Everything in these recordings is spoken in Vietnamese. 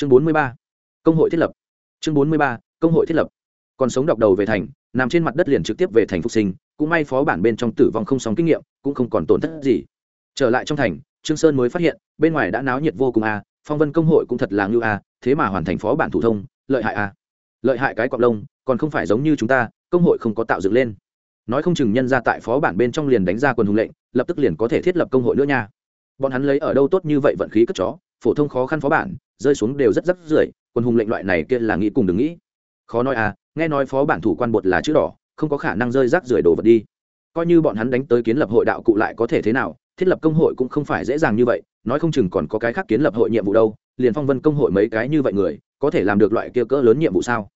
chương bốn mươi ba, công hội thiết lập. Chương bốn mươi ba, công hội thiết lập. Còn sống đọc đầu về thành, nằm trên mặt đất liền trực tiếp về thành phục sinh, cũng may phó bản bên trong tử vong không sóng kinh nghiệm, cũng không còn tổn thất gì. Trở lại trong thành, trương sơn mới phát hiện, bên ngoài đã náo nhiệt vô cùng a, phong vân công hội cũng thật là ngưu a, thế mà hoàn thành phó bản thủ thông, lợi hại a. Lợi hại cái cọp lông, còn không phải giống như chúng ta, công hội không có tạo dựng lên. Nói không chừng nhân ra tại phó bản bên trong liền đánh ra quần hùng lệnh, lập tức liền có thể thiết lập công hội nữa nha. Bọn hắn lấy ở đâu tốt như vậy vận khí cất chó phổ thông khó khăn phó bản, rơi xuống đều rất rắc rưởi, quân hùng lệnh loại này kia là nghĩ cùng đừng nghĩ. Khó nói à nghe nói phó bản thủ quan bột là chữ đỏ, không có khả năng rơi rác rưởi đồ vật đi. Coi như bọn hắn đánh tới kiến lập hội đạo cụ lại có thể thế nào, thiết lập công hội cũng không phải dễ dàng như vậy, nói không chừng còn có cái khác kiến lập hội nhiệm vụ đâu, liền phong vân công hội mấy cái như vậy người, có thể làm được loại kia cỡ lớn nhiệm vụ sao?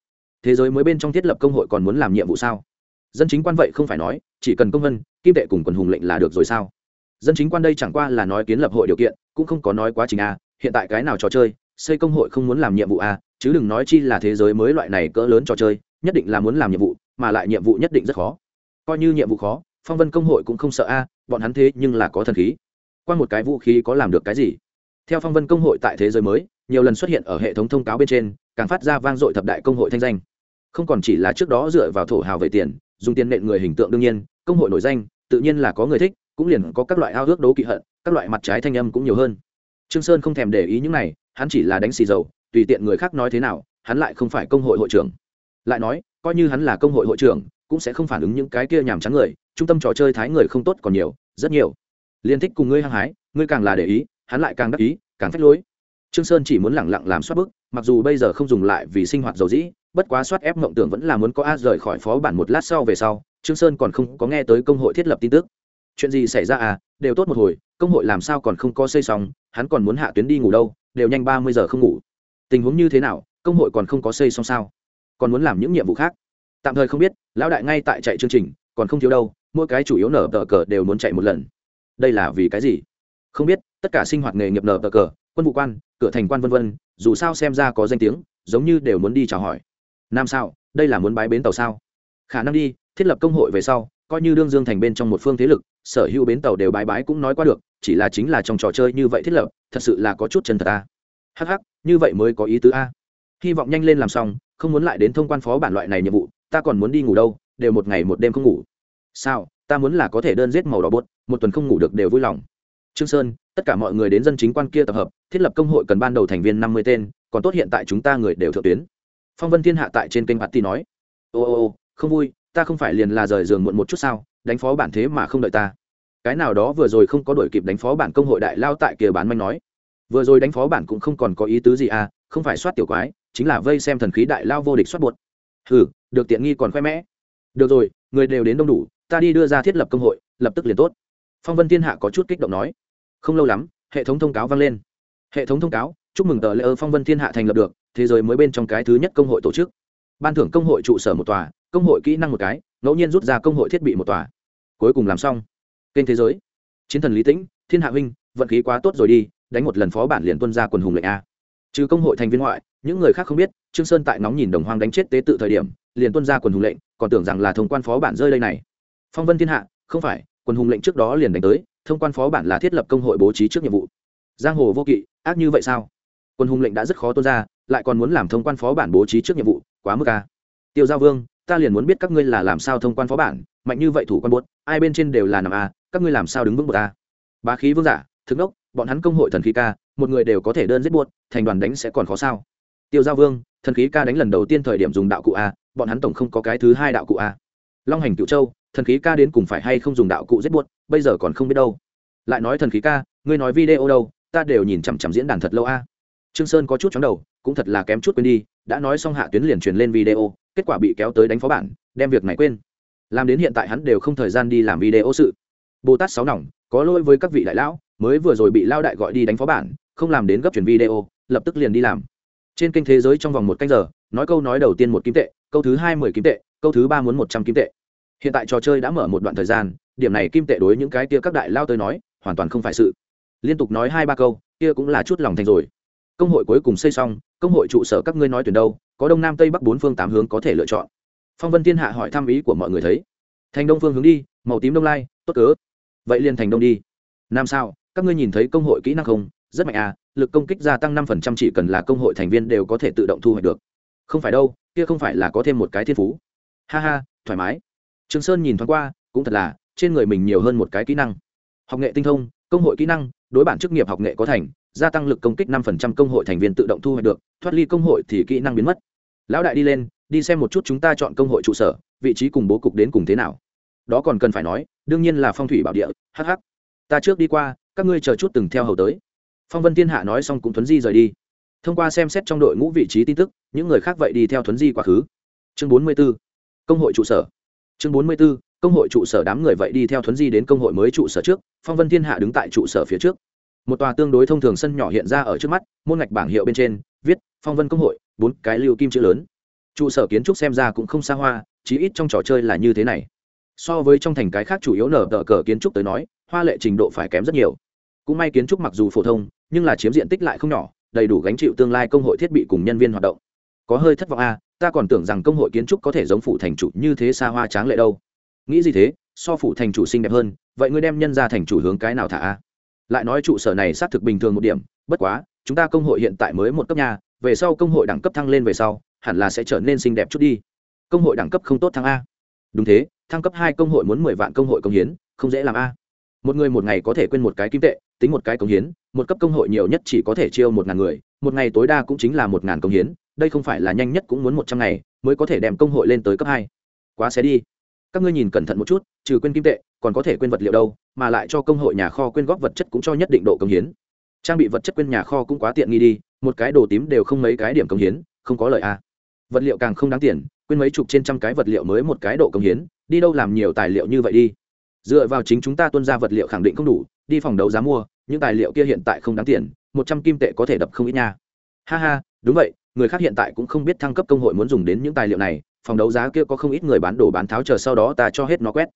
Thế giới mới bên trong thiết lập công hội còn muốn làm nhiệm vụ sao? Dân chính quan vậy không phải nói, chỉ cần công vân, kim tệ cùng quần hùng lệnh là được rồi sao? Dân chính quan đây chẳng qua là nói kiến lập hội điều kiện, cũng không có nói quá trình a hiện tại cái nào trò chơi, xây công hội không muốn làm nhiệm vụ a chứ đừng nói chi là thế giới mới loại này cỡ lớn trò chơi, nhất định là muốn làm nhiệm vụ, mà lại nhiệm vụ nhất định rất khó. Coi như nhiệm vụ khó, phong vân công hội cũng không sợ a bọn hắn thế nhưng là có thần khí. Qua một cái vũ khí có làm được cái gì? Theo phong vân công hội tại thế giới mới, nhiều lần xuất hiện ở hệ thống thông cáo bên trên, càng phát ra vang dội thập đại công hội thanh danh. Không còn chỉ là trước đó dựa vào thổ hào về tiền, dùng tiền nện người hình tượng đương nhiên, công hội nổi danh, tự nhiên là có người thích, cũng liền có các loại ao ước đố kỵ hận, các loại mặt trái thanh âm cũng nhiều hơn trương sơn không thèm để ý những này, hắn chỉ là đánh xì dầu, tùy tiện người khác nói thế nào, hắn lại không phải công hội hội trưởng. Lại nói, coi như hắn là công hội hội trưởng, cũng sẽ không phản ứng những cái kia nhàm chán người, trung tâm trò chơi thái người không tốt còn nhiều, rất nhiều. Liên thích cùng ngươi hăng hái, ngươi càng là để ý, hắn lại càng đắc ý, càng phách lối. Trương sơn chỉ muốn lẳng lặng làm soát bức, mặc dù bây giờ không dùng lại vì sinh hoạt dầu dĩ, bất quá soát ép mộng tưởng vẫn là muốn có a rời khỏi phó bản một lát sau về sau, trương sơn còn không có nghe tới công hội thiết lập tin tức. Chuyện gì xảy ra à đều tốt một hồi công hội làm sao còn không có xây xong, hắn còn muốn hạ tuyến đi ngủ đâu, đều nhanh ba mươi giờ không ngủ. Tình huống như thế nào, công hội còn không có xây xong sao? Còn muốn làm những nhiệm vụ khác? Tạm thời không biết, lão đại ngay tại chạy chương trình, còn không thiếu đâu, mỗi cái chủ yếu nở tờ cờ đều muốn chạy một lần. Đây là vì cái gì? Không biết, tất cả sinh hoạt nghề nghiệp nở tờ cờ, quân vụ quan, cửa thành quan vân vân, dù sao xem ra có danh tiếng, giống như đều muốn đi chào hỏi. Nam sao, đây là muốn bái bến tàu sao? Khả năng đi, thiết lập công hội về sau, coi như đương dương thành bên trong một phương thế lực, sở hữu bến tàu đều bái bái cũng nói qua được chỉ là chính là trong trò chơi như vậy thiết lập, thật sự là có chút chân thật a. hh ắ như vậy mới có ý tứ a. Hy vọng nhanh lên làm xong, không muốn lại đến thông quan phó bản loại này nhiệm vụ, ta còn muốn đi ngủ đâu, đều một ngày một đêm không ngủ. Sao, ta muốn là có thể đơn giết màu đỏ bốt một tuần không ngủ được đều vui lòng. Trương sơn, tất cả mọi người đến dân chính quan kia tập hợp, thiết lập công hội cần ban đầu thành viên năm mươi tên, còn tốt hiện tại chúng ta người đều thượng tuyến. Phong vân thiên hạ tại trên kênh bạt ti nói. Ô ô ô, không vui, ta không phải liền là rời giường muộn một chút sao, đánh phó bản thế mà không đợi ta cái nào đó vừa rồi không có đổi kịp đánh phó bản công hội đại lao tại kia bán manh nói. Vừa rồi đánh phó bản cũng không còn có ý tứ gì à không phải soát tiểu quái, chính là vây xem thần khí đại lao vô địch soát buột ừ được tiện nghi còn khoe mẽ. Được rồi, người đều đến đông đủ, ta đi đưa ra thiết lập công hội, lập tức liền tốt. Phong vân thiên hạ có chút kích động nói. Không lâu lắm, hệ thống thông cáo vang lên. Hệ thống thông cáo, chúc mừng tờ lễ ơ phong vân thiên hạ thành lập được, thế giới mới bên trong cái thứ nhất công hội tổ chức. Ban thưởng công hội trụ sở một tòa, công hội kỹ năng một cái, ngẫu nhiên rút ra công hội thiết bị một tòa. Cuối cùng làm xong kênh thế giới. Chiến thần lý tĩnh, thiên hạ huynh, vận khí quá tốt rồi đi, đánh một lần phó bản liền tuân ra quần hùng lệnh a. Trừ công hội thành viên ngoại, những người khác không biết, trương sơn tại nóng nhìn đồng hoang đánh chết tế tự thời điểm, liền tuân ra quần hùng lệnh, còn tưởng rằng là thông quan phó bản rơi đây này. Phong vân thiên hạ, không phải, quần hùng lệnh trước đó liền đánh tới, thông quan phó bản là thiết lập công hội bố trí trước nhiệm vụ. Giang hồ vô kỵ, ác như vậy sao? Quân hùng lệnh đã rất khó tuân ra, lại còn muốn làm thông quan phó bản bố trí trước nhiệm vụ, quá mức ca tiêu giao vương, ta liền muốn biết các ngươi là làm sao thông quan phó bản, mạnh như vậy thủ quan buốt, ai bên trên đều là nằm a các ngươi làm sao đứng vững một ta? Bá khí vương giả thức đốc, bọn hắn công hội thần khí ca, một người đều có thể đơn giết buốt thành đoàn đánh sẽ còn khó sao? Tiêu giao vương, thần khí ca đánh lần đầu tiên thời điểm dùng đạo cụ a, bọn hắn tổng không có cái thứ hai đạo cụ a. Long hành cựu châu, thần khí ca đến cùng phải hay không dùng đạo cụ giết buốt bây giờ còn không biết đâu. Lại nói thần khí ca, ngươi nói video đâu, ta đều nhìn chằm chằm diễn đàn thật lâu a. Trương sơn có chút chóng đầu, cũng thật là kém chút quên đi, đã nói xong hạ tuyến liền truyền lên video, kết quả bị kéo tới đánh phó bản, đem việc này quên. Làm đến hiện tại hắn đều không thời gian đi làm video sự bồ tát sáu nòng, có lỗi với các vị đại lão, mới vừa rồi bị lao đại gọi đi đánh phó bản, không làm đến gấp chuyển video, lập tức liền đi làm. Trên kênh thế giới trong vòng một canh giờ, nói câu nói đầu tiên một kim tệ, câu thứ hai mười kim tệ, câu thứ ba muốn một trăm kim tệ. Hiện tại trò chơi đã mở một đoạn thời gian, điểm này kim tệ đối những cái kia các đại lao tới nói, hoàn toàn không phải sự. Liên tục nói hai ba câu, kia cũng là chút lòng thành rồi. Công hội cuối cùng xây xong, công hội trụ sở các ngươi nói tuyển đâu, có đông nam tây bắc bốn phương tám hướng có thể lựa chọn. Phong vân thiên hạ hỏi thăm ý của mọi người thấy. Thành đông phương hướng đi, màu tím đông lai, tốt cớ vậy liền thành đông đi. Nam sao, các ngươi nhìn thấy công hội kỹ năng không? Rất mạnh à lực công kích gia tăng năm phần trăm chỉ cần là công hội thành viên đều có thể tự động thu hoạch được. Không phải đâu, kia không phải là có thêm một cái thiên phú. Ha ha, thoải mái. Trường sơn nhìn thoáng qua, cũng thật là, trên người mình nhiều hơn một cái kỹ năng. Học nghệ tinh thông, công hội kỹ năng, đối bản chức nghiệp học nghệ có thành, gia tăng lực công kích năm phần trăm công hội thành viên tự động thu hoạch được, thoát ly công hội thì kỹ năng biến mất. Lão đại đi lên, đi xem một chút chúng ta chọn công hội trụ sở, vị trí cùng bố cục đến cùng thế nào. Đó còn cần phải nói đương nhiên là phong thủy bảo địa hh ta trước đi qua, các ngươi chờ chút từng theo hầu tới. Phong vân thiên hạ nói xong cũng thuấn di rời đi. Thông qua xem xét trong đội ngũ vị trí tin tức, những người khác vậy đi theo thuấn di quá khứ. Chương bốn mươi b ố công hội trụ sở. Chương bốn mươi b ố công hội trụ sở đám người vậy đi theo thuấn di đến công hội mới trụ sở trước, phong vân thiên hạ đứng tại trụ sở phía trước. Một tòa tương đối thông thường sân nhỏ hiện ra ở trước mắt, môn ngạch bảng hiệu bên trên, viết, phong vân công hội, bốn cái lưu kim chữ lớn. Trụ sở kiến trúc xem ra cũng không xa hoa, chí ít trong trò chơi là như thế này so với trong thành cái khác chủ yếu nở tờ cờ kiến trúc tới nói hoa lệ trình độ phải kém rất nhiều. Cũng may kiến trúc mặc dù phổ thông nhưng là chiếm diện tích lại không nhỏ đầy đủ gánh chịu tương lai công hội thiết bị cùng nhân viên hoạt động. Có hơi thất vọng a à, ta còn tưởng rằng công hội kiến trúc có thể giống phủ thành chủ như thế xa hoa tráng lệ đâu. Nghĩ gì thế so phủ thành chủ xinh đẹp hơn vậy ngươi đem nhân ra thành chủ hướng cái nào thả a? Lại nói trụ sở này xác thực bình thường một điểm bất quá chúng ta công hội hiện tại mới một cấp nhà về sau công hội đẳng cấp thăng lên về sau hẳn là sẽ trở nên xinh đẹp chút đi. Công hội đẳng cấp không tốt thăng a. Đúng thế thăng cấp hai công hội muốn mười vạn công hội công hiến, không dễ làm a. Một người một ngày có thể quên một cái kim tệ, tính một cái công hiến, một cấp công hội nhiều nhất chỉ có thể chiêu một ngàn người, một ngày tối đa cũng chính là một ngàn công hiến, đây không phải là nhanh nhất cũng muốn một trăm ngày, mới có thể đem công hội lên tới cấp hai. Quá xé đi. Các ngươi nhìn cẩn thận một chút, trừ quên kim tệ, còn có thể quên vật liệu đâu, mà lại cho công hội nhà kho quên góp vật chất cũng cho nhất định độ công hiến. Trang bị vật chất quên nhà kho cũng quá tiện nghi đi, một cái đồ tím đều không mấy cái điểm công hiến, không có lợi a. Vật liệu càng không đáng tiền quên mấy chục trên trăm cái vật liệu mới một cái độ công hiến, đi đâu làm nhiều tài liệu như vậy đi? Dựa vào chính chúng ta tuân ra vật liệu khẳng định không đủ, đi phòng đấu giá mua, những tài liệu kia hiện tại không đáng tiền, một trăm kim tệ có thể đập không ít nha. Ha ha, đúng vậy, người khác hiện tại cũng không biết thăng cấp công hội muốn dùng đến những tài liệu này, phòng đấu giá kia có không ít người bán đồ bán tháo chờ sau đó ta cho hết nó quét.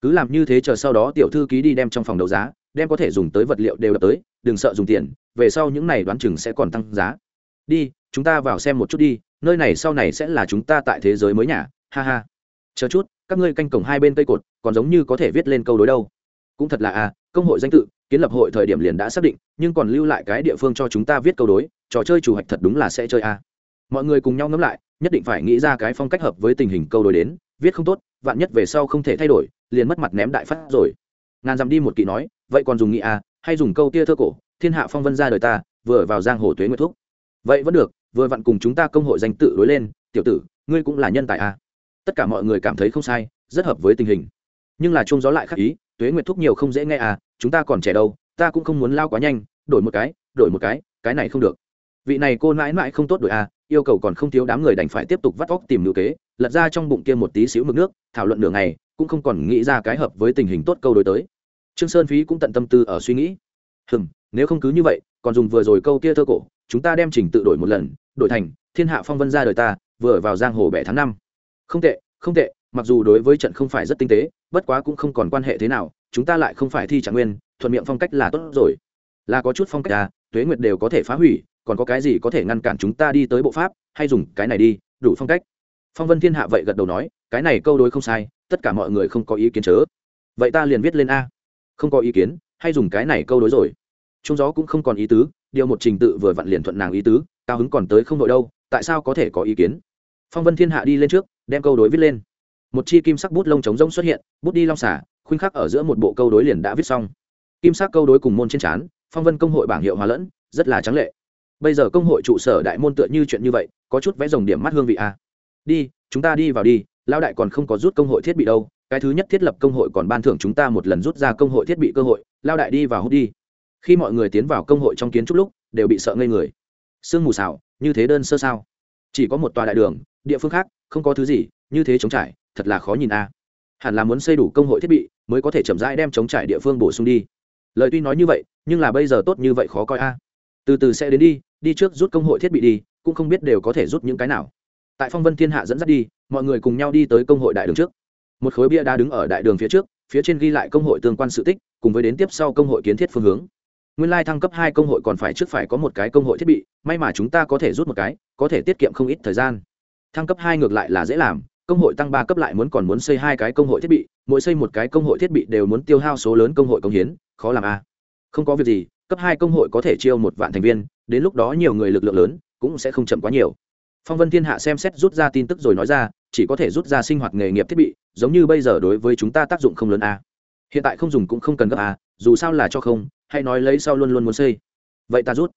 Cứ làm như thế chờ sau đó tiểu thư ký đi đem trong phòng đấu giá, đem có thể dùng tới vật liệu đều đập tới, đừng sợ dùng tiền, về sau những này đoán chừng sẽ còn tăng giá. Đi, chúng ta vào xem một chút đi nơi này sau này sẽ là chúng ta tại thế giới mới nhà, ha ha. Chờ chút, các ngươi canh cổng hai bên cây cột, còn giống như có thể viết lên câu đối đâu. Cũng thật là à công hội danh tự, kiến lập hội thời điểm liền đã xác định, nhưng còn lưu lại cái địa phương cho chúng ta viết câu đối, trò chơi chủ hạch thật đúng là sẽ chơi à. mọi người cùng nhau ngẫm lại, nhất định phải nghĩ ra cái phong cách hợp với tình hình câu đối đến, viết không tốt, vạn nhất về sau không thể thay đổi, liền mất mặt ném đại phát rồi. Ngàn dặm đi một kỵ nói, vậy còn dùng nghĩ à hay dùng câu tia thơ cổ, thiên hạ phong vân ra đời ta, vừa vào giang hồ tuế nguyệt thuốc vậy vẫn được vừa vặn cùng chúng ta công hội danh tự đối lên, tiểu tử, ngươi cũng là nhân tài à. Tất cả mọi người cảm thấy không sai, rất hợp với tình hình. Nhưng là chung gió lại khác ý, tuế nguyệt thúc nhiều không dễ nghe à chúng ta còn trẻ đâu, ta cũng không muốn lao quá nhanh, đổi một cái, đổi một cái cái này không được. Vị này cô mãi mãi không tốt đổi à yêu cầu còn không thiếu đám người đành phải tiếp tục vắt vóc tìm nữ kế, lật ra trong bụng kia một tí xíu mực nước, thảo luận nửa ngày, cũng không còn nghĩ ra cái hợp với tình hình tốt câu đối tới. Trương sơn phí cũng tận tâm tư ở suy nghĩ. Hừm, nếu không cứ như vậy, còn dùng vừa rồi câu kia thơ cổ, chúng ta đem trình tự đổi một lần đổi thành, thiên hạ phong vân ra đời ta, vừa vào giang hồ bẻ tháng năm. Không tệ không tệ, mặc dù đối với trận không phải rất tinh tế, bất quá cũng không còn quan hệ thế nào, chúng ta lại không phải thi trạng nguyên, thuận miệng phong cách là tốt rồi. Là có chút phong cách à tuế nguyệt đều có thể phá hủy, còn có cái gì có thể ngăn cản chúng ta đi tới bộ pháp, hay dùng cái này đi, đủ phong cách. Phong vân thiên hạ vậy gật đầu nói, cái này câu đối không sai, tất cả mọi người không có ý kiến chớ. Vậy ta liền viết lên a. Không có ý kiến, hay dùng cái này câu đối rồi. Trung gió cũng không còn ý tứ điều một trình tự vừa vặn liền thuận nàng ý tứ, cao hứng còn tới không đội đâu, tại sao có thể có ý kiến? Phong vân thiên hạ đi lên trước, đem câu đối viết lên. Một chi kim sắc bút lông trống rông xuất hiện, bút đi long xả, khuynh khắc ở giữa một bộ câu đối liền đã viết xong. Kim sắc câu đối cùng môn trên trán, phong vân công hội bảng hiệu hòa lẫn, rất là trắng lệ. Bây giờ công hội trụ sở đại môn tựa như chuyện như vậy, có chút vẽ dòng điểm mắt hương vị a à. đi, chúng ta đi vào đi lao đại còn không có rút công hội thiết bị đâu, cái thứ nhất thiết lập công hội còn ban thưởng chúng ta một lần rút ra công hội thiết bị cơ hội lao đại đi vào hút đi khi mọi người tiến vào công hội trong kiến trúc lúc, đều bị sợ ngây người. Sương mù xảo, như thế đơn sơ sao? Chỉ có một tòa đại đường, địa phương khác, không có thứ gì, như thế chống trải, thật là khó nhìn a. Hẳn là muốn xây đủ công hội thiết bị, mới có thể chậm rãi đem chống trải địa phương bổ sung đi. Lời tuy nói như vậy, nhưng là bây giờ tốt như vậy khó coi a. Từ từ sẽ đến đi đi trước rút công hội thiết bị đi, cũng không biết đều có thể rút những cái nào. Tại phong vân thiên hạ dẫn dắt đi, mọi người cùng nhau đi tới công hội đại đường trước. Một khối bia đá đứng ở đại đường phía trước, phía trên ghi lại công hội tương quan sự tích, cùng với đến tiếp sau công hội kiến thiết phương hướng nguyên lai thăng cấp hai công hội còn phải trước phải có một cái công hội thiết bị, may mà chúng ta có thể rút một cái, có thể tiết kiệm không ít thời gian. Thăng cấp hai ngược lại là dễ làm, công hội tăng ba cấp lại muốn còn muốn xây hai cái công hội thiết bị, mỗi xây một cái công hội thiết bị đều muốn tiêu hao số lớn công hội công hiến, khó làm a. Không có việc gì, cấp hai công hội có thể chiêu một vạn thành viên, đến lúc đó nhiều người lực lượng lớn cũng sẽ không chậm quá nhiều. Phong vân thiên hạ xem xét rút ra tin tức rồi nói ra, chỉ có thể rút ra sinh hoạt nghề nghiệp thiết bị, giống như bây giờ đối với chúng ta tác dụng không lớn a. Hiện tại không dùng cũng không cần gấp a, dù sao là cho không hay nói lấy sau luôn luôn muốn xây. Vậy ta rút.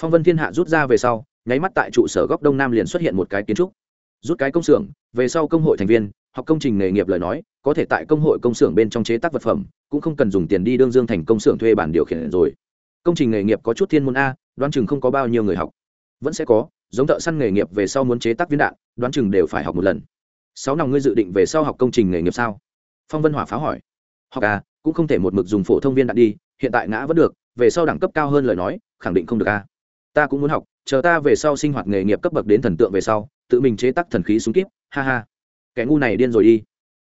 Phong vân thiên hạ rút ra về sau, nháy mắt tại trụ sở góc đông nam liền xuất hiện một cái kiến trúc. Rút cái công xưởng, về sau công hội thành viên, học công trình nghề nghiệp lời nói, có thể tại công hội công xưởng bên trong chế tác vật phẩm, cũng không cần dùng tiền đi đương dương thành công xưởng thuê bản điều khiển rồi. Công trình nghề nghiệp có chút thiên môn a, đoán chừng không có bao nhiêu người học. Vẫn sẽ có, giống thợ săn nghề nghiệp về sau muốn chế tác viên đạn, đoán chừng đều phải học một lần. Sáu năm ngươi dự định về sau học công trình nghề nghiệp sao? Phong vân hỏa phá hỏi. Học à cũng không thể một mực dùng phổ thông viên đạn đi hiện tại ngã vẫn được, về sau đẳng cấp cao hơn lời nói, khẳng định không được a. Ta cũng muốn học, chờ ta về sau sinh hoạt nghề nghiệp cấp bậc đến thần tượng về sau, tự mình chế tác thần khí súng kíp, ha ha. Kẻ ngu này điên rồi đi.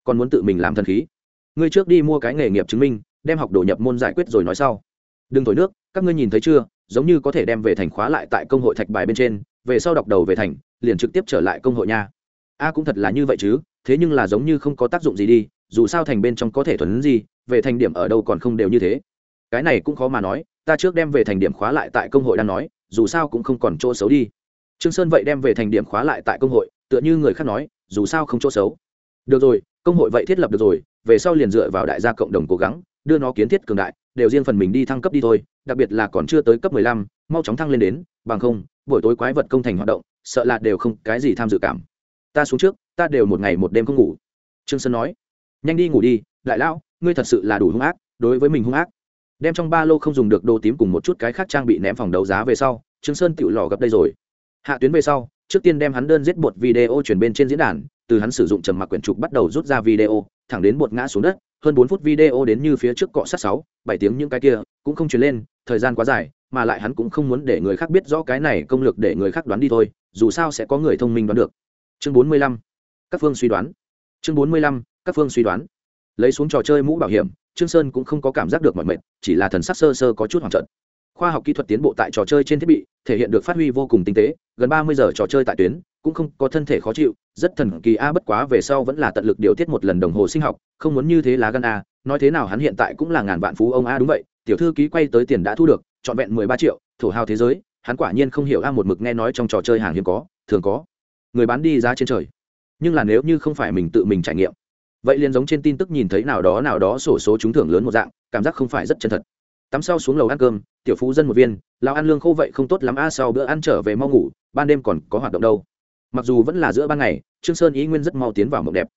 Còn muốn tự mình làm thần khí. Ngươi trước đi mua cái nghề nghiệp chứng minh, đem học đổ nhập môn giải quyết rồi nói sau. Đừng thổi nước, các ngươi nhìn thấy chưa, giống như có thể đem về thành khóa lại tại công hội thạch bài bên trên, về sau đọc đầu về thành, liền trực tiếp trở lại công hội nha. A cũng thật là như vậy chứ, thế nhưng là giống như không có tác dụng gì đi, dù sao thành bên trong có thể thuần gì, về thành điểm ở đâu còn không đều như thế cái này cũng khó mà nói ta trước đem về thành điểm khóa lại tại công hội đang nói dù sao cũng không còn chỗ xấu đi. Trương sơn vậy đem về thành điểm khóa lại tại công hội tựa như người khác nói dù sao không chỗ xấu. Được rồi công hội vậy thiết lập được rồi về sau liền dựa vào đại gia cộng đồng cố gắng đưa nó kiến thiết cường đại đều riêng phần mình đi thăng cấp đi thôi đặc biệt là còn chưa tới cấp mười lăm, mau chóng thăng lên đến bằng không buổi tối quái vật công thành hoạt động sợ là đều không cái gì tham dự cảm. Ta xuống trước ta đều một ngày một đêm không ngủ. Trương sơn nói nhanh đi ngủ đi đại lão ngươi thật sự là đủ hung ác đối với mình hung ác đem trong ba lô không dùng được đồ tím cùng một chút cái khác trang bị ném phòng đấu giá về sau, trương sơn tự lò gấp đây rồi. Hạ tuyến về sau, trước tiên đem hắn đơn giết bột video chuyển bên trên diễn đàn, từ hắn sử dụng trầm mặc quyển trục bắt đầu rút ra video, thẳng đến bột ngã xuống đất, hơn bốn phút video đến như phía trước cọ sát sáu, bảy tiếng những cái kia, cũng không truyền lên, thời gian quá dài, mà lại hắn cũng không muốn để người khác biết rõ cái này công lực để người khác đoán đi thôi, dù sao sẽ có người thông minh đoán được. Chương bốn mươi lăm, các phương suy đoán. Chương bốn mươi lăm, các phương suy đoán. Lấy xuống trò chơi mũ bảo hiểm trương sơn cũng không có cảm giác được mọi mệt, chỉ là thần sắc sơ sơ có chút hoảng trận khoa học kỹ thuật tiến bộ tại trò chơi trên thiết bị, thể hiện được phát huy vô cùng tinh tế, gần ba mươi giờ trò chơi tại tuyến, cũng không có thân thể khó chịu, rất thần kỳ a, bất quá về sau vẫn là tận lực điều tiết một lần đồng hồ sinh học, không muốn như thế lá gan a, nói thế nào hắn hiện tại cũng là ngàn vạn phú ông a, đúng vậy, tiểu thư ký quay tới tiền đã thu được, trọn vẹn mười ba triệu, thổ hào thế giới, hắn quả nhiên không hiểu a, một mực nghe nói trong trò chơi hàng hiếm có, thường có, người bán đi giá trên trời. Nhưng là nếu như không phải mình tự mình trải nghiệm vậy liền giống trên tin tức nhìn thấy nào đó nào đó sổ số trúng thưởng lớn một dạng, cảm giác không phải rất chân thật. Tắm sau xuống lầu ăn cơm, tiểu phú dân một viên lao ăn lương khô vậy không tốt lắm a, sau bữa ăn trở về mau ngủ, ban đêm còn có hoạt động đâu. Mặc dù vẫn là giữa ban ngày, trương sơn ý nguyên rất mau tiến vào mộng đẹp.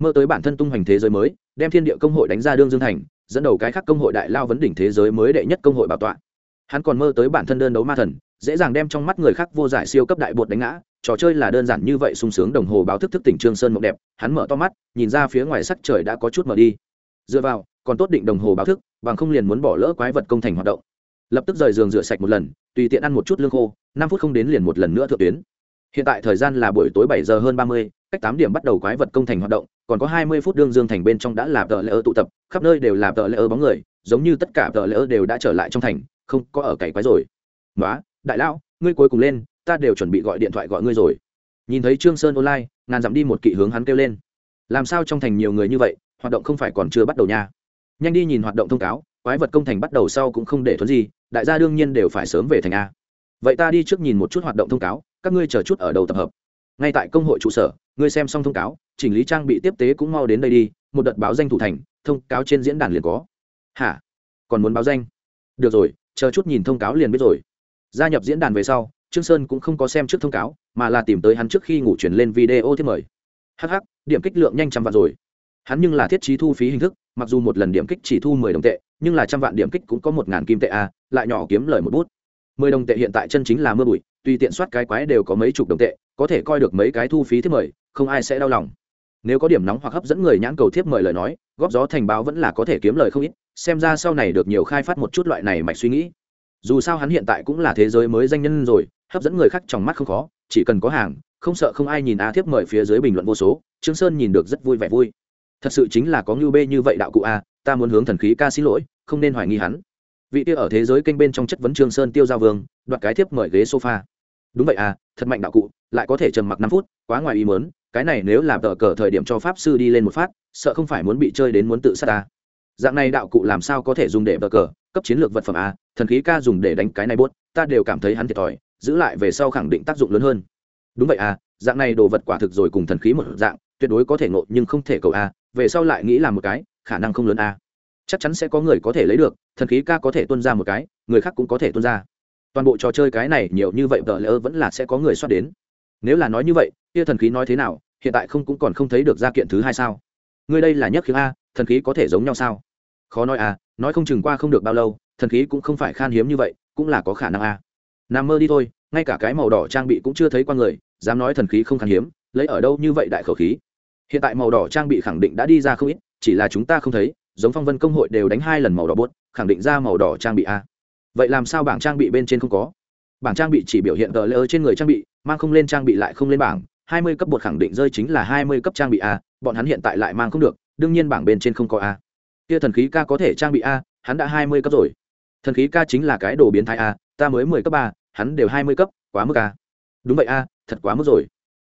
Mơ tới bản thân tung hoành thế giới mới, đem thiên địa công hội đánh ra đương dương thành, dẫn đầu cái khác công hội đại lao vấn đỉnh thế giới mới đệ nhất công hội bảo tọa. Hắn còn mơ tới bản thân đơn đấu ma thần dễ dàng đem trong mắt người khác vô giải siêu cấp đại bột đánh ngã. Trò chơi là đơn giản như vậy, sung sướng đồng hồ báo thức thức tỉnh trương sơn mộng đẹp. Hắn mở to mắt, nhìn ra phía ngoài sắc trời đã có chút mở đi. Dựa vào, còn tốt định đồng hồ báo thức, bằng không liền muốn bỏ lỡ quái vật công thành hoạt động. Lập tức rời giường rửa sạch một lần, tùy tiện ăn một chút lương khô, năm phút không đến liền một lần nữa thượng tuyến. Hiện tại thời gian là buổi tối bảy giờ hơn ba mươi, cách tám điểm bắt đầu quái vật công thành hoạt động, còn có hai mươi phút đương dương thành bên trong đã là tờ lễ ơ tụ tập, khắp nơi đều là tờ lễ ơ bóng người, giống như tất cả tờ lễ ơ đều đã trở lại trong thành, không có ở cày quái rồi. Nói đại lão, ngươi cuối cùng lên, ta đều chuẩn bị gọi điện thoại gọi ngươi rồi. Nhìn thấy trương sơn online, ngàn dặm đi một kỵ hướng hắn kêu lên. Làm sao trong thành nhiều người như vậy, hoạt động không phải còn chưa bắt đầu nha? Nhanh đi nhìn hoạt động thông cáo, quái vật công thành bắt đầu sau cũng không để thuấn gì, đại gia đương nhiên đều phải sớm về thành a. Vậy ta đi trước nhìn một chút hoạt động thông cáo, các ngươi chờ chút ở đầu tập hợp. Ngay tại công hội trụ sở, ngươi xem xong thông cáo, chỉnh lý trang bị tiếp tế cũng mau đến đây đi, một đợt báo danh thủ thành, thông cáo trên diễn đàn liền có. Hả? Còn muốn báo danh? Được rồi, chờ chút nhìn thông cáo liền biết rồi gia nhập diễn đàn về sau, trương sơn cũng không có xem trước thông cáo, mà là tìm tới hắn trước khi ngủ chuyển lên video thiết mời. Hh điểm kích lượng nhanh trăm vạn rồi. Hắn nhưng là thiết trí thu phí hình thức, mặc dù một lần điểm kích chỉ thu mười đồng tệ, nhưng là trăm vạn điểm kích cũng có một ngàn kim tệ a, lại nhỏ kiếm lời một bút. mười đồng tệ hiện tại chân chính là mưa bụi, tùy tiện soát cái quái đều có mấy chục đồng tệ, có thể coi được mấy cái thu phí thiết mời, không ai sẽ đau lòng. Nếu có điểm nóng hoặc hấp dẫn người nhãn cầu thiếp mời lời nói, góp gió thành báo vẫn là có thể kiếm lời không ít, xem ra sau này được nhiều khai phát một chút loại này mạch suy nghĩ dù sao hắn hiện tại cũng là thế giới mới danh nhân rồi, hấp dẫn người khác trong mắt không khó, chỉ cần có hàng, không sợ không ai nhìn a thiếp mời phía dưới bình luận vô số, trương sơn nhìn được rất vui vẻ vui. Thật sự chính là có ngưu bê như vậy đạo cụ a, ta muốn hướng thần khí ca xin lỗi, không nên hoài nghi hắn. Vị kia ở thế giới kênh bên trong chất vấn trương sơn tiêu giao vương, đoạt cái thiếp mời ghế sofa. Đúng vậy à thật mạnh đạo cụ, lại có thể trầm mặc năm phút, quá ngoài ý muốn, cái này nếu là tờ cờ thời điểm cho pháp sư đi lên một phát, sợ không phải muốn bị chơi đến muốn tự sát ta dạng này đạo cụ làm sao có thể dùng để tờ cờ, cấp chiến lược vật phẩm a thần khí ca dùng để đánh cái này bốt ta đều cảm thấy hắn thiệt thòi, giữ lại về sau khẳng định tác dụng lớn hơn. Đúng vậy à dạng này đồ vật quả thực rồi cùng thần khí một dạng, tuyệt đối có thể ngộ nhưng không thể cầu a, về sau lại nghĩ là một cái, khả năng không lớn a. Chắc chắn sẽ có người có thể lấy được, thần khí ca có thể tuân ra một cái, người khác cũng có thể tuân ra. Toàn bộ trò chơi cái này nhiều như vậy vợ lỡ vẫn là sẽ có người soát đến. Nếu là nói như vậy, kia thần khí nói thế nào, hiện tại không cũng còn không thấy được gia kiện thứ hai sao? Ngươi đây là nhất khiếu a, thần khí có thể giống nhau sao? Khó nói à nói không chừng qua không được bao lâu thần khí cũng không phải khan hiếm như vậy, cũng là có khả năng a. Nằm mơ đi thôi, ngay cả cái màu đỏ trang bị cũng chưa thấy qua người, dám nói thần khí không khan hiếm, lấy ở đâu như vậy đại khẩu khí. Hiện tại màu đỏ trang bị khẳng định đã đi ra không ít, chỉ là chúng ta không thấy, giống phong vân công hội đều đánh hai lần màu đỏ bốt khẳng định ra màu đỏ trang bị a. Vậy làm sao bảng trang bị bên trên không có? Bảng trang bị chỉ biểu hiện gờ lơ trên người trang bị, mang không lên trang bị lại không lên bảng, hai mươi cấp bột khẳng định rơi chính là hai mươi cấp trang bị a, bọn hắn hiện tại lại mang không được, đương nhiên bảng bên trên không có a. Kia thần khí ca có thể trang bị a, hắn đã hai mươi cấp rồi thần khí ca chính là cái đồ biến thái a, ta mới mười cấp ba, hắn đều hai mươi cấp, quá mức a. Đúng vậy a, thật quá mức rồi.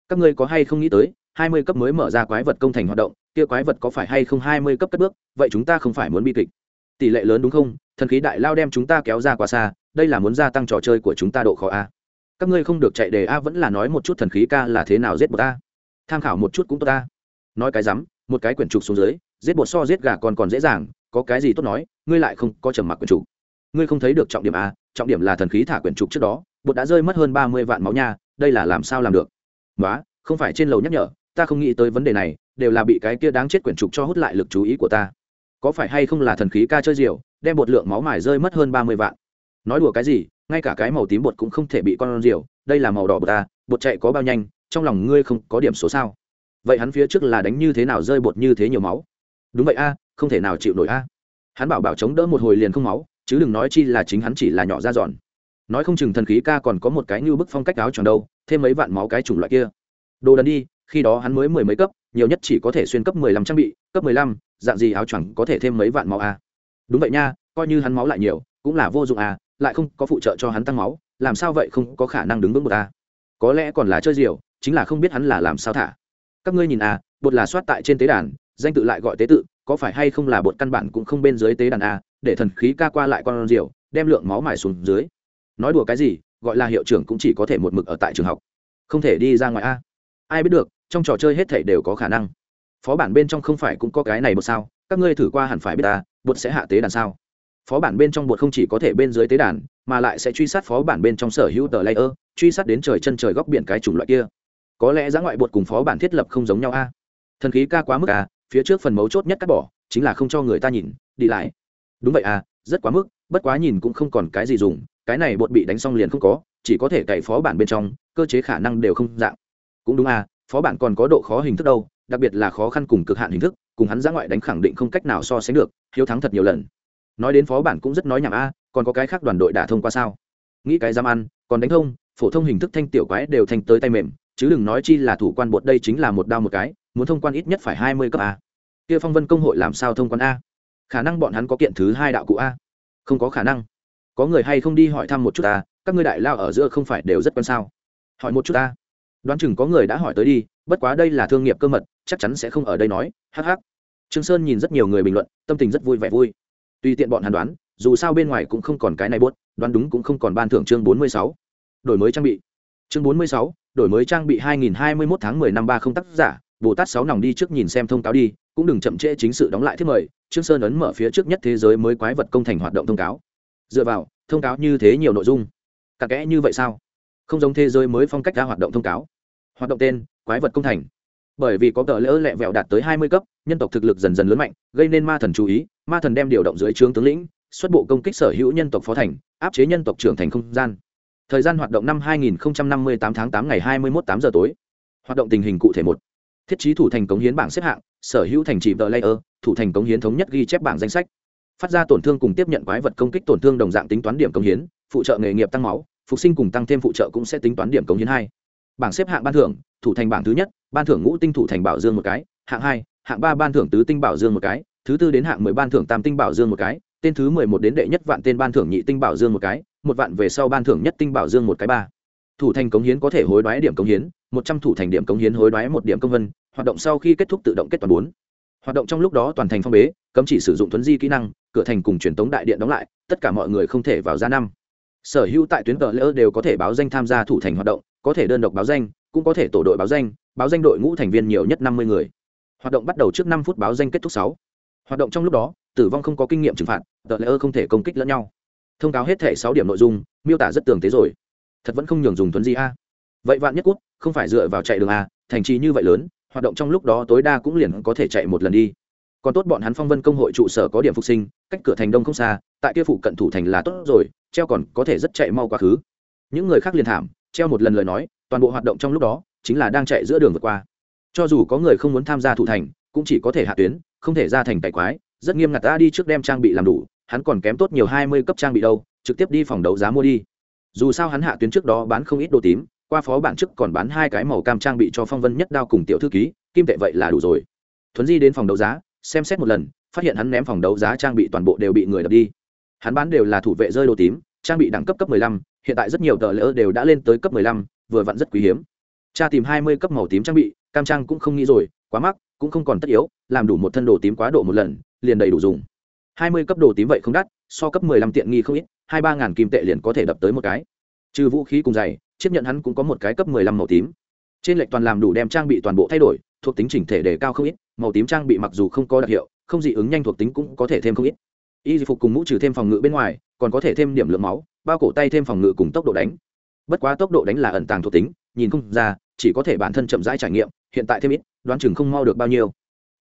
Các ngươi có hay không nghĩ tới, hai mươi cấp mới mở ra quái vật công thành hoạt động, kia quái vật có phải hay không hai mươi cấp cất bước, vậy chúng ta không phải muốn bi kịch. Tỷ lệ lớn đúng không? Thần khí đại lao đem chúng ta kéo ra quá xa, đây là muốn gia tăng trò chơi của chúng ta độ khó a. Các ngươi không được chạy đề a, vẫn là nói một chút thần khí ca là thế nào giết bột a. Tham khảo một chút cũng tốt ta nói cái rắm, một cái quyển trục xuống dưới, giết bột so giết gà còn còn dễ dàng, có cái gì tốt nói, ngươi lại không có trầm mặc quyển trục ngươi không thấy được trọng điểm a trọng điểm là thần khí thả quyển trục trước đó, bột đã rơi mất hơn ba mươi vạn máu nha, đây là làm sao làm được? Nói không phải trên lầu nhắc nhở, ta không nghĩ tới vấn đề này, đều là bị cái kia đáng chết quyển trục cho hút lại lực chú ý của ta. Có phải hay không là thần khí ca chơi diều, đem bột lượng máu mài rơi mất hơn ba mươi vạn? Nói đùa cái gì, ngay cả cái màu tím bột cũng không thể bị con diều, đây là màu đỏ bột ta, bột chạy có bao nhanh, trong lòng ngươi không có điểm số sao? Vậy hắn phía trước là đánh như thế nào rơi bột như thế nhiều máu? Đúng vậy a, không thể nào chịu nổi a. Hắn bảo bảo chống đỡ một hồi liền không máu chứ đừng nói chi là chính hắn chỉ là nhỏ ra giòn. Nói không chừng thần khí ca còn có một cái như bức phong cách áo tròn đâu, thêm mấy vạn máu cái chủng loại kia. Đồ đần đi, khi đó hắn mới mười mấy cấp, nhiều nhất chỉ có thể xuyên cấp mười lăm trang bị, cấp mười lăm, dạng gì áo choàng có thể thêm mấy vạn máu à? Đúng vậy nha, coi như hắn máu lại nhiều, cũng là vô dụng à lại không có phụ trợ cho hắn tăng máu, làm sao vậy không có khả năng đứng vững một à có lẽ còn là chơi diều, chính là không biết hắn là làm sao thả. Các ngươi nhìn à bột là soát tại trên tế đàn, danh tự lại gọi tế tự có phải hay không là bột căn bản cũng không bên dưới tế đàn a, để thần khí ca qua lại con rượu, đem lượng máu mải xuống dưới. Nói đùa cái gì, gọi là hiệu trưởng cũng chỉ có thể một mực ở tại trường học. Không thể đi ra ngoài a. Ai biết được, trong trò chơi hết thảy đều có khả năng. Phó bản bên trong không phải cũng có cái này một sao? Các ngươi thử qua hẳn phải biết ta, bột sẽ hạ tế đàn sao? Phó bản bên trong bột không chỉ có thể bên dưới tế đàn, mà lại sẽ truy sát phó bản bên trong sở hữu tờ layer, truy sát đến trời chân trời góc biển cái chủng loại kia. Có lẽ giá ngoại bột cùng phó bản thiết lập không giống nhau a. Thần khí ca quá mức à phía trước phần mấu chốt nhất cắt bỏ, chính là không cho người ta nhìn, đi lại. Đúng vậy à rất quá mức, bất quá nhìn cũng không còn cái gì dùng, cái này bột bị đánh xong liền không có, chỉ có thể cậy phó bản bên trong, cơ chế khả năng đều không dạng. Cũng đúng à phó bản còn có độ khó hình thức đâu, đặc biệt là khó khăn cùng cực hạn hình thức, cùng hắn ra ngoại đánh khẳng định không cách nào so sánh được, hiếu thắng thật nhiều lần. Nói đến phó bản cũng rất nói nhảm a còn có cái khác đoàn đội đả thông qua sao? Nghĩ cái dám ăn, còn đánh thông, phổ thông hình thức thanh tiểu quái đều thành tới tay mềm, chứ đừng nói chi là thủ quan bột đây chính là một đao một cái, muốn thông quan ít nhất phải hai mươi cấp a kia phong vân công hội làm sao thông quan a? Khả năng bọn hắn có kiện thứ hai đạo cụ a. Không có khả năng. Có người hay không đi hỏi thăm một chút ta các ngươi đại lao ở giữa không phải đều rất quan sao? Hỏi một chút ta đoán chừng có người đã hỏi tới đi, bất quá đây là thương nghiệp cơ mật, chắc chắn sẽ không ở đây nói hh trương sơn nhìn rất nhiều người bình luận, tâm tình rất vui vẻ vui. Tùy tiện bọn hắn đoán, dù sao bên ngoài cũng không còn cái này buốt, đoán đúng cũng không còn ban thưởng chương bốn mươi sáu. Đổi mới trang bị. Chương bốn mươi sáu, đổi mới trang bị hai nghìn hai mươi mốt tháng mười năm ba không tác giả bồ tát sáu nòng đi trước nhìn xem thông cáo đi, cũng đừng chậm trễ chính sự đóng lại thiết mời, trương sơn ấn mở phía trước nhất thế giới mới quái vật công thành hoạt động thông cáo. Dựa vào, thông cáo như thế nhiều nội dung. Cả kẽ như vậy sao? Không giống thế giới mới phong cách ra hoạt động thông cáo. Hoạt động tên, quái vật công thành. Bởi vì có cờ lỡ lẹ vẹo đạt tới hai mươi cấp, nhân tộc thực lực dần dần lớn mạnh, gây nên ma thần chú ý, ma thần đem điều động dưới trướng tướng lĩnh, xuất bộ công kích sở hữu nhân tộc phó thành, áp chế nhân tộc trưởng thành không gian. Thời gian hoạt động năm 2058 tháng 8 ngày 21 8 giờ tối. Hoạt động tình hình cụ thể một thiết trí thủ thành cống hiến bảng xếp hạng, sở hữu thành trì vợ layer, thủ thành cống hiến thống nhất ghi chép bảng danh sách. Phát ra tổn thương cùng tiếp nhận quái vật công kích tổn thương đồng dạng tính toán điểm cống hiến, phụ trợ nghề nghiệp tăng máu, phục sinh cùng tăng thêm phụ trợ cũng sẽ tính toán điểm cống hiến hai. Bảng xếp hạng ban thưởng, thủ thành bảng thứ nhất, ban thưởng ngũ tinh thủ thành bảo dương một cái, hạng hai, hạng ba ban thưởng tứ tinh bảo dương một cái, thứ tư đến hạng mười ban thưởng tam tinh bảo dương một cái, tên thứ mười một đến đệ nhất vạn tên ban thưởng nhị tinh bảo dương một cái, một vạn về sau ban thưởng nhất tinh bảo dương một cái ba. Thủ thành cống hiến có thể hối đoái điểm cống hiến một trăm thủ thành điểm cống hiến hối đoái một điểm công vân, hoạt động sau khi kết thúc tự động kết toàn bốn. Hoạt động trong lúc đó toàn thành phong bế, cấm chỉ sử dụng thuấn di kỹ năng, cửa thành cùng truyền tống đại điện đóng lại, tất cả mọi người không thể vào ra năm. Sở hữu tại tuyến tờ lỡ đều có thể báo danh tham gia thủ thành hoạt động, có thể đơn độc báo danh, cũng có thể tổ đội báo danh báo danh đội ngũ thành viên nhiều nhất năm mươi người. Hoạt động bắt đầu trước năm phút báo danh kết thúc sáu. Hoạt động trong lúc đó, tử vong không có kinh nghiệm trừng phạt, tờ lỡ không thể công kích lẫn nhau. Thông cáo hết thể sáu điểm nội dung, miêu tả rất tường tế rồi. Thật vẫn không nhường dùng thuấn di a. Vậy vạn nhất quốc không phải dựa vào chạy đường a, thành trì như vậy lớn, hoạt động trong lúc đó tối đa cũng liền có thể chạy một lần đi. Còn tốt bọn hắn phong vân công hội trụ sở có điểm phục sinh, cách cửa thành đông không xa, tại kia phụ cận thủ thành là tốt rồi, treo còn có thể rất chạy mau quá khứ. Những người khác liền thảm, treo một lần lời nói, toàn bộ hoạt động trong lúc đó chính là đang chạy giữa đường vượt qua. Cho dù có người không muốn tham gia thủ thành, cũng chỉ có thể hạ tuyến, không thể ra thành tài quái, rất nghiêm ngặt ta đi trước đem trang bị làm đủ, hắn còn kém tốt nhiều hai mươi cấp trang bị đâu, trực tiếp đi phòng đấu giá mua đi. Dù sao hắn hạ tuyến trước đó bán không ít đồ tím qua phó bản trước còn bán hai cái màu cam trang bị cho phong vân nhất đao cùng tiểu thư ký kim tệ vậy là đủ rồi. Thuấn di đến phòng đấu giá xem xét một lần phát hiện hắn ném phòng đấu giá trang bị toàn bộ đều bị người đập đi. Hắn bán đều là thủ vệ rơi đồ tím trang bị đẳng cấp cấp 15, hiện tại rất nhiều tờ lỡ đều đã lên tới cấp 15, vừa vặn rất quý hiếm. Cha tìm 20 cấp màu tím trang bị cam trang cũng không nghĩ rồi quá mắc cũng không còn tất yếu làm đủ một thân đồ tím quá độ một lần liền đầy đủ dùng. 20 cấp đồ tím vậy không đắt so cấp 15 tiện nghi không ít hai ba ngàn kim tệ liền có thể đập tới một cái. Trừ vũ khí cùng giày chấp nhận hắn cũng có một cái cấp 15 màu tím. Trên lệch toàn làm đủ đem trang bị toàn bộ thay đổi thuộc tính chỉnh thể đề cao không ít màu tím trang bị mặc dù không có đặc hiệu không dị ứng nhanh thuộc tính cũng có thể thêm không ít. Y phục cùng mũ trừ thêm phòng ngự bên ngoài còn có thể thêm điểm lượng máu bao cổ tay thêm phòng ngự cùng tốc độ đánh. Bất quá tốc độ đánh là ẩn tàng thuộc tính nhìn không ra chỉ có thể bản thân chậm rãi trải nghiệm hiện tại thêm ít đoán chừng không mau được bao nhiêu.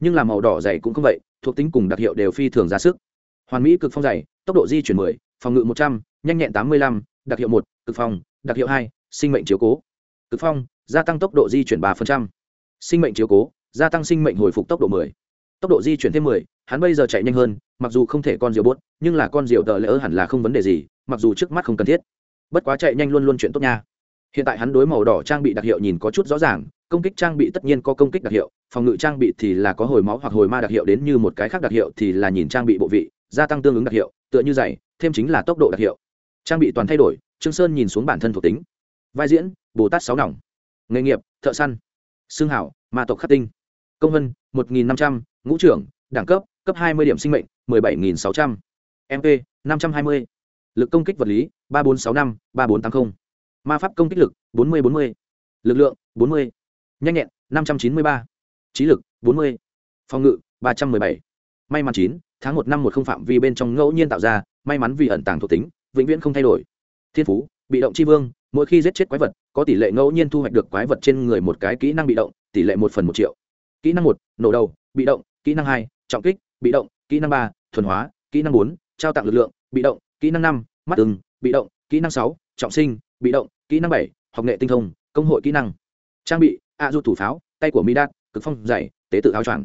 Nhưng là màu đỏ dày cũng không vậy thuộc tính cùng đặc hiệu đều phi thường ra sức. Hoàn mỹ cực phong dày tốc độ di chuyển 10, phòng ngự 100, nhanh nhẹn 85, đặc hiệu 1, cực phong đặc hiệu 2, sinh mệnh chiếu cố. Cực phong gia tăng tốc độ di chuyển ba sinh mệnh chiếu cố gia tăng sinh mệnh hồi phục tốc độ 10. tốc độ di chuyển thêm 10, hắn bây giờ chạy nhanh hơn mặc dù không thể con diều bốt nhưng là con diều tờ lỡ hẳn là không vấn đề gì mặc dù trước mắt không cần thiết. Bất quá chạy nhanh luôn luôn chuyện tốt nha. Hiện tại hắn đối màu đỏ trang bị đặc hiệu nhìn có chút rõ ràng công kích trang bị tất nhiên có công kích đặc hiệu phòng ngự trang bị thì là có hồi máu hoặc hồi ma đặc hiệu đến như một cái khác đặc hiệu thì là nhìn trang bị bộ vị gia tăng tương ứng đặc hiệu tựa như dày thêm chính là tốc độ đặc hiệu. Trang bị toàn thay đổi trương sơn nhìn xuống bản thân thuộc tính vai diễn, bồ tát sáu nòng. Nghề nghiệp, thợ săn. Xương hảo, ma tộc khắc tinh. Công vân một nghìn năm trăm, ngũ trưởng, đẳng cấp cấp hai mươi điểm sinh mệnh, mười bảy nghìn sáu trăm. Mp năm trăm hai mươi. Lực công kích vật lý, ba bốn sáu năm, ba bốn tám mươi ma pháp công kích lực, bốn mươi bốn mươi. Lực lượng, bốn mươi. Nhanh nhẹn, năm trăm chín mươi ba. Trí lực, bốn mươi. Phòng ngự, ba trăm m ư ơ i bảy. May mắn chín, tháng một năm một không phạm vi bên trong ngẫu nhiên tạo ra, may mắn vì ẩn tàng thuộc tính, vĩnh viễn không thay đổi. Thiên phú, bị động tri vương mỗi khi giết chết quái vật có tỷ lệ ngẫu nhiên thu hoạch được quái vật trên người một cái kỹ năng bị động tỷ lệ một phần một triệu. Kỹ năng một nổ đầu bị động kỹ năng hai trọng kích bị động kỹ năng ba thuần hóa kỹ năng bốn trao tặng lực lượng bị động kỹ năng năm mắt ưng bị động kỹ năng sáu trọng sinh bị động kỹ năng bảy học nghệ tinh thông công hội kỹ năng. Trang bị a à, thủ pháo tay của mi đát cực phong dày tế tự áo choàng.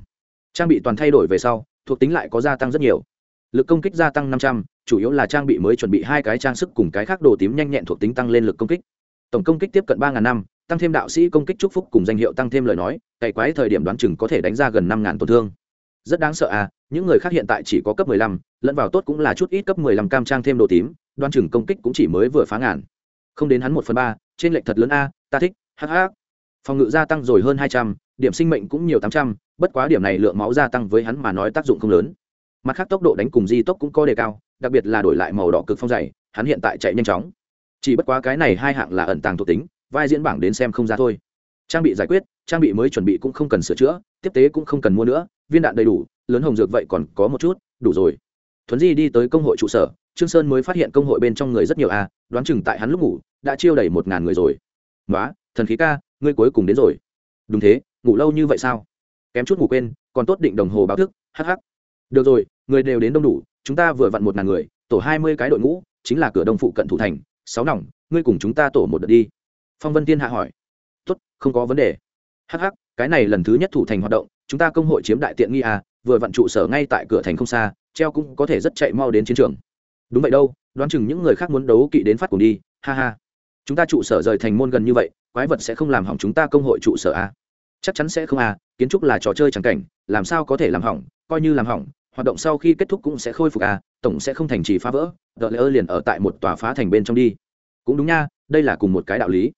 Trang bị toàn thay đổi về sau thuộc tính lại có gia tăng rất nhiều. Lực công kích gia tăng năm trăm chủ yếu là trang bị mới chuẩn bị hai cái trang sức cùng cái khác đồ tím nhanh nhẹn thuộc tính tăng lên lực công kích. Tổng công kích tiếp cận ba ngàn năm, tăng thêm đạo sĩ công kích chúc phúc cùng danh hiệu tăng thêm lời nói, cày quái thời điểm đoán chừng có thể đánh ra gần năm ngàn tổn thương. Rất đáng sợ à những người khác hiện tại chỉ có cấp mười lăm, lẫn vào tốt cũng là chút ít cấp mười lăm cam trang thêm đồ tím, đoán chừng công kích cũng chỉ mới vừa phá ngàn. Không đến hắn một phần ba, trên lệnh thật lớn a, ta thích hh phòng ngự gia tăng rồi hơn hai trăm, điểm sinh mệnh cũng nhiều tám trăm, bất quá điểm này lượng máu gia tăng với hắn mà nói tác dụng không lớn mặt khác tốc độ đánh cùng di tốc cũng có đề cao, đặc biệt là đổi lại màu đỏ cực phong dày, hắn hiện tại chạy nhanh chóng. Chỉ bất quá cái này hai hạng là ẩn tàng thuộc tính, vai diễn bảng đến xem không ra thôi. Trang bị giải quyết, trang bị mới chuẩn bị cũng không cần sửa chữa, tiếp tế cũng không cần mua nữa, viên đạn đầy đủ, lớn hồng dược vậy còn có một chút, đủ rồi. Thuấn di đi tới công hội trụ sở, trương sơn mới phát hiện công hội bên trong người rất nhiều à đoán chừng tại hắn lúc ngủ, đã chiêu đầy một ngàn người rồi. Nói thần khí ca, ngươi cuối cùng đến rồi. Đúng thế, ngủ lâu như vậy sao? Kém chút ngủ quên, còn tốt định đồng hồ báo thức hh được rồi người đều đến đông đủ, chúng ta vừa vặn một ngàn người, tổ hai mươi cái đội ngũ, chính là cửa đông phụ cận thủ thành, sáu nòng, ngươi cùng chúng ta tổ một đợt đi. Phong vân tiên hạ hỏi. Tốt, không có vấn đề. Hh cái này lần thứ nhất thủ thành hoạt động, chúng ta công hội chiếm đại tiện nghi à vừa vặn trụ sở ngay tại cửa thành không xa, treo cũng có thể rất chạy mau đến chiến trường. Đúng vậy đâu, đoán chừng những người khác muốn đấu kỵ đến phát cùng đi, ha ha. Chúng ta trụ sở rời thành môn gần như vậy, quái vật sẽ không làm hỏng chúng ta công hội trụ sở à? chắc chắn sẽ không à kiến trúc là trò chơi chẳng cảnh, làm sao có thể làm hỏng, coi như làm hỏng hoạt động sau khi kết thúc cũng sẽ khôi phục à tổng sẽ không thành trì phá vỡ đợt lỡ liền ở tại một tòa phá thành bên trong đi. Cũng đúng nha, đây là cùng một cái đạo lý.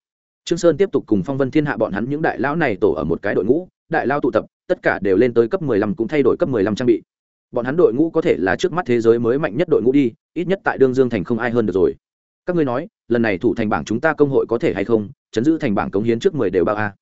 Trương sơn tiếp tục cùng phong vân thiên hạ bọn hắn những đại lão này tổ ở một cái đội ngũ, đại lao tụ tập, tất cả đều lên tới cấp 15 cũng thay đổi cấp 15 trang bị. Bọn hắn đội ngũ có thể là trước mắt thế giới mới mạnh nhất đội ngũ đi, ít nhất tại đương dương thành không ai hơn được rồi. Các ngươi nói, lần này thủ thành bảng chúng ta công hội có thể hay không? Chấn giữ thành bảng cống hiến trước mười đều bao a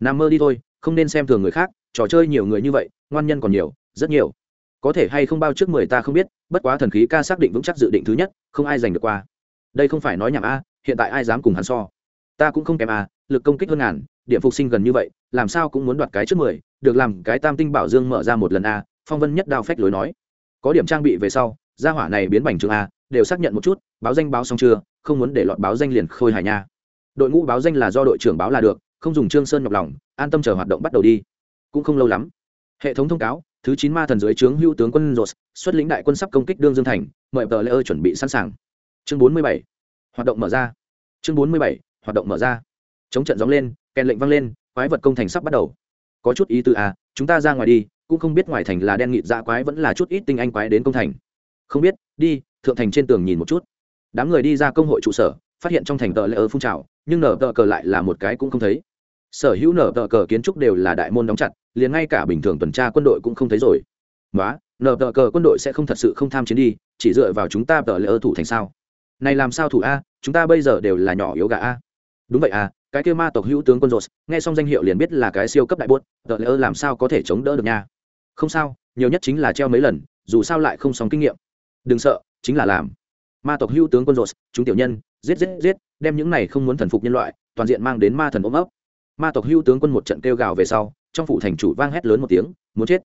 nằm mơ đi thôi, không nên xem thường người khác, trò chơi nhiều người như vậy, ngoan nhân còn nhiều, rất nhiều có thể hay không bao trước mười ta không biết, bất quá thần khí ca xác định vững chắc dự định thứ nhất, không ai giành được qua. Đây không phải nói nhảm a, hiện tại ai dám cùng hắn so? Ta cũng không kém a, lực công kích hơn ngàn, điểm phục sinh gần như vậy, làm sao cũng muốn đoạt cái trước mười, được làm cái tam tinh bảo dương mở ra một lần a, phong vân nhất đao phách lối nói. Có điểm trang bị về sau, gia hỏa này biến bành trường a, đều xác nhận một chút, báo danh báo xong chưa, không muốn để lọt báo danh liền khôi hài nha. Đội ngũ báo danh là do đội trưởng báo là được, không dùng trương sơn nhọc lòng, an tâm chờ hoạt động bắt đầu đi. Cũng không lâu lắm. Hệ thống thông cáo thứ chín ma thần dưới trướng hữu tướng quân rột xuất lĩnh đại quân sắp công kích đương dương thành, mời tờ lễ ơ chuẩn bị sẵn sàng. Chương bốn mươi bảy, hoạt động mở ra. Chương bốn mươi bảy, hoạt động mở ra. Chống trận gióng lên, kèn lệnh vang lên, quái vật công thành sắp bắt đầu. Có chút ý tư à chúng ta ra ngoài đi, cũng không biết ngoài thành là đen nghịt dạ quái vẫn là chút ít tinh anh quái đến công thành. Không biết, đi, thượng thành trên tường nhìn một chút. Đám người đi ra công hội trụ sở, phát hiện trong thành tờ lễ ơ phun trào, nhưng nở tờ cờ lại là một cái cũng không thấy. Sở hữu nở tờ cờ kiến trúc đều là đại môn đóng chặt liền ngay cả bình thường tuần tra quân đội cũng không thấy rồi. Nói nợ tờ cờ quân đội sẽ không thật sự không tham chiến đi, chỉ dựa vào chúng ta tờ lễ ơ thủ thành sao? Này làm sao thủ a, chúng ta bây giờ đều là nhỏ yếu gà a. Đúng vậy à cái kêu ma tộc hữu tướng quân rột nghe xong danh hiệu liền biết là cái siêu cấp đại buốt, tờ lễ ơ làm sao có thể chống đỡ được nha? Không sao, nhiều nhất chính là treo mấy lần, dù sao lại không sóng kinh nghiệm. Đừng sợ, chính là làm. Ma tộc hữu tướng quân rột chúng tiểu nhân, giết giết giết, đem những này không muốn thần phục nhân loại, toàn diện mang đến ma thần ôm ấp ma tộc hưu tướng quân một trận kêu gào về sau, trong phủ thành chủ vang hét lớn một tiếng, muốn chết.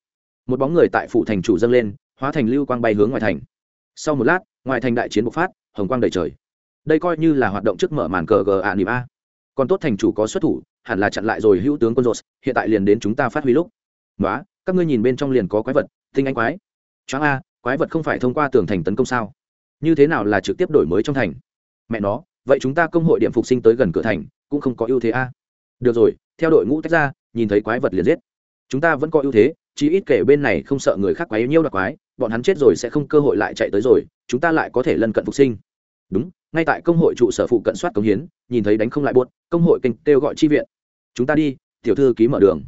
Một bóng người tại phủ thành chủ dâng lên, hóa thành lưu quang bay hướng ngoài thành. Sau một lát, ngoài thành đại chiến bộc phát, hồng quang đầy trời. Đây coi như là hoạt động trước mở màn cờ gờ ạ nỉm a. Còn tốt thành chủ có xuất thủ, hẳn là chặn lại rồi hữu tướng quân rột hiện tại liền đến chúng ta phát huy lúc. Nói các ngươi nhìn bên trong liền có quái vật, tinh anh quái. Choáng a, quái vật không phải thông qua tường thành tấn công sao? Như thế nào là trực tiếp đổi mới trong thành? Mẹ nó, vậy chúng ta công hội điểm phục sinh tới gần cửa thành, cũng không có ưu thế a được rồi, theo đội ngũ tách ra, nhìn thấy quái vật liền giết. Chúng ta vẫn có ưu thế chỉ ít kể bên này không sợ người khác quái nhiêu đặc quái, bọn hắn chết rồi sẽ không cơ hội lại chạy tới rồi, chúng ta lại có thể lân cận phục sinh. Đúng, ngay tại công hội trụ sở phụ cận soát công hiến, nhìn thấy đánh không lại buốt, công hội kênh kêu gọi chi viện. Chúng ta đi, tiểu thư ký mở đường.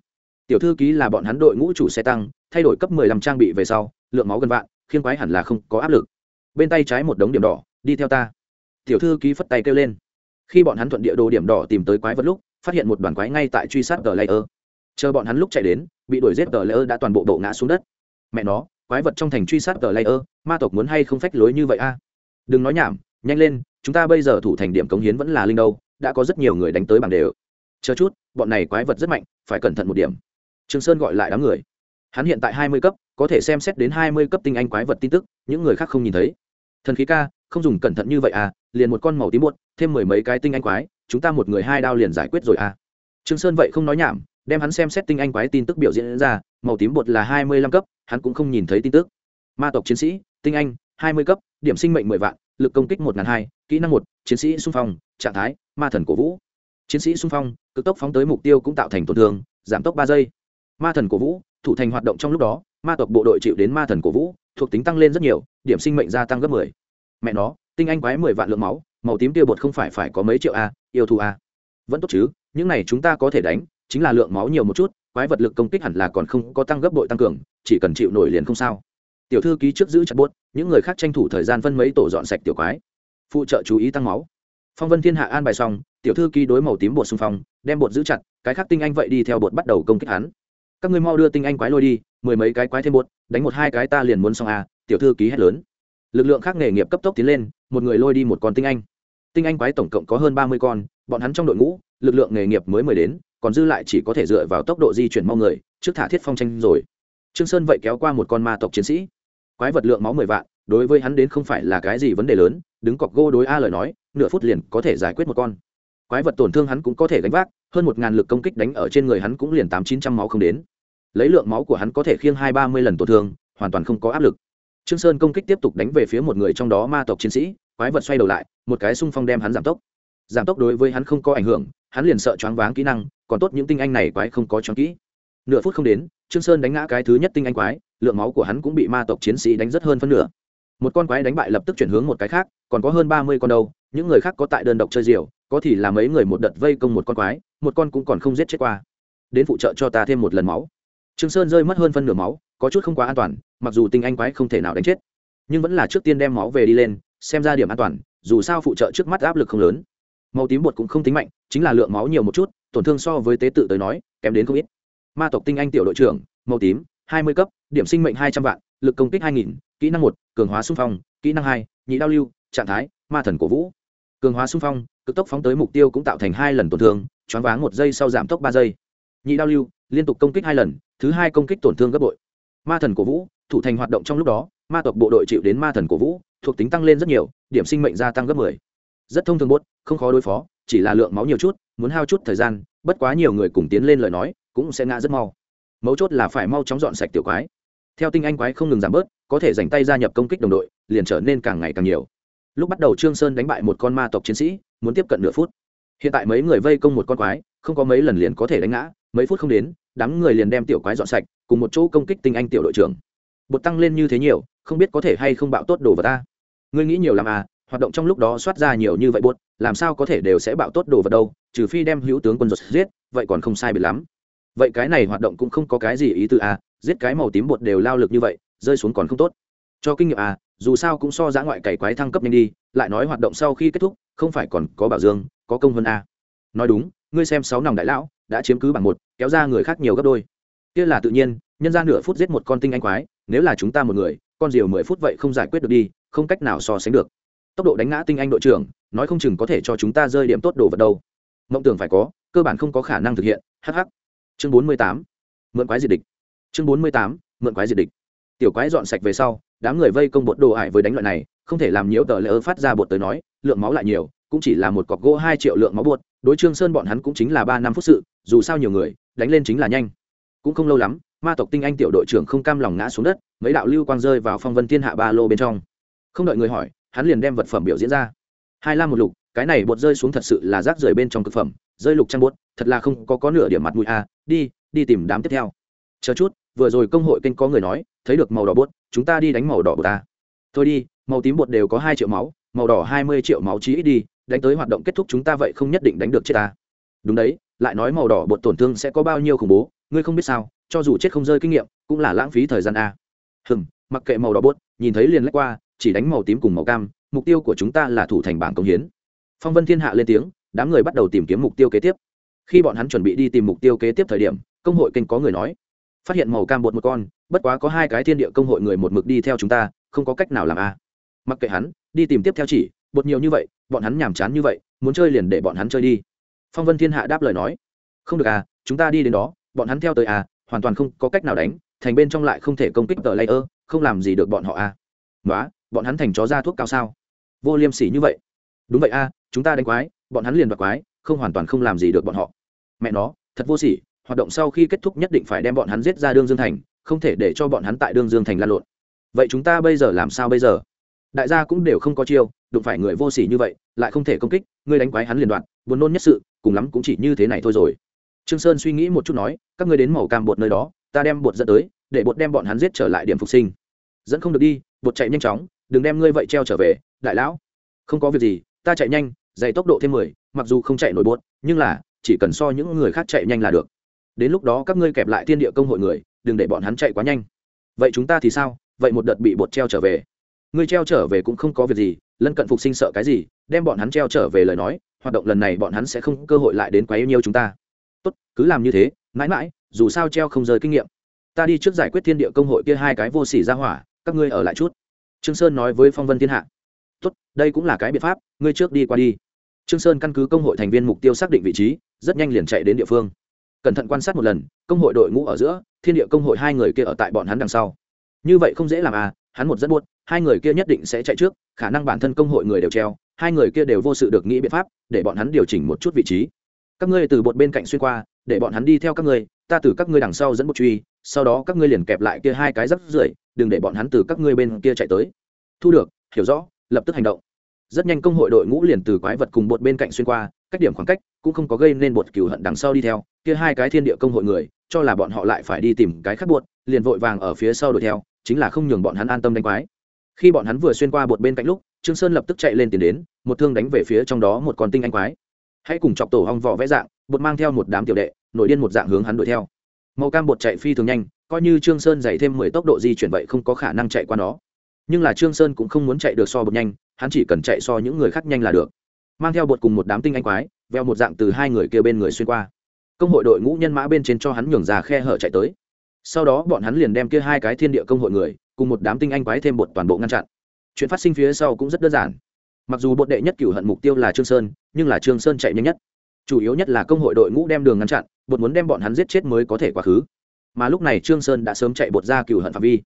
Tiểu thư ký là bọn hắn đội ngũ chủ xe tăng, thay đổi cấp mười lăm trang bị về sau, lượng máu gần vạn, khiên quái hẳn là không có áp lực. Bên tay trái một đống điểm đỏ, đi theo ta. Tiểu thư ký phất tay kêu lên. Khi bọn hắn thuận địa đồ điểm đỏ tìm tới quái vật lúc phát hiện một đoàn quái ngay tại truy sát tờ layer. Chờ bọn hắn lúc chạy đến bị đuổi giết tờ layer đã toàn bộ đổ ngã xuống đất. Mẹ nó quái vật trong thành truy sát tờ layer ma tộc muốn hay không phách lối như vậy a? Đừng nói nhảm nhanh lên chúng ta bây giờ thủ thành điểm cống hiến vẫn là linh đâu đã có rất nhiều người đánh tới bằng đều. Chờ chút bọn này quái vật rất mạnh phải cẩn thận một điểm. Trường sơn gọi lại đám người. Hắn hiện tại hai mươi cấp có thể xem xét đến hai mươi cấp tinh anh quái vật tin tức những người khác không nhìn thấy. Thần khí ca không dùng cẩn thận như vậy à liền một con màu tím muộn, thêm mười mấy cái tinh anh quái chúng ta một người hai đao liền giải quyết rồi à. Trương sơn vậy không nói nhảm, đem hắn xem xét tinh anh quái tin tức biểu diễn ra, màu tím bột là hai mươi lăm cấp, hắn cũng không nhìn thấy tin tức. Ma tộc chiến sĩ, tinh anh, hai mươi cấp, điểm sinh mệnh mười vạn, lực công kích một ngàn hai, kỹ năng một, chiến sĩ xung phong, trạng thái, ma thần cổ vũ. Chiến sĩ xung phong, cực tốc phóng tới mục tiêu cũng tạo thành tổn thương, giảm tốc ba giây. Ma thần cổ vũ, thủ thành hoạt động trong lúc đó, ma tộc bộ đội chịu đến ma thần cổ vũ, thuộc tính tăng lên rất nhiều, điểm sinh mệnh gia tăng gấp mười. Mẹ nó, tinh anh quái mười vạn lượng máu, màu tím tiêu bột không phải phải có mấy triệu a yêu thù à? vẫn tốt chứ, những này chúng ta có thể đánh, chính là lượng máu nhiều một chút, quái vật lực công kích hẳn là còn không có tăng gấp bội tăng cường, chỉ cần chịu nổi liền không sao. Tiểu thư ký trước giữ chặt bốt những người khác tranh thủ thời gian phân mấy tổ dọn sạch tiểu quái. Phụ trợ chú ý tăng máu. Phong vân thiên hạ an bài xong, tiểu thư ký đối màu tím bột xung phong, đem bột giữ chặt, cái khác tinh anh vậy đi theo bột bắt đầu công kích hắn. Các ngươi mau đưa tinh anh quái lôi đi, mười mấy cái quái thêm bột đánh một hai cái ta liền muốn xong à tiểu thư ký hét lớn. Lực lượng khác nghề nghiệp cấp tốc tiến lên, một người lôi đi một con tinh anh tinh anh quái tổng cộng có hơn ba mươi con, bọn hắn trong đội ngũ, lực lượng nghề nghiệp mới mới đến, còn dư lại chỉ có thể dựa vào tốc độ di chuyển mau người, trước thả thiết phong tranh rồi. Trương sơn vậy kéo qua một con ma tộc chiến sĩ. Quái vật lượng máu mười vạn, đối với hắn đến không phải là cái gì vấn đề lớn, đứng cọc gô đối a lời nói, nửa phút liền có thể giải quyết một con. Quái vật tổn thương hắn cũng có thể gánh vác, hơn một ngàn lực công kích đánh ở trên người hắn cũng liền tám chín trăm máu không đến. Lấy lượng máu của hắn có thể khiêng hai ba mươi lần tổn thương, hoàn toàn không có áp lực. Trương sơn công kích tiếp tục đánh về phía một người trong đó ma tộc chiến sĩ, quái vật xoay đầu lại một cái xung phong đem hắn giảm tốc. Giảm tốc đối với hắn không có ảnh hưởng, hắn liền sợ choáng váng kỹ năng, còn tốt những tinh anh này quái không có choáng kỹ. Nửa phút không đến, trương sơn đánh ngã cái thứ nhất tinh anh quái, lượng máu của hắn cũng bị ma tộc chiến sĩ đánh rất hơn phân nửa. Một con quái đánh bại lập tức chuyển hướng một cái khác, còn có hơn ba mươi con đâu, những người khác có tại đơn độc chơi diều có thì là mấy người một đợt vây công một con quái, một con cũng còn không giết chết qua. Đến phụ trợ cho ta thêm một lần máu. Trương sơn rơi mất hơn phân nửa máu, có chút không quá an toàn, mặc dù tinh anh quái không thể nào đánh chết, nhưng vẫn là trước tiên đem máu về đi lên, xem ra điểm an toàn dù sao phụ trợ trước mắt áp lực không lớn. Màu tím bột cũng không tính mạnh, chính là lượng máu nhiều một chút, tổn thương so với tế tự tới nói, kém đến không ít. Ma tộc tinh anh tiểu đội trưởng, màu tím, hai mươi cấp, điểm sinh mệnh hai trăm vạn, lực công kích hai nghìn, kỹ năng một, cường hóa xung phong, kỹ năng hai, nhị đao lưu, trạng thái, ma thần cổ vũ. Cường hóa xung phong, cực tốc phóng tới mục tiêu cũng tạo thành hai lần tổn thương, choáng váng một giây sau giảm tốc ba giây. Nhị đao lưu, liên tục công kích hai lần, thứ hai công kích tổn thương gấp bội. Ma thần cổ vũ, thủ thành hoạt động trong lúc đó, ma tộc bộ đội chịu đến ma thần cổ vũ thuộc tính tăng lên rất nhiều, điểm sinh mệnh gia tăng gấp mười. Rất thông thường bốt, không khó đối phó, chỉ là lượng máu nhiều chút, muốn hao chút thời gian, bất quá nhiều người cùng tiến lên lời nói, cũng sẽ ngã rất mau. Mấu chốt là phải mau chóng dọn sạch tiểu quái. Theo tinh anh quái không ngừng giảm bớt, có thể dành tay gia nhập công kích đồng đội, liền trở nên càng ngày càng nhiều. Lúc bắt đầu trương sơn đánh bại một con ma tộc chiến sĩ, muốn tiếp cận nửa phút. Hiện tại mấy người vây công một con quái, không có mấy lần liền có thể đánh ngã, mấy phút không đến, đám người liền đem tiểu quái dọn sạch, cùng một chỗ công kích tinh anh tiểu đội trưởng. Bột tăng lên như thế nhiều, không biết có thể hay không bạo tốt đồ vào ta ngươi nghĩ nhiều làm à hoạt động trong lúc đó soát ra nhiều như vậy bột làm sao có thể đều sẽ bạo tốt đồ vật đâu, trừ phi đem hữu tướng quân giật giết, vậy còn không sai biệt lắm. Vậy cái này hoạt động cũng không có cái gì ý tư à giết cái màu tím bột đều lao lực như vậy, rơi xuống còn không tốt. Cho kinh nghiệm à dù sao cũng so giã ngoại cày quái thăng cấp nhanh đi, lại nói hoạt động sau khi kết thúc, không phải còn có bảo dương, có công hơn à. nói đúng, ngươi xem sáu nòng đại lão, đã chiếm cứ bằng một, kéo ra người khác nhiều gấp đôi. Kia là tự nhiên, nhân ra nửa phút giết một con tinh anh quái, nếu là chúng ta một người, con diều mười phút vậy không giải quyết được đi không cách nào so sánh được. Tốc độ đánh ngã tinh anh đội trưởng, nói không chừng có thể cho chúng ta rơi điểm tốt đồ vật đâu. Mộng tưởng phải có, cơ bản không có khả năng thực hiện. Hh chương bốn mươi tám. Mượn quái diệt địch. Chương bốn mươi tám. Mượn quái diệt địch. Tiểu quái dọn sạch về sau, đám người vây công bột đồ ải với đánh loại này, không thể làm nhiễu tờ lỡ phát ra bột tới nói, lượng máu lại nhiều, cũng chỉ là một cọc gỗ hai triệu lượng máu bột. Đối trương sơn bọn hắn cũng chính là ba năm phút sự, dù sao nhiều người, đánh lên chính là nhanh. Cũng không lâu lắm, ma tộc tinh anh tiểu đội trưởng không cam lòng ngã xuống đất, mấy đạo lưu quang rơi vào phong vân thiên hạ ba lô bên trong không đợi người hỏi, hắn liền đem vật phẩm biểu diễn ra. Hai lam một lục, cái này bột rơi xuống thật sự là rác rưởi bên trong thực phẩm, rơi lục trang bột, thật là không có có nửa điểm mặt mũi a đi đi tìm đám tiếp theo. Chờ chút, vừa rồi công hội kênh có người nói, thấy được màu đỏ bột, chúng ta đi đánh màu đỏ bột ta thôi đi, màu tím bột đều có hai triệu máu, màu đỏ hai mươi triệu máu chí ít đi, đánh tới hoạt động kết thúc chúng ta vậy không nhất định đánh được chết ta đúng đấy, lại nói màu đỏ bột tổn thương sẽ có bao nhiêu khủng bố, ngươi không biết sao, cho dù chết không rơi kinh nghiệm, cũng là lãng phí thời gian a hừm, mặc kệ màu đỏ bột, nhìn thấy liền lách qua chỉ đánh màu tím cùng màu cam, mục tiêu của chúng ta là thủ thành bảng công hiến. Phong vân thiên hạ lên tiếng, đám người bắt đầu tìm kiếm mục tiêu kế tiếp. Khi bọn hắn chuẩn bị đi tìm mục tiêu kế tiếp thời điểm, công hội kênh có người nói, phát hiện màu cam bột một con, bất quá có hai cái thiên địa công hội người một mực đi theo chúng ta, không có cách nào làm a. Mặc kệ hắn, đi tìm tiếp theo chỉ, bột nhiều như vậy, bọn hắn nhàm chán như vậy, muốn chơi liền để bọn hắn chơi đi. Phong vân thiên hạ đáp lời nói, không được à chúng ta đi đến đó, bọn hắn theo tới à hoàn toàn không có cách nào đánh, thành bên trong lại không thể công kích tờ layer, không làm gì được bọn họ à. Nói bọn hắn thành chó ra thuốc cao sao? Vô liêm sỉ như vậy. Đúng vậy à chúng ta đánh quái, bọn hắn liền đoạt quái, không hoàn toàn không làm gì được bọn họ. Mẹ nó, thật vô sỉ, hoạt động sau khi kết thúc nhất định phải đem bọn hắn giết ra đương dương thành, không thể để cho bọn hắn tại đương dương thành lan lộn. Vậy chúng ta bây giờ làm sao bây giờ? Đại gia cũng đều không có chiêu, đụng phải người vô sỉ như vậy, lại không thể công kích ngươi đánh quái hắn liền đoạn, buồn nôn nhất sự, cùng lắm cũng chỉ như thế này thôi rồi. Trương sơn suy nghĩ một chút nói, các ngươi đến màu cam bột nơi đó, ta đem bột dẫn tới, để bột đem bọn hắn giết trở lại điểm phục sinh. Dẫn không được đi, bột chạy nhanh chóng đừng đem ngươi vậy treo trở về, đại lão. Không có việc gì, ta chạy nhanh, dày tốc độ thêm mười, mặc dù không chạy nổi buốt, nhưng là, chỉ cần so những người khác chạy nhanh là được. Đến lúc đó các ngươi kẹp lại thiên địa công hội người, đừng để bọn hắn chạy quá nhanh. Vậy chúng ta thì sao? Vậy một đợt bị bột treo trở về. Ngươi treo trở về cũng không có việc gì, lân cận phục sinh sợ cái gì, đem bọn hắn treo trở về lời nói, hoạt động lần này bọn hắn sẽ không cơ hội lại đến quá yêu nhiêu chúng ta. Tốt, cứ làm như thế, mãi mãi, dù sao treo không rời kinh nghiệm. Ta đi trước giải quyết thiên địa công hội kia hai cái vô sỉ ra hỏa, các ngươi ở lại chút trương sơn nói với phong vân thiên hạ. Tốt, đây cũng là cái biện pháp, ngươi trước đi qua đi. Trương sơn căn cứ công hội thành viên mục tiêu xác định vị trí, rất nhanh liền chạy đến địa phương. Cẩn thận quan sát một lần, công hội đội ngũ ở giữa, thiên địa công hội hai người kia ở tại bọn hắn đằng sau. Như vậy không dễ làm à hắn một rất buốt, hai người kia nhất định sẽ chạy trước, khả năng bản thân công hội người đều treo, hai người kia đều vô sự được nghĩ biện pháp, để bọn hắn điều chỉnh một chút vị trí. Các ngươi từ bột bên cạnh xuyên qua, để bọn hắn đi theo các ngươi, ta từ các ngươi đằng sau dẫn một truy, sau đó các ngươi liền kẹp lại kia hai cái rắc rưởi, đừng để bọn hắn từ các ngươi bên kia chạy tới thu được, hiểu rõ, lập tức hành động. Rất nhanh công hội đội ngũ liền từ quái vật cùng bột bên cạnh xuyên qua, cách điểm khoảng cách cũng không có gây nên bột cửu hận đằng sau đi theo. Kia hai cái thiên địa công hội người, cho là bọn họ lại phải đi tìm cái khác bột, liền vội vàng ở phía sau đuổi theo, chính là không nhường bọn hắn an tâm đánh quái. Khi bọn hắn vừa xuyên qua bột bên cạnh lúc, trương sơn lập tức chạy lên tiền đến, một thương đánh về phía trong đó một con tinh anh quái. Hãy cùng chọc tổ hong vỏ vẽ dạng, bột mang theo một đám tiểu đệ, nổi điên một dạng hướng hắn đuổi theo. Màu cam bột chạy phi thường nhanh, coi như trương sơn dày thêm mười tốc độ di chuyển vậy không có khả năng chạy qua nó nhưng là trương sơn cũng không muốn chạy được so bột nhanh, hắn chỉ cần chạy so những người khác nhanh là được. mang theo bột cùng một đám tinh anh quái, veo một dạng từ hai người kia bên người xuyên qua. công hội đội ngũ nhân mã bên trên cho hắn nhường ra khe hở chạy tới. sau đó bọn hắn liền đem kia hai cái thiên địa công hội người, cùng một đám tinh anh quái thêm bột toàn bộ ngăn chặn. chuyện phát sinh phía sau cũng rất đơn giản. mặc dù bột đệ nhất cửu hận mục tiêu là trương sơn, nhưng là trương sơn chạy nhanh nhất. chủ yếu nhất là công hội đội ngũ đem đường ngăn chặn, bột muốn đem bọn hắn giết chết mới có thể quá khứ. mà lúc này trương sơn đã sớm chạy bột ra cửu hận phạm vi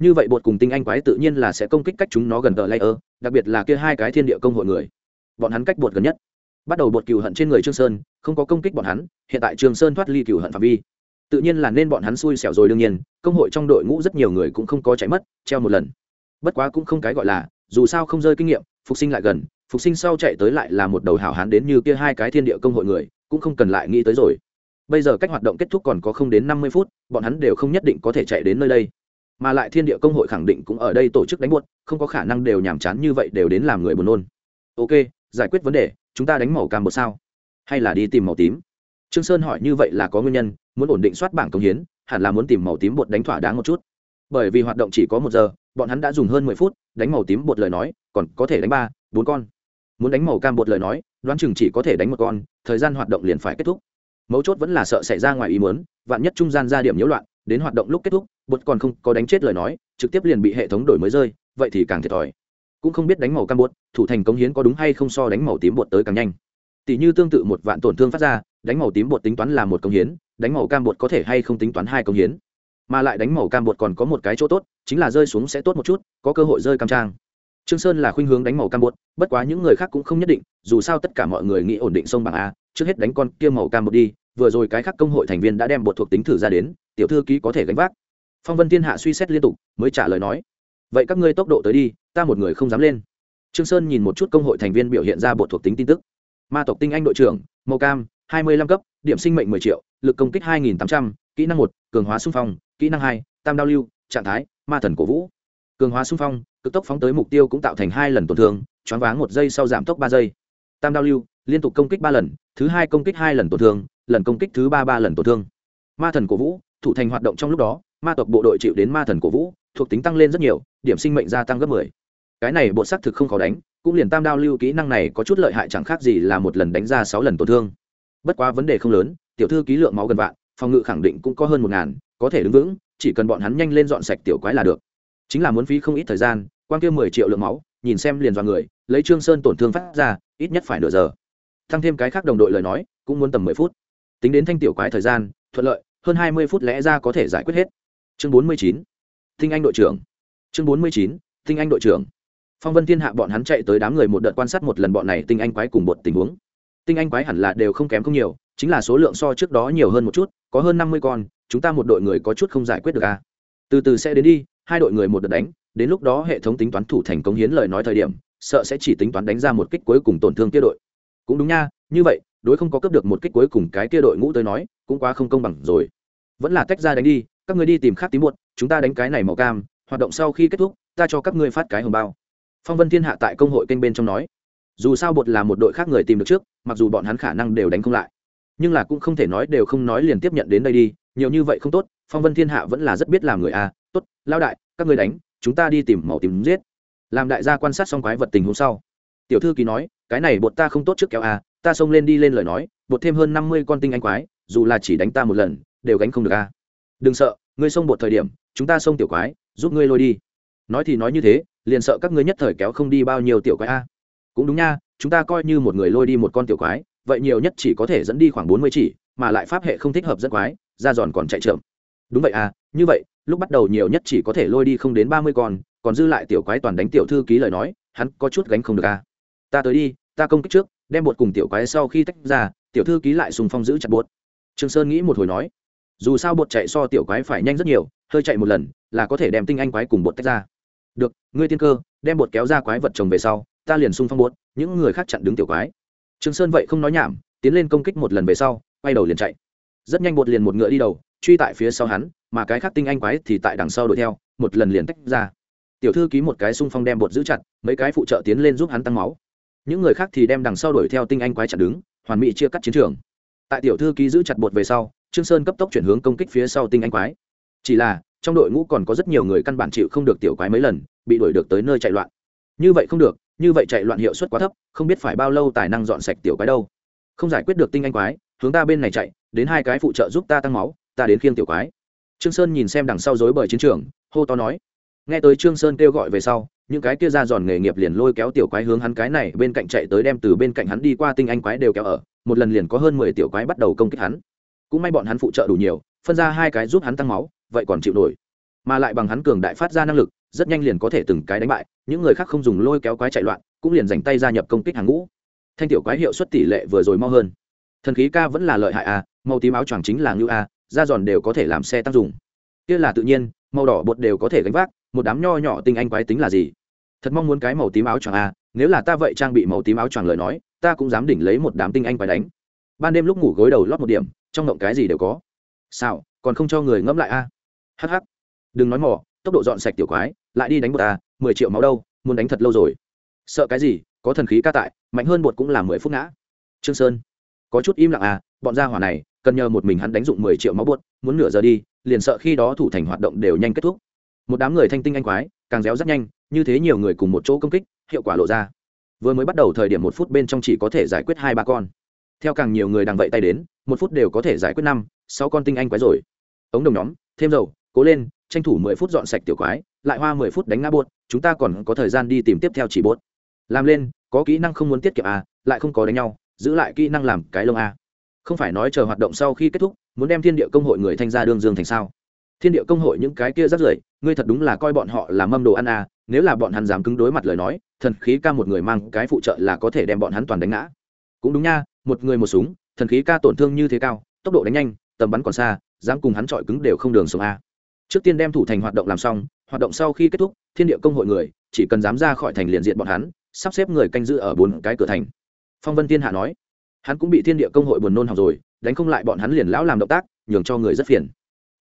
như vậy bột cùng tinh anh quái tự nhiên là sẽ công kích cách chúng nó gần tờ layer, đặc biệt là kia hai cái thiên địa công hội người. Bọn hắn cách bột gần nhất. Bắt đầu bột cừu hận trên người trương sơn, không có công kích bọn hắn, hiện tại trương sơn thoát ly cừu hận phạm vi. Tự nhiên là nên bọn hắn xui xẻo rồi đương nhiên, công hội trong đội ngũ rất nhiều người cũng không có chạy mất, treo một lần. Bất quá cũng không cái gọi là, dù sao không rơi kinh nghiệm, phục sinh lại gần, phục sinh sau chạy tới lại là một đầu hảo hán đến như kia hai cái thiên địa công hội người, cũng không cần lại nghĩ tới rồi. Bây giờ cách hoạt động kết thúc còn có không đến năm mươi phút, bọn hắn đều không nhất định có thể chạy đến nơi đây mà lại thiên địa công hội khẳng định cũng ở đây tổ chức đánh buốt, không có khả năng đều nhàm chán như vậy đều đến làm người buồn nôn. Ok, giải quyết vấn đề, chúng ta đánh màu cam một sao? Hay là đi tìm màu tím? Trương sơn hỏi như vậy là có nguyên nhân, muốn ổn định soát bảng công hiến, hẳn là muốn tìm màu tím bột đánh thỏa đáng một chút. Bởi vì hoạt động chỉ có một giờ, bọn hắn đã dùng hơn mười phút, đánh màu tím bột lời nói, còn có thể đánh ba, bốn con. Muốn đánh màu cam bột lời nói, đoán chừng chỉ có thể đánh một con, thời gian hoạt động liền phải kết thúc. Mấu chốt vẫn là sợ xảy ra ngoài ý muốn, vạn nhất trung gian ra điểm nhiễu loạn đến hoạt động lúc kết thúc, bột còn không có đánh chết lời nói, trực tiếp liền bị hệ thống đổi mới rơi, vậy thì càng thiệt thòi. Cũng không biết đánh màu cam bột, thủ thành công hiến có đúng hay không so đánh màu tím bột tới càng nhanh. Tỷ như tương tự một vạn tổn thương phát ra, đánh màu tím bột tính toán là một công hiến, đánh màu cam bột có thể hay không tính toán hai công hiến. Mà lại đánh màu cam bột còn có một cái chỗ tốt, chính là rơi xuống sẽ tốt một chút, có cơ hội rơi cam trang. Trương sơn là khuynh hướng đánh màu cam bột, bất quá những người khác cũng không nhất định, dù sao tất cả mọi người nghĩ ổn định sông bằng a, trước hết đánh con kia màu cam bột đi, vừa rồi cái khác công hội thành viên đã đem bột thuộc tính thử ra đến tiểu thư ký có thể gánh vác. Phong vân thiên hạ suy xét liên tục, mới trả lời nói, vậy các ngươi tốc độ tới đi, ta một người không dám lên. Trương sơn nhìn một chút công hội thành viên biểu hiện ra bột thuộc tính tin tức. Ma tộc tinh anh đội trưởng, màu cam, hai mươi lăm cấp, điểm sinh mệnh mười triệu, lực công kích hai nghìn tám trăm, kỹ năng một, cường hóa xung phong, kỹ năng hai, tam đao lưu, trạng thái, ma thần cổ vũ. Cường hóa xung phong, cực tốc phóng tới mục tiêu cũng tạo thành hai lần tổn thương, choáng váng một giây sau giảm tốc ba giây. Tam đao lưu, liên tục công kích ba lần, thứ hai công kích hai lần tổn thương, lần công kích thứ ba ba lần tổn thương. Ma thần cổ vũ thủ thành hoạt động trong lúc đó, ma tộc bộ đội chịu đến ma thần cổ vũ, thuộc tính tăng lên rất nhiều, điểm sinh mệnh gia tăng gấp mười. Cái này bộ xác thực không khó đánh, cũng liền tam đao lưu kỹ năng này có chút lợi hại chẳng khác gì là một lần đánh ra sáu lần tổn thương. Bất quá vấn đề không lớn, tiểu thư ký lượng máu gần vạn, phòng ngự khẳng định cũng có hơn một ngàn, có thể đứng vững, chỉ cần bọn hắn nhanh lên dọn sạch tiểu quái là được. Chính là muốn phí không ít thời gian, quan kia mười triệu lượng máu, nhìn xem liền dọn người, lấy trương sơn tổn thương phát ra, ít nhất phải nửa giờ. Tăng thêm cái khác đồng đội lời nói, cũng muốn tầm mười phút. Tính đến thanh tiểu quái thời gian, thuận lợi hơn hai mươi phút lẽ ra có thể giải quyết hết. Chương bốn mươi chín. Tinh anh đội trưởng. Chương bốn mươi chín, tinh anh đội trưởng. Phong vân thiên hạ bọn hắn chạy tới đám người một đợt quan sát một lần bọn này tinh anh quái cùng một tình huống. Tinh anh quái hẳn là đều không kém không nhiều, chính là số lượng so trước đó nhiều hơn một chút, có hơn năm mươi con, chúng ta một đội người có chút không giải quyết được à. từ từ sẽ đến đi, hai đội người một đợt đánh, đến lúc đó hệ thống tính toán thủ thành công hiến lời nói thời điểm, sợ sẽ chỉ tính toán đánh ra một kích cuối cùng tổn thương kia đội. Cũng đúng nha, như vậy đối không có cướp được một kích cuối cùng cái kia đội ngũ tới nói, cũng quá không công bằng rồi vẫn là tách ra đánh đi, các người đi tìm khác tím muộn, chúng ta đánh cái này màu cam, hoạt động sau khi kết thúc, ta cho các ngươi phát cái hồng bao phong vân thiên hạ tại công hội kênh bên trong nói dù sao bột là một đội khác người tìm được trước, mặc dù bọn hắn khả năng đều đánh không lại, nhưng là cũng không thể nói đều không nói liền tiếp nhận đến đây đi, nhiều như vậy không tốt, phong vân thiên hạ vẫn là rất biết làm người a à. tốt lao đại, các người đánh, chúng ta đi tìm màu tìm giết làm đại gia quan sát xong quái vật tình hôm sau, tiểu thư ký nói, cái này bột ta không tốt trước kéo a à ta xông lên đi lên lời nói, bột thêm hơn năm mươi con tinh anh quái, dù là chỉ đánh ta một lần, đều gánh không được a. Đừng sợ, ngươi xông bột thời điểm, chúng ta xông tiểu quái, giúp ngươi lôi đi. Nói thì nói như thế, liền sợ các ngươi nhất thời kéo không đi bao nhiêu tiểu quái a. Cũng đúng nha, chúng ta coi như một người lôi đi một con tiểu quái, vậy nhiều nhất chỉ có thể dẫn đi khoảng bốn mươi chỉ, mà lại pháp hệ không thích hợp dẫn quái, ra giòn còn chạy chậm. Đúng vậy à như vậy, lúc bắt đầu nhiều nhất chỉ có thể lôi đi không đến ba mươi con, còn dư lại tiểu quái toàn đánh tiểu thư ký lời nói, hắn có chút gánh không được à ta tới đi, ta công kích trước đem bột cùng tiểu quái sau khi tách ra, tiểu thư ký lại sùng phong giữ chặt bột. Trương sơn nghĩ một hồi nói, dù sao bột chạy so tiểu quái phải nhanh rất nhiều, hơi chạy một lần là có thể đem tinh anh quái cùng bột tách ra. Được, ngươi tiên cơ, đem bột kéo ra quái vật chồng về sau, ta liền sung phong bột, những người khác chặn đứng tiểu quái. Trương sơn vậy không nói nhảm, tiến lên công kích một lần về sau, quay đầu liền chạy. Rất nhanh bột liền một ngựa đi đầu, truy tại phía sau hắn, mà cái khác tinh anh quái thì tại đằng sau đuổi theo, một lần liền tách ra. Tiểu thư ký một cái sung phong đem bột giữ chặt, mấy cái phụ trợ tiến lên giúp hắn tăng máu những người khác thì đem đằng sau đuổi theo tinh anh quái chặn đứng, hoàn mỹ chia cắt chiến trường. Tại tiểu thư ký giữ chặt bột về sau, trương sơn cấp tốc chuyển hướng công kích phía sau tinh anh quái. Chỉ là, trong đội ngũ còn có rất nhiều người căn bản chịu không được tiểu quái mấy lần, bị đuổi được tới nơi chạy loạn. Như vậy không được, như vậy chạy loạn hiệu suất quá thấp, không biết phải bao lâu tài năng dọn sạch tiểu quái đâu. Không giải quyết được tinh anh quái, hướng ta bên này chạy, đến hai cái phụ trợ giúp ta tăng máu, ta đến khiêng tiểu quái. Trương sơn nhìn xem đằng sau rối bời chiến trường, hô to nói. Nghe tới trương sơn kêu gọi về sau những cái kia ra giòn nghề nghiệp liền lôi kéo tiểu quái hướng hắn cái này, bên cạnh chạy tới đem từ bên cạnh hắn đi qua tinh anh quái đều kéo ở, một lần liền có hơn mười tiểu quái bắt đầu công kích hắn. Cũng may bọn hắn phụ trợ đủ nhiều, phân ra hai cái giúp hắn tăng máu, vậy còn chịu nổi. Mà lại bằng hắn cường đại phát ra năng lực, rất nhanh liền có thể từng cái đánh bại, những người khác không dùng lôi kéo quái chạy loạn, cũng liền dành tay gia nhập công kích hàng ngũ. Thanh tiểu quái hiệu suất tỷ lệ vừa rồi mau hơn. Thần khí ca vẫn là lợi hại a màu tím áo choàng chính là ngưu a, da giòn đều có thể làm xe tăng dùng. Kia là tự nhiên, màu đỏ bột đều có thể gánh vác, một đám nho nhỏ tinh anh quái tính là gì? Thật mong muốn cái màu tím áo choàng a nếu là ta vậy trang bị màu tím áo choàng lời nói, ta cũng dám đỉnh lấy một đám tinh anh quái đánh. Ban đêm lúc ngủ gối đầu lót một điểm, trong động cái gì đều có. Sao còn không cho người ngẫm lại à? a hh đừng nói mỏ tốc độ dọn sạch tiểu quái, lại đi đánh bột ta mười triệu máu đâu, muốn đánh thật lâu rồi. Sợ cái gì, có thần khí ca tại, mạnh hơn bột cũng là mười phút ngã. Trương sơn, có chút im lặng à bọn gia hỏa này, cần nhờ một mình hắn đánh dụng mười triệu máu bột, muốn nửa giờ đi, liền sợ khi đó thủ thành hoạt động đều nhanh kết thúc. Một đám người thanh tinh anh quái, càng réo rất nhanh như thế nhiều người cùng một chỗ công kích, hiệu quả lộ ra. Vừa mới bắt đầu thời điểm một phút bên trong chỉ có thể giải quyết hai ba con. Theo càng nhiều người đang vậy tay đến, một phút đều có thể giải quyết năm, sáu con tinh anh quái rồi. Ống đồng nhóm, thêm dầu, cố lên, tranh thủ mười phút dọn sạch tiểu quái, lại hoa mười phút đánh ngã buốt, chúng ta còn có thời gian đi tìm tiếp theo chỉ buốt. Làm lên, có kỹ năng không muốn tiết kiệm à lại không có đánh nhau, giữ lại kỹ năng làm cái lông à. không phải nói chờ hoạt động sau khi kết thúc, muốn đem thiên địa công hội người thanh ra đương dương thành sao? Thiên địa công hội những cái kia rất rưởi ngươi thật đúng là coi bọn họ là mâm đồ ăn à nếu là bọn hắn dám cứng đối mặt lời nói, thần khí ca một người mang cái phụ trợ là có thể đem bọn hắn toàn đánh ngã. Cũng đúng nha, một người một súng, thần khí ca tổn thương như thế cao, tốc độ đánh nhanh, tầm bắn còn xa, dám cùng hắn chọi cứng đều không đường sống a. Trước tiên đem thủ thành hoạt động làm xong, hoạt động sau khi kết thúc, thiên địa công hội người, chỉ cần dám ra khỏi thành liền diện bọn hắn, sắp xếp người canh giữ ở bốn cái cửa thành. Phong vân thiên hạ nói, hắn cũng bị thiên địa công hội buồn nôn học rồi, đánh không lại bọn hắn liền lão làm động tác, nhường cho người rất phiền.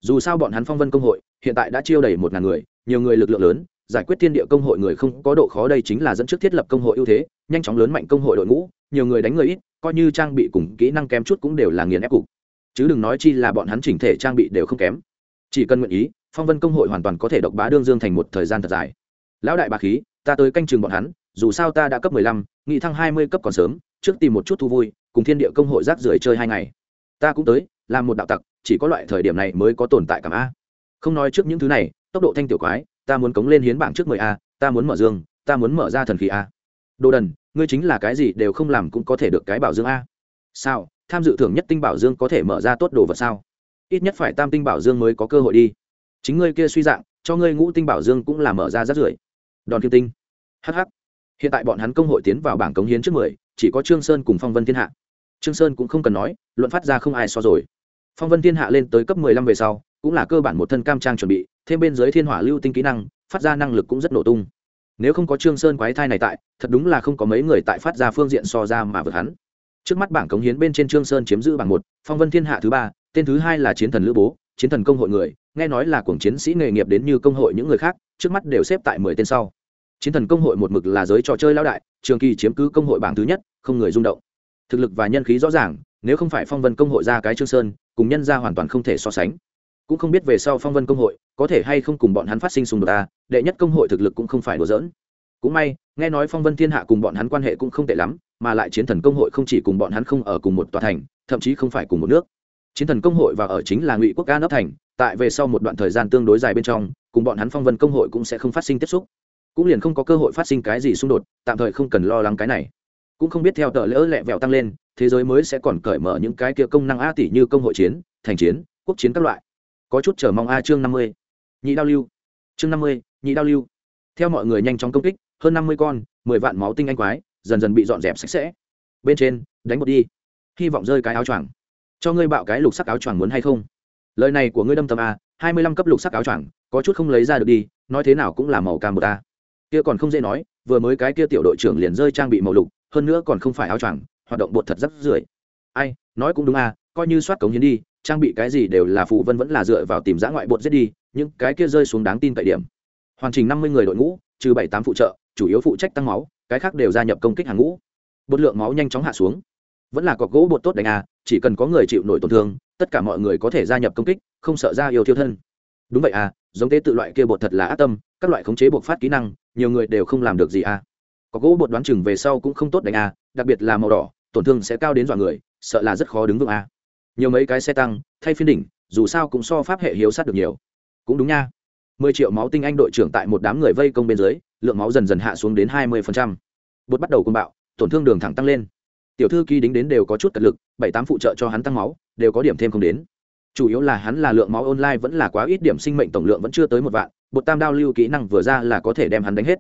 Dù sao bọn hắn phong vân công hội, hiện tại đã chiêu đầy một ngàn người, nhiều người lực lượng lớn giải quyết thiên địa công hội người không có độ khó đây chính là dẫn trước thiết lập công hội ưu thế, nhanh chóng lớn mạnh công hội đội ngũ, nhiều người đánh người ít, coi như trang bị cùng kỹ năng kém chút cũng đều là nghiền ép cục. Chứ đừng nói chi là bọn hắn chỉnh thể trang bị đều không kém. Chỉ cần nguyện ý, phong vân công hội hoàn toàn có thể độc bá đương dương thành một thời gian thật dài. Lão đại bà khí, ta tới canh chừng bọn hắn, dù sao ta đã cấp mười lăm, nghị thăng hai mươi cấp còn sớm, trước tìm một chút thu vui, cùng thiên địa công hội rác rưởi chơi hai ngày. Ta cũng tới, làm một đạo tặc, chỉ có loại thời điểm này mới có tồn tại cảm a. Không nói trước những thứ này, tốc độ thanh tiểu quái ta muốn cống lên hiến bảng trước mười a, ta muốn mở dương, ta muốn mở ra thần khí a. Đồ đần, ngươi chính là cái gì đều không làm cũng có thể được cái bảo dương a. Sao, tham dự thưởng nhất tinh bảo dương có thể mở ra tốt đồ vật sao? Ít nhất phải tam tinh bảo dương mới có cơ hội đi. Chính ngươi kia suy dạng, cho ngươi ngũ tinh bảo dương cũng là mở ra rất rưởi đòn kim tinh. Hh hiện tại bọn hắn công hội tiến vào bảng cống hiến trước mười, chỉ có trương sơn cùng phong vân thiên hạ. Trương sơn cũng không cần nói, luận phát ra không ai so rồi. Phong vân thiên hạ lên tới cấp mười lăm về sau cũng là cơ bản một thân cam trang chuẩn bị, thêm bên dưới thiên hỏa lưu tinh kỹ năng, phát ra năng lực cũng rất nổ tung. Nếu không có trương sơn quái thai này tại, thật đúng là không có mấy người tại phát ra phương diện so ra mà vượt hắn. Trước mắt bảng cống hiến bên trên trương sơn chiếm giữ bảng một, phong vân thiên hạ thứ ba, tên thứ hai là chiến thần lữ bố, chiến thần công hội người, nghe nói là cuồng chiến sĩ nghề nghiệp đến như công hội những người khác, trước mắt đều xếp tại mười tên sau. Chiến thần công hội một mực là giới trò chơi lão đại, trường kỳ chiếm cứ công hội bảng thứ nhất, không người rung động. Thực lực và nhân khí rõ ràng, nếu không phải phong vân công hội ra cái trương sơn, cùng nhân ra hoàn toàn không thể so sánh cũng không biết về sau phong vân công hội có thể hay không cùng bọn hắn phát sinh xung đột ta đệ nhất công hội thực lực cũng không phải đùa giỡn. Cũng may, nghe nói phong vân thiên hạ cùng bọn hắn quan hệ cũng không tệ lắm, mà lại chiến thần công hội không chỉ cùng bọn hắn không ở cùng một tòa thành, thậm chí không phải cùng một nước. Chiến thần công hội và ở chính là ngụy quốc ca nấp thành, tại về sau một đoạn thời gian tương đối dài bên trong, cùng bọn hắn phong vân công hội cũng sẽ không phát sinh tiếp xúc. Cũng liền không có cơ hội phát sinh cái gì xung đột, tạm thời không cần lo lắng cái này. Cũng không biết theo tờ lỡ lẹ vẹo tăng lên, thế giới mới sẽ còn cởi mở những cái kia công năng a tỷ như công hội chiến, thành chiến, quốc chiến các loại có chút chờ mong a chương năm mươi. Nhị đao lưu. Chương năm mươi, nhị đao lưu. Theo mọi người nhanh chóng công kích, hơn năm mươi con, mười vạn máu tinh anh quái, dần dần bị dọn dẹp sạch sẽ. Bên trên, đánh một đi. Hy vọng rơi cái áo choàng. Cho ngươi bạo cái lục sắc áo choàng muốn hay không? Lời này của ngươi đâm tâm a, hai mươi lăm cấp lục sắc áo choàng, có chút không lấy ra được đi, nói thế nào cũng là màu cam một ta. Kia còn không dễ nói, vừa mới cái kia tiểu đội trưởng liền rơi trang bị màu lục, hơn nữa còn không phải áo choàng, hoạt động bột thật rất rưởi. Ai, nói cũng đúng a, coi như soát cống hiến đi trang bị cái gì đều là phụ vân vẫn là dựa vào tìm giã ngoại bột giết đi, những cái kia rơi xuống đáng tin tại điểm. Hoàn chỉnh năm mươi người đội ngũ, trừ bảy tám phụ trợ, chủ yếu phụ trách tăng máu, cái khác đều gia nhập công kích hàng ngũ. Bột lượng máu nhanh chóng hạ xuống. Vẫn là cọc gỗ bột tốt đánh à? chỉ cần có người chịu nổi tổn thương, tất cả mọi người có thể gia nhập công kích, không sợ ra yêu thiêu thân. Đúng vậy à giống tế tự loại kia bột thật là ác tâm, các loại khống chế buộc phát kỹ năng, nhiều người đều không làm được gì à. Có gỗ bột đoán chừng về sau cũng không tốt đánh à đặc biệt là màu đỏ, tổn thương sẽ cao đến dọa người, sợ là rất khó đứng vững à nhiều mấy cái xe tăng thay phiên đỉnh dù sao cũng so pháp hệ hiếu sát được nhiều. Cũng đúng nha. Mười triệu máu tinh anh đội trưởng tại một đám người vây công bên dưới lượng máu dần dần hạ xuống đến hai mươi phần trăm, bột bắt đầu côn bạo tổn thương đường thẳng tăng lên. Tiểu thư ký đính đến đều có chút cật lực bảy tám phụ trợ cho hắn tăng máu đều có điểm thêm không đến. Chủ yếu là hắn là lượng máu online vẫn là quá ít điểm sinh mệnh tổng lượng vẫn chưa tới một vạn bột tam đao lưu kỹ năng vừa ra là có thể đem hắn đánh hết.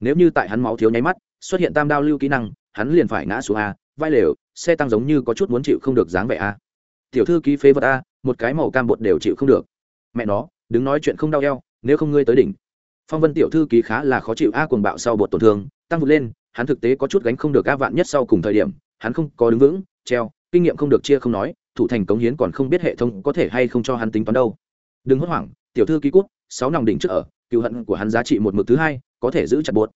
Nếu như tại hắn máu thiếu nháy mắt xuất hiện tam đao lưu kỹ năng hắn liền phải ngã xuống a vai lều xe tăng giống như có chút muốn chịu không được dáng vẻ a tiểu thư ký phế vật a, một cái màu cam bột đều chịu không được. Mẹ nó, đứng nói chuyện không đau eo, nếu không ngươi tới đỉnh. Phong vân tiểu thư ký khá là khó chịu a, cuồng bạo sau bột tổn thương, tăng vượt lên, hắn thực tế có chút gánh không được a, vạn nhất sau cùng thời điểm, hắn không có đứng vững, treo, kinh nghiệm không được chia không nói, thủ thành cống hiến còn không biết hệ thống có thể hay không cho hắn tính toán đâu. Đừng hốt hoảng, tiểu thư ký cút, sáu nòng đỉnh trước ở, cựu hận của hắn giá trị một mực thứ hai, có thể giữ chặt bột.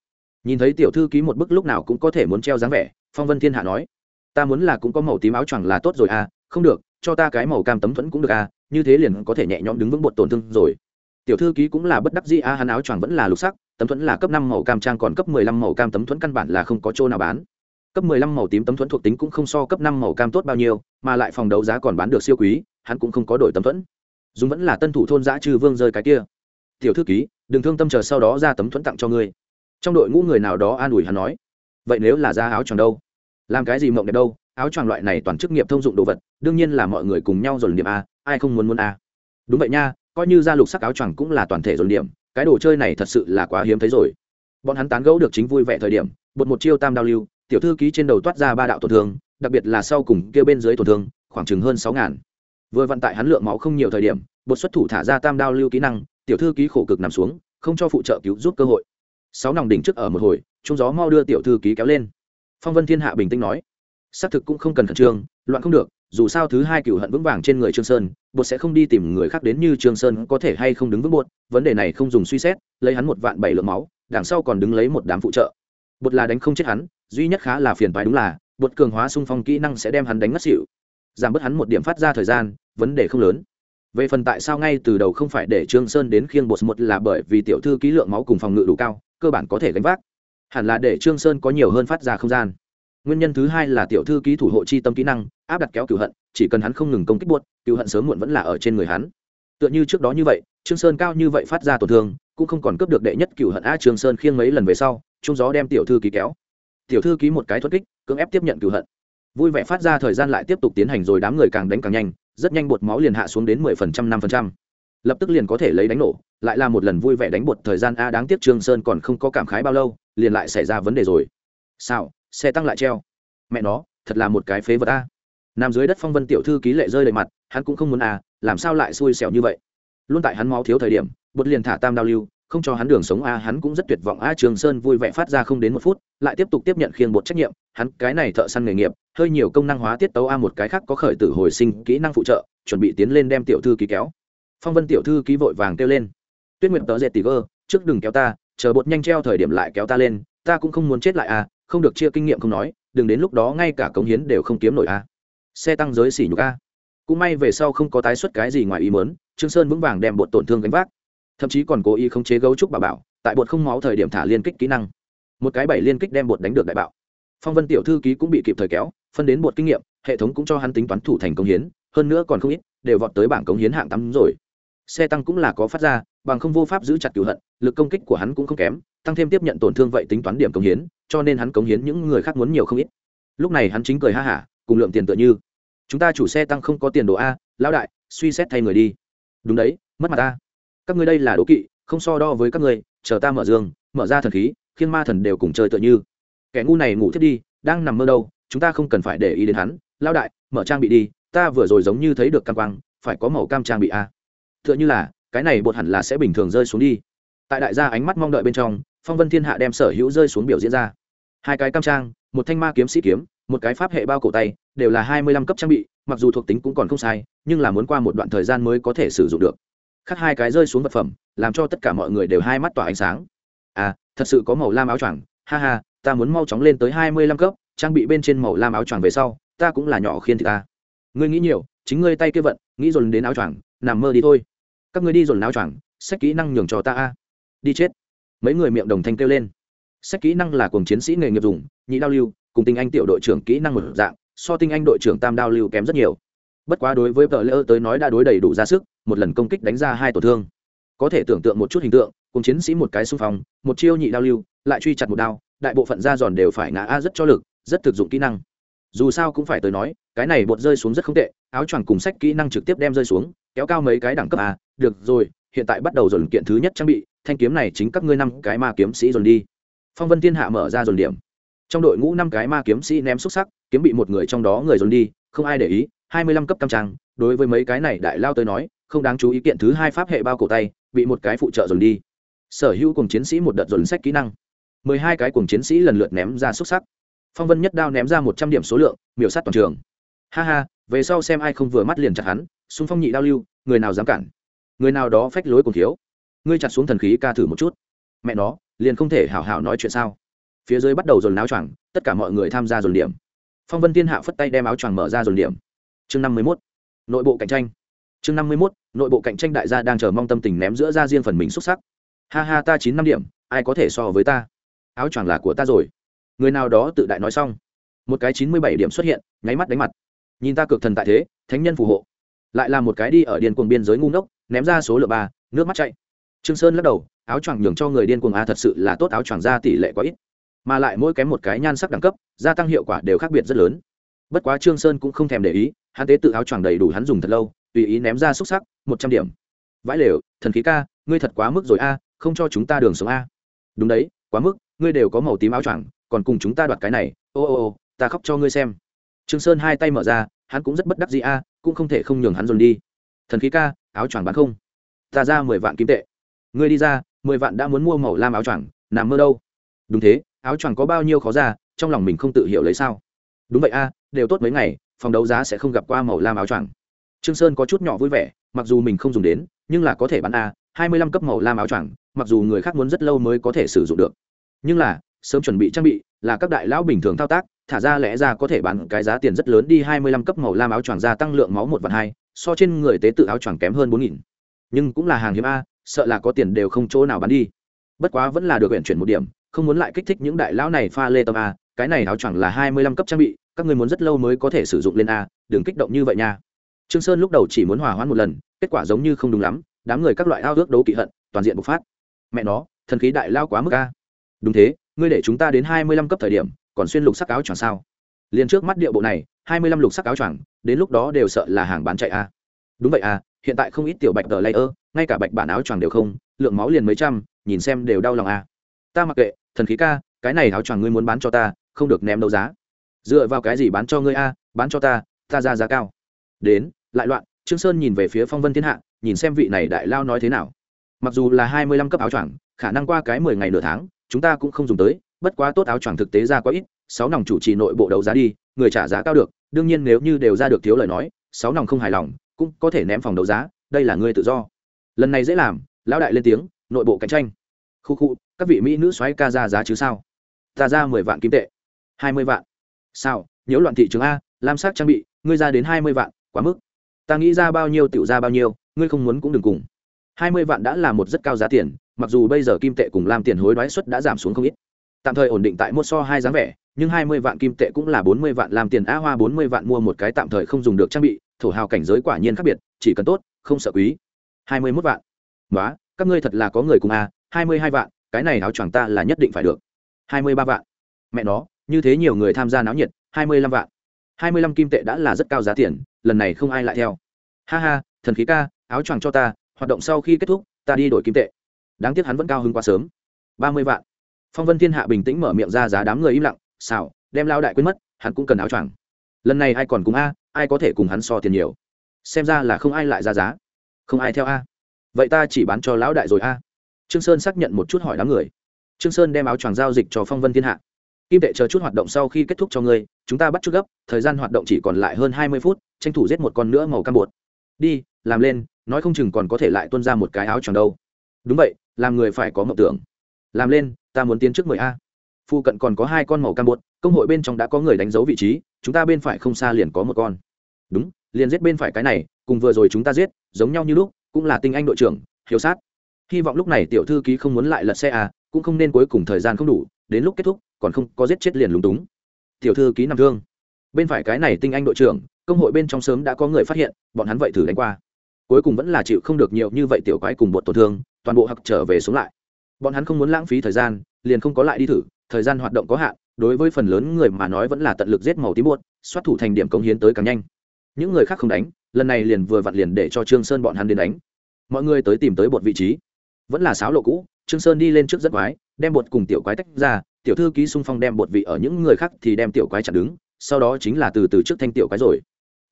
Nhìn thấy tiểu thư ký một bức lúc nào cũng có thể muốn treo dáng vẻ, phong vân thiên hạ nói, ta muốn là cũng có màu tím áo choàng là tốt rồi à không được cho ta cái màu cam tấm thuẫn cũng được à như thế liền có thể nhẹ nhõm đứng vững bột tổn thương rồi. Tiểu thư ký cũng là bất đắc dĩ a hắn áo choàng vẫn là lục sắc, tấm thuẫn là cấp năm màu cam trang còn cấp mười lăm màu cam tấm thuẫn căn bản là không có chỗ nào bán. Cấp mười lăm màu tím tấm thuẫn thuộc tính cũng không so cấp năm màu cam tốt bao nhiêu, mà lại phòng đấu giá còn bán được siêu quý, hắn cũng không có đổi tấm thuẫn. Dùng vẫn là tân thủ thôn giã trừ vương rơi cái kia. Tiểu thư ký, đừng thương tâm chờ sau đó ra tấm thuẫn tặng cho ngươi. Trong đội ngũ người nào đó an ủi hắn nói, vậy nếu là ra áo choàng đâu? Làm cái gì mộng đẹp đâu? Áo choàng loại này toàn chức nghiệp thông dụng đồ vật, đương nhiên là mọi người cùng nhau dồn điểm a, ai không muốn muốn a. Đúng vậy nha, coi như ra lục sắc áo choàng cũng là toàn thể dồn điểm, cái đồ chơi này thật sự là quá hiếm thấy rồi. Bọn hắn tán gẫu được chính vui vẻ thời điểm, bột một chiêu tam đao lưu, tiểu thư ký trên đầu toát ra ba đạo tổn thương, đặc biệt là sau cùng kia bên dưới tổn thương, khoảng chừng hơn sáu ngàn. Vừa vận tại hắn lượng máu không nhiều thời điểm, bột xuất thủ thả ra tam đao lưu kỹ năng, tiểu thư ký khổ cực nằm xuống, không cho phụ trợ cứu giúp cơ hội. Sáu nòng đỉnh trước ở một hồi trung gió mau đưa tiểu thư ký kéo lên. Phong vân thiên hạ bình tĩnh nói xác thực cũng không cần khẩn trương, loạn không được, dù sao thứ hai cựu hận vững vàng trên người trương sơn, bột sẽ không đi tìm người khác đến như trương sơn có thể hay không đứng vững bột, vấn đề này không dùng suy xét, lấy hắn một vạn bảy lượng máu, đằng sau còn đứng lấy một đám phụ trợ. Bột là đánh không chết hắn, duy nhất khá là phiền toái đúng là, bột cường hóa xung phong kỹ năng sẽ đem hắn đánh ngất xỉu. Giảm bớt hắn một điểm phát ra thời gian, vấn đề không lớn. Về phần tại sao ngay từ đầu không phải để trương sơn đến khiêng bột một là bởi vì tiểu thư ký lượng máu cùng phòng ngự đủ cao, cơ bản có thể gánh vác. Hẳn là để trương sơn có nhiều hơn phát ra không gian nguyên nhân thứ hai là tiểu thư ký thủ hộ chi tâm kỹ năng, áp đặt kéo cửu hận, chỉ cần hắn không ngừng công kích buốt, cửu hận sớm muộn vẫn là ở trên người hắn. Tựa như trước đó như vậy, trương sơn cao như vậy phát ra tổn thương, cũng không còn cướp được đệ nhất cửu hận a trương sơn khiêng mấy lần về sau trung gió đem tiểu thư ký kéo. Tiểu thư ký một cái thoát kích, cưỡng ép tiếp nhận cửu hận. Vui vẻ phát ra thời gian lại tiếp tục tiến hành rồi đám người càng đánh càng nhanh, rất nhanh bột máu liền hạ xuống đến mười phần trăm, năm phần trăm. Lập tức liền có thể lấy đánh nổ, lại là một lần vui vẻ đánh bột thời gian a đáng tiếc trương sơn còn không có cảm khái bao lâu, liền lại xảy ra vấn đề rồi. Sao xe tăng lại treo. Mẹ nó, thật là một cái phế vật a. Nằm dưới đất phong vân tiểu thư ký lệ rơi đầy mặt, hắn cũng không muốn à làm sao lại xui xẻo như vậy? Luôn tại hắn máu thiếu thời điểm, bột liền thả tam đao lưu, không cho hắn đường sống a, hắn cũng rất tuyệt vọng a, trường sơn vui vẻ phát ra không đến một phút, lại tiếp tục tiếp nhận khiêng bột trách nhiệm. Hắn, cái này thợ săn nghề nghiệp, hơi nhiều công năng hóa tiết tấu a, một cái khác có khởi tử hồi sinh kỹ năng phụ trợ, chuẩn bị tiến lên đem tiểu thư ký kéo. Phong vân tiểu thư ký vội vàng kêu lên. Tuyết nguyện tớ dệt tỉ gơ, trước đừng kéo ta, chờ bột nhanh treo thời điểm lại kéo ta lên, ta cũng không muốn chết lại à không được chia kinh nghiệm không nói, đừng đến lúc đó ngay cả cống hiến đều không kiếm nổi a. Xe tăng giới xỉ nhục a. Cũng may về sau không có tái xuất cái gì ngoài ý mớn trương sơn vững vàng đem bột tổn thương gánh vác. Thậm chí còn cố ý không chế gấu trúc bà bảo, tại bột không máu thời điểm thả liên kích kỹ năng. Một cái bảy liên kích đem bột đánh được đại bạo. Phong vân tiểu thư ký cũng bị kịp thời kéo, phân đến bột kinh nghiệm, hệ thống cũng cho hắn tính toán thủ thành công hiến, hơn nữa còn không ít, đều vọt tới bảng cống hiến hạng tắm rồi. Xe tăng cũng là có phát ra, bằng không vô pháp giữ chặt cửu hận, lực công kích của hắn cũng không kém, tăng thêm tiếp nhận tổn thương vậy tính toán điểm cống hiến cho nên hắn cống hiến những người khác muốn nhiều không ít. Lúc này hắn chính cười ha hả, cùng lượng tiền tựa như, chúng ta chủ xe tăng không có tiền đồ a, lão đại, suy xét thay người đi. Đúng đấy, mất mặt ta. Các ngươi đây là đố kỵ, không so đo với các ngươi, chờ ta mở dương mở ra thần khí khiến ma thần đều cùng chơi tựa như. Kẻ ngu này ngủ thiết đi, đang nằm mơ đâu, chúng ta không cần phải để ý đến hắn. Lão đại, mở trang bị đi, ta vừa rồi giống như thấy được cam quang, phải có màu cam trang bị a. Tựa như là, cái này bột hẳn là sẽ bình thường rơi xuống đi. Tại đại gia ánh mắt mong đợi bên trong phong vân thiên hạ đem sở hữu rơi xuống biểu diễn ra. Hai cái cam trang, một thanh ma kiếm sĩ kiếm, một cái pháp hệ bao cổ tay, đều là hai mươi lăm cấp trang bị, mặc dù thuộc tính cũng còn không sai, nhưng là muốn qua một đoạn thời gian mới có thể sử dụng được. Khác hai cái rơi xuống vật phẩm, làm cho tất cả mọi người đều hai mắt tỏa ánh sáng. À thật sự có màu lam áo choàng. Ha ha, ta muốn mau chóng lên tới hai mươi lăm cấp, trang bị bên trên màu lam áo choàng về sau, ta cũng là nhỏ khiên thì ta. Ngươi nghĩ nhiều, chính ngươi tay kia vận, nghĩ dồn đến áo choàng, nằm mơ đi thôi. Các ngươi đi dồn áo choàng sách kỹ năng nhường cho ta a. Đi chết mấy người miệng đồng thanh kêu lên. Sách kỹ năng là cùng chiến sĩ nghề nghiệp dùng, nhị đao lưu, cùng tinh anh tiểu đội trưởng kỹ năng một dạng, so tinh anh đội trưởng tam đao lưu kém rất nhiều. Bất quá đối với vợ lỡ tới nói đã đối đầy đủ ra sức, một lần công kích đánh ra hai tổn thương. Có thể tưởng tượng một chút hình tượng cùng chiến sĩ một cái xung phong, một chiêu nhị đao lưu, lại truy chặt một đao, đại bộ phận da giòn đều phải ngã a rất cho lực, rất thực dụng kỹ năng. Dù sao cũng phải tới nói, cái này bột rơi xuống rất không tệ, áo choàng cùng sách kỹ năng trực tiếp đem rơi xuống, kéo cao mấy cái đẳng cấp a được rồi, hiện tại bắt đầu dồn kiện thứ nhất trang bị thanh kiếm này chính các ngươi năm cái ma kiếm sĩ dồn đi. Phong vân thiên hạ mở ra dồn điểm. Trong đội ngũ năm cái ma kiếm sĩ ném xúc sắc, kiếm bị một người trong đó người dồn đi, không ai để ý, hai mươi lăm cấp cam trang, đối với mấy cái này đại lao tới nói, không đáng chú ý kiện thứ hai pháp hệ bao cổ tay, bị một cái phụ trợ dồn đi. Sở hữu cùng chiến sĩ một đợt dồn sách kỹ năng. mười hai cái cùng chiến sĩ lần lượt ném ra xúc sắc. Phong vân nhất đao ném ra một trăm điểm số lượng, miểu sát toàn trường. Ha ha, về sau xem ai không vừa mắt liền chặt hắn, xung phong nhị đao lưu, người nào dám cản? Người nào đó phách lối cùng thiếu ngươi chặt xuống thần khí ca thử một chút. Mẹ nó, liền không thể hảo hảo nói chuyện sao? Phía dưới bắt đầu dồn áo choàng, tất cả mọi người tham gia dồn điểm. Phong vân thiên hạ phất tay đem áo choàng mở ra dồn điểm. Chương năm mươi mốt, nội bộ cạnh tranh. Chương năm mươi mốt, nội bộ cạnh tranh đại gia đang chờ mong tâm tình ném giữa ra riêng phần mình xuất sắc. Ha ha ta chín năm điểm, ai có thể so với ta? Áo choàng là của ta rồi. Người nào đó tự đại nói xong. Một cái chín mươi bảy điểm xuất hiện, nháy mắt đánh mặt. Nhìn ta cực thần tại thế, thánh nhân phù hộ. Lại là một cái đi ở điền cuồng biên giới ngu ngốc, ném ra số lượng ba, nước mắt chạy trương sơn lắc đầu, áo choàng nhường cho người điên cuồng a thật sự là tốt, áo choàng ra tỷ lệ quá ít. Mà lại mỗi kém một cái nhan sắc đẳng cấp, gia tăng hiệu quả đều khác biệt rất lớn. Bất quá trương sơn cũng không thèm để ý, hắn tế tự áo choàng đầy đủ hắn dùng thật lâu, tùy ý ném ra xúc sắc, một trăm điểm. Vãi lều, thần khí ca, ngươi thật quá mức rồi a, không cho chúng ta đường sống a. Đúng đấy, quá mức, ngươi đều có màu tím áo choàng, còn cùng chúng ta đoạt cái này, ô ô ô, ta khóc cho ngươi xem. Trương sơn hai tay mở ra, hắn cũng rất bất đắc dĩ a, cũng không thể không nhường hắn dồn đi. Thần khí ca, áo choàng bán không. Ta ra mười vạn kim tệ ngươi đi ra, mười vạn đã muốn mua màu lam áo choàng, nằm mơ đâu? Đúng thế, áo choàng có bao nhiêu khó ra, trong lòng mình không tự hiểu lấy sao? Đúng vậy a, đều tốt mấy ngày, phòng đấu giá sẽ không gặp qua màu lam áo choàng. Trương sơn có chút nhỏ vui vẻ, mặc dù mình không dùng đến, nhưng là có thể bán a, hai mươi lăm cấp màu lam áo choàng, mặc dù người khác muốn rất lâu mới có thể sử dụng được. Nhưng là, sớm chuẩn bị trang bị, là các đại lão bình thường thao tác, thả ra lẽ ra có thể bán cái giá tiền rất lớn đi, hai mươi lăm cấp màu lam áo choàng ra tăng lượng máu một vạn hai, so trên người tế tự áo choàng kém hơn bốn nghìn. Nhưng cũng là hàng hiếm a sợ là có tiền đều không chỗ nào bán đi. Bất quá vẫn là được huyện chuyển một điểm, không muốn lại kích thích những đại lão này pha lê tâm a, cái này áo choàng là hai mươi lăm cấp trang bị, các người muốn rất lâu mới có thể sử dụng lên a, đừng kích động như vậy nha. Trương sơn lúc đầu chỉ muốn hòa hoãn một lần, kết quả giống như không đúng lắm, đám người các loại ao ước đấu kỵ hận, toàn diện bộc phát. Mẹ nó, thần khí đại lao quá mức a. Đúng thế, ngươi để chúng ta đến hai mươi lăm cấp thời điểm, còn xuyên lục sắc áo choàng sao? Liền trước mắt địa bộ này, hai mươi lăm lục sắc áo choàng, đến lúc đó đều sợ là hàng bán chạy a đúng vậy à hiện tại không ít tiểu bạch tờ layer, ngay cả bạch bản áo choàng đều không, lượng máu liền mấy trăm, nhìn xem đều đau lòng à. Ta mặc kệ, thần khí ca, cái này áo choàng ngươi muốn bán cho ta, không được ném đấu giá. Dựa vào cái gì bán cho ngươi a, bán cho ta ta ra giá cao. Đến, lại loạn, trương sơn nhìn về phía phong vân thiên hạ, nhìn xem vị này đại lao nói thế nào. Mặc dù là hai mươi lăm cấp áo choàng, khả năng qua cái mười ngày nửa tháng, chúng ta cũng không dùng tới, bất quá tốt áo choàng thực tế ra quá ít, sáu nòng chủ trì nội bộ đấu giá đi, người trả giá cao được, đương nhiên nếu như đều ra được thiếu lời nói, sáu nòng không hài lòng cũng có thể ném phòng đấu giá, đây là người tự do. Lần này dễ làm, lão đại lên tiếng, nội bộ cạnh tranh. Khu khu, các vị mỹ nữ xoáy ca ra giá chứ sao? Ta ra mười vạn kim tệ. Hai mươi vạn. Sao, nhiễu loạn thị trường a, lam sắc trang bị, ngươi ra đến hai mươi vạn, quá mức. Ta nghĩ ra bao nhiêu tiểu ra bao nhiêu, ngươi không muốn cũng đừng cùng. Hai mươi vạn đã là một rất cao giá tiền, mặc dù bây giờ kim tệ cùng làm tiền hối đoái suất đã giảm xuống không ít. Tạm thời ổn định tại một so hai dáng vẻ, nhưng hai mươi vạn kim tệ cũng là bốn mươi vạn làm tiền a hoa bốn mươi vạn mua một cái tạm thời không dùng được trang bị thổ hào cảnh giới quả nhiên khác biệt, chỉ cần tốt, không sợ quý. Hai mươi mốt vạn. Nói các ngươi thật là có người cùng a, hai mươi hai vạn, cái này áo choàng ta là nhất định phải được. Hai mươi ba vạn. Mẹ nó, như thế nhiều người tham gia náo nhiệt, hai mươi lăm vạn. hai mươi lăm kim tệ đã là rất cao giá tiền, lần này không ai lại theo. Ha ha, thần khí ca, áo choàng cho ta, hoạt động sau khi kết thúc, ta đi đổi kim tệ. Đáng tiếc hắn vẫn cao hơn quá sớm. ba mươi vạn. Phong vân thiên hạ bình tĩnh mở miệng ra giá đám người im lặng, xảo, đem lao đại quên mất, hắn cũng cần áo choàng lần này ai còn cùng a, ai có thể cùng hắn so tiền nhiều? Xem ra là không ai lại ra giá. Không ai theo a. Vậy ta chỉ bán cho lão đại rồi a. Trương sơn xác nhận một chút hỏi đám người. Trương sơn đem áo choàng giao dịch cho phong vân thiên hạ. Kim tệ chờ chút hoạt động sau khi kết thúc cho ngươi, chúng ta bắt chút gấp, thời gian hoạt động chỉ còn lại hơn hai mươi phút, tranh thủ giết một con nữa màu cam bột. Đi, làm lên, nói không chừng còn có thể lại tuân ra một cái áo choàng đâu. Đúng vậy, làm người phải có mộng tưởng. Làm lên, ta muốn tiến trước mười a. Phu cận còn có hai con màu cam bột công hội bên trong đã có người đánh dấu vị trí, chúng ta bên phải không xa liền có một con. Đúng, liền giết bên phải cái này, cùng vừa rồi chúng ta giết, giống nhau như lúc, cũng là tinh anh đội trưởng hiểu sát. Hy vọng lúc này tiểu thư ký không muốn lại lật xe à cũng không nên cuối cùng thời gian không đủ, đến lúc kết thúc, còn không có giết chết liền lúng túng. Tiểu thư ký nằm thương. Bên phải cái này tinh anh đội trưởng, công hội bên trong sớm đã có người phát hiện, bọn hắn vậy thử đánh qua. Cuối cùng vẫn là chịu không được nhiều như vậy tiểu quái cùng bột tổn thương, toàn bộ hặc trở về xuống lại. Bọn hắn không muốn lãng phí thời gian, liền không có lại đi thử, thời gian hoạt động có hạn đối với phần lớn người mà nói vẫn là tận lực giết màu tím buốt xoát thủ thành điểm cống hiến tới càng nhanh. Những người khác không đánh, lần này liền vừa vặn liền để cho trương sơn bọn hắn đến đánh. Mọi người tới tìm tới bột vị trí. Vẫn là sáo lộ cũ, trương sơn đi lên trước rất quái, đem bột cùng tiểu quái tách ra, tiểu thư ký xung phong đem bột vị ở những người khác thì đem tiểu quái chặn đứng, sau đó chính là từ từ trước thanh tiểu quái rồi.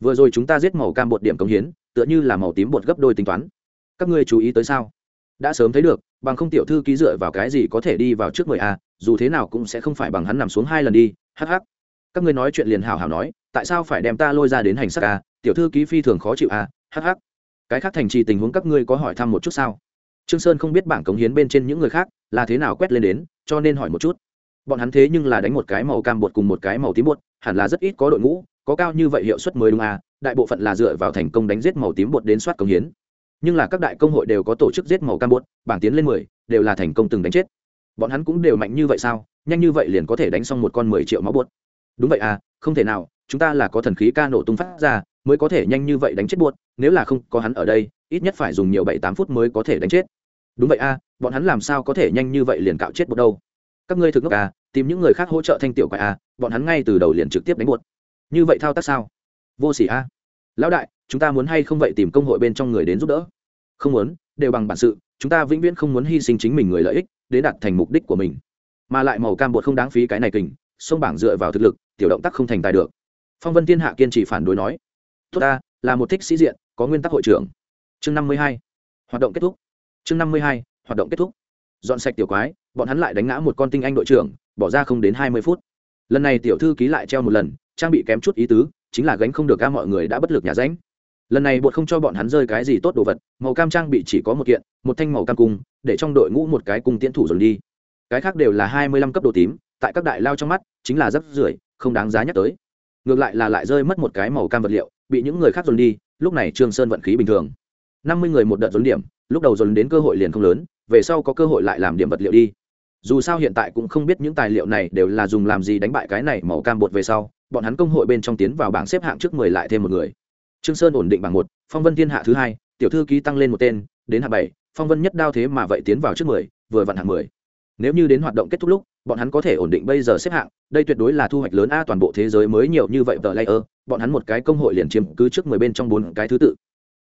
Vừa rồi chúng ta giết màu cam bột điểm cống hiến, tựa như là màu tím bột gấp đôi tính toán. Các ngươi chú ý tới sao? Đã sớm thấy được, bằng không tiểu thư ký dựa vào cái gì có thể đi vào trước mười a dù thế nào cũng sẽ không phải bằng hắn nằm xuống hai lần đi hắc hắc, các ngươi nói chuyện liền hào hào nói tại sao phải đem ta lôi ra đến hành sắc a à? tiểu thư ký phi thường khó chịu a hắc hắc, cái khác thành trì tình huống các ngươi có hỏi thăm một chút sao? Trương sơn không biết bảng cống hiến bên trên những người khác là thế nào quét lên đến cho nên hỏi một chút. Bọn hắn thế nhưng là đánh một cái màu cam bột cùng một cái màu tím bột hẳn là rất ít có đội ngũ có cao như vậy hiệu suất mới đúng à? Đại bộ phận là dựa vào thành công đánh giết màu tím bột đến soát cống hiến. Nhưng là các đại công hội đều có tổ chức giết màu cam bột bảng tiến lên mười đều là thành công từng đánh chết bọn hắn cũng đều mạnh như vậy sao? Nhanh như vậy liền có thể đánh xong một con mười triệu máu buốt đúng vậy à không thể nào, chúng ta là có thần khí ca nổ tung phát ra, mới có thể nhanh như vậy đánh chết buốt nếu là không có hắn ở đây, ít nhất phải dùng nhiều bảy tám phút mới có thể đánh chết. Đúng vậy à? bọn hắn làm sao có thể nhanh như vậy liền cạo chết buốt đâu? Các ngươi thực ngốc à tìm những người khác hỗ trợ thanh tiểu quại à bọn hắn ngay từ đầu liền trực tiếp đánh buốt như vậy thao tác sao? Vô sỉ à? lão đại, chúng ta muốn hay không vậy tìm công hội bên trong người đến giúp đỡ? Không muốn, đều bằng bản sự, chúng ta vĩnh viễn không muốn hy sinh chính mình người lợi ích để đạt thành mục đích của mình. Mà lại màu cam bột không đáng phí cái này kình, sông bảng dựa vào thực lực, tiểu động tác không thành tài được. Phong vân thiên hạ kiên trì phản đối nói, tốt ta, là một thích sĩ diện, có nguyên tắc hội trưởng. Chương năm mươi hai, hoạt động kết thúc. Chương năm mươi hai, hoạt động kết thúc. Dọn sạch tiểu quái, bọn hắn lại đánh ngã một con tinh anh đội trưởng, bỏ ra không đến hai mươi phút. Lần này tiểu thư ký lại treo một lần, trang bị kém chút ý tứ, chính là gánh không được ca mọi người đã bất lực nhà ránh lần này bột không cho bọn hắn rơi cái gì tốt đồ vật, màu cam trang bị chỉ có một kiện, một thanh màu cam cung, để trong đội ngũ một cái cung tiến thủ dồn đi. Cái khác đều là hai mươi lăm cấp đồ tím, tại các đại lao trong mắt, chính là rất rưởi, không đáng giá nhắc tới. Ngược lại là lại rơi mất một cái màu cam vật liệu, bị những người khác dồn đi, lúc này trương sơn vận khí bình thường. năm mươi người một đợt dồn điểm, lúc đầu dồn đến cơ hội liền không lớn, về sau có cơ hội lại làm điểm vật liệu đi. Dù sao hiện tại cũng không biết những tài liệu này đều là dùng làm gì đánh bại cái này màu cam bột về sau, bọn hắn công hội bên trong tiến vào bảng xếp hạng trước mười lại thêm một người trương sơn ổn định bảng một, phong vân thiên hạ thứ hai, tiểu thư ký tăng lên một tên, đến hạng bảy, phong vân nhất đao thế mà vậy tiến vào trước mười, vừa vặn hạng mười. Nếu như đến hoạt động kết thúc lúc, bọn hắn có thể ổn định bây giờ xếp hạng, đây tuyệt đối là thu hoạch lớn a, toàn bộ thế giới mới nhiều như vậy tờ layer, bọn hắn một cái công hội liền chiếm cứ trước mười bên trong bốn cái thứ tự.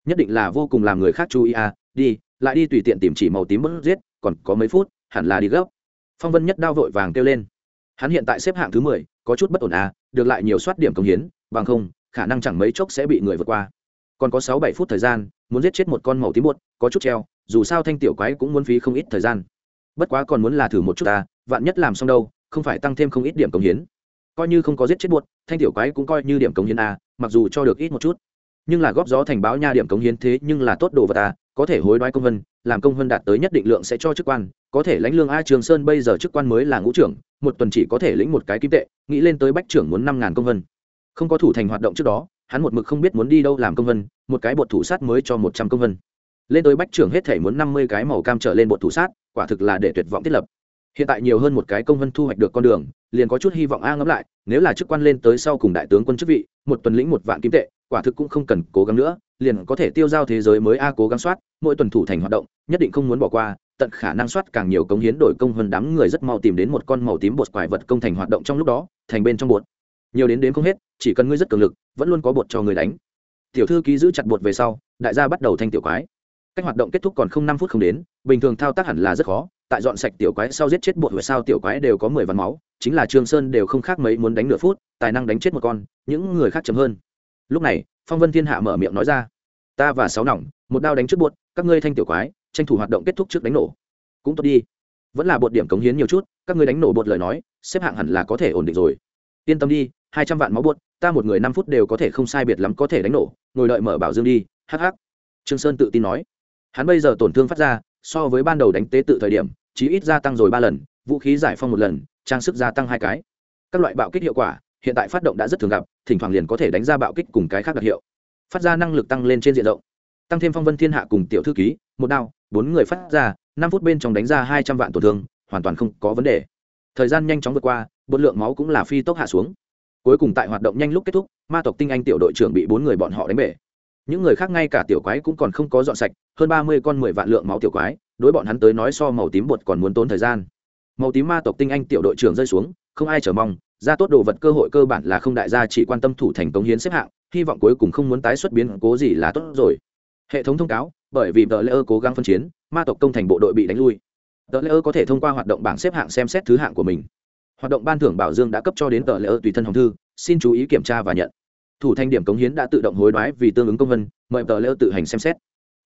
Nhất định là vô cùng làm người khác chú ý a, đi, lại đi tùy tiện tìm chỉ màu tím mất giết, còn có mấy phút, hẳn là đi gấp. Phong vân nhất đao vội vàng kêu lên. Hắn hiện tại xếp hạng thứ mười, có chút bất ổn a, được lại nhiều soát điểm công hiến, bằng không khả năng chẳng mấy chốc sẽ bị người vượt qua. Còn có sáu bảy phút thời gian muốn giết chết một con màu tím buốt có chút treo dù sao thanh tiểu quái cũng muốn phí không ít thời gian. Bất quá còn muốn là thử một chút ta vạn nhất làm xong đâu không phải tăng thêm không ít điểm cống hiến. Coi như không có giết chết buốt thanh tiểu quái cũng coi như điểm cống hiến a mặc dù cho được ít một chút. Nhưng là góp gió thành báo nha điểm cống hiến thế nhưng là tốt đồ vật ta, có thể hối đoái công vân làm công vân đạt tới nhất định lượng sẽ cho chức quan có thể lãnh lương a trường sơn bây giờ chức quan mới là ngũ trưởng một tuần chỉ có thể lĩnh một cái kim tệ nghĩ lên tới bách trưởng muốn năm ngàn công vân không có thủ thành hoạt động trước đó, hắn một mực không biết muốn đi đâu làm công vân, một cái bột thủ sát mới cho một trăm công vân. Lên tới bách trưởng hết thể muốn năm mươi cái màu cam trở lên bột thủ sát, quả thực là để tuyệt vọng thiết lập. Hiện tại nhiều hơn một cái công vân thu hoạch được con đường, liền có chút hy vọng a ngẫm lại, nếu là chức quan lên tới sau cùng đại tướng quân chức vị, một tuần lĩnh một vạn kim tệ, quả thực cũng không cần cố gắng nữa, liền có thể tiêu giao thế giới mới a cố gắng soát, mỗi tuần thủ thành hoạt động, nhất định không muốn bỏ qua, tận khả năng soát càng nhiều cống hiến đổi công hơn đám người rất mau tìm đến một con màu tím bột quái vật công thành hoạt động trong lúc đó, thành bên trong bột nhiều đến đến không hết, chỉ cần ngươi rất cường lực, vẫn luôn có bột cho người đánh. Tiểu thư ký giữ chặt bột về sau, đại gia bắt đầu thanh tiểu quái. Cách hoạt động kết thúc còn không năm phút không đến, bình thường thao tác hẳn là rất khó, tại dọn sạch tiểu quái sau giết chết bột về sau tiểu quái đều có mười ván máu, chính là trương sơn đều không khác mấy muốn đánh nửa phút, tài năng đánh chết một con, những người khác chấm hơn. Lúc này, phong vân thiên hạ mở miệng nói ra, ta và sáu nòng, một đao đánh trước bột, các ngươi thanh tiểu quái, tranh thủ hoạt động kết thúc trước đánh nổ. Cũng tốt đi. Vẫn là bột điểm cống hiến nhiều chút, các ngươi đánh nổ bột lời nói, xếp hạng hẳn là có thể ổn định rồi. Yên tâm đi hai trăm vạn máu buốt ta một người năm phút đều có thể không sai biệt lắm có thể đánh nổ, ngồi đợi mở bảo dương đi hh trương sơn tự tin nói. Hắn bây giờ tổn thương phát ra, so với ban đầu đánh tế tự thời điểm, chí ít gia tăng rồi ba lần, vũ khí giải phong một lần, trang sức gia tăng hai cái. Các loại bạo kích hiệu quả, hiện tại phát động đã rất thường gặp, thỉnh thoảng liền có thể đánh ra bạo kích cùng cái khác đặc hiệu. Phát ra năng lực tăng lên trên diện rộng. Tăng thêm phong vân thiên hạ cùng tiểu thư ký, một đao, bốn người phát ra, năm phút bên trong đánh ra hai trăm vạn tổn thương, hoàn toàn không có vấn đề. Thời gian nhanh chóng vượt qua, bột lượng máu cũng là phi tốc hạ xuống cuối cùng tại hoạt động nhanh lúc kết thúc, ma tộc tinh anh tiểu đội trưởng bị bốn người bọn họ đánh bể. Những người khác ngay cả tiểu quái cũng còn không có dọn sạch, hơn ba mươi con mười vạn lượng máu tiểu quái, đối bọn hắn tới nói so màu tím bột còn muốn tốn thời gian. Màu tím ma tộc tinh anh tiểu đội trưởng rơi xuống, không ai chờ mong, ra tốt đồ vật cơ hội cơ bản là không đại gia chỉ quan tâm thủ thành công hiến xếp hạng, hy vọng cuối cùng không muốn tái xuất biến cố gì là tốt rồi. Hệ thống thông cáo, bởi vì tờ lễ ơ cố gắng phân chiến, ma tộc công thành bộ đội bị đánh lui. Tờ lễ ơ có thể thông qua hoạt động bảng xếp hạng xem xét thứ hạng của mình hoạt động ban thưởng bảo dương đã cấp cho đến tờ lễ ơ tùy thân hồng thư xin chú ý kiểm tra và nhận. Thủ thanh điểm cống hiến đã tự động hối đoái vì tương ứng công vân mời tờ lễ ơ tự hành xem xét.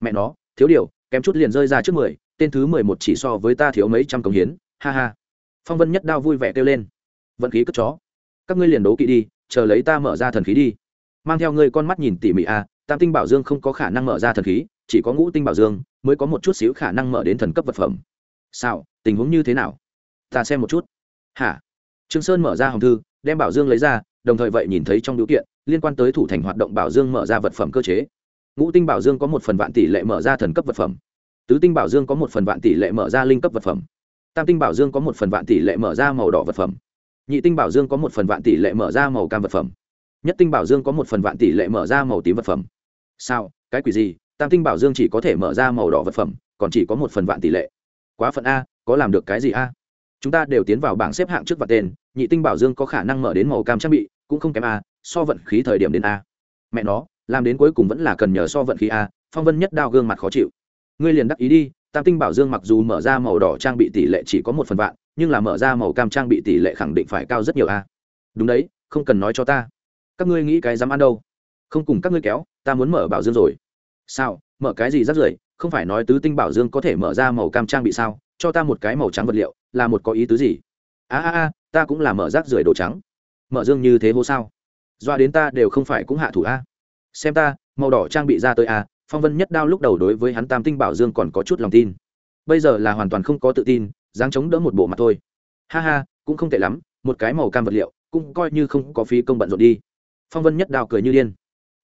Mẹ nó thiếu điều kém chút liền rơi ra trước mười tên thứ mười một chỉ so với ta thiếu mấy trăm cống hiến ha ha. Phong vân nhất đao vui vẻ kêu lên. Vận khí cất chó. Các ngươi liền đấu kỵ đi chờ lấy ta mở ra thần khí đi. Mang theo ngươi con mắt nhìn tỉ mỉ a à, tam tinh bảo dương không có khả năng mở ra thần khí chỉ có ngũ tinh bảo dương mới có một chút xíu khả năng mở đến thần cấp vật phẩm. Sao tình huống như thế nào? Ta xem một chút. Hả? Trương sơn mở ra hòm thư, đem bảo dương lấy ra, đồng thời vậy nhìn thấy trong điều kiện, liên quan tới thủ thành hoạt động bảo dương mở ra vật phẩm cơ chế. Ngũ tinh bảo dương có một phần vạn tỷ lệ mở ra thần cấp vật phẩm. Tứ tinh bảo dương có một phần vạn tỷ lệ mở ra linh cấp vật phẩm. Tam tinh bảo dương có một phần vạn tỷ lệ mở ra màu đỏ vật phẩm. Nhị tinh bảo dương có một phần vạn tỷ lệ mở ra màu cam vật phẩm. Nhất tinh bảo dương có một phần vạn tỷ lệ mở ra màu tím vật phẩm. Sao? Cái quỷ gì? Tam tinh bảo dương chỉ có thể mở ra màu đỏ vật phẩm, còn chỉ có một phần vạn tỷ lệ. Quá phận a, có làm được cái gì a? Chúng ta đều tiến vào bảng xếp hạng trước và tên, nhị tinh bảo dương có khả năng mở đến màu cam trang bị, cũng không kém a, so vận khí thời điểm đến a. Mẹ nó, làm đến cuối cùng vẫn là cần nhờ so vận khí a, phong vân nhất đao gương mặt khó chịu. Ngươi liền đắc ý đi, tam tinh bảo dương mặc dù mở ra màu đỏ trang bị tỷ lệ chỉ có một phần vạn, nhưng là mở ra màu cam trang bị tỷ lệ khẳng định phải cao rất nhiều a. Đúng đấy, không cần nói cho ta. Các ngươi nghĩ cái dám ăn đâu? Không cùng các ngươi kéo, ta muốn mở bảo dương rồi. Sao, mở cái gì rắc rưởi? Không phải nói tứ tinh bảo dương có thể mở ra màu cam trang bị sao? Cho ta một cái màu trắng vật liệu, là một có ý tứ gì? A a a, ta cũng là mở rác rưởi đồ trắng. Mở dương như thế hô sao? Doa đến ta đều không phải cũng hạ thủ a. Xem ta, màu đỏ trang bị ra tới a, phong vân nhất đao lúc đầu đối với hắn tam tinh bảo dương còn có chút lòng tin. Bây giờ là hoàn toàn không có tự tin, dáng chống đỡ một bộ mặt thôi. Ha ha, cũng không tệ lắm, một cái màu cam vật liệu, cũng coi như không có phí công bận rộn đi. Phong vân nhất đao cười như điên.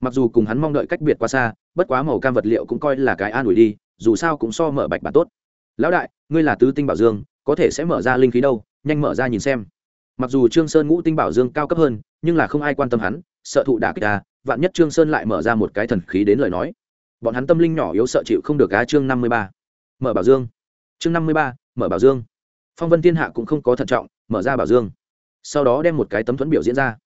Mặc dù cùng hắn mong đợi cách biệt quá xa, bất quá màu cam vật liệu cũng coi là cái an ủi đi, dù sao cũng so mở bạch bản tốt lão đại ngươi là tứ tinh bảo dương có thể sẽ mở ra linh khí đâu nhanh mở ra nhìn xem. Mặc dù trương sơn ngũ tinh bảo dương cao cấp hơn nhưng là không ai quan tâm hắn sợ thụ đả kích ta vạn nhất trương sơn lại mở ra một cái thần khí đến lời nói. Bọn hắn tâm linh nhỏ yếu sợ chịu không được á chương năm mươi ba. Mở bảo dương. Chương năm mươi ba mở bảo dương. Phong vân thiên hạ cũng không có thận trọng mở ra bảo dương. Sau đó đem một cái tấm thuẫn biểu diễn ra.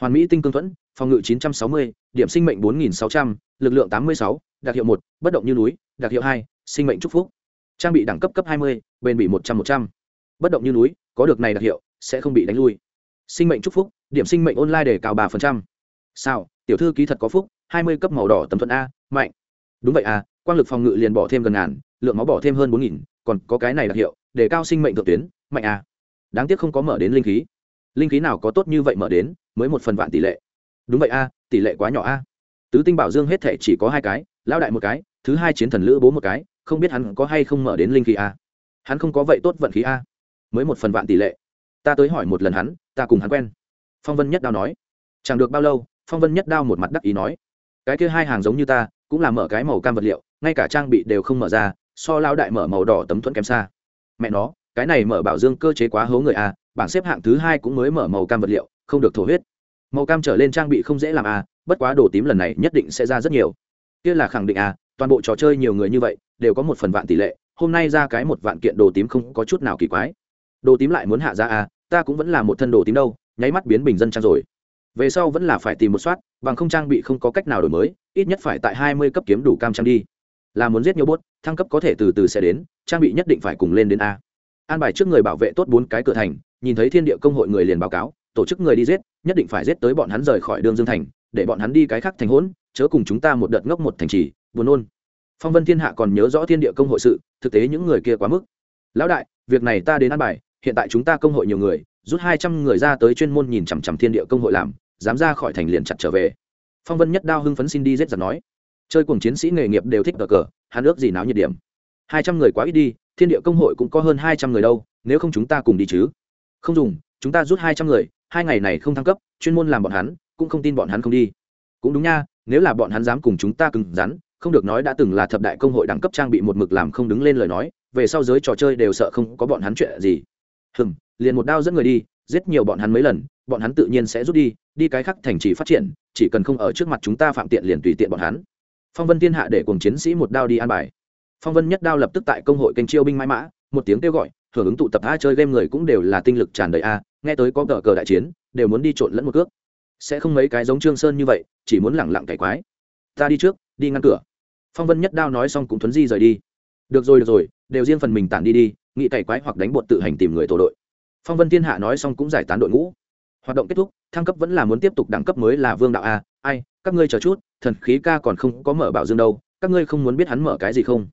Hoàn mỹ tinh cương thuẫn phòng ngự 960, điểm sinh mệnh 4600, lực lượng 86, đặc hiệu 1, bất động như núi, đặc hiệu 2, sinh mệnh chúc phúc. Trang bị đẳng cấp cấp 20, bền bỉ 100 100. Bất động như núi, có được này đặc hiệu, sẽ không bị đánh lui. Sinh mệnh chúc phúc, điểm sinh mệnh online để cao 3%. Sao, tiểu thư ký thật có phúc, 20 cấp màu đỏ tầm thuận a, mạnh. Đúng vậy à, quang lực phòng ngự liền bỏ thêm gần ngàn, lượng máu bỏ thêm hơn 4000, còn có cái này đặc hiệu, để cao sinh mệnh thượng tuyến, mạnh à. Đáng tiếc không có mở đến linh khí. Linh khí nào có tốt như vậy mở đến, mới một phần vạn tỷ lệ đúng vậy a tỷ lệ quá nhỏ a tứ tinh bảo dương hết thể chỉ có hai cái lão đại một cái thứ hai chiến thần lữ bố một cái không biết hắn có hay không mở đến linh khí a. Hắn không có vậy tốt vận khí a. Mới một phần vạn tỷ lệ. Ta tới hỏi một lần hắn, ta cùng hắn quen. Phong vân nhất đao nói. Chẳng được bao lâu, phong vân nhất đao một mặt đắc ý nói. Cái kia hai hàng giống như ta, cũng là mở cái màu cam vật liệu, ngay cả trang bị đều không mở ra, so lao đại mở màu đỏ tấm thuẫn kém xa. Mẹ nó, cái này mở bảo dương cơ chế quá hố người a, bảng xếp hạng thứ hai cũng mới mở màu cam vật liệu, không được thổ huyết. Màu cam trở lên trang bị không dễ làm a. bất quá đồ tím lần này nhất định sẽ ra rất nhiều. Kia là khẳng định à toàn bộ trò chơi nhiều người như vậy, đều có một phần vạn tỷ lệ, hôm nay ra cái một vạn kiện đồ tím không có chút nào kỳ quái. Đồ tím lại muốn hạ ra à ta cũng vẫn là một thân đồ tím đâu, nháy mắt biến bình dân trang rồi. Về sau vẫn là phải tìm một soát, bằng không trang bị không có cách nào đổi mới, ít nhất phải tại hai mươi cấp kiếm đủ cam trang đi. Là muốn giết nhiều bốt, thăng cấp có thể từ từ sẽ đến, trang bị nhất định phải cùng lên đến a. An bài trước người bảo vệ tốt bốn cái cửa thành, nhìn thấy thiên địa công hội người liền báo cáo, tổ chức người đi giết, nhất định phải giết tới bọn hắn rời khỏi đường dương thành, để bọn hắn đi cái khác thành hỗn, chớ cùng chúng ta một đợt ngốc một thành trì buồn nôn. Phong vân thiên hạ còn nhớ rõ thiên địa công hội sự, thực tế những người kia quá mức. Lão đại, việc này ta đến ăn bài, hiện tại chúng ta công hội nhiều người, rút hai trăm người ra tới chuyên môn nhìn chằm chằm thiên địa công hội làm, dám ra khỏi thành liền chặt trở về. Phong vân nhất đao hưng phấn xin đi giết giặc nói. Chơi cùng chiến sĩ nghề nghiệp đều thích cờ cờ, hắn ước gì náo nhiệt điểm. Hai trăm người quá ít đi, thiên địa công hội cũng có hơn hai trăm người đâu, nếu không chúng ta cùng đi chứ. Không dùng, chúng ta rút hai trăm người, hai ngày này không thăng cấp, chuyên môn làm bọn hắn, cũng không tin bọn hắn không đi. Cũng đúng nha, nếu là bọn hắn dám cùng chúng ta cứng rắn không được nói đã từng là thập đại công hội đẳng cấp trang bị một mực làm không đứng lên lời nói, về sau giới trò chơi đều sợ không có bọn hắn chuyện gì. Hừm, liền một đao dẫn người đi, giết nhiều bọn hắn mấy lần, bọn hắn tự nhiên sẽ rút đi đi cái khác thành trì phát triển, chỉ cần không ở trước mặt chúng ta phạm tiện liền tùy tiện bọn hắn. Phong vân thiên hạ để cùng chiến sĩ một đao đi an bài. Phong vân nhất đao lập tức tại công hội kênh chiêu binh mãi mã, một tiếng kêu gọi, hưởng ứng tụ tập a chơi game người cũng đều là tinh lực tràn đầy a, nghe tới có cờ cờ đại chiến, đều muốn đi trộn lẫn một cước. Sẽ không mấy cái giống trương sơn như vậy, chỉ muốn lẳng lặng cải quái. Ta đi trước, đi ngăn cửa phong vân nhất đao nói xong cũng thuấn di rời đi. Được rồi được rồi, đều riêng phần mình tản đi đi, nghị cày quái hoặc đánh bột tự hành tìm người tổ đội. Phong vân thiên hạ nói xong cũng giải tán đội ngũ. Hoạt động kết thúc, thăng cấp vẫn là muốn tiếp tục đẳng cấp mới là vương đạo a. Ai, các ngươi chờ chút, thần khí ca còn không có mở bảo dương đâu, các ngươi không muốn biết hắn mở cái gì không?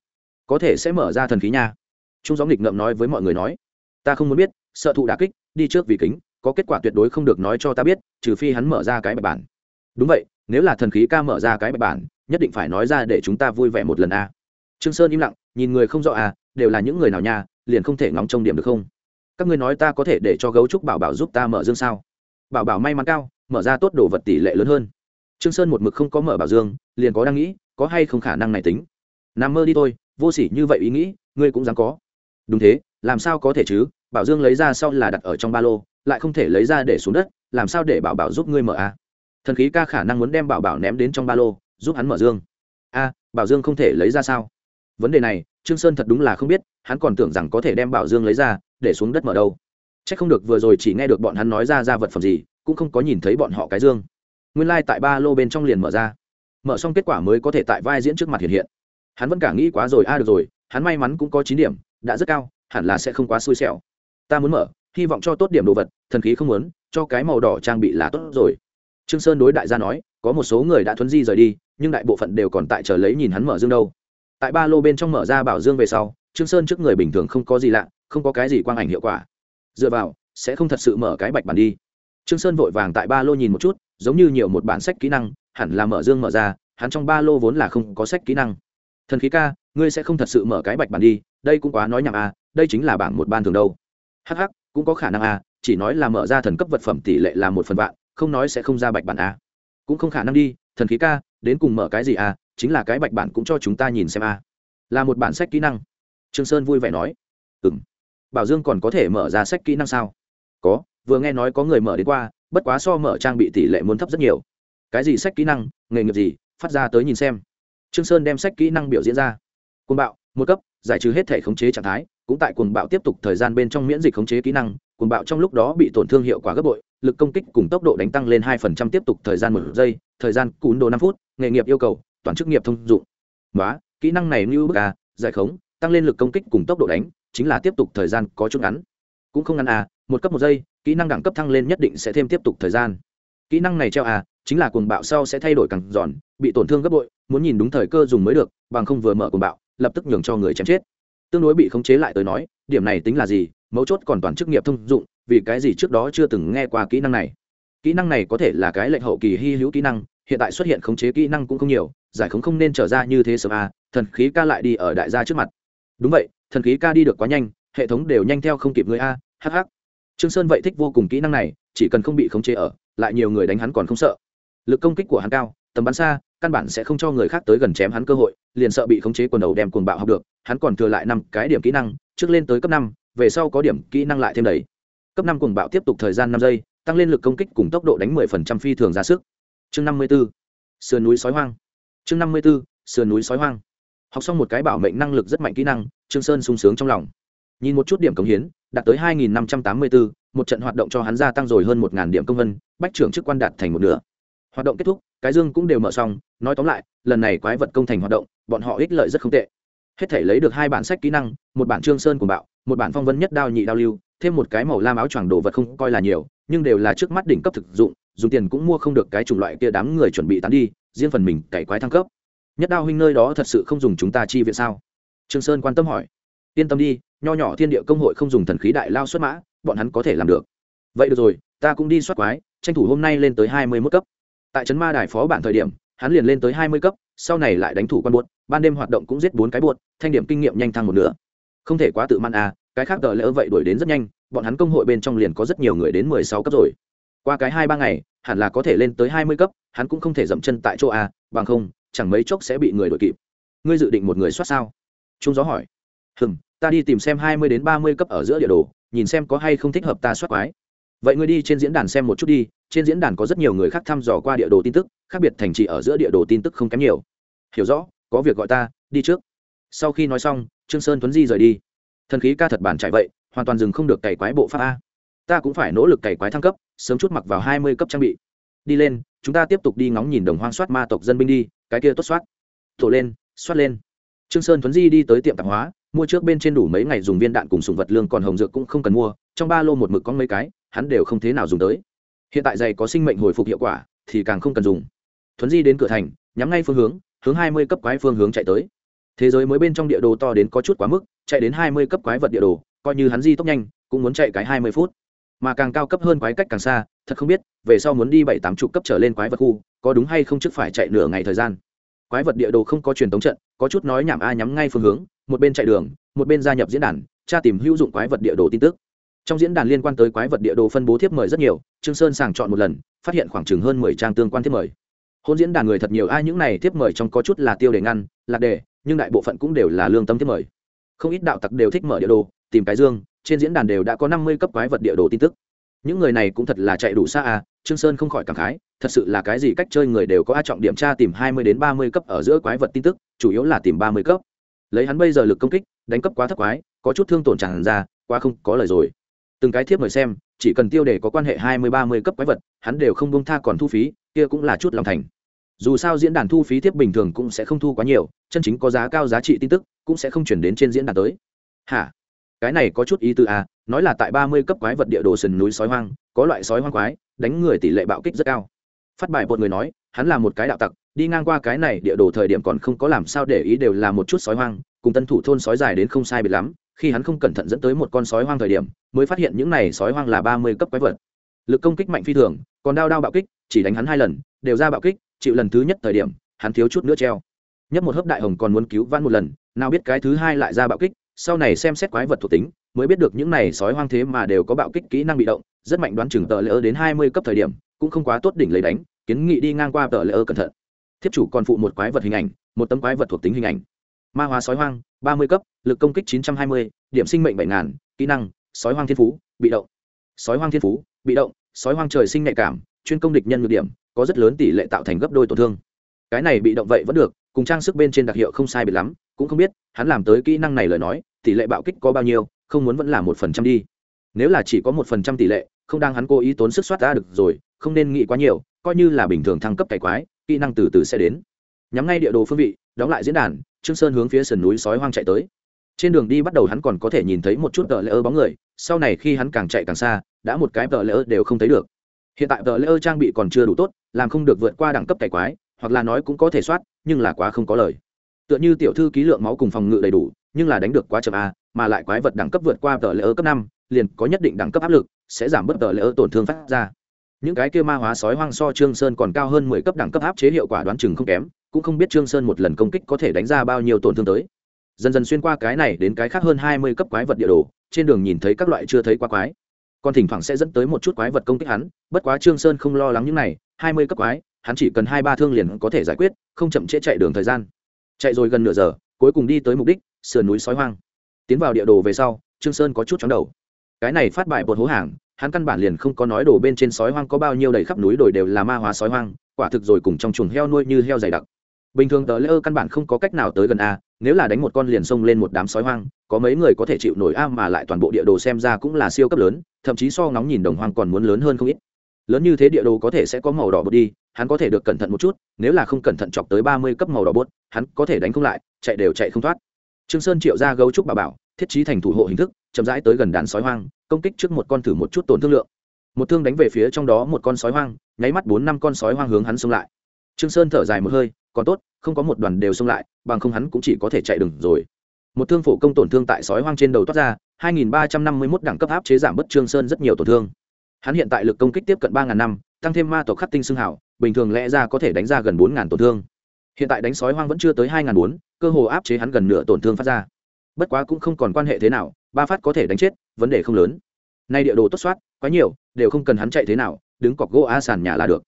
Có thể sẽ mở ra thần khí nha. Trung gió nghịch ngợm nói với mọi người nói. Ta không muốn biết, sợ thụ đà kích, đi trước vì kính, có kết quả tuyệt đối không được nói cho ta biết, trừ phi hắn mở ra cái bài bản. Đúng vậy, nếu là thần khí ca mở ra cái bài bản nhất định phải nói ra để chúng ta vui vẻ một lần a trương sơn im lặng, nhìn người không rõ à đều là những người nào nha, liền không thể ngóng trông điểm được không? Các ngươi nói ta có thể để cho gấu trúc bảo bảo giúp ta mở dương sao? Bảo bảo may mắn cao, mở ra tốt đồ vật tỷ lệ lớn hơn. Trương sơn một mực không có mở bảo dương, liền có đang nghĩ, có hay không khả năng này tính. Nằm mơ đi thôi, vô sỉ như vậy ý nghĩ, ngươi cũng dám có. Đúng thế, làm sao có thể chứ? Bảo dương lấy ra sau là đặt ở trong ba lô, lại không thể lấy ra để xuống đất, làm sao để bảo bảo giúp ngươi mở a thần khí ca khả năng muốn đem bảo bảo ném đến trong ba lô giúp hắn mở dương. A, bảo dương không thể lấy ra sao? Vấn đề này, trương sơn thật đúng là không biết, hắn còn tưởng rằng có thể đem bảo dương lấy ra, để xuống đất mở đâu. Chắc không được vừa rồi chỉ nghe được bọn hắn nói ra ra vật phẩm gì, cũng không có nhìn thấy bọn họ cái dương. Nguyên lai like tại ba lô bên trong liền mở ra. Mở xong kết quả mới có thể tại vai diễn trước mặt hiện hiện. Hắn vẫn cả nghĩ quá rồi, a, được rồi, hắn may mắn cũng có chín điểm, đã rất cao, hẳn là sẽ không quá xui xẻo. Ta muốn mở, hy vọng cho tốt điểm đồ vật, thần khí không muốn, cho cái màu đỏ trang bị là tốt rồi. Trương sơn đối đại gia nói có một số người đã thuấn di rời đi, nhưng đại bộ phận đều còn tại chờ lấy nhìn hắn mở dương đâu. Tại ba lô bên trong mở ra bảo dương về sau, trương sơn trước người bình thường không có gì lạ, không có cái gì quang ảnh hiệu quả. Dựa vào, sẽ không thật sự mở cái bạch bản đi. Trương sơn vội vàng tại ba lô nhìn một chút, giống như nhiều một bản sách kỹ năng, hẳn là mở dương mở ra, hắn trong ba lô vốn là không có sách kỹ năng. Thần khí ca, ngươi sẽ không thật sự mở cái bạch bản đi, đây cũng quá nói nhảm à đây chính là bảng một ban thường đâu. Hắc hắc, cũng có khả năng à chỉ nói là mở ra thần cấp vật phẩm tỷ lệ là một phần vạn, không nói sẽ không ra bạch bản à cũng không khả năng đi, thần khí ca, đến cùng mở cái gì à chính là cái bạch bản cũng cho chúng ta nhìn xem à. Là một bản sách kỹ năng. Trương sơn vui vẻ nói. Ừm. Bảo dương còn có thể mở ra sách kỹ năng sao? Có, vừa nghe nói có người mở đến qua, bất quá so mở trang bị tỷ lệ muốn thấp rất nhiều. Cái gì sách kỹ năng, nghề nghiệp gì, phát ra tới nhìn xem. Trương sơn đem sách kỹ năng biểu diễn ra. Côn bạo, một cấp giải trừ hết thể khống chế trạng thái, cũng tại cuồng bạo tiếp tục thời gian bên trong miễn dịch khống chế kỹ năng, cuồng bạo trong lúc đó bị tổn thương hiệu quả gấp bội, lực công kích cùng tốc độ đánh tăng lên hai phần trăm tiếp tục thời gian một giây, thời gian cún đồ năm phút, nghề nghiệp yêu cầu, toàn chức nghiệp thông dụng. Đó kỹ năng này như bức a giải khống, tăng lên lực công kích cùng tốc độ đánh, chính là tiếp tục thời gian có chút ngắn. Cũng không ngắn à một cấp một giây, kỹ năng đẳng cấp thăng lên nhất định sẽ thêm tiếp tục thời gian. Kỹ năng này treo à chính là cuồng bạo sau sẽ thay đổi càng giòn, bị tổn thương gấp bội, muốn nhìn đúng thời cơ dùng mới được, bằng không vừa mở cuồng bạo lập tức nhường cho người chém chết. Tương đối bị khống chế lại tới nói, điểm này tính là gì? Mấu chốt còn toàn chức nghiệp thông dụng, vì cái gì trước đó chưa từng nghe qua kỹ năng này? Kỹ năng này có thể là cái lệnh hậu kỳ hy hữu kỹ năng, hiện tại xuất hiện khống chế kỹ năng cũng không nhiều, giải khống không nên trở ra như thế sớm à thần khí ca lại đi ở đại gia trước mặt. Đúng vậy, thần khí ca đi được quá nhanh, hệ thống đều nhanh theo không kịp người a hh trương sơn vậy thích vô cùng kỹ năng này, chỉ cần không bị khống chế ở, lại nhiều người đánh hắn còn không sợ. Lực công kích của hắn cao tầm bắn xa, căn bản sẽ không cho người khác tới gần chém hắn cơ hội, liền sợ bị khống chế quần đầu đem cuồng bạo học được, hắn còn thừa lại năm cái điểm kỹ năng, trước lên tới cấp năm, về sau có điểm kỹ năng lại thêm đầy. Cấp năm cuồng bạo tiếp tục thời gian năm giây, tăng lên lực công kích cùng tốc độ đánh mười phần trăm phi thường ra sức. Chương năm mươi b ố sườn núi sói hoang. Chương năm mươi b ố sườn núi sói hoang. Học xong một cái bảo mệnh năng lực rất mạnh kỹ năng, trương sơn sung sướng trong lòng. Nhìn một chút điểm cống hiến, đạt tới hai nghìn năm trăm tám mươi bốn một trận hoạt động cho hắn gia tăng rồi hơn một điểm công vân, bách trưởng chức quan đạt thành một nửa. Hoạt động kết thúc cái dương cũng đều mở xong, nói tóm lại, lần này quái vật công thành hoạt động, bọn họ ích lợi rất không tệ. Hết thể lấy được hai bản sách kỹ năng, một bản trương sơn của bạo, một bản phong vân nhất đao nhị đao lưu, thêm một cái màu lam áo choàng đồ vật không coi là nhiều, nhưng đều là trước mắt đỉnh cấp thực dụng, dùng tiền cũng mua không được cái chủng loại kia đám người chuẩn bị tán đi, riêng phần mình cày quái thăng cấp. Nhất đao huynh nơi đó thật sự không dùng chúng ta chi viện sao? Trương sơn quan tâm hỏi. Yên tâm đi, nho nhỏ thiên địa công hội không dùng thần khí đại lao xuất mã, bọn hắn có thể làm được. Vậy được rồi, ta cũng đi soát quái, tranh thủ hôm nay lên tới hai mươi mức cấp tại trấn ma đài phó bản thời điểm, hắn liền lên tới hai mươi cấp, sau này lại đánh thủ quan buốt, ban đêm hoạt động cũng giết bốn cái buốt, thanh điểm kinh nghiệm nhanh thăng một nửa. Không thể quá tự man à cái khác đợi lỡ vậy đuổi đến rất nhanh, bọn hắn công hội bên trong liền có rất nhiều người đến mười sáu cấp rồi. Qua cái hai ba ngày, hẳn là có thể lên tới hai mươi cấp, hắn cũng không thể dậm chân tại chỗ a bằng không, chẳng mấy chốc sẽ bị người đuổi kịp. Ngươi dự định một người soát sao? Trung gió hỏi. Hừm, ta đi tìm xem hai mươi đến ba mươi cấp ở giữa địa đồ, nhìn xem có hay không thích hợp ta soát quái. Vậy ngươi đi trên diễn đàn xem một chút đi trên diễn đàn có rất nhiều người khác thăm dò qua địa đồ tin tức, khác biệt thành trì ở giữa địa đồ tin tức không kém nhiều. Hiểu rõ, có việc gọi ta, đi trước. Sau khi nói xong, trương sơn tuấn di rời đi. Thần khí ca thật bản chạy vậy, hoàn toàn dừng không được cày quái bộ pháp a. Ta cũng phải nỗ lực cày quái thăng cấp, sớm chút mặc vào hai mươi cấp trang bị. Đi lên, chúng ta tiếp tục đi ngóng nhìn đồng hoang soát ma tộc dân binh đi, cái kia tốt soát. Thổ lên, soát lên. Trương sơn tuấn di đi tới tiệm tạp hóa, mua trước bên trên đủ mấy ngày dùng viên đạn cùng sùng vật lương còn hồng dược cũng không cần mua, trong ba lô một mực có mấy cái, hắn đều không thế nào dùng tới hiện tại giày có sinh mệnh hồi phục hiệu quả, thì càng không cần dùng. Thuấn di đến cửa thành, nhắm ngay phương hướng hướng hai mươi cấp quái phương hướng chạy tới. Thế giới mới bên trong địa đồ to đến có chút quá mức, chạy đến hai mươi cấp quái vật địa đồ, coi như hắn di tốc nhanh, cũng muốn chạy cái hai mươi phút. Mà càng cao cấp hơn quái cách càng xa, thật không biết, về sau muốn đi bảy tám chục cấp trở lên quái vật khu, có đúng hay không trước phải chạy nửa ngày thời gian. Quái vật địa đồ không có truyền thống trận, có chút nói nhảm a nhắm ngay phương hướng, một bên chạy đường, một bên gia nhập diễn đàn, tra tìm hữu dụng quái vật địa đồ tin tức trong diễn đàn liên quan tới quái vật địa đồ phân bố thiếp mời rất nhiều, trương sơn sàng chọn một lần, phát hiện khoảng chừng hơn mười trang tương quan thiếp mời. Hôn diễn đàn người thật nhiều, ai những này thiếp mời trong có chút là tiêu đề ngăn lạc đề, nhưng đại bộ phận cũng đều là lương tâm thiếp mời. Không ít đạo tặc đều thích mở địa đồ, tìm cái dương, trên diễn đàn đều đã có năm mươi cấp quái vật địa đồ tin tức. Những người này cũng thật là chạy đủ xa à trương sơn không khỏi cảm khái, thật sự là cái gì cách chơi người đều có a trọng điểm tra tìm hai mươi đến ba mươi cấp ở giữa quái vật tin tức, chủ yếu là tìm ba mươi cấp. Lấy hắn bây giờ lực công kích, đánh cấp quá thấp quái, có chút thương tổn tràn ra, quá không có lời rồi từng cái thiếp mời xem, chỉ cần tiêu đề có quan hệ hai mươi, ba mươi cấp quái vật, hắn đều không bông tha còn thu phí, kia cũng là chút lòng thành. Dù sao diễn đàn thu phí thiếp bình thường cũng sẽ không thu quá nhiều, chân chính có giá cao giá trị tin tức cũng sẽ không chuyển đến trên diễn đàn tới. Hả? Cái này có chút ý tư à nói là tại ba mươi cấp quái vật địa đồ sườn núi sói hoang, có loại sói hoang quái, đánh người tỷ lệ bạo kích rất cao. Phát bài một người nói, hắn là một cái đạo tặc, đi ngang qua cái này địa đồ thời điểm còn không có làm sao để ý đều là một chút sói hoang, cùng tân thủ thôn sói dài đến không sai biệt lắm, khi hắn không cẩn thận dẫn tới một con sói hoang thời điểm mới phát hiện những này sói hoang là ba mươi cấp quái vật. Lực công kích mạnh phi thường, còn đao đao bạo kích, chỉ đánh hắn hai lần, đều ra bạo kích, chịu lần thứ nhất thời điểm, hắn thiếu chút nữa treo. Nhấp một hớp đại hồng còn muốn cứu vãn một lần, nào biết cái thứ hai lại ra bạo kích, sau này xem xét quái vật thuộc tính, mới biết được những này sói hoang thế mà đều có bạo kích kỹ năng bị động, rất mạnh đoán chừng tờ lỡ đến hai mươi cấp thời điểm, cũng không quá tốt đỉnh lấy đánh, kiến nghị đi ngang qua tờ lỡ cẩn thận. Thiếp chủ còn phụ một quái vật hình ảnh, một tấm quái vật thuộc tính hình ảnh. Ma hóa sói hoang, ba mươi cấp, lực công kích chín trăm hai mươi, điểm sinh mệnh bảy ngàn, kỹ năng sói hoang thiên phú, bị động. Sói hoang thiên phú, bị động, sói hoang trời sinh nhạy cảm, chuyên công địch nhân nhược điểm, có rất lớn tỷ lệ tạo thành gấp đôi tổn thương. Cái này bị động vậy vẫn được, cùng trang sức bên trên đặc hiệu không sai biệt lắm, cũng không biết, hắn làm tới kỹ năng này lời nói, tỷ lệ bạo kích có bao nhiêu, không muốn vẫn là một phần trăm đi. Nếu là chỉ có một phần trăm tỷ lệ, không đang hắn cố ý tốn sức soát ra được rồi, không nên nghĩ quá nhiều, coi như là bình thường thăng cấp cải quái, kỹ năng từ từ sẽ đến. Nhắm ngay địa đồ phương vị, đóng lại diễn đàn, trương sơn hướng phía sườn núi sói hoang chạy tới trên đường đi bắt đầu hắn còn có thể nhìn thấy một chút tờ lễ ơ bóng người, sau này khi hắn càng chạy càng xa, đã một cái tờ lễ ơ đều không thấy được. Hiện tại tờ lễ ơ trang bị còn chưa đủ tốt, làm không được vượt qua đẳng cấp cải quái, hoặc là nói cũng có thể soát, nhưng là quá không có lời. Tựa như tiểu thư ký lượng máu cùng phòng ngự đầy đủ, nhưng là đánh được quá chậm a, mà lại quái vật đẳng cấp vượt qua tờ lễ ơ cấp năm, liền có nhất định đẳng cấp áp lực, sẽ giảm bớt tờ lễ ơ tổn thương phát ra. Những cái kia ma hóa sói hoang so trương sơn còn cao hơn mười cấp đẳng cấp áp chế hiệu quả đoán chừng không kém, cũng không biết trương sơn một lần công kích có thể đánh ra bao nhiêu tổn thương tới dần dần xuyên qua cái này đến cái khác hơn hai mươi cấp quái vật địa đồ, trên đường nhìn thấy các loại chưa thấy quá quái. Còn thỉnh thoảng sẽ dẫn tới một chút quái vật công kích hắn, bất quá trương sơn không lo lắng những này, hai mươi cấp quái, hắn chỉ cần hai ba thương liền có thể giải quyết, không chậm trễ chạy đường thời gian. Chạy rồi gần nửa giờ, cuối cùng đi tới mục đích, sườn núi sói hoang. Tiến vào địa đồ về sau, trương sơn có chút chóng đầu. Cái này phát bại bột hố hàng, hắn căn bản liền không có nói đồ bên trên sói hoang có bao nhiêu đầy khắp núi đồi đều là ma hóa sói hoang, quả thực rồi cùng trong chuồng heo nuôi như heo dày đặc. Bình thường tờ lễ ơ căn bản không có cách nào tới gần a nếu là đánh một con liền xông lên một đám sói hoang, có mấy người có thể chịu nổi a mà lại toàn bộ địa đồ xem ra cũng là siêu cấp lớn, thậm chí so ngóng nhìn đồng hoang còn muốn lớn hơn không ít. Lớn như thế địa đồ có thể sẽ có màu đỏ bột đi, hắn có thể được cẩn thận một chút, nếu là không cẩn thận chọc tới ba mươi cấp màu đỏ bột, hắn có thể đánh không lại, chạy đều chạy không thoát. Trương sơn triệu ra gấu trúc bà bảo, thiết trí thành thủ hộ hình thức, chậm rãi tới gần đàn sói hoang, công kích trước một con thử một chút tổn thương lượng. Một thương đánh về phía trong đó một con sói hoang, nháy mắt bốn năm con sói hoang hướng hắn xông lại. Trương sơn thở dài một hơi, còn tốt, không có một đoàn đều xông lại bằng không hắn cũng chỉ có thể chạy đừng rồi. Một thương phổ công tổn thương tại sói hoang trên đầu toát ra 2351 đẳng cấp áp chế giảm bất trương sơn rất nhiều tổn thương. Hắn hiện tại lực công kích tiếp cận 3.000 năm, tăng thêm ma tộc khắc tinh xương hảo bình thường lẽ ra có thể đánh ra gần 4.000 tổn thương. Hiện tại đánh sói hoang vẫn chưa tới hai ngàn bốn, cơ hồ áp chế hắn gần nửa tổn thương phát ra. Bất quá cũng không còn quan hệ thế nào, ba phát có thể đánh chết, vấn đề không lớn. Nay địa đồ tốt soát, quá nhiều, đều không cần hắn chạy thế nào, đứng cọc gỗ a sàn nhà là được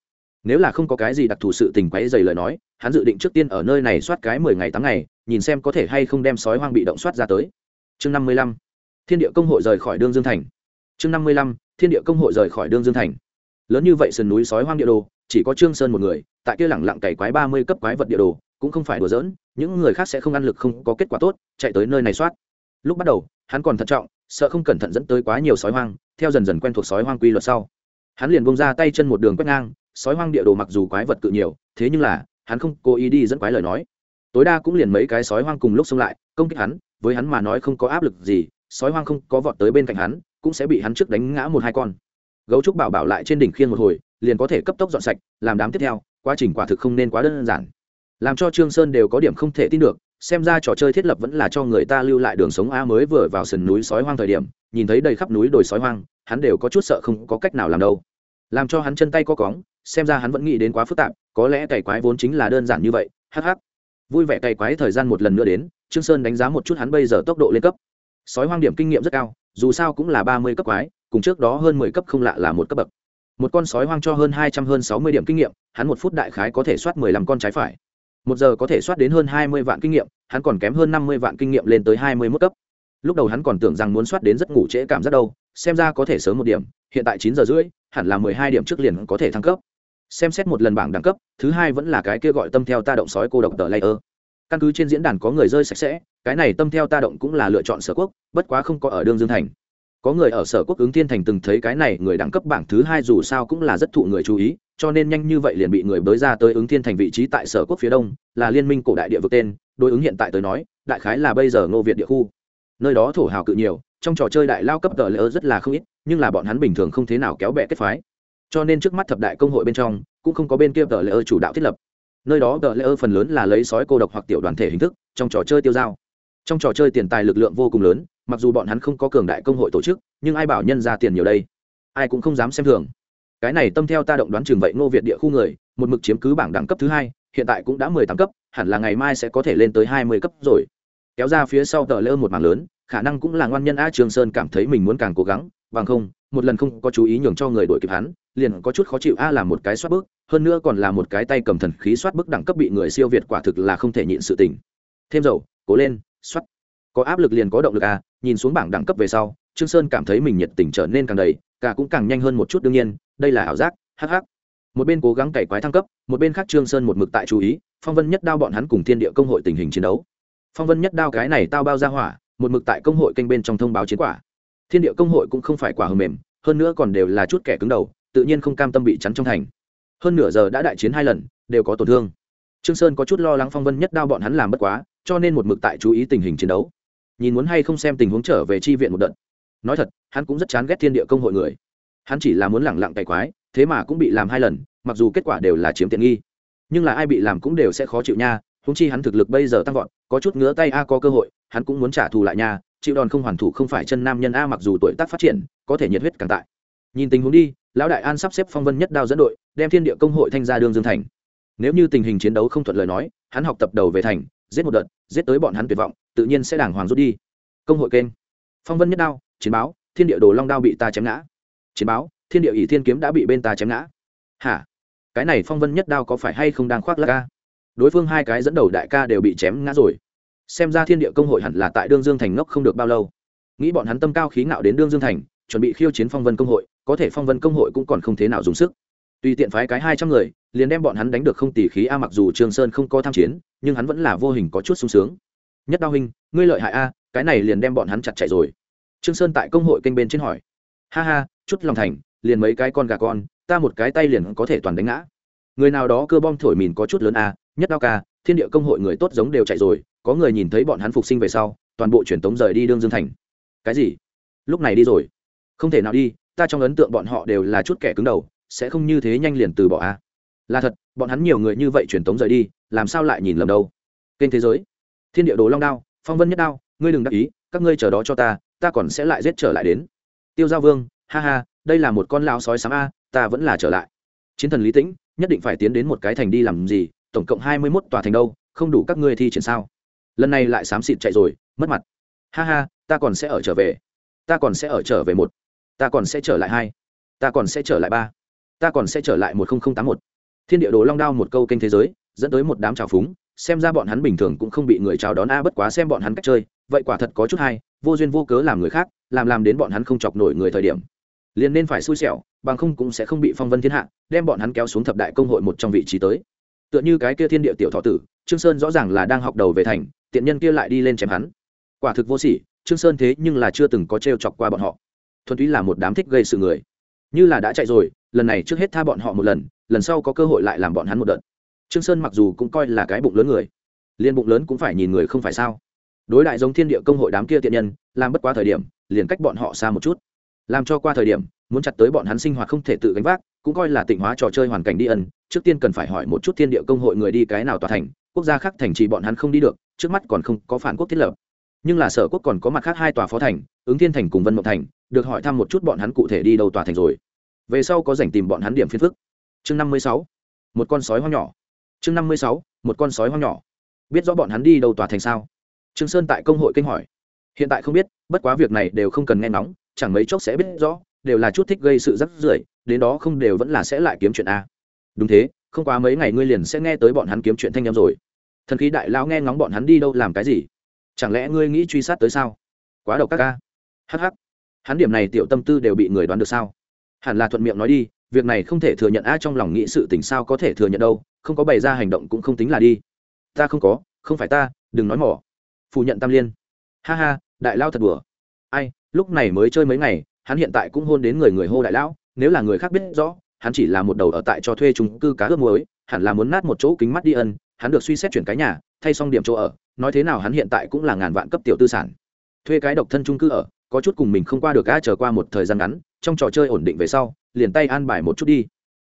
nếu là không có cái gì đặc thù sự tình quấy dày lời nói, hắn dự định trước tiên ở nơi này soát cái mười ngày tám ngày, nhìn xem có thể hay không đem sói hoang bị động soát ra tới. Chương năm mươi lăm. Thiên địa công hội rời khỏi đương dương thành. Chương năm mươi lăm. Thiên địa công hội rời khỏi đương dương thành. Lớn như vậy sườn núi sói hoang địa đồ, chỉ có trương sơn một người, tại kia lẳng lặng cày quái ba mươi cấp quái vật địa đồ, cũng không phải đùa giỡn, những người khác sẽ không ăn lực không có kết quả tốt, chạy tới nơi này soát. Lúc bắt đầu, hắn còn thận trọng, sợ không cẩn thận dẫn tới quá nhiều sói hoang, theo dần dần quen thuộc sói hoang quy luật sau. Hắn liền bông ra tay chân một đường quét ngang sói hoang địa đồ mặc dù quái vật cự nhiều, thế nhưng là, hắn không cố ý đi dẫn quái lời nói. Tối đa cũng liền mấy cái sói hoang cùng lúc xông lại, công kích hắn, với hắn mà nói không có áp lực gì, sói hoang không có vọt tới bên cạnh hắn, cũng sẽ bị hắn trước đánh ngã một hai con. Gấu trúc bảo bảo lại trên đỉnh khiên một hồi, liền có thể cấp tốc dọn sạch, làm đám tiếp theo, quá trình quả thực không nên quá đơn giản. Làm cho trương sơn đều có điểm không thể tin được, xem ra trò chơi thiết lập vẫn là cho người ta lưu lại đường sống a mới vừa vào sườn núi sói hoang thời điểm, nhìn thấy đầy khắp núi đồi sói hoang, hắn đều có chút sợ không có cách nào làm đâu. Làm cho hắn chân tay có cóng xem ra hắn vẫn nghĩ đến quá phức tạp, có lẽ cày quái vốn chính là đơn giản như vậy hh vui vẻ cày quái thời gian một lần nữa đến, trương sơn đánh giá một chút hắn bây giờ tốc độ lên cấp. Sói hoang điểm kinh nghiệm rất cao, dù sao cũng là ba mươi cấp quái, cùng trước đó hơn mười cấp không lạ là một cấp bậc. Một con sói hoang cho hơn hai trăm hơn sáu mươi điểm kinh nghiệm, hắn một phút đại khái có thể soát mười lăm con trái phải. Một giờ có thể soát đến hơn hai mươi vạn kinh nghiệm, hắn còn kém hơn năm mươi vạn kinh nghiệm lên tới hai mươi mức cấp. Lúc đầu hắn còn tưởng rằng muốn soát đến rất ngủ trễ cảm giác đâu, xem ra có thể sớm một điểm, hiện tại chín giờ rưỡi, hẳn là mười hai điểm trước liền có thể thăng cấp xem xét một lần bảng đẳng cấp, thứ hai vẫn là cái kia gọi tâm theo ta động sói cô độc tờ layer. Căn cứ trên diễn đàn có người rơi sạch sẽ, cái này tâm theo ta động cũng là lựa chọn sở quốc, bất quá không có ở đương dương thành. Có người ở sở quốc ứng thiên thành từng thấy cái này người đẳng cấp bảng thứ hai dù sao cũng là rất thụ người chú ý, cho nên nhanh như vậy liền bị người bới ra tới ứng thiên thành vị trí tại sở quốc phía đông, là liên minh cổ đại địa vực tên, đối ứng hiện tại tới nói, đại khái là bây giờ ngô việt địa khu. Nơi đó thổ hào cự nhiều, trong trò chơi đại lao cấp tờ lỡ rất là không ít, nhưng là bọn hắn bình thường không thế nào kéo bẹ kết phái cho nên trước mắt thập đại công hội bên trong cũng không có bên kia tờ lỡ chủ đạo thiết lập. Nơi đó tờ lỡ phần lớn là lấy sói cô độc hoặc tiểu đoàn thể hình thức trong trò chơi tiêu dao. Trong trò chơi tiền tài lực lượng vô cùng lớn, mặc dù bọn hắn không có cường đại công hội tổ chức, nhưng ai bảo nhân ra tiền nhiều đây? Ai cũng không dám xem thường. Cái này tâm theo ta động đoán trường vậy ngô việt địa khu người, một mực chiếm cứ bảng đẳng cấp thứ hai, hiện tại cũng đã mười tám cấp, hẳn là ngày mai sẽ có thể lên tới hai mươi cấp rồi. Kéo ra phía sau tờ lỡ một mảng lớn, khả năng cũng là ngoan nhân a trường sơn cảm thấy mình muốn càng cố gắng bằng không, một lần không có chú ý nhường cho người đổi kịp hắn, liền có chút khó chịu. A làm một cái soát bức, hơn nữa còn là một cái tay cầm thần khí soát bức đẳng cấp bị người siêu việt quả thực là không thể nhịn sự tình. Thêm dầu, cố lên, soát. Có áp lực liền có động lực a, nhìn xuống bảng đẳng cấp về sau, trương sơn cảm thấy mình nhiệt tình trở nên càng đầy, cả cũng càng nhanh hơn một chút đương nhiên, đây là ảo giác, hắc hắc. Một bên cố gắng cày quái thăng cấp, một bên khác trương sơn một mực tại chú ý, phong vân nhất đao bọn hắn cùng thiên địa công hội tình hình chiến đấu. Phong vân nhất đao cái này tao bao ra hỏa, một mực tại công hội kênh bên trong thông báo chiến quả thiên địa công hội cũng không phải quả hờ mềm, hơn nữa còn đều là chút kẻ cứng đầu, tự nhiên không cam tâm bị chắn trong thành. Hơn nửa giờ đã đại chiến hai lần, đều có tổn thương. Trương sơn có chút lo lắng phong vân nhất đao bọn hắn làm bất quá, cho nên một mực tại chú ý tình hình chiến đấu. Nhìn muốn hay không xem tình huống trở về chi viện một đợt. Nói thật, hắn cũng rất chán ghét thiên địa công hội người. Hắn chỉ là muốn lẳng lặng cày quái, thế mà cũng bị làm hai lần, mặc dù kết quả đều là chiếm tiện nghi. Nhưng là ai bị làm cũng đều sẽ khó chịu nha húng chi hắn thực lực bây giờ tăng vọt, có chút ngứa tay a, có cơ hội, hắn cũng muốn trả thù lại nha chịu đòn không hoàn thủ không phải chân nam nhân a mặc dù tuổi tác phát triển, có thể nhiệt huyết càng tại. Nhìn tình huống đi, lão đại an sắp xếp phong vân nhất đao dẫn đội, đem thiên địa công hội thanh ra đương dương thành. Nếu như tình hình chiến đấu không thuận lời nói, hắn học tập đầu về thành, giết một đợt, giết tới bọn hắn tuyệt vọng, tự nhiên sẽ đàng hoàng rút đi. Công hội kênh. Phong vân nhất đao, chiến báo, thiên địa đồ long đao bị ta chém ngã. Chiến báo, thiên địa ỷ thiên kiếm đã bị bên ta chém ngã. Hả? Cái này phong vân nhất đao có phải hay không đang khoác lắc ca đối phương hai cái dẫn đầu đại ca đều bị chém ngã rồi xem ra thiên địa công hội hẳn là tại đương dương thành ngốc không được bao lâu. Nghĩ bọn hắn tâm cao khí ngạo đến đương dương thành, chuẩn bị khiêu chiến phong vân công hội, có thể phong vân công hội cũng còn không thế nào dùng sức. Tùy tiện phái cái hai trăm người, liền đem bọn hắn đánh được không tỉ khí a, mặc dù trương sơn không có tham chiến, nhưng hắn vẫn là vô hình có chút sung sướng. Nhất đao hình ngươi lợi hại a, cái này liền đem bọn hắn chặt chạy rồi. Trương sơn tại công hội kênh bên trên hỏi. Ha ha, chút lòng thành, liền mấy cái con gà con, ta một cái tay liền có thể toàn đánh ngã. Người nào đó cơ bom thổi mìn có chút lớn a, nhất đao ca thiên địa công hội người tốt giống đều chạy rồi, có người nhìn thấy bọn hắn phục sinh về sau, toàn bộ truyền tống rời đi đương dương thành. Cái gì? Lúc này đi rồi. Không thể nào đi, ta trong ấn tượng bọn họ đều là chút kẻ cứng đầu, sẽ không như thế nhanh liền từ bỏ a là thật, bọn hắn nhiều người như vậy truyền tống rời đi, làm sao lại nhìn lầm đâu? Kênh thế giới, thiên địa đồ long đao, phong vân nhất đao, ngươi đừng đắc ý, các ngươi chờ đó cho ta ta còn sẽ lại giết trở lại đến. Tiêu giao vương, ha ha, đây là một con lao sói sáng a, ta vẫn là trở lại. Chiến thần lý tĩnh, nhất định phải tiến đến một cái thành đi làm gì tổng cộng hai mươi mốt tòa thành đâu, không đủ các ngươi thi triển sao? Lần này lại xám xịt chạy rồi, mất mặt. Ha ha, ta còn sẽ ở trở về. Ta còn sẽ ở trở về một. Ta còn sẽ trở lại hai. Ta còn sẽ trở lại ba. Ta còn sẽ trở lại một nghìn tám một. Thiên địa đồ long đao một câu kênh thế giới, dẫn tới một đám trào phúng, xem ra bọn hắn bình thường cũng không bị người chào đón a, bất quá xem bọn hắn cách chơi, vậy quả thật có chút hay, vô duyên vô cớ làm người khác, làm làm đến bọn hắn không chọc nổi người thời điểm. Liền nên phải xui xẻo, bằng không cũng sẽ không bị phong vân thiên hạ, đem bọn hắn kéo xuống thập đại công hội một trong vị trí tới tựa như cái kia thiên địa tiểu thọ tử, trương sơn rõ ràng là đang học đầu về thành, tiện nhân kia lại đi lên chém hắn. Quả thực vô sỉ, trương sơn thế nhưng là chưa từng có treo chọc qua bọn họ. Thuần túy là một đám thích gây sự người. Như là đã chạy rồi, lần này trước hết tha bọn họ một lần lần sau có cơ hội lại làm bọn hắn một đợt. Trương sơn mặc dù cũng coi là cái bụng lớn người, liên bụng lớn cũng phải nhìn người không phải sao. Đối đại giống thiên địa công hội đám kia tiện nhân, làm bất quá thời điểm, liền cách bọn họ xa một chút. Làm cho qua thời điểm muốn chặt tới bọn hắn sinh hoạt không thể tự gánh vác, cũng coi là tịnh hóa trò chơi hoàn cảnh đi ẩn trước tiên cần phải hỏi một chút thiên địa công hội người đi cái nào tòa thành, quốc gia khác thành trì bọn hắn không đi được, trước mắt còn không có phản quốc thiết lập. Nhưng là sở quốc còn có mặt khác hai tòa phó thành, ứng thiên thành cùng vân mộng thành, được hỏi thăm một chút bọn hắn cụ thể đi đâu tòa thành rồi. Về sau có dành tìm bọn hắn điểm phiên phức. Chương năm mươi sáu, một con sói hoang nhỏ. Chương năm mươi sáu, một con sói hoang nhỏ. Biết rõ bọn hắn đi đâu tòa thành sao? Trương sơn tại công hội kinh hỏi. Hiện tại không biết, bất quá việc này đều không cần nghe nóng chẳng mấy chốc sẽ biết rõ đều là chút thích gây sự rắc rưởi, đến đó không đều vẫn là sẽ lại kiếm chuyện a. Đúng thế, không quá mấy ngày ngươi liền sẽ nghe tới bọn hắn kiếm chuyện thanh em rồi. Thần khí đại lão nghe ngóng bọn hắn đi đâu làm cái gì? Chẳng lẽ ngươi nghĩ truy sát tới sao? Quá độc các ca hh hắn điểm này tiểu tâm tư đều bị người đoán được sao? Hẳn là thuận miệng nói đi, việc này không thể thừa nhận a trong lòng nghĩ sự tình sao có thể thừa nhận đâu, không có bày ra hành động cũng không tính là đi. Ta không có, không phải ta, đừng nói mỏ. Phủ nhận tam liên. Ha ha, đại lao thật đùa. Ai, lúc này mới chơi mấy ngày hắn hiện tại cũng hôn đến người người hô đại lão, nếu là người khác biết rõ, hắn chỉ là một đầu ở tại cho thuê trung cư cá ướp muối, hẳn là muốn nát một chỗ kính mắt đi ân, hắn được suy xét chuyển cái nhà, thay xong điểm chỗ ở, nói thế nào hắn hiện tại cũng là ngàn vạn cấp tiểu tư sản. Thuê cái độc thân trung cư ở, có chút cùng mình không qua được a chờ qua một thời gian ngắn, trong trò chơi ổn định về sau, liền tay an bài một chút đi.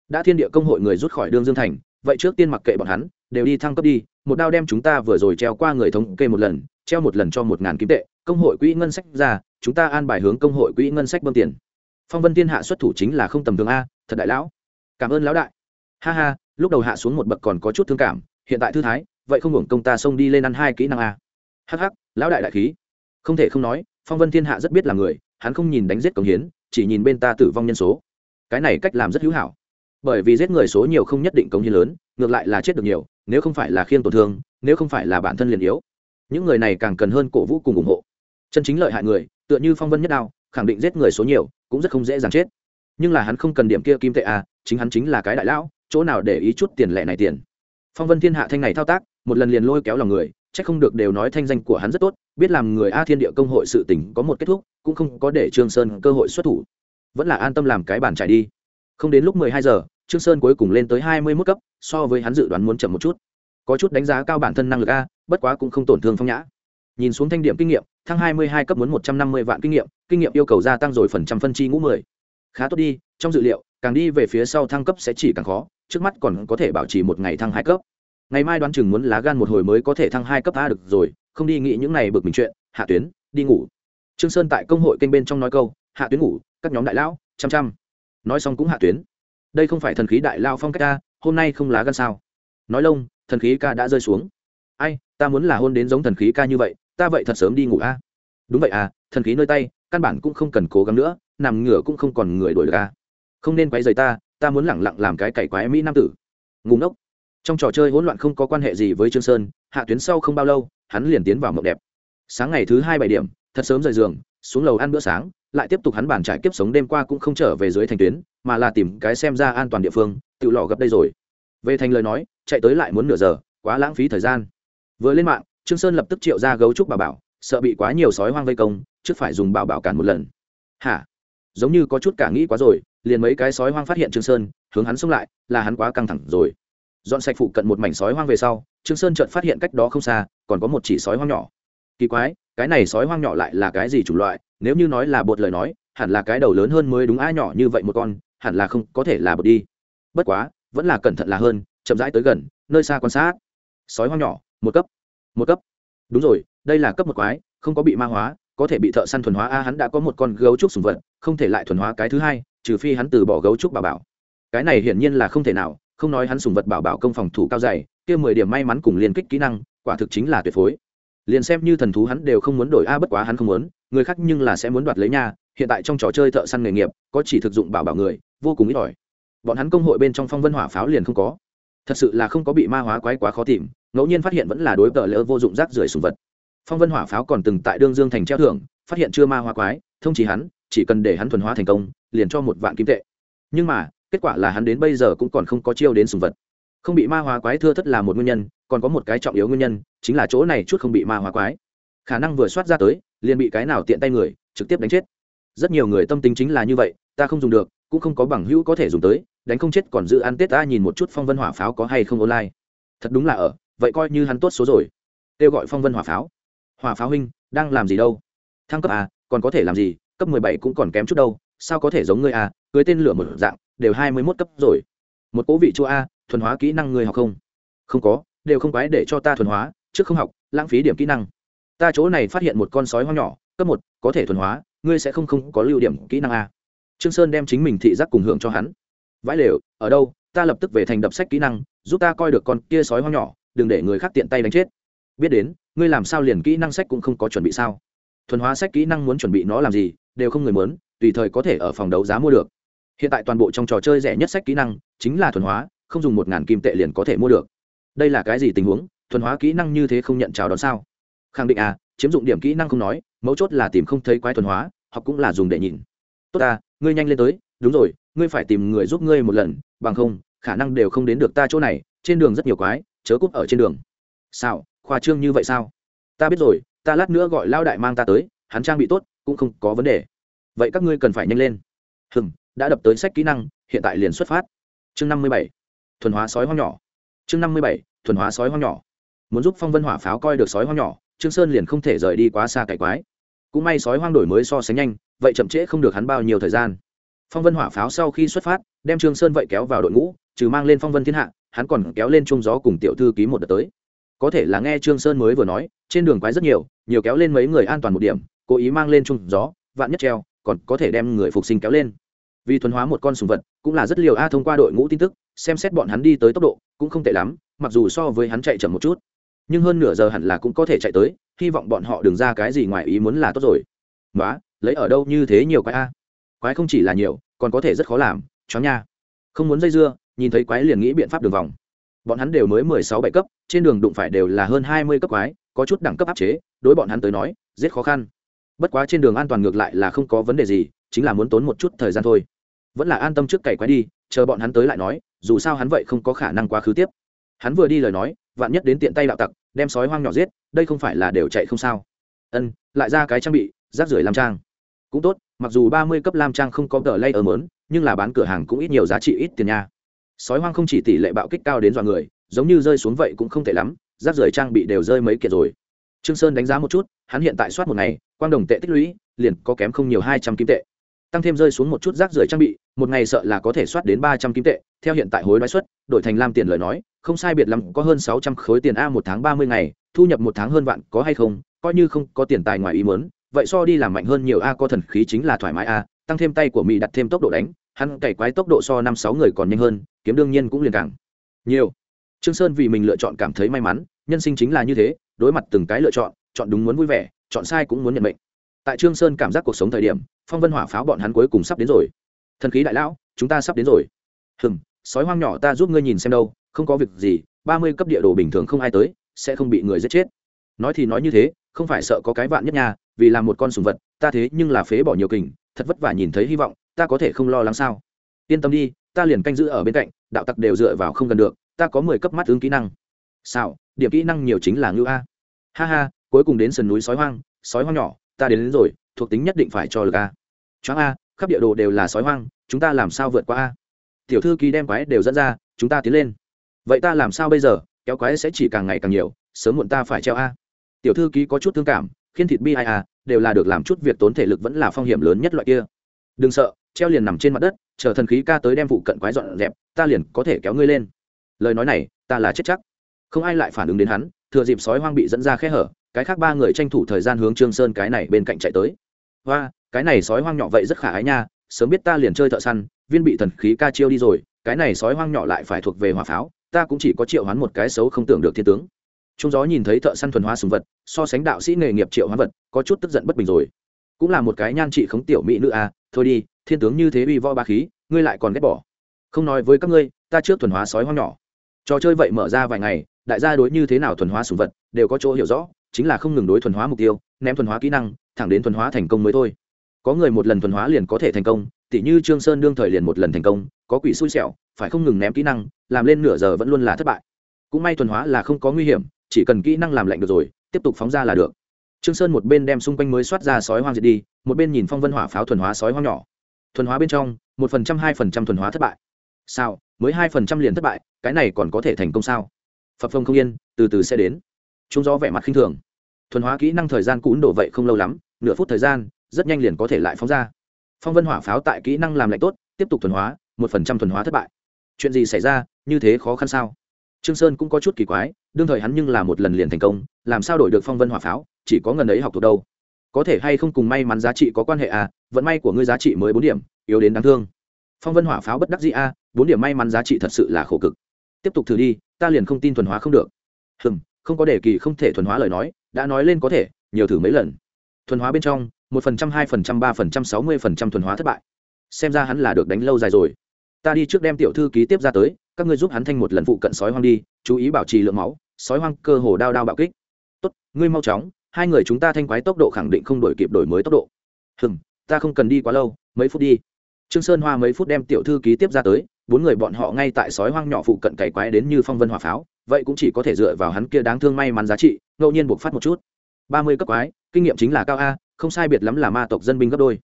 Đã thiên địa công hội người rút khỏi đương dương thành, vậy trước tiên mặc kệ bọn hắn, đều đi thăng cấp đi, một đao đem chúng ta vừa rồi treo qua người thống kê một lần treo một lần cho một ngàn kim tệ, công hội quỹ ngân sách ra, chúng ta an bài hướng công hội quỹ ngân sách bơm tiền. Phong vân thiên hạ xuất thủ chính là không tầm thường a, thật đại lão. Cảm ơn lão đại. Ha ha, lúc đầu hạ xuống một bậc còn có chút thương cảm, hiện tại thư thái, vậy không hưởng công ta xông đi lên ăn hai kỹ năng a. Hh lão đại đại khí. Không thể không nói, phong vân thiên hạ rất biết là người, hắn không nhìn đánh giết công hiến, chỉ nhìn bên ta tử vong nhân số. Cái này cách làm rất hữu hảo. Bởi vì giết người số nhiều không nhất định công hiến lớn, ngược lại là chết được nhiều, nếu không phải là khiên tổn thương, nếu không phải là bản thân liền yếu những người này càng cần hơn cổ vũ cùng ủng hộ. Chân chính lợi hại người, tựa như phong vân nhất đao, khẳng định giết người số nhiều, cũng rất không dễ dàng chết. Nhưng là hắn không cần điểm kia kim tệ à chính hắn chính là cái đại lão, chỗ nào để ý chút tiền lẻ này tiền. Phong vân thiên hạ thanh này thao tác, một lần liền lôi kéo lòng người c h ắ c không được đều nói thanh danh của hắn rất tốt, biết làm người a thiên địa công hội sự tỉnh có một kết thúc, cũng không có để trương sơn cơ hội xuất thủ. Vẫn là an tâm làm cái bàn trải đi. Không đến lúc mười hai giờ, trương sơn cuối cùng lên tới hai mươi mốt cấp, so với hắn dự đoán muốn chậm một chút. Có chút đánh giá cao bản thân năng lực a bất quá cũng không tổn thương phong nhã. Nhìn xuống thanh điểm kinh nghiệm, thăng hai mươi hai cấp muốn một trăm năm mươi vạn kinh nghiệm kinh nghiệm yêu cầu gia tăng rồi phần trăm phân chi ngũ mười. Khá tốt đi, trong dự liệu, càng đi về phía sau thăng cấp sẽ chỉ càng khó, trước mắt còn có thể bảo trì một ngày thăng hai cấp. Ngày mai đoán chừng muốn lá gan một hồi mới có thể thăng hai cấp a được rồi, không đi nghĩ những này bực mình chuyện, hạ tuyến, đi ngủ. Trương sơn tại công hội kênh bên trong nói câu, hạ tuyến ngủ, các nhóm đại lão, chăm chăm. Nói xong cũng hạ tuyến. Đây không phải thần khí đại lao phong cách ta hôm nay không lá gan sao. Nói lông, thần khí ca đã rơi xuống. Ai ta muốn là hôn đến giống thần khí ca như vậy, ta vậy thật sớm đi ngủ a. Đúng vậy à thần khí nơi tay, căn bản cũng không cần cố gắng nữa, nằm ngửa cũng không còn người đuổi được a. Không nên quấy rầy ta ta muốn lẳng lặng làm cái cày quái mỹ nam tử. Ngủ ngốc. Trong trò chơi hỗn loạn không có quan hệ gì với trương sơn, hạ tuyến sau không bao lâu, hắn liền tiến vào mộng đẹp. Sáng ngày thứ hai bảy điểm, thật sớm rời giường, xuống lầu ăn bữa sáng, lại tiếp tục hắn bản trải kiếp sống đêm qua cũng không trở về dưới thành tuyến, mà là tìm cái xem ra an toàn địa phương, tự lò gấp đây rồi. Về thành lời nói, chạy tới lại muốn nửa giờ, quá lãng phí thời gian vừa lên mạng, trương sơn lập tức triệu ra gấu trúc bảo bảo, sợ bị quá nhiều sói hoang vây công trước phải dùng bảo bảo cản một lần. Hả? Giống như có chút cả nghĩ quá rồi, liền mấy cái sói hoang phát hiện trương sơn, hướng hắn xông lại, là hắn quá căng thẳng rồi. Dọn sạch phụ cận một mảnh sói hoang về sau, trương sơn chợt phát hiện cách đó không xa, còn có một chỉ sói hoang nhỏ. Kỳ quái, cái này sói hoang nhỏ lại là cái gì chủng loại, nếu như nói là bột lời nói, hẳn là cái đầu lớn hơn mới đúng ai nhỏ như vậy một con, hẳn là không có thể là bột đi. Bất quá, vẫn là cẩn thận là hơn, chậm rãi tới gần, nơi xa quan sát. Sói hoang nhỏ một cấp. Một cấp. Đúng rồi, đây là cấp một quái, không có bị ma hóa, có thể bị thợ săn thuần hóa. A, hắn đã có một con gấu trúc sùng vật, không thể lại thuần hóa cái thứ hai, trừ phi hắn từ bỏ gấu trúc bảo bảo. Cái này hiển nhiên là không thể nào, không nói hắn sùng vật bảo bảo công phòng thủ cao dày, kia mười điểm may mắn cùng liên kích kỹ năng, quả thực chính là tuyệt phối. Liền xem như thần thú hắn đều không muốn đổi a, bất quá hắn không muốn, người khác nhưng là sẽ muốn đoạt lấy nha. Hiện tại trong trò chơi thợ săn nghề nghiệp, có chỉ thực dụng bảo bảo người, vô cùng ít ỏi. Bọn hắn công hội bên trong phong vân hỏa pháo liền không có. Thật sự là không có bị ma hóa quái quá khó tìm ngẫu nhiên phát hiện vẫn là đối tờ lỡ vô dụng rác rưởi sùng vật. Phong vân hỏa pháo còn từng tại đương dương thành treo thưởng, phát hiện chưa ma hoa quái, thông chỉ hắn, chỉ cần để hắn thuần hóa thành công, liền cho một vạn kim tệ. Nhưng mà, kết quả là hắn đến bây giờ cũng còn không có chiêu đến sùng vật. Không bị ma hóa quái thưa thất là một nguyên nhân, còn có một cái trọng yếu nguyên nhân, chính là chỗ này chút không bị ma hóa quái. Khả năng vừa soát ra tới, liền bị cái nào tiện tay người, trực tiếp đánh chết. Rất nhiều người tâm tính chính là như vậy, ta không dùng được, cũng không có bằng hữu có thể dùng tới, đánh không chết còn giữ ăn tết ta nhìn một chút phong vân hỏa pháo có hay không online. Thật đúng là ở vậy coi như hắn tốt số rồi. Kêu gọi phong vân hỏa pháo. Hỏa pháo huynh, đang làm gì đâu? Thăng cấp à còn có thể làm gì? Cấp mười bảy cũng còn kém chút đâu, sao có thể giống ngươi à? Cưới tên lửa một dạng, đều hai mươi mốt cấp rồi. Một cố vị chua a, thuần hóa kỹ năng ngươi học không? Không có, đều không quái để cho ta thuần hóa, trước không học, lãng phí điểm kỹ năng. Ta chỗ này phát hiện một con sói hoang nhỏ, cấp một, có thể thuần hóa, ngươi sẽ không không có lưu điểm kỹ năng a. Trương sơn đem chính mình thị giác cùng hưởng cho hắn. Vãi lều, ở đâu? Ta lập tức về thành đập sách kỹ năng, giúp ta coi được con kia sói hoang nhỏ đừng để người khác tiện tay đánh chết. Biết đến, ngươi làm sao liền kỹ năng sách cũng không có chuẩn bị sao? Thuần hóa sách kỹ năng muốn chuẩn bị nó làm gì, đều không người muốn, tùy thời có thể ở phòng đấu giá mua được. Hiện tại toàn bộ trong trò chơi rẻ nhất sách kỹ năng chính là thuần hóa, không dùng một ngàn kim tệ liền có thể mua được. Đây là cái gì tình huống? Thuần hóa kỹ năng như thế không nhận chào đón sao? Khẳng định à chiếm dụng điểm kỹ năng không nói, mấu chốt là tìm không thấy quái thuần hóa hoặc cũng là dùng để nhìn. Tốt ta, ngươi nhanh lên tới, đúng rồi, ngươi phải tìm người giúp ngươi một lần, bằng không, khả năng đều không đến được ta chỗ này, trên đường rất nhiều quái chớ cúp ở trên đường. Sao, khoa trương như vậy sao? Ta biết rồi, ta lát nữa gọi lao đại mang ta tới, hắn trang bị tốt, cũng không có vấn đề. Vậy các ngươi cần phải nhanh lên. Hừng đã đập tới sách kỹ năng, hiện tại liền xuất phát. Chương năm mươi bảy, thuần hóa sói hoang nhỏ. Chương năm mươi bảy, thuần hóa sói hoang nhỏ. Muốn giúp phong vân hỏa pháo coi được sói hoang nhỏ, trương sơn liền không thể rời đi quá xa cải quái. Cũng may sói hoang đổi mới so sánh nhanh, vậy chậm trễ không được hắn bao nhiêu thời gian. Phong vân hỏa pháo sau khi xuất phát, đem trương sơn vậy kéo vào đội ngũ, trừ mang lên phong vân thiên hạ hắn còn kéo lên trung gió cùng tiểu thư ký một đợt tới. Có thể là nghe trương sơn mới vừa nói, trên đường quái rất nhiều nhiều kéo lên mấy người an toàn một điểm, cố ý mang lên trung gió, vạn nhất treo, còn có thể đem người phục sinh kéo lên. Vì thuần hóa một con sùng vật, cũng là rất liều a thông qua đội ngũ tin tức, xem xét bọn hắn đi tới tốc độ, cũng không tệ lắm, mặc dù so với hắn chạy chậm một chút. Nhưng hơn nửa giờ hẳn là cũng có thể chạy tới, hy vọng bọn họ đừng ra cái gì ngoài ý muốn là tốt rồi. Nói lấy ở đâu như thế nhiều quái a? Quái không chỉ là nhiều, còn có thể rất khó làm, chó nha. Không muốn dây dưa nhìn thấy quái liền nghĩ biện pháp đường vòng. Bọn hắn đều mới mười sáu bảy cấp, trên đường đụng phải đều là hơn hai mươi cấp quái, có chút đẳng cấp áp chế, đối bọn hắn tới nói rất khó khăn. Bất quá trên đường an toàn ngược lại là không có vấn đề gì, chính là muốn tốn một chút thời gian thôi. Vẫn là an tâm trước cày quái đi, chờ bọn hắn tới lại nói, dù sao hắn vậy không có khả năng quá khứ tiếp. Hắn vừa đi lời nói, vạn nhất đến tiện tay đạo tặc, đem sói hoang nhỏ giết, đây không phải là đều chạy không sao. Ân, lại ra cái trang bị, rác rưởi lam trang. Cũng tốt, mặc dù ba mươi cấp lam trang không có tờ lay ở mớn, nhưng là bán cửa hàng cũng ít nhiều giá trị ít tiền nha sói hoang không chỉ tỷ lệ bạo kích cao đến dọa người, giống như rơi xuống vậy cũng không tệ lắm, rác rưởi trang bị đều rơi mấy kiệt rồi. Trương sơn đánh giá một chút, hắn hiện tại soát một ngày, quang đồng tệ tích lũy, liền có kém không nhiều hai trăm kim tệ. Tăng thêm rơi xuống một chút rác rưởi trang bị, một ngày sợ là có thể soát đến ba trăm kim tệ, theo hiện tại hối đoái suất, đổi thành lam tiền lời nói, không sai biệt lắm có hơn sáu trăm khối tiền a một tháng ba mươi ngày, thu nhập một tháng hơn vạn, có hay không, coi như không có tiền tài ngoài ý muốn, vậy so đi làm mạnh hơn nhiều a có thần khí chính là thoải mái a, tăng thêm tay của mỹ đặt thêm tốc độ đánh hắn cày quái tốc độ so năm sáu người còn nhanh hơn, kiếm đương nhiên cũng liền càng nhiều. Trương sơn vì mình lựa chọn cảm thấy may mắn, nhân sinh chính là như thế, đối mặt từng cái lựa chọn chọn đúng muốn vui vẻ, chọn sai cũng muốn nhận mệnh. Tại trương sơn cảm giác cuộc sống thời điểm, phong vân hỏa pháo bọn hắn cuối cùng sắp đến rồi. Thần khí đại lão, chúng ta sắp đến rồi. Hừm, sói hoang nhỏ ta giúp ngươi nhìn xem đâu, không có việc gì, ba mươi cấp địa đồ bình thường không ai tới, sẽ không bị người giết chết. Nói thì nói như thế, không phải sợ có cái vạn nhất nha, vì là một con sùng vật, ta thế nhưng là phế bỏ nhiều kình, thật vất vả nhìn thấy hy vọng ta có thể không lo lắng sao? Yên tâm đi ta liền canh giữ ở bên cạnh đạo tặc đều dựa vào không gần được ta có mười cấp mắt ứng kỹ năng. Sao điểm kỹ năng nhiều chính là ngưu a. Ha ha cuối cùng đến sườn núi sói hoang sói hoang nhỏ ta đến, đến rồi thuộc tính nhất định phải cho lực a. Choáng a khắp địa đồ đều là sói hoang chúng ta làm sao vượt qua a? Tiểu thư ký đem quái đều dẫn ra chúng ta tiến lên. Vậy ta làm sao bây giờ? Kéo quái sẽ chỉ càng ngày càng nhiều sớm muộn ta phải treo a. Tiểu thư ký có chút thương cảm khiến thịt bi ai a đều là được làm chút việc tốn thể lực vẫn là phong hiểm lớn nhất loại kia. Đừng sợ treo liền nằm trên mặt đất, chờ thần khí ca tới đem vụ cận quái dọn dẹp, ta liền có thể kéo ngươi lên. Lời nói này, ta là chết chắc. Không ai lại phản ứng đến hắn, thừa dịp sói hoang bị dẫn ra khe hở, cái khác ba người tranh thủ thời gian hướng trương sơn cái này bên cạnh chạy tới. Và cái này sói hoang nhỏ vậy rất khả ái nha, sớm biết ta liền chơi thợ săn, viên bị thần khí ca chiêu đi rồi, cái này sói hoang nhỏ lại phải thuộc về hỏa pháo, ta cũng chỉ có triệu hoán một cái xấu không tưởng được thiên tướng. Trung gió nhìn thấy thợ săn thuần hóa sùng vật, so sánh đạo sĩ nghề nghiệp triệu hoán vật, có chút tức giận bất bình rồi. Cũng là một cái nhan trị khống tiểu mỹ nữ à thôi đi, thiên tướng như thế uy vo ba khí, ngươi lại còn ghét bỏ. Không nói với các ngươi, ta trước thuần hóa sói hoang nhỏ. Trò chơi vậy mở ra vài ngày, đại gia đối như thế nào thuần hóa sùng vật đều có chỗ hiểu rõ, chính là không ngừng đối thuần hóa mục tiêu, ném thuần hóa kỹ năng, thẳng đến thuần hóa thành công mới thôi. Có người một lần thuần hóa liền có thể thành công, tỉ như trương sơn đương thời liền một lần thành công, có quỷ xui xẻo, phải không ngừng ném kỹ năng, làm lên nửa giờ vẫn luôn là thất bại. Cũng may thuần hóa là không có nguy hiểm, chỉ cần kỹ năng làm lạnh được rồi, tiếp tục phóng ra là được. Trương sơn một bên đem xung quanh mới soát ra sói hoang diệt đi một bên nhìn phong vân hỏa pháo thuần hóa sói hoang nhỏ. Thuần hóa bên trong, một phần trăm, hai phần trăm thuần hóa thất bại. Sao? Mới hai phần trăm liền thất bại, cái này còn có thể thành công sao? Phập phông không yên, từ từ sẽ đến. Chúng gió vẻ mặt khinh thường. Thuần hóa kỹ năng thời gian cũ đổ vậy không lâu lắm, nửa phút thời gian, rất nhanh liền có thể lại phóng ra. Phong vân hỏa pháo tại kỹ năng làm lạnh tốt, tiếp tục thuần hóa, một phần trăm thuần hóa thất bại. Chuyện gì xảy ra? Như thế khó khăn sao? Trương sơn cũng có chút kỳ quái, đương thời hắn nhưng là một lần liền thành công, làm sao đổi được phong vân hỏa pháo, chỉ có ngần ấy học thuộc đâu? Có thể hay không cùng may mắn giá trị có quan hệ à vận may của ngươi giá trị mới bốn điểm yếu đến đáng thương. Phong vân hỏa pháo bất đắc dĩ a à, bốn điểm may mắn giá trị thật sự là khổ cực. Tiếp tục thử đi ta liền không tin thuần hóa không được. Hừm không có đề kỳ không thể thuần hóa lời nói đã nói lên có thể nhiều thử mấy lần. Thuần hóa bên trong một phần trăm hai phần trăm ba phần trăm sáu mươi phần trăm thuần hóa thất bại. Xem ra hắn là được đánh lâu dài rồi. Ta đi trước đem tiểu thư ký tiếp ra tới các ngươi giúp hắn thanh một lần phụ cận sói hoang đi chú ý bảo trì lượng máu sói hoang cơ hồ đao đao bạo kích. Tốt ngươi mau chóng hai người chúng ta thanh quái tốc độ khẳng định không đổi kịp đổi mới tốc độ. Hừm, ta không cần đi quá lâu, mấy phút đi. Trương sơn hoa mấy phút đem tiểu thư ký tiếp ra tới, bốn người bọn họ ngay tại sói hoang nhỏ phụ cận cày quái đến như phong vân hỏa pháo, vậy cũng chỉ có thể dựa vào hắn kia đáng thương may mắn giá trị, ngẫu nhiên buộc phát một chút. Ba mươi cấp quái, kinh nghiệm chính là cao a, không sai biệt lắm là ma tộc dân binh gấp đôi.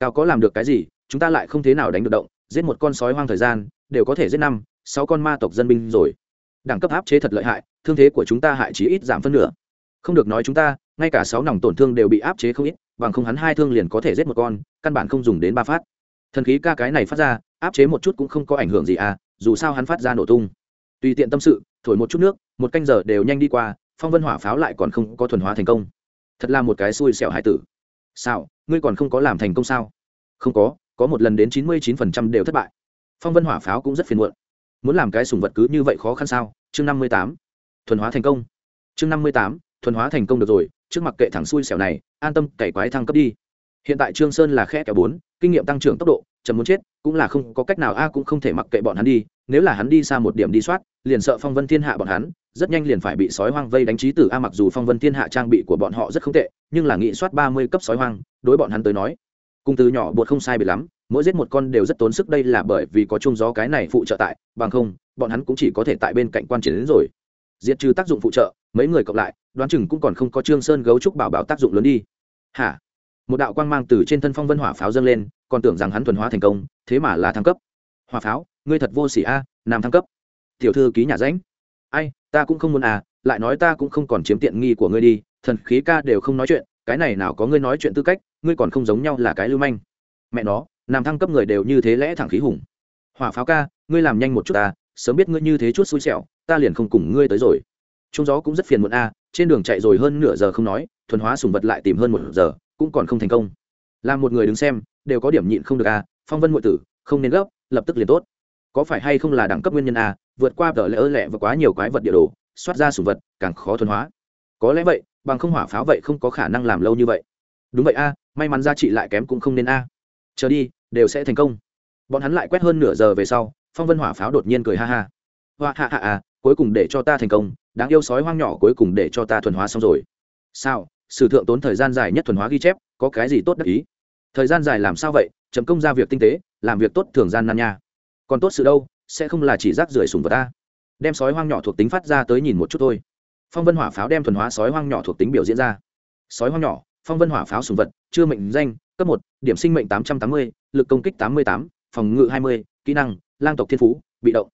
Cao có làm được cái gì, chúng ta lại không thế nào đánh được động, giết một con sói hoang thời gian, đều có thể giết năm, sáu con ma tộc dân binh rồi. Đẳng cấp áp chế thật lợi hại, thương thế của chúng ta hại chí ít giảm phân nửa không được nói chúng ta, ngay cả sáu nòng tổn thương đều bị áp chế không ít, bằng không hắn hai thương liền có thể giết một con, căn bản không dùng đến ba phát. Thần khí ca cái này phát ra, áp chế một chút cũng không có ảnh hưởng gì à dù sao hắn phát ra nổ tung. Tùy tiện tâm sự, thổi một chút nước, một canh giờ đều nhanh đi qua, phong vân hỏa pháo lại còn không có thuần hóa thành công. Thật là một cái xui xẻo hải tử. Sao, ngươi còn không có làm thành công sao? Không có có một lần đến chín mươi chín phần trăm đều thất bại. Phong vân hỏa pháo cũng rất phiền muộn. Muốn làm cái sùng vật cứ như vậy khó khăn sao? Chương năm mươi tám. Thuần hóa thành công. Chương năm mươi tám thuần hóa thành công được rồi, trước mặt kệ thẳng xui xẻo này, an tâm, cày quái thăng cấp đi. Hiện tại trương sơn là khe kẻ bốn, kinh nghiệm tăng trưởng tốc độ chấm muốn chết, cũng là không có cách nào, a cũng không thể mặc kệ bọn hắn đi, nếu là hắn đi xa một điểm đi soát, liền sợ phong vân thiên hạ bọn hắn, rất nhanh liền phải bị sói hoang vây đánh trí tử, a mặc dù phong vân thiên hạ trang bị của bọn họ rất không tệ, nhưng là nghị soát ba mươi cấp sói hoang, đối bọn hắn tới nói cung từ nhỏ bột không sai biệt lắm, mỗi giết một con đều rất tốn sức, đây là bởi vì có chung gió cái này phụ trợ tại, bằng không, bọn hắn cũng chỉ có thể tại bên cạnh quan chiến đến rồi diệt trừ tác dụng phụ trợ, mấy người cộng lại, đoán chừng cũng còn không có trương sơn gấu trúc bảo bảo tác dụng lớn đi. Hả? Một đạo quang mang từ trên thân phong vân hỏa pháo dâng lên, còn tưởng rằng hắn thuần hóa thành công, thế mà là thăng cấp. Hỏa pháo, ngươi thật vô sỉ a, nam thăng cấp. Tiểu thư ký nhà ránh ai, ta cũng không muốn à lại nói ta cũng không còn chiếm tiện nghi của ngươi đi, thần khí ca đều không nói chuyện, cái này nào có ngươi nói chuyện tư cách, ngươi còn không giống nhau là cái lưu manh. Mẹ nó, nam thăng cấp người đều như thế lẽ thẳng khí hùng. Hỏa pháo ca, ngươi làm nhanh một chút ta sớm biết ngươi như thế chút xui xẻo ta liền không cùng ngươi tới rồi. Trung gió cũng rất phiền muộn a, trên đường chạy rồi hơn nửa giờ không nói, thuần hóa sùng vật lại tìm hơn một giờ, cũng còn không thành công. Làm một người đứng xem, đều có điểm nhịn không được a, phong vân ngụy tử, không nên gấp, lập tức liền tốt. Có phải hay không là đẳng cấp nguyên nhân a, vượt qua tờ lỡ lẹ và quá nhiều quái vật địa đồ xoát ra sùng vật, càng khó thuần hóa. Có lẽ vậy, bằng không hỏa pháo vậy không có khả năng làm lâu như vậy. Đúng vậy a, may mắn giá trị lại kém cũng không nên a. Chờ đi, đều sẽ thành công. Bọn hắn lại quét hơn nửa giờ về sau, phong vân hỏa pháo đột nhiên cười ha ha. Hoa hạ hạ à cuối cùng để cho ta thành công, đáng yêu sói hoang nhỏ cuối cùng để cho ta thuần hóa xong rồi. Sao? Sử thượng tốn thời gian dài nhất thuần hóa ghi chép, có cái gì tốt đắc ý? Thời gian dài làm sao vậy? Chấm công ra việc tinh tế, làm việc tốt thường gian nan nha. Còn tốt sự đâu, sẽ không là chỉ rác rưởi sùng vật ta. Đem sói hoang nhỏ thuộc tính phát ra tới nhìn một chút thôi. Phong vân hỏa pháo đem thuần hóa sói hoang nhỏ thuộc tính biểu diễn ra. Sói hoang nhỏ, phong vân hỏa pháo sùng vật, chưa mệnh danh, cấp một, điểm sinh mệnh tám trăm tám mươi, lực công kích tám mươi tám, phòng ngự hai mươi, kỹ năng, lang tộc thiên phú, bị động.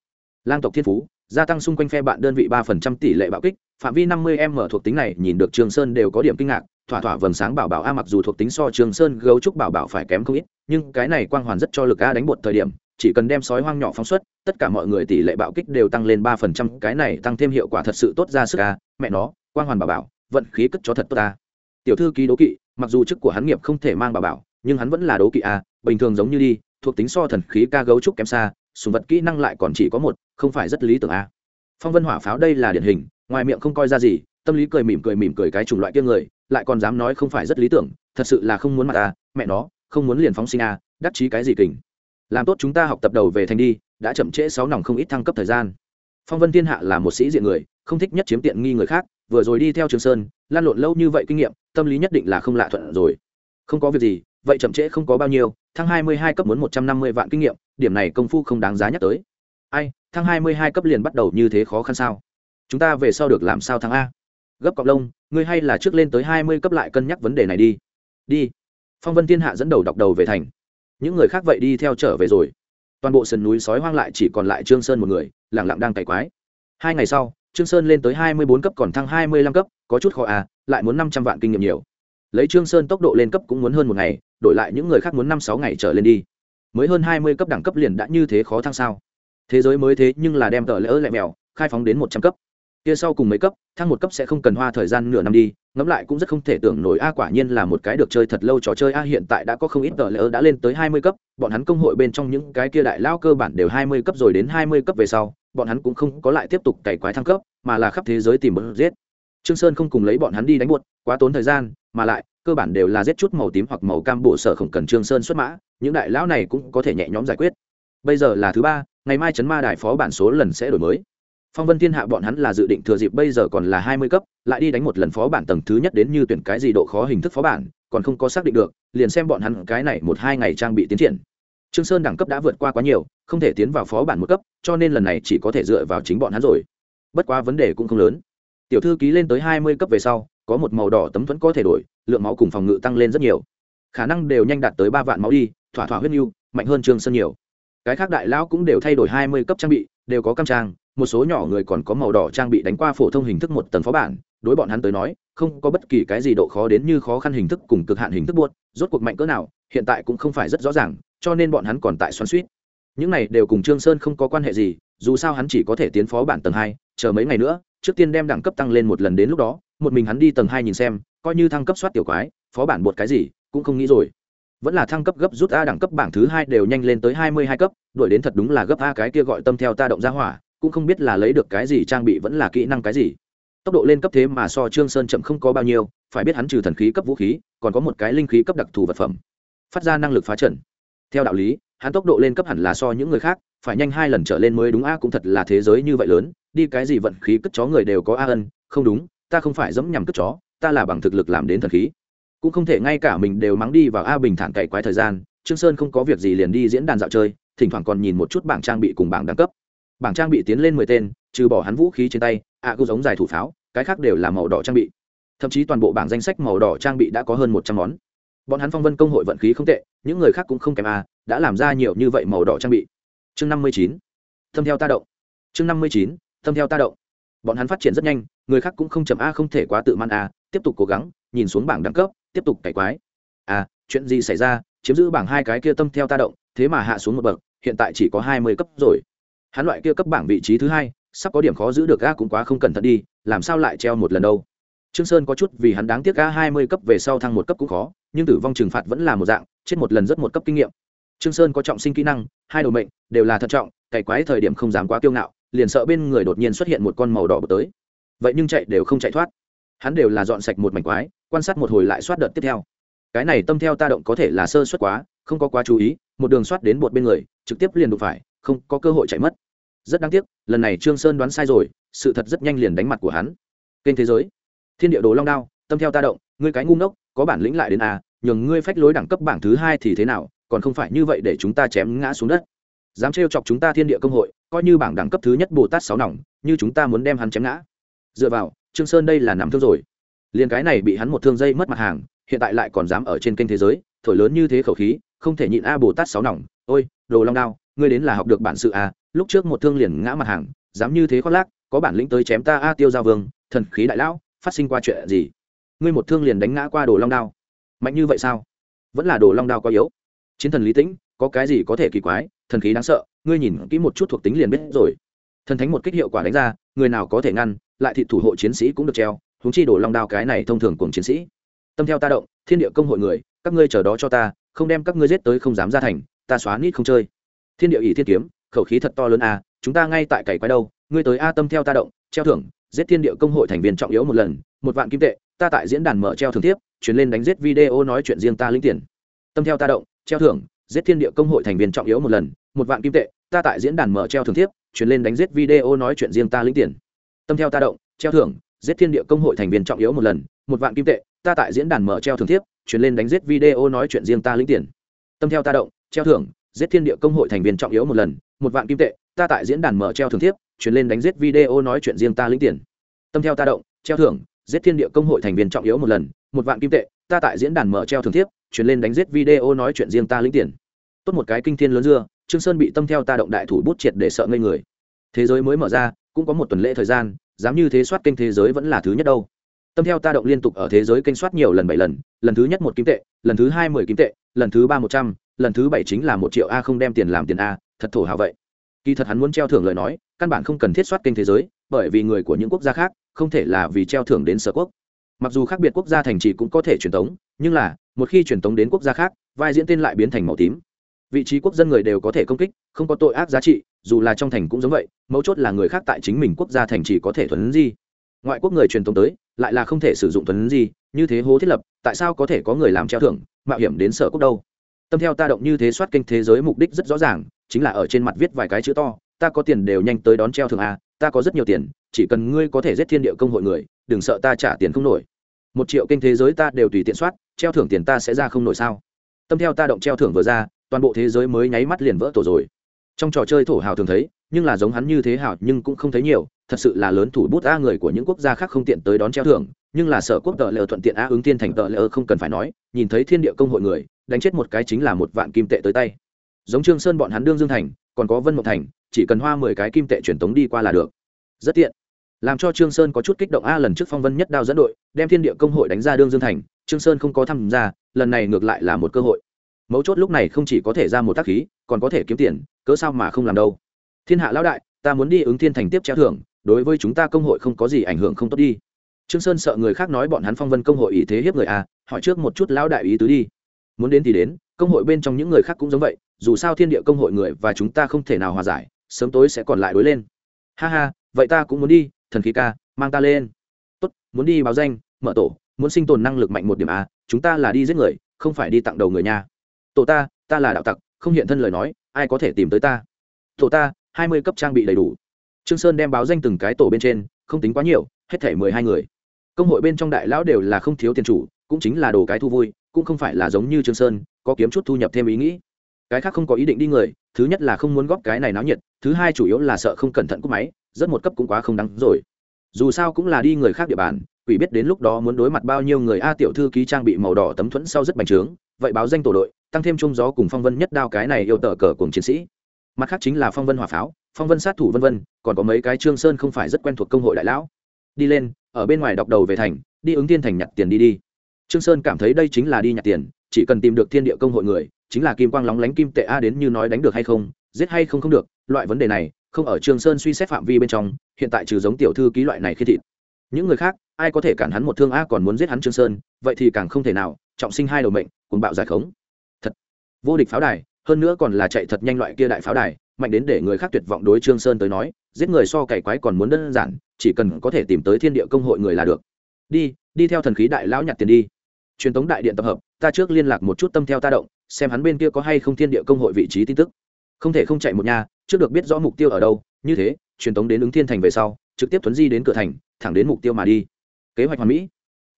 Lang tộc thiên phú gia tăng xung quanh phe bạn đơn vị ba phần trăm tỷ lệ bạo kích, phạm vi năm mươi m thuộc tính này nhìn được trường sơn đều có điểm kinh ngạc, thỏa thỏa vầng sáng bảo bảo a mặc dù thuộc tính so trường sơn gấu trúc bảo bảo phải kém không ít, nhưng cái này quang hoàn rất cho lực a đánh bột thời điểm, chỉ cần đem sói hoang nhỏ phóng xuất, tất cả mọi người tỷ lệ bạo kích đều tăng lên ba phần trăm, cái này tăng thêm hiệu quả thật sự tốt ra sức a, mẹ nó, quang hoàn bảo bảo, vận khí cất cho thật tốt a. Tiểu thư ký đố kỵ, mặc dù chức của hắn nghiệp không thể mang bảo bảo, nhưng hắn vẫn là đố kỵ a, bình thường giống như đi, thuộc tính so thần khí ca gấu trúc kém xa sùng vật kỹ năng lại còn chỉ có một, không phải rất lý tưởng a. Phong vân hỏa pháo đây là điển hình, ngoài miệng không coi ra gì, tâm lý cười mỉm cười mỉm cười cái chủng loại kia người, lại còn dám nói không phải rất lý tưởng, thật sự là không muốn mặt a, mẹ nó, không muốn liền phóng sinh a, đắc chí cái gì kình. Làm tốt chúng ta học tập đầu về thành đi, đã chậm trễ sáu nòng không ít thăng cấp thời gian. Phong vân thiên hạ là một sĩ diện người, không thích nhất chiếm tiện nghi người khác, vừa rồi đi theo trường sơn, lan lộn lâu như vậy kinh nghiệm, tâm lý nhất định là không lạ thuận rồi. Không có việc gì vậy chậm trễ không có bao nhiêu, thăng hai mươi hai cấp muốn một trăm năm mươi vạn kinh nghiệm, điểm này công phu không đáng giá nhắc tới. Ai, thăng hai mươi hai cấp liền bắt đầu như thế khó khăn sao? Chúng ta về sau được làm sao thăng a? Gấp cọc lông, ngươi hay là trước lên tới hai mươi cấp lại cân nhắc vấn đề này đi. Đi. Phong vân thiên hạ dẫn đầu đọc đầu về thành. Những người khác vậy đi theo trở về rồi. Toàn bộ sườn núi sói hoang lại chỉ còn lại trương sơn một người, lẳng lặng đang cày quái. Hai ngày sau, trương sơn lên tới hai mươi bốn cấp còn thăng hai mươi lăm cấp, có chút khó à lại muốn năm trăm vạn kinh nghiệm nhiều lấy trương sơn tốc độ lên cấp cũng muốn hơn một ngày, đổi lại những người khác muốn năm sáu ngày trở lên đi. Mới hơn hai mươi cấp đẳng cấp liền đã như thế khó thăng sao? Thế giới mới thế nhưng là đem tờ lỡ lẹ mèo, khai phóng đến một trăm cấp. Kia sau cùng mấy cấp, thăng một cấp sẽ không cần hoa thời gian nửa năm đi, ngẫm lại cũng rất không thể tưởng nổi. A, quả nhiên là một cái được chơi thật lâu trò chơi. A, hiện tại đã có không ít tờ lỡ đã lên tới hai mươi cấp, bọn hắn công hội bên trong những cái kia đại lao cơ bản đều hai mươi cấp rồi. Đến hai mươi cấp về sau, bọn hắn cũng không có lại tiếp tục cày quái thăng cấp, mà là khắp thế giới tìm bớt giết. Trương sơn không cùng lấy bọn hắn đi đánh buột, quá tốn thời gian mà lại, cơ bản đều là giết chút màu tím hoặc màu cam bổ sở không cần trương sơn xuất mã, những đại lão này cũng có thể nhẹ nhõm giải quyết. Bây giờ là thứ ba, ngày mai chấn ma đại phó bản số lần sẽ đổi mới. Phong vân thiên hạ bọn hắn là dự định thừa dịp bây giờ còn là hai mươi cấp, lại đi đánh một lần phó bản tầng thứ nhất đến như tuyển cái gì độ khó hình thức phó bản, còn không có xác định được, liền xem bọn hắn cái này một hai ngày trang bị tiến triển. Trương sơn đẳng cấp đã vượt qua quá nhiều, không thể tiến vào phó bản một cấp, cho nên lần này chỉ có thể dựa vào chính bọn hắn rồi. Bất quá vấn đề cũng không lớn. Tiểu thư ký lên tới hai mươi cấp về sau có một màu đỏ tấm vẫn có thể đổi, lượng máu cùng phòng ngự tăng lên rất nhiều. Khả năng đều nhanh đạt tới ba vạn máu đi, thỏa thỏa huyết nhu mạnh hơn trương sơn nhiều. Cái khác đại lão cũng đều thay đổi hai mươi cấp trang bị, đều có cam trang, một số nhỏ người còn có màu đỏ trang bị đánh qua phổ thông hình thức một tầng phó bản, đối bọn hắn tới nói, không có bất kỳ cái gì độ khó đến như khó khăn hình thức cùng cực hạn hình thức buốt, rốt cuộc mạnh cỡ nào, hiện tại cũng không phải rất rõ ràng, cho nên bọn hắn còn tại xoắn suýt những này đều cùng trương sơn không có quan hệ gì, dù sao hắn chỉ có thể tiến phó bản tầng hai, chờ mấy ngày nữa, trước tiên đem đẳng cấp tăng lên một lần đến lúc đó một mình hắn đi tầng hai nhìn xem, coi như thăng cấp soát tiểu quái, phó bản bột cái gì, cũng không nghĩ rồi. Vẫn là thăng cấp gấp rút a đẳng cấp bảng thứ hai đều nhanh lên tới hai mươi hai cấp, đuổi đến thật đúng là gấp a cái kia gọi tâm theo ta động ra hỏa, cũng không biết là lấy được cái gì trang bị vẫn là kỹ năng cái gì. Tốc độ lên cấp thế mà so trương sơn chậm không có bao nhiêu, phải biết hắn trừ thần khí cấp vũ khí, còn có một cái linh khí cấp đặc thù vật phẩm. Phát ra năng lực phá trận. Theo đạo lý, hắn tốc độ lên cấp hẳn là so những người khác, phải nhanh hai lần trở lên mới đúng a cũng thật là thế giới như vậy lớn, đi cái gì vận khí cất chó người đều có a ân, không đúng ta không phải dẫm nhằm cất chó ta là bằng thực lực làm đến thần khí. Cũng không thể ngay cả mình đều mắng đi vào a bình thản cậy quái thời gian trương sơn không có việc gì liền đi diễn đàn dạo chơi thỉnh thoảng còn nhìn một chút bảng trang bị cùng bảng đẳng cấp. Bảng trang bị tiến lên mười tên trừ bỏ hắn vũ khí trên tay ạ à, giống dài thủ pháo cái khác đều là màu đỏ trang bị. Thậm chí toàn bộ bảng danh sách màu đỏ trang bị đã có hơn một trăm món. Bọn hắn phong vân công hội vận khí không tệ những người khác cũng không kém a đã làm ra nhiều như vậy màu đỏ trang bị. Chương năm mươi chín thâm theo ta động. Chương năm mươi chín thâm theo ta động bọn hắn phát triển rất nhanh, người khác cũng không chậm, a, không thể quá tự man a, tiếp tục cố gắng, nhìn xuống bảng đẳng cấp, tiếp tục cải quái. À chuyện gì xảy ra? Chiếm giữ bảng hai cái kia tâm theo ta động, thế mà hạ xuống một bậc, hiện tại chỉ có hai mươi cấp rồi. Hắn loại kia cấp bảng vị trí thứ hai, sắp có điểm khó giữ được ga cũng quá không cẩn thận đi, làm sao lại treo một lần đâu? Trương sơn có chút vì hắn đáng tiếc ga hai mươi cấp về sau thăng một cấp cũng khó, nhưng tử vong trừng phạt vẫn là một dạng, chết một lần rất một cấp kinh nghiệm. Trương sơn có trọng sinh kỹ năng, hai đồ mệnh, đều là thận trọng, cày quái thời điểm không dám quá kiêu ngạo liền sợ bên người đột nhiên xuất hiện một con màu đỏ bật tới. Vậy nhưng chạy đều không chạy thoát. Hắn đều là dọn sạch một mảnh quái, quan sát một hồi lại soát đợt tiếp theo. Cái này tâm theo ta động có thể là sơ suất quá, không có quá chú ý, một đường soát đến một bên người, trực tiếp liền đụng phải, không có cơ hội chạy mất. Rất đáng tiếc, lần này trương sơn đoán sai rồi, sự thật rất nhanh liền đánh mặt của hắn. Kênh thế giới, thiên địa đồ long đao, tâm theo ta động, ngươi cái ngu ngốc, có bản lĩnh lại đến a nhường ngươi phách lối đẳng cấp bảng thứ hai thì thế nào, còn không phải như vậy để chúng ta chém ngã xuống đất dám trêu chọc chúng ta thiên địa công hội, coi như bảng đẳng cấp thứ nhất bồ tát sáu nòng, như chúng ta muốn đem hắn chém ngã. Dựa vào, trương sơn đây là nằm thương rồi. Liền cái này bị hắn một thương dây mất mặt hàng, hiện tại lại còn dám ở trên kênh thế giới, thổi lớn như thế khẩu khí, không thể nhịn a bồ tát sáu nòng. Ôi, đồ long đao, ngươi đến là học được bản sự a lúc trước một thương liền ngã mặt hàng, dám như thế khoác lác, có bản lĩnh tới chém ta a tiêu giao vương, thần khí đại lão, phát sinh qua chuyện gì? Ngươi một thương liền đánh ngã qua đồ long đao. Mạnh như vậy sao? Vẫn là đồ long đao có yếu. Chiến thần lý tĩnh, có cái gì có thể kỳ quái? Thần khí đáng sợ, ngươi nhìn kỹ một chút thuộc tính liền biết rồi. Thần thánh một kích hiệu quả đánh ra, người nào có thể ngăn, lại thị thủ hộ chiến sĩ cũng được treo húng chi đổ long đao cái này thông thường cùng chiến sĩ. Tâm theo ta động, thiên địa công hội người, các ngươi chờ đó cho ta, không đem các ngươi giết tới không dám ra thành, ta xóa nít không chơi. Thiên địa ỷ thiên kiếm, khẩu khí thật to lớn a, chúng ta ngay tại cày quái đâu, ngươi tới a tâm theo ta động, treo thưởng, giết thiên địa công hội thành viên trọng yếu một lần, một vạn kim tệ, ta tại diễn đàn mở treo thường tiếp chuyển lên đánh giết video nói chuyện riêng ta lĩnh tiền. Tâm theo ta động, treo thưởng, giết thiên địa công hội thành viên trọng yếu một lần một vạn kim tệ, ta tại diễn đàn mở treo thường thiếp chuyển lên đánh giết video nói chuyện riêng ta lĩnh tiền. Tâm theo ta động, treo thưởng, giết thiên địa công hội thành viên trọng yếu một lần, một vạn kim tệ, ta tại diễn đàn mở treo thưởng thiếp chuyển lên đánh giết video nói chuyện riêng ta lĩnh tiền. Tâm theo ta động, treo thưởng, giết thiên địa công hội thành viên trọng yếu một lần, một vạn kim tệ, ta tại diễn đàn mở treo thưởng thiếp chuyển lên đánh giết video nói chuyện riêng ta lĩnh tiền. Tâm theo ta động, treo thưởng, giết thiên địa công hội thành viên trọng yếu một lần, một vạn kim tệ, ta tại diễn đàn mở treo thưởng thiếp chuyển lên đánh giết video nói chuyện riêng ta lĩnh tiền. Tốt một cái kinh thiên lớn dưa trương sơn bị tâm theo ta động đại thủ bút triệt để sợ ngây người. Thế giới mới mở ra, cũng có một tuần lễ thời gian, dám như thế soát kênh thế giới vẫn là thứ nhất đâu. Tâm theo ta động liên tục ở thế giới kênh soát nhiều lần bảy lần lần thứ nhất một kim tệ, lần thứ hai mười kim tệ, lần thứ ba một trăm, lần thứ bảy chính là một triệu a không đem tiền làm tiền a, thật thổ hào vậy. Kỳ thật hắn muốn treo thưởng lời nói, căn bản không cần thiết soát kênh thế giới, bởi vì người của những quốc gia khác, không thể là vì treo thưởng đến sở quốc. Mặc dù khác biệt quốc gia thành trì cũng có thể truyền tống, nhưng là, một khi truyền tống đến quốc gia khác, vai diễn tên lại biến thành màu tím vị trí quốc dân người đều có thể công kích, không có tội ác giá trị, dù là trong thành cũng giống vậy, mấu chốt là người khác tại chính mình quốc gia thành chỉ có thể thuấn di. Ngoại quốc người truyền thống tới, lại là không thể sử dụng thuấn di, như thế hố thiết lập, tại sao có thể có người làm treo thưởng, mạo hiểm đến sở quốc đâu? Tâm theo ta động như thế soát kênh thế giới mục đích rất rõ ràng, chính là ở trên mặt viết vài cái chữ to, ta có tiền đều nhanh tới đón treo thưởng a, ta có rất nhiều tiền, chỉ cần ngươi có thể giết thiên địa công hội người, đừng sợ ta trả tiền không nổi. Một triệu kênh thế giới ta đều tùy tiện soát, treo thưởng tiền ta sẽ ra không nổi sao? Tâm theo ta động treo thưởng vừa ra toàn bộ thế giới mới nháy mắt liền vỡ tổ rồi. Trong trò chơi thổ hào thường thấy, nhưng là giống hắn như thế hào nhưng cũng không thấy nhiều, thật sự là lớn thủ bút a người của những quốc gia khác không tiện tới đón treo thưởng, nhưng là sở quốc tợ lờ thuận tiện a ứng tiên thành tợ lờ không cần phải nói, nhìn thấy thiên địa công hội người, đánh chết một cái chính là một vạn kim tệ tới tay. Giống trương sơn bọn hắn đương dương thành, còn có vân mộc thành, chỉ cần hoa mười cái kim tệ truyền tống đi qua là được. Rất tiện. Làm cho trương sơn có chút kích động a lần trước phong vân nhất đao dẫn đội, đem thiên địa công hội đánh ra đương dương thành, trương sơn không có tham gia, lần này ngược lại là một cơ hội mấu chốt lúc này không chỉ có thể ra một tác khí, còn có thể kiếm tiền, cớ sao mà không làm đâu? Thiên hạ lão đại, ta muốn đi ứng thiên thành tiếp treo thưởng, đối với chúng ta công hội không có gì ảnh hưởng không tốt đi. Trương sơn sợ người khác nói bọn hắn phong vân công hội ý thế hiếp người à hỏi trước một chút lão đại ý tứ đi. Muốn đến thì đến, công hội bên trong những người khác cũng giống vậy, dù sao thiên địa công hội người và chúng ta không thể nào hòa giải, sớm tối sẽ còn lại đối lên. Ha ha, vậy ta cũng muốn đi, thần khí ca, mang ta lên. Tốt, muốn đi báo danh, mở tổ, muốn sinh tồn năng lực mạnh một điểm à chúng ta là đi giết người, không phải đi tặng đầu người nha tổ ta ta là đạo tặc, không hiện thân lời nói, ai có thể tìm tới ta? Tổ ta, hai mươi cấp trang bị đầy đủ. Trương sơn đem báo danh từng cái tổ bên trên, không tính quá nhiều, hết thể mười hai người. Công hội bên trong đại lão đều là không thiếu tiền chủ, cũng chính là đồ cái thu vui, cũng không phải là giống như trương sơn, có kiếm chút thu nhập thêm ý nghĩ. Cái khác không có ý định đi người, thứ nhất là không muốn góp cái này náo nhiệt, thứ hai chủ yếu là sợ không cẩn thận cúp máy, rất một cấp cũng quá không đáng rồi. Dù sao cũng là đi người khác địa bàn, quỷ biết đến lúc đó muốn đối mặt bao nhiêu người, a, tiểu thư ký trang bị màu đỏ tấm thuẫn sau rất bành trướng, vậy báo danh tổ đội tăng thêm trung gió cùng phong vân nhất đao cái này yêu tờ cờ cùng chiến sĩ. Mặt khác chính là phong vân hỏa pháo, phong vân sát thủ vân vân, còn có mấy cái trương sơn không phải rất quen thuộc công hội đại lão. Đi lên, ở bên ngoài đọc đầu về thành, đi ứng tiên thành nhặt tiền đi đi. Trương sơn cảm thấy đây chính là đi nhặt tiền, chỉ cần tìm được thiên địa công hội người, chính là kim quang lóng lánh kim tệ a đến như nói đánh được hay không, giết hay không không được, loại vấn đề này, không ở trương sơn suy xét phạm vi bên trong, hiện tại trừ giống tiểu thư ký loại này khi thịt. Những người khác, ai có thể cản hắn một thương a còn muốn giết hắn trương sơn, vậy thì càng không thể nào, trọng sinh hai đầu mệnh cùng bạo giải khống vô địch pháo đài, hơn nữa còn là chạy thật nhanh loại kia đại pháo đài, mạnh đến để người khác tuyệt vọng đối trương sơn tới nói, giết người so cày quái còn muốn đơn giản, chỉ cần có thể tìm tới thiên địa công hội người là được. Đi đi theo thần khí đại lão nhặt tiền đi. Truyền tống đại điện tập hợp, ta trước liên lạc một chút tâm theo ta động, xem hắn bên kia có hay không thiên địa công hội vị trí tin tức. Không thể không chạy một nhà, trước được biết rõ mục tiêu ở đâu, như thế, truyền tống đến ứng thiên thành về sau, trực tiếp tuấn di đến cửa thành, thẳng đến mục tiêu mà đi. Kế hoạch hoàn mỹ.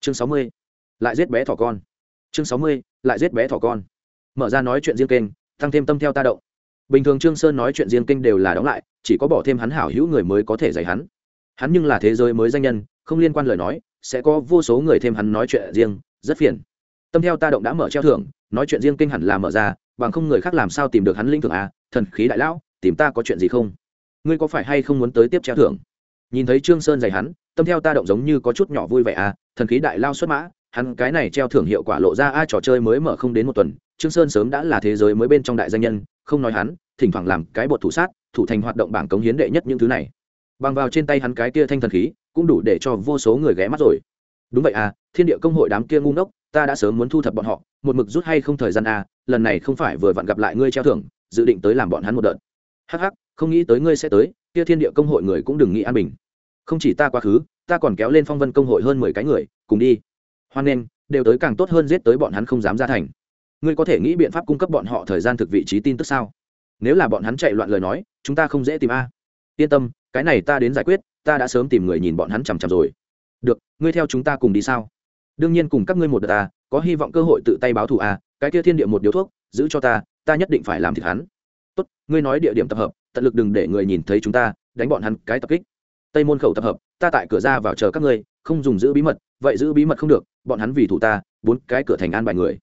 Chương sáu mươi. Lại giết bé thỏ con. Chương sáu mươi. Lại giết bé thỏ con mở ra nói chuyện riêng kênh, tăng thêm tâm theo ta động. Bình thường trương sơn nói chuyện riêng kênh đều là đóng lại, chỉ có bỏ thêm hắn hảo hữu người mới có thể dạy hắn. Hắn nhưng là thế giới mới danh nhân, không liên quan lời nói, sẽ có vô số người thêm hắn nói chuyện riêng, rất phiền. Tâm theo ta động đã mở treo thưởng, nói chuyện riêng kênh hẳn là mở ra, bằng không người khác làm sao tìm được hắn linh thưởng à? Thần khí đại lão, tìm ta có chuyện gì không? Ngươi có phải hay không muốn tới tiếp treo thưởng? Nhìn thấy trương sơn dạy hắn, tâm theo ta động giống như có chút nhỏ vui vẻ à? Thần khí đại lao xuất mã, hắn cái này treo thưởng hiệu quả lộ ra ai trò chơi mới mở không đến một tuần trương sơn sớm đã là thế giới mới bên trong đại danh nhân, không nói hắn, thỉnh thoảng làm cái bột thủ sát, thủ thành hoạt động bảng cống hiến đệ nhất những thứ này. Bằng vào trên tay hắn cái kia thanh thần khí, cũng đủ để cho vô số người ghé mắt rồi. Đúng vậy à thiên địa công hội đám kia ngu ngốc, ta đã sớm muốn thu thập bọn họ, một mực rút hay không thời gian à lần này không phải vừa vặn gặp lại ngươi treo thưởng, dự định tới làm bọn hắn một đợt. Hắc hắc, không nghĩ tới ngươi sẽ tới, kia thiên địa công hội người cũng đừng nghĩ an bình. Không chỉ ta quá khứ, ta còn kéo lên phong vân công hội hơn mười cái người, cùng đi. Hoan nghênh, đều tới càng tốt hơn giết tới bọn hắn không dám ra thành ngươi có thể nghĩ biện pháp cung cấp bọn họ thời gian thực vị trí tin tức sao? Nếu là bọn hắn chạy loạn lời nói, chúng ta không dễ tìm a. Yên tâm, cái này ta đến giải quyết, ta đã sớm tìm người nhìn bọn hắn chằm chằm rồi. Được, ngươi theo chúng ta cùng đi sao? Đương nhiên cùng các ngươi một đợt ta có hy vọng cơ hội tự tay báo thù à cái kia thiên địa một điếu thuốc, giữ cho ta ta nhất định phải làm thịt hắn. Tốt, ngươi nói địa điểm tập hợp, tận lực đừng để người nhìn thấy chúng ta, đánh bọn hắn cái tập kích. Tây môn khẩu tập hợp, ta tại cửa ra vào chờ các ngươi, không dùng giữ bí mật, vậy giữ bí mật không được, bọn hắn vì thủ ta, bốn cái cửa thành an bài người.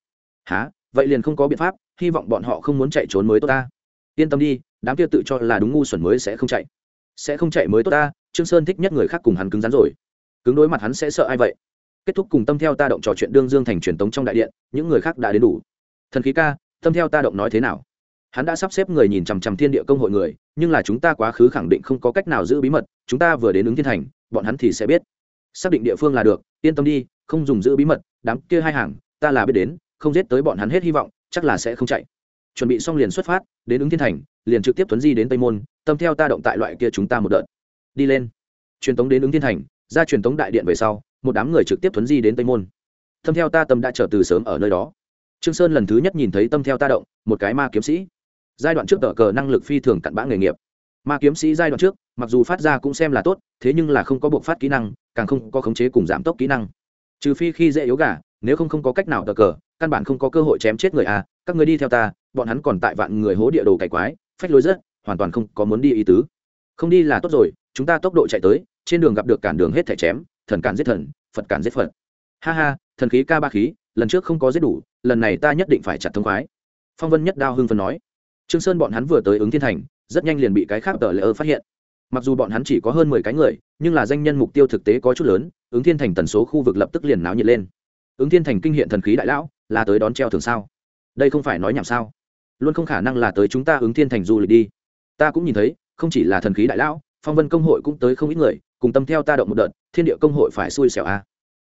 Há vậy liền không có biện pháp, hy vọng bọn họ không muốn chạy trốn mới tốt ta. Yên tâm đi, đám kia tự cho là đúng ngu xuẩn mới sẽ không chạy. Sẽ không chạy mới tốt ta, trương sơn thích nhất người khác cùng hắn cứng rắn rồi. Cứng đối mặt hắn sẽ sợ ai vậy? Kết thúc cùng tâm theo ta động trò chuyện đương dương thành truyền tống trong đại điện, những người khác đã đến đủ. Thần khí ca, tâm theo ta động nói thế nào? Hắn đã sắp xếp người nhìn chằm chằm thiên địa công hội người, nhưng là chúng ta quá khứ khẳng định không có cách nào giữ bí mật, chúng ta vừa đến ứng thiên thành, bọn hắn thì sẽ biết. Xác định địa phương là được, yên tâm đi, không dùng giữ bí mật, đám kia hai hàng, ta là biết đến không giết tới bọn hắn hết hy vọng, chắc là sẽ không chạy. Chuẩn bị xong liền xuất phát, đến ứng thiên thành, liền trực tiếp tuấn di đến tây môn, tâm theo ta động tại loại kia chúng ta một đợt. Đi lên. Truyền tống đến ứng thiên thành, ra truyền tống đại điện về sau, một đám người trực tiếp tuấn di đến tây môn. Tâm theo ta tâm đã trở từ sớm ở nơi đó. Trương sơn lần thứ nhất nhìn thấy tâm theo ta động, một cái ma kiếm sĩ. Giai đoạn trước tờ cờ năng lực phi thường cặn bã nghề nghiệp. Ma kiếm sĩ giai đoạn trước, mặc dù phát ra cũng xem là tốt, thế nhưng là không có buộc phát kỹ năng, càng không có khống chế cùng giảm tốc kỹ năng. Trừ phi khi dễ yếu gà, nếu không không có cách nào tờ cờ căn bản không có cơ hội chém chết người à các người đi theo ta, bọn hắn còn tại vạn người hố địa đồ cải quái, phách lối rất, hoàn toàn không có muốn đi ý tứ. Không đi là tốt rồi, chúng ta tốc độ chạy tới, trên đường gặp được cản đường hết thẻ chém, thần cản giết thần, phật cản giết phật. Ha ha, thần khí ca ba khí, lần trước không có giết đủ, lần này ta nhất định phải chặt thông khoái. Phong vân nhất đao hưng phân nói. Trương sơn bọn hắn vừa tới ứng thiên thành, rất nhanh liền bị cái khác tờ lễ ơ phát hiện. Mặc dù bọn hắn chỉ có hơn mười cái người, nhưng là danh nhân mục tiêu thực tế có chút lớn, ứng thiên thành tần số khu vực lập tức liền náo nhiệt lên. Ứng thiên thành kinh hiện thần khí đại lão là tới đón treo thường sao? Đây không phải nói nhảm sao? Luôn không khả năng là tới chúng ta ứng thiên thành du lịch đi. Ta cũng nhìn thấy, không chỉ là thần khí đại lão, phong vân công hội cũng tới không ít người, cùng tâm theo ta động một đợt, thiên địa công hội phải xui xẻo a à.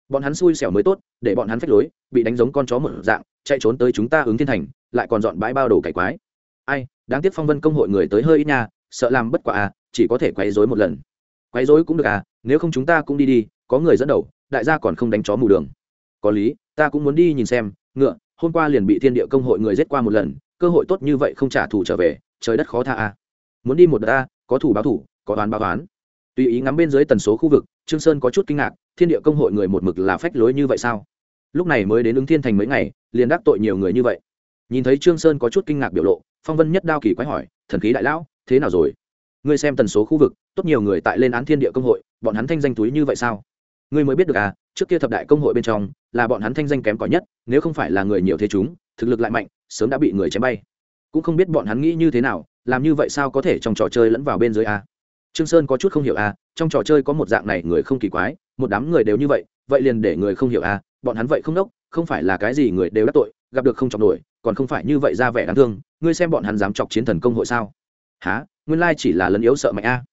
bọn hắn xui xẻo mới tốt, để bọn hắn phách lối, bị đánh giống con chó một dạng, chạy trốn tới chúng ta ứng thiên thành, lại còn dọn bãi bao đồ cải quái. Ai, đáng tiếc phong vân công hội người tới hơi ít nha, sợ làm bất quả à chỉ có thể quấy rối một lần. Quấy rối cũng được à nếu không chúng ta cũng đi đi, có người dẫn đầu, đại gia còn không đánh chó mù đường. Có lý, ta cũng muốn đi nhìn xem ngựa hôm qua liền bị thiên địa công hội người giết qua một lần cơ hội tốt như vậy không trả thù trở về trời đất khó tha a. Muốn đi một đợt a có thủ báo thủ có đoán báo đoán, tùy ý ngắm bên dưới tần số khu vực trương sơn có chút kinh ngạc thiên địa công hội người một mực là phách lối như vậy sao? Lúc này mới đến ứng thiên thành mấy ngày liền đắc tội nhiều người như vậy. Nhìn thấy trương sơn có chút kinh ngạc biểu lộ phong vân nhất đao kỳ quái hỏi thần khí đại lão thế nào rồi? Ngươi xem tần số khu vực tốt nhiều người tại lên án thiên địa công hội bọn hắn thanh danh túi như vậy sao? Ngươi mới biết được à trước kia thập đại công hội bên trong, là bọn hắn thanh danh kém cỏi nhất, nếu không phải là người nhiều thế chúng, thực lực lại mạnh, sớm đã bị người chém bay. Cũng không biết bọn hắn nghĩ như thế nào, làm như vậy sao có thể trong trò chơi lẫn vào bên dưới à? Trương sơn có chút không hiểu à trong trò chơi có một dạng này người không kỳ quái, một đám người đều như vậy vậy liền để người không hiểu à bọn hắn vậy không đốc, không phải là cái gì người đều đắc tội, gặp được không chọc nổi, còn không phải như vậy ra vẻ đáng thương, ngươi xem bọn hắn dám chọc chiến thần công hội sao? Há nguyên lai chỉ là lấn yếu sợ mạnh a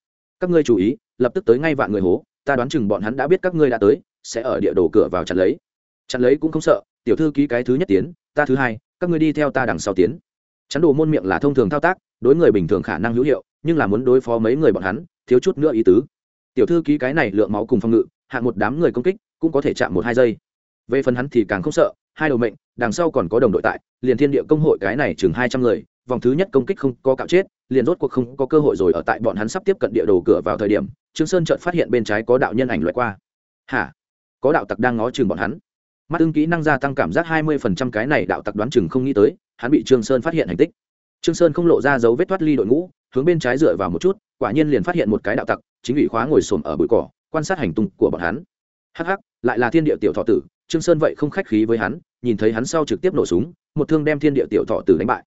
các ngươi chú ý, lập tức tới ngay vạn người hố ta đoán chừng bọn hắn đã biết các ngươi đã tới, sẽ ở địa đồ cửa vào chặn lấy. Chặn lấy cũng không sợ, tiểu thư ký cái thứ nhất tiến, ta thứ hai, các ngươi đi theo ta đằng sau tiến. Chắn đồ môn miệng là thông thường thao tác, đối người bình thường khả năng hữu hiệu, nhưng là muốn đối phó mấy người bọn hắn, thiếu chút nữa ý tứ. Tiểu thư ký cái này lượng máu cùng phòng ngự hạng một đám người công kích, cũng có thể chạm một hai giây. Về phần hắn thì càng không sợ, hai đầu mệnh, đằng sau còn có đồng đội tại, liền thiên địa công hội cái này chừng hai trăm người vòng thứ nhất công kích không có cạo chết, liền rốt cuộc không có cơ hội rồi ở tại bọn hắn sắp tiếp cận địa đồ cửa vào thời điểm, trương sơn chợt phát hiện bên trái có đạo nhân ảnh loại qua. Hả? Có đạo tặc đang ngó chừng bọn hắn. Mắt ưng kỹ năng gia tăng cảm giác hai mươi phần trăm cái này đạo tặc đoán chừng không nghĩ tới, hắn bị trương sơn phát hiện hành tích. Trương sơn không lộ ra dấu vết thoát ly đội ngũ, hướng bên trái dựa vào một chút, quả nhiên liền phát hiện một cái đạo tặc, chính ủy khóa ngồi xổm ở bụi cỏ, quan sát hành tung của bọn hắn. Hắc hắc, lại là thiên địa tiểu thọ tử, trương sơn vậy không khách khí với hắn, nhìn thấy hắn sau trực tiếp nổ súng, một thương đem thiên địa tiểu thọ tử đánh bại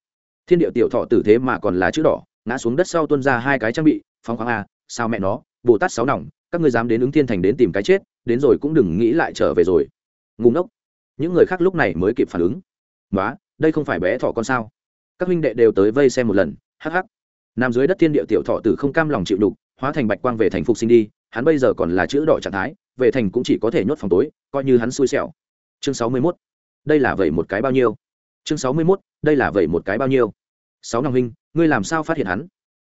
thiên địa tiểu thọ tử thế mà còn là chữ đỏ, ngã xuống đất sau tuôn ra hai cái trang bị, phóng khoáng a, sao mẹ nó, bồ tát sáu nòng, các ngươi dám đến ứng thiên thành đến tìm cái chết, đến rồi cũng đừng nghĩ lại trở về rồi. Ngùng ngốc. Những người khác lúc này mới kịp phản ứng. Nói đây không phải bé thọ con sao? Các huynh đệ đều tới vây xem một lần, hắc hắc. Nằm dưới đất thiên địa tiểu thọ tử không cam lòng chịu đục, hóa thành bạch quang về thành phục sinh đi, hắn bây giờ còn là chữ đỏ trạng thái, về thành cũng chỉ có thể nhốt phòng tối, coi như hắn xui xẻo. Chương sáu mươi 61. đây là vậy một cái bao nhiêu? Chương sáu mươi 61. đây là vậy một cái bao nhiêu? Sáu năm huynh, ngươi làm sao phát hiện hắn?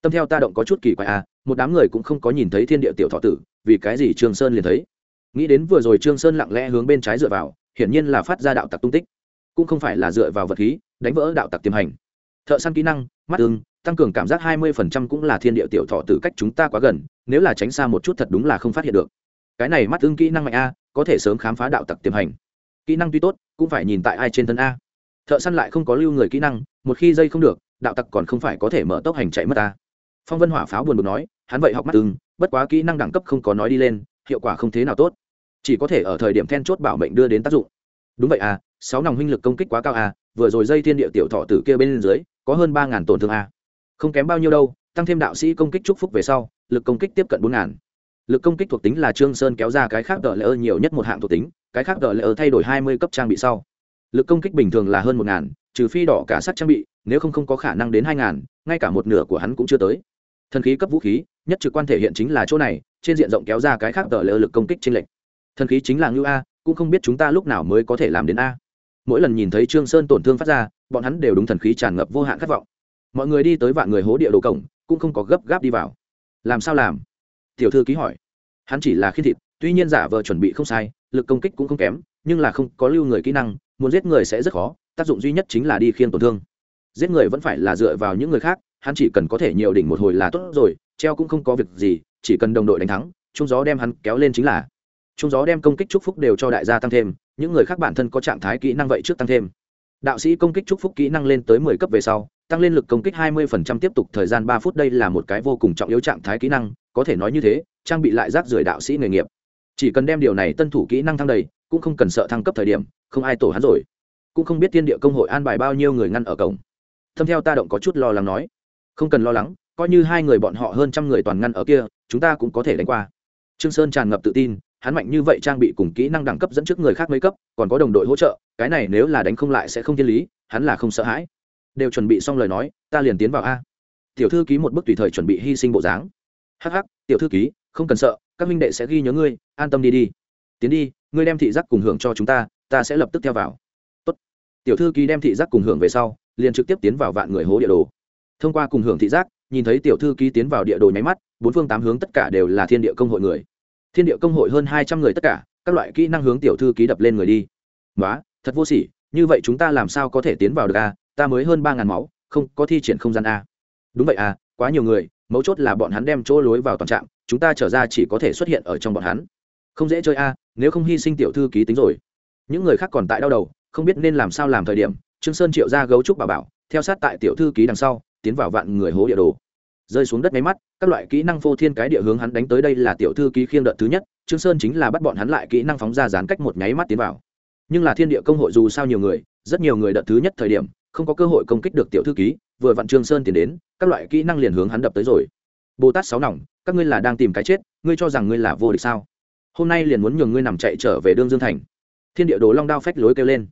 Tâm theo ta động có chút kỳ quái à một đám người cũng không có nhìn thấy thiên địa tiểu thọ tử, vì cái gì trương sơn liền thấy? Nghĩ đến vừa rồi trương sơn lặng lẽ hướng bên trái dựa vào, hiển nhiên là phát ra đạo tặc tung tích. Cũng không phải là dựa vào vật khí, đánh vỡ đạo tặc tiềm hành. Thợ săn kỹ năng, mắt ưng, tăng cường cảm giác hai mươi phần trăm cũng là thiên địa tiểu thọ tử cách chúng ta quá gần, nếu là tránh xa một chút thật đúng là không phát hiện được. Cái này mắt tương kỹ năng mạnh a, có thể sớm khám phá đạo tặc tiềm hành. Kỹ năng tuy tốt, cũng phải nhìn tại ai trên thân a thợ săn lại không có lưu người kỹ năng, một khi dây không được, đạo tặc còn không phải có thể mở tốc hành chạy mất ta. Phong vân hỏa pháo buồn bực nói, hắn vậy học mắt tương bất quá kỹ năng đẳng cấp không có nói đi lên, hiệu quả không thế nào tốt. Chỉ có thể ở thời điểm then chốt bảo mệnh đưa đến tác dụng. Đúng vậy à sáu nòng huynh lực công kích quá cao à vừa rồi dây thiên địa tiểu thọ tử kia bên dưới, có hơn ba ngàn tổn thương à. Không kém bao nhiêu đâu, tăng thêm đạo sĩ công kích chúc phúc về sau, lực công kích tiếp cận bốn ngàn. Lực công kích thuộc tính là trương sơn kéo ra cái khác đỡ lỡ nhiều nhất một hạng thuộc tính, cái khác đỡ lỡ thay đổi hai mươi cấp trang bị sau lực công kích bình thường là hơn một ngàn, trừ phi đỏ cả sắt trang bị, nếu không không có khả năng đến hai ngàn, ngay cả một nửa của hắn cũng chưa tới. Thần khí cấp vũ khí, nhất trực quan thể hiện chính là chỗ này, trên diện rộng kéo ra cái khác tờ lỡ lực công kích trên lệnh thần khí chính là ngưu a, cũng không biết chúng ta lúc nào mới có thể làm đến a. Mỗi lần nhìn thấy trương sơn tổn thương phát ra, bọn hắn đều đúng thần khí tràn ngập vô hạn khát vọng. Mọi người đi tới vạn người hố địa đồ cổng, cũng không có gấp gáp đi vào. Làm sao làm? Tiểu thư ký hỏi. Hắn chỉ là khiên thịt, tuy nhiên giả vờ chuẩn bị không sai, lực công kích cũng không kém, nhưng là không có lưu người kỹ năng muốn giết người sẽ rất khó, tác dụng duy nhất chính là đi khiên tổn thương. Giết người vẫn phải là dựa vào những người khác, hắn chỉ cần có thể nhiều đỉnh một hồi là tốt rồi, treo cũng không có việc gì, chỉ cần đồng đội đánh thắng trung gió đem hắn kéo lên chính là. Trung gió đem công kích chúc phúc đều cho đại gia tăng thêm, những người khác bản thân có trạng thái kỹ năng vậy trước tăng thêm. Đạo sĩ công kích chúc phúc kỹ năng lên tới mười cấp về sau, tăng lên lực công kích 20% tiếp tục thời gian ba phút, đây là một cái vô cùng trọng yếu trạng thái kỹ năng, có thể nói như thế, trang bị lại rác rưởi đạo sĩ nghề nghiệp. Chỉ cần đem điều này tân thủ kỹ năng thăng đầy, cũng không cần sợ thăng cấp thời điểm không ai tổ hắn rồi. Cũng không biết thiên địa công hội an bài bao nhiêu người ngăn ở cổng. Thâm theo ta động có chút lo lắng nói. Không cần lo lắng, coi như hai người bọn họ hơn trăm người toàn ngăn ở kia, chúng ta cũng có thể đánh qua. Trương sơn tràn ngập tự tin, hắn mạnh như vậy trang bị cùng kỹ năng đẳng cấp dẫn trước người khác mấy cấp, còn có đồng đội hỗ trợ, cái này nếu là đánh không lại sẽ không thiên lý, hắn là không sợ hãi. Đều chuẩn bị xong lời nói, ta liền tiến vào a. Tiểu thư ký một bức tùy thời chuẩn bị hy sinh bộ dáng. Hắc hắc, tiểu thư ký, không cần sợ, các minh đệ sẽ ghi nhớ ngươi, an tâm đi đi. Tiến đi, ngươi đem thị giác cùng hưởng cho chúng ta ta sẽ lập tức theo vào. Tốt. tiểu thư ký đem thị giác cùng hưởng về sau, liền trực tiếp tiến vào vạn người hố địa đồ. Thông qua cùng hưởng thị giác, nhìn thấy tiểu thư ký tiến vào địa đồ nháy mắt, bốn phương tám hướng tất cả đều là thiên địa công hội người. Thiên địa công hội hơn hai trăm người tất cả, các loại kỹ năng hướng tiểu thư ký đập lên người đi. Nói thật vô sỉ, như vậy chúng ta làm sao có thể tiến vào được a? Ta mới hơn ba ngàn máu, không có thi triển không gian a. Đúng vậy à quá nhiều người, mấu chốt là bọn hắn đem chỗ lối vào toàn trạm, chúng ta trở ra chỉ có thể xuất hiện ở trong bọn hắn. Không dễ chơi a, nếu không hy sinh tiểu thư ký tính rồi những người khác còn tại đau đầu, không biết nên làm sao làm thời điểm, trương sơn triệu ra gấu trúc bà bảo, theo sát tại tiểu thư ký đằng sau, tiến vào vạn người hố địa đồ. Rơi xuống đất máy mắt, các loại kỹ năng phô thiên cái địa hướng hắn đánh tới đây là tiểu thư ký khiêng đợt thứ nhất, trương sơn chính là bắt bọn hắn lại kỹ năng phóng ra dán cách một nháy mắt tiến vào. Nhưng là thiên địa công hội dù sao nhiều người, rất nhiều người đợt thứ nhất thời điểm, không có cơ hội công kích được tiểu thư ký, vừa vặn trương sơn tiến đến, các loại kỹ năng liền hướng hắn đập tới rồi. Bồ tát sáu nòng, các ngươi là đang tìm cái chết, ngươi cho rằng ngươi là vô địch sao? Hôm nay liền muốn nhường ngươi nằm chạy trở về đương dương thành thiên địa đồ long đao phách lối kêu lên.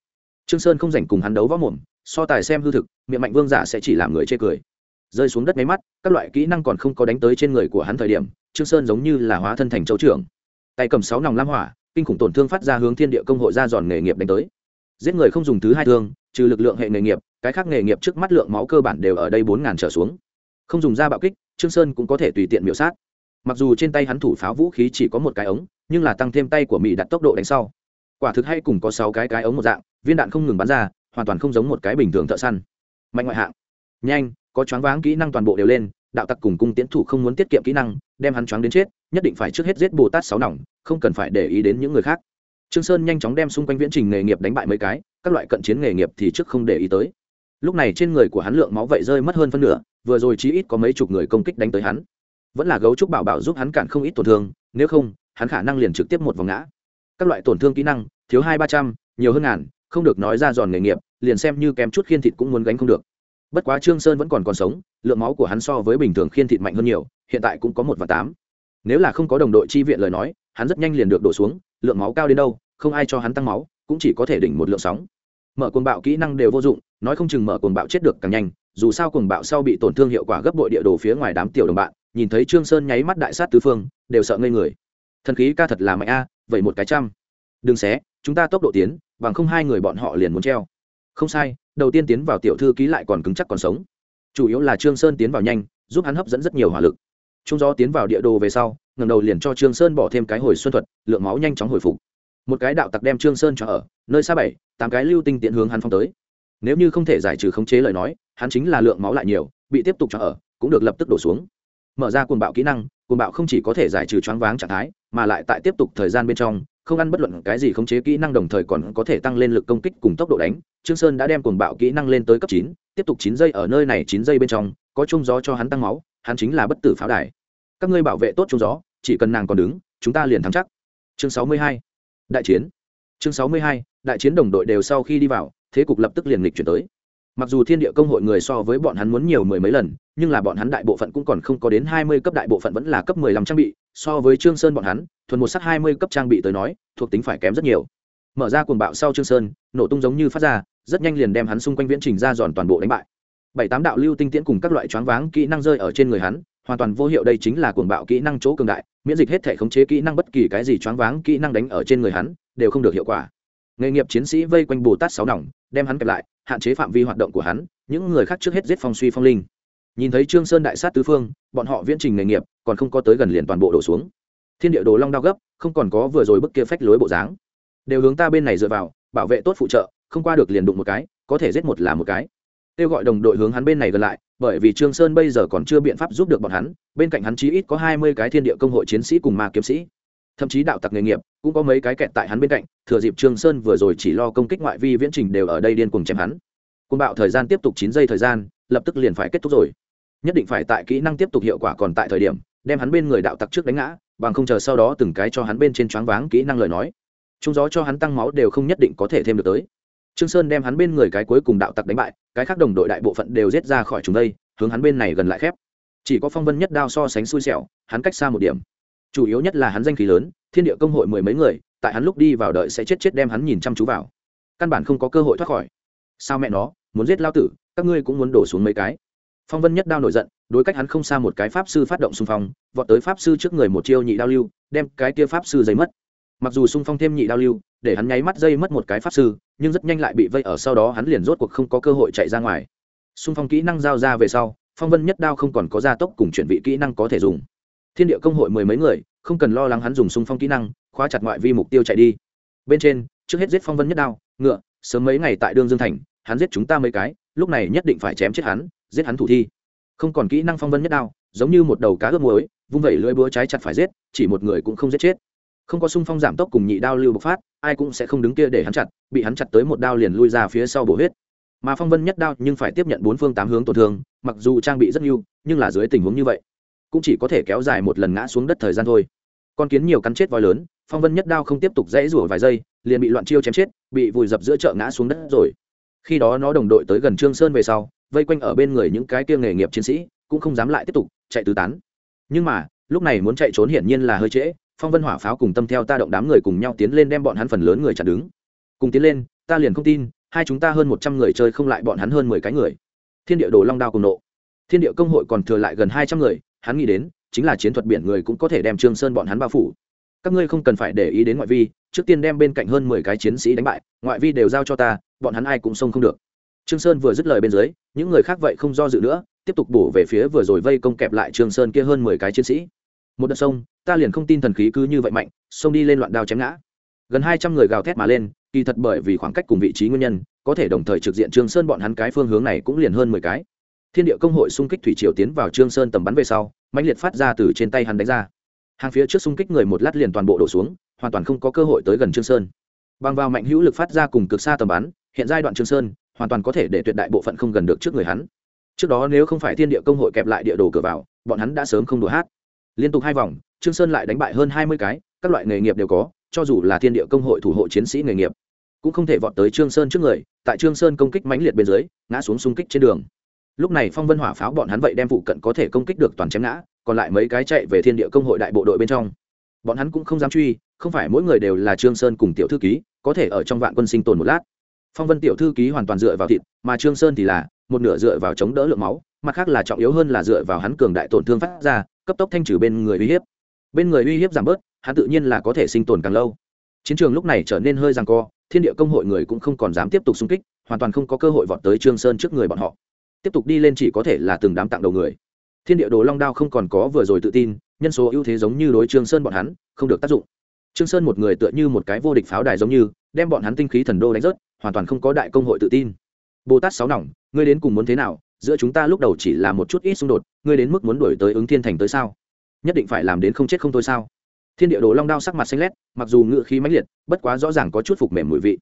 Trương sơn không rảnh cùng hắn đấu võ mồm, so tài xem hư thực, miệng mạnh vương giả sẽ chỉ làm người chê cười. Rơi xuống đất máy mắt, các loại kỹ năng còn không có đánh tới trên người của hắn thời điểm, trương sơn giống như là hóa thân thành châu trưởng. Tay cầm sáu nòng lam hỏa, kinh khủng tổn thương phát ra hướng thiên địa công hội ra giòn nghề nghiệp đánh tới. Giết người không dùng thứ hai thương, trừ lực lượng hệ nghề nghiệp, cái khác nghề nghiệp trước mắt lượng máu cơ bản đều ở đây bốn ngàn trở xuống. Không dùng ra bạo kích, trương sơn cũng có thể tùy tiện miểu sát. Mặc dù trên tay hắn thủ pháo vũ khí chỉ có một cái ống, nhưng là tăng thêm tay của mỹ đặt tốc độ đánh sau quả thực hay cùng có sáu cái cái ống một dạng, viên đạn không ngừng bắn ra, hoàn toàn không giống một cái bình thường thợ săn. Mạnh ngoại hạng. Nhanh, có choáng váng kỹ năng toàn bộ đều lên, đạo tặc cùng cung tiến thủ không muốn tiết kiệm kỹ năng, đem hắn choáng đến chết, nhất định phải trước hết giết bồ tát sáu nòng, không cần phải để ý đến những người khác. Trương sơn nhanh chóng đem xung quanh viễn trình nghề nghiệp đánh bại mấy cái, các loại cận chiến nghề nghiệp thì trước không để ý tới. Lúc này trên người của hắn lượng máu vậy rơi mất hơn phân nửa, vừa rồi chí ít có mấy chục người công kích đánh tới hắn. Vẫn là gấu trúc bảo bảo giúp hắn cản không ít tổn thương, nếu không, hắn khả năng liền trực tiếp một vòng ngã các loại tổn thương kỹ năng, thiếu hai ba trăm, nhiều hơn ngàn, không được nói ra giòn nghề nghiệp, liền xem như kém chút khiên thịt cũng muốn gánh không được. Bất quá trương sơn vẫn còn còn sống, lượng máu của hắn so với bình thường khiên thịt mạnh hơn nhiều, hiện tại cũng có một và tám. Nếu là không có đồng đội chi viện lời nói, hắn rất nhanh liền được đổ xuống, lượng máu cao đến đâu, không ai cho hắn tăng máu, cũng chỉ có thể đỉnh một lượng sóng. Mở cuồng bạo kỹ năng đều vô dụng, nói không chừng mở cuồng bạo chết được càng nhanh, dù sao cuồng bạo sau bị tổn thương hiệu quả gấp bội địa đồ phía ngoài đám tiểu đồng bạn, nhìn thấy trương sơn nháy mắt đại sát tứ phương, đều sợ ngây người. Thần khí ca thật là mạnh a vậy một cái trăm đừng xé, chúng ta tốc độ tiến, bằng không hai người bọn họ liền muốn treo. Không sai, đầu tiên tiến vào tiểu thư ký lại còn cứng chắc còn sống. Chủ yếu là trương sơn tiến vào nhanh, giúp hắn hấp dẫn rất nhiều hỏa lực. Trung gió tiến vào địa đồ về sau ngầm đầu liền cho trương sơn bỏ thêm cái hồi xuân thuật, lượng máu nhanh chóng hồi phục. Một cái đạo tặc đem trương sơn cho ở, nơi xa bảy, tám cái lưu tinh tiện hướng hắn phong tới. Nếu như không thể giải trừ khống chế lời nói, hắn chính là lượng máu lại nhiều, bị tiếp tục cho ở, cũng được lập tức đổ xuống. Mở ra cuồng bạo kỹ năng, cuồng bạo không chỉ có thể giải trừ choáng váng trạng thái mà lại tại tiếp tục thời gian bên trong, không ăn bất luận cái gì khống chế kỹ năng đồng thời còn có thể tăng lên lực công kích cùng tốc độ đánh. Trương sơn đã đem cuồng bạo kỹ năng lên tới cấp chín, tiếp tục chín giây ở nơi này, chín giây bên trong, có chung gió cho hắn tăng máu, hắn chính là bất tử pháo đài. Các ngươi bảo vệ tốt chung gió, chỉ cần nàng còn đứng, chúng ta liền thắng chắc. Chương sáu mươi hai, đại chiến. Chương sáu mươi hai, đại chiến đồng đội đều sau khi đi vào, thế cục lập tức liền lịch chuyển tới mặc dù thiên địa công hội người so với bọn hắn muốn nhiều mười mấy lần, nhưng là bọn hắn đại bộ phận cũng còn không có đến hai mươi cấp đại bộ phận vẫn là cấp mười lăm trang bị, so với trương sơn bọn hắn, thuần một sắc hai mươi cấp trang bị tới nói, thuộc tính phải kém rất nhiều. Mở ra cuồng bạo sau trương sơn, nổ tung giống như phát ra, rất nhanh liền đem hắn xung quanh viễn trình ra dọn toàn bộ đánh bại. Bảy tám đạo lưu tinh tiễn cùng các loại choáng váng kỹ năng rơi ở trên người hắn, hoàn toàn vô hiệu đây chính là cuồng bạo kỹ năng chỗ cường đại, miễn dịch hết thể khống chế kỹ năng bất kỳ cái gì choáng váng kỹ năng đánh ở trên người hắn, đều không được hiệu quả. Nghề nghiệp chiến sĩ vây quanh bồ tát sáu nòng, đem hắn kẹp lại hạn chế phạm vi hoạt động của hắn, những người khác trước hết giết phong suy phong linh. Nhìn thấy trương sơn đại sát tứ phương, bọn họ viễn trình nghề nghiệp, còn không có tới gần liền toàn bộ đổ xuống. Thiên địa đồ long đao gấp, không còn có vừa rồi bức kia phách lối bộ dáng. Đều hướng ta bên này dựa vào, bảo vệ tốt phụ trợ, không qua được liền đụng một cái, có thể giết một là một cái. Kêu gọi đồng đội hướng hắn bên này gần lại, bởi vì trương sơn bây giờ còn chưa biện pháp giúp được bọn hắn, bên cạnh hắn chí ít có hai mươi cái thiên địa công hội chiến sĩ cùng ma kiếm sĩ thậm chí đạo tặc nghề nghiệp, cũng có mấy cái kẹt tại hắn bên cạnh, thừa dịp trương sơn vừa rồi chỉ lo công kích ngoại vi viễn trình đều ở đây điên cuồng chém hắn. Côn bạo thời gian tiếp tục chín giây thời gian, lập tức liền phải kết thúc rồi. Nhất định phải tại kỹ năng tiếp tục hiệu quả còn tại thời điểm, đem hắn bên người đạo tặc trước đánh ngã, bằng không chờ sau đó từng cái cho hắn bên trên choáng váng kỹ năng lời nói. Trung gió cho hắn tăng máu đều không nhất định có thể thêm được tới. Trương sơn đem hắn bên người cái cuối cùng đạo tặc đánh bại, cái khác đồng đội đại bộ phận đều giết ra khỏi chúng đây, hướng hắn bên này gần lại khép. Chỉ có phong vân nhất đao so sánh xui xẻo, hắn cách xa một điểm chủ yếu nhất là hắn danh khí lớn, thiên địa công hội mười mấy người, tại hắn lúc đi vào đợi sẽ chết chết đem hắn nhìn chăm chú vào. Căn bản không có cơ hội thoát khỏi. Sao mẹ nó, muốn giết lao tử, các ngươi cũng muốn đổ xuống mấy cái. Phong vân nhất đao nổi giận, đối cách hắn không xa một cái pháp sư phát động xung phong, vọt tới pháp sư trước người một chiêu nhị đao lưu, đem cái kia pháp sư dây mất. Mặc dù xung phong thêm nhị đao lưu, để hắn nháy mắt dây mất một cái pháp sư, nhưng rất nhanh lại bị vây ở sau đó hắn liền rốt cuộc không có cơ hội chạy ra ngoài. Xung phong kỹ năng giao ra về sau, phong vân nhất đao không còn có gia tốc cùng chuyển vị kỹ năng có thể dùng thiên địa công hội mười mấy người, không cần lo lắng hắn dùng xung phong kỹ năng, khóa chặt ngoại vi mục tiêu chạy đi. Bên trên, trước hết giết phong vân nhất đao, ngựa, sớm mấy ngày tại đương dương thành, hắn giết chúng ta mấy cái, lúc này nhất định phải chém chết hắn, giết hắn thủ thi. Không còn kỹ năng phong vân nhất đao, giống như một đầu cá ướp muối, vung vẩy lưỡi búa trái chặt phải giết, chỉ một người cũng không giết chết. Không có xung phong giảm tốc cùng nhị đao lưu bộc phát, ai cũng sẽ không đứng kia để hắn chặt, bị hắn chặt tới một đao liền lui ra phía sau bổ huyết. Mà phong vân nhất đao nhưng phải tiếp nhận bốn phương tám hướng tổn thương, mặc dù trang bị rất nhiều, nhưng là dưới tình huống như vậy cũng chỉ có thể kéo dài một lần ngã xuống đất thời gian thôi. Con kiến nhiều cắn chết voi lớn, phong vân nhất đao không tiếp tục dãy rủa vài giây, liền bị loạn chiêu chém chết, bị vùi dập giữa chợ ngã xuống đất rồi. Khi đó nó đồng đội tới gần trương sơn về sau, vây quanh ở bên người những cái kia nghề nghiệp chiến sĩ, cũng không dám lại tiếp tục, chạy tứ tán. Nhưng mà, lúc này muốn chạy trốn hiển nhiên là hơi trễ, phong vân hỏa pháo cùng tâm theo ta động đám người cùng nhau tiến lên đem bọn hắn phần lớn người chặn đứng. Cùng tiến lên, ta liền không tin, hai chúng ta hơn một trăm người chơi không lại bọn hắn hơn mười cái người. Thiên địa đồ long đao cùng nộ. Thiên địa công hội còn thừa lại gần hai trăm người hắn nghĩ đến, chính là chiến thuật biển người cũng có thể đem trương sơn bọn hắn bao phủ. Các ngươi không cần phải để ý đến ngoại vi, trước tiên đem bên cạnh hơn mười cái chiến sĩ đánh bại, ngoại vi đều giao cho ta, bọn hắn ai cũng xông không được. Trương sơn vừa dứt lời bên dưới, những người khác vậy không do dự nữa, tiếp tục bổ về phía vừa rồi vây công kẹp lại trương sơn kia hơn mười cái chiến sĩ. Một đợt sông, ta liền không tin thần khí cứ như vậy mạnh xông đi lên loạn đao chém ngã. Gần hai trăm người gào thét mà lên, kỳ thật bởi vì khoảng cách cùng vị trí nguyên nhân, có thể đồng thời trực diện trương sơn bọn hắn cái phương hướng này cũng liền hơn mười cái thiên địa công hội xung kích thủy triều tiến vào trương sơn tầm bắn về sau, mãnh liệt phát ra từ trên tay hắn đánh ra. Hàng phía trước xung kích người một lát liền toàn bộ đổ xuống, hoàn toàn không có cơ hội tới gần trương sơn. Bằng vào mạnh hữu lực phát ra cùng cực xa tầm bắn, hiện giai đoạn trương sơn, hoàn toàn có thể để tuyệt đại bộ phận không gần được trước người hắn. Trước đó nếu không phải thiên địa công hội kẹp lại địa đồ cửa vào, bọn hắn đã sớm không đùa hát. Liên tục hai vòng, trương sơn lại đánh bại hơn hai mươi cái, các loại nghề nghiệp đều có, cho dù là thiên địa công hội thủ hộ chiến sĩ nghề nghiệp, cũng không thể vọt tới trương sơn trước người, tại trương sơn công kích mãnh liệt bên dưới, ngã xuống xung kích trên đường lúc này phong vân hỏa pháo bọn hắn vậy đem phụ cận có thể công kích được toàn chém ngã, còn lại mấy cái chạy về thiên địa công hội đại bộ đội bên trong. Bọn hắn cũng không dám truy, không phải mỗi người đều là trương sơn cùng tiểu thư ký, có thể ở trong vạn quân sinh tồn một lát. Phong vân tiểu thư ký hoàn toàn dựa vào thịt, mà trương sơn thì là một nửa dựa vào chống đỡ lượng máu, mặt khác là trọng yếu hơn là dựa vào hắn cường đại tổn thương phát ra, cấp tốc thanh trừ bên người uy hiếp. Bên người uy hiếp giảm bớt, hắn tự nhiên là có thể sinh tồn càng lâu. Chiến trường lúc này trở nên hơi giằng co, thiên địa công hội người cũng không còn dám tiếp tục xung kích, hoàn toàn không có cơ hội vọt tới trương sơn trước người bọn họ tiếp tục đi lên chỉ có thể là từng đám tặng đầu người. Thiên địa đồ long đao không còn có vừa rồi tự tin, nhân số ưu thế giống như đối trương sơn bọn hắn, không được tác dụng. Trương sơn một người tựa như một cái vô địch pháo đài giống như, đem bọn hắn tinh khí thần đô đánh rớt, hoàn toàn không có đại công hội tự tin. Bồ tát sáu nòng, ngươi đến cùng muốn thế nào? Giữa chúng ta lúc đầu chỉ là một chút ít xung đột, ngươi đến mức muốn đuổi tới ứng thiên thành tới sao? Nhất định phải làm đến không chết không thôi sao? Thiên địa đồ long đao sắc mặt xanh lét, mặc dù ngựa khí mãnh liệt, bất quá rõ ràng có chút phục mềm mùi vị.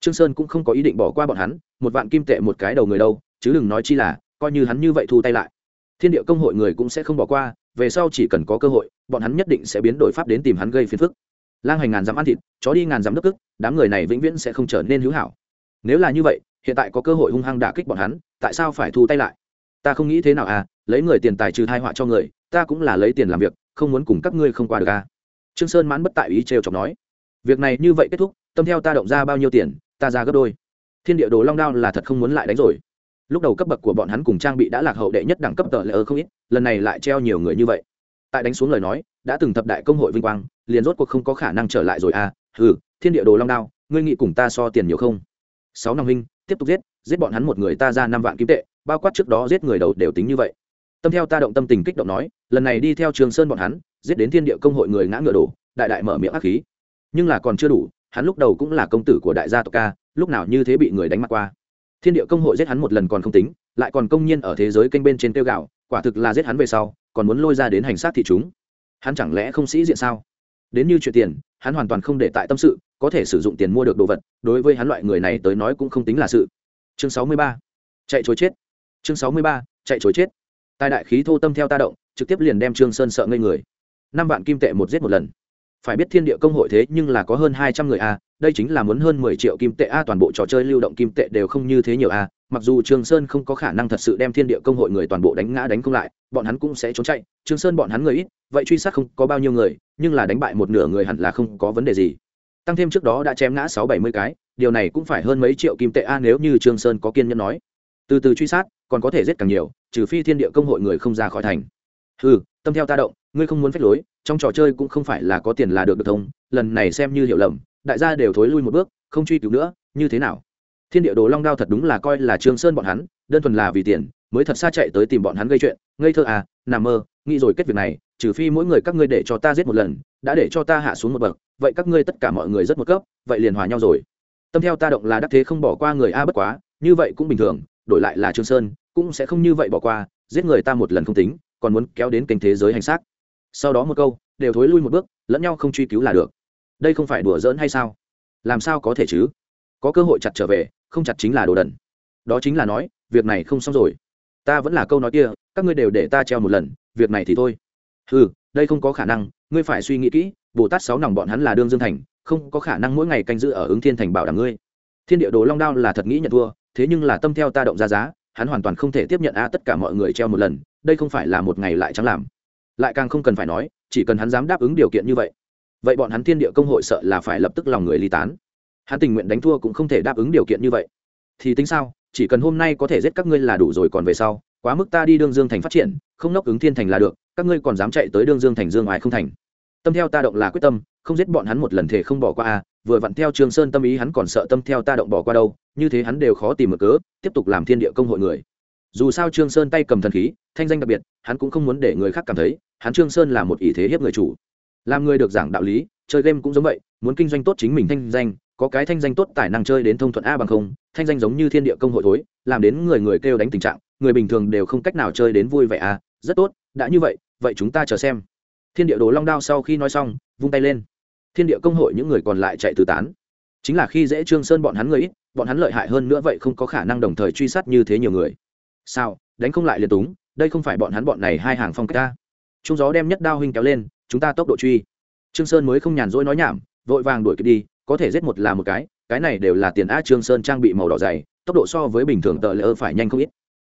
Trương sơn cũng không có ý định bỏ qua bọn hắn, một vạn kim tệ một cái đầu người đâu chứ đừng nói chi là, coi như hắn như vậy thu tay lại. Thiên địa công hội người cũng sẽ không bỏ qua, về sau chỉ cần có cơ hội, bọn hắn nhất định sẽ biến đổi pháp đến tìm hắn gây phiền phức. Lang hành ngàn dám ăn thịt, chó đi ngàn dám nước ức đám người này vĩnh viễn sẽ không trở nên hữu hảo. Nếu là như vậy, hiện tại có cơ hội hung hăng đả kích bọn hắn, tại sao phải thu tay lại? Ta không nghĩ thế nào à lấy người tiền tài trừ thai họa cho người, ta cũng là lấy tiền làm việc, không muốn cùng các ngươi không qua được à. Trương sơn mãn bất tại ý trêu chọc nói. Việc này như vậy kết thúc, tâm theo ta động ra bao nhiêu tiền, ta ra gấp đôi. Thiên địa đồ long đao là thật không muốn lại đánh rồi lúc đầu cấp bậc của bọn hắn cùng trang bị đã lạc hậu đệ nhất đẳng cấp tờ lỡ không ít, lần này lại treo nhiều người như vậy. Tại đánh xuống lời nói, đã từng thập đại công hội vinh quang, liền rốt cuộc không có khả năng trở lại rồi à ừ thiên địa đồ long đao, ngươi nghĩ cùng ta so tiền nhiều không? Sáu năm huynh, tiếp tục giết giết bọn hắn một người ta ra năm vạn kim tệ, bao quát trước đó giết người đầu đều tính như vậy. Tâm theo ta động tâm tình kích động nói, lần này đi theo trường sơn bọn hắn, giết đến thiên địa công hội người ngã ngựa đổ, đại đại mở miệng ác khí. Nhưng là còn chưa đủ, hắn lúc đầu cũng là công tử của đại gia tộc ca, lúc nào như thế bị người đánh mặt qua thiên địa công hội giết hắn một lần còn không tính, lại còn công nhiên ở thế giới kênh bên trên tiêu gạo quả thực là giết hắn về sau, còn muốn lôi ra đến hành sát thị chúng. Hắn chẳng lẽ không sĩ diện sao? Đến như chuyện tiền, hắn hoàn toàn không để tại tâm sự, có thể sử dụng tiền mua được đồ vật, đối với hắn loại người này tới nói cũng không tính là sự. Chương sáu mươi ba. Chạy chối chết. Chương sáu mươi ba. Chạy chối chết. Tài đại khí thô tâm theo ta động, trực tiếp liền đem trương sơn sợ ngây người. Năm vạn kim tệ một giết một lần phải biết thiên địa công hội thế nhưng là có hơn hai trăm người a, đây chính là muốn hơn mười triệu kim tệ a, toàn bộ trò chơi lưu động kim tệ đều không như thế nhiều a. Mặc dù trương sơn không có khả năng thật sự đem thiên địa công hội người toàn bộ đánh ngã đánh không lại, bọn hắn cũng sẽ trốn chạy. Trương sơn bọn hắn người ít, vậy truy sát không có bao nhiêu người, nhưng là đánh bại một nửa người hẳn là không có vấn đề gì. Tăng thêm trước đó đã chém ngã sáu bảy mươi cái, điều này cũng phải hơn mấy triệu kim tệ a nếu như trương sơn có kiên nhẫn nói. Từ từ truy sát, còn có thể giết càng nhiều, trừ phi thiên địa công hội người không ra khỏi thành. Ừ tâm theo ta động, ngươi không muốn phép lối trong trò chơi cũng không phải là có tiền là được được thông, lần này xem như hiểu lầm, đại gia đều thối lui một bước, không truy cứu nữa, như thế nào? Thiên địa đồ long đao thật đúng là coi là trương sơn bọn hắn, đơn thuần là vì tiền, mới thật xa chạy tới tìm bọn hắn gây chuyện, ngây thơ à nằm mơ, nghĩ rồi kết việc này, trừ phi mỗi người các ngươi để cho ta giết một lần, đã để cho ta hạ xuống một bậc, vậy các ngươi tất cả mọi người rất một cấp, vậy liền hòa nhau rồi. Tâm theo ta động là đắc thế không bỏ qua người a bất quá, như vậy cũng bình thường, đổi lại là trương sơn, cũng sẽ không như vậy bỏ qua, giết người ta một lần không tính, còn muốn kéo đến kênh thế giới hành xác sau đó một câu, đều thối lui một bước, lẫn nhau không truy cứu là được. Đây không phải đùa giỡn hay sao? Làm sao có thể chứ? Có cơ hội chặt trở về, không chặt chính là đồ đần. Đó chính là nói, việc này không xong rồi. Ta vẫn là câu nói kia, các ngươi đều để ta treo một lần, việc này thì thôi. Ừ đây không có khả năng, ngươi phải suy nghĩ kỹ, bồ tát sáu nòng bọn hắn là đương dương thành, không có khả năng mỗi ngày canh giữ ở ứng thiên thành bảo đảm ngươi. Thiên địa đồ long đao là thật nghĩ nhận thua, thế nhưng là tâm theo ta động ra giá, hắn hoàn toàn không thể tiếp nhận a tất cả mọi người treo một lần, đây không phải là một ngày lại chẳng làm lại càng không cần phải nói, chỉ cần hắn dám đáp ứng điều kiện như vậy vậy bọn hắn thiên địa công hội sợ là phải lập tức lòng người ly tán. Hắn tình nguyện đánh thua cũng không thể đáp ứng điều kiện như vậy. Thì tính sao, chỉ cần hôm nay có thể giết các ngươi là đủ rồi, còn về sau, quá mức ta đi đương dương thành phát triển, không nốc ứng thiên thành là được, các ngươi còn dám chạy tới đương dương thành dương ngoài không thành. Tâm theo ta động là quyết tâm, không giết bọn hắn một lần thể không bỏ qua a, vừa vặn theo trường sơn tâm ý hắn còn sợ tâm theo ta động bỏ qua đâu, như thế hắn đều khó tìm một cớ, tiếp tục làm thiên địa công hội người. Dù sao trương sơn tay cầm thần khí, thanh danh đặc biệt, hắn cũng không muốn để người khác cảm thấy hắn trương sơn là một ý thế hiếp người chủ. Làm người được giảng đạo lý, chơi game cũng giống vậy, muốn kinh doanh tốt chính mình thanh danh, có cái thanh danh tốt tài năng chơi đến thông thuận a bằng không, thanh danh giống như thiên địa công hội thối, làm đến người người kêu đánh tình trạng, người bình thường đều không cách nào chơi đến vui vẻ a, rất tốt, đã như vậy vậy chúng ta chờ xem. Thiên địa đồ long đao sau khi nói xong, vung tay lên. Thiên địa công hội những người còn lại chạy tứ tán. Chính là khi dễ trương sơn bọn hắn người ít, bọn hắn lợi hại hơn nữa vậy không có khả năng đồng thời truy sát như thế nhiều người. Sao, đánh không lại liền túng, đây không phải bọn hắn bọn này hai hàng phong cách ta trung gió đem nhất đao huynh kéo lên, chúng ta tốc độ truy. Trương sơn mới không nhàn rỗi nói nhảm, vội vàng đuổi kịp đi, có thể giết một là một cái cái này đều là tiền a trương sơn trang bị màu đỏ dày, tốc độ so với bình thường tờ lỡ phải nhanh không ít.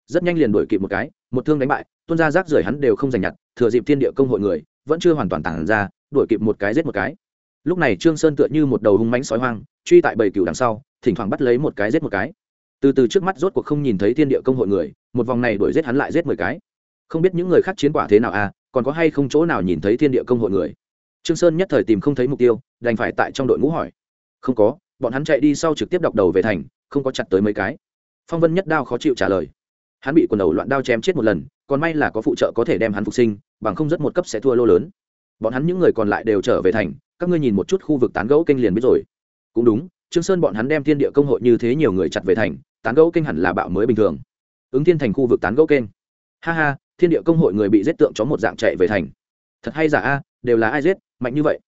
Rất nhanh liền đuổi kịp một cái, một thương đánh bại, tuôn ra rác rưởi hắn đều không giành nhặt, thừa dịp thiên địa công hội người, vẫn chưa hoàn toàn tản ra, đuổi kịp một cái giết một cái. Lúc này trương sơn tựa như một đầu hung mãnh sói hoang, truy tại bầy cừu đằng sau, thỉnh thoảng bắt lấy một cái giết một cái. Từ từ trước mắt rốt cuộc không nhìn thấy thiên địa công hội người, một vòng này đuổi giết hắn lại giết mười cái. Không biết những người khác chiến quả thế nào à còn có hay không chỗ nào nhìn thấy thiên địa công hội người? Trương sơn nhất thời tìm không thấy mục tiêu, đành phải tại trong đội ngũ hỏi. Không có, bọn hắn chạy đi sau trực tiếp đọc đầu về thành, không có chặt tới mấy cái. Phong vân nhất đao khó chịu trả lời. Hắn bị quần đầu loạn đao chém chết một lần, còn may là có phụ trợ có thể đem hắn phục sinh, bằng không rất một cấp sẽ thua lô lớn. Bọn hắn những người còn lại đều trở về thành, các ngươi nhìn một chút khu vực tán gẫu kênh liền biết rồi. Cũng đúng, trương sơn bọn hắn đem thiên địa công hội như thế nhiều người chặt về thành, tán gẫu kênh hẳn là bạo mới bình thường. Ứng thiên thành khu vực tán gẫu kênh. Ha ha thiên địa công hội người bị giết tượng chó một dạng chạy về thành. Thật hay giả a, đều là ai giết, mạnh như vậy?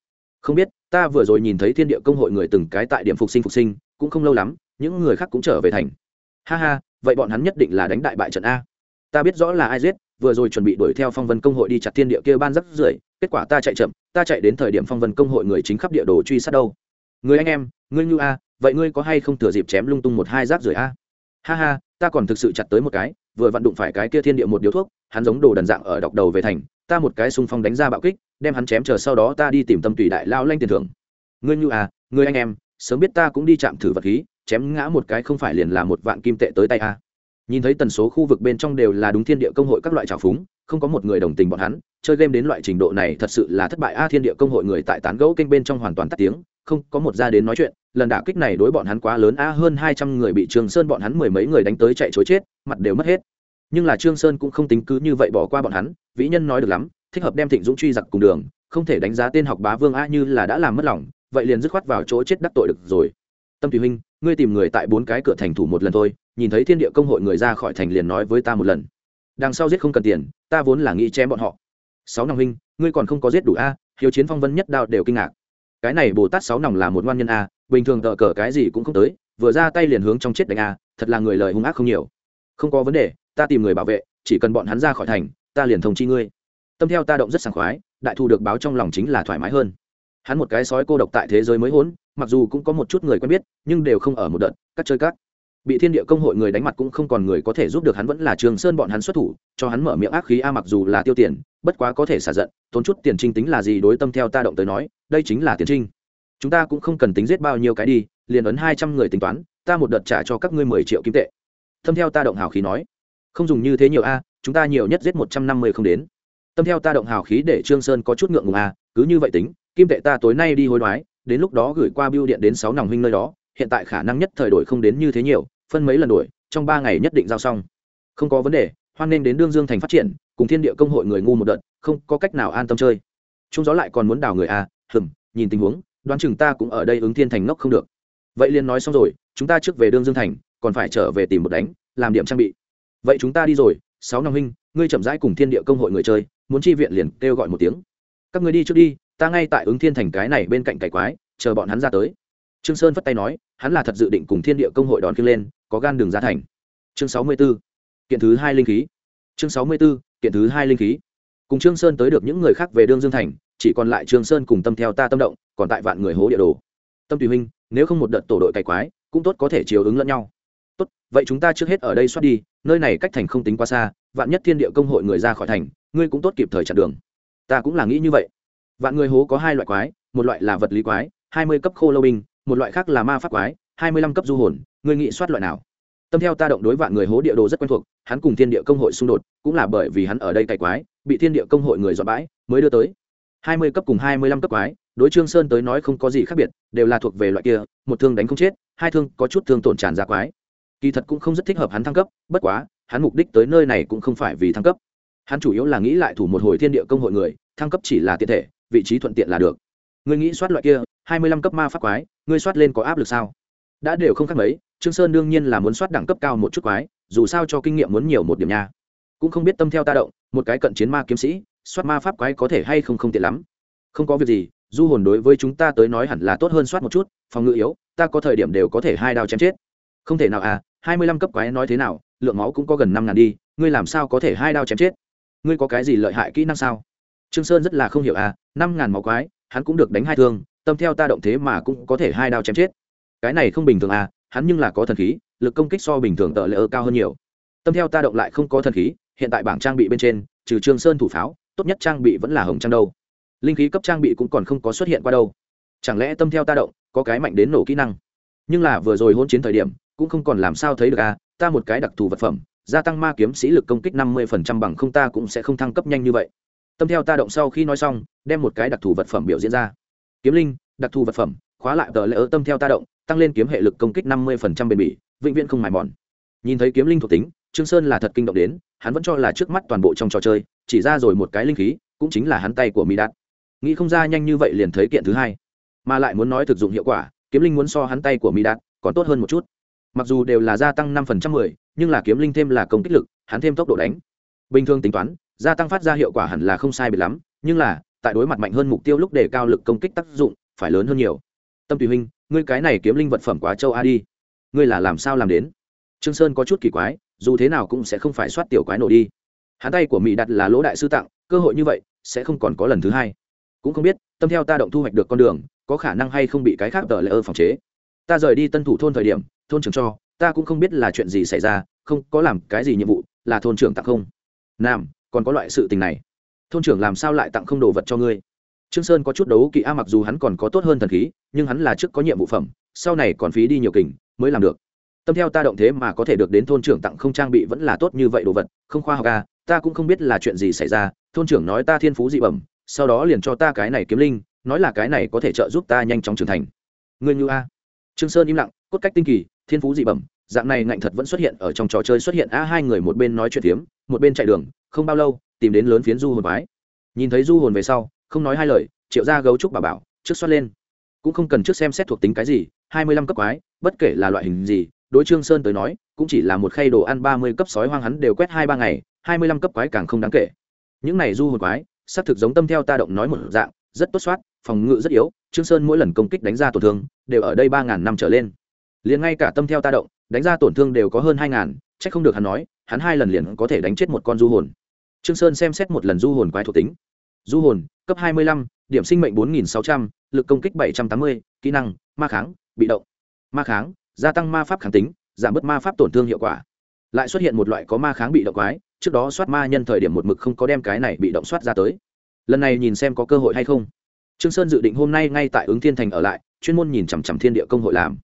Không biết, ta vừa rồi nhìn thấy thiên địa công hội người từng cái tại điểm phục sinh phục sinh, cũng không lâu lắm, những người khác cũng trở về thành. Ha ha, vậy bọn hắn nhất định là đánh đại bại trận a. Ta biết rõ là ai giết, vừa rồi chuẩn bị đuổi theo phong vân công hội đi chặt thiên địa kia ban rắc rưởi, kết quả ta chạy chậm, ta chạy đến thời điểm phong vân công hội người chính khắp địa đồ truy sát đâu. Người anh em, ngươi như a, vậy ngươi có hay không thừa dịp chém lung tung một hai rác rưởi a? Ha ha, ta còn thực sự chặt tới một cái, vừa vặn đụng phải cái kia thiên địa một điếu thuốc hắn giống đồ đần dạng ở đọc đầu về thành, ta một cái xung phong đánh ra bạo kích, đem hắn chém chờ sau đó ta đi tìm tâm tùy đại lao lanh tiền thưởng. Ngươi như à ngươi anh em, sớm biết ta cũng đi chạm thử vật khí, chém ngã một cái không phải liền là một vạn kim tệ tới tay a nhìn thấy tần số khu vực bên trong đều là đúng thiên địa công hội các loại trào phúng, không có một người đồng tình bọn hắn, chơi game đến loại trình độ này thật sự là thất bại. A, thiên địa công hội người tại tán gẫu kênh bên trong hoàn toàn tắt tiếng, không có một ra đến nói chuyện, lần đả kích này đối bọn hắn quá lớn. A, hơn hai trăm người bị trường sơn bọn hắn mười mấy người đánh tới chạy chối chết, mặt đều mất hết nhưng là trương sơn cũng không tính cứ như vậy bỏ qua bọn hắn, vĩ nhân nói được lắm, thích hợp đem thịnh dũng truy giặc cùng đường, không thể đánh giá tên học bá vương a như là đã làm mất lòng, vậy liền dứt khoát vào chỗ chết đắc tội được rồi. Tâm tùy huynh, ngươi tìm người tại bốn cái cửa thành thủ một lần thôi, nhìn thấy thiên địa công hội người ra khỏi thành liền nói với ta một lần. Đằng sau giết không cần tiền, ta vốn là nghĩ chém bọn họ. Sáu nòng huynh, ngươi còn không có giết đủ a, hiếu chiến phong vân nhất đạo đều kinh ngạc. Cái này bồ tát sáu nòng là một ngoan nhân a, bình thường tờ cờ cái gì cũng không tới, vừa ra tay liền hướng trong chết đánh a, thật là người lời hung ác không nhiều. Không có vấn đề ta tìm người bảo vệ, chỉ cần bọn hắn ra khỏi thành, ta liền thông chi ngươi. Tâm theo ta động rất sảng khoái, đại thù được báo trong lòng chính là thoải mái hơn. Hắn một cái sói cô độc tại thế giới mới hỗn, mặc dù cũng có một chút người quen biết, nhưng đều không ở một đợt, cắt chơi cắt. Bị thiên địa công hội người đánh mặt cũng không còn người có thể giúp được hắn vẫn là trường sơn bọn hắn xuất thủ, cho hắn mở miệng ác khí a mặc dù là tiêu tiền, bất quá có thể xả giận, tốn chút tiền trinh tính là gì đối tâm theo ta động tới nói, đây chính là tiền trinh. Chúng ta cũng không cần tính giết bao nhiêu cái đi, liền ấn hai trăm người tính toán, ta một đợt trả cho các ngươi mười triệu kim tệ. Tâm theo ta động hào khí nói không dùng như thế nhiều a, chúng ta nhiều nhất giết một trăm năm mươi không đến. Tâm theo ta động hào khí để trương sơn có chút ngượng ngùng a, cứ như vậy tính, kim tệ ta tối nay đi hối đoái, đến lúc đó gửi qua biêu điện đến sáu nòng huynh nơi đó, hiện tại khả năng nhất thời đổi không đến như thế nhiều, phân mấy lần đổi, trong ba ngày nhất định giao xong. Không có vấn đề, hoan nên đến đương dương thành phát triển, cùng thiên địa công hội người ngu một đợt, không có cách nào an tâm chơi. Trung gió lại còn muốn đào người a, hừm, nhìn tình huống, đoán chừng ta cũng ở đây ứng thiên thành ngốc không được. Vậy liền nói xong rồi, chúng ta trước về đương dương thành, còn phải trở về tìm một đánh, làm điểm trang bị vậy chúng ta đi rồi, sáu năm huynh ngươi chậm rãi cùng thiên địa công hội người chơi, muốn chi viện liền kêu gọi một tiếng. Các người đi trước đi, ta ngay tại ứng thiên thành cái này bên cạnh cải quái, chờ bọn hắn ra tới. Trương sơn phất tay nói, hắn là thật dự định cùng thiên địa công hội đón kia lên, có gan đường ra thành. Chương sáu mươi 64. kiện thứ hai linh khí. Chương sáu mươi 64. kiện thứ hai linh khí. Cùng trương sơn tới được những người khác về đương dương thành, chỉ còn lại trương sơn cùng tâm theo ta tâm động, còn tại vạn người hố địa đồ. Tâm tùy huynh, nếu không một đợt tổ đội cày quái, cũng tốt có thể chiều ứng lẫn nhau tốt, vậy chúng ta trước hết ở đây xoát đi, nơi này cách thành không tính quá xa, vạn nhất thiên địa công hội người ra khỏi thành, ngươi cũng tốt kịp thời chặn đường. Ta cũng là nghĩ như vậy. Vạn người hố có hai loại quái, một loại là vật lý quái, hai mươi cấp khô lâu binh, một loại khác là ma pháp quái, hai mươi lăm cấp du hồn, ngươi nghĩ soát loại nào? Tâm theo ta động đối vạn người hố địa đồ rất quen thuộc, hắn cùng thiên địa công hội xung đột, cũng là bởi vì hắn ở đây cày quái, bị thiên địa công hội người dọn bãi, mới đưa tới. Hai mươi cấp cùng hai mươi lăm cấp quái, đối trương sơn tới nói không có gì khác biệt, đều là thuộc về loại kia, một thương đánh không chết, hai thương có chút thương tổn tràn ra quái kỳ thật cũng không rất thích hợp hắn thăng cấp, bất quá, hắn mục đích tới nơi này cũng không phải vì thăng cấp. Hắn chủ yếu là nghĩ lại thủ một hồi thiên địa công hội người, thăng cấp chỉ là tiện thể, vị trí thuận tiện là được. Ngươi nghĩ soát loại kia, hai mươi lăm cấp ma pháp quái, ngươi soát lên có áp lực sao? Đã đều không khác mấy, trương sơn đương nhiên là muốn soát đẳng cấp cao một chút quái, dù sao cho kinh nghiệm muốn nhiều một điểm nha. Cũng không biết tâm theo ta động, một cái cận chiến ma kiếm sĩ, soát ma pháp quái có thể hay không không tiện lắm. Không có việc gì, du hồn đối với chúng ta tới nói hẳn là tốt hơn soát một chút, phòng ngự yếu, ta có thời điểm đều có thể hai đao chém chết. Không thể nào à hai mươi lăm cấp quái nói thế nào, lượng máu cũng có gần năm ngàn đi, ngươi làm sao có thể hai đao chém chết? Ngươi có cái gì lợi hại kỹ năng sao? Trương sơn rất là không hiểu à năm ngàn máu quái, hắn cũng được đánh hai thương, tâm theo ta động thế mà cũng có thể hai đao chém chết. Cái này không bình thường à hắn nhưng là có thần khí, lực công kích so bình thường tợ lệ ơ cao hơn nhiều. Tâm theo ta động lại không có thần khí, hiện tại bảng trang bị bên trên, trừ trương sơn thủ pháo, tốt nhất trang bị vẫn là hồng trang đâu. Linh khí cấp trang bị cũng còn không có xuất hiện qua đâu. Chẳng lẽ tâm theo ta động có cái mạnh đến nổ kỹ năng? Nhưng là vừa rồi hôn chiến thời điểm cũng không còn làm sao thấy được à ta một cái đặc thù vật phẩm, gia tăng ma kiếm sĩ lực công kích năm mươi phần trăm bằng không ta cũng sẽ không thăng cấp nhanh như vậy. Tâm theo ta động sau khi nói xong, đem một cái đặc thù vật phẩm biểu diễn ra. Kiếm linh, đặc thù vật phẩm, khóa lại tờ lễ ớ tâm theo ta động, tăng lên kiếm hệ lực công kích năm mươi phần trăm bền bỉ, vĩnh viễn không mài mòn. Nhìn thấy kiếm linh thuộc tính, trương sơn là thật kinh động đến, hắn vẫn cho là trước mắt toàn bộ trong trò chơi, chỉ ra rồi một cái linh khí, cũng chính là hắn tay của mỹ đạt nghĩ không ra nhanh như vậy liền thấy kiện thứ hai. Mà lại muốn nói thực dụng hiệu quả, kiếm linh muốn so hắn tay của mỹ đạt còn tốt hơn một chút mặc dù đều là gia tăng năm phần trăm mười, nhưng là kiếm linh thêm là công kích lực, hắn thêm tốc độ đánh. Bình thường tính toán, gia tăng phát ra hiệu quả hẳn là không sai biệt lắm, nhưng là, tại đối mặt mạnh hơn mục tiêu lúc để cao lực công kích tác dụng, phải lớn hơn nhiều. Tâm tùy huynh, ngươi cái này kiếm linh vật phẩm quá châu a đi. Ngươi là làm sao làm đến? Trương sơn có chút kỳ quái, dù thế nào cũng sẽ không phải soát tiểu quái nổ đi. Hắn tay của mỹ đặt là lỗ đại sư tặng, cơ hội như vậy, sẽ không còn có lần thứ hai. Cũng không biết, tâm theo ta động thu hoạch được con đường, có khả năng hay không bị cái khác tờ lỡ phòng chế. Ta rời đi tân thủ thôn thời điểm thôn trưởng cho, ta cũng không biết là chuyện gì xảy ra, không có làm cái gì nhiệm vụ, là thôn trưởng tặng không. Nam, còn có loại sự tình này. Thôn trưởng làm sao lại tặng không đồ vật cho ngươi? Trương sơn có chút đấu kỵ, a, mặc dù hắn còn có tốt hơn thần khí, nhưng hắn là trước có nhiệm vụ phẩm, sau này còn phí đi nhiều kình, mới làm được. Tâm theo ta động thế mà có thể được đến thôn trưởng tặng không trang bị vẫn là tốt như vậy đồ vật, không khoa học, a, ta cũng không biết là chuyện gì xảy ra, thôn trưởng nói ta thiên phú dị bẩm, sau đó liền cho ta cái này kiếm linh, nói là cái này có thể trợ giúp ta nhanh chóng trưởng thành. Ngươi như a trương sơn im lặng, cốt cách tinh kỳ, thiên phú dị bẩm, dạng này ngạnh thật vẫn xuất hiện ở trong trò chơi xuất hiện. A, hai người một bên nói chuyện tiếm một bên chạy đường, không bao lâu, tìm đến lớn phiến du hồn quái. Nhìn thấy du hồn về sau, không nói hai lời, triệu ra gấu trúc bà bảo, trước xoát lên. Cũng không cần trước xem xét thuộc tính cái gì, hai mươi lăm cấp quái, bất kể là loại hình gì, đối trương sơn tới nói, cũng chỉ là một khay đồ ăn ba mươi cấp sói hoang hắn đều quét hai ba ngày, hai mươi lăm cấp quái càng không đáng kể. Những này du hồn quái, xác thực giống tâm theo ta động nói một dạng, rất tốt soát phòng ngự rất yếu, trương sơn mỗi lần công kích đánh ra tổn thương đều ở đây ba ngàn năm trở lên. Liền ngay cả tâm theo ta động, đánh ra tổn thương đều có hơn hai ngàn, chắc không được hắn nói, hắn hai lần liền có thể đánh chết một con du hồn. Trương sơn xem xét một lần du hồn quái thuộc tính. Du hồn, cấp hai mươi lăm, điểm sinh mệnh bốn nghìn sáu trăm l ự c công kích bảy trăm tám mươi, kỹ năng, ma kháng, bị động. Ma kháng, gia tăng ma pháp kháng tính, giảm bớt ma pháp tổn thương hiệu quả. Lại xuất hiện một loại có ma kháng bị động quái, trước đó soát ma nhân thời điểm một mực không có đem cái này bị động soát ra tới. Lần này nhìn xem có cơ hội hay không trương sơn dự định hôm nay ngay tại ứng thiên thành ở lại, chuyên môn nhìn chằm chằm thiên địa công hội làm.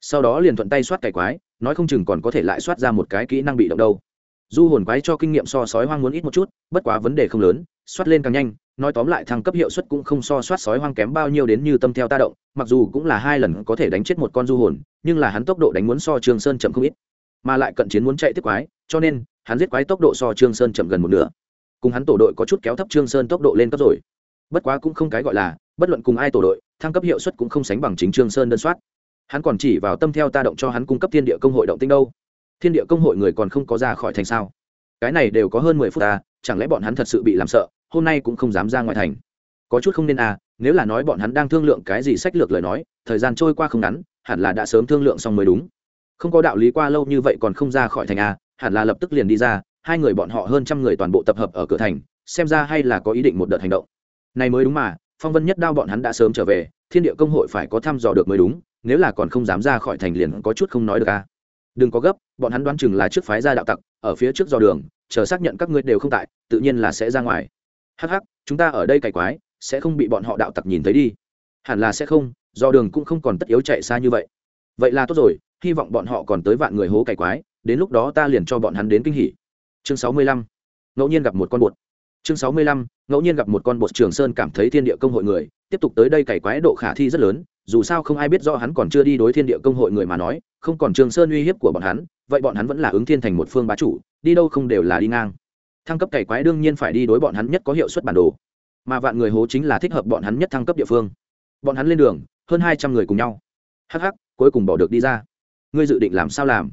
Sau đó liền thuận tay soát cải quái, nói không chừng còn có thể lại soát ra một cái kỹ năng bị động đâu. Du hồn quái cho kinh nghiệm so sói hoang muốn ít một chút, bất quá vấn đề không lớn, soát lên càng nhanh, nói tóm lại thăng cấp hiệu suất cũng không so soát sói hoang kém bao nhiêu đến như tâm theo ta động, mặc dù cũng là hai lần có thể đánh chết một con du hồn, nhưng là hắn tốc độ đánh muốn so trương sơn chậm không ít. Mà lại cận chiến muốn chạy tiếp quái, cho nên, hắn giết quái tốc độ so trương sơn chậm gần một nửa. Cùng hắn tổ đội có chút kéo thấp trương sơn tốc độ lên cấp rồi bất quá cũng không cái gọi là, bất luận cùng ai tổ đội, thăng cấp hiệu suất cũng không sánh bằng chính trương sơn đơn soát. Hắn còn chỉ vào tâm theo ta động cho hắn cung cấp thiên địa công hội động tinh đâu. Thiên địa công hội người còn không có ra khỏi thành sao? Cái này đều có hơn mười phút ta chẳng lẽ bọn hắn thật sự bị làm sợ, hôm nay cũng không dám ra ngoài thành? Có chút không nên à nếu là nói bọn hắn đang thương lượng cái gì sách lược lời nói, thời gian trôi qua không ngắn, hẳn là đã sớm thương lượng xong mới đúng. Không có đạo lý qua lâu như vậy còn không ra khỏi thành à hẳn là lập tức liền đi ra, hai người bọn họ hơn trăm người toàn bộ tập hợp ở cửa thành, xem ra hay là có ý định một đợt hành động này mới đúng mà, phong vân nhất đao bọn hắn đã sớm trở về, thiên địa công hội phải có thăm dò được mới đúng, nếu là còn không dám ra khỏi thành liền có chút không nói được à. Đừng có gấp, bọn hắn đoán chừng là trước phái ra đạo tặc, ở phía trước dò đường, chờ xác nhận các ngươi đều không tại, tự nhiên là sẽ ra ngoài. Hắc hắc, chúng ta ở đây cày quái, sẽ không bị bọn họ đạo tặc nhìn thấy đi. Hẳn là sẽ không do đường cũng không còn tất yếu chạy xa như vậy. Vậy là tốt rồi, hy vọng bọn họ còn tới vạn người hố cày quái, đến lúc đó ta liền cho bọn hắn đến kinh hỉ. Chương sáu mươi lăm. Ngẫu nhiên gặp một con bột chương sáu mươi lăm, ngẫu nhiên gặp một con bột trường sơn cảm thấy thiên địa công hội người, tiếp tục tới đây cày quái độ khả thi rất lớn, dù sao không ai biết do hắn còn chưa đi đối thiên địa công hội người mà nói, không còn trường sơn uy hiếp của bọn hắn, vậy bọn hắn vẫn là ứng thiên thành một phương bá chủ, đi đâu không đều là đi ngang. Thăng cấp cày quái đương nhiên phải đi đối bọn hắn nhất có hiệu suất bản đồ, mà vạn người hố chính là thích hợp bọn hắn nhất thăng cấp địa phương. Bọn hắn lên đường, hơn hai trăm người cùng nhau. Hắc hắc, cuối cùng bỏ được đi ra. Ngươi dự định làm sao làm?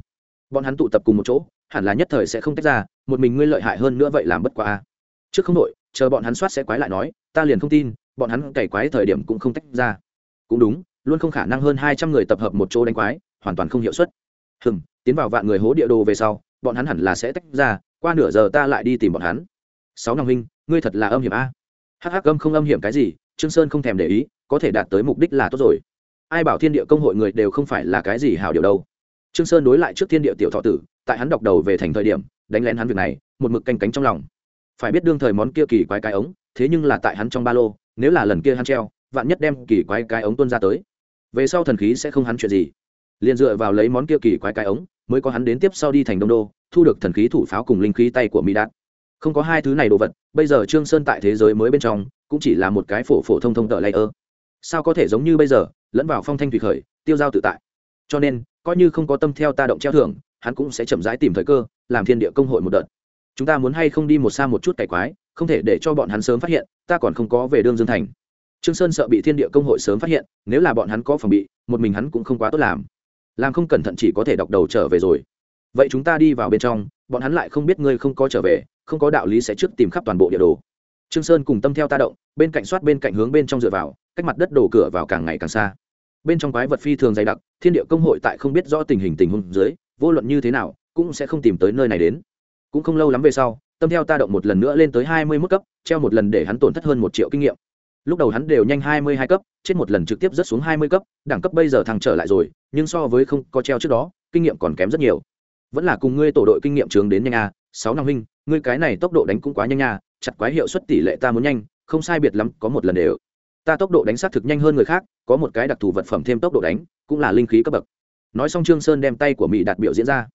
Bọn hắn tụ tập cùng một chỗ, hẳn là nhất thời sẽ không tách ra, một mình ngươi lợi hại hơn nữa vậy làm bất quá trước không đội, chờ bọn hắn soát sẽ quái lại nói, ta liền không tin, bọn hắn cày quái thời điểm cũng không tách ra. Cũng đúng, luôn không khả năng hơn hai trăm người tập hợp một chỗ đánh quái, hoàn toàn không hiệu suất. Hừm, tiến vào vạn người hố địa đồ về sau, bọn hắn hẳn là sẽ tách ra, qua nửa giờ ta lại đi tìm bọn hắn. Sáu năm huynh, ngươi thật là âm hiểm a. Hắc hắc âm không âm hiểm cái gì, trương sơn không thèm để ý, có thể đạt tới mục đích là tốt rồi. Ai bảo thiên địa công hội người đều không phải là cái gì hảo điều đâu. Trương sơn đối lại trước thiên địa tiểu thọ tử, tại hắn đọc đầu về thành thời điểm, đánh lén hắn việc này, một mực canh cánh trong lòng phải biết đương thời món kia kỳ quái cái ống, thế nhưng là tại hắn trong ba lô, nếu là lần kia hắn treo, vạn nhất đem kỳ quái cái ống tuôn ra tới. Về sau thần khí sẽ không hắn chuyện gì. Liền dựa vào lấy món kia kỳ quái cái ống, mới có hắn đến tiếp sau đi thành đông đô, thu được thần khí thủ pháo cùng linh khí tay của mỹ đạt. Không có hai thứ này đồ vật, bây giờ trương sơn tại thế giới mới bên trong, cũng chỉ là một cái phổ phổ thông thông tờ layer. Sao có thể giống như bây giờ, lẫn vào phong thanh thủy khởi, tiêu giao tự tại? Cho nên, coi như không có tâm theo ta động treo thưởng, hắn cũng sẽ chậm rãi tìm thời cơ, làm thiên địa công hội một đợt chúng ta muốn hay không đi một xa một chút cải quái, không thể để cho bọn hắn sớm phát hiện, ta còn không có về đương dương thành. Trương sơn sợ bị thiên địa công hội sớm phát hiện, nếu là bọn hắn có phòng bị, một mình hắn cũng không quá tốt làm. Làm không cẩn thận chỉ có thể đọc đầu trở về rồi. Vậy chúng ta đi vào bên trong, bọn hắn lại không biết ngươi không có trở về, không có đạo lý sẽ trước tìm khắp toàn bộ địa đồ. Trương sơn cùng tâm theo ta động, bên cạnh soát bên cạnh hướng bên trong dựa vào, cách mặt đất đổ cửa vào càng ngày càng xa. Bên trong quái vật phi thường dày đặc, thiên địa công hội tại không biết rõ tình hình tình huống dưới, vô luận như thế nào, cũng sẽ không tìm tới nơi này đến cũng không lâu lắm về sau, tâm theo ta động một lần nữa lên tới hai mươi mức cấp, treo một lần để hắn tổn thất hơn một triệu kinh nghiệm. Lúc đầu hắn đều nhanh hai mươi hai cấp, chết một lần trực tiếp rớt xuống hai mươi cấp, đẳng cấp bây giờ thăng trở lại rồi, nhưng so với không có treo trước đó, kinh nghiệm còn kém rất nhiều. Vẫn là cùng ngươi tổ đội kinh nghiệm trường đến nhanh a sáu năm huynh, ngươi cái này tốc độ đánh cũng quá nhanh nha, chặt quái hiệu suất tỷ lệ ta muốn nhanh, không sai biệt lắm, có một lần đều. Ta tốc độ đánh sát thực nhanh hơn người khác, có một cái đặc thù vật phẩm thêm tốc độ đánh, cũng là linh khí cấp bậc. Nói xong trương sơn đem tay của mỹ đạt biểu diễn ra.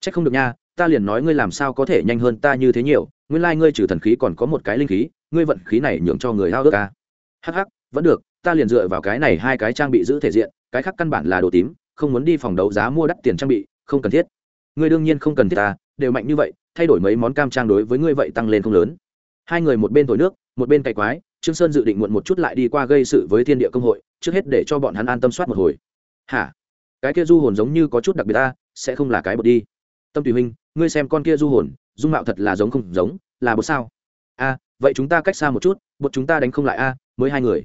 Trách không được nha ta liền nói ngươi làm sao có thể nhanh hơn ta như thế nhiều, nguyên lai ngươi trừ thần khí còn có một cái linh khí, ngươi vận khí này nhường cho người hao ước ca hắc hắc, vẫn được, ta liền dựa vào cái này hai cái trang bị giữ thể diện, cái khác căn bản là đồ tím, không muốn đi phòng đấu giá mua đắt tiền trang bị, không cần thiết. Ngươi đương nhiên không cần thiết ta, đều mạnh như vậy, thay đổi mấy món cam trang đối với ngươi vậy tăng lên không lớn. Hai người một bên thổi nước, một bên cày quái, trương sơn dự định muộn một chút lại đi qua gây sự với thiên địa công hội, trước hết để cho bọn hắn an tâm soát một hồi. Hả? Cái kia du hồn giống như có chút đặc biệt ta, sẽ không là cái bột đi. Tâm tùy huynh ngươi xem con kia du hồn, dung mạo thật là giống không giống, là bột sao? A, vậy chúng ta cách xa một chút, bột chúng ta đánh không lại a, mới hai người.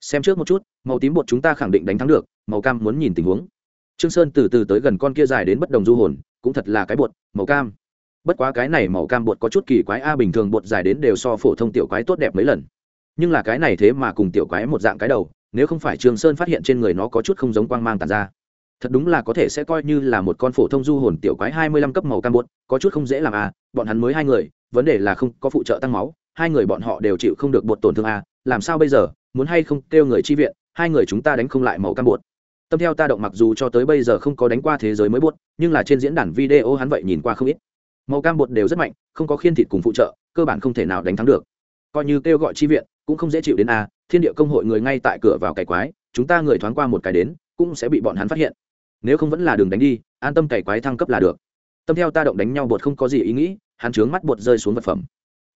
Xem trước một chút, màu tím bột chúng ta khẳng định đánh thắng được, màu cam muốn nhìn tình huống. Trương sơn từ từ tới gần con kia dài đến bất đồng du hồn, cũng thật là cái bột, màu cam. Bất quá cái này màu cam bột có chút kỳ quái, a, bình thường bột dài đến đều so phổ thông tiểu quái tốt đẹp mấy lần. Nhưng là cái này thế mà cùng tiểu quái một dạng cái đầu, nếu không phải trương sơn phát hiện trên người nó có chút không giống quang mang tàn ra thật đúng là có thể sẽ coi như là một con phổ thông du hồn tiểu quái hai mươi lăm cấp màu cam bột, có chút không dễ làm à bọn hắn mới hai người, vấn đề là không có phụ trợ tăng máu, hai người bọn họ đều chịu không được bột tổn thương à làm sao bây giờ, muốn hay không kêu người chi viện, hai người chúng ta đánh không lại màu cam bột. Tâm theo ta động mặc dù cho tới bây giờ không có đánh qua thế giới mới bột, nhưng là trên diễn đàn video hắn vậy nhìn qua không ít. Màu cam bột đều rất mạnh, không có khiên thịt cùng phụ trợ, cơ bản không thể nào đánh thắng được. Coi như kêu gọi chi viện, cũng không dễ chịu đến a thiên địa công hội người ngay tại cửa vào cái quái, chúng ta người thoáng qua một cái đến, cũng sẽ bị bọn hắn phát hiện nếu không vẫn là đường đánh đi, an tâm cày quái thăng cấp là được. Tâm theo ta động đánh nhau bột không có gì ý nghĩ, hắn trướng mắt bột rơi xuống vật phẩm.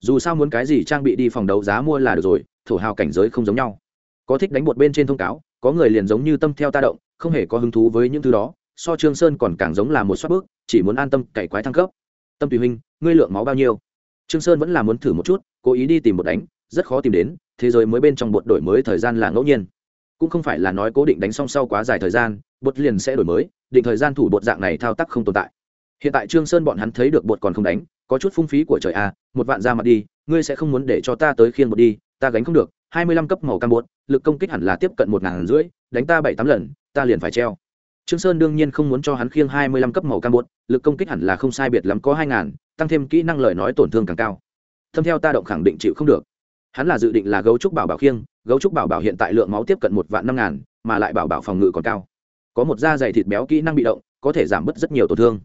Dù sao muốn cái gì trang bị đi phòng đấu giá mua là được rồi, thổ hào cảnh giới không giống nhau. Có thích đánh bột bên trên thông cáo, có người liền giống như tâm theo ta động, không hề có hứng thú với những thứ đó, so trương sơn còn càng giống là một suất bước, chỉ muốn an tâm cày quái thăng cấp. Tâm tùy huynh, ngươi lượng máu bao nhiêu? Trương sơn vẫn là muốn thử một chút, cố ý đi tìm một đánh, rất khó tìm đến, thế giới mới bên trong bột đổi mới thời gian là ngẫu nhiên. Cũng không phải là nói cố định đánh xong sau quá dài thời gian bột liền sẽ đổi mới định thời gian thủ bột dạng này thao tác không tồn tại. Hiện tại trương sơn bọn hắn thấy được bột còn không đánh có chút phung phí của trời a à, một vạn ra mặt đi ngươi sẽ không muốn để cho ta tới khiên bột đi ta gánh không được hai mươi lăm cấp màu cam bột lực công kích hẳn là tiếp cận một ngàn rưỡi đánh ta bảy tám lần ta liền phải treo. Trương sơn đương nhiên không muốn cho hắn khiêng hai mươi lăm cấp màu cam bột lực công kích hẳn là không sai biệt lắm có hai ngàn tăng thêm kỹ năng lời nói tổn thương càng cao. Thâm theo ta động khẳng định chịu không được. Hắn là dự định là gấu trúc bảo bảo khiêng gấu trúc bảo bảo hiện tại lượng máu tiếp cận một vạn năm ngàn mà lại bảo bảo phòng ngự còn cao có một da dày thịt béo kỹ năng bị động, có thể giảm bớt rất nhiều tổn thương.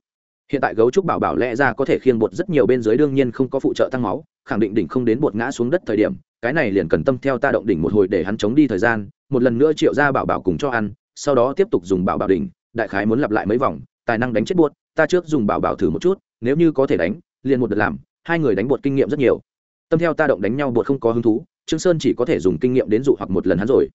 Hiện tại gấu trúc bảo bảo lẽ ra có thể khiêng bột rất nhiều bên dưới đương nhiên không có phụ trợ tăng máu, khẳng định đỉnh không đến bột ngã xuống đất thời điểm, cái này liền cần tâm theo ta động đỉnh một hồi để hắn chống đi thời gian, một lần nữa triệu ra bảo bảo cùng cho ăn, sau đó tiếp tục dùng bảo bảo đỉnh, đại khái muốn lặp lại mấy vòng, tài năng đánh chết bột, ta trước dùng bảo bảo thử một chút, nếu như có thể đánh, liền một đợt làm, hai người đánh bột kinh nghiệm rất nhiều. Tâm theo ta động đánh nhau bột không có hứng thú, trương sơn chỉ có thể dùng kinh nghiệm đến dụ hoặc một lần hắn rồi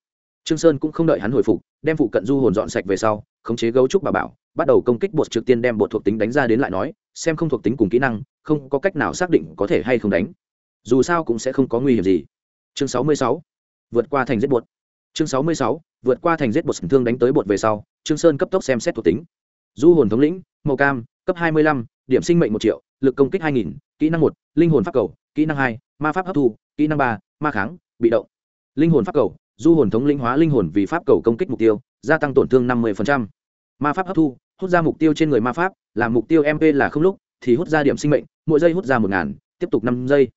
trương sơn cũng không đợi hắn hồi phục đem phụ cận du hồn dọn sạch về sau khống chế gấu trúc bà bảo bắt đầu công kích bột trực tiên đem bột thuộc tính đánh ra đến lại nói xem không thuộc tính cùng kỹ năng không có cách nào xác định có thể hay không đánh dù sao cũng sẽ không có nguy hiểm gì chương 66. vượt qua thành giết bột chương 66. vượt qua thành giết bột thương đánh tới bột về sau trương sơn cấp tốc xem xét thuộc tính du hồn thống lĩnh màu cam cấp 25, điểm sinh mệnh một triệu lực công kích 2000, kỹ năng một linh hồn pháp cầu kỹ năng hai ma pháp hấp thu kỹ năng ba ma kháng bị động linh hồn pháp cầu du hồn thống linh hóa linh hồn vì pháp cầu công kích mục tiêu, gia tăng tổn thương 50%. ma pháp hấp thu, hút ra mục tiêu trên người ma pháp làm mục tiêu mp là không lúc, thì hút ra điểm sinh mệnh, mỗi giây hút ra một ngàn, tiếp tục năm giây.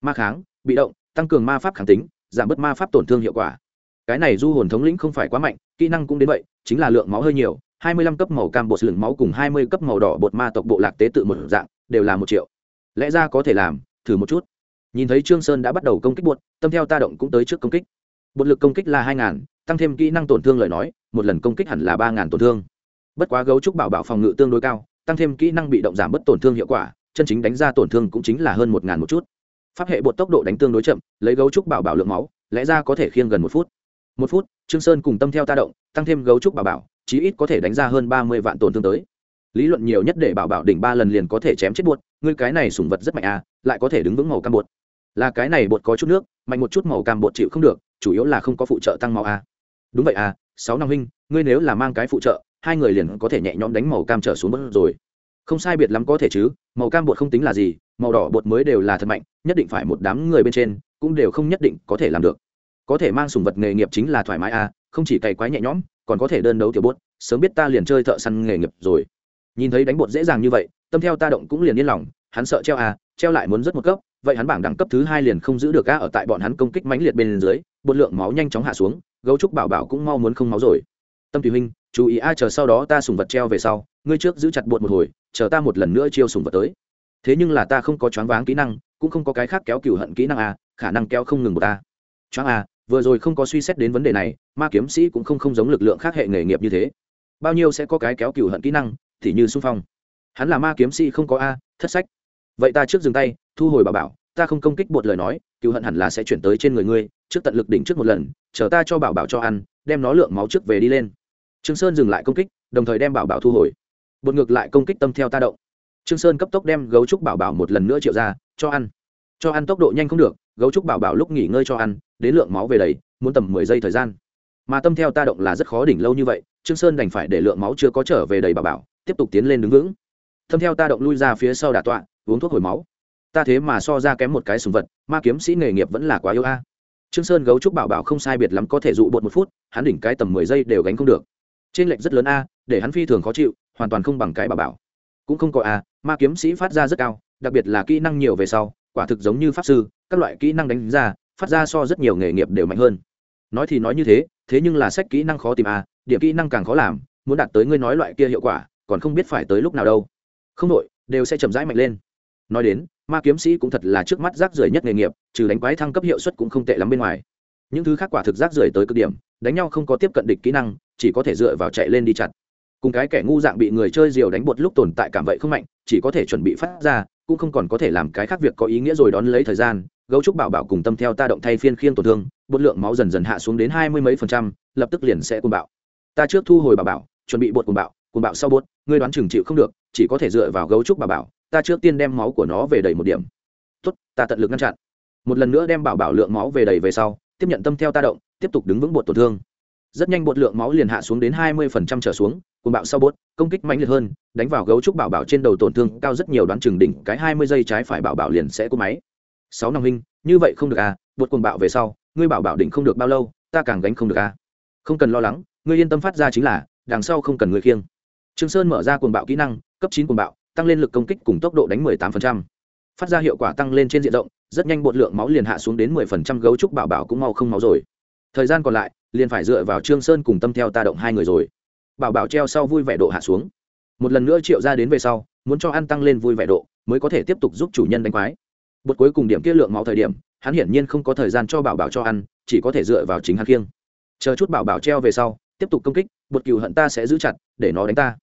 Ma kháng, bị động, tăng cường ma pháp kháng tính, giảm bớt ma pháp tổn thương hiệu quả. Cái này du hồn thống lĩnh không phải quá mạnh, kỹ năng cũng đến vậy, chính là lượng máu hơi nhiều, hai mươi lăm cấp màu cam bột lượng máu cùng hai mươi cấp màu đỏ bột ma tộc bộ lạc tế tự một dạng, đều là một triệu. Lẽ ra có thể làm, thử một chút. Nhìn thấy trương sơn đã bắt đầu công kích bột, tâm theo ta động cũng tới trước công kích bột lực công kích là hai ngàn, tăng thêm kỹ năng tổn thương lời nói, một lần công kích hẳn là ba ngàn tổn thương. Bất quá gấu trúc bảo bảo phòng ngự tương đối cao, tăng thêm kỹ năng bị động giảm bớt tổn thương hiệu quả, chân chính đánh ra tổn thương cũng chính là hơn một ngàn một chút. Pháp hệ bột tốc độ đánh tương đối chậm, lấy gấu trúc bảo bảo lượng máu, lẽ ra có thể khiêng gần một phút. Một phút, trương sơn cùng tâm theo ta động, tăng thêm gấu trúc bảo bảo, chí ít có thể đánh ra hơn ba mươi vạn tổn thương tới. Lý luận nhiều nhất để bảo bảo đỉnh ba lần liền có thể chém chết bột, ngươi cái này sủng vật rất mạnh à lại có thể đứng vững màu cam bột. Là cái này bột có chút nước, mạnh một chút màu cam bột chịu không được chủ yếu là không có phụ trợ tăng máu à. đúng vậy à sáu năm huynh, ngươi nếu là mang cái phụ trợ, hai người liền có thể nhẹ nhõm đánh màu cam trở xuống bớt rồi. Không sai biệt lắm có thể chứ, màu cam bột không tính là gì, màu đỏ bột mới đều là thật mạnh, nhất định phải một đám người bên trên, cũng đều không nhất định có thể làm được. Có thể mang sùng vật nghề nghiệp chính là thoải mái à không chỉ cày quái nhẹ nhõm, còn có thể đơn đấu tiểu bốt sớm biết ta liền chơi thợ săn nghề nghiệp rồi. Nhìn thấy đánh bột dễ dàng như vậy, tâm theo ta động cũng liền yên lòng, hắn sợ treo à treo lại muốn rất một cấp, vậy hắn bảng đẳng cấp thứ hai liền không giữ được a ở tại bọn hắn công kích mãnh liệt bên dưới bột lượng máu nhanh chóng hạ xuống, gấu trúc bảo bảo cũng mau muốn không máu rồi. Tâm tùy huynh, chú ý a, chờ sau đó ta sùng vật treo về sau, ngươi trước giữ chặt bột một hồi, chờ ta một lần nữa chiêu sùng vật tới. Thế nhưng là ta không có choáng váng kỹ năng, cũng không có cái khác kéo cửu hận kỹ năng a, khả năng kéo không ngừng một ta. Choáng a, vừa rồi không có suy xét đến vấn đề này, ma kiếm sĩ cũng không không giống lực lượng khác hệ nghề nghiệp như thế. Bao nhiêu sẽ có cái kéo cửu hận kỹ năng, thì như xung phong. Hắn là ma kiếm sĩ không có a, thất sách. Vậy ta trước dừng tay, thu hồi bảo bảo, ta không công kích bột lời nói cựu hận hẳn là sẽ chuyển tới trên người ngươi trước tận lực đỉnh trước một lần, chờ ta cho bảo bảo cho ăn, đem nó lượng máu trước về đi lên. Trương sơn dừng lại công kích, đồng thời đem bảo bảo thu hồi. Bột ngược lại công kích tâm theo ta động. Trương sơn cấp tốc đem gấu trúc bảo bảo một lần nữa triệu ra, cho ăn. Cho ăn tốc độ nhanh không được, gấu trúc bảo bảo lúc nghỉ ngơi cho ăn, đến lượng máu về đầy, muốn tầm mười giây thời gian. Mà tâm theo ta động là rất khó đỉnh lâu như vậy, trương sơn đành phải để lượng máu chưa có trở về đầy bảo bảo, tiếp tục tiến lên đứng vững. Tâm theo ta động lui ra phía sau đà tọa, uống thuốc hồi máu. Ta thế mà so ra kém một cái sùng vật, ma kiếm sĩ nghề nghiệp vẫn là quá yếu a trương sơn gấu trúc bảo bảo không sai biệt lắm có thể dụ bột một phút, hắn đỉnh cái tầm mười giây đều gánh không được. Trên lệnh rất lớn a, để hắn phi thường khó chịu, hoàn toàn không bằng cái bảo bảo. Cũng không có a, ma kiếm sĩ phát ra rất cao, đặc biệt là kỹ năng nhiều về sau, quả thực giống như pháp sư, các loại kỹ năng đánh ra, phát ra so rất nhiều nghề nghiệp đều mạnh hơn. Nói thì nói như thế thế nhưng là sách kỹ năng khó tìm a, điểm kỹ năng càng khó làm, muốn đạt tới ngươi nói loại kia hiệu quả, còn không biết phải tới lúc nào đâu. Không đội đều sẽ chậm rãi mạnh lên. Nói đến ma kiếm sĩ cũng thật là trước mắt rác rưởi nhất nghề nghiệp, trừ đánh quái thăng cấp hiệu suất cũng không tệ lắm bên ngoài. Những thứ khác quả thực rác rưởi tới cực điểm, đánh nhau không có tiếp cận địch kỹ năng, chỉ có thể dựa vào chạy lên đi chặt. Cùng cái kẻ ngu dạng bị người chơi diều đánh bột lúc tồn tại cảm vậy không mạnh, chỉ có thể chuẩn bị phát ra, cũng không còn có thể làm cái khác việc có ý nghĩa rồi đón lấy thời gian. Gấu trúc bảo bảo cùng tâm theo ta động thay phiên khiêng tổn thương, bột lượng máu dần dần hạ xuống đến hai mươi mấy phần trăm, lập tức liền sẽ cuồng bạo. Ta trước thu hồi bảo bảo, chuẩn bị bột cuồng bạo cuồng bạo sau bột, ngươi đoán chừng chịu không được, chỉ có thể dựa vào gấu trúc bảo bảo ta trước tiên đem máu của nó về đầy một điểm. Tốt, ta tận lực ngăn chặn. Một lần nữa đem bảo bảo lượng máu về đầy về sau, tiếp nhận tâm theo ta động, tiếp tục đứng vững bột tổn thương. Rất nhanh bột lượng máu liền hạ xuống đến hai mươi phần trăm trở xuống, cùng bạo sau bốt công kích mạnh liệt hơn, đánh vào gấu trúc bảo bảo trên đầu tổn thương cao rất nhiều đoán chừng đỉnh, cái hai mươi giây trái phải bảo bảo liền sẽ cú máy. Sáu năm hình như vậy không được à bột cuồng bạo về sau, ngươi bảo bảo đỉnh không được bao lâu, ta càng gánh không được à. Không cần lo lắng, ngươi yên tâm phát ra chính là, đằng sau không cần ngươi khiêng. Trương sơn mở ra cuồng bạo kỹ năng, cấp chín cuồng bạo tăng lên lực công kích cùng tốc độ đánh 18%. phát ra hiệu quả tăng lên trên diện rộng, rất nhanh bột lượng máu liền hạ xuống đến 10% gấu trúc bảo bảo cũng mau không máu rồi. Thời gian còn lại, liền phải dựa vào trương sơn cùng tâm theo ta động hai người rồi. Bảo bảo treo sau vui vẻ độ hạ xuống. Một lần nữa triệu ra đến về sau, muốn cho ăn tăng lên vui vẻ độ, mới có thể tiếp tục giúp chủ nhân đánh quái. Bột cuối cùng điểm kia lượng máu thời điểm, hắn hiển nhiên không có thời gian cho bảo bảo cho ăn, chỉ có thể dựa vào chính hắn kiêng chờ chút bảo bảo treo về sau, tiếp tục công kích, bột cừu hận ta sẽ giữ chặt, để nó đánh ta.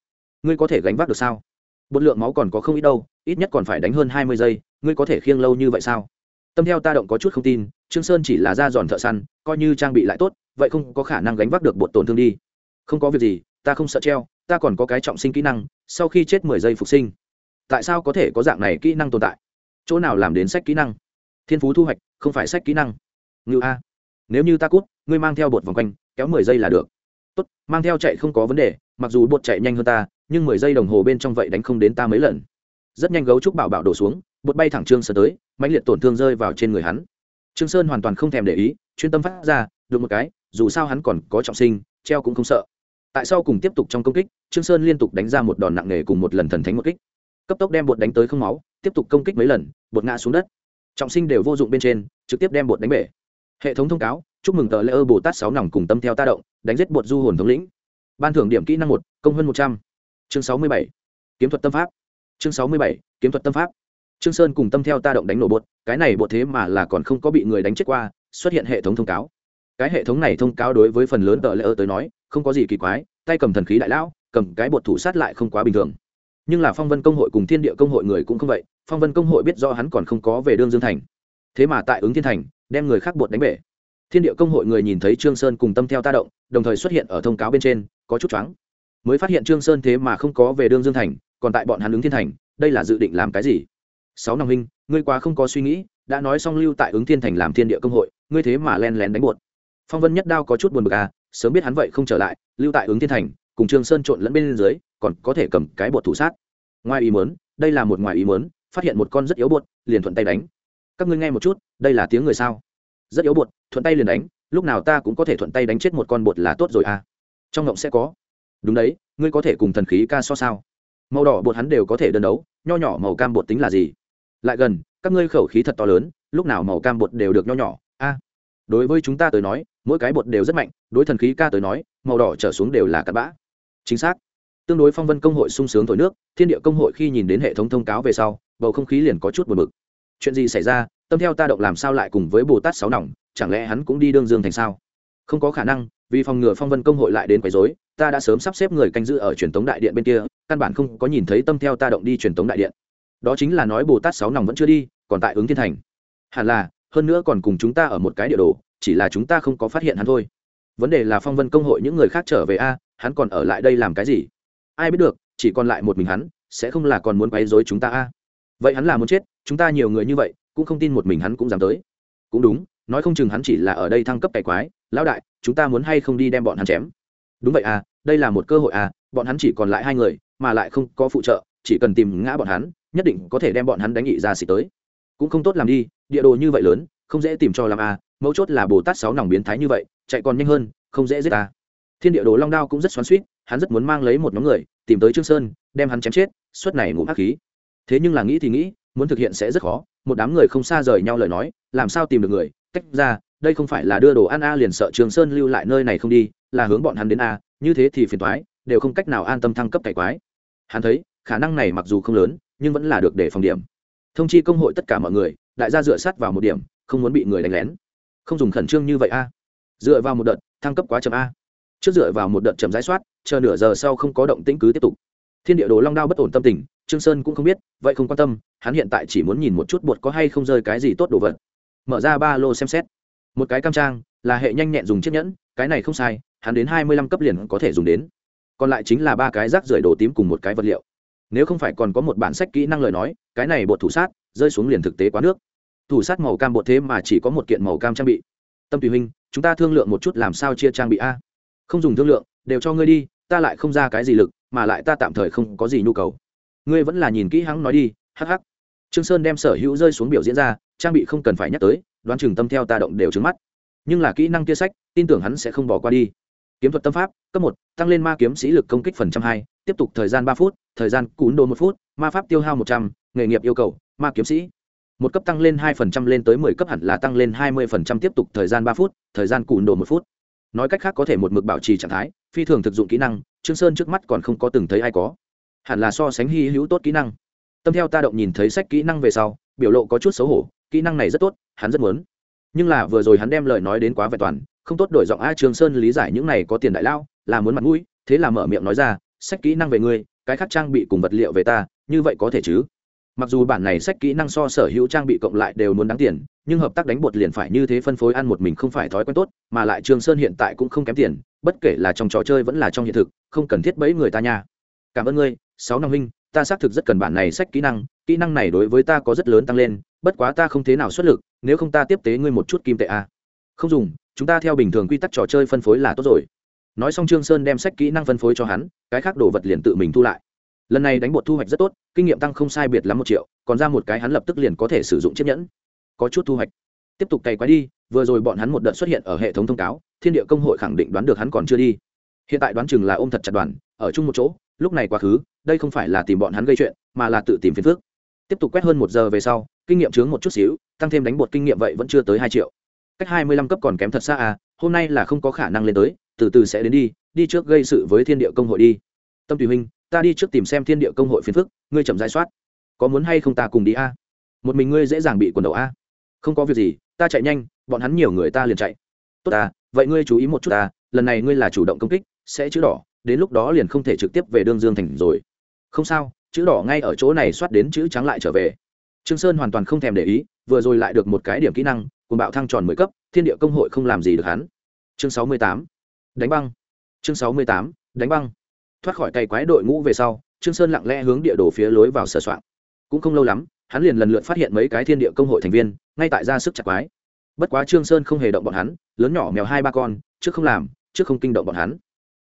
Ngươi có thể gánh vác được sao? Bột lượng máu còn có không ít đâu, ít nhất còn phải đánh hơn hai mươi giây, ngươi có thể khiêng lâu như vậy sao? Tâm theo ta động có chút không tin, trương sơn chỉ là da giòn thợ săn, coi như trang bị lại tốt, vậy không có khả năng gánh vác được bột tổn thương đi. Không có việc gì, ta không sợ treo, ta còn có cái trọng sinh kỹ năng, sau khi chết mười giây phục sinh. Tại sao có thể có dạng này kỹ năng tồn tại? Chỗ nào làm đến sách kỹ năng? Thiên phú thu hoạch, không phải sách kỹ năng. Ngự a, nếu như ta cút, ngươi mang theo bột vòng quanh, kéo mười giây là được tốt, mang theo chạy không có vấn đề, mặc dù bột chạy nhanh hơn ta, nhưng mười giây đồng hồ bên trong vậy đánh không đến ta mấy lần. Rất nhanh gấu trúc bảo bảo đổ xuống, bột bay thẳng trương sơn tới, mãnh liệt tổn thương rơi vào trên người hắn. Trương sơn hoàn toàn không thèm để ý, chuyên tâm phát ra, được một cái, dù sao hắn còn có trọng sinh, treo cũng không sợ. Tại sao cùng tiếp tục trong công kích, trương sơn liên tục đánh ra một đòn nặng nề cùng một lần thần thánh một kích. Cấp tốc đem bột đánh tới không máu, tiếp tục công kích mấy lần, bột ngã xuống đất. Trọng sinh đều vô dụng bên trên, trực tiếp đem bột đánh bể. Hệ thống thông cáo chúc mừng tờ lễ ơ bồ tát sáu nòng cùng tâm theo ta động, đánh giết bột du hồn thống lĩnh. Ban thưởng điểm kỹ năng một, công hơn một trăm. Chương sáu mươi bảy, kiếm thuật tâm pháp. Chương sáu mươi bảy, kiếm thuật tâm pháp. Trương sơn cùng tâm theo ta động đánh nổ bột, cái này bột thế mà là còn không có bị người đánh chết qua, xuất hiện hệ thống thông cáo. Cái hệ thống này thông cáo đối với phần lớn tờ lễ ơ tới nói, không có gì kỳ quái, tay cầm thần khí đại lão, cầm cái bột thủ sát lại không quá bình thường. Nhưng là phong vân công hội cùng thiên địa công hội người cũng không vậy, phong vân công hội biết do hắn còn không có về đương dương thành. Thế mà tại ứng thiên thành, đem người khác bột đánh bể thiên địa công hội người nhìn thấy trương sơn cùng tâm theo ta động, đồng thời xuất hiện ở thông cáo bên trên, có chút choáng. Mới phát hiện trương sơn thế mà không có về đương dương thành, còn tại bọn hắn ứng thiên thành, đây là dự định làm cái gì? Sáu năm huynh, ngươi quá không có suy nghĩ, đã nói xong lưu tại ứng thiên thành làm thiên địa công hội, ngươi thế mà len lén đánh buột phong vân nhất đao có chút buồn bực à sớm biết hắn vậy không trở lại, lưu tại ứng thiên thành, cùng trương sơn trộn lẫn bên dưới, còn có thể cầm cái bột thủ sát. Ngoài ý muốn, đây là một ngoài ý muốn, phát hiện một con rất yếu bột liền thuận tay đánh. Các ngươi nghe một chút, đây là tiếng người sao? Rất yếu bột, thuận tay liền đánh, lúc nào ta cũng có thể thuận tay đánh chết một con bột là tốt rồi à. Trong ngộng sẽ có. Đúng đấy, ngươi có thể cùng thần khí ca so sao? Màu đỏ bột hắn đều có thể đơn đấu, nho nhỏ màu cam bột tính là gì? Lại gần, các ngươi khẩu khí thật to lớn, lúc nào màu cam bột đều được nho nhỏ, a. Đối với chúng ta tới nói, mỗi cái bột đều rất mạnh, đối thần khí ca tới nói, màu đỏ trở xuống đều là cặn bã. Chính xác. Tương đối phong vân công hội sung sướng thổi nước, thiên địa công hội khi nhìn đến hệ thống thông cáo về sau, bầu không khí liền có chút buồn bực. Chuyện gì xảy ra tâm theo ta động làm sao lại cùng với bồ tát sáu nòng, chẳng lẽ hắn cũng đi đương dương thành sao? Không có khả năng, vì phòng ngừa phong vân công hội lại đến quấy rối, ta đã sớm sắp xếp người canh giữ ở truyền thống đại điện bên kia, căn bản không có nhìn thấy tâm theo ta động đi truyền thống đại điện. Đó chính là nói bồ tát sáu nòng vẫn chưa đi, còn tại ứng thiên thành. Hẳn là, hơn nữa còn cùng chúng ta ở một cái địa đồ, chỉ là chúng ta không có phát hiện hắn thôi. Vấn đề là phong vân công hội những người khác trở về a, hắn còn ở lại đây làm cái gì? Ai biết được, chỉ còn lại một mình hắn, sẽ không là còn muốn quấy rối chúng ta a. Vậy hắn là muốn chết, chúng ta nhiều người như vậy cũng không tin một mình hắn cũng dám tới. Cũng đúng, nói không chừng hắn chỉ là ở đây thăng cấp cày quái, lão đại, chúng ta muốn hay không đi đem bọn hắn chém? Đúng vậy à đây là một cơ hội à bọn hắn chỉ còn lại hai người, mà lại không có phụ trợ, chỉ cần tìm ngã bọn hắn, nhất định có thể đem bọn hắn đánh nghị ra xịt tới. Cũng không tốt làm đi, địa đồ như vậy lớn, không dễ tìm cho làm à mấu chốt là bồ tát sáu nòng biến thái như vậy, chạy còn nhanh hơn, không dễ giết à. Thiên địa đồ long đao cũng rất xoắn suýt hắn rất muốn mang lấy một nhóm người, tìm tới trương sơn, đem hắn chém chết, suất này ngủ hắc khí. Thế nhưng là nghĩ thì nghĩ muốn thực hiện sẽ rất khó, một đám người không xa rời nhau lời nói, làm sao tìm được người? Tách ra, đây không phải là đưa đồ ăn a liền sợ trường sơn lưu lại nơi này không đi, là hướng bọn hắn đến a, như thế thì phiền toái, đều không cách nào an tâm thăng cấp cải quái. Hắn thấy, khả năng này mặc dù không lớn, nhưng vẫn là được để phòng điểm. Thông chi công hội tất cả mọi người, đại gia dựa sát vào một điểm, không muốn bị người đánh lén. Không dùng khẩn trương như vậy a. Dựa vào một đợt, thăng cấp quá chậm a. Trước dựa vào một đợt chậm giải soát, chờ nửa giờ sau không có động tĩnh cứ tiếp tục. Thiên địa đồ long đao bất ổn tâm tình trương sơn cũng không biết, vậy không quan tâm, hắn hiện tại chỉ muốn nhìn một chút bột có hay không rơi cái gì tốt đồ vật. Mở ra ba lô xem xét. Một cái cam trang, là hệ nhanh nhẹn dùng chiếc nhẫn, cái này không sai, hắn đến hai mươi lăm cấp liền có thể dùng đến. Còn lại chính là ba cái rác rưởi đồ tím cùng một cái vật liệu. Nếu không phải còn có một bản sách kỹ năng lời nói, cái này bột thủ sát, rơi xuống liền thực tế quá nước. Thủ sát màu cam bột thế mà chỉ có một kiện màu cam trang bị. Tâm tùy huynh, chúng ta thương lượng một chút làm sao chia trang bị a. Không dùng thương lượng, đều cho ngươi đi, ta lại không ra cái gì lực, mà lại ta tạm thời không có gì nhu cầu ngươi vẫn là nhìn kỹ hắn nói đi, hắc hắc. Trương sơn đem sở hữu rơi xuống biểu diễn ra, trang bị không cần phải nhắc tới, đoán chừng tâm theo ta động đều trứng mắt. Nhưng là kỹ năng kia sách, tin tưởng hắn sẽ không bỏ qua đi. Kiếm thuật tâm pháp, cấp một, tăng lên ma kiếm sĩ lực công kích phần trăm hai, tiếp tục thời gian ba phút, thời gian cún đồ một phút, ma pháp tiêu hao một trăm, nghề nghiệp yêu cầu, ma kiếm sĩ. Một cấp tăng lên hai phần trăm lên tới mười cấp hẳn là tăng lên hai mươi phần trăm tiếp tục thời gian ba phút, thời gian cún đồ một phút. Nói cách khác có thể một mực bảo trì trạng thái, phi thường thực dụng kỹ năng, trương sơn trước mắt còn không có từng thấy ai có hẳn là so sánh hy hữu tốt kỹ năng. Tâm theo ta động nhìn thấy sách kỹ năng về sau, biểu lộ có chút xấu hổ, kỹ năng này rất tốt, hắn rất muốn. Nhưng là vừa rồi hắn đem lời nói đến quá vẹn toàn, không tốt đổi giọng a trường sơn lý giải những này có tiền đại lao, là muốn mặt mũi, thế là mở miệng nói ra, sách kỹ năng về ngươi, cái khác trang bị cùng vật liệu về ta, như vậy có thể chứ? Mặc dù bản này sách kỹ năng so sở hữu trang bị cộng lại đều muốn đáng tiền, nhưng hợp tác đánh bột liền phải như thế phân phối ăn một mình không phải thói quen tốt, mà lại trường sơn hiện tại cũng không kém tiền, bất kể là trong trò chơi vẫn là trong hiện thực, không cần thiết bẫy người ta nha. Cảm ơn ngươi sáu năm huynh, ta xác thực rất cần bản này sách kỹ năng kỹ năng này đối với ta có rất lớn tăng lên, bất quá ta không thế nào xuất lực, nếu không ta tiếp tế ngươi một chút kim tệ a. À. không dùng, chúng ta theo bình thường quy tắc trò chơi phân phối là tốt rồi. Nói xong trương sơn đem sách kỹ năng phân phối cho hắn, cái khác đồ vật liền tự mình thu lại. Lần này đánh bột thu hoạch rất tốt, kinh nghiệm tăng không sai biệt lắm một triệu, còn ra một cái hắn lập tức liền có thể sử dụng chiếc nhẫn. Có chút thu hoạch. Tiếp tục cày quái đi, vừa rồi bọn hắn một đợt xuất hiện ở hệ thống thông cáo, thiên địa công hội khẳng định đoán được hắn còn chưa đi. Hiện tại đoán chừng là ôm thật chặt đoàn, ở chung một chỗ, lúc này quá khứ đây không phải là tìm bọn hắn gây chuyện, mà là tự tìm phiền phước tiếp tục quét hơn một giờ về sau, kinh nghiệm chướng một chút xíu, tăng thêm đánh bột kinh nghiệm vậy vẫn chưa tới hai triệu. Cách hai mươi lăm cấp còn kém thật xa à hôm nay là không có khả năng lên tới, từ từ sẽ đến đi đi trước gây sự với thiên địa công hội đi. Tâm tùy huynh, ta đi trước tìm xem thiên địa công hội phiền phức, ngươi chậm giải soát. Có muốn hay không ta cùng đi a? À? một mình ngươi dễ dàng bị quần đầu a. À? không có việc gì, ta chạy nhanh, bọn hắn nhiều người ta liền chạy. Tốt à vậy ngươi chú ý một chút ta lần này ngươi là chủ động công kích, sẽ chữ đỏ, đến lúc đó liền không thể trực tiếp về đương dương thành rồi không sao, chữ đỏ ngay ở chỗ này soát đến chữ trắng lại trở về. Trương sơn hoàn toàn không thèm để ý, vừa rồi lại được một cái điểm kỹ năng cùng bạo thăng tròn mười cấp, thiên địa công hội không làm gì được hắn. Chương sáu mươi tám, đánh băng. Chương sáu mươi tám, đánh băng. Thoát khỏi cày quái đội ngũ về sau, trương sơn lặng lẽ hướng địa đồ phía lối vào sửa soạn. Cũng không lâu lắm, hắn liền lần lượt phát hiện mấy cái thiên địa công hội thành viên, ngay tại ra sức chặt quái. Bất quá trương sơn không hề động bọn hắn, lớn nhỏ mèo hai ba con, trước không làm, trước không kinh động bọn hắn.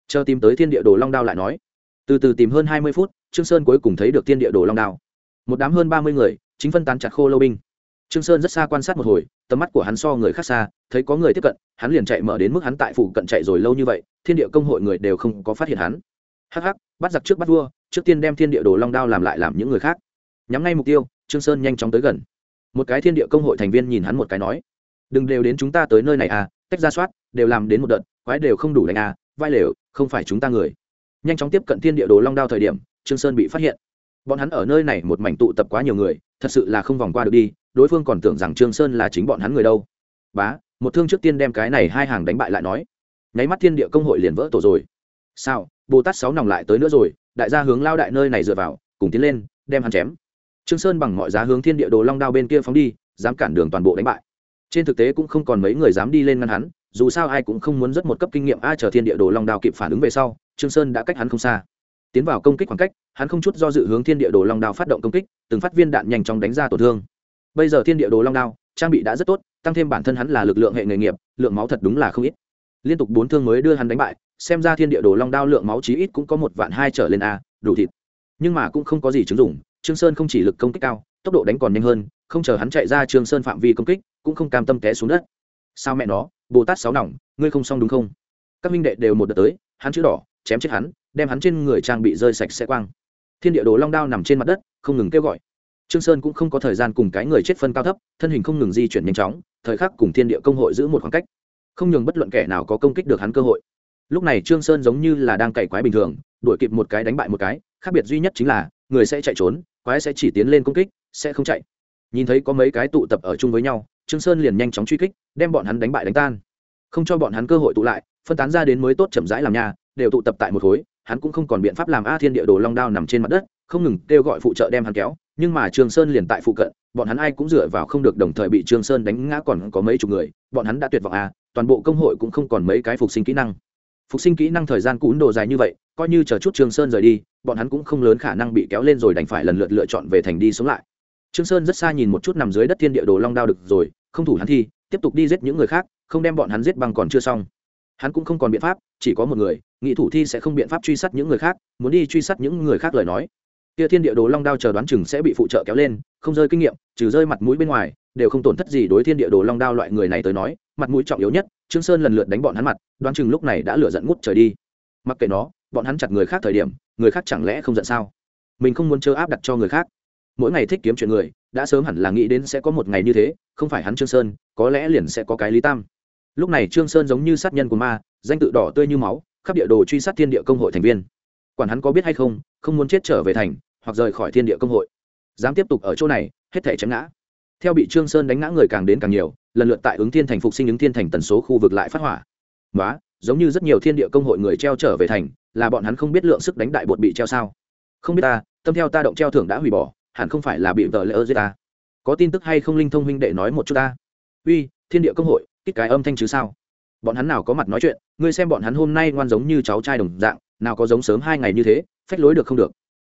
Chờ tìm tới thiên địa đồ long đao lại nói. Từ từ tìm hơn hai mươi phút trương sơn cuối cùng thấy được thiên địa đồ long đao. Một đám hơn ba mươi người, chính phân tán chặt khô lâu binh. Trương sơn rất xa quan sát một hồi, tầm mắt của hắn so người khác xa, thấy có người tiếp cận, hắn liền chạy mở đến mức hắn tại phủ cận chạy rồi lâu như vậy, thiên địa công hội người đều không có phát hiện hắn. Hắc hắc, bắt giặc trước bắt vua, trước tiên đem thiên địa đồ long đao làm lại làm những người khác. Nhắm ngay mục tiêu, trương sơn nhanh chóng tới gần. Một cái thiên địa công hội thành viên nhìn hắn một cái nói, đừng đều đến chúng ta tới nơi này à tách ra soát, đều làm đến một đợt, quái đều không đủ đánh à vai lều, không phải chúng ta người. Nhanh chóng tiếp cận thiên địa đồ long đao thời điểm trương sơn bị phát hiện. Bọn hắn ở nơi này một mảnh tụ tập quá nhiều người, thật sự là không vòng qua được đi, đối phương còn tưởng rằng trương sơn là chính bọn hắn người đâu. Bá, một thương trước tiên đem cái này hai hàng đánh bại lại nói. Nháy mắt thiên địa công hội liền vỡ tổ rồi. Sao, bồ tát sáu nòng lại tới nữa rồi, đại gia hướng lao đại nơi này dựa vào, cùng tiến lên, đem hắn chém. Trương sơn bằng mọi giá hướng thiên địa đồ long đao bên kia phóng đi, dám cản đường toàn bộ đánh bại. Trên thực tế cũng không còn mấy người dám đi lên ngăn hắn, dù sao ai cũng không muốn rất một cấp kinh nghiệm, ai chờ thiên địa đồ long đao kịp phản ứng về sau, trương sơn đã cách hắn không xa tiến vào công kích khoảng cách, hắn không chút do dự hướng thiên địa đồ long đao phát động công kích, từng phát viên đạn nhanh chóng đánh ra tổn thương. Bây giờ thiên địa đồ long đao, trang bị đã rất tốt, tăng thêm bản thân hắn là lực lượng hệ nghề nghiệp, lượng máu thật đúng là không ít. Liên tục bốn thương mới đưa hắn đánh bại, xem ra thiên địa đồ long đao lượng máu chí ít cũng có một vạn hai trở lên a, đủ thịt. Nhưng mà cũng không có gì chứng dụng, trương sơn không chỉ lực công kích cao, tốc độ đánh còn nhanh hơn, không chờ hắn chạy ra trương sơn phạm vi công kích, cũng không cam tâm té xuống đất. Sao mẹ nó, bồ tát sáu nòng, ngươi không xong đúng không? Các minh đệ đều một đợt tới, hắn chữ đỏ, chém chết hắn đem hắn trên người trang bị rơi sạch sẽ quang. Thiên địa đồ long đao nằm trên mặt đất, không ngừng kêu gọi. Trương sơn cũng không có thời gian cùng cái người chết phân cao thấp, thân hình không ngừng di chuyển nhanh chóng, thời khắc cùng thiên địa công hội giữ một khoảng cách. Không nhường bất luận kẻ nào có công kích được hắn cơ hội. Lúc này trương sơn giống như là đang cày quái bình thường, đuổi kịp một cái đánh bại một cái, khác biệt duy nhất chính là, người sẽ chạy trốn, quái sẽ chỉ tiến lên công kích, sẽ không chạy. Nhìn thấy có mấy cái tụ tập ở chung với nhau, trương sơn liền nhanh chóng truy kích, đem bọn hắn đánh bại đánh tan. Không cho bọn hắn cơ hội tụ lại, phân tán ra đến mới tốt chậm rãi làm nhà, đều tụ tập tại một khối hắn cũng không còn biện pháp làm a thiên địa đồ long đao nằm trên mặt đất, không ngừng kêu gọi phụ trợ đem hắn kéo, nhưng mà trương sơn liền tại phụ cận, bọn hắn ai cũng dựa vào không được đồng thời bị trương sơn đánh ngã còn có mấy chục người, bọn hắn đã tuyệt vọng a, toàn bộ công hội cũng không còn mấy cái phục sinh kỹ năng. Phục sinh kỹ năng thời gian cún đồ dài như vậy, coi như chờ chút trương sơn rời đi, bọn hắn cũng không lớn khả năng bị kéo lên rồi đành phải lần lượt lựa chọn về thành đi sống lại. Trương sơn rất xa nhìn một chút nằm dưới đất thiên địa đồ long đao được rồi, không thủ hắn thi, tiếp tục đi giết những người khác, không đem bọn hắn giết bằng còn chưa xong hắn cũng không còn biện pháp, chỉ có một người, nghị thủ thi sẽ không biện pháp truy sát những người khác, muốn đi truy sát những người khác lời nói. Kia thiên địa đồ long đao chờ đoán chừng sẽ bị phụ trợ kéo lên, không rơi kinh nghiệm, trừ rơi mặt mũi bên ngoài, đều không tổn thất gì đối thiên địa đồ long đao loại người này tới nói, mặt mũi trọng yếu nhất, trương sơn lần lượt đánh bọn hắn mặt, đoán chừng lúc này đã lửa giận ngút trời đi. Mặc kệ nó, bọn hắn chặt người khác thời điểm, người khác chẳng lẽ không giận sao? Mình không muốn chớ áp đặt cho người khác. Mỗi ngày thích kiếm chuyện người, đã sớm hẳn là nghĩ đến sẽ có một ngày như thế, không phải hắn trương sơn, có lẽ liền sẽ có cái lý tam lúc này trương sơn giống như sát nhân của ma, danh tự đỏ tươi như máu, khắp địa đồ truy sát thiên địa công hội thành viên. Quản hắn có biết hay không không muốn chết trở về thành, hoặc rời khỏi thiên địa công hội. Dám tiếp tục ở chỗ này, hết thể chém ngã. Theo bị trương sơn đánh ngã người càng đến càng nhiều, lần lượt tại ứng thiên thành phục sinh ứng thiên thành tần số khu vực lại phát hỏa. Quá giống như rất nhiều thiên địa công hội người treo trở về thành, là bọn hắn không biết lượng sức đánh đại bột bị treo sao. Không biết ta, tâm theo ta động treo thưởng đã hủy bỏ, hẳn không phải là bị vợ lỡ giết ta. Có tin tức hay không linh thông huynh đệ nói một chút ta. Uy, thiên địa công hội kích cái âm thanh chứ sao? Bọn hắn nào có mặt nói chuyện, ngươi xem bọn hắn hôm nay ngoan giống như cháu trai đồng dạng, nào có giống sớm hai ngày như thế, phách lối được không được?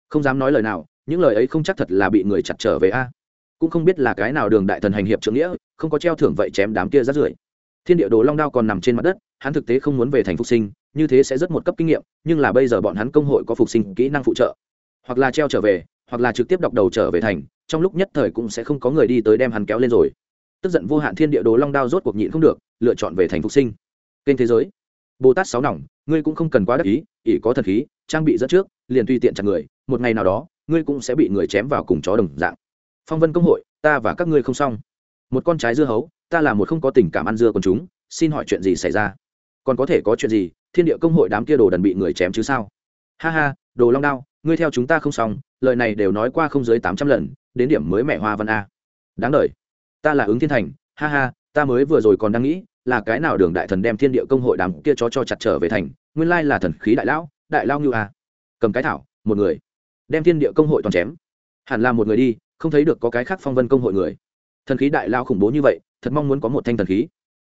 Không dám nói lời nào, những lời ấy không chắc thật là bị người chặt trở về a. Cũng không biết là cái nào đường đại thần hành hiệp trưởng nghĩa, không có treo thưởng vậy chém đám kia rát rưởi. Thiên địa đồ long đao còn nằm trên mặt đất, hắn thực tế không muốn về thành phục sinh, như thế sẽ rất một cấp kinh nghiệm, nhưng là bây giờ bọn hắn công hội có phục sinh kỹ năng phụ trợ. Hoặc là treo trở về, hoặc là trực tiếp đọc đầu trở về thành, trong lúc nhất thời cũng sẽ không có người đi tới đem hắn kéo lên rồi tức giận vô hạn thiên địa đồ long đao rốt cuộc nhịn không được, lựa chọn về thành phục sinh. Kênh thế giới, bồ tát sáu nòng, ngươi cũng không cần quá đắc ý, ỷ có thần khí, trang bị dẫn trước, liền tùy tiện chặt người, một ngày nào đó, ngươi cũng sẽ bị người chém vào cùng chó đồng dạng. Phong vân công hội, ta và các ngươi không xong. Một con trái dưa hấu, ta là một không có tình cảm ăn dưa còn chúng, xin hỏi chuyện gì xảy ra? Còn có thể có chuyện gì, thiên địa công hội đám kia đồ đần bị người chém chứ sao? Ha ha, đồ long đao, ngươi theo chúng ta không xong, lời này đều nói qua không dưới tám trăm lần, đến điểm mới mẹ hoa văn a. Đáng đ ta là ứng thiên thành ha ha ta mới vừa rồi còn đang nghĩ là cái nào đường đại thần đem thiên địa công hội đám kia chó cho chặt trở về thành nguyên lai là thần khí đại lão đại lao như a. Cầm cái thảo một người. Đem thiên địa công hội toàn chém. Hẳn là một người đi không thấy được có cái khác phong vân công hội người. Thần khí đại lao khủng bố như vậy thật mong muốn có một thanh thần khí.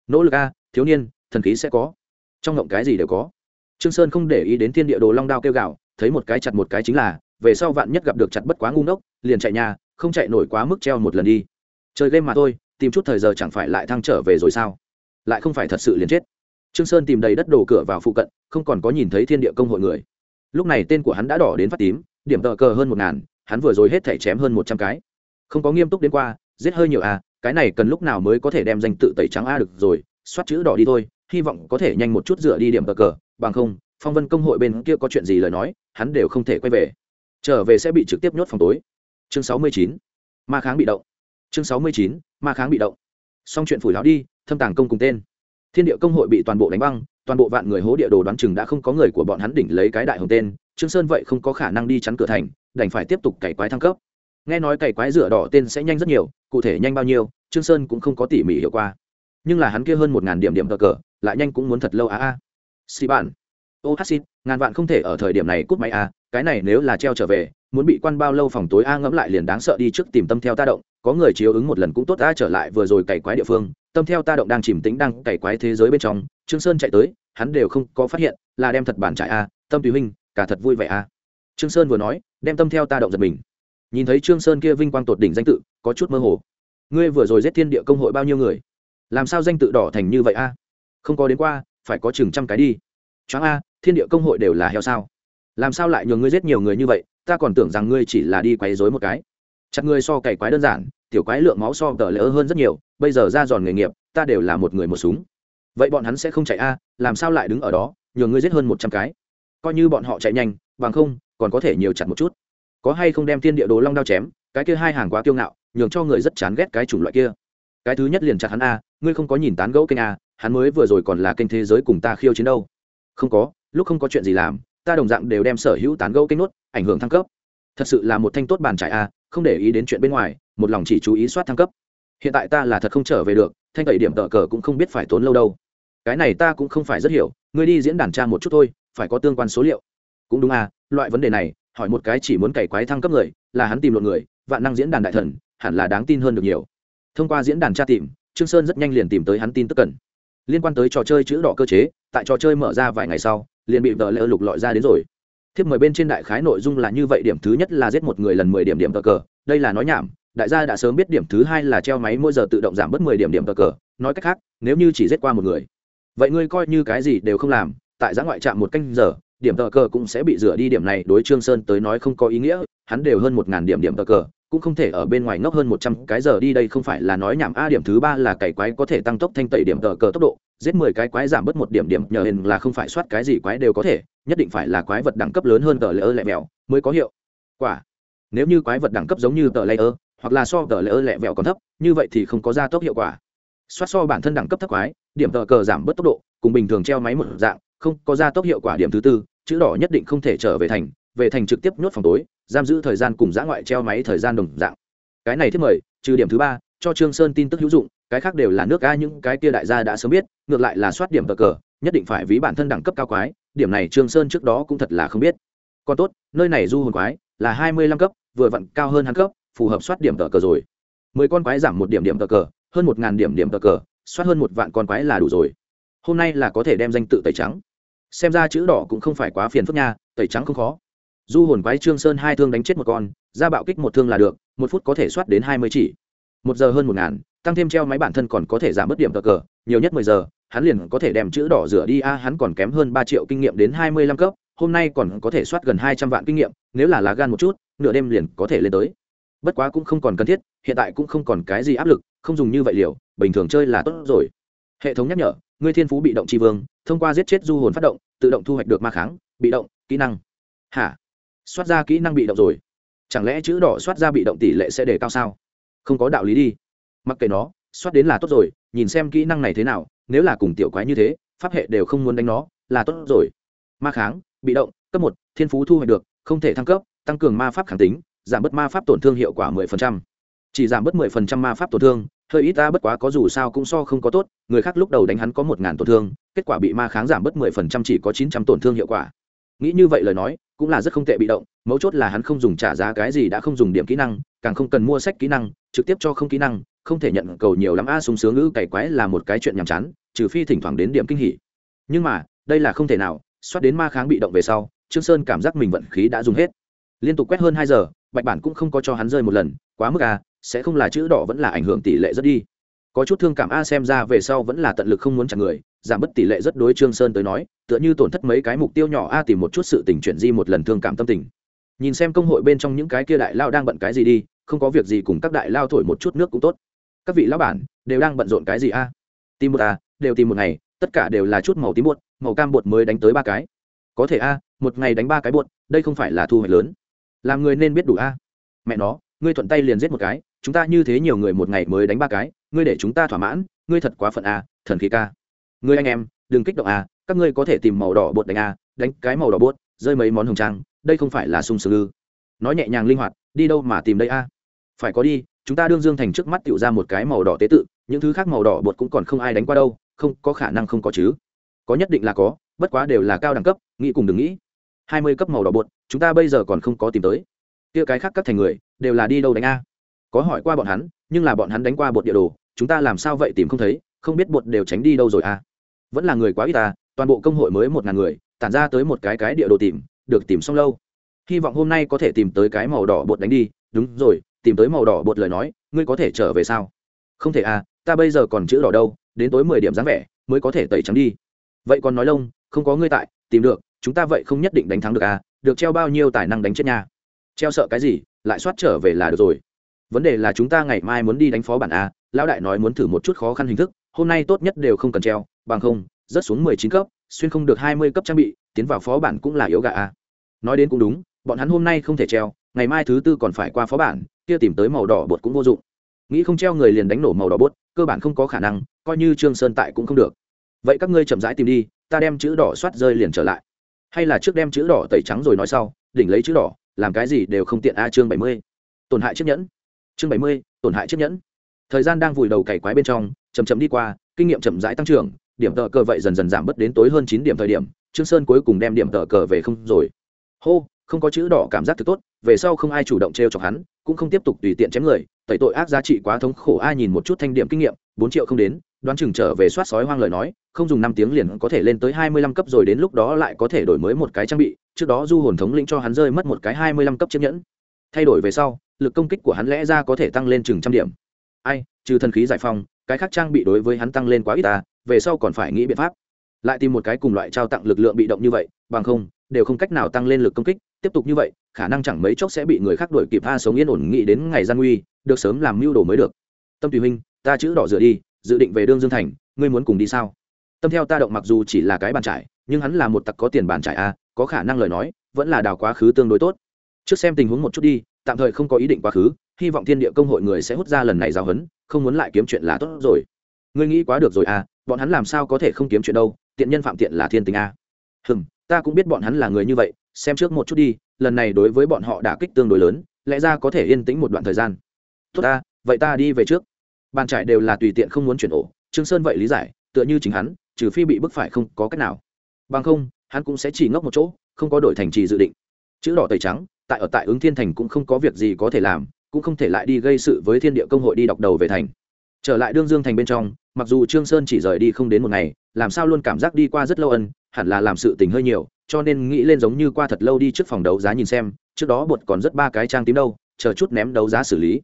Nỗ lực a thiếu niên thần khí sẽ có. Trong ngộng cái gì đều có. Trương sơn không để ý đến thiên địa đồ long đao kêu gào, thấy một cái chặt một cái chính là về sau vạn nhất gặp được chặt bất quá ngu ngốc liền chạy nhà không chạy nổi quá mức treo một lần đi chơi game mà thôi, tìm chút thời giờ chẳng phải lại thăng trở về rồi sao? Lại không phải thật sự liền chết. Trương sơn tìm đầy đất đổ cửa vào phụ cận, không còn có nhìn thấy thiên địa công hội người. Lúc này tên của hắn đã đỏ đến phát tím, điểm tờ cờ hơn một ngàn, hắn vừa rồi hết thể chém hơn một trăm cái. Không có nghiêm túc đến qua, giết hơi nhiều à cái này cần lúc nào mới có thể đem danh tự tẩy trắng a được rồi, soát chữ đỏ đi thôi, hy vọng có thể nhanh một chút dựa đi điểm tờ cờ, bằng không, phong vân công hội bên kia có chuyện gì lời nói, hắn đều không thể quay về. Trở về sẽ bị trực tiếp nhốt phòng tối. Chương sáu mươi chín. Ma kháng bị động chương sáu mươi chín, ma kháng bị động. Xong chuyện phủi láo đi, thâm tàng công cùng tên. Thiên địa công hội bị toàn bộ đánh băng, toàn bộ vạn người hố địa đồ đoán chừng đã không có người của bọn hắn đỉnh lấy cái đại hồng tên, trương sơn vậy không có khả năng đi chắn cửa thành, đành phải tiếp tục cày quái thăng cấp. Nghe nói cày quái rửa đỏ tên sẽ nhanh rất nhiều, cụ thể nhanh bao nhiêu, trương sơn cũng không có tỉ mỉ hiểu qua. Nhưng là hắn kia hơn một ngàn điểm điểm cờ cờ, lại nhanh cũng muốn thật lâu a a xì bạn. Ô hát xin ngàn vạn không thể ở thời điểm này cút máy a cái này nếu là treo trở về, muốn bị quan bao lâu phòng tối a ngẫm lại liền đáng sợ đi trước tìm tâm theo ta động có người chiếu ứng một lần cũng tốt, ta trở lại vừa rồi cày quái địa phương, tâm theo ta động đang chìm tính đang cày quái thế giới bên trong, trương sơn chạy tới, hắn đều không có phát hiện, là đem thật bản trải a, tâm tùy huynh, cả thật vui vẻ a. Trương sơn vừa nói, đem tâm theo ta động giật mình. Nhìn thấy trương sơn kia vinh quang tột đỉnh danh tự, có chút mơ hồ. Ngươi vừa rồi giết thiên địa công hội bao nhiêu người? Làm sao danh tự đỏ thành như vậy a? Không có đến qua, phải có chừng trăm cái đi. Choáng a, thiên địa công hội đều là heo sao? Làm sao lại nhường ngươi giết nhiều người như vậy? Ta còn tưởng rằng ngươi chỉ là đi quấy rối một cái chặt người so cày quái đơn giản, tiểu quái lượng máu so tờ lỡ hơn rất nhiều, bây giờ ra giòn nghề nghiệp, ta đều là một người một súng. Vậy bọn hắn sẽ không chạy a, làm sao lại đứng ở đó nhường ngươi giết hơn một trăm cái. Coi như bọn họ chạy nhanh, bằng không, còn có thể nhiều chặt một chút. Có hay không đem thiên địa đồ long đao chém, cái kia hai hàng quá kiêu ngạo, nhường cho người rất chán ghét cái chủng loại kia. Cái thứ nhất liền chặt hắn a, ngươi không có nhìn tán gẫu kênh a, hắn mới vừa rồi còn là kênh thế giới cùng ta khiêu chiến đâu. Không có, lúc không có chuyện gì làm, ta đồng dạng đều đem sở hữu tán gẫu kênh nốt, ảnh hưởng thăng cấp thật sự là một thanh tốt bàn trải a, không để ý đến chuyện bên ngoài, một lòng chỉ chú ý soát thăng cấp. Hiện tại ta là thật không trở về được, thanh tẩy điểm tờ cờ cũng không biết phải tốn lâu đâu. Cái này ta cũng không phải rất hiểu, ngươi đi diễn đàn tra một chút thôi, phải có tương quan số liệu. Cũng đúng à loại vấn đề này, hỏi một cái chỉ muốn cày quái thăng cấp người, là hắn tìm luận người, vạn năng diễn đàn đại thần, hẳn là đáng tin hơn được nhiều. Thông qua diễn đàn tra tìm, trương sơn rất nhanh liền tìm tới hắn tin tức cần. Liên quan tới trò chơi chữ đỏ cơ chế, tại trò chơi mở ra vài ngày sau, liền bị vợ lỡ lục lọi ra đến rồi thiếp mời bên trên đại khái nội dung là như vậy, điểm thứ nhất là giết một người lần mười điểm điểm cờ cờ, đây là nói nhảm, đại gia đã sớm biết điểm thứ hai là treo máy mỗi giờ tự động giảm bớt mười điểm điểm cờ cờ, nói cách khác, nếu như chỉ giết qua một người, vậy ngươi coi như cái gì đều không làm, tại giã ngoại trạm một canh giờ, điểm tờ cờ cũng sẽ bị rửa đi, điểm này đối trương sơn tới nói không có ý nghĩa, hắn đều hơn một ngàn điểm điểm tờ cờ, cũng không thể ở bên ngoài ngốc hơn một trăm cái giờ đi, đây không phải là nói nhảm. A, điểm thứ ba là cày quái có thể tăng tốc thanh tẩy điểm tờ cờ tốc độ giết mười cái quái giảm bớt một điểm điểm, nhờ hình là không phải soát cái gì quái đều có thể, nhất định phải là quái vật đẳng cấp lớn hơn tờ lễ ơ lẹ mèo mới có hiệu quả. Nếu như quái vật đẳng cấp giống như tờ lễ ơ, hoặc là so tờ lễ ơ lẹ mèo còn thấp, như vậy thì không có gia tốc hiệu quả. Soát so bản thân đẳng cấp thấp quái, điểm tờ cờ giảm bớt tốc độ, cùng bình thường treo máy một dạng, không có gia tốc hiệu quả điểm thứ tư, chữ đỏ nhất định không thể trở về thành về thành trực tiếp nhốt phòng tối, giam giữ thời gian cùng giã ngoại treo máy thời gian đồng dạng. Cái này thứ mời, trừ điểm thứ ba cho trương sơn tin tức hữu dụng, cái khác đều là nước ga những cái kia đại gia đã sớm biết, ngược lại là soát điểm cờ cờ, nhất định phải ví bản thân đẳng cấp cao quái, điểm này trương sơn trước đó cũng thật là không biết. Còn tốt, nơi này du hồn quái là hai mươi lăm cấp, vừa vặn cao hơn hắn cấp, phù hợp soát điểm cờ cờ rồi. Mười con quái giảm một điểm điểm cờ cờ, hơn một ngàn điểm điểm cờ cờ, soát hơn một vạn con quái là đủ rồi. Hôm nay là có thể đem danh tự tẩy trắng. Xem ra chữ đỏ cũng không phải quá phiền phức nha, tẩy trắng không khó. Du hồn quái trương sơn hai thương đánh chết một con, ra bạo kích một thương là được, một phút có thể soát đến hai mươi chỉ một giờ hơn một ngàn, tăng thêm treo máy bản thân còn có thể giảm bớt điểm cờ cờ, nhiều nhất mười giờ, hắn liền có thể đem chữ đỏ rửa đi. A, hắn còn kém hơn ba triệu kinh nghiệm đến hai mươi lăm cấp, hôm nay còn có thể soát gần hai trăm vạn kinh nghiệm, nếu là lá gan một chút, nửa đêm liền có thể lên tới. Bất quá cũng không còn cần thiết, hiện tại cũng không còn cái gì áp lực, không dùng như vậy liều, bình thường chơi là tốt rồi. Hệ thống nhắc nhở, ngươi thiên phú bị động tri vương, thông qua giết chết du hồn phát động, tự động thu hoạch được ma kháng, bị động, kỹ năng. Hả? Soát ra kỹ năng bị động rồi. Chẳng lẽ chữ đỏ soát ra bị động tỷ lệ sẽ đề cao sao? Không có đạo lý đi. Mặc kệ nó, soát đến là tốt rồi, nhìn xem kỹ năng này thế nào, nếu là cùng tiểu quái như thế, pháp hệ đều không muốn đánh nó, là tốt rồi. Ma kháng, bị động, cấp một, thiên phú thu hoạch được, không thể thăng cấp, tăng cường ma pháp kháng tính, giảm bớt ma pháp tổn thương hiệu quả 10%. chỉ giảm bớt 10% ma pháp tổn thương, hơi ít ta bất quá có dù sao cũng so không có tốt, người khác lúc đầu đánh hắn có một ngàn tổn thương, kết quả bị ma kháng giảm bớt 10% chỉ có 900 tổn thương hiệu quả. Nghĩ như vậy lời nói, cũng là rất không tệ bị động, mấu chốt là hắn không dùng trả giá cái gì đã không dùng điểm kỹ năng, càng không cần mua sách kỹ năng trực tiếp cho không kỹ năng, không thể nhận cầu nhiều lắm. A sung sướng ngữ cày quái là một cái chuyện nhàm chán, trừ phi thỉnh thoảng đến điểm kinh hỉ. Nhưng mà, đây là không thể nào, xoát đến ma kháng bị động về sau, trương sơn cảm giác mình vận khí đã dùng hết. Liên tục quét hơn hai giờ, bạch bản cũng không có cho hắn rơi một lần, quá mức a, sẽ không là chữ đỏ vẫn là ảnh hưởng tỷ lệ rất đi. Có chút thương cảm a xem ra về sau vẫn là tận lực không muốn chặn người, giảm bớt tỷ lệ rất đối trương sơn tới nói, tựa như tổn thất mấy cái mục tiêu nhỏ a tìm một chút sự tình chuyển di một lần thương cảm tâm tình. Nhìn xem công hội bên trong những cái kia đại lao đang bận cái gì đi không có việc gì cùng các đại lao thổi một chút nước cũng tốt. Các vị lão bản đều đang bận rộn cái gì a? Tìm một à, đều tìm một ngày tất cả đều là chút màu tím bột màu cam bột mới đánh tới ba cái. Có thể a một ngày đánh ba cái bột đây không phải là thu hoạch lớn. Làm người nên biết đủ a. Mẹ nó ngươi thuận tay liền giết một cái chúng ta như thế nhiều người một ngày mới đánh ba cái ngươi để chúng ta thỏa mãn ngươi thật quá phận a thần khí ca. Ngươi anh em đừng kích động a các ngươi có thể tìm màu đỏ bột đánh a đánh cái màu đỏ bột rơi mấy món hồng trang đây không phải là sung sướng ư. Nói nhẹ nhàng linh hoạt đi đâu mà tìm đây a? Phải có đi, chúng ta đương dương thành trước mắt tựu ra một cái màu đỏ tế tự, những thứ khác màu đỏ bột cũng còn không ai đánh qua đâu, không, có khả năng không có chứ. Có nhất định là có, bất quá đều là cao đẳng cấp, nghĩ cùng đừng nghĩ. Hai mươi cấp màu đỏ bột, chúng ta bây giờ còn không có tìm tới. Kia cái khác các thành người, đều là đi đâu đánh a? Có hỏi qua bọn hắn, nhưng là bọn hắn đánh qua bột địa đồ, chúng ta làm sao vậy tìm không thấy, không biết bột đều tránh đi đâu rồi a? Vẫn là người quá ít ta, toàn bộ công hội mới một ngàn người, tản ra tới một cái cái địa đồ tìm, được tìm xong lâu. Hy vọng hôm nay có thể tìm tới cái màu đỏ bột đánh đi, đúng rồi tìm tới màu đỏ bột lời nói, ngươi có thể trở về sao? Không thể à ta bây giờ còn chữ đỏ đâu, đến tối mười điểm dáng vẻ, mới có thể tẩy trắng đi. Vậy còn nói lông, không có ngươi tại, tìm được, chúng ta vậy không nhất định đánh thắng được à được treo bao nhiêu tài năng đánh chết nha. Treo sợ cái gì, lại soát trở về là được rồi. Vấn đề là chúng ta ngày mai muốn đi đánh phó bản a lão đại nói muốn thử một chút khó khăn hình thức, hôm nay tốt nhất đều không cần treo, bằng không, rớt xuống mười chín cấp, xuyên không được hai mươi cấp trang bị, tiến vào phó bản cũng là yếu gà a nói đến cũng đúng, bọn hắn hôm nay không thể treo, ngày mai thứ tư còn phải qua phó bản kia tìm tới màu đỏ bột cũng vô dụng. Nghĩ không treo người liền đánh nổ màu đỏ bột, cơ bản không có khả năng, coi như trương sơn tại cũng không được. Vậy các ngươi chậm rãi tìm đi, ta đem chữ đỏ soát rơi liền trở lại. Hay là trước đem chữ đỏ tẩy trắng rồi nói sau, đỉnh lấy chữ đỏ, làm cái gì đều không tiện a, chương bảy mươi. Tổn hại chiếc nhẫn. Chương bảy mươi, tổn hại chiếc nhẫn. Thời gian đang vùi đầu cày quái bên trong chầm chậm đi qua, kinh nghiệm chậm rãi tăng trưởng, điểm tờ cờ vậy dần dần giảm bớt đến tối hơn chín điểm thời điểm, trương sơn cuối cùng đem điểm tờ cờ về không rồi. Hô, không có chữ đỏ cảm giác thực tốt, về sau không ai chủ động treo chọc hắn cũng không tiếp tục tùy tiện chém người, tẩy tội ác giá trị quá thống khổ. Ai nhìn một chút thanh điểm kinh nghiệm, bốn triệu không đến, đoán chừng trở về soát sói hoang lời nói, không dùng năm tiếng liền có thể lên tới hai mươi lăm cấp rồi đến lúc đó lại có thể đổi mới một cái trang bị. Trước đó du hồn thống lĩnh cho hắn rơi mất một cái hai mươi lăm cấp chiếc nhẫn. Thay đổi về sau, lực công kích của hắn lẽ ra có thể tăng lên chừng trăm điểm. Ai, trừ thần khí giải phong cái khác trang bị đối với hắn tăng lên quá ít ta về sau còn phải nghĩ biện pháp. Lại tìm một cái cùng loại trao tặng lực lượng bị động như vậy, bằng không đều không cách nào tăng lên lực công kích, tiếp tục như vậy, khả năng chẳng mấy chốc sẽ bị người khác đuổi kịp a sống yên ổn, nghĩ đến ngày gian nguy, được sớm làm mưu đồ mới được. Tâm tùy huynh, ta chữ đỏ dựa đi, dự định về đương dương thành, ngươi muốn cùng đi sao? Tâm theo ta động mặc dù chỉ là cái bàn trải, nhưng hắn là một tặc có tiền bàn trải a có khả năng lời nói, vẫn là đào quá khứ tương đối tốt. Trước xem tình huống một chút đi, tạm thời không có ý định quá khứ, hy vọng thiên địa công hội người sẽ hút ra lần này giao hấn không muốn lại kiếm chuyện là tốt rồi. Ngươi nghĩ quá được rồi à bọn hắn làm sao có thể không kiếm chuyện đâu, tiện nhân phạm tiện là thiên tình a hừm ta cũng biết bọn hắn là người như vậy, xem trước một chút đi, lần này đối với bọn họ đã kích tương đối lớn, lẽ ra có thể yên tĩnh một đoạn thời gian. Tốt ta, vậy ta đi về trước. Bàn trải đều là tùy tiện không muốn chuyển ổ, trương sơn vậy lý giải, tựa như chính hắn, trừ phi bị bức phải không có cách nào. Bằng không, hắn cũng sẽ chỉ ngốc một chỗ, không có đổi thành trì dự định. Chữ đỏ tẩy trắng, tại ở tại ứng thiên thành cũng không có việc gì có thể làm, cũng không thể lại đi gây sự với thiên địa công hội đi đọc đầu về thành trở lại đương dương thành bên trong, mặc dù trương sơn chỉ rời đi không đến một ngày, làm sao luôn cảm giác đi qua rất lâu ân, hẳn là làm sự tình hơi nhiều, cho nên nghĩ lên giống như qua thật lâu đi trước phòng đấu giá nhìn xem, trước đó bột còn rất ba cái trang tím đâu, chờ chút ném đấu giá xử lý.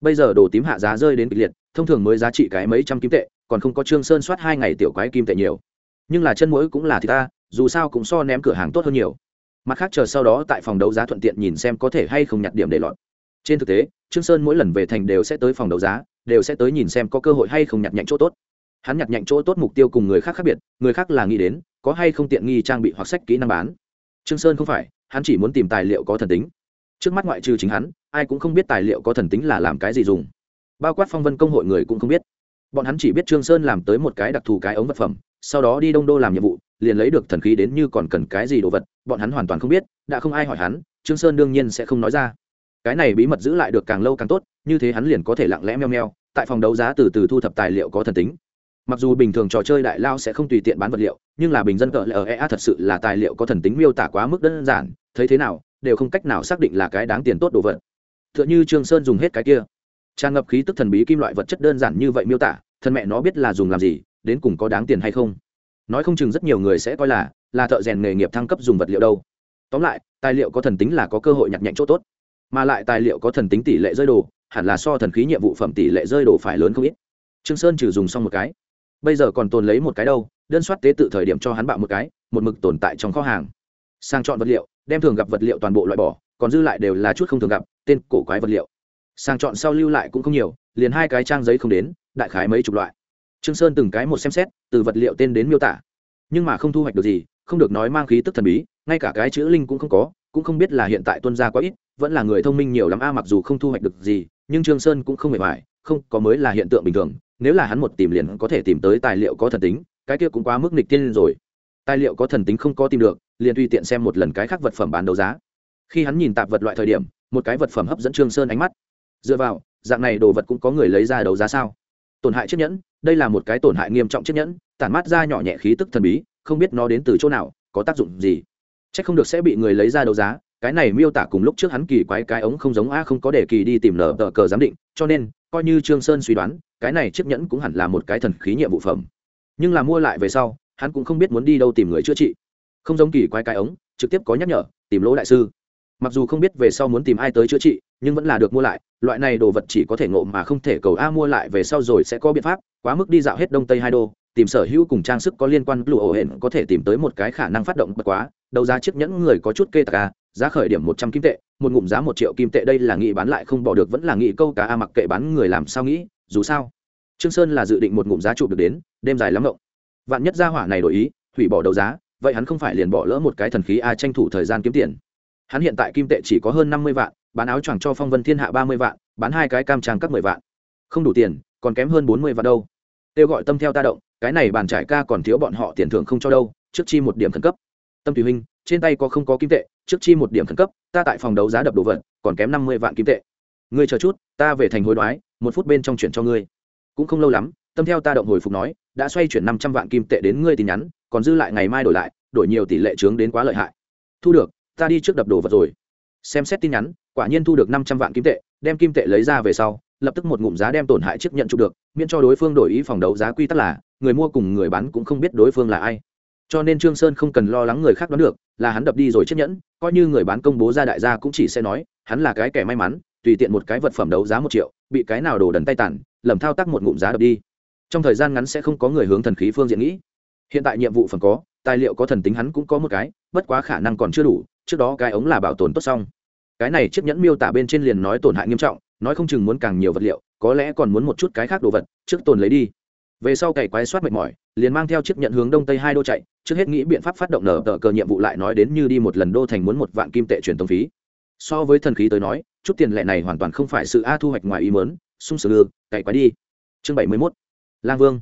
Bây giờ đồ tím hạ giá rơi đến kịch liệt, thông thường mới giá trị cái mấy trăm kim tệ, còn không có trương sơn soát hai ngày tiểu quái kim tệ nhiều. Nhưng là chân mũi cũng là thì ta, dù sao cũng so ném cửa hàng tốt hơn nhiều. Mặt khác chờ sau đó tại phòng đấu giá thuận tiện nhìn xem có thể hay không nhặt điểm để lọt. Trên thực tế, trương sơn mỗi lần về thành đều sẽ tới phòng đấu giá đều sẽ tới nhìn xem có cơ hội hay không nhặt nhạnh chỗ tốt. Hắn nhặt nhạnh chỗ tốt mục tiêu cùng người khác khác biệt, người khác là nghĩ đến, có hay không tiện nghi trang bị hoặc sách kỹ năng bán. Trương sơn không phải, hắn chỉ muốn tìm tài liệu có thần tính. Trước mắt ngoại trừ chính hắn, ai cũng không biết tài liệu có thần tính là làm cái gì dùng. Bao quát phong vân công hội người cũng không biết. Bọn hắn chỉ biết trương sơn làm tới một cái đặc thù cái ống vật phẩm, sau đó đi đông đô làm nhiệm vụ, liền lấy được thần khí đến như còn cần cái gì đồ vật, bọn hắn hoàn toàn không biết, đã không ai hỏi hắn, trương sơn đương nhiên sẽ không nói ra cái này bí mật giữ lại được càng lâu càng tốt, như thế hắn liền có thể lặng lẽ meo meo, tại phòng đấu giá từ từ thu thập tài liệu có thần tính. Mặc dù bình thường trò chơi đại lao sẽ không tùy tiện bán vật liệu, nhưng là bình dân cỡ ở ea thật sự là tài liệu có thần tính miêu tả quá mức đơn giản, thấy thế nào, đều không cách nào xác định là cái đáng tiền tốt đồ vật. T h ư ợ n h ư trương sơn dùng hết cái kia. Tràn ngập khí tức thần bí kim loại vật chất đơn giản như vậy miêu tả, thân mẹ nó biết là dùng làm gì, đến cùng có đáng tiền hay không. Nói không chừng rất nhiều người sẽ coi là là thợ rèn nghề nghiệp thăng cấp dùng vật liệu đâu. Tóm lại, tài liệu có thần tính là có cơ hội nhặt nhạnh chỗ tốt mà lại tài liệu có thần tính tỷ lệ rơi đồ, hẳn là so thần khí nhiệm vụ phẩm tỷ lệ rơi đồ phải lớn không ít. Trương sơn trừ dùng xong một cái. Bây giờ còn tồn lấy một cái đâu, đơn soát tế tự thời điểm cho hắn bạo một cái, một mực tồn tại trong kho hàng. Sang chọn vật liệu, đem thường gặp vật liệu toàn bộ loại bỏ, còn dư lại đều là chút không thường gặp, tên cổ quái vật liệu. Sang chọn sau lưu lại cũng không nhiều, liền hai cái trang giấy không đến, đại khái mấy chục loại. Trương sơn từng cái một xem xét, từ vật liệu tên đến miêu tả. Nhưng mà không thu hoạch được gì, không được nói mang khí tức thần bí, ngay cả cái chữ linh cũng không có, cũng không biết là hiện tại tuân gia quá ít vẫn là người thông minh nhiều lắm. A, mặc dù không thu hoạch được gì, nhưng trương sơn cũng không hề hoài không có mới là hiện tượng bình thường. Nếu là hắn một tìm liền có thể tìm tới tài liệu có thần tính, cái kia cũng quá mức nghịch tiên rồi. Tài liệu có thần tính không có tìm được, liền tùy tiện xem một lần cái khác vật phẩm bán đấu giá. Khi hắn nhìn tạp vật loại thời điểm, một cái vật phẩm hấp dẫn trương sơn ánh mắt. Dựa vào, dạng này đồ vật cũng có người lấy ra đấu giá sao? Tổn hại chiếc nhẫn, đây là một cái tổn hại nghiêm trọng chiếc nhẫn, tản mát ra nhỏ nhẹ khí tức thần bí, không biết nó đến từ chỗ nào, có tác dụng gì? Chắc không được sẽ bị người lấy ra đấu giá cái này miêu tả cùng lúc trước hắn kỳ quái cái ống không giống a không có để kỳ đi tìm nở tờ cờ giám định, cho nên, coi như trương sơn suy đoán, cái này chiếc nhẫn cũng hẳn là một cái thần khí nhiệm vụ phẩm. Nhưng là mua lại về sau, hắn cũng không biết muốn đi đâu tìm người chữa trị. Không giống kỳ quái cái ống, trực tiếp có nhắc nhở, tìm lỗ đại sư. Mặc dù không biết về sau muốn tìm ai tới chữa trị, nhưng vẫn là được mua lại, loại này đồ vật chỉ có thể ngộ mà không thể cầu a mua lại về sau rồi sẽ có biện pháp, quá mức đi dạo hết đông tây hai đô, tìm sở hữu cùng trang sức có liên quan lụa ổ hển có thể tìm tới một cái khả năng phát động bất quá đầu ra chiếc nhẫn người có chút kê tạc a giá khởi điểm một trăm kim tệ, một ngụm giá một triệu kim tệ đây là nghĩ bán lại không bỏ được, vẫn là nghĩ câu cá a mặc kệ bán người làm sao nghĩ, dù sao. Trương sơn là dự định một ngụm giá chụp được đến, đêm dài lắm ngộng. Vạn nhất gia hỏa này đổi ý, hủy bỏ đầu giá, vậy hắn không phải liền bỏ lỡ một cái thần khí a tranh thủ thời gian kiếm tiền. Hắn hiện tại kim tệ chỉ có hơn năm mươi vạn, bán áo choàng cho phong vân thiên hạ ba mươi vạn, bán hai cái cam trang các mười vạn. Không đủ tiền, còn kém hơn bốn mươi vạn đâu. Kêu gọi tâm theo ta động, cái này bàn trải ca còn thiếu bọn họ tiền thưởng không cho đâu, trước chi một điểm khẩn cấp. Tâm tùy huynh trên tay có không có kim tệ, trước chi một điểm khẩn cấp, ta tại phòng đấu giá đập đồ vật, còn kém năm mươi vạn kim tệ. Ngươi chờ chút, ta về thành hối đoái, một phút bên trong chuyển cho ngươi. Cũng không lâu lắm, tâm theo ta động hồi phục nói, đã xoay chuyển năm trăm vạn kim tệ đến ngươi tin nhắn, còn dư lại ngày mai đổi lại, đổi nhiều tỷ lệ trướng đến quá lợi hại. Thu được, ta đi trước đập đồ vật rồi. Xem xét tin nhắn, quả nhiên thu được năm trăm vạn kim tệ, đem kim tệ lấy ra về sau, lập tức một ngụm giá đem tổn hại chiếc nhận chụp được, miễn cho đối phương đổi ý phòng đấu giá quy tắc là, người mua cùng người bán cũng không biết đối phương là ai cho nên trương sơn không cần lo lắng người khác đoán được, là hắn đập đi rồi chiếc nhẫn, coi như người bán công bố ra đại gia cũng chỉ sẽ nói, hắn là cái kẻ may mắn, tùy tiện một cái vật phẩm đấu giá một triệu, bị cái nào đổ đần tay tàn lầm thao tác một ngụm giá đập đi. Trong thời gian ngắn sẽ không có người hướng thần khí phương diện nghĩ. Hiện tại nhiệm vụ phần có, tài liệu có thần tính hắn cũng có một cái, bất quá khả năng còn chưa đủ, trước đó cái ống là bảo tồn tốt xong. Cái này chiếc nhẫn miêu tả bên trên liền nói tổn hại nghiêm trọng, nói không chừng muốn càng nhiều vật liệu, có lẽ còn muốn một chút cái khác đồ vật, trước tồn lấy đi về sau cày quái soát mệt mỏi, liền mang theo chiếc nhận hướng đông tây hai đô chạy, trước hết nghĩ biện pháp phát động nở tờ cờ nhiệm vụ lại nói đến như đi một lần đô thành muốn một vạn kim tệ truyền tống phí. So với thần khí tới nói, chút tiền lệ này hoàn toàn không phải sự a thu hoạch ngoài ý mớn sung sử lương cày quái đi. Chương bảy mươi mốt, lang vương.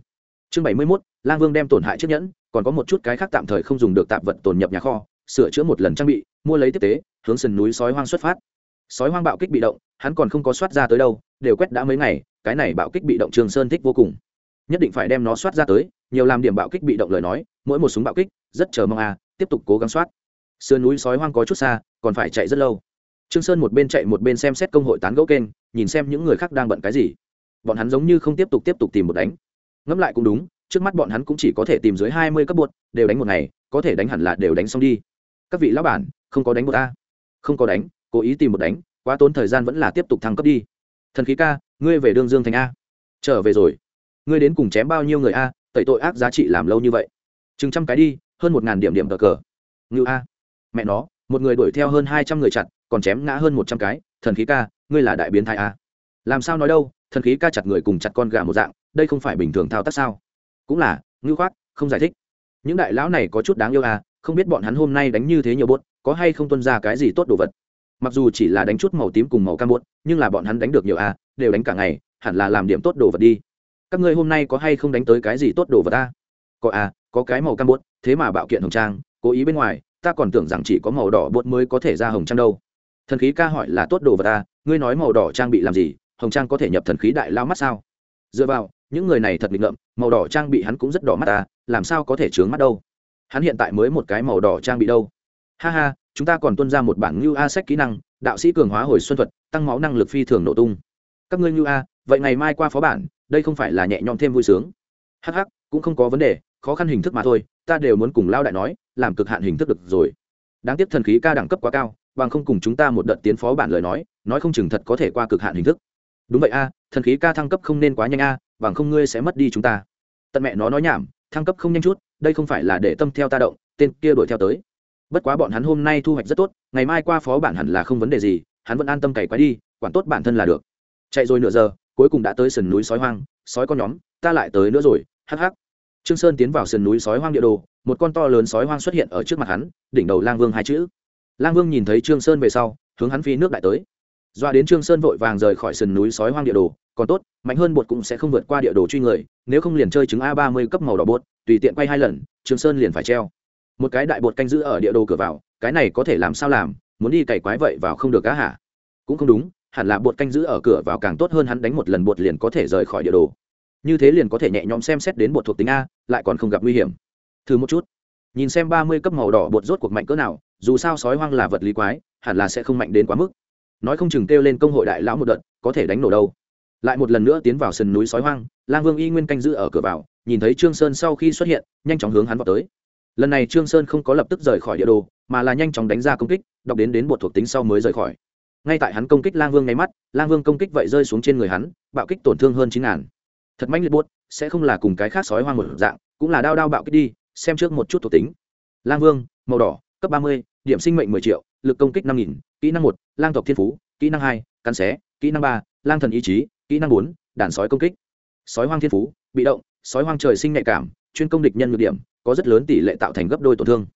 Chương bảy mươi mốt, lang vương đem tổn hại chiếc nhẫn, còn có một chút cái khác tạm thời không dùng được tạp vật tồn nhập nhà kho, sửa chữa một lần trang bị, mua lấy tiếp tế, hướng sườn núi sói hoang xuất phát. Sói hoang bạo kích bị động, hắn còn không có soát ra tới đâu, đều quét đã mấy ngày, cái này bạo kích bị động trường sơn thích vô cùng nhất định phải đem nó soát ra tới, nhiều làm điểm bạo kích bị động lời nói, mỗi một súng bạo kích, rất chờ mong a, tiếp tục cố gắng soát. Sườn núi sói hoang có chút xa, còn phải chạy rất lâu. Trương sơn một bên chạy một bên xem xét công hội tán gẫu kênh, nhìn xem những người khác đang bận cái gì. Bọn hắn giống như không tiếp tục tiếp tục tìm một đánh. Ngẫm lại cũng đúng, trước mắt bọn hắn cũng chỉ có thể tìm dưới hai mươi cấp bột, đều đánh một ngày, có thể đánh hẳn là đều đánh xong đi. Các vị lão bản, không có đánh một a. Không có đánh, cố ý tìm một đánh, quá tốn thời gian vẫn là tiếp tục thăng cấp đi. Thần khí ca, ngươi về đương dương thành a. Trở về rồi ngươi đến cùng chém bao nhiêu người a, tẩy tội ác giá trị làm lâu như vậy. Chừng trăm cái đi, hơn một ngàn điểm điểm cờ cờ. Ngự a. Mẹ nó, một người đuổi theo hơn hai trăm người chặt, còn chém ngã hơn một trăm cái, thần khí ca, ngươi là đại biến thái a. Làm sao nói đâu, thần khí ca chặt người cùng chặt con gà một dạng, đây không phải bình thường thao tác sao? Cũng là ngư khoác, không giải thích. Những đại lão này có chút đáng yêu à không biết bọn hắn hôm nay đánh như thế nhiều bốt có hay không tuân ra cái gì tốt đồ vật. Mặc dù chỉ là đánh chút màu tím cùng màu cam bốt nhưng là bọn hắn đánh được nhiều à đều đánh cả ngày, hẳn là làm điểm tốt đồ vật đi các ngươi hôm nay có hay không đánh tới cái gì tốt đồ vật ta? Có à có cái màu cam bốt thế mà bạo kiện hồng trang, cố ý bên ngoài, ta còn tưởng rằng chỉ có màu đỏ bột mới có thể ra hồng trang đâu. Thần khí ca hỏi là tốt đồ vật ta, ngươi nói màu đỏ trang bị làm gì, hồng trang có thể nhập thần khí đại lao mắt sao? Dựa vào, những người này thật nghịch ngợm, màu đỏ trang bị hắn cũng rất đỏ mắt ta, làm sao có thể chướng mắt đâu? Hắn hiện tại mới một cái màu đỏ trang bị đâu. Ha ha, chúng ta còn tuân ra một bản ngưu a sách kỹ năng, đạo sĩ cường hóa hồi xuân thuật, tăng máu năng lực phi thường nổ tung. Các ngươi ngưu a vậy ngày mai qua phó bản đây không phải là nhẹ nhõm thêm vui sướng. Hắc hắc, cũng không có vấn đề khó khăn hình thức mà thôi ta đều muốn cùng lao đại nói làm cực hạn hình thức được rồi. Đáng tiếc thần khí ca đẳng cấp quá cao bằng không cùng chúng ta một đợt tiến phó bản lời nói nói không chừng thật có thể qua cực hạn hình thức. Đúng vậy a thần khí ca thăng cấp không nên quá nhanh a bằng không ngươi sẽ mất đi chúng ta. Tận mẹ nó nói nhảm thăng cấp không nhanh chút đây không phải là để tâm theo ta động tên kia đuổi theo tới. Bất quá bọn hắn hôm nay thu hoạch rất tốt ngày mai qua phó bản hẳn là không vấn đề gì hắn vẫn an tâm cày quái đi quản tốt bản thân là được. Chạy rồi nửa giờ cuối cùng đã tới sườn núi sói hoang, sói con nhóm, ta lại tới nữa rồi, hắc hắc. Trương sơn tiến vào sườn núi sói hoang địa đồ, một con to lớn sói hoang xuất hiện ở trước mặt hắn, đỉnh đầu lang vương hai chữ. Lang vương nhìn thấy trương sơn về sau, hướng hắn phi nước đại tới. Doa đến trương sơn vội vàng rời khỏi sườn núi sói hoang địa đồ, còn tốt, mạnh hơn bột cũng sẽ không vượt qua địa đồ truy người, nếu không liền chơi trứng a ba mươi cấp màu đỏ bột, tùy tiện quay hai lần, trương sơn liền phải treo. Một cái đại bột canh giữ ở địa đồ cửa vào, cái này có thể làm sao làm, muốn đi cày quái vậy vào không được cá hả? Cũng không đúng hẳn là bột canh giữ ở cửa vào càng tốt hơn hắn đánh một lần bột liền có thể rời khỏi địa đồ. Như thế liền có thể nhẹ nhõm xem xét đến bột thuộc tính a, lại còn không gặp nguy hiểm. Thử một chút. Nhìn xem ba mươi cấp màu đỏ bột rốt cuộc mạnh cỡ nào, dù sao sói hoang là vật lý quái, hẳn là sẽ không mạnh đến quá mức. Nói không chừng kêu lên công hội đại lão một đợt, có thể đánh nổ đâu. Lại một lần nữa tiến vào sườn núi sói hoang, lang vương y nguyên canh giữ ở cửa vào, nhìn thấy trương sơn sau khi xuất hiện, nhanh chóng hướng hắn vào tới. Lần này trương sơn không có lập tức rời khỏi địa đồ, mà là nhanh chóng đánh ra công kích, đọc đến đến bột thuộc tính sau mới rời khỏi ngay tại hắn công kích lang vương ngay mắt, lang vương công kích vậy rơi xuống trên người hắn, bạo kích tổn thương hơn chín ngàn. Thật mãnh liệt buốt, sẽ không là cùng cái khác sói hoang một dạng, cũng là đao đao bạo kích đi, xem trước một chút thuộc tính. Lang vương, màu đỏ, cấp ba mươi, điểm sinh mệnh mười triệu, lực công kích năm nghìn, kỹ năng một, lang tộc thiên phú, kỹ năng hai, cắn xé, kỹ năng ba, lang thần ý chí, kỹ năng bốn, đàn sói công kích. Sói hoang thiên phú, bị động, sói hoang trời sinh nhạy cảm, chuyên công địch nhân nhược điểm, có rất lớn tỷ lệ tạo thành gấp đôi tổn thương.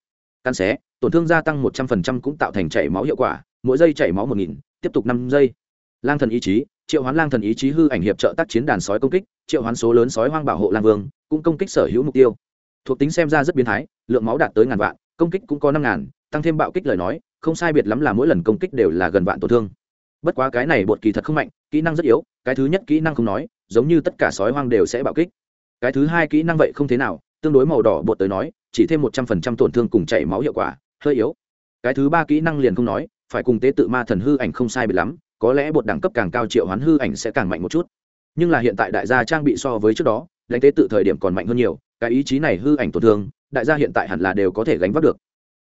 Cắn xé, tổn thương gia tăng một trăm phần trăm cũng tạo thành chảy máu hiệu quả mỗi giây chảy máu một nghìn, tiếp tục năm giây. Lang thần ý chí, triệu hoán lang thần ý chí hư ảnh hiệp trợ tác chiến đàn sói công kích, triệu hoán số lớn sói hoang bảo hộ lang vương, cũng công kích sở hữu mục tiêu. Thuộc tính xem ra rất biến thái, lượng máu đạt tới ngàn vạn, công kích cũng có năm ngàn, tăng thêm bạo kích lời nói, không sai biệt lắm là mỗi lần công kích đều là gần vạn tổn thương. Bất quá cái này bột kỳ thật không mạnh, kỹ năng rất yếu, cái thứ nhất kỹ năng không nói, giống như tất cả sói hoang đều sẽ bạo kích. Cái thứ hai kỹ năng vậy không thế nào, tương đối màu đỏ bột tới nói, chỉ thêm một trăm phần trăm tổn thương cùng chảy máu hiệu quả, hơi yếu. Cái thứ ba kỹ năng liền không nói phải cùng tế tự ma thần hư ảnh không sai biệt lắm, có lẽ bột đẳng cấp càng cao triệu hoán hư ảnh sẽ càng mạnh một chút. Nhưng là hiện tại đại gia trang bị so với trước đó đánh tế tự thời điểm còn mạnh hơn nhiều, cái ý chí này hư ảnh tổn thương, đại gia hiện tại hẳn là đều có thể gánh vác được.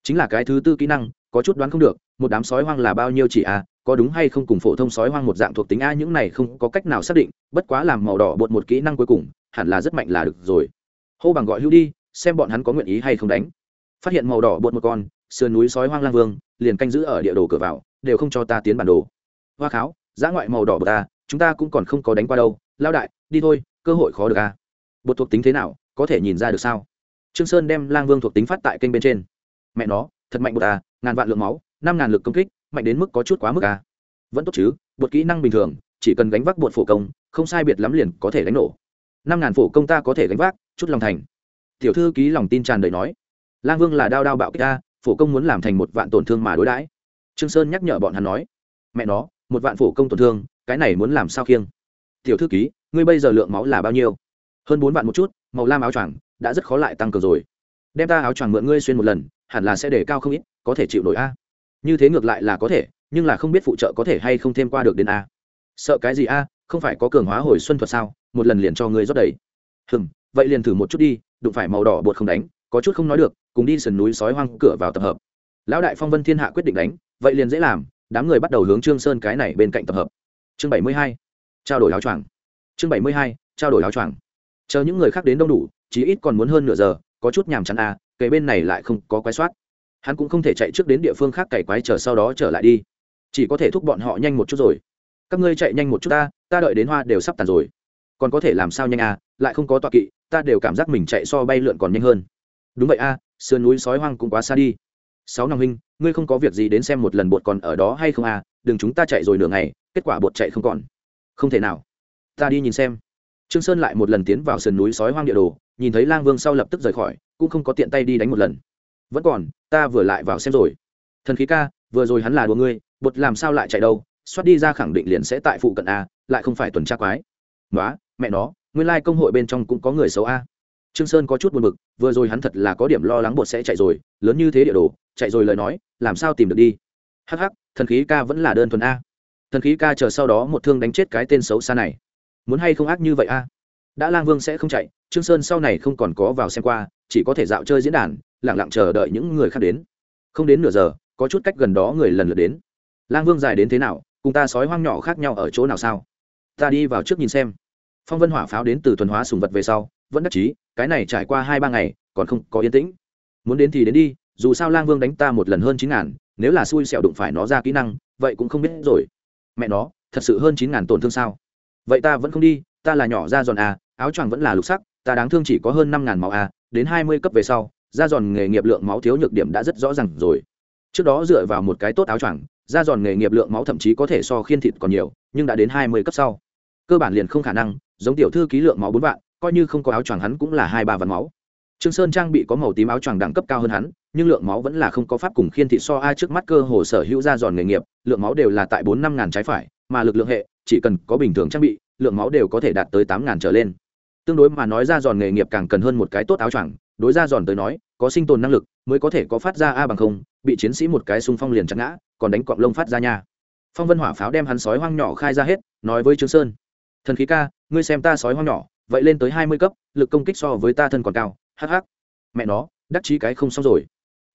Chính là cái thứ tư kỹ năng, có chút đoán không được, một đám sói hoang là bao nhiêu chỉ a, có đúng hay không cùng phổ thông sói hoang một dạng thuộc tính a, những này không có cách nào xác định, bất quá làm màu đỏ bột một kỹ năng cuối cùng, hẳn là rất mạnh là được rồi. Hô bằng gọi hữu đi, xem bọn hắn có nguyện ý hay không đánh. Phát hiện màu đỏ bột một con sườn núi sói hoang lang vương, liền canh giữ ở địa đồ cửa vào, đều không cho ta tiến bản đồ. Hoa kháo giã ngoại màu đỏ bờ ta, chúng ta cũng còn không có đánh qua đâu. Lao đại, đi thôi, cơ hội khó được à? bột thuộc tính thế nào, có thể nhìn ra được sao? Trương sơn đem lang vương thuộc tính phát tại kênh bên trên. Mẹ nó, thật mạnh bột ta ngàn vạn lượng máu, năm ngàn lực công kích, mạnh đến mức có chút quá mức à? vẫn tốt chứ, bột kỹ năng bình thường, chỉ cần gánh vác bột phổ công, không sai biệt lắm liền có thể đánh nổ. Năm ngàn phổ công ta có thể gánh vác, chút lòng thành. Tiểu thư ký lòng tin tràn đầy nói. Lang vương là đao đao bạo kích ta phổ công muốn làm thành một vạn tổn thương mà đối đãi. Trương sơn nhắc nhở bọn hắn nói, mẹ nó, một vạn phổ công tổn thương, cái này muốn làm sao khiêng? Tiểu thư ký, ngươi bây giờ lượng máu là bao nhiêu? Hơn bốn vạn một chút, màu lam áo choàng đã rất khó lại tăng cường rồi. Đem ta áo choàng mượn ngươi xuyên một lần, hẳn là sẽ để cao không ít, có thể chịu nổi a. Như thế ngược lại là có thể, nhưng là không biết phụ trợ có thể hay không thêm qua được đến a. Sợ cái gì a? Không phải có cường hóa hồi xuân thuật sao? Một lần liền cho ngươi rót đầy. Hừm, vậy liền thử một chút đi, đụng phải màu đỏ bột không đánh, có chút không nói được cùng đi sườn núi sói hoang cửa vào tập hợp. Lão đại phong vân thiên hạ quyết định đánh vậy liền dễ làm đám người bắt đầu hướng trương sơn cái này bên cạnh tập hợp. Chương bảy mươi hai trao đổi áo choàng. Chương bảy mươi hai trao đổi áo choàng. Chờ những người khác đến đông đủ chí ít còn muốn hơn nửa giờ có chút nhàm chán à kề bên này lại không có quái soát. Hắn cũng không thể chạy trước đến địa phương khác cày quái chờ sau đó trở lại đi. Chỉ có thể thúc bọn họ nhanh một chút rồi. Các ngươi chạy nhanh một chút ta ta đợi đến hoa đều sắp tàn rồi. Còn có thể làm sao nhanh à lại không có tọa kỵ ta đều cảm giác mình chạy so bay lượn còn nhanh hơn. Đúng vậy a à, sườn núi sói hoang cũng quá xa đi. Sáu năm huynh, ngươi không có việc gì đến xem một lần bột còn ở đó hay không à? Đừng chúng ta chạy rồi nửa ngày, kết quả bột chạy không còn. Không thể nào. Ta đi nhìn xem. Trương sơn lại một lần tiến vào sườn núi sói hoang địa đồ, nhìn thấy lang vương sau lập tức rời khỏi, cũng không có tiện tay đi đánh một lần. Vẫn còn, ta vừa lại vào xem rồi. Thần khí ca, vừa rồi hắn là đùa ngươi, bột làm sao lại chạy đâu? Xoát đi ra khẳng định liền sẽ tại phụ cận a lại không phải tuần tra quái. Nói mẹ nó, nguyên lai công hội bên trong cũng có người xấu a trương sơn có chút buồn bực, vừa rồi hắn thật là có điểm lo lắng bột sẽ chạy rồi, lớn như thế địa đồ, chạy rồi lời nói, làm sao tìm được đi? Hắc hắc, thần khí ca vẫn là đơn thuần a. Thần khí ca chờ sau đó một thương đánh chết cái tên xấu xa này. Muốn hay không ác như vậy a? Đã lang vương sẽ không chạy, trương sơn sau này không còn có vào xem qua, chỉ có thể dạo chơi diễn đàn, lặng lặng chờ đợi những người khác đến. Không đến nửa giờ, có chút cách gần đó người lần lượt đến. Lang vương dài đến thế nào, cùng ta sói hoang nhỏ khác nhau ở chỗ nào sao? Ta đi vào trước nhìn xem. Phong vân hỏa pháo đến từ tuần hóa sùng vật về sau vẫn đắc chí cái này trải qua hai ba ngày còn không có yên tĩnh. Muốn đến thì đến đi dù sao lang vương đánh ta một lần hơn chín ngàn nếu là xui xẻo đụng phải nó ra kỹ năng vậy cũng không biết rồi. Mẹ nó thật sự hơn chín ngàn tổn thương sao? Vậy ta vẫn không đi ta là nhỏ da giòn à, áo choàng vẫn là lục sắc ta đáng thương chỉ có hơn năm ngàn máu à, đến hai mươi cấp về sau da giòn nghề nghiệp lượng máu thiếu nhược điểm đã rất rõ ràng rồi. Trước đó dựa vào một cái tốt áo choàng da giòn nghề nghiệp lượng máu thậm chí có thể so khiên thịt còn nhiều nhưng đã đến hai mươi cấp sau. Cơ bản liền không khả năng giống tiểu thư ký lượng máu bốn vạn coi như không có áo choàng hắn cũng là hai ba vạn máu. Trương sơn trang bị có màu tím áo choàng đẳng cấp cao hơn hắn, nhưng lượng máu vẫn là không có pháp cùng khiên thị so ai trước mắt cơ hồ sở hữu ra giòn nghề nghiệp, lượng máu đều là tại bốn năm ngàn trái phải, mà lực lượng hệ, chỉ cần có bình thường trang bị, lượng máu đều có thể đạt tới tám ngàn trở lên. Tương đối mà nói ra giòn nghề nghiệp càng cần hơn một cái tốt áo choàng, đối ra giòn tới nói, có sinh tồn năng lực, mới có thể có phát ra a bằng không, bị chiến sĩ một cái xung phong liền chặt ngã, còn đánh cọng lông phát ra nha. Phong vân hỏa pháo đem hắn sói hoang nhỏ khai ra hết, nói với trương sơn, thần khí ca, ngươi xem ta sói hoang nhỏ vậy lên tới hai mươi cấp, lực công kích so với ta thân còn cao hh mẹ nó, đắc chí cái không xong rồi.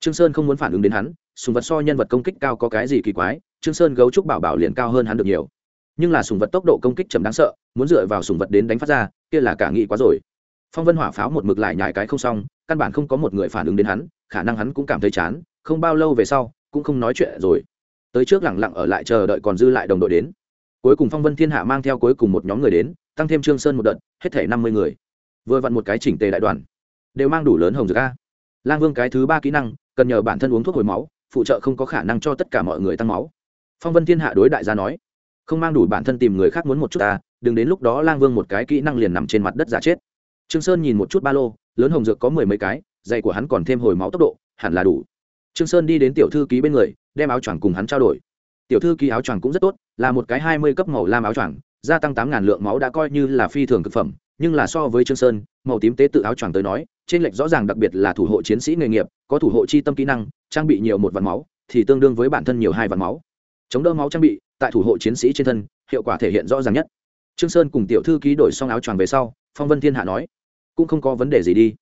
Trương sơn không muốn phản ứng đến hắn, sùng vật so nhân vật công kích cao có cái gì kỳ quái, trương sơn gấu trúc bảo bảo liền cao hơn hắn được nhiều. Nhưng là sùng vật tốc độ công kích chậm đáng sợ, muốn dựa vào sùng vật đến đánh phát ra, kia là cả nghị quá rồi. Phong vân hỏa pháo một mực lại nhải cái không xong, căn bản không có một người phản ứng đến hắn, khả năng hắn cũng cảm thấy chán, không bao lâu về sau, cũng không nói chuyện rồi. Tới trước lẳng lặng ở lại chờ đợi còn dư lại đồng đội đến cuối cùng phong vân thiên hạ mang theo cuối cùng một nhóm người đến, tăng thêm trương sơn một đợt, hết thể năm mươi người. Vừa vặn một cái chỉnh tề đại đoàn, đều mang đủ lớn hồng dược a. Lang vương cái thứ ba kỹ năng, cần nhờ bản thân uống thuốc hồi máu, phụ trợ không có khả năng cho tất cả mọi người tăng máu. Phong vân thiên hạ đối đại gia nói, không mang đủ bản thân tìm người khác muốn một chút ta, đừng đến lúc đó lang vương một cái kỹ năng liền nằm trên mặt đất giả chết. Trương sơn nhìn một chút ba lô, lớn hồng dược có mười mấy cái dày của hắn còn thêm hồi máu tốc độ, hẳn là đủ. Trương sơn đi đến tiểu thư ký bên người, đem áo choàng cùng hắn trao đổi tiểu thư ký áo choàng cũng rất tốt, là một cái hai mươi cấp màu lam áo choàng, gia tăng tám ngàn lượng máu đã coi như là phi thường thực phẩm, nhưng là so với trương sơn, màu tím tế tự áo choàng tới nói, trên lệch rõ ràng đặc biệt là thủ hộ chiến sĩ nghề nghiệp, có thủ hộ chi tâm kỹ năng, trang bị nhiều một vạn máu, thì tương đương với bản thân nhiều hai vạn máu. Chống đỡ máu trang bị, tại thủ hộ chiến sĩ trên thân, hiệu quả thể hiện rõ ràng nhất. Trương sơn cùng tiểu thư ký đổi xong áo choàng về sau, phong vân thiên hạ nói, cũng không có vấn đề gì đi,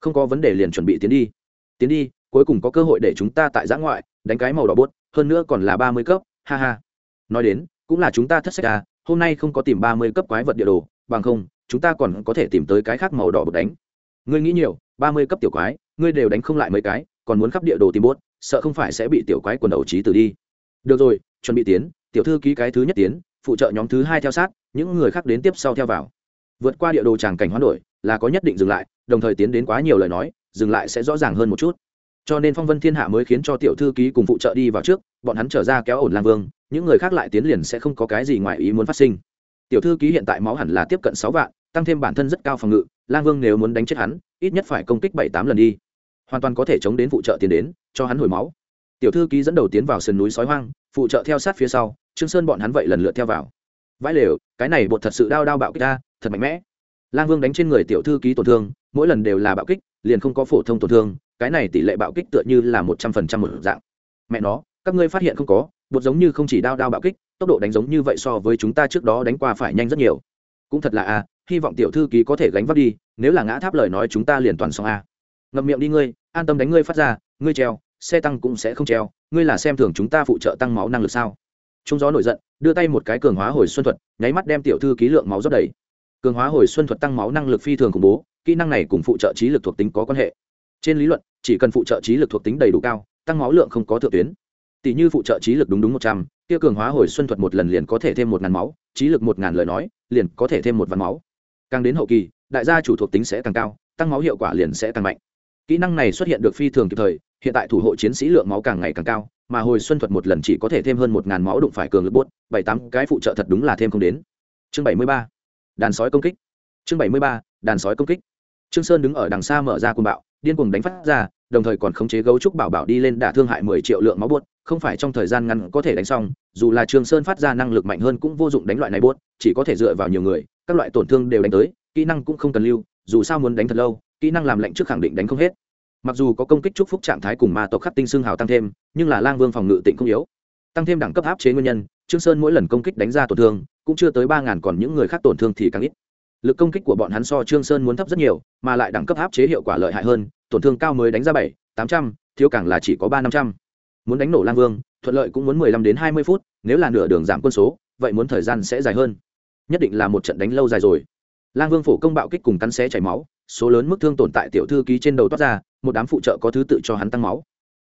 không có vấn đề liền chuẩn bị tiến đi. Tiến đi, cuối cùng có cơ hội để chúng ta tại giã ngoại, đánh cái màu đỏ bút, hơn nữa còn là ba mươi cấp ha ha. Nói đến, cũng là chúng ta thất sách à hôm nay không có tìm ba mươi cấp quái vật địa đồ, bằng không, chúng ta còn có thể tìm tới cái khác màu đỏ bột đánh. Ngươi nghĩ nhiều, ba mươi cấp tiểu quái, ngươi đều đánh không lại mấy cái, còn muốn khắp địa đồ tìm bốt, sợ không phải sẽ bị tiểu quái quần đầu trí từ đi. Được rồi, chuẩn bị tiến, tiểu thư ký cái thứ nhất tiến, phụ trợ nhóm thứ hai theo sát, những người khác đến tiếp sau theo vào. Vượt qua địa đồ tràng cảnh hoán đổi, là có nhất định dừng lại, đồng thời tiến đến quá nhiều lời nói, dừng lại sẽ rõ ràng hơn một chút cho nên phong vân thiên hạ mới khiến cho tiểu thư ký cùng phụ trợ đi vào trước, bọn hắn trở ra kéo ổn lang vương, những người khác lại tiến liền sẽ không có cái gì ngoài ý muốn phát sinh. Tiểu thư ký hiện tại máu hẳn là tiếp cận sáu vạn, tăng thêm bản thân rất cao phòng ngự, lang vương nếu muốn đánh chết hắn, ít nhất phải công kích bảy tám lần đi. Hoàn toàn có thể chống đến phụ trợ tiến đến, cho hắn hồi máu. Tiểu thư ký dẫn đầu tiến vào sườn núi sói hoang, phụ trợ theo sát phía sau, trương sơn bọn hắn vậy lần lượt theo vào. Vãi lều, cái này bột thật sự đau đau bạo kích ta, thật mạnh mẽ. Lang vương đánh trên người tiểu thư ký tổn thương mỗi lần đều là bạo kích, liền không có phổ thông tổn thương, cái này tỷ lệ bạo kích tựa như là một trăm phần trăm một dạng. Mẹ nó, các ngươi phát hiện không có, bột giống như không chỉ đao đao bạo kích, tốc độ đánh giống như vậy so với chúng ta trước đó đánh qua phải nhanh rất nhiều. Cũng thật là a, hy vọng tiểu thư ký có thể gánh vác đi, nếu là ngã tháp lời nói chúng ta liền toàn xong a. Ngậm miệng đi ngươi, an tâm đánh ngươi phát ra, ngươi treo, xe tăng cũng sẽ không treo, ngươi là xem thường chúng ta phụ trợ tăng máu năng lực sao? Chúng gió nổi giận, đưa tay một cái cường hóa hồi xuân thuật, nháy mắt đem tiểu thư ký lượng máu rất đầy. Cường hóa hồi xuân thuật tăng máu năng lực phi thường khủng bố kỹ năng này cùng phụ trợ trí lực thuộc tính có quan hệ. Trên lý luận, chỉ cần phụ trợ trí lực thuộc tính đầy đủ cao, tăng máu lượng không có thượng tuyến. Tỷ như phụ trợ trí lực đúng đúng một trăm, kia cường hóa hồi xuân thuật một lần liền có thể thêm một ngàn máu, trí lực một ngàn lời nói, liền có thể thêm một vạn máu. Càng đến hậu kỳ, đại gia chủ thuộc tính sẽ càng cao, tăng máu hiệu quả liền sẽ càng mạnh. Kỹ năng này xuất hiện được phi thường kịp thời, hiện tại thủ hộ chiến sĩ lượng máu càng ngày càng cao, mà hồi xuân thuật một lần chỉ có thể thêm hơn một ngàn máu đụng phải cường lực bốt, bảy tám cái phụ trợ thật đúng là thêm không đến. Chương bảy mươi ba, đàn sói công kích. Chương bảy mươi ba, đàn sói công kích trương sơn đứng ở đằng xa mở ra cuồng bạo, điên cuồng đánh phát ra, đồng thời còn khống chế gấu trúc bảo bảo đi lên đả thương hại mười triệu lượng máu buốt không phải trong thời gian ngắn có thể đánh xong, dù là trương sơn phát ra năng lực mạnh hơn cũng vô dụng đánh loại này buốt chỉ có thể dựa vào nhiều người, các loại tổn thương đều đánh tới, kỹ năng cũng không cần lưu, dù sao muốn đánh thật lâu, kỹ năng làm lệnh trước khẳng định đánh không hết. Mặc dù có công kích chúc phúc trạng thái cùng ma tộc khắc tinh xương hào tăng thêm, nhưng là lang vương phòng ngự tịnh không yếu. Tăng thêm đẳng cấp áp chế nguyên nhân, trương sơn mỗi lần công kích đánh ra tổn thương, cũng chưa tới ba ngàn còn những người khác tổn thương thì càng ít lực công kích của bọn hắn so trương sơn muốn thấp rất nhiều, mà lại đẳng cấp áp chế hiệu quả lợi hại hơn, tổn thương cao mới đánh ra bảy, tám trăm, thiếu càng là chỉ có ba, năm trăm. Muốn đánh nổ lang vương, thuận lợi cũng muốn mười lăm đến hai mươi phút, nếu là nửa đường giảm quân số, vậy muốn thời gian sẽ dài hơn. Nhất định là một trận đánh lâu dài rồi. Lang vương phổ công bạo kích cùng cắn xé chảy máu, số lớn mức thương tồn tại tiểu thư ký trên đầu toát ra, một đám phụ trợ có thứ tự cho hắn tăng máu.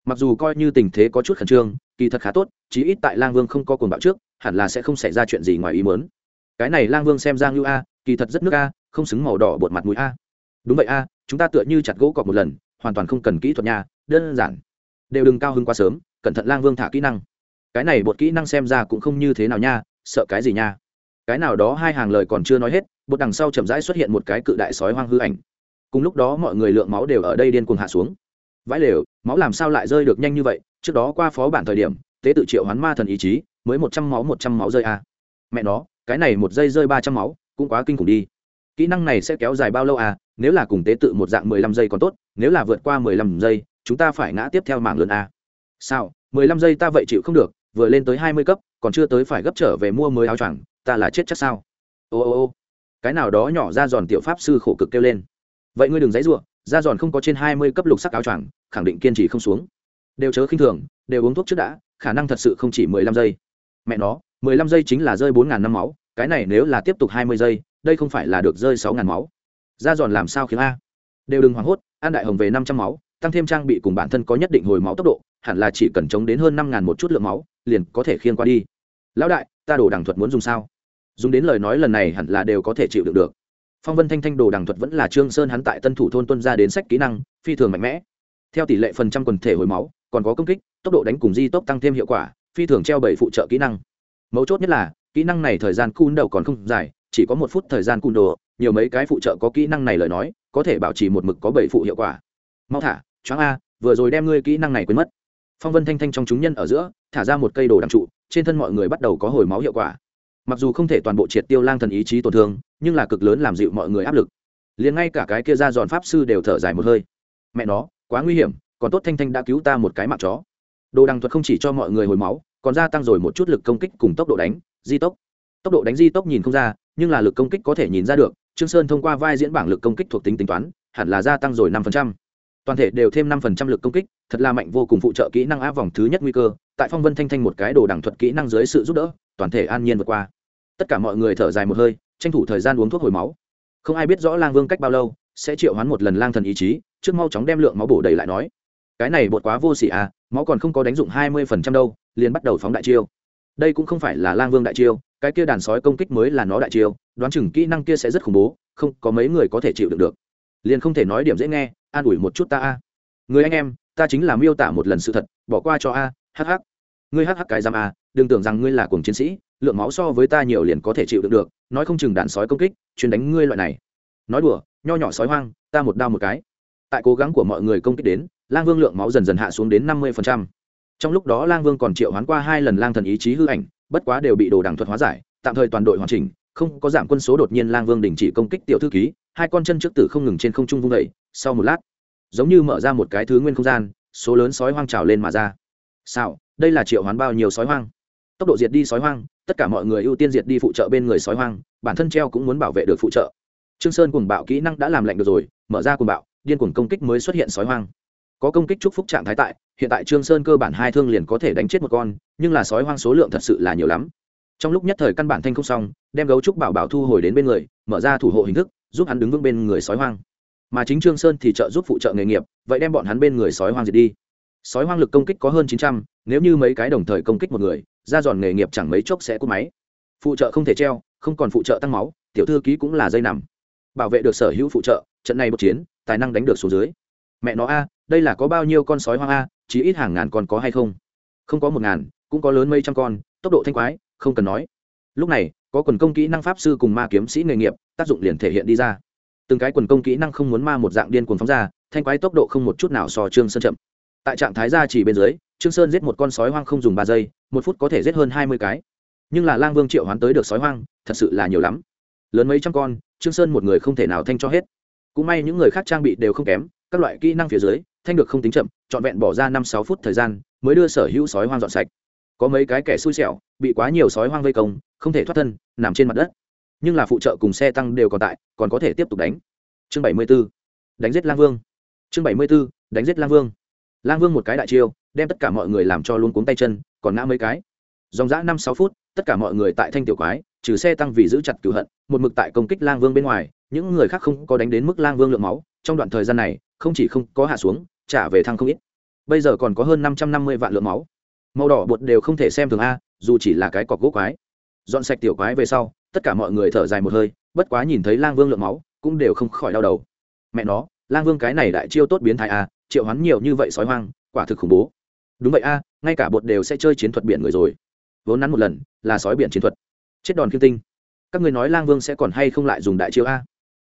Mặc dù coi như tình thế có chút khẩn trương, kỳ thật khá tốt, chí ít tại lang vương không có cuồng bạo trước, hẳn là sẽ không xảy ra chuyện gì ngoài ý mớn cái này lang vương xem ra ngưu a kỳ thật rất nước a, không xứng màu đỏ bột mặt mũi a. Đúng vậy a, chúng ta tựa như chặt gỗ cọp một lần, hoàn toàn không cần kỹ thuật nhà đơn giản. Đều đừng cao hứng quá sớm, cẩn thận lang vương thả kỹ năng. Cái này bột kỹ năng xem ra cũng không như thế nào nha, sợ cái gì nha. Cái nào đó hai hàng lời còn chưa nói hết, bột đằng sau chậm rãi xuất hiện một cái cự đại sói hoang hư ảnh. Cùng lúc đó mọi người lượng máu đều ở đây điên cuồng hạ xuống. Vãi lều, máu làm sao lại rơi được nhanh như vậy? Trước đó qua phó bản thời điểm, tế tự triệu hoán ma thần ý chí, mới một trăm máu một trăm máu rơi a. À. mẹ nó, cái này một giây rơi ba trăm máu cũng quá kinh khủng đi. Kỹ năng này sẽ kéo dài bao lâu à? Nếu là cùng tế tự một dạng mười lăm giây còn tốt, nếu là vượt qua mười lăm giây, chúng ta phải ngã tiếp theo mảng lớn à. sao? mười lăm giây ta vậy chịu không được, vừa lên tới hai mươi cấp, còn chưa tới phải gấp trở về mua mới áo choàng, ta là chết chắc sao? Ô ô ô. Cái nào đó nhỏ ra giòn tiểu pháp sư khổ cực kêu lên. Vậy ngươi đừng dãy ruộng ra giòn không có trên hai mươi cấp lục sắc áo choàng, khẳng định kiên trì không xuống. Đều chớ khinh thường, đều uống thuốc trước đã, khả năng thật sự không chỉ mười lăm giây. Mẹ nó, mười lăm giây chính là rơi bốn ngàn năm máu cái này nếu là tiếp tục hai mươi giây, đây không phải là được rơi sáu ngàn máu. Ra giòn làm sao khiến a? Đều đừng hoảng hốt, an đại hồng về năm trăm máu, tăng thêm trang bị cùng bản thân có nhất định hồi máu tốc độ, hẳn là chỉ cần chống đến hơn năm ngàn một chút lượng máu, liền có thể khiên qua đi. Lão đại, ta đồ đằng thuật muốn dùng sao? Dùng đến lời nói lần này hẳn là đều có thể chịu được được. Phong vân thanh thanh đồ đằng thuật vẫn là trương sơn hắn tại tân thủ thôn tuân ra đến sách kỹ năng, phi thường mạnh mẽ. Theo tỷ lệ phần trăm quần thể hồi máu, còn có công kích, tốc độ đánh cùng di tốc tăng thêm hiệu quả, phi thường treo bảy phụ trợ kỹ năng. Mấu chốt nhất là kỹ năng này thời gian cun đầu còn không dài, chỉ có một phút thời gian cun đồ, nhiều mấy cái phụ trợ có kỹ năng này lời nói, có thể bảo trì một mực có bảy phụ hiệu quả. Mau thả, choáng a, vừa rồi đem ngươi kỹ năng này quên mất. Phong vân thanh thanh trong chúng nhân ở giữa, thả ra một cây đồ đằng trụ, trên thân mọi người bắt đầu có hồi máu hiệu quả. Mặc dù không thể toàn bộ triệt tiêu lang thần ý chí tổn thương, nhưng là cực lớn làm dịu mọi người áp lực. Liền ngay cả cái kia ra giòn pháp sư đều thở dài một hơi. Mẹ nó, quá nguy hiểm, còn tốt thanh thanh đã cứu ta một cái mạng chó. Đồ đằng thuật không chỉ cho mọi người hồi máu, còn gia tăng rồi một chút lực công kích cùng tốc độ đánh di tốc. Tốc độ đánh di tốc nhìn không ra, nhưng là lực công kích có thể nhìn ra được, trương sơn thông qua vai diễn bảng lực công kích thuộc tính tính toán, hẳn là gia tăng rồi năm toàn thể đều thêm năm lực công kích, thật là mạnh vô cùng phụ trợ kỹ năng áp vòng thứ nhất nguy cơ, tại phong vân thanh thanh một cái đồ đẳng thuật kỹ năng dưới sự giúp đỡ, toàn thể an nhiên vượt qua. Tất cả mọi người thở dài một hơi, tranh thủ thời gian uống thuốc hồi máu. Không ai biết rõ lang vương cách bao lâu, sẽ triệu hoán một lần lang thần ý chí, trước mau chóng đem lượng máu bổ đầy lại nói. Cái này bột quá vô sỉ à máu còn không có đánh dụng hai mươi phần trăm đâu, liền bắt đầu phóng đại chiêu đây cũng không phải là lang vương đại chiêu, cái kia đàn sói công kích mới là nó đại chiêu, đoán chừng kỹ năng kia sẽ rất khủng bố, không có mấy người có thể chịu được được. Liền không thể nói điểm dễ nghe, an ủi một chút ta a. Người anh em, ta chính là miêu tả một lần sự thật, bỏ qua cho a hh ngươi hh cái giam a, đừng tưởng rằng ngươi là cuồng chiến sĩ, lượng máu so với ta nhiều liền có thể chịu được được, nói không chừng đàn sói công kích, chuyên đánh ngươi loại này. Nói đùa, nho nhỏ sói hoang, ta một đao một cái. Tại cố gắng của mọi người công kích đến, lang vương lượng máu dần dần hạ xuống đến năm mươi phần trăm trong lúc đó lang vương còn triệu hoán qua hai lần lang thần ý chí hư ảnh, bất quá đều bị đồ đảng thuật hóa giải, tạm thời toàn đội hoàn chỉnh, không có giảm quân số đột nhiên lang vương đình chỉ công kích tiểu thư ký, hai con chân trước tử không ngừng trên không trung vung vẩy sau một lát, giống như mở ra một cái thứ nguyên không gian, số lớn sói hoang trào lên mà ra. Sao đây là triệu hoán bao nhiêu sói hoang? Tốc độ diệt đi sói hoang, tất cả mọi người ưu tiên diệt đi phụ trợ bên người sói hoang, bản thân treo cũng muốn bảo vệ được phụ trợ. Trương sơn cùng bạo kỹ năng đã làm lạnh được rồi, mở ra cùng bạo, điên cuồng công kích mới xuất hiện sói hoang có công kích chúc phúc trạng thái tại, hiện tại trương sơn cơ bản hai thương liền có thể đánh chết một con, nhưng là sói hoang số lượng thật sự là nhiều lắm. Trong lúc nhất thời căn bản thanh không xong, đem gấu trúc bảo bảo thu hồi đến bên người, mở ra thủ hộ hình thức, giúp hắn đứng vững bên người sói hoang. Mà chính trương sơn thì trợ giúp phụ trợ nghề nghiệp, vậy đem bọn hắn bên người sói hoang diệt đi. Sói hoang lực công kích có hơn chín trăm, nếu như mấy cái đồng thời công kích một người, ra giòn nghề nghiệp chẳng mấy chốc sẽ cúp máy. Phụ trợ không thể treo, không còn phụ trợ tăng máu, tiểu thư ký cũng là dây nằm. Bảo vệ được sở hữu phụ trợ, trận này một chiến, tài năng đánh được số dưới. Mẹ nó a đây là có bao nhiêu con sói hoang a chỉ ít hàng ngàn con có hay không? Không có một ngàn, cũng có lớn mấy trăm con, tốc độ thanh quái, không cần nói. Lúc này, có quần công kỹ năng pháp sư cùng ma kiếm sĩ nghề nghiệp, tác dụng liền thể hiện đi ra. Từng cái quần công kỹ năng không muốn ma một dạng điên cuồng phóng ra, thanh quái tốc độ không một chút nào so trương sơn chậm. Tại trạng thái gia chỉ bên dưới, trương sơn giết một con sói hoang không dùng ba giây, một phút có thể giết hơn hai mươi cái. Nhưng là lang vương triệu hoán tới được sói hoang, thật sự là nhiều lắm. Lớn mấy trăm con, trương sơn một người không thể nào thanh cho hết. Cũng may những người khác trang bị đều không kém các loại kỹ năng phía dưới, thanh được không tính chậm, trọn vẹn bỏ ra năm sáu phút thời gian, mới đưa sở hữu sói hoang dọn sạch có mấy cái kẻ xui xẻo, bị quá nhiều sói hoang vây công, không thể thoát thân, nằm trên mặt đất nhưng là phụ trợ cùng xe tăng đều còn tại, còn có thể tiếp tục đánh chương bảy mươi 74. đánh giết lang vương chương bảy mươi 74. đánh giết lang vương lang vương một cái đại chiêu, đem tất cả mọi người làm cho luôn cuống tay chân, còn ngã mấy cái dòng dã năm sáu phút, tất cả mọi người tại thanh tiểu quái, trừ xe tăng vì giữ chặt cửu hận, một mực tại công kích lang vương bên ngoài, những người khác không có đánh đến mức lang vương lượng máu, trong đoạn thời gian này không chỉ không có hạ xuống, trả về thăng không ít. Bây giờ còn có hơn năm trăm năm mươi vạn lượng máu. Màu đỏ bột đều không thể xem thường a, dù chỉ là cái cọc gỗ quái. Dọn sạch tiểu quái về sau, tất cả mọi người thở dài một hơi, bất quá nhìn thấy lang vương lượng máu, cũng đều không khỏi đau đầu. Mẹ nó, lang vương cái này đại chiêu tốt biến thái a, triệu hắn nhiều như vậy sói hoang, quả thực khủng bố. Đúng vậy a, ngay cả bột đều sẽ chơi chiến thuật biển người rồi. Vốn nắn một lần, là sói biển chiến thuật. Chết đòn kim tinh. Các người nói lang vương sẽ còn hay không lại dùng đại chiêu a?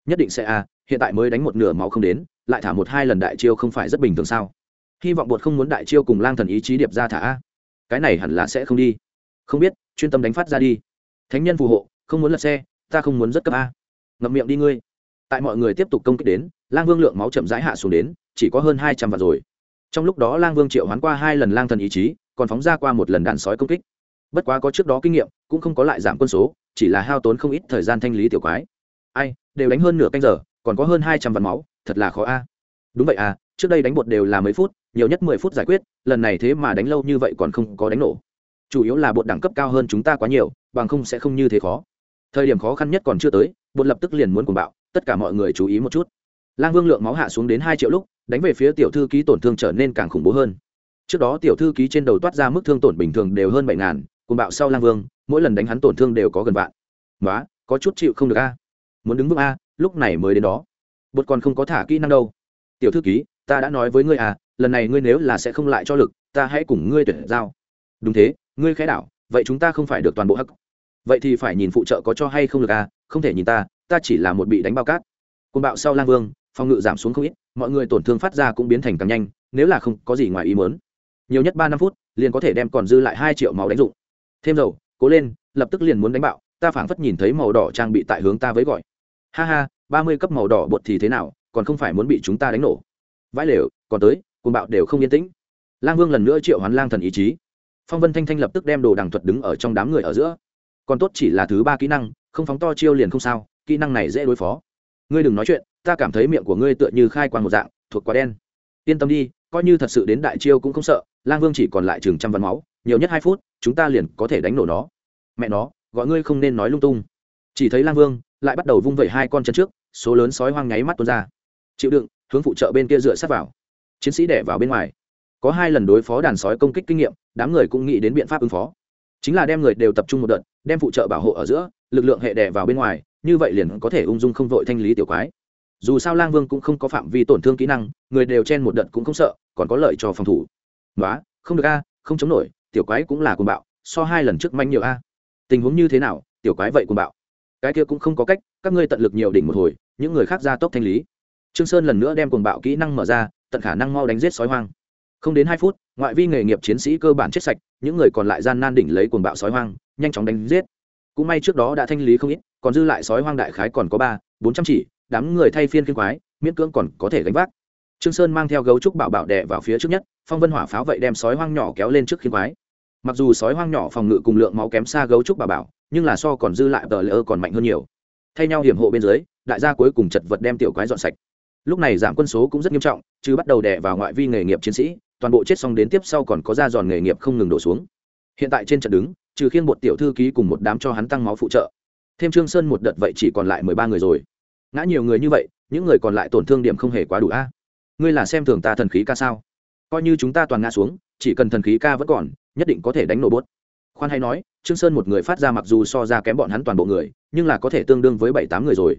Nhất định sẽ a, hiện tại mới đánh một nửa máu không đến lại thả một hai lần đại chiêu không phải rất bình thường sao? Hy vọng bột không muốn đại chiêu cùng lang thần ý chí điệp ra thả. A cái này hẳn là sẽ không đi. Không biết, chuyên tâm đánh phát ra đi. Thánh nhân phù hộ, không muốn lật xe, ta không muốn rất cấp a. Ngậm miệng đi ngươi. Tại mọi người tiếp tục công kích đến, lang vương lượng máu chậm rãi hạ xuống đến, chỉ có hơn hai trăm vạn rồi. Trong lúc đó lang vương triệu hoán qua hai lần lang thần ý chí, còn phóng ra qua một lần đạn sói công kích. Bất quá có trước đó kinh nghiệm, cũng không có lại giảm quân số, chỉ là hao tốn không ít thời gian thanh lý tiểu quái. Ai, đều đánh hơn nửa canh giờ, còn có hơn hai trăm vạn máu thật là khó a. Đúng vậy à trước đây đánh bột đều là mấy phút, nhiều nhất mười phút giải quyết, lần này thế mà đánh lâu như vậy còn không có đánh nổ. Chủ yếu là bột đẳng cấp cao hơn chúng ta quá nhiều, bằng không sẽ không như thế khó. Thời điểm khó khăn nhất còn chưa tới, bột lập tức liền muốn cuồng bạo, tất cả mọi người chú ý một chút. Lang vương lượng máu hạ xuống đến hai triệu lúc, đánh về phía tiểu thư ký tổn thương trở nên càng khủng bố hơn. Trước đó tiểu thư ký trên đầu toát ra mức thương tổn bình thường đều hơn bảy ngàn, cuồng bạo sau lang vương, mỗi lần đánh hắn tổn thương đều có gần vạn. Nói có chút chịu không được a. Muốn đứng vững a, lúc này mới đến đó bột còn không có thả kỹ năng đâu. Tiểu thư ký, ta đã nói với ngươi à lần này ngươi nếu là sẽ không lại cho lực, ta hãy cùng ngươi tuyển giao. Đúng thế, ngươi khẽ đảo, vậy chúng ta không phải được toàn bộ hắc. Vậy thì phải nhìn phụ trợ có cho hay không được à không thể nhìn ta ta chỉ là một bị đánh bao cát. Côn bạo sau lang vương, phòng ngự giảm xuống không ít, mọi người tổn thương phát ra cũng biến thành càng nhanh, nếu là không có gì ngoài ý mớn nhiều nhất ba năm phút, liền có thể đem còn dư lại hai triệu máu đánh dụng. Thêm dầu, cố lên, lập tức liền muốn đánh bạo, ta phảng phất nhìn thấy màu đỏ trang bị tại hướng ta với gọi. Ha ha ba mươi cấp màu đỏ bột thì thế nào, còn không phải muốn bị chúng ta đánh nổ. Vãi lều, còn tới cùng bạo đều không yên tĩnh. Lang vương lần nữa triệu hoán lang thần ý chí. Phong vân thanh thanh lập tức đem đồ đằng thuật đứng ở trong đám người ở giữa. Còn tốt chỉ là thứ ba kỹ năng, không phóng to chiêu liền không sao, kỹ năng này dễ đối phó. Ngươi đừng nói chuyện, ta cảm thấy miệng của ngươi tựa như khai quang một dạng, thuộc quá đen. Yên tâm đi, coi như thật sự đến đại chiêu cũng không sợ, lang vương chỉ còn lại chừng trăm văn máu, nhiều nhất hai phút, chúng ta liền có thể đánh nổ nó. Mẹ nó, gọi ngươi không nên nói lung tung. Chỉ thấy lang vương lại bắt đầu vung vẩy hai con chân trước, số lớn sói hoang nháy mắt tuôn ra. Chịu đựng, hướng phụ trợ bên kia dựa sát vào. Chiến sĩ đẻ vào bên ngoài. Có hai lần đối phó đàn sói công kích kinh nghiệm, đám người cũng nghĩ đến biện pháp ứng phó. Chính là đem người đều tập trung một đợt, đem phụ trợ bảo hộ ở giữa, lực lượng hệ đẻ vào bên ngoài, như vậy liền có thể ung dung không vội thanh lý tiểu quái. Dù sao lang vương cũng không có phạm vi tổn thương kỹ năng, người đều chen một đợt cũng không sợ, còn có lợi cho phòng thủ. Nói không được a, không chống nổi, tiểu quái cũng là cuồng bạo, so hai lần trước manh nhiều a. Tình huống như thế nào, tiểu quái vậy cuồng bạo? Cái kia cũng không có cách, các ngươi tận lực nhiều đỉnh một hồi, những người khác ra tốc thanh lý. Trương sơn lần nữa đem cuồng bạo kỹ năng mở ra, tận khả năng mau đánh giết sói hoang. Không đến hai phút, ngoại vi nghề nghiệp chiến sĩ cơ bản chết sạch, những người còn lại gian nan đỉnh lấy cuồng bạo sói hoang, nhanh chóng đánh giết. Cũng may trước đó đã thanh lý không ít, còn dư lại sói hoang đại khái còn có ba, bốn trăm chỉ, đám người thay phiên kiên quái miễn cưỡng còn có thể gánh vác. Trương sơn mang theo gấu trúc bảo bảo đè vào phía trước nhất, phong vân hỏa pháo vậy đem sói hoang nhỏ kéo lên trước khiên quái mặc dù sói hoang nhỏ phòng ngự cùng lượng máu kém xa gấu trúc bảo bảo nhưng là so còn dư lại tờ lỡ còn mạnh hơn nhiều. Thay nhau hiểm hộ bên dưới, đại gia cuối cùng chật vật đem tiểu quái dọn sạch. Lúc này giảm quân số cũng rất nghiêm trọng, chứ bắt đầu đè vào ngoại vi nghề nghiệp chiến sĩ, toàn bộ chết xong đến tiếp sau còn có ra giòn nghề nghiệp không ngừng đổ xuống. Hiện tại trên trận đứng, trừ khiên một tiểu thư ký cùng một đám cho hắn tăng máu phụ trợ. Thêm trương sơn một đợt vậy chỉ còn lại mười ba người rồi. Ngã nhiều người như vậy, những người còn lại tổn thương điểm không hề quá đủ a. Ngươi là xem thường ta thần khí ca sao? Coi như chúng ta toàn ngã xuống, chỉ cần thần khí ca vẫn còn, nhất định có thể đánh nổ bốt khoan hay nói, trương sơn một người phát ra mặc dù so ra kém bọn hắn toàn bộ người, nhưng là có thể tương đương với bảy tám người rồi.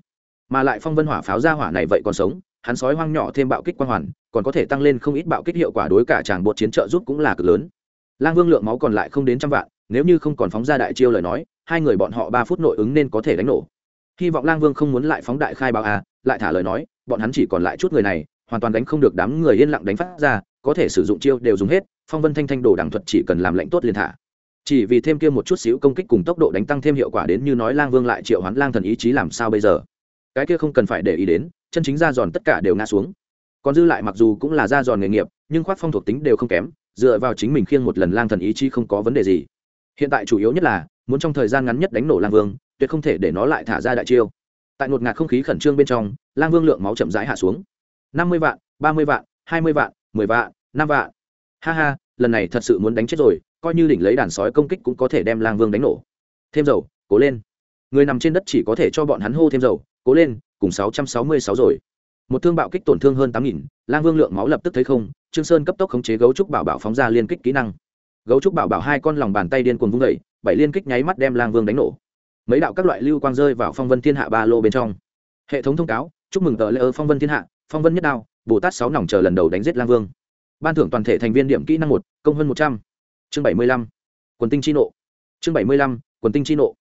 Mà lại phong vân hỏa pháo ra hỏa này vậy còn sống, hắn sói hoang nhỏ thêm bạo kích quan hoàn, còn có thể tăng lên không ít bạo kích hiệu quả đối cả chàng bột chiến trợ giúp cũng là cực lớn. Lang vương lượng máu còn lại không đến trăm vạn, nếu như không còn phóng ra đại chiêu lời nói, hai người bọn họ ba phút nội ứng nên có thể đánh nổ. Hy vọng lang vương không muốn lại phóng đại khai báo à lại thả lời nói, bọn hắn chỉ còn lại chút người này, hoàn toàn đánh không được đám người yên lặng đánh phát ra, có thể sử dụng chiêu đều dùng hết, phong vân thanh thanh đồ đảng thuật chỉ cần làm lệnh tốt liền thả chỉ vì thêm kia một chút xíu công kích cùng tốc độ đánh tăng thêm hiệu quả đến như nói lang vương lại triệu hoán lang thần ý chí làm sao bây giờ? Cái kia không cần phải để ý đến, chân chính ra giòn tất cả đều ngã xuống. Còn dư lại mặc dù cũng là ra giòn nghề nghiệp, nhưng khoác phong thuộc tính đều không kém, dựa vào chính mình khiêng một lần lang thần ý chí không có vấn đề gì. Hiện tại chủ yếu nhất là, muốn trong thời gian ngắn nhất đánh nổ lang vương, tuyệt không thể để nó lại thả ra đại chiêu. Tại ngột ngạt không khí khẩn trương bên trong, lang vương lượng máu chậm rãi hạ xuống. Năm mươi vạn, ba mươi vạn, hai mươi vạn, mười vạn, năm vạn. Ha ha, lần này thật sự muốn đánh chết rồi coi như đỉnh lấy đàn sói công kích cũng có thể đem lang vương đánh nổ. Thêm dầu cố lên. Người nằm trên đất chỉ có thể cho bọn hắn hô thêm dầu cố lên cùng sáu trăm sáu mươi sáu rồi. Một thương bạo kích tổn thương hơn tám nghìn lang vương lượng máu lập tức thấy không trương sơn cấp tốc khống chế gấu trúc bảo bảo phóng ra liên kích kỹ năng. Gấu trúc bảo bảo hai con lòng bàn tay điên cuồng vung đẩy, bảy liên kích nháy mắt đem lang vương đánh nổ. Mấy đạo các loại lưu quang rơi vào phong vân thiên hạ ba lô bên trong. Hệ thống thông cáo chúc mừng tờ lễ ơ phong vân thiên hạ phong vân nhất đao bồ tát sáu nòng chờ lần đầu đánh giết lang vương. Ban thưởng toàn thể thành viên điểm kỹ năng một công hơn một trăm chương bảy mươi lăm, quần tinh chi nộ. Chương bảy mươi lăm, quần tinh chi nộ.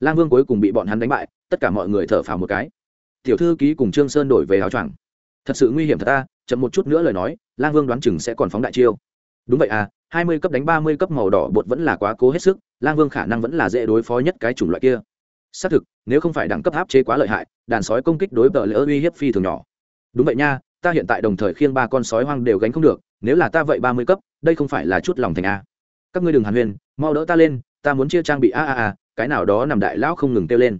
Lang vương cuối cùng bị bọn hắn đánh bại, tất cả mọi người thở phào một cái. Tiểu thư ký cùng trương sơn đổi về áo choàng. Thật sự nguy hiểm thật ta, chậm một chút nữa lời nói, lang vương đoán chừng sẽ còn phóng đại chiêu. Đúng vậy à hai mươi cấp đánh ba mươi cấp màu đỏ bột vẫn là quá cố hết sức, lang vương khả năng vẫn là dễ đối phó nhất cái chủng loại kia. Xác thực, nếu không phải đẳng cấp áp chế quá lợi hại, đàn sói công kích đối vợ lỡ uy hiếp phi thường nhỏ. Đúng vậy nha, ta hiện tại đồng thời khiêng ba con sói hoang đều gánh không được, nếu là ta vậy ba mươi cấp, đây không phải là chút lòng thành a các ngươi đừng hàn huyền mau đỡ ta lên, ta muốn chia trang bị a a a, cái nào đó nằm đại lão không ngừng kêu lên.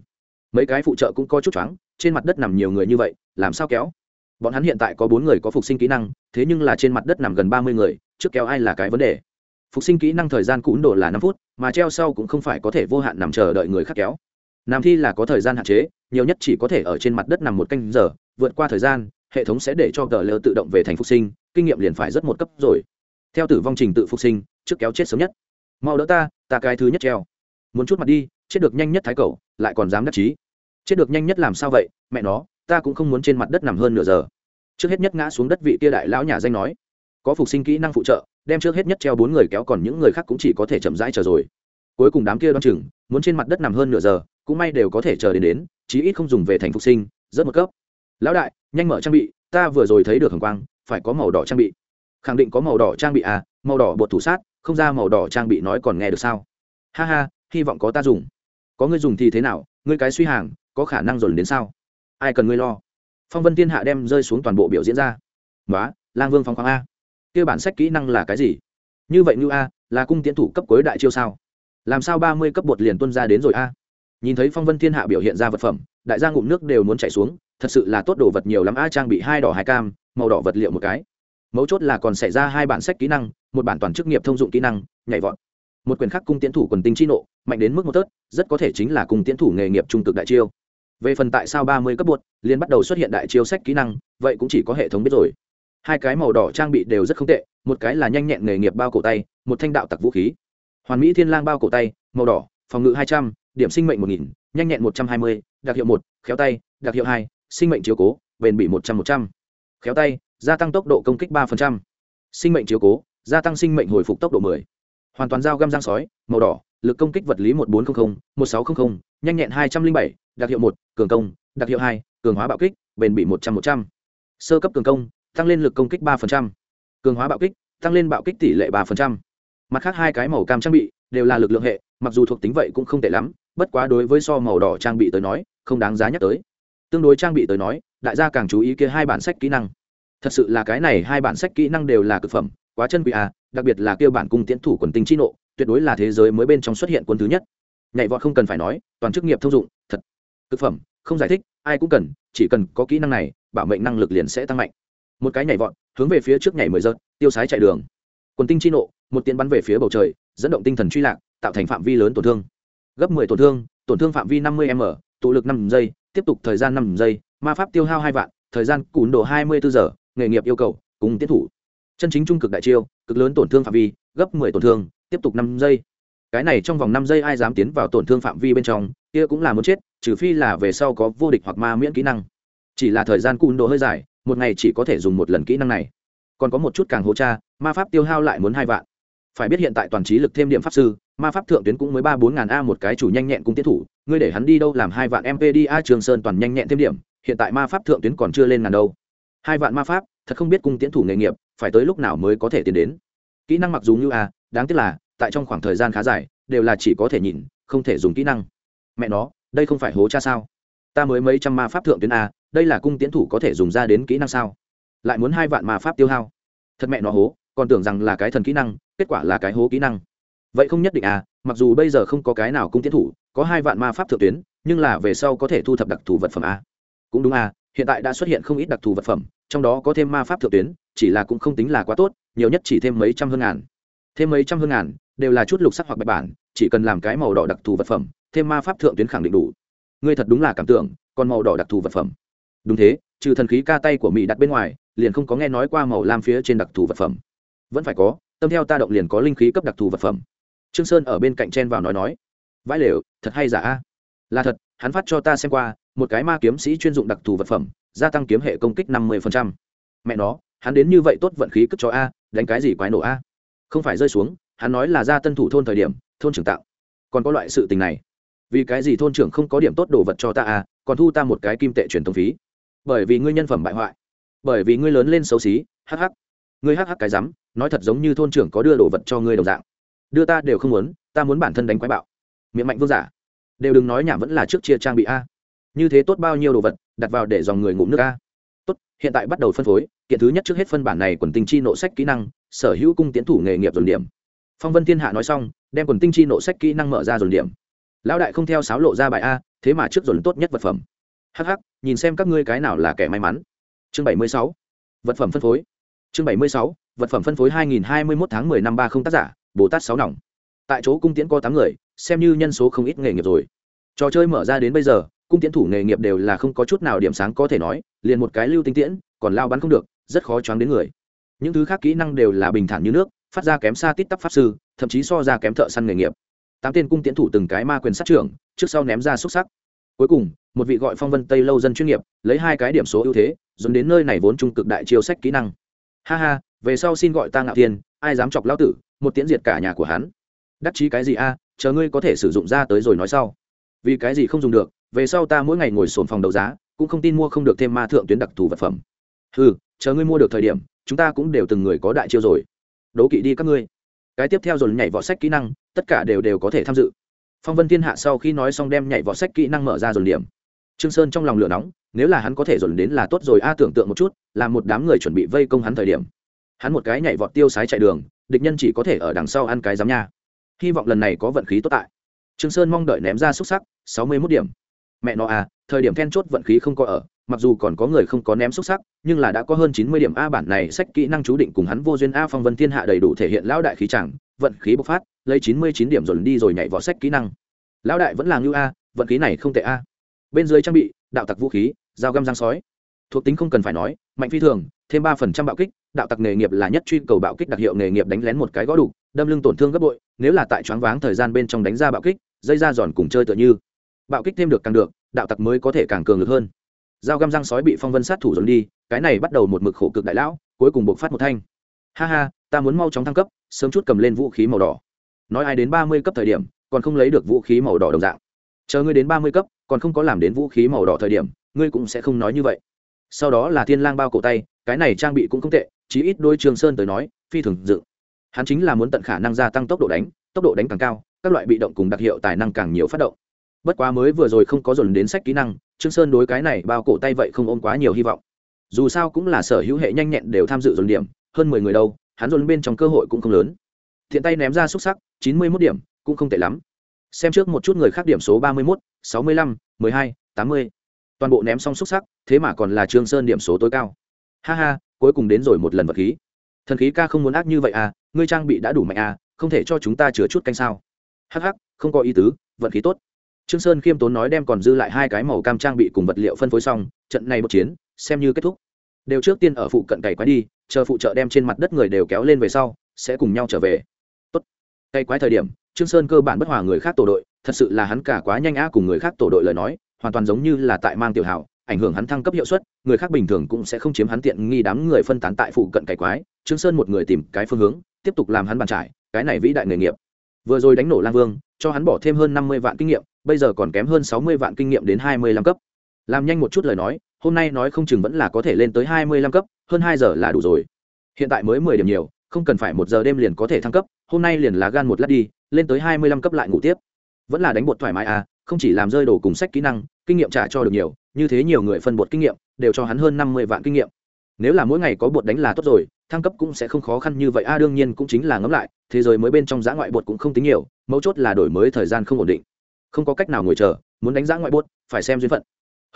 Mấy cái phụ trợ cũng có chút choáng, trên mặt đất nằm nhiều người như vậy, làm sao kéo? Bọn hắn hiện tại có bốn người có phục sinh kỹ năng, thế nhưng là trên mặt đất nằm gần ba mươi người, trước kéo ai là cái vấn đề. Phục sinh kỹ năng thời gian cũn đổ là năm phút, mà treo sau cũng không phải có thể vô hạn nằm chờ đợi người khác kéo. Nằm thi là có thời gian hạn chế, nhiều nhất chỉ có thể ở trên mặt đất nằm một canh giờ, vượt qua thời gian, hệ thống sẽ để cho gờ lơ tự động về thành phục sinh, kinh nghiệm liền phải rất một cấp rồi. Theo tử vong trình tự phục sinh trước kéo chết sớm nhất. Mau đỡ ta ta cái thứ nhất treo. Muốn chút mặt đi, chết được nhanh nhất thái cầu lại còn dám đắc chí. Chết được nhanh nhất làm sao vậy, mẹ nó, ta cũng không muốn trên mặt đất nằm hơn nửa giờ. Trước hết nhất ngã xuống đất vị kia đại lão nhà danh nói. Có phục sinh kỹ năng phụ trợ, đem trước hết nhất treo bốn người kéo còn những người khác cũng chỉ có thể chậm rãi chờ rồi. Cuối cùng đám kia đoan chừng, muốn trên mặt đất nằm hơn nửa giờ, cũng may đều có thể chờ đến đến, chí ít không dùng về thành phục sinh rất một cấp. Lão đại, nhanh mở trang bị, ta vừa rồi thấy được hồng quang, phải có màu đỏ trang bị. Khẳng định có màu đỏ trang bị à màu đỏ bột thủ sát không ra màu đỏ trang bị nói còn nghe được sao? Ha ha, hy vọng có ta dùng. Có người dùng thì thế nào? Ngươi cái suy hàng, có khả năng dồn đến sao? Ai cần ngươi lo? Phong vân thiên hạ đem rơi xuống toàn bộ biểu diễn ra. Nói lang vương phong khoáng a. Kia bản sách kỹ năng là cái gì? Như vậy như a, là cung tiến thủ cấp cuối đại chiêu sao? Làm sao ba mươi cấp bột liền tuân ra đến rồi a? Nhìn thấy phong vân thiên hạ biểu hiện ra vật phẩm, đại gia ngụm nước đều muốn chảy xuống, thật sự là tốt đồ vật nhiều lắm a, trang bị hai đỏ hai cam, màu đỏ vật liệu một cái. Mấu chốt là còn xảy ra hai bản sách kỹ năng một bản toàn chức nghiệp thông dụng kỹ năng, nhảy vọt. Một quyền khắc cung tiến thủ quần tinh chi nộ, mạnh đến mức một tớt, rất có thể chính là cung tiến thủ nghề nghiệp trung cực đại chiêu. Về phần tại sao ba mươi cấp bột, liền bắt đầu xuất hiện đại chiêu sách kỹ năng, vậy cũng chỉ có hệ thống biết rồi. Hai cái màu đỏ trang bị đều rất không tệ, một cái là nhanh nhẹn nghề nghiệp bao cổ tay, một thanh đạo tặc vũ khí. Hoàn mỹ thiên lang bao cổ tay, màu đỏ, phòng ngự hai trăm, điểm sinh mệnh một nghìn, nhanh nhẹn một trăm hai mươi, đặc hiệu một, khéo tay, đặc hiệu hai, sinh mệnh chiếu cố, bền bị một trăm một trăm. Khéo tay, gia tăng tốc độ công kích ba sinh mệnh chiếu cố gia tăng sinh mệnh hồi phục tốc độ 10. hoàn toàn dao găm giang sói, màu đỏ, lực công kích vật lý một bốn trăm linh một sáu trăm linh nhanh nhẹn hai trăm linh bảy, đặc hiệu một, cường công, đặc hiệu hai, cường hóa bạo kích, bền bị một trăm một trăm. Sơ cấp cường công, tăng lên lực công kích ba cường hóa bạo kích, tăng lên bạo kích tỷ lệ ba mặt khác hai cái màu cam trang bị đều là lực lượng hệ, mặc dù thuộc tính vậy cũng không tệ lắm, bất quá đối với so màu đỏ trang bị tới nói, không đáng giá nhắc tới. Tương đối trang bị tới nói, đại gia càng chú ý kia hai bản sách kỹ năng. Thật sự là cái này hai bản sách kỹ năng đều là cực phẩm quá chân quý à đặc biệt là kêu bản cung tiễn thủ quần tinh chi nộ, tuyệt đối là thế giới mới bên trong xuất hiện quân thứ nhất. Nhảy vọt không cần phải nói, toàn chức nghiệp thông dụng, thật. Thực phẩm, không giải thích, ai cũng cần, chỉ cần có kỹ năng này, bảo mệnh năng lực liền sẽ tăng mạnh. Một cái nhảy vọt, hướng về phía trước nhảy mười giật, tiêu sái chạy đường. Quần tinh chi nộ, một tiến bắn về phía bầu trời, dẫn động tinh thần truy lạc, tạo thành phạm vi lớn tổn thương. Gấp mười tổn thương tổn thương phạm vi năm mươi m, tụ lực năm giây, tiếp tục thời gian năm giây, ma pháp tiêu hao hai vạn, thời gian cùn độ hai mươi bốn giờ, nghề nghiệp yêu cầu, cùng tiến thủ chân chính trung cực đại chiêu, cực lớn tổn thương phạm vi, gấp mười tổn thương, tiếp tục năm giây. Cái này trong vòng năm giây ai dám tiến vào tổn thương phạm vi bên trong, kia cũng là muốn chết, trừ phi là về sau có vô địch hoặc ma miễn kỹ năng. Chỉ là thời gian cùn độ hơi dài, một ngày chỉ có thể dùng một lần kỹ năng này. Còn có một chút càng hỗ cha, ma pháp tiêu hao lại muốn hai vạn. Phải biết hiện tại toàn trí lực thêm điểm pháp sư, ma pháp thượng tuyến cũng mới ba bốn ngàn a một cái chủ nhanh nhẹn cung tiến thủ, ngươi để hắn đi đâu làm hai vạn mp đi a trường sơn toàn nhanh nhẹn thêm điểm, hiện tại ma pháp thượng tuyến còn chưa lên ngàn đâu. Hai vạn ma pháp, thật không biết cung tiến thủ nghề nghiệp phải tới lúc nào mới có thể tiến đến? Kỹ năng mặc dù như a đáng tiếc là tại trong khoảng thời gian khá dài đều là chỉ có thể nhìn không thể dùng kỹ năng. Mẹ nó đây không phải hố cha sao? Ta mới mấy trăm ma pháp thượng tuyến a đây là cung tiến thủ có thể dùng ra đến kỹ năng sao? Lại muốn hai vạn ma pháp tiêu hao. Thật mẹ nó hố còn tưởng rằng là cái thần kỹ năng kết quả là cái hố kỹ năng. Vậy không nhất định à mặc dù bây giờ không có cái nào cung tiến thủ có hai vạn ma pháp thượng tuyến nhưng là về sau có thể thu thập đặc thù vật phẩm a, cũng đúng à hiện tại đã xuất hiện không ít đặc thù vật phẩm trong đó có thêm ma pháp thượng tuyến chỉ là cũng không tính là quá tốt, nhiều nhất chỉ thêm mấy trăm hơn ngàn. Thêm mấy trăm hơn ngàn, đều là chút lục sắc hoặc bạch bản, chỉ cần làm cái màu đỏ đặc thù vật phẩm, thêm ma pháp thượng tuyến khẳng định đủ. Ngươi thật đúng là cảm tưởng còn màu đỏ đặc thù vật phẩm. Đúng thế, trừ thần khí ca tay của mỹ đặt bên ngoài, liền không có nghe nói qua màu lam phía trên đặc thù vật phẩm. Vẫn phải có, tâm theo ta động liền có linh khí cấp đặc thù vật phẩm. Trương sơn ở bên cạnh chen vào nói nói. Vãi lều, thật hay giả a? Là thật, hắn phát cho ta xem qua, một cái ma kiếm sĩ chuyên dụng đặc thù vật phẩm, gia tăng kiếm hệ công kích năm mươi mẹ nó hắn đến như vậy tốt vận khí cất cho a, đánh cái gì quái nổ a? Không phải rơi xuống, hắn nói là ra tân thủ thôn thời điểm, thôn trưởng tạo. Còn có loại sự tình này. Vì cái gì thôn trưởng không có điểm tốt đồ vật cho ta a, còn thu ta một cái kim tệ truyền thông phí? Bởi vì ngươi nhân phẩm bại hoại. Bởi vì ngươi lớn lên xấu xí, hắc hắc. Ngươi hắc hắc cái rắm, nói thật giống như thôn trưởng có đưa đồ vật cho ngươi đồng dạng. Đưa ta đều không muốn, ta muốn bản thân đánh quái bạo. Miệng mạnh vương giả. Đều đừng nói nhảm vẫn là trước chia trang bị a. Như thế tốt bao nhiêu đồ vật, đặt vào để dòng người ngụm nước a. Tốt, hiện tại bắt đầu phân phối kiện thứ nhất trước hết phân bản này quần tinh chi nộ sách kỹ năng, sở hữu cung tiến thủ nghề nghiệp dồn điểm. Phong vân thiên hạ nói xong, đem quần tinh chi nộ sách kỹ năng mở ra dồn điểm. Lão đại không theo sáo lộ ra bài a, thế mà trước dồn tốt nhất vật phẩm. Hh nhìn xem các ngươi cái nào là kẻ may mắn. Chương bảy mươi sáu, vật phẩm phân phối. Chương bảy mươi sáu, vật phẩm phân phối hai nghìn hai mươi mốt tháng mười năm ba không tác giả, bồ tát sáu nòng. Tại chỗ cung tiễn có tám người, xem như nhân số không ít nghề nghiệp rồi. Trò chơi mở ra đến bây giờ, cung tiễn thủ nghề nghiệp đều là không có chút nào điểm sáng có thể nói, liền một cái lưu tinh tiễn, còn lao bắn không được rất khó choáng đến người. Những thứ khác kỹ năng đều là bình thản như nước, phát ra kém xa tít tắp pháp sư, thậm chí so ra kém thợ săn nghề nghiệp. Tám tên cung tiễn thủ từng cái ma quyền sát trưởng, trước sau ném ra xúc sắc. Cuối cùng, một vị gọi phong vân tây lâu dân chuyên nghiệp, lấy hai cái điểm số ưu thế dồn đến nơi này vốn trung cực đại chiêu sách kỹ năng. Ha ha, về sau xin gọi ta ngạo tiền ai dám chọc lao tử, một tiễn diệt cả nhà của hắn. Đắc chí cái gì a, chờ ngươi có thể sử dụng ra tới rồi nói sau. Vì cái gì không dùng được, về sau ta mỗi ngày ngồi sồn phòng đấu giá, cũng không tin mua không được thêm ma thượng tuyến đặc thù vật phẩm ừ chờ ngươi mua được thời điểm, chúng ta cũng đều từng người có đại chiêu rồi. Đố kỵ đi các ngươi. Cái tiếp theo rồi nhảy vỏ sách kỹ năng, tất cả đều đều có thể tham dự. Phong vân thiên hạ sau khi nói xong đem nhảy vỏ sách kỹ năng mở ra dồn điểm. Trương sơn trong lòng lửa nóng, nếu là hắn có thể dồn đến là tốt rồi, a, tưởng tượng một chút, là một đám người chuẩn bị vây công hắn thời điểm. Hắn một cái nhảy vọt tiêu sái chạy đường, địch nhân chỉ có thể ở đằng sau ăn cái giám nha. Hy vọng lần này có vận khí tốt tại. Trương sơn mong đợi ném ra xuất sắc, sáu mươi 61 điểm. Mẹ nó à thời điểm then chốt vận khí không có ở mặc dù còn có người không có ném xúc sắc, nhưng là đã có hơn chín mươi điểm a bản này sách kỹ năng chú định cùng hắn vô duyên a phong vân thiên hạ đầy đủ thể hiện lão đại khí chẳng, vận khí bộc phát, lấy chín mươi chín điểm rồi đi rồi nhảy vào sách kỹ năng. Lão đại vẫn là ngưu a, vận khí này không tệ a. Bên dưới trang bị, đạo tặc vũ khí, dao găm giang sói. Thuộc tính không cần phải nói, mạnh phi thường, thêm ba phần trăm bạo kích, đạo tặc nghề nghiệp là nhất truy cầu bạo kích đặc hiệu nghề nghiệp đánh lén một cái gõ đủ đâm lưng tổn thương gấp bội, nếu là tại choáng váng thời gian bên trong đánh ra bạo kích, dây ra giòn cùng chơi tựa như. Bạo kích thêm được càng được, đạo tặc mới có thể càng cường lực hơn dao găm răng sói bị phong vân sát thủ dồn đi, cái này bắt đầu một mực khổ cực đại lão, cuối cùng buộc phát một thanh. Ha ha, ta muốn mau chóng thăng cấp, sớm chút cầm lên vũ khí màu đỏ. Nói ai đến ba mươi cấp thời điểm, còn không lấy được vũ khí màu đỏ đồng dạng. Chờ ngươi đến ba mươi cấp, còn không có làm đến vũ khí màu đỏ thời điểm, ngươi cũng sẽ không nói như vậy. Sau đó là thiên lang bao cổ tay, cái này trang bị cũng không tệ, chí ít đôi trường sơn tới nói, phi thường dự. Hắn chính là muốn tận khả năng gia tăng tốc độ đánh, tốc độ đánh càng cao, các loại bị động cùng đặc hiệu tài năng càng nhiều phát động bất quá mới vừa rồi không có dồn đến sách kỹ năng trương sơn đối cái này bao cổ tay vậy không ôm quá nhiều hy vọng. Dù sao cũng là sở hữu hệ nhanh nhẹn đều tham dự dồn điểm hơn mười người đâu hắn dồn bên trong cơ hội cũng không lớn. Thiện tay ném ra xúc sắc chín mươi 91 điểm cũng không tệ lắm. Xem trước một chút người khác điểm số ba mươi 31, 65, 12, 80. toàn bộ ném xong xúc sắc thế mà còn là trương sơn điểm số tối cao. Ha ha cuối cùng đến rồi một lần vật khí. Thần khí ca không muốn ác như vậy à ngươi trang bị đã đủ mạnh à không thể cho chúng ta chứa chút canh sao. Hắc hắc không có ý tứ vận khí tốt trương sơn khiêm tốn nói đem còn dư lại hai cái màu cam trang bị cùng vật liệu phân phối xong, trận này một chiến, xem như kết thúc. Đều trước tiên ở phụ cận cày quái đi, chờ phụ trợ đem trên mặt đất người đều kéo lên về sau, sẽ cùng nhau trở về. Tốt. Cày quái thời điểm, trương sơn cơ bản bất hòa người khác tổ đội, thật sự là hắn cả quá nhanh á cùng người khác tổ đội lời nói, hoàn toàn giống như là tại mang tiểu hảo ảnh hưởng hắn thăng cấp hiệu suất, người khác bình thường cũng sẽ không chiếm hắn tiện nghi đám người phân tán tại phụ cận cày quái. Trương sơn một người tìm cái phương hướng, tiếp tục làm hắn bàn trải, cái này vĩ đại nghề nghiệp. Vừa rồi đánh nổ lang vương cho hắn bỏ thêm hơn năm mươi vạn kinh nghiệm, bây giờ còn kém hơn sáu mươi vạn kinh nghiệm đến hai mươi lăm cấp. Làm nhanh một chút lời nói, hôm nay nói không chừng vẫn là có thể lên tới hai mươi lăm cấp, hơn hai giờ là đủ rồi. Hiện tại mới mười điểm nhiều, không cần phải một giờ đêm liền có thể thăng cấp, hôm nay liền lá gan một lát đi, lên tới hai mươi lăm cấp lại ngủ tiếp. Vẫn là đánh bột thoải mái à không chỉ làm rơi đồ cùng sách kỹ năng, kinh nghiệm trả cho được nhiều, như thế nhiều người phân bột kinh nghiệm, đều cho hắn hơn năm mươi vạn kinh nghiệm. Nếu là mỗi ngày có bột đánh là tốt rồi, thăng cấp cũng sẽ không khó khăn như vậy. A đương nhiên cũng chính là ngẫm lại, thế giới mới bên trong giã ngoại bột cũng không tính nhiều mấu chốt là đổi mới thời gian không ổn định. Không có cách nào ngồi chờ, muốn đánh giã ngoại bốt, phải xem duyên phận.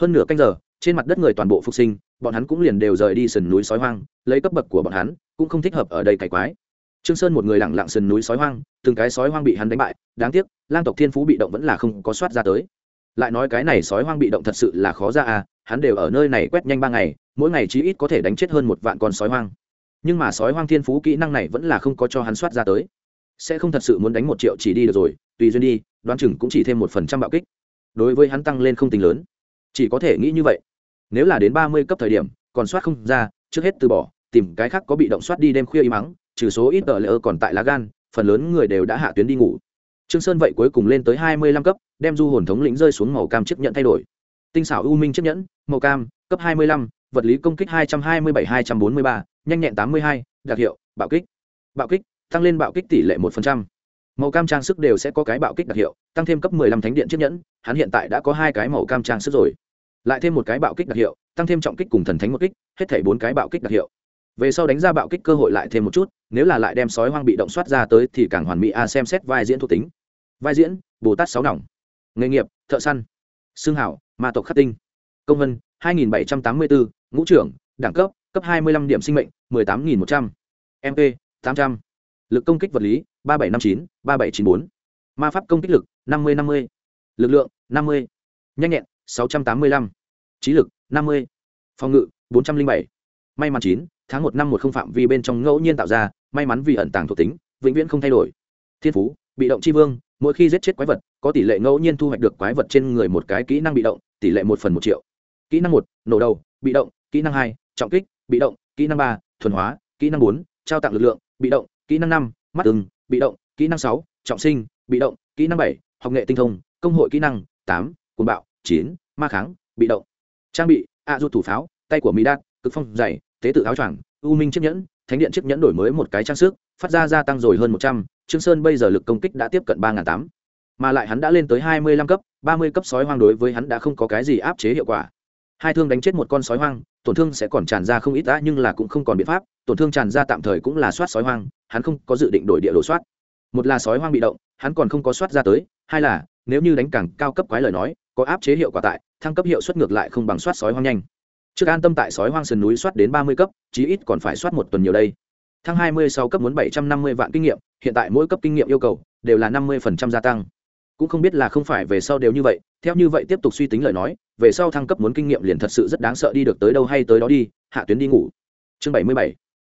Hơn nửa canh giờ, trên mặt đất người toàn bộ phục sinh, bọn hắn cũng liền đều rời đi sườn núi sói hoang, lấy cấp bậc của bọn hắn, cũng không thích hợp ở đây cày quái. Trương sơn một người lẳng lặng sườn núi sói hoang, từng cái sói hoang bị hắn đánh bại, đáng tiếc, lang tộc thiên phú bị động vẫn là không có soát ra tới. Lại nói cái này sói hoang bị động thật sự là khó ra à hắn đều ở nơi này quét nhanh ba ngày, mỗi ngày chí ít có thể đánh chết hơn một vạn con sói hoang. Nhưng mà sói hoang thiên phú kỹ năng này vẫn là không có cho hắn soát ra tới sẽ không thật sự muốn đánh một triệu chỉ đi được rồi, tùy duyên đi, đoán chừng cũng chỉ thêm một phần trăm bạo kích. Đối với hắn tăng lên không tính lớn. Chỉ có thể nghĩ như vậy. Nếu là đến ba mươi cấp thời điểm, còn soát không ra, trước hết từ bỏ, tìm cái khác có bị động soát đi đêm khuya y mắng, trừ số ít tờ lỡ còn tại lá gan, phần lớn người đều đã hạ tuyến đi ngủ. Trương sơn vậy cuối cùng lên tới hai mươi lăm cấp, đem du hồn thống lĩnh rơi xuống màu cam chiếc nhận thay đổi. Tinh xảo u minh chiếc nhẫn, màu cam, cấp hai mươi lăm, vật lý công kích hai trăm hai mươi bảy hai trăm bốn mươi ba, nhanh nhẹn tám mươi hai, đặc hiệu, bạo kích. Bạo kích tăng lên bạo kích tỷ lệ một phần trăm. Màu cam trang sức đều sẽ có cái bạo kích đặc hiệu tăng thêm cấp 15 thánh điện chiếc nhẫn hắn hiện tại đã có hai cái màu cam trang sức rồi. Lại thêm một cái bạo kích đặc hiệu tăng thêm trọng kích cùng thần thánh một kích hết thảy bốn cái bạo kích đặc hiệu. Về sau đánh ra bạo kích cơ hội lại thêm một chút nếu là lại đem sói hoang bị động soát ra tới thì càng hoàn mỹ. A xem xét vai diễn thuộc tính. Vai diễn bồ tát sáu nòng. Nghề nghiệp thợ săn. Xương hảo ma tộc khắc tinh. Công vân 2784, ngũ trưởng đẳng cấp cấp 25 điểm sinh mệnh 18100, mp 800, lực công kích vật lý 3759, 3794, ma pháp công kích lực 50-50, lực lượng 50, nhanh nhẹn 685, trí lực 50, phòng ngự 407, may mắn 9, tháng một năm 10 phạm vi bên trong ngẫu nhiên tạo ra may mắn vì ẩn tàng thuộc tính vĩnh viễn không thay đổi. Thiên phú bị động chi vương mỗi khi giết chết quái vật có tỷ lệ ngẫu nhiên thu hoạch được quái vật trên người một cái kỹ năng bị động tỷ lệ một phần một triệu. Kỹ năng một nổ đầu bị động kỹ năng hai trọng kích bị động kỹ năng ba thuần hóa kỹ năng bốn trao tặng lực lượng bị động kỹ năng năm mắt ưng bị động kỹ năng sáu trọng sinh bị động kỹ năng bảy học nghệ tinh thông công hội kỹ năng tám cuồng bạo chín ma kháng bị động. Trang bị a à, thủ pháo tay của mỹ đạt cực phong dày tế tự áo choàng u minh chiếc nhẫn thánh điện chiếc nhẫn đổi mới một cái trang sức phát ra gia tăng rồi hơn một trăm trương sơn bây giờ lực công kích đã tiếp cận ba tám. Mà lại hắn đã lên tới hai mươi lăm cấp ba mươi cấp sói hoang đối với hắn đã không có cái gì áp chế hiệu quả. Hai thương đánh chết một con sói hoang tổn thương sẽ còn tràn ra không ít đã nhưng là cũng không còn biện pháp tổn thương tràn ra tạm thời cũng là soát sói hoang hắn không có dự định đổi địa đồ soát. Một là sói hoang bị động, hắn còn không có soát ra tới, hai là, nếu như đánh càng cao cấp quái lời nói, có áp chế hiệu quả tại, thăng cấp hiệu suất ngược lại không bằng soát sói hoang nhanh. Trước an tâm tại sói hoang sườn núi soát đến ba mươi cấp, chí ít còn phải soát một tuần nhiều đây. Thăng hai mươi sau cấp muốn bảy trăm năm mươi vạn kinh nghiệm, hiện tại mỗi cấp kinh nghiệm yêu cầu, đều là năm mươi gia tăng. Cũng không biết là không phải về sau đều như vậy, theo như vậy tiếp tục suy tính lời nói, về sau thăng cấp muốn kinh nghiệm liền thật sự rất đáng sợ đi được tới đâu hay tới đó đi, hạ tuyến đi ngủ. Chương bảy mươi bảy.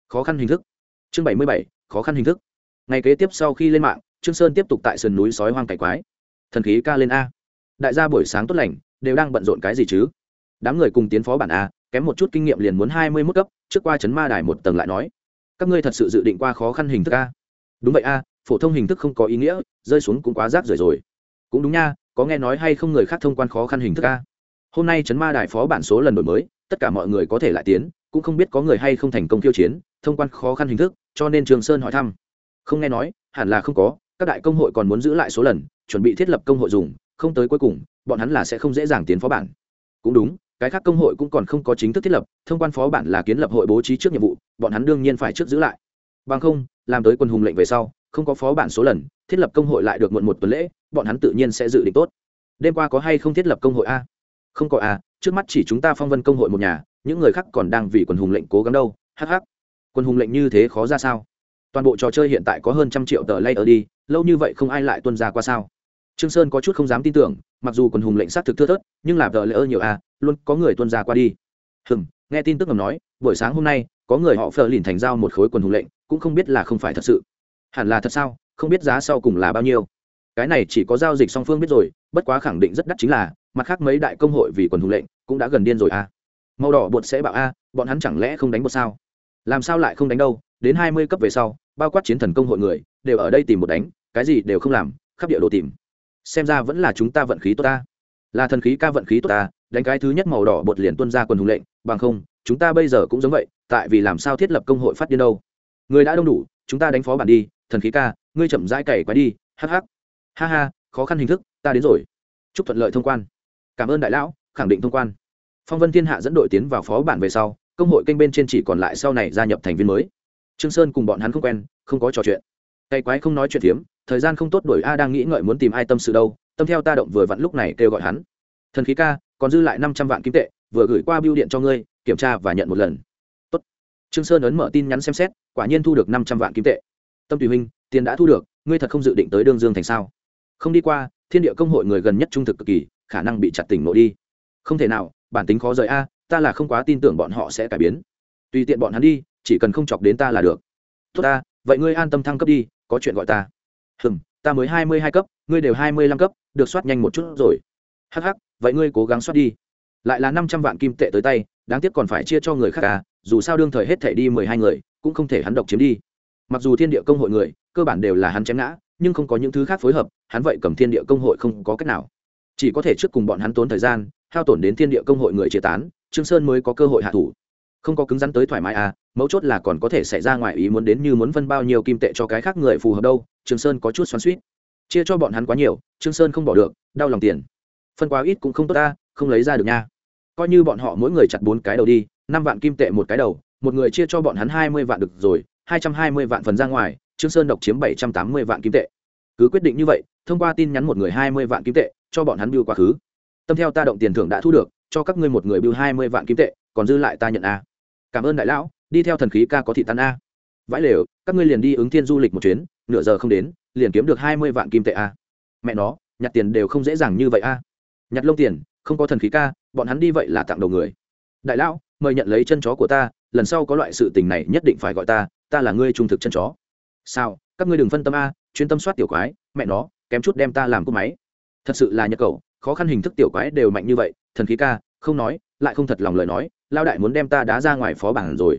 Khó khăn hình thức. Chương bảy mươi bảy khó khăn hình thức. Ngày kế tiếp sau khi lên mạng, trương sơn tiếp tục tại sườn núi sói hoang cải quái. Thần khí ca lên a. Đại gia buổi sáng tốt lành, đều đang bận rộn cái gì chứ? Đám người cùng tiến phó bản a, kém một chút kinh nghiệm liền muốn hai mươi mức cấp, trước qua chấn ma đài một tầng lại nói. Các ngươi thật sự dự định qua khó khăn hình thức a? Đúng vậy a, phổ thông hình thức không có ý nghĩa, rơi xuống cũng quá rác rưởi rồi. Cũng đúng nha, có nghe nói hay không người khác thông quan khó khăn hình thức a? Hôm nay chấn ma đài phó bản số lần đổi mới, tất cả mọi người có thể lại tiến, cũng không biết có người hay không thành công khiêu chiến, thông quan khó khăn hình thức cho nên trường sơn hỏi thăm. Không nghe nói, hẳn là không có, các đại công hội còn muốn giữ lại số lần, chuẩn bị thiết lập công hội dùng, không tới cuối cùng, bọn hắn là sẽ không dễ dàng tiến phó bản. Cũng đúng, cái khác công hội cũng còn không có chính thức thiết lập, thông quan phó bản là kiến lập hội bố trí trước nhiệm vụ, bọn hắn đương nhiên phải trước giữ lại. Bằng không, làm tới quân hùng lệnh về sau, không có phó bản số lần, thiết lập công hội lại được muộn một tuần lễ, bọn hắn tự nhiên sẽ dự định tốt. Đêm qua có hay không thiết lập công hội a? Không có a, trước mắt chỉ chúng ta phong vân công hội một nhà, những người khác còn đang vì quần hùng lệnh cố gắng đâu hh quân hùng lệnh như thế khó ra sao? Toàn bộ trò chơi hiện tại có hơn trăm triệu tờ lay ở đi, lâu như vậy không ai lại tuân ra qua sao? Trương sơn có chút không dám tin tưởng, mặc dù quần hùng lệnh sát thực thưa thớt, nhưng là tờ lay ở nhiều a luôn có người tuân ra qua đi. Hừm, nghe tin tức ngầm nói, buổi sáng hôm nay, có người họ phờ lìn thành giao một khối quần hùng lệnh, cũng không biết là không phải thật sự. Hẳn là thật sao? Không biết giá sau cùng là bao nhiêu? Cái này chỉ có giao dịch song phương biết rồi, bất quá khẳng định rất đắt chính là, mặt khác mấy đại công hội vì quần hùng lệnh cũng đã gần điên rồi a màu đỏ bột sẽ bảo a à, bọn hắn chẳng lẽ không đánh bột sao? Làm sao lại không đánh đâu, đến hai mươi cấp về sau, bao quát chiến thần công hội người, đều ở đây tìm một đánh, cái gì đều không làm, khắp địa đồ tìm. Xem ra vẫn là chúng ta vận khí tốt ta. Là thần khí ca vận khí tốt ta, đánh cái thứ nhất màu đỏ bột liền tuân ra quần hùng lệnh, bằng không, chúng ta bây giờ cũng giống vậy, tại vì làm sao thiết lập công hội phát điên đâu. Người đã đông đủ, chúng ta đánh phó bản đi, thần khí ca, ngươi chậm rãi cày quái đi hh ha ha, khó khăn hình thức, ta đến rồi. Chúc thuận lợi thông quan. Cảm ơn đại lão, khẳng định thông quan. Phong vân thiên hạ dẫn đội tiến vào phó bản về sau công hội kênh bên trên chỉ còn lại sau này gia nhập thành viên mới. Trương sơn cùng bọn hắn không quen, không có trò chuyện. Cày quái không nói chuyện thiếm, thời gian không tốt đổi a đang nghĩ ngợi muốn tìm ai tâm sự đâu, tâm theo ta động vừa vặn lúc này kêu gọi hắn. Thần khí ca, còn dư lại năm trăm vạn kim tệ, vừa gửi qua bưu điện cho ngươi, kiểm tra và nhận một lần. Tốt. trương sơn ấn mở tin nhắn xem xét, quả nhiên thu được năm trăm vạn kim tệ. Tâm tùy huynh, tiền đã thu được, ngươi thật không dự định tới đương dương thành sao? Không đi qua, thiên địa công hội người gần nhất trung thực cực kỳ, khả năng bị chặt tỉnh nội đi. Không thể nào, bản tính khó rời a ta là không quá tin tưởng bọn họ sẽ cải biến. Tùy tiện bọn hắn đi, chỉ cần không chọc đến ta là được. Tốt ta, vậy ngươi an tâm thăng cấp đi, có chuyện gọi ta. Hừm, ta mới hai mươi hai cấp, ngươi đều hai mươi lăm cấp, được soát nhanh một chút rồi. Hh vậy ngươi cố gắng soát đi. Lại là năm trăm vạn kim tệ tới tay, đáng tiếc còn phải chia cho người khác à dù sao đương thời hết thể đi mười hai người, cũng không thể hắn độc chiếm đi. Mặc dù thiên địa công hội người, cơ bản đều là hắn chém ngã, nhưng không có những thứ khác phối hợp, hắn vậy cầm thiên địa công hội không có cách nào. Chỉ có thể trước cùng bọn hắn tốn thời gian, hao tổn đến thiên địa công hội người chia tán trương sơn mới có cơ hội hạ thủ. Không có cứng rắn tới thoải mái à mấu chốt là còn có thể xảy ra ngoài ý muốn đến như muốn phân bao nhiêu kim tệ cho cái khác người phù hợp đâu, trương sơn có chút xoắn suýt chia cho bọn hắn quá nhiều, trương sơn không bỏ được, đau lòng tiền. Phân quá ít cũng không tốt ta, không lấy ra được nha. Coi như bọn họ mỗi người chặt bốn cái đầu đi, năm vạn kim tệ một cái đầu, một người chia cho bọn hắn hai mươi vạn được rồi, hai trăm hai mươi vạn phần ra ngoài, trương sơn độc chiếm bảy trăm tám mươi vạn kim tệ. Cứ quyết định như vậy, thông qua tin nhắn một người hai mươi vạn kim tệ, cho bọn hắn biêu quá khứ. Tâm theo ta động tiền thưởng đã thu được cho các ngươi một người bưu hai mươi vạn kim tệ, còn dư lại ta nhận a. Cảm ơn đại lão, đi theo thần khí ca có thị tan a. Vãi lều, các ngươi liền đi ứng thiên du lịch một chuyến, nửa giờ không đến, liền kiếm được hai mươi vạn kim tệ a. Mẹ nó, nhặt tiền đều không dễ dàng như vậy a. Nhặt lông tiền, không có thần khí ca, bọn hắn đi vậy là tặng đầu người. Đại lão, mời nhận lấy chân chó của ta, lần sau có loại sự tình này nhất định phải gọi ta ta là ngươi trung thực chân chó. Sao, các ngươi đừng phân tâm a, chuyên tâm soát tiểu quái, mẹ nó, kém chút đem ta làm cúp máy. Thật sự là nhật cầu, khó khăn hình thức tiểu quái đều mạnh như vậy thần khí ca, không nói, lại không thật lòng lời nói, lao đại muốn đem ta đá ra ngoài phó bản rồi.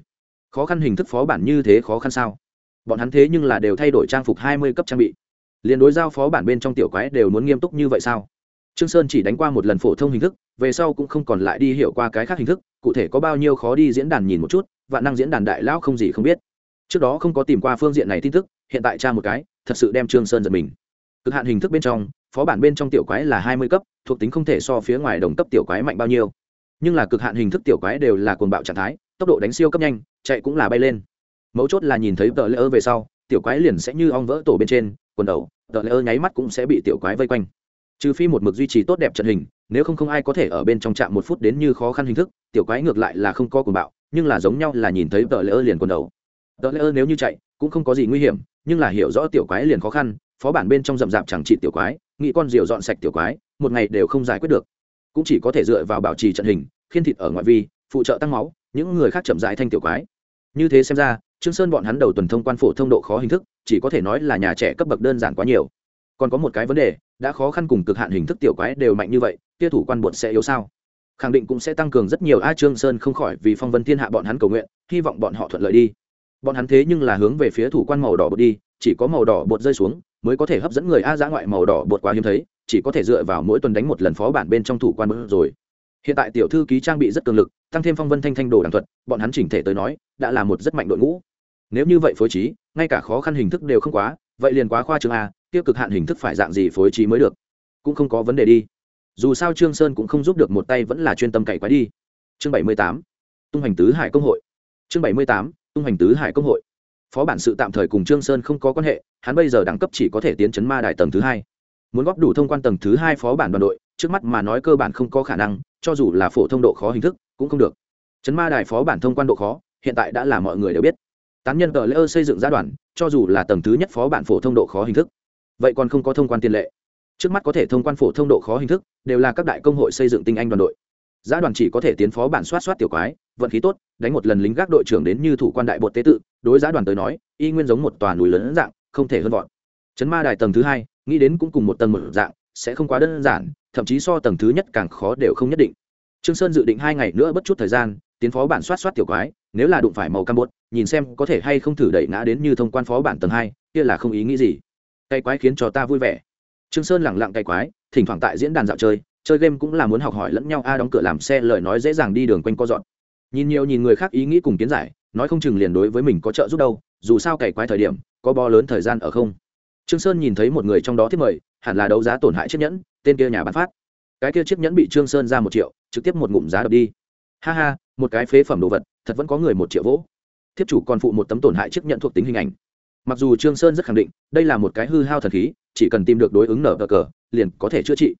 Khó khăn hình thức phó bản như thế khó khăn sao? Bọn hắn thế nhưng là đều thay đổi trang phục hai mươi cấp trang bị. Liền đối giao phó bản bên trong tiểu quái đều muốn nghiêm túc như vậy sao? Trương sơn chỉ đánh qua một lần phổ thông hình thức, về sau cũng không còn lại đi hiểu qua cái khác hình thức, cụ thể có bao nhiêu khó đi diễn đàn nhìn một chút và năng diễn đàn đại lão không gì không biết. Trước đó không có tìm qua phương diện này tin tức, hiện tại tra một cái, thật sự đem trương sơn giật mình. Cực hạn hình thức bên trong phó bản bên trong tiểu quái là hai mươi cấp, thuộc tính không thể so phía ngoài đồng cấp tiểu quái mạnh bao nhiêu. Nhưng là cực hạn hình thức tiểu quái đều là cuồng bạo trạng thái, tốc độ đánh siêu cấp nhanh, chạy cũng là bay lên. Mấu chốt là nhìn thấy tờ lỡ về sau, tiểu quái liền sẽ như ong vỡ tổ bên trên, quần đầu, tờ lỡ nháy mắt cũng sẽ bị tiểu quái vây quanh. Trừ phi một mực duy trì tốt đẹp trận hình, nếu không không ai có thể ở bên trong trạm một phút đến như khó khăn hình thức, tiểu quái ngược lại là không có cuồng bạo, nhưng là giống nhau là nhìn thấy tờ lỡ liền quần đầu. Tờ lỡ nếu như chạy, cũng không có gì nguy hiểm nhưng là hiểu rõ tiểu quái liền khó khăn, phó bản bên trong rậm rạp chẳng trị tiểu quái nghĩ con diều dọn sạch tiểu quái, một ngày đều không giải quyết được. Cũng chỉ có thể dựa vào bảo trì trận hình, khiên thịt ở ngoại vi, phụ trợ tăng máu, những người khác chậm rãi thanh tiểu quái. Như thế xem ra, trương sơn bọn hắn đầu tuần thông quan phổ thông độ khó hình thức, chỉ có thể nói là nhà trẻ cấp bậc đơn giản quá nhiều. Còn có một cái vấn đề, đã khó khăn cùng cực hạn hình thức tiểu quái đều mạnh như vậy, kia thủ quan bột sẽ yếu sao? Khẳng định cũng sẽ tăng cường rất nhiều. A, trương sơn không khỏi vì phong vân thiên hạ bọn hắn cầu nguyện, hy vọng bọn họ thuận lợi đi bọn hắn thế nhưng là hướng về phía thủ quan màu đỏ bột đi, chỉ có màu đỏ bột rơi xuống mới có thể hấp dẫn người a dã ngoại màu đỏ bột quá hiếm thấy, chỉ có thể dựa vào mỗi tuần đánh một lần phó bản bên trong thủ quan bớt rồi. Hiện tại tiểu thư ký trang bị rất cường lực, tăng thêm phong vân thanh thanh đồ đàng thuật, bọn hắn chỉnh thể tới nói, đã là một rất mạnh đội ngũ. Nếu như vậy phối trí, ngay cả khó khăn hình thức đều không quá, vậy liền quá khoa trương a tiêu cực hạn hình thức phải dạng gì phối trí mới được? Cũng không có vấn đề đi. Dù sao trương sơn cũng không giúp được một tay vẫn là chuyên tâm cày quái đi. Chương bảy mươi tám, tung hành tứ hải công hội. Chương bảy mươi tám tung hành tứ hải công hội. Phó bản sự tạm thời cùng trương sơn không có quan hệ, hắn bây giờ đẳng cấp chỉ có thể tiến chấn ma đài tầng thứ hai. Muốn góp đủ thông quan tầng thứ hai phó bản đoàn đội, trước mắt mà nói cơ bản không có khả năng, cho dù là phổ thông độ khó hình thức, cũng không được. Chấn ma đài phó bản thông quan độ khó, hiện tại đã là mọi người đều biết. Tán nhân tờ lễ ơ xây dựng gia đoàn cho dù là tầng thứ nhất phó bản phổ thông độ khó hình thức, vậy còn không có thông quan tiền lệ. Trước mắt có thể thông quan phổ thông độ khó hình thức, đều là các đại công hội xây dựng tinh anh đoàn đội. Gia đoàn chỉ có thể tiến phó bản soát soát tiểu quái, vận khí tốt đánh một lần lính gác đội trưởng đến như thủ quan đại bột tế tự, đối giá đoàn tới nói, y nguyên giống một tòa núi lớn dạng, không thể hơn vọt. Chấn ma đài tầng thứ hai, nghĩ đến cũng cùng một tầng một dạng, sẽ không quá đơn giản, thậm chí so tầng thứ nhất càng khó đều không nhất định. Trương sơn dự định hai ngày nữa bất chút thời gian, tiến phó bản soát soát tiểu quái, nếu là đụng phải màu cam bột, nhìn xem có thể hay không thử đẩy ngã đến như thông quan phó bản tầng hai, kia là không ý nghĩ gì. Cây quái khiến cho ta vui vẻ. Trương sơn lẳng lặng cây quái, thỉnh thoảng tại diễn đàn dạo chơi chơi game cũng là muốn học hỏi lẫn nhau a đóng cửa làm xe lời nói dễ dàng đi đường quanh co dọn nhìn nhiều nhìn người khác ý nghĩ cùng kiến giải, nói không chừng liền đối với mình có trợ giúp đâu, dù sao cày quái thời điểm, có bo lớn thời gian ở không. Trương sơn nhìn thấy một người trong đó thiết mời, hẳn là đấu giá tổn hại chiếc nhẫn, tên kia nhà bán phát. Cái kia chiếc nhẫn bị trương sơn ra một triệu, trực tiếp một ngụm giá đập đi. Ha ha, một cái phế phẩm đồ vật, thật vẫn có người một triệu vỗ. Thiếp chủ còn phụ một tấm tổn hại chiếc nhẫn thuộc tính hình ảnh. Mặc dù trương sơn rất khẳng định, đây là một cái hư hao thần khí, chỉ cần tìm được đối ứng nở cờ cờ, liền có thể chữa trị.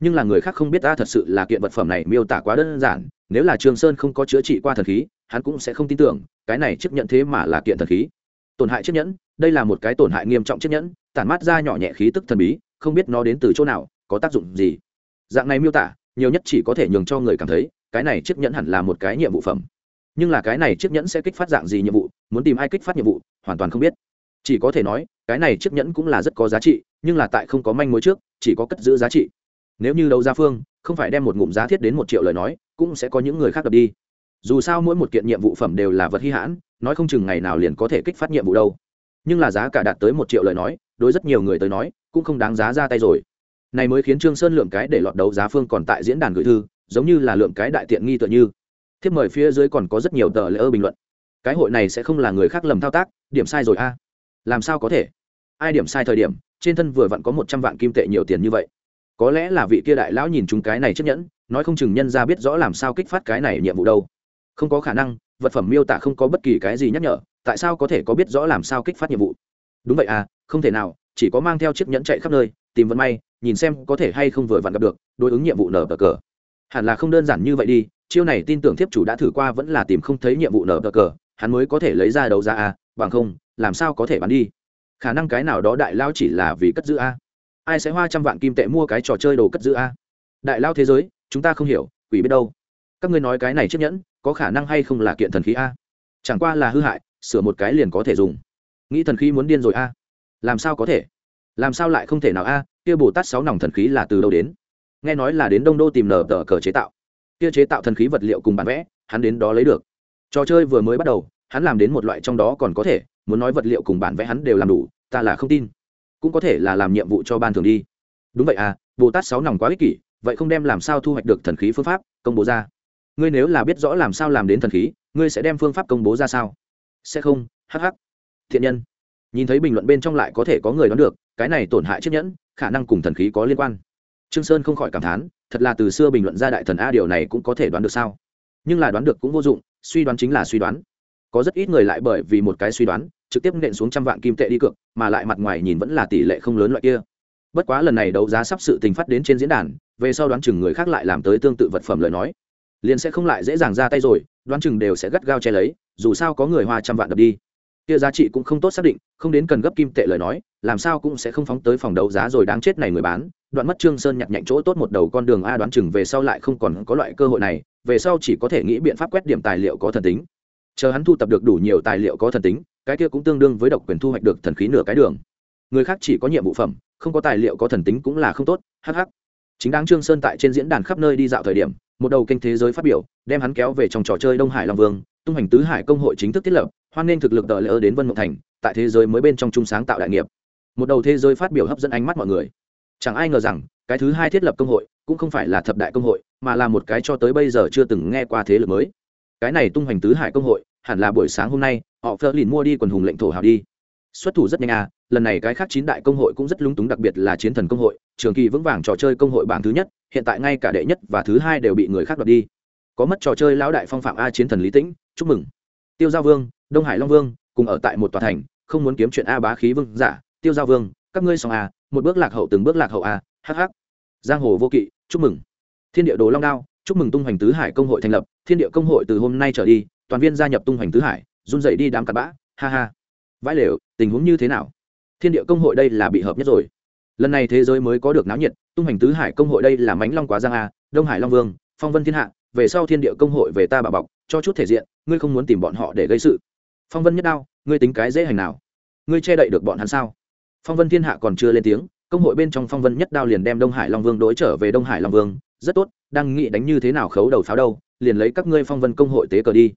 Nhưng là người khác không biết ta thật sự là kiện vật phẩm này miêu tả quá đơn giản nếu là Trường sơn không có chữa trị qua thần khí, hắn cũng sẽ không tin tưởng, cái này chấp nhẫn thế mà là kiện thần khí. Tổn hại chiếc nhẫn, đây là một cái tổn hại nghiêm trọng chiếc nhẫn, tản mát ra nhỏ nhẹ khí tức thần bí, không biết nó đến từ chỗ nào, có tác dụng gì. Dạng này miêu tả, nhiều nhất chỉ có thể nhường cho người cảm thấy, cái này chiếc nhẫn hẳn là một cái nhiệm vụ phẩm. Nhưng là cái này chiếc nhẫn sẽ kích phát dạng gì nhiệm vụ, muốn tìm ai kích phát nhiệm vụ, hoàn toàn không biết. Chỉ có thể nói, cái này chiếc nhẫn cũng là rất có giá trị, nhưng là tại không có manh mối trước, chỉ có cất giữ giá trị. Nếu như đấu gia phương không phải đem một ngụm giá thiết đến một triệu lời nói, cũng sẽ có những người khác đập đi. Dù sao mỗi một kiện nhiệm vụ phẩm đều là vật hy hãn, nói không chừng ngày nào liền có thể kích phát nhiệm vụ đâu. Nhưng là giá cả đạt tới một triệu lời nói, đối rất nhiều người tới nói, cũng không đáng giá ra tay rồi. Này mới khiến trương sơn lượng cái để lọt đấu giá phương còn tại diễn đàn gửi thư, giống như là lượng cái đại tiện nghi tựa như. Thiếp mời phía dưới còn có rất nhiều tờ lễ ơ bình luận. Cái hội này sẽ không là người khác lầm thao tác, điểm sai rồi a. Làm sao có thể? Ai điểm sai thời điểm, trên thân vừa vặn có một trăm vạn kim tệ nhiều tiền như vậy có lẽ là vị kia đại lão nhìn chúng cái này chấp nhẫn, nói không chừng nhân ra biết rõ làm sao kích phát cái này nhiệm vụ đâu. Không có khả năng, vật phẩm miêu tả không có bất kỳ cái gì nhắc nhở, tại sao có thể có biết rõ làm sao kích phát nhiệm vụ? Đúng vậy à không thể nào, chỉ có mang theo chiếc nhẫn chạy khắp nơi, tìm vận may, nhìn xem có thể hay không vừa vặn gặp được, đối ứng nhiệm vụ nở bờ cờ. Hẳn là không đơn giản như vậy đi, chiêu này tin tưởng thiếp chủ đã thử qua vẫn là tìm không thấy nhiệm vụ nở bờ cờ, hắn mới có thể lấy ra đấu ra à? bằng không, làm sao có thể bán đi? Khả năng cái nào đó đại lao chỉ là vì cất giữ a ai sẽ hoa trăm vạn kim tệ mua cái trò chơi đồ cất giữ a? Đại lao thế giới, chúng ta không hiểu, quỷ biết đâu. Các ngươi nói cái này chiếc nhẫn, có khả năng hay không là kiện thần khí a? Chẳng qua là hư hại, sửa một cái liền có thể dùng. Nghĩ thần khí muốn điên rồi a? Làm sao có thể? Làm sao lại không thể nào a? Kia bồ tát sáu nòng thần khí là từ đâu đến? Nghe nói là đến đông đô tìm nở tờ cờ chế tạo. Kia chế tạo thần khí vật liệu cùng bản vẽ, hắn đến đó lấy được. Trò chơi vừa mới bắt đầu, hắn làm đến một loại trong đó còn có thể, muốn nói vật liệu cùng bản vẽ hắn đều làm đủ, ta là không tin cũng có thể là làm nhiệm vụ cho ban thường đi. Đúng vậy à bồ tát sáu nòng quá ích kỷ, vậy không đem làm sao thu hoạch được thần khí phương pháp, công bố ra. Ngươi nếu là biết rõ làm sao làm đến thần khí, ngươi sẽ đem phương pháp công bố ra sao? Sẽ không hh thiện nhân. Nhìn thấy bình luận bên trong lại có thể có người đoán được, cái này tổn hại chiếc nhẫn, khả năng cùng thần khí có liên quan. Trương sơn không khỏi cảm thán, thật là từ xưa bình luận ra đại thần a điều này cũng có thể đoán được sao? Nhưng là đoán được cũng vô dụng, suy đoán chính là suy đoán. Có rất ít người lại bởi vì một cái suy đoán trực tiếp nện xuống trăm vạn kim tệ đi cược, mà lại mặt ngoài nhìn vẫn là tỷ lệ không lớn loại kia. Bất quá lần này đấu giá sắp sự tình phát đến trên diễn đàn, về sau đoán chừng người khác lại làm tới tương tự vật phẩm lời nói. Liền sẽ không lại dễ dàng ra tay rồi, đoán chừng đều sẽ gắt gao che lấy, dù sao có người hoa trăm vạn đập đi. Kia giá trị cũng không tốt xác định, không đến cần gấp kim tệ lời nói, làm sao cũng sẽ không phóng tới phòng đấu giá rồi đáng chết này người bán. Đoạn mất trương sơn nhặt nhạnh chỗ tốt một đầu con đường a đoán chừng về sau lại không còn có loại cơ hội này, về sau chỉ có thể nghĩ biện pháp quét điểm tài liệu có thần tính. Chờ hắn thu tập được đủ nhiều tài liệu có thần tính cái kia cũng tương đương với độc quyền thu hoạch được thần khí nửa cái đường. Người khác chỉ có nhiệm vụ phẩm, không có tài liệu có thần tính cũng là không tốt hh chính đáng trương sơn tại trên diễn đàn khắp nơi đi dạo thời điểm, một đầu kênh thế giới phát biểu, đem hắn kéo về trong trò chơi đông hải long vương, tung hành tứ hải công hội chính thức thiết lập, hoan nên thực lực đợi lỡ đến vân mộng thành, tại thế giới mới bên trong trung sáng tạo đại nghiệp. Một đầu thế giới phát biểu hấp dẫn ánh mắt mọi người. Chẳng ai ngờ rằng, cái thứ hai thiết lập công hội, cũng không phải là thập đại công hội, mà là một cái cho tới bây giờ chưa từng nghe qua thế lực mới. Cái này tung hoành tứ hải công hội hẳn là buổi sáng hôm nay, họ phơ lìn mua đi quần hùng lệnh thổ hào đi. Xuất thủ rất nhanh à lần này cái khác chín đại công hội cũng rất lúng túng, đặc biệt là chiến thần công hội, trường kỳ vững vàng trò chơi công hội bảng thứ nhất, hiện tại ngay cả đệ nhất và thứ hai đều bị người khác đoạt đi. Có mất trò chơi lão đại phong phạm a chiến thần lý tĩnh, chúc mừng. Tiêu giao vương, đông hải long vương, cùng ở tại một tòa thành, không muốn kiếm chuyện a bá khí vương giả. Tiêu giao vương, các ngươi xong a một bước lạc hậu từng bước lạc hậu à, a hh giang hồ vô kỵ, chúc mừng. Thiên địa đồ long đao, chúc mừng tung hoành tứ hải công hội thành lập. Thiên địa công hội từ hôm nay trở đi toàn viên gia nhập tung hoành tứ hải, run dậy đi đám cặp bã, ha ha. Vãi lều, tình huống như thế nào? Thiên địa công hội đây là bị hợp nhất rồi. Lần này thế giới mới có được náo nhiệt, tung hoành tứ hải công hội đây là mánh long quá giang a, đông hải long vương, phong vân thiên hạ, về sau thiên địa công hội về ta bà bọc, cho chút thể diện, ngươi không muốn tìm bọn họ để gây sự. Phong vân nhất đao, ngươi tính cái dễ hành nào? Ngươi che đậy được bọn hắn sao? Phong vân thiên hạ còn chưa lên tiếng, công hội bên trong phong vân nhất đao liền đem đông hải long vương đối trở về đông hải long vương. Rất tốt, đang nghĩ đánh như thế nào khấu đầu pháo đâu liền lấy các ngươi phong vân công hội tế cờ đi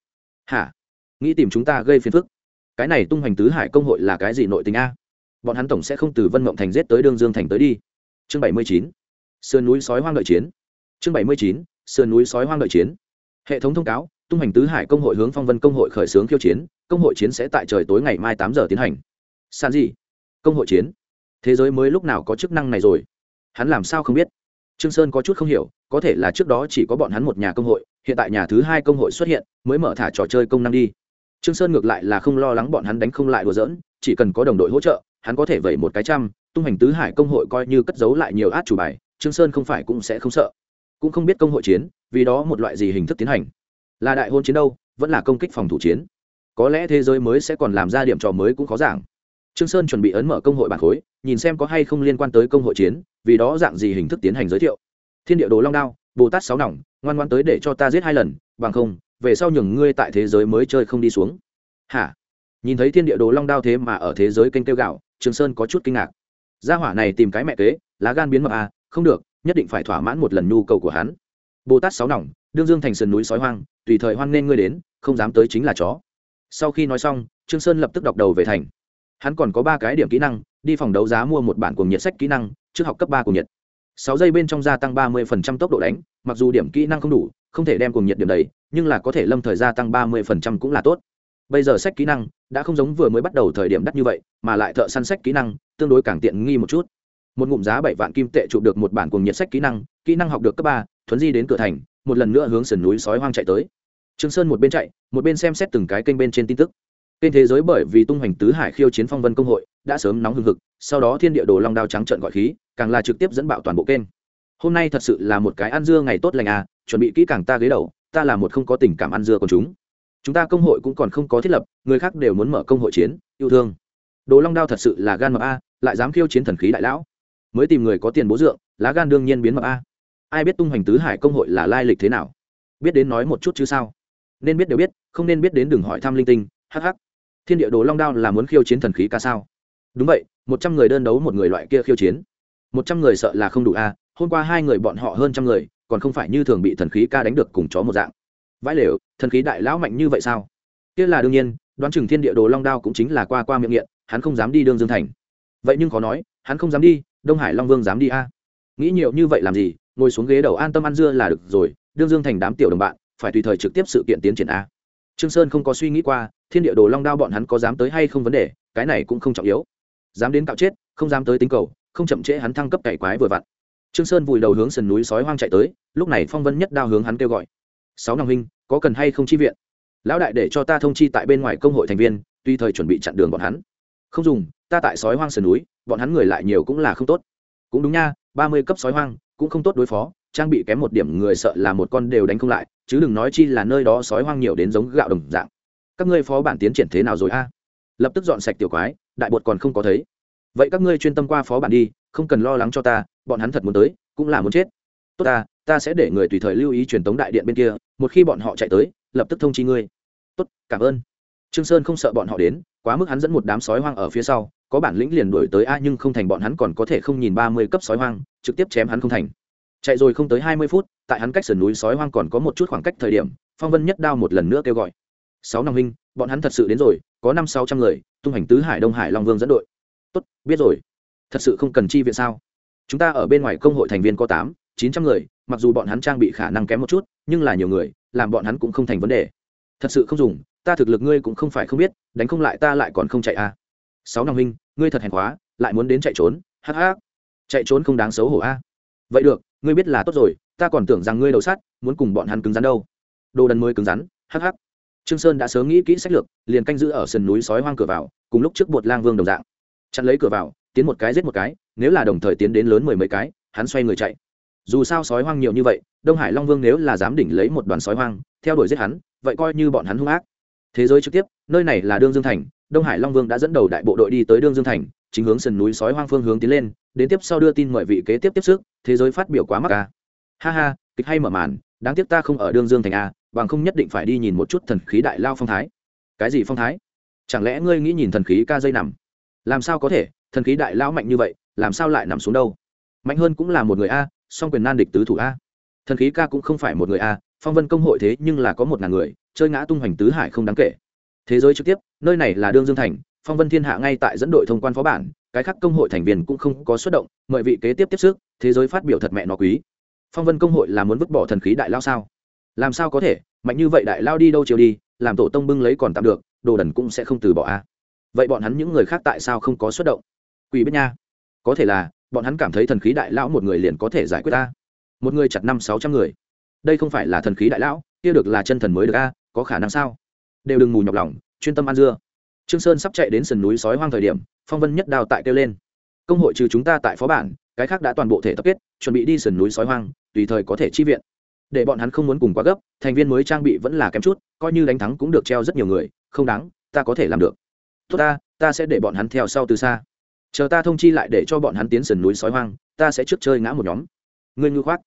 hả? Nghĩ tìm chúng ta gây phiền phức. Cái này tung hoành tứ hải công hội là cái gì nội tình a? Bọn hắn tổng sẽ không từ vân mộng thành giết tới đương dương thành tới đi. Chương bảy mươi chín. Sườn núi sói hoang đợi chiến. Chương bảy mươi chín. Sườn núi sói hoang đợi chiến. Hệ thống thông cáo, tung hành tứ hải công hội hướng phong vân công hội khởi xướng khiêu chiến, công hội chiến sẽ tại trời tối ngày mai tám giờ tiến hành. San gì công hội chiến. Thế giới mới lúc nào có chức năng này rồi? Hắn làm sao không biết? Trương sơn có chút không hiểu, có thể là trước đó chỉ có bọn hắn một nhà công hội hiện tại nhà thứ hai công hội xuất hiện, mới mở thả trò chơi công năng đi. Trương sơn ngược lại là không lo lắng bọn hắn đánh không lại đùa giỡn, chỉ cần có đồng đội hỗ trợ, hắn có thể vẩy một cái trăm, tung hành tứ hải công hội coi như cất giấu lại nhiều át chủ bài, trương sơn không phải cũng sẽ không sợ. Cũng không biết công hội chiến, vì đó một loại gì hình thức tiến hành. Là đại hôn chiến đâu, vẫn là công kích phòng thủ chiến. Có lẽ thế giới mới sẽ còn làm ra điểm trò mới cũng khó giảng. Trương sơn chuẩn bị ấn mở công hội bản khối, nhìn xem có hay không liên quan tới công hội chiến, vì đó dạng gì hình thức tiến hành giới thiệu. Thiên địa đồ long đao, bồ tát sáu nòng ngoan ngoan tới để cho ta giết hai lần, bằng không, về sau nhường ngươi tại thế giới mới chơi không đi xuống. Hả? Nhìn thấy thiên địa đồ long đao thế mà ở thế giới kênh tiêu gạo trương sơn có chút kinh ngạc. Gia hỏa này tìm cái mẹ kế, lá gan biến mập à không được, nhất định phải thỏa mãn một lần nhu cầu của hắn. Bồ tát sáu nòng, đương dương thành sườn núi sói hoang, tùy thời hoan nên ngươi đến, không dám tới chính là chó. Sau khi nói xong, trương sơn lập tức đọc đầu về thành. Hắn còn có ba cái điểm kỹ năng, đi phòng đấu giá mua một bản cuồng nhiệt sách kỹ năng, trước học cấp ba cuồng nhiệt. Sáu giây bên trong gia tăng ba mươi phần trăm tốc độ đánh mặc dù điểm kỹ năng không đủ, không thể đem cùng nhiệt điểm đầy, nhưng là có thể lâm thời gia tăng ba mươi phần trăm cũng là tốt. Bây giờ sách kỹ năng đã không giống vừa mới bắt đầu thời điểm đắt như vậy, mà lại thợ săn sách kỹ năng tương đối càng tiện nghi một chút. Một ngụm giá bảy vạn kim tệ chụp được một bản cuồng nhiệt sách kỹ năng kỹ năng học được cấp ba, thuấn di đến cửa thành, một lần nữa hướng sườn núi sói hoang chạy tới. Trương sơn một bên chạy, một bên xem xét từng cái kênh bên trên tin tức. Kênh thế giới bởi vì tung hoành tứ hải khiêu chiến phong vân công hội, đã sớm nóng hừng hực, sau đó thiên địa đồ long đao trắng trận gọi khí, càng là trực tiếp dẫn bạo toàn bộ kênh hôm nay thật sự là một cái ăn dưa ngày tốt lành à chuẩn bị kỹ càng ta ghế đầu, ta là một không có tình cảm ăn dưa của chúng. Chúng ta công hội cũng còn không có thiết lập, người khác đều muốn mở công hội chiến, yêu thương. Đồ long đao thật sự là gan mập a, lại dám khiêu chiến thần khí đại lão. Mới tìm người có tiền bố dượng, lá gan đương nhiên biến mập a. Ai biết tung hoành tứ hải công hội là lai lịch thế nào? Biết đến nói một chút chứ sao? Nên biết đều biết, không nên biết đến đừng hỏi thăm linh tinh hh thiên địa đồ long đao là muốn khiêu chiến thần khí ca sao? Đúng vậy, một trăm người đơn đấu một người loại kia khiêu chiến. Một trăm người sợ là không đủ a hôm qua hai người bọn họ hơn trăm người, còn không phải như thường bị thần khí ca đánh được cùng chó một dạng. Vãi lều, thần khí đại lão mạnh như vậy sao? Kia là đương nhiên, đoán chừng thiên địa đồ long đao cũng chính là qua qua miệng nghiện, hắn không dám đi đương dương thành. Vậy nhưng khó nói, hắn không dám đi, đông hải long vương dám đi a. Nghĩ nhiều như vậy làm gì, ngồi xuống ghế đầu an tâm ăn dưa là được rồi, đương dương thành đám tiểu đồng bạn, phải tùy thời trực tiếp sự kiện tiến triển a. Trương sơn không có suy nghĩ qua, thiên địa đồ long đao bọn hắn có dám tới hay không vấn đề, cái này cũng không trọng yếu. Dám đến cạo chết, không dám tới tính cầu, không chậm trễ hắn thăng cấp cày quái vừa vặn trương sơn vùi đầu hướng sườn núi sói hoang chạy tới, lúc này phong vân nhất đao hướng hắn kêu gọi. Sáu năm huynh, có cần hay không chi viện? Lão đại để cho ta thông chi tại bên ngoài công hội thành viên, tuy thời chuẩn bị chặn đường bọn hắn. Không dùng, ta tại sói hoang sườn núi, bọn hắn người lại nhiều cũng là không tốt. Cũng đúng nha, ba mươi cấp sói hoang, cũng không tốt đối phó, trang bị kém một điểm người sợ là một con đều đánh không lại, chứ đừng nói chi là nơi đó sói hoang nhiều đến giống gạo đồng dạng. Các ngươi phó bản tiến triển thế nào rồi a? Lập tức dọn sạch tiểu quái, đại bột còn không có thấy. Vậy các ngươi chuyên tâm qua phó bản đi không cần lo lắng cho ta, bọn hắn thật muốn tới, cũng là muốn chết. Tốt ta ta sẽ để người tùy thời lưu ý truyền tống đại điện bên kia, một khi bọn họ chạy tới, lập tức thông chi ngươi. Tốt, cảm ơn. Trương sơn không sợ bọn họ đến, quá mức hắn dẫn một đám sói hoang ở phía sau, có bản lĩnh liền đuổi tới a nhưng không thành bọn hắn còn có thể không nhìn ba mươi cấp sói hoang, trực tiếp chém hắn không thành. Chạy rồi không tới hai mươi phút, tại hắn cách sườn núi sói hoang còn có một chút khoảng cách thời điểm, phong vân nhất đao một lần nữa kêu gọi. Sáu năm huynh, bọn hắn thật sự đến rồi, có năm sáu trăm người, tung hành tứ hải đông hải long vương dẫn đội. Tốt, biết rồi thật sự không cần chi viện sao? Chúng ta ở bên ngoài công hội thành viên có tám, chín trăm người, mặc dù bọn hắn trang bị khả năng kém một chút, nhưng là nhiều người, làm bọn hắn cũng không thành vấn đề. Thật sự không dùng, ta thực lực ngươi cũng không phải không biết, đánh không lại ta lại còn không chạy a à. sáu năm huynh, ngươi thật hèn quá lại muốn đến chạy trốn, hắc hắc. Chạy trốn không đáng xấu hổ a vậy được, ngươi biết là tốt rồi, ta còn tưởng rằng ngươi đầu sắt, muốn cùng bọn hắn cứng rắn đâu. Đồ đần mới cứng rắn, hắc hắc. Trương sơn đã sớm nghĩ kỹ sách lược, liền canh giữ ở sườn núi sói hoang cửa vào, cùng lúc trước bột lang vương đồng dạng. Chặn lấy cửa vào tiến một cái giết một cái, nếu là đồng thời tiến đến lớn mười mấy cái, hắn xoay người chạy. Dù sao sói hoang nhiều như vậy, đông hải long vương nếu là dám đỉnh lấy một đoàn sói hoang, theo đuổi giết hắn, vậy coi như bọn hắn hung ác. Thế giới trực tiếp, nơi này là đương dương thành, đông hải long vương đã dẫn đầu đại bộ đội đi tới đương dương thành, chính hướng sườn núi sói hoang phương hướng tiến lên, đến tiếp sau đưa tin mời vị kế tiếp tiếp sức, thế giới phát biểu quá mắc ca ha ha, kịch hay mở màn, đáng tiếc ta không ở đương dương thành a bằng không nhất định phải đi nhìn một chút thần khí đại lao phong thái. Cái gì phong thái? Chẳng lẽ ngươi nghĩ nhìn thần khí ca dây nằm? Làm sao có thể? Thần khí đại lao mạnh như vậy, làm sao lại nằm xuống đâu? Mạnh hơn cũng là một người a, song quyền nan địch tứ thủ a. Thần khí ca cũng không phải một người a, phong vân công hội thế nhưng là có một ngàn người, chơi ngã tung hoành tứ hải không đáng kể. Thế giới trực tiếp, nơi này là đương dương thành, phong vân thiên hạ ngay tại dẫn đội thông quan phó bản, cái khác công hội thành viên cũng không có xuất động, mời vị kế tiếp tiếp sức, thế giới phát biểu thật mẹ nó quý. Phong vân công hội là muốn vứt bỏ thần khí đại lao sao? Làm sao có thể, mạnh như vậy đại lao đi đâu chiều đi, làm tổ tông bưng lấy còn tạm được, đồ đần cũng sẽ không từ bỏ a. Vậy bọn hắn những người khác tại sao không có xuất động? Quỷ biết nha. Có thể là, bọn hắn cảm thấy thần khí đại lão một người liền có thể giải quyết ta. Một người chặt năm sáu trăm người. Đây không phải là thần khí đại lão, kia được là chân thần mới được a, có khả năng sao? Đều đừng mù nhọc lòng, chuyên tâm ăn dưa. Trương sơn sắp chạy đến sườn núi sói hoang thời điểm, phong vân nhất đào tại kêu lên. Công hội trừ chúng ta tại phó bản, cái khác đã toàn bộ thể tập kết, chuẩn bị đi sườn núi sói hoang, tùy thời có thể chi viện. Để bọn hắn không muốn cùng quá gấp, thành viên mới trang bị vẫn là kém chút, coi như đánh thắng cũng được treo rất nhiều người, không đáng, ta có thể làm được. Tốt ta ta sẽ để bọn hắn theo sau từ xa chờ ta thông chi lại để cho bọn hắn tiến sườn núi sói hoang, ta sẽ trước chơi ngã một nhóm. Ngươi ngư khoác.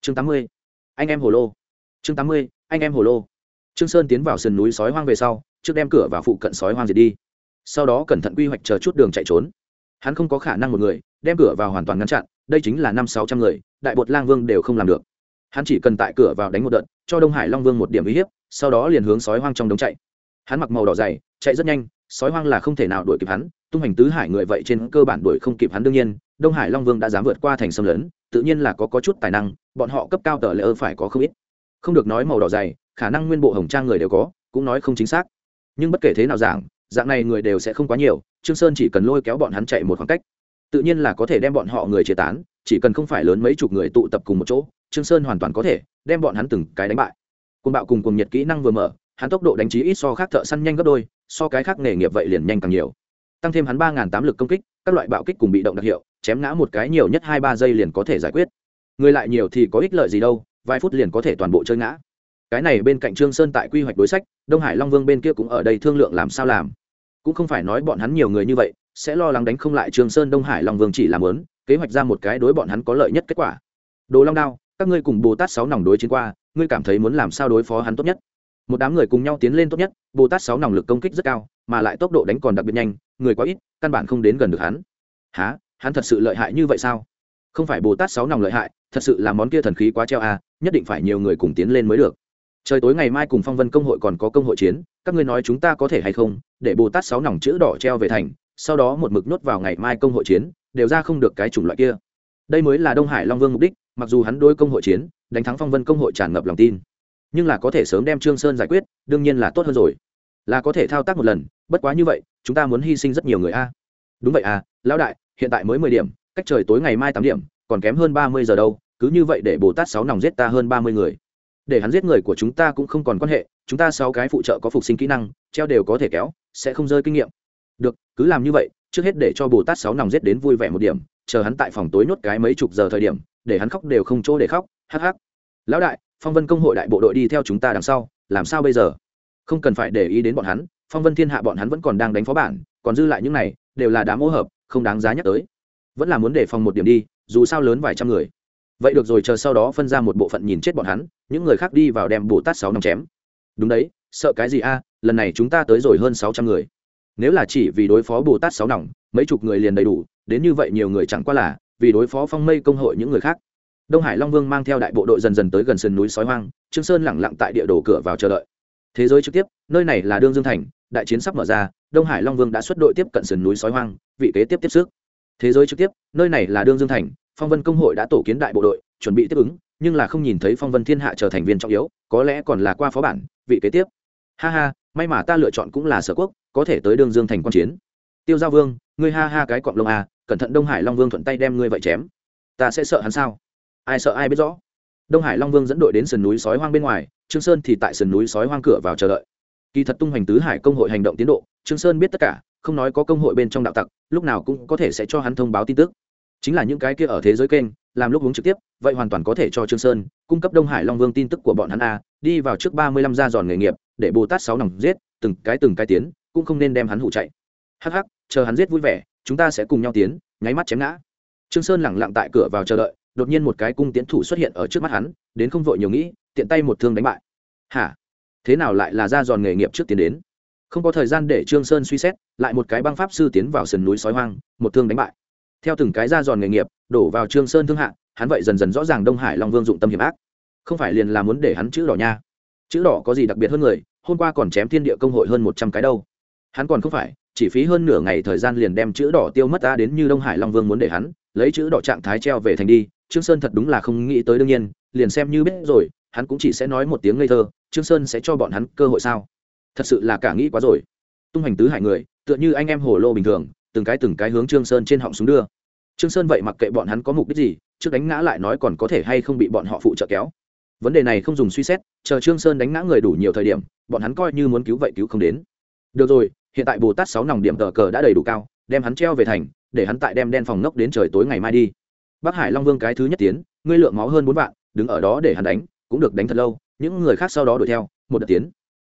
Chương tám mươi. Anh em hồ lô. Chương tám mươi, anh em hồ lô. Trương sơn tiến vào sườn núi sói hoang về sau, trước đem cửa vào phụ cận sói hoang diệt đi. Sau đó cẩn thận quy hoạch chờ chút đường chạy trốn. Hắn không có khả năng một người, đem cửa vào hoàn toàn ngăn chặn, đây chính là năm sáu trăm người, đại bột lang vương đều không làm được. Hắn chỉ cần tại cửa vào đánh một đợt, cho đông hải long vương một điểm uy hiếp, sau đó liền hướng sói hoang trong đống chạy. Hắn mặc màu đỏ dày, chạy rất nhanh, sói hoang là không thể nào đuổi kịp hắn tung hành tứ hải người vậy trên cơ bản đuổi không kịp hắn đương nhiên đông hải long vương đã dám vượt qua thành sông lớn tự nhiên là có, có chút tài năng bọn họ cấp cao tờ lễ ơ phải có không ít. Không được nói màu đỏ dày khả năng nguyên bộ hồng trang người đều có cũng nói không chính xác. Nhưng bất kể thế nào giảng dạng này người đều sẽ không quá nhiều trương sơn chỉ cần lôi kéo bọn hắn chạy một khoảng cách tự nhiên là có thể đem bọn họ người chia tán chỉ cần không phải lớn mấy chục người tụ tập cùng một chỗ trương sơn hoàn toàn có thể đem bọn hắn từng cái đánh bại. Côn bạo cùng cùng nhiệt kỹ năng vừa mở hắn tốc độ đánh trí ít so khác thợ săn nhanh gấp đôi so cái khác nghề nghiệp vậy liền nhanh càng nhiều tăng thêm hắn ba ngàn tám lực công kích, các loại bạo kích cùng bị động đặc hiệu, chém ngã một cái nhiều nhất hai ba giây liền có thể giải quyết. Người lại nhiều thì có ích lợi gì đâu, vài phút liền có thể toàn bộ chơi ngã. Cái này bên cạnh trương sơn tại quy hoạch đối sách, đông hải long vương bên kia cũng ở đây thương lượng làm sao làm. Cũng không phải nói bọn hắn nhiều người như vậy, sẽ lo lắng đánh không lại trương sơn đông hải long vương chỉ làm lớn, kế hoạch ra một cái đối bọn hắn có lợi nhất kết quả. Đồ long đao, các ngươi cùng bồ tát sáu nòng đối chiến qua, ngươi cảm thấy muốn làm sao đối phó hắn tốt nhất? Một đám người cùng nhau tiến lên tốt nhất, bồ tát sáu nòng lực công kích rất cao mà lại tốc độ đánh còn đặc biệt nhanh, người quá ít, căn bản không đến gần được hắn. Há hắn thật sự lợi hại như vậy sao? Không phải bồ tát sáu nòng lợi hại, thật sự là món kia thần khí quá treo à nhất định phải nhiều người cùng tiến lên mới được. Trời tối ngày mai cùng phong vân công hội còn có công hội chiến, các ngươi nói chúng ta có thể hay không? Để bồ tát sáu nòng chữ đỏ treo về thành, sau đó một mực nhốt vào ngày mai công hội chiến, đều ra không được cái chủng loại kia. Đây mới là đông hải long vương mục đích, mặc dù hắn đôi công hội chiến, đánh thắng phong vân công hội tràn ngập lòng tin, nhưng là có thể sớm đem trương sơn giải quyết, đương nhiên là tốt hơn rồi là có thể thao tác một lần, bất quá như vậy, chúng ta muốn hy sinh rất nhiều người a. Đúng vậy à lão đại, hiện tại mới mười điểm, cách trời tối ngày mai tám điểm, còn kém hơn ba mươi giờ đâu, cứ như vậy để bồ tát sáu nòng giết ta hơn ba mươi người. Để hắn giết người của chúng ta cũng không còn quan hệ, chúng ta sáu cái phụ trợ có phục sinh kỹ năng, treo đều có thể kéo, sẽ không rơi kinh nghiệm. Được, cứ làm như vậy, trước hết để cho bồ tát sáu nòng giết đến vui vẻ một điểm, chờ hắn tại phòng tối nhốt cái mấy chục giờ thời điểm, để hắn khóc đều không chỗ để khóc, hắc hắc. Lão đại, phong vân công hội đại bộ đội đi theo chúng ta đằng sau, làm sao bây giờ? Không cần phải để ý đến bọn hắn, phong vân thiên hạ bọn hắn vẫn còn đang đánh phó bản, còn dư lại những này, đều là đám ô hợp, không đáng giá nhắc tới. Vẫn là muốn để phòng một điểm đi, dù sao lớn vài trăm người. Vậy được rồi, chờ sau đó phân ra một bộ phận nhìn chết bọn hắn, những người khác đi vào đem bồ tát sáu nòng chém. Đúng đấy, sợ cái gì a à? lần này chúng ta tới rồi hơn sáu trăm người. Nếu là chỉ vì đối phó bồ tát sáu nòng, mấy chục người liền đầy đủ, đến như vậy nhiều người chẳng qua là vì đối phó phong mây công hội những người khác. Đông hải long vương mang theo đại bộ đội dần dần tới gần sườn núi sói hoang, trương sơn lẳng lặng tại địa đồ cửa vào chờ đợi thế giới trực tiếp, nơi này là đương dương thành, đại chiến sắp mở ra, đông hải long vương đã xuất đội tiếp cận sườn núi sói hoang, vị kế tiếp tiếp sức. Thế giới trực tiếp, nơi này là đương dương thành, phong vân công hội đã tổ kiến đại bộ đội, chuẩn bị tiếp ứng, nhưng là không nhìn thấy phong vân thiên hạ trở thành viên trọng yếu, có lẽ còn là qua phó bản, vị kế tiếp. Ha ha, may mà ta lựa chọn cũng là sở quốc, có thể tới đương dương thành quan chiến. Tiêu giao vương, ngươi ha ha cái cọng lông à cẩn thận đông hải long vương thuận tay đem ngươi vậy chém. Ta sẽ sợ hắn sao? Ai sợ ai biết rõ? Đông hải long vương dẫn đội đến sườn núi sói hoang bên ngoài trương sơn thì tại sườn núi sói hoang cửa vào chờ đợi. Kỳ thật tung hoành tứ hải công hội hành động tiến độ, trương sơn biết tất cả, không nói có công hội bên trong đạo tặc, lúc nào cũng có thể sẽ cho hắn thông báo tin tức. Chính là những cái kia ở thế giới kênh, làm lúc uống trực tiếp, vậy hoàn toàn có thể cho trương sơn cung cấp đông hải long vương tin tức của bọn hắn a, đi vào trước ba mươi lăm gia giòn nghề nghiệp, để bồ tát sáu nòng giết, từng cái từng cái tiến, cũng không nên đem hắn hụ chạy. Hắc hắc, chờ hắn giết vui vẻ, chúng ta sẽ cùng nhau tiến, nháy mắt chém ngã. Trương sơn lẳng lặng tại cửa vào chờ đợi, đột nhiên một cái cung tiến thủ xuất hiện ở trước mắt hắn, đến không vội nhiều nghĩ tiện tay một thương đánh bại. Hả? Thế nào lại là ra giòn nghề nghiệp trước tiến đến? Không có thời gian để trương sơn suy xét, lại một cái băng pháp sư tiến vào sườn núi sói hoang, một thương đánh bại. Theo từng cái ra giòn nghề nghiệp, đổ vào trương sơn thương hạ, hắn vậy dần dần rõ ràng đông hải long vương dụng tâm hiểm ác. Không phải liền là muốn để hắn chữ đỏ nha. Chữ đỏ có gì đặc biệt hơn người, hôm qua còn chém thiên địa công hội hơn một trăm cái đâu. Hắn còn không phải, chỉ phí hơn nửa ngày thời gian liền đem chữ đỏ tiêu mất ta đến như đông hải long vương muốn để hắn, lấy chữ đỏ trạng thái treo về thành đi, trương sơn thật đúng là không nghĩ tới đương nhiên, liền xem như biết rồi hắn cũng chỉ sẽ nói một tiếng ngây thơ, trương sơn sẽ cho bọn hắn cơ hội sao? Thật sự là cả nghĩ quá rồi. Tung hành tứ hải người, tựa như anh em hồ lô bình thường, từng cái từng cái hướng trương sơn trên họng xuống đưa. Trương sơn vậy mặc kệ bọn hắn có mục đích gì, trước đánh ngã lại nói còn có thể hay không bị bọn họ phụ trợ kéo. Vấn đề này không dùng suy xét, chờ trương sơn đánh ngã người đủ nhiều thời điểm, bọn hắn coi như muốn cứu vậy cứu không đến. Được rồi, hiện tại bồ tát sáu nòng điểm tờ cờ đã đầy đủ cao, đem hắn treo về thành, để hắn tại đem đen phòng ngốc đến trời tối ngày mai đi. Bắc hải long vương cái thứ nhất tiến, ngươi lượng máu hơn bốn vạn, đứng ở đó để hắn đánh cũng được đánh thật lâu, những người khác sau đó đuổi theo, một đợt tiến.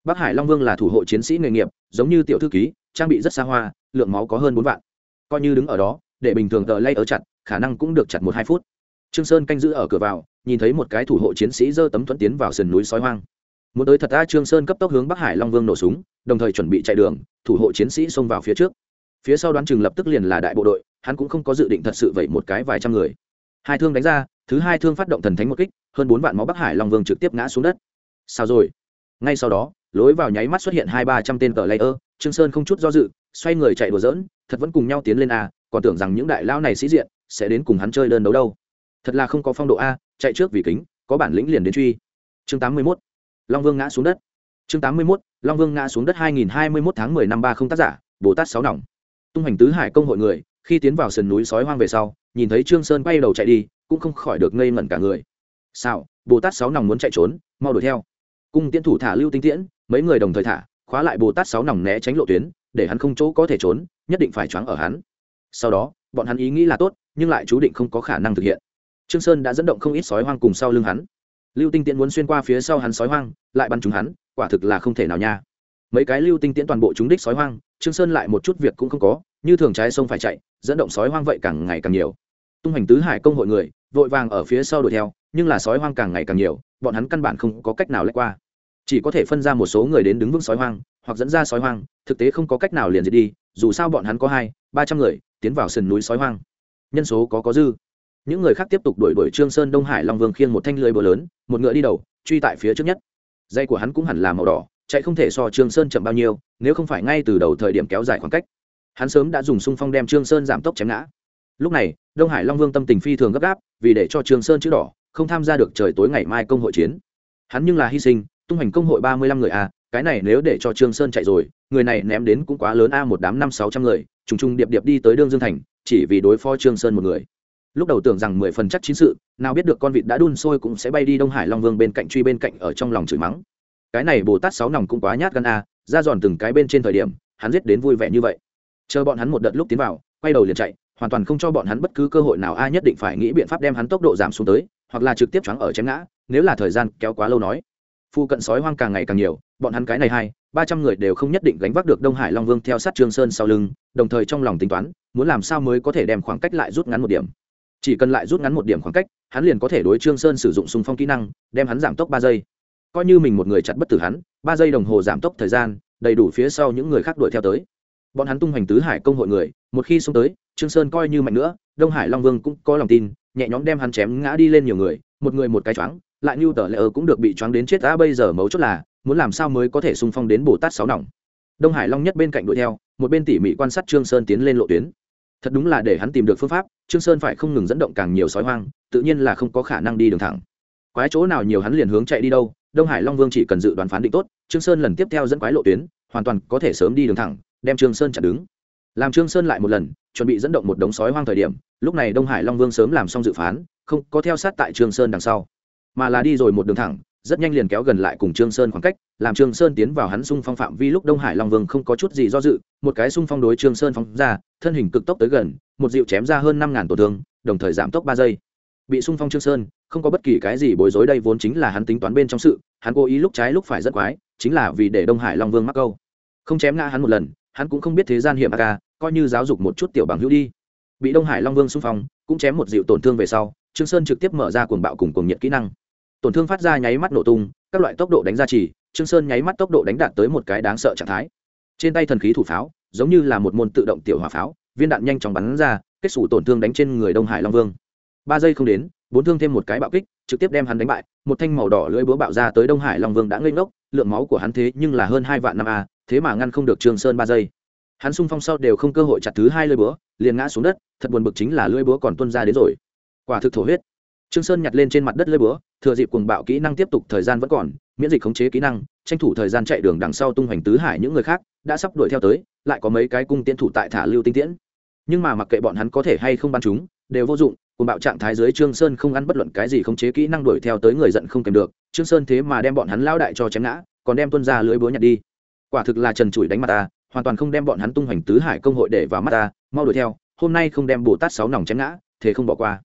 Bắc hải long vương là thủ hộ chiến sĩ nghề nghiệp, giống như tiểu thư ký, trang bị rất xa hoa, lượng máu có hơn bốn vạn. Coi như đứng ở đó, để bình thường tờ lay ở chặt, khả năng cũng được chặt một hai phút. Trương sơn canh giữ ở cửa vào, nhìn thấy một cái thủ hộ chiến sĩ giơ tấm thuẫn tiến vào sườn núi sói hoang. Muốn tới thật ta, trương sơn cấp tốc hướng bắc hải long vương nổ súng, đồng thời chuẩn bị chạy đường, thủ hộ chiến sĩ xông vào phía trước. Phía sau đoán chừng lập tức liền là đại bộ đội, hắn cũng không có dự định thật sự vậy một cái vài trăm người. Hai thương đánh ra thứ hai thương phát động thần thánh một kích, hơn bốn vạn máu bắc hải long vương trực tiếp ngã xuống đất sao rồi ngay sau đó, lối vào nháy mắt xuất hiện hai ba trăm tên cờ layer, trương sơn không chút do dự, xoay người chạy đùa dỡn thật vẫn cùng nhau tiến lên a, còn tưởng rằng những đại lao này sĩ diện sẽ đến cùng hắn chơi đơn đấu đâu thật là không có phong độ a, chạy trước vì kính, có bản lĩnh liền đến truy chương tám mươi 81. long vương ngã xuống đất chương tám mươi 81. long vương ngã xuống đất hai nghìn hai mươi 2021 tháng mười năm ba không tác giả, bồ tát sáu nòng tung hành tứ hải công hội người, khi tiến vào sườn núi sói hoang về sau, nhìn thấy trương sơn quay đầu chạy đi cũng không khỏi được ngây ngẩn cả người. Sao bồ tát sáu nòng muốn chạy trốn, mau đuổi theo. Cung tiễn thủ thả lưu tinh tiễn, mấy người đồng thời thả, khóa lại bồ tát sáu nòng né tránh lộ tuyến, để hắn không chỗ có thể trốn, nhất định phải choáng ở hắn. Sau đó, bọn hắn ý nghĩ là tốt, nhưng lại chú định không có khả năng thực hiện. Trương sơn đã dẫn động không ít sói hoang cùng sau lưng hắn. Lưu tinh tiễn muốn xuyên qua phía sau hắn sói hoang, lại bắn trúng hắn, quả thực là không thể nào nha. Mấy cái lưu tinh tiễn toàn bộ chúng đích sói hoang, trương sơn lại một chút việc cũng không có, như thường trái sông phải chạy, dẫn động sói hoang vậy càng ngày càng nhiều. Tung hành tứ hải công hội người vội vàng ở phía sau đuổi theo, nhưng là sói hoang càng ngày càng nhiều, bọn hắn căn bản không có cách nào lách qua. Chỉ có thể phân ra một số người đến đứng vững sói hoang, hoặc dẫn ra sói hoang, thực tế không có cách nào liền diệt đi, dù sao bọn hắn có hai, ba trăm người, tiến vào sườn núi sói hoang. Nhân số có có dư. Những người khác tiếp tục đuổi đuổi trương sơn đông hải long vương khiêng một thanh lưới bờ lớn, một ngựa đi đầu, truy tại phía trước nhất. Dây của hắn cũng hẳn là màu đỏ, chạy không thể so trương sơn chậm bao nhiêu, nếu không phải ngay từ đầu thời điểm kéo dài khoảng cách. Hắn sớm đã dùng xung phong đem trương sơn giảm tốc chém ngã lúc này, đông hải long vương tâm tình phi thường gấp gáp, vì để cho Trường sơn chữ đỏ không tham gia được trời tối ngày mai công hội chiến. Hắn nhưng là hy sinh, tung hành công hội ba mươi lăm người a cái này nếu để cho trương sơn chạy rồi, người này ném đến cũng quá lớn a, một đám năm sáu trăm người, trùng trùng điệp điệp đi tới đương dương thành, chỉ vì đối phó trương sơn một người. Lúc đầu tưởng rằng mười phần chắc chính sự, nào biết được con vịt đã đun sôi cũng sẽ bay đi đông hải long vương bên cạnh truy bên cạnh ở trong lòng chửi mắng. Cái này bồ tát sáu nòng cũng quá nhát gan a, ra giòn từng cái bên trên thời điểm, hắn giết đến vui vẻ như vậy. Chờ bọn hắn một đợt lúc tiến vào, quay đầu liền chạy hoàn toàn không cho bọn hắn bất cứ cơ hội nào ai nhất định phải nghĩ biện pháp đem hắn tốc độ giảm xuống tới, hoặc là trực tiếp choáng ở chém ngã, nếu là thời gian kéo quá lâu nói. Phu cận sói hoang càng ngày càng nhiều, bọn hắn cái này hai, ba trăm người đều không nhất định gánh vác được đông hải long vương theo sát trương sơn sau lưng, đồng thời trong lòng tính toán, muốn làm sao mới có thể đem khoảng cách lại rút ngắn một điểm. Chỉ cần lại rút ngắn một điểm khoảng cách, hắn liền có thể đối trương sơn sử dụng súng phong kỹ năng, đem hắn giảm tốc ba giây. Coi như mình một người chặn bất tử hắn, ba giây đồng hồ giảm tốc thời gian, đầy đủ phía sau những người khác đuổi theo tới. Bọn hắn tung hoành tứ hải công hội người, một khi xông tới trương sơn coi như mạnh nữa, đông hải long vương cũng có lòng tin, nhẹ nhõm đem hắn chém ngã đi lên nhiều người, một người một cái choáng, lại như tờ lệ ơ cũng được bị choáng đến chết đã bây giờ mấu chốt là, muốn làm sao mới có thể xung phong đến bồ tát sáu nòng. Đông hải long nhất bên cạnh đuổi theo, một bên tỉ mỉ quan sát trương sơn tiến lên lộ tuyến. Thật đúng là để hắn tìm được phương pháp, trương sơn phải không ngừng dẫn động càng nhiều sói hoang, tự nhiên là không có khả năng đi đường thẳng. Quái chỗ nào nhiều hắn liền hướng chạy đi đâu, đông hải long vương chỉ cần dự đoán phán định tốt, trương sơn lần tiếp theo dẫn quái lộ tuyến, hoàn toàn có thể sớm đi đường thẳng, đem trương sơn chặn đứng. Làm trương sơn lại một lần chuẩn bị dẫn động một đống sói hoang thời điểm, lúc này đông hải long vương sớm làm xong dự phán, không có theo sát tại Trường sơn đằng sau, mà là đi rồi một đường thẳng, rất nhanh liền kéo gần lại cùng trương sơn khoảng cách, làm trương sơn tiến vào hắn xung phong phạm vi lúc đông hải long vương không có chút gì do dự, một cái xung phong đối trương sơn phóng ra, thân hình cực tốc tới gần, một dịu chém ra hơn năm ngàn tổn thương, đồng thời giảm tốc ba giây. Bị xung phong trương sơn, không có bất kỳ cái gì bối rối đây vốn chính là hắn tính toán bên trong sự, hắn cố ý lúc trái lúc phải rất quái, chính là vì để đông hải long vương mắc câu. Không chém ngã hắn một lần, hắn cũng không biết thế gian hiểm ca coi như giáo dục một chút tiểu bằng hữu đi. Bị đông hải long vương xung phong, cũng chém một dịu tổn thương về sau, trương sơn trực tiếp mở ra cuồng bạo cùng cuồng nhiệt kỹ năng. Tổn thương phát ra nháy mắt nổ tung, các loại tốc độ đánh ra chỉ, trương sơn nháy mắt tốc độ đánh đạt tới một cái đáng sợ trạng thái. Trên tay thần khí thủ pháo, giống như là một môn tự động tiểu hỏa pháo, viên đạn nhanh chóng bắn ra, kết xù tổn thương đánh trên người đông hải long vương. Ba giây không đến, bốn thương thêm một cái bạo kích, trực tiếp đem hắn đánh bại, một thanh màu đỏ lưỡi búa bạo ra tới đông hải long vương đã ngây ngốc, lượng máu của hắn thế nhưng là hơn hai vạn năm a, thế mà ngăn không được trương sơn ba giây hắn xung phong sau đều không cơ hội chặt thứ hai lưỡi búa, liền ngã xuống đất, thật buồn bực chính là lưỡi búa còn tuôn ra đến rồi. Quả thực thổ huyết. Trương sơn nhặt lên trên mặt đất lưỡi búa, thừa dịp cuồng bạo kỹ năng tiếp tục thời gian vẫn còn, miễn dịch khống chế kỹ năng, tranh thủ thời gian chạy đường đằng sau tung hoành tứ hải những người khác, đã sắp đuổi theo tới, lại có mấy cái cung tiễn thủ tại thả lưu tinh tiễn. Nhưng mà mặc kệ bọn hắn có thể hay không bắn chúng, đều vô dụng cùng bạo trạng thái dưới trương sơn không ăn bất luận cái gì khống chế kỹ năng đuổi theo tới người giận không kèm được, trương sơn thế mà đem bọn hắn lao đại cho chém ngã, còn đem tuân ra lưỡi búa nhặt đi. Quả thực là trần trụi đánh mặt ta hoàn toàn không đem bọn hắn tung hoành tứ hải công hội để vào mắt ta, mau đuổi theo, hôm nay không đem bồ tát sáu nòng chém ngã, thế không bỏ qua.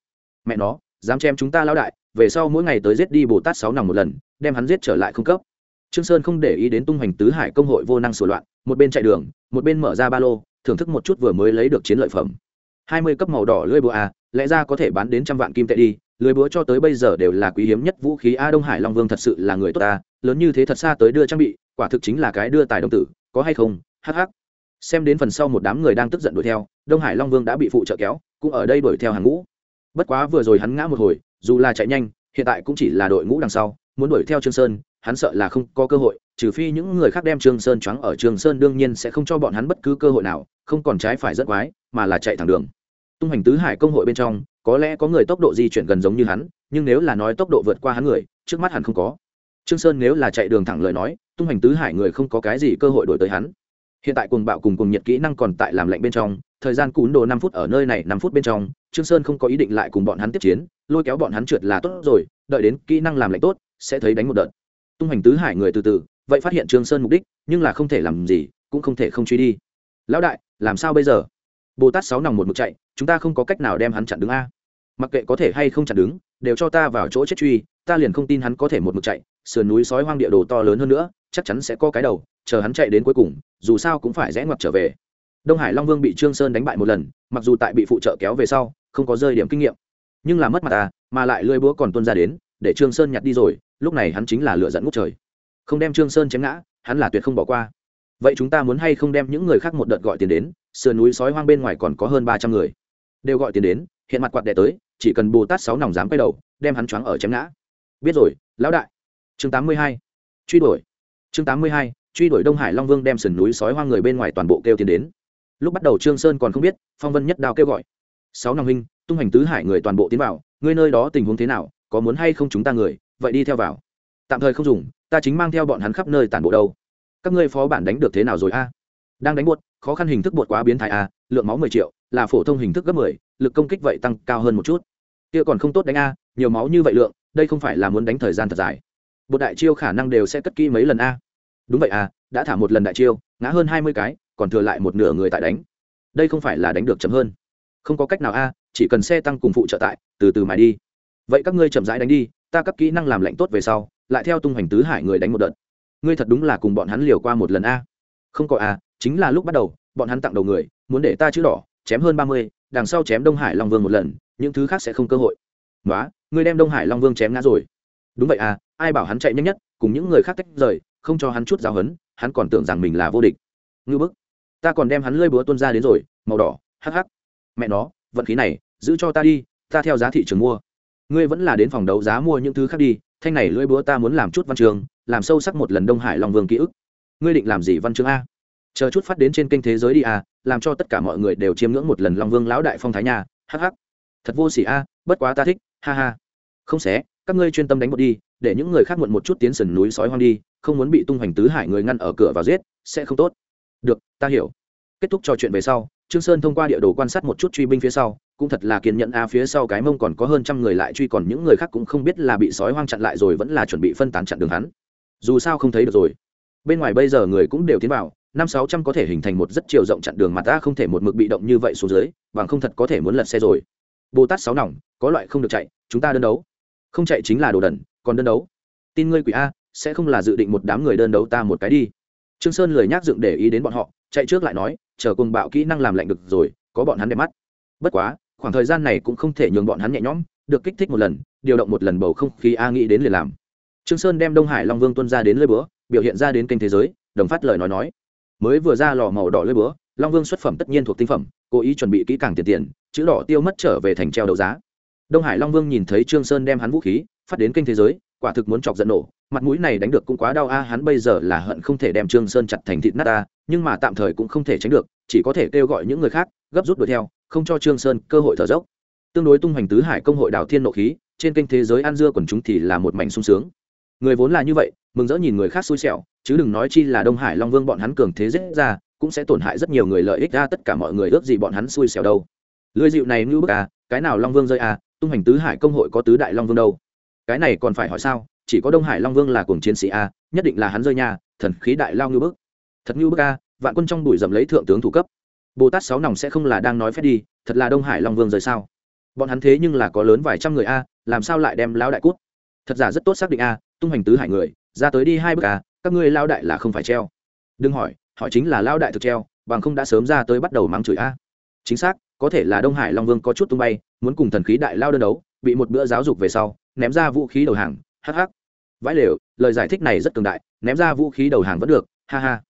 Mẹ nó, dám chém chúng ta lao đại, về sau mỗi ngày tới giết đi bồ tát sáu nòng một lần, đem hắn giết trở lại không cấp. Trương sơn không để ý đến tung hoành tứ hải công hội vô năng sửa loạn, một bên chạy đường, một bên mở ra ba lô, thưởng thức một chút vừa mới lấy được chiến lợi phẩm. Hai mươi cấp màu đỏ lưỡi búa a, lẽ ra có thể bán đến trăm vạn kim tệ đi, lưỡi búa cho tới bây giờ đều là quý hiếm nhất vũ khí a đông hải long vương thật sự là người tốt ta lớn như thế thật xa tới đưa trang bị, quả thực chính là cái đưa tài đồng tử, có hay không hắc hắc. Xem đến phần sau một đám người đang tức giận đuổi theo, đông hải long vương đã bị phụ trợ kéo, cũng ở đây đuổi theo hàng ngũ. Bất quá vừa rồi hắn ngã một hồi, dù là chạy nhanh, hiện tại cũng chỉ là đội ngũ đằng sau, muốn đuổi theo trương sơn, hắn sợ là không có cơ hội, trừ phi những người khác đem trương sơn choáng ở trương sơn đương nhiên sẽ không cho bọn hắn bất cứ cơ hội nào, không còn trái phải rất quái, mà là chạy thẳng đường. Tung hành tứ hải công hội bên trong, có lẽ có người tốc độ di chuyển gần giống như hắn, nhưng nếu là nói tốc độ vượt qua hắn người, trước mắt hẳn không có. Trương sơn nếu là chạy đường thẳng lời nói, tung hành tứ hải người không có cái gì cơ hội đổi tới hắn hiện tại cùng bạo cùng cùng nhiệt kỹ năng còn tại làm lạnh bên trong, thời gian cún đồ năm phút ở nơi này, năm phút bên trong, trương sơn không có ý định lại cùng bọn hắn tiếp chiến, lôi kéo bọn hắn trượt là tốt rồi, đợi đến kỹ năng làm lạnh tốt, sẽ thấy đánh một đợt. Tung hành tứ hải người từ từ, vậy phát hiện trương sơn mục đích, nhưng là không thể làm gì, cũng không thể không truy đi. Lão đại, làm sao bây giờ? Bồ tát sáu nòng một mực chạy, chúng ta không có cách nào đem hắn chặn đứng a. Mặc kệ có thể hay không chặn đứng, đều cho ta vào chỗ chết truy, ta liền không tin hắn có thể một mực chạy, sườn núi sói hoang địa đồ to lớn hơn nữa, chắc chắn sẽ có cái đầu chờ hắn chạy đến cuối cùng, dù sao cũng phải rẽ ngoặt trở về. Đông hải long vương bị trương sơn đánh bại một lần, mặc dù tại bị phụ trợ kéo về sau, không có rơi điểm kinh nghiệm. Nhưng là mất mặt à mà lại lưỡi búa còn tuôn ra đến, để trương sơn nhặt đi rồi, lúc này hắn chính là lựa dẫn ngút trời. Không đem trương sơn chém ngã, hắn là tuyệt không bỏ qua. Vậy chúng ta muốn hay không đem những người khác một đợt gọi tiền đến, sườn núi sói hoang bên ngoài còn có hơn ba trăm người. Đều gọi tiền đến, hiện mặt quạt đẻ tới, chỉ cần bồ tát sáu nòng dám quay đầu, đem hắn choáng ở chém ngã. Biết rồi, lão đại. Chương tám mươi hai. Truy đuổi. Chương tám mươi hai truy đuổi đông hải long vương đem sườn núi sói hoang người bên ngoài toàn bộ kêu tiến đến. Lúc bắt đầu trương sơn còn không biết, phong vân nhất đao kêu gọi. Sáu nòng huynh, tung hành tứ hải người toàn bộ tiến vào, ngươi nơi đó tình huống thế nào, có muốn hay không chúng ta người, vậy đi theo vào. Tạm thời không dùng, ta chính mang theo bọn hắn khắp nơi tản bộ đâu. Các ngươi phó bản đánh được thế nào rồi a? À? Đang đánh buột khó khăn hình thức buột quá biến thái a à? lượng máu mười triệu, là phổ thông hình thức gấp mười, lực công kích vậy tăng cao hơn một chút. Kia còn không tốt đánh a à? nhiều máu như vậy lượng, đây không phải là muốn đánh thời gian thật dài. Bột đại chiêu khả năng đều sẽ cất kỹ mấy lần a đúng vậy a đã thả một lần đại chiêu, ngã hơn hai mươi cái, còn thừa lại một nửa người tại đánh. Đây không phải là đánh được chậm hơn. Không có cách nào a, chỉ cần xe tăng cùng phụ trợ tại, từ từ mà đi. Vậy các ngươi chậm rãi đánh đi, ta cấp kỹ năng làm lạnh tốt về sau, lại theo tung hoành tứ hải người đánh một đợt. Ngươi thật đúng là cùng bọn hắn liều qua một lần a. Không có a, chính là lúc bắt đầu, bọn hắn tặng đầu người, muốn để ta chữ đỏ, chém hơn ba mươi, đằng sau chém đông hải long vương một lần, những thứ khác sẽ không cơ hội. Nói ngươi đem đông hải long vương chém ngã rồi. Đúng vậy à ai bảo hắn chạy nhanh nhất, cùng những người khác tách rời không cho hắn chút giáo hấn, hắn còn tưởng rằng mình là vô địch. Ngư bức, ta còn đem hắn lơi búa tuân ra đến rồi, màu đỏ, hắc hắc. Mẹ nó, vận khí này, giữ cho ta đi, ta theo giá thị trường mua. Ngươi vẫn là đến phòng đấu giá mua những thứ khác đi, thanh này lưỡi búa ta muốn làm chút văn trường, làm sâu sắc một lần đông hải long vương ký ức. Ngươi định làm gì văn chương a? Chờ chút phát đến trên kênh thế giới đi a, làm cho tất cả mọi người đều chiêm ngưỡng một lần long vương lão đại phong thái nhà hh thật vô s ỉ a, bất quá ta thích, ha ha. Không xé, các ngươi chuyên tâm đánh một đi để những người khác muộn một chút tiến sườn núi sói hoang đi, không muốn bị tung hoành tứ hải người ngăn ở cửa vào giết, sẽ không tốt. Được, ta hiểu. Kết thúc trò chuyện về sau, trương sơn thông qua địa đồ quan sát một chút truy binh phía sau, cũng thật là kiên nhẫn a, phía sau cái mông còn có hơn trăm người lại truy, còn những người khác cũng không biết là bị sói hoang chặn lại rồi vẫn là chuẩn bị phân tán chặn đường hắn. Dù sao không thấy được rồi. Bên ngoài bây giờ người cũng đều tiến vào, năm sáu trăm có thể hình thành một rất chiều rộng chặn đường mà ta không thể một mực bị động như vậy xuống dưới, bằng không thật có thể muốn lật xe rồi. Bồ tát sáu nòng, có loại không được chạy, chúng ta đơn đấu. Không chạy chính là đồ đần còn đơn đấu. Tin ngươi quỷ a, sẽ không là dự định một đám người đơn đấu ta một cái đi. Trương sơn lười nhác dựng để ý đến bọn họ, chạy trước lại nói, chờ cùng bạo kỹ năng làm lạnh được rồi, có bọn hắn đẹp mắt. Bất quá, khoảng thời gian này cũng không thể nhường bọn hắn nhẹ nhõm, được kích thích một lần, điều động một lần bầu không khí a nghĩ đến liền làm. Trương sơn đem đông hải long vương tuân ra đến lơi búa, biểu hiện ra đến kênh thế giới, đồng phát lời nói nói. Mới vừa ra lò màu đỏ lơi búa, long vương xuất phẩm tất nhiên thuộc tinh phẩm, cố ý chuẩn bị kỹ càng tiền tiền, chữ đỏ tiêu mất trở về thành treo đấu giá. Đông hải long vương nhìn thấy trương sơn đem hắn vũ khí phát đến kênh thế giới quả thực muốn chọc giận nổ. Mặt mũi này đánh được cũng quá đau a hắn bây giờ là hận không thể đem trương sơn chặt thành thịt nát ta, nhưng mà tạm thời cũng không thể tránh được chỉ có thể kêu gọi những người khác gấp rút đuổi theo không cho trương sơn cơ hội thở dốc. Tương đối tung hoành tứ hải công hội đào thiên nộ khí trên kênh thế giới an dưa quần chúng thì là một mảnh sung sướng. Người vốn là như vậy mừng rỡ nhìn người khác xui xẻo chứ đừng nói chi là đông hải long vương bọn hắn cường thế dễ ra cũng sẽ tổn hại rất nhiều người lợi ích ra tất cả mọi người ước gì bọn hắn xui xẻo đâu. Lưỡi dịu này ngưu bức à cái nào long vương rơi à tung hành tứ hải công hội có tứ đại long vương đâu? Cái này còn phải hỏi sao? Chỉ có đông hải long vương là cùng chiến sĩ a, nhất định là hắn rơi nhà thần khí đại lao như bức. Thật như bức a, vạn quân trong bụi dầm lấy thượng tướng thủ cấp. Bồ tát sáu nòng sẽ không là đang nói phép đi, thật là đông hải long vương rời sao? Bọn hắn thế nhưng là có lớn vài trăm người a, làm sao lại đem lão đại cút? Thật giả rất tốt xác định a, tung hành tứ hải người, ra tới đi hai bước a, các ngươi lao đại là không phải treo. Đừng hỏi họ chính là lao đại thực treo, bằng không đã sớm ra tới bắt đầu mắng chửi a. Chính xác, có thể là đông hải long vương có chút tung bay, muốn cùng thần khí đại lao đơn đấu, bị một bữa giáo dục về sau ném ra vũ khí đầu hàng hh vãi lều, lời giải thích này rất cường đại, ném ra vũ khí đầu hàng vẫn được, ha ha.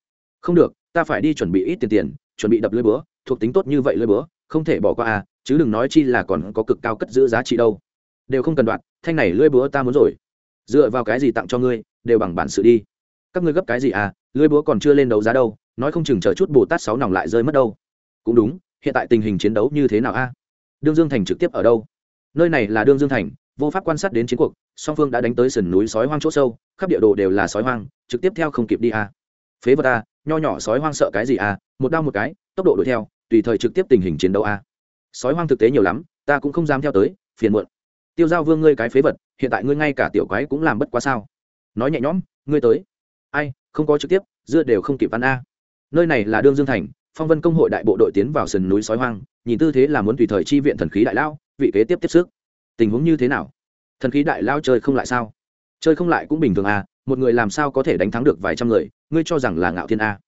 Không được, ta phải đi chuẩn bị ít tiền tiền, chuẩn bị đập lưới búa, thuộc tính tốt như vậy lưới búa, không thể bỏ qua à chứ đừng nói chi là còn có cực cao cất giữ giá trị đâu. Đều không cần đoạt thanh này lưới búa ta muốn rồi. Dựa vào cái gì tặng cho ngươi, đều bằng bản sự đi. Các ngươi gấp cái gì à lưới búa còn chưa lên đấu giá đâu, nói không chừng chờ chút bồ tát sáu nòng lại rơi mất đâu. Cũng đúng, hiện tại tình hình chiến đấu như thế nào a đương dương thành trực tiếp ở đâu? Nơi này là đương dương thành vô pháp quan sát đến chiến cuộc, song phương đã đánh tới sườn núi sói hoang chỗ sâu, khắp địa đồ đều là sói hoang, trực tiếp theo không kịp đi a phế vật a nho nhỏ sói hoang sợ cái gì a một đau một cái, tốc độ đuổi theo, tùy thời trực tiếp tình hình chiến đấu a sói hoang thực tế nhiều lắm, ta cũng không dám theo tới, phiền muộn. Tiêu giao vương ngươi cái phế vật, hiện tại ngươi ngay cả tiểu quái cũng làm bất quá sao. Nói nhẹ nhõm, ngươi tới. Ai, không có trực tiếp, dưa đều không kịp ăn a nơi này là đương dương thành, phong vân công hội đại bộ đội tiến vào sườn núi sói hoang, nhìn tư thế là muốn tùy thời chi viện thần khí đại lao, vị kế tiếp tiếp sức tình huống như thế nào? Thần khí đại lao chơi không lại sao? Chơi không lại cũng bình thường à một người làm sao có thể đánh thắng được vài trăm người, ngươi cho rằng là ngạo thiên a?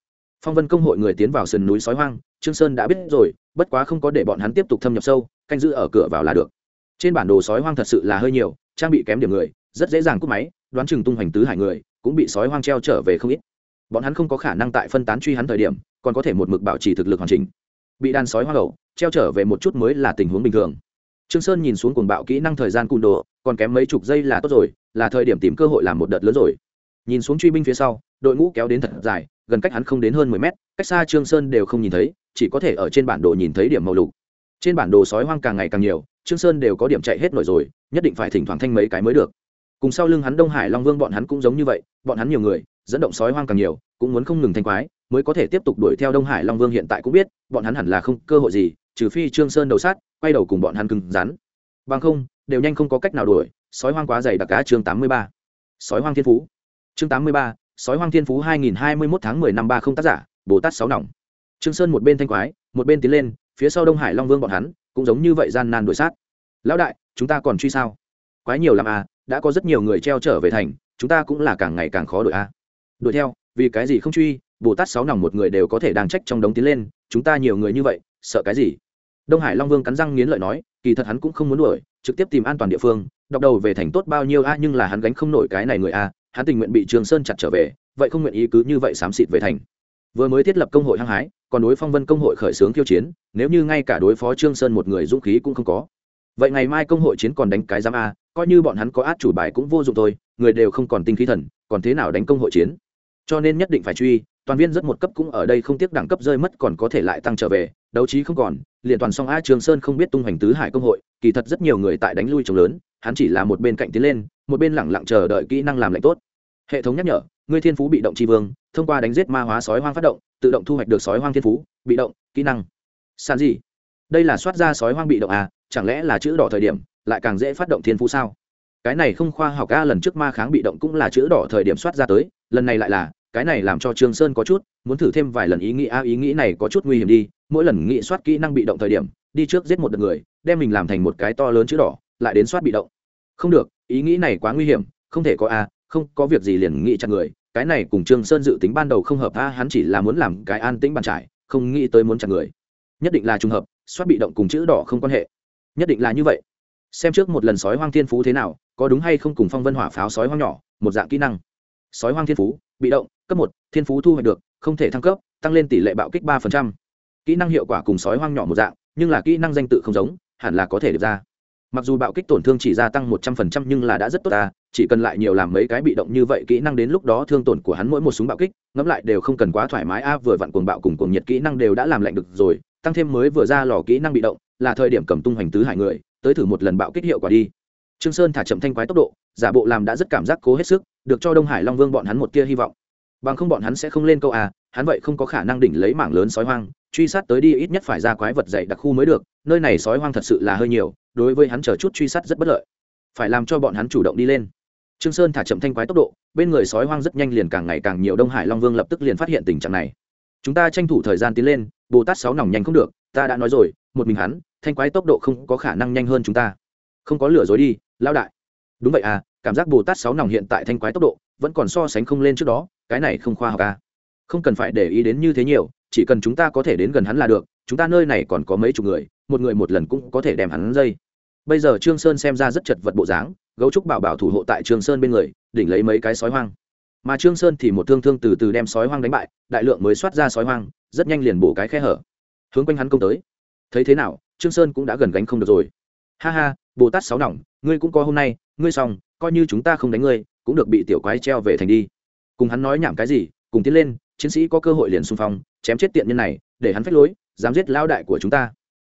Phong vân công hội người tiến vào sườn núi sói hoang, trương sơn đã biết rồi, bất quá không có để bọn hắn tiếp tục thâm nhập sâu, canh giữ ở cửa vào là được. Trên bản đồ sói hoang thật sự là hơi nhiều, trang bị kém điểm người, rất dễ dàng cúp máy, đoán chừng tung hoành tứ hải người, cũng bị sói hoang treo trở về không ít. Bọn hắn không có khả năng tại phân tán truy hắn thời điểm, còn có thể một mực bảo trì thực lực hoàn chỉnh. Bị đàn sói hoang ẩu, treo trở về một chút mới là tình huống bình thường trương sơn nhìn xuống cuồng bạo kỹ năng thời gian cùn đồ, còn kém mấy chục giây là tốt rồi, là thời điểm tìm cơ hội làm một đợt lớn rồi. Nhìn xuống truy binh phía sau, đội ngũ kéo đến thật dài, gần cách hắn không đến hơn mười mét, cách xa trương sơn đều không nhìn thấy, chỉ có thể ở trên bản đồ nhìn thấy điểm màu lục. Trên bản đồ sói hoang càng ngày càng nhiều, trương sơn đều có điểm chạy hết nổi rồi, nhất định phải thỉnh thoảng thanh mấy cái mới được. Cùng sau lưng hắn đông hải long vương bọn hắn cũng giống như vậy, bọn hắn nhiều người, dẫn động sói hoang càng nhiều, cũng muốn không ngừng thanh quái, mới có thể tiếp tục đuổi theo đông hải long vương hiện tại cũng biết, bọn hắn hẳn là không cơ hội gì trừ phi trương sơn đầu sát, quay đầu cùng bọn hắn cứng rắn. Bằng không, đều nhanh không có cách nào đuổi, sói hoang quá dày đặc cá chương tám mươi ba. Sói hoang thiên phú. Chương tám mươi ba, sói hoang thiên phú hai nghìn hai mươi mốt tháng mười năm ba không tác giả, bồ tát sáu nòng. Trương sơn một bên thanh quái, một bên tiến lên, phía sau đông hải long vương bọn hắn, cũng giống như vậy gian nan đuổi sát. Lão đại, chúng ta còn truy sao? Quái nhiều làm à đã có rất nhiều người treo trở về thành, chúng ta cũng là càng ngày càng khó đuổi a à. đuổi theo, vì cái gì không truy? Bồ tát sáu nòng một người đều có thể đang trách trong đống tiến lên, chúng ta nhiều người như vậy sợ cái gì? Đông hải long vương cắn răng nghiến lợi nói, kỳ thật hắn cũng không muốn đuổi, trực tiếp tìm an toàn địa phương, đọc đầu về thành tốt bao nhiêu a, nhưng là hắn gánh không nổi cái này người a, hắn tình nguyện bị trường sơn chặt trở về, vậy không nguyện ý cứ như vậy xám xịt về thành. Vừa mới thiết lập công hội hăng hái, còn đối phong vân công hội khởi xướng khiêu chiến, nếu như ngay cả đối phó trương sơn một người dũng khí cũng không có. Vậy ngày mai công hội chiến còn đánh cái giám a, coi như bọn hắn có át chủ bài cũng vô dụng thôi, người đều không còn tinh khí thần, còn thế nào đánh công hội chiến? Cho nên nhất định phải truy, toàn viên rất một cấp cũng ở đây không tiếc đẳng cấp rơi mất còn có thể lại tăng trở về đấu trí không còn, liền toàn song a trường sơn không biết tung hoành tứ hải công hội, kỳ thật rất nhiều người tại đánh lui trồng lớn, hắn chỉ là một bên cạnh tiến lên, một bên lẳng lặng chờ đợi kỹ năng làm lệnh tốt. Hệ thống nhắc nhở, ngươi thiên phú bị động tri vương, thông qua đánh giết ma hóa sói hoang phát động, tự động thu hoạch được sói hoang thiên phú, bị động, kỹ năng. Sàn gì? Đây là soát ra sói hoang bị động à chẳng lẽ là chữ đỏ thời điểm, lại càng dễ phát động thiên phú sao? Cái này không khoa học a lần trước ma kháng bị động cũng là chữ đỏ thời điểm soát ra tới, lần này lại là, cái này làm cho trương sơn có chút, muốn thử thêm vài lần ý nghĩ a ý nghĩ này có chút nguy hiểm đi mỗi lần nghĩ soát kỹ năng bị động thời điểm, đi trước giết một đợt người, đem mình làm thành một cái to lớn chữ đỏ, lại đến soát bị động. Không được, ý nghĩ này quá nguy hiểm, không thể có a, không có việc gì liền nghĩ chặt người, cái này cùng trương sơn dự tính ban đầu không hợp a, hắn chỉ là muốn làm cái an tĩnh bàn trải, không nghĩ tới muốn chặt người. Nhất định là trùng hợp, soát bị động cùng chữ đỏ không quan hệ. Nhất định là như vậy. Xem trước một lần sói hoang thiên phú thế nào, có đúng hay không cùng phong vân hỏa pháo sói hoang nhỏ, một dạng kỹ năng. Sói hoang thiên phú, bị động, cấp một, thiên phú thu hoạch được, không thể thăng cấp, tăng lên tỷ lệ bạo kích ba phần trăm kỹ năng hiệu quả cùng sói hoang nhỏ một dạng, nhưng là kỹ năng danh tự không giống, hẳn là có thể được ra. Mặc dù bạo kích tổn thương chỉ gia tăng một trăm phần trăm nhưng là đã rất tốt ta chỉ cần lại nhiều làm mấy cái bị động như vậy kỹ năng đến lúc đó thương tổn của hắn mỗi một súng bạo kích, ngẫm lại đều không cần quá thoải mái. A, vừa vặn cuồng bạo cùng cuồng nhiệt kỹ năng đều đã làm lạnh được rồi, tăng thêm mới vừa ra lò kỹ năng bị động, là thời điểm cầm tung hoành tứ hải người, tới thử một lần bạo kích hiệu quả đi. Trương sơn thả chậm thanh quái tốc độ, giả bộ làm đã rất cảm giác cố hết sức, được cho đông hải long vương bọn hắn một tia hy vọng. Bằng không bọn hắn sẽ không lên câu à hắn vậy không có khả năng đỉnh lấy mảng lớn sói hoang truy sát tới đi ít nhất phải ra quái vật dày đặc khu mới được, nơi này sói hoang thật sự là hơi nhiều, đối với hắn chờ chút truy sát rất bất lợi. Phải làm cho bọn hắn chủ động đi lên. Trương sơn thả chậm thanh quái tốc độ, bên người sói hoang rất nhanh liền càng ngày càng nhiều đông hải long vương lập tức liền phát hiện tình trạng này. Chúng ta tranh thủ thời gian tiến lên, bồ tát sáu nòng nhanh không được, ta đã nói rồi, một mình hắn, thanh quái tốc độ không có khả năng nhanh hơn chúng ta. Không có lừa dối đi, lão đại. Đúng vậy à cảm giác bồ tát sáu nòng hiện tại thanh quái tốc độ vẫn còn so sánh không lên trước đó, cái này không khoa học à. Không cần phải để ý đến như thế nhiều chỉ cần chúng ta có thể đến gần hắn là được, chúng ta nơi này còn có mấy chục người, một người một lần cũng có thể đem hắn dây. Bây giờ trương sơn xem ra rất chật vật bộ dáng, gấu trúc bảo bảo thủ hộ tại trương sơn bên người, đỉnh lấy mấy cái sói hoang. Mà trương sơn thì một thương thương từ từ đem sói hoang đánh bại, đại lượng mới xoát ra sói hoang, rất nhanh liền bổ cái khe hở. Hướng quanh hắn công tới. Thấy thế nào, trương sơn cũng đã gần gánh không được rồi. Ha ha, bồ tát sáu nòng, ngươi cũng có hôm nay, ngươi xong, coi như chúng ta không đánh ngươi, cũng được bị tiểu quái treo về thành đi. Cùng hắn nói nhảm cái gì, cùng tiến lên chiến sĩ có cơ hội liền xung phong, chém chết tiện nhân này, để hắn phách lối, dám giết lao đại của chúng ta.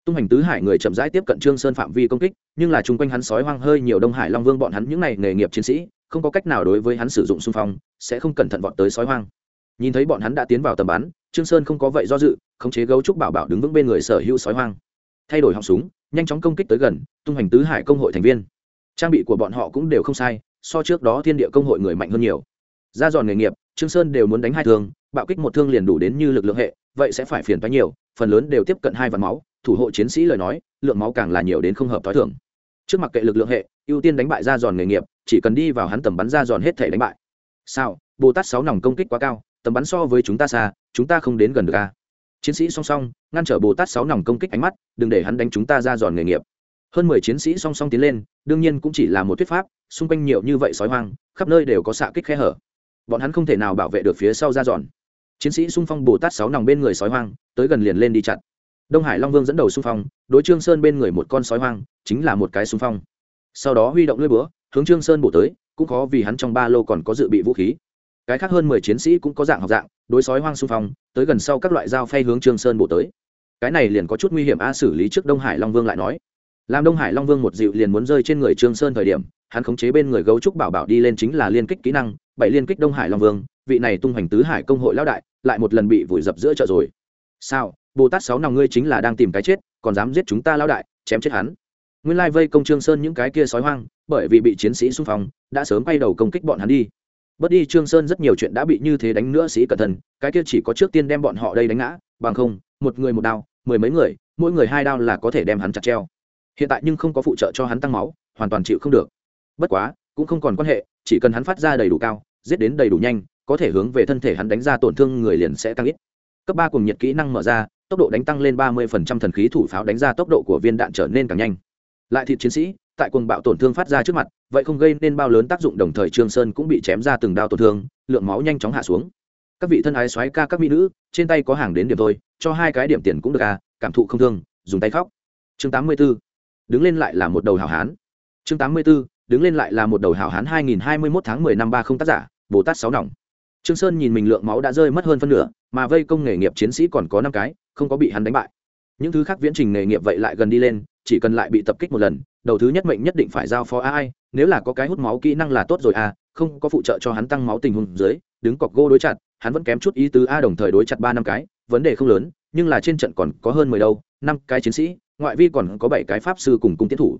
Tung hành tứ hải người chậm rãi tiếp cận trương sơn phạm vi công kích, nhưng là chung quanh hắn sói hoang hơi nhiều đông hải long vương bọn hắn những này nghề nghiệp chiến sĩ, không có cách nào đối với hắn sử dụng xung phong, sẽ không cẩn thận vọt tới sói hoang. Nhìn thấy bọn hắn đã tiến vào tầm bắn, trương sơn không có vậy do dự, khống chế gấu trúc bảo bảo đứng vững bên người sở hữu sói hoang. Thay đổi họng súng, nhanh chóng công kích tới gần, tung hành tứ hải công hội thành viên. Trang bị của bọn họ cũng đều không sai, so trước đó thiên địa công hội người mạnh hơn nhiều. Ra giòn nghề nghiệp, trương sơn đều muốn đánh hai thường bạo kích một thương liền đủ đến như lực lượng hệ, vậy sẽ phải phiền toái nhiều, phần lớn đều tiếp cận hai vạn máu, thủ hộ chiến sĩ lời nói, lượng máu càng là nhiều đến không hợp t h i thường. Trước mặt kệ lực lượng hệ, ưu tiên đánh bại ra giòn nghề nghiệp, chỉ cần đi vào hắn tầm bắn ra giòn hết thể đánh bại. Sao? Bồ tát sáu nòng công kích quá cao, tầm bắn so với chúng ta xa, chúng ta không đến gần được a chiến sĩ song song, ngăn trở bồ tát sáu nòng công kích ánh mắt, đừng để hắn đánh chúng ta ra giòn nghề nghiệp. Hơn mười chiến sĩ song song tiến lên, đương nhiên cũng chỉ là một thuyết pháp, xung quanh nhiều như vậy sói hoang, khắp nơi đều có xạ kích khe hở. Bọn hắn không thể nào bảo vệ được phía sau ra giòn chiến sĩ xung phong bồ tát sáu nòng bên người sói hoang, tới gần liền lên đi chặn. Đông hải long vương dẫn đầu xung phong, đối trương sơn bên người một con sói hoang, chính là một cái xung phong. Sau đó huy động lưỡi búa, hướng trương sơn bổ tới, cũng khó vì hắn trong ba lô còn có dự bị vũ khí. Cái khác hơn mười chiến sĩ cũng có dạng học dạng, đối sói hoang xung phong, tới gần sau các loại dao phay hướng trương sơn bổ tới. Cái này liền có chút nguy hiểm a, xử lý trước đông hải long vương lại nói. Làm đông hải long vương một dịu liền muốn rơi trên người trương sơn thời điểm, hắn khống chế bên người gấu trúc bảo bảo đi lên chính là liên kích kỹ năng, bảy liên kích đông hải long vương vị này tung hoành tứ hải công hội lão đại, lại một lần bị vùi dập giữa chợ rồi. Sao? Bồ tát sáu nòng ngươi chính là đang tìm cái chết, còn dám giết chúng ta lão đại, chém chết hắn. Nguyên lai vây công trương sơn những cái kia sói hoang, bởi vì bị chiến sĩ xung phong, đã sớm bay đầu công kích bọn hắn đi. Bất đi, trương sơn rất nhiều chuyện đã bị như thế đánh nữa sĩ cẩn thận, cái kia chỉ có trước tiên đem bọn họ đây đánh ngã, bằng không, một người một đao, mười mấy người, mỗi người hai đao là có thể đem hắn chặt treo. Hiện tại nhưng không có phụ trợ cho hắn tăng máu, hoàn toàn chịu không được. Bất quá, cũng không còn quan hệ, chỉ cần hắn phát ra đầy đủ cao, giết đến đầy đủ nhanh có thể hướng về thân thể hắn đánh ra tổn thương người liền sẽ tăng ít cấp ba cùng nhiệt kỹ năng mở ra, tốc độ đánh tăng lên ba mươi thần khí thủ pháo đánh ra tốc độ của viên đạn trở nên càng nhanh lại thịt chiến sĩ, tại cuồng bạo tổn thương phát ra trước mặt, vậy không gây nên bao lớn tác dụng đồng thời trương sơn cũng bị chém ra từng đao tổn thương, lượng máu nhanh chóng hạ xuống các vị thân ái xoáy ca các mỹ nữ, trên tay có hàng đến điểm thôi, cho hai cái điểm tiền cũng được à cảm thụ không thương, dùng tay khóc chương tám mươi 84. đứng lên lại là một đầu hảo hán chương tám mươi 84. đứng lên lại là một đầu hảo hán hai nghìn hai mươi 2021 tháng mười năm ba không tác giả, bồ tát sáu nòng trương sơn nhìn mình lượng máu đã rơi mất hơn phân nửa, mà vây công nghề nghiệp chiến sĩ còn có năm cái, không có bị hắn đánh bại. Những thứ khác viễn trình nghề nghiệp vậy lại gần đi lên, chỉ cần lại bị tập kích một lần, đầu thứ nhất mệnh nhất định phải giao phó ai nếu là có cái hút máu kỹ năng là tốt rồi à không có phụ trợ cho hắn tăng máu tình huống dưới, đứng cọc gô đối chặt, hắn vẫn kém chút ý tứ a đồng thời đối chặt ba năm cái, vấn đề không lớn, nhưng là trên trận còn có hơn mười đâu, năm cái chiến sĩ, ngoại vi còn có bảy cái pháp sư cùng cung tiến thủ.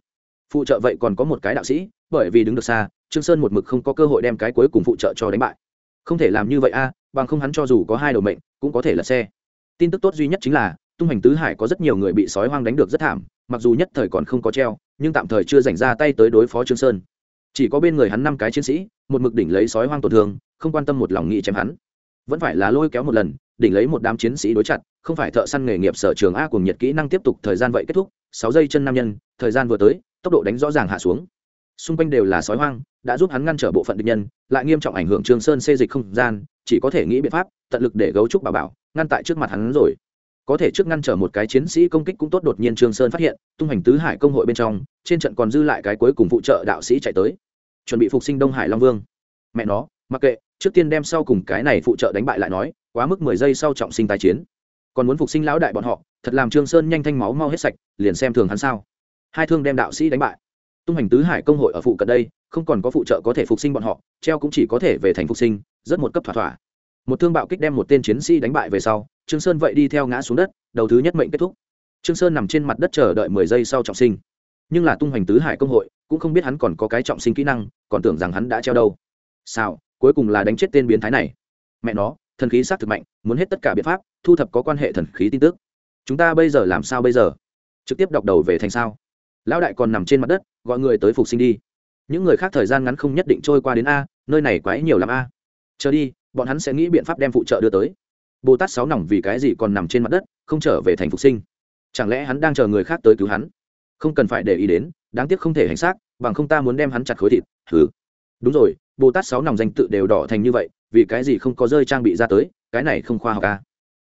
Phụ trợ vậy còn có một cái đạo sĩ, bởi vì đứng được xa, trương sơn một mực không có cơ hội đem cái cuối cùng phụ trợ cho đánh bại không thể làm như vậy a, bằng không hắn cho dù có hai đầu mệnh, cũng có thể là xe. Tin tức tốt duy nhất chính là, tung hành tứ hải có rất nhiều người bị sói hoang đánh được rất thảm, mặc dù nhất thời còn không có treo, nhưng tạm thời chưa dành ra tay tới đối phó trương sơn. Chỉ có bên người hắn năm cái chiến sĩ, một mực đỉnh lấy sói hoang tổn thương, không quan tâm một lòng nghĩ chém hắn. Vẫn phải là lôi kéo một lần, đỉnh lấy một đám chiến sĩ đối chặt, không phải thợ săn nghề nghiệp sở trường a cùng nhiệt kỹ năng tiếp tục thời gian vậy kết thúc, sáu giây chân nam nhân, thời gian vừa tới, tốc độ đánh rõ ràng hạ xuống. Xung quanh đều là sói hoang đã giúp hắn ngăn trở bộ phận địch nhân, lại nghiêm trọng ảnh hưởng trương sơn xê dịch không gian, chỉ có thể nghĩ biện pháp, tận lực để gấu trúc bảo bảo, ngăn tại trước mặt hắn rồi. Có thể trước ngăn trở một cái chiến sĩ công kích cũng tốt, đột nhiên trương sơn phát hiện, tung hành tứ hải công hội bên trong, trên trận còn dư lại cái cuối cùng phụ trợ đạo sĩ chạy tới. Chuẩn bị phục sinh đông hải long vương. Mẹ nó, mặc kệ, trước tiên đem sau cùng cái này phụ trợ đánh bại lại nói, quá mức mười giây sau trọng sinh tái chiến. Còn muốn phục sinh lão đại bọn họ, thật làm trương sơn nhanh thanh máu mau hết sạch, liền xem thường hắn sao. Hai thương đem đạo sĩ đánh bại. Tung hành tứ hải công hội ở phụ cận đây không còn có phụ trợ có thể phục sinh bọn họ, treo cũng chỉ có thể về thành phục sinh, rất một cấp thỏa thỏa. Một thương bạo kích đem một tên chiến sĩ đánh bại về sau, trương sơn vậy đi theo ngã xuống đất, đầu thứ nhất mệnh kết thúc. Trương sơn nằm trên mặt đất chờ đợi mười giây sau trọng sinh. Nhưng là tung hoành tứ hải công hội, cũng không biết hắn còn có cái trọng sinh kỹ năng, còn tưởng rằng hắn đã treo đâu. Sao cuối cùng là đánh chết tên biến thái này. Mẹ nó, thần khí sát thực mạnh, muốn hết tất cả biện pháp, thu thập có quan hệ thần khí tin tức. Chúng ta bây giờ làm sao bây giờ? Trực tiếp đọc đầu về thành sao. Lão đại còn nằm trên mặt đất, gọi người tới phục sinh đi những người khác thời gian ngắn không nhất định trôi qua đến a, nơi này quái nhiều lắm a. Chờ đi, bọn hắn sẽ nghĩ biện pháp đem phụ trợ đưa tới. Bồ tát sáu nòng vì cái gì còn nằm trên mặt đất, không trở về thành phục sinh? Chẳng lẽ hắn đang chờ người khác tới cứu hắn? Không cần phải để ý đến, đáng tiếc không thể hành xác, bằng không ta muốn đem hắn chặt khối thịt thử đúng rồi, bồ tát sáu nòng danh tự đều đỏ thành như vậy, vì cái gì không có rơi trang bị ra tới, cái này không khoa học a.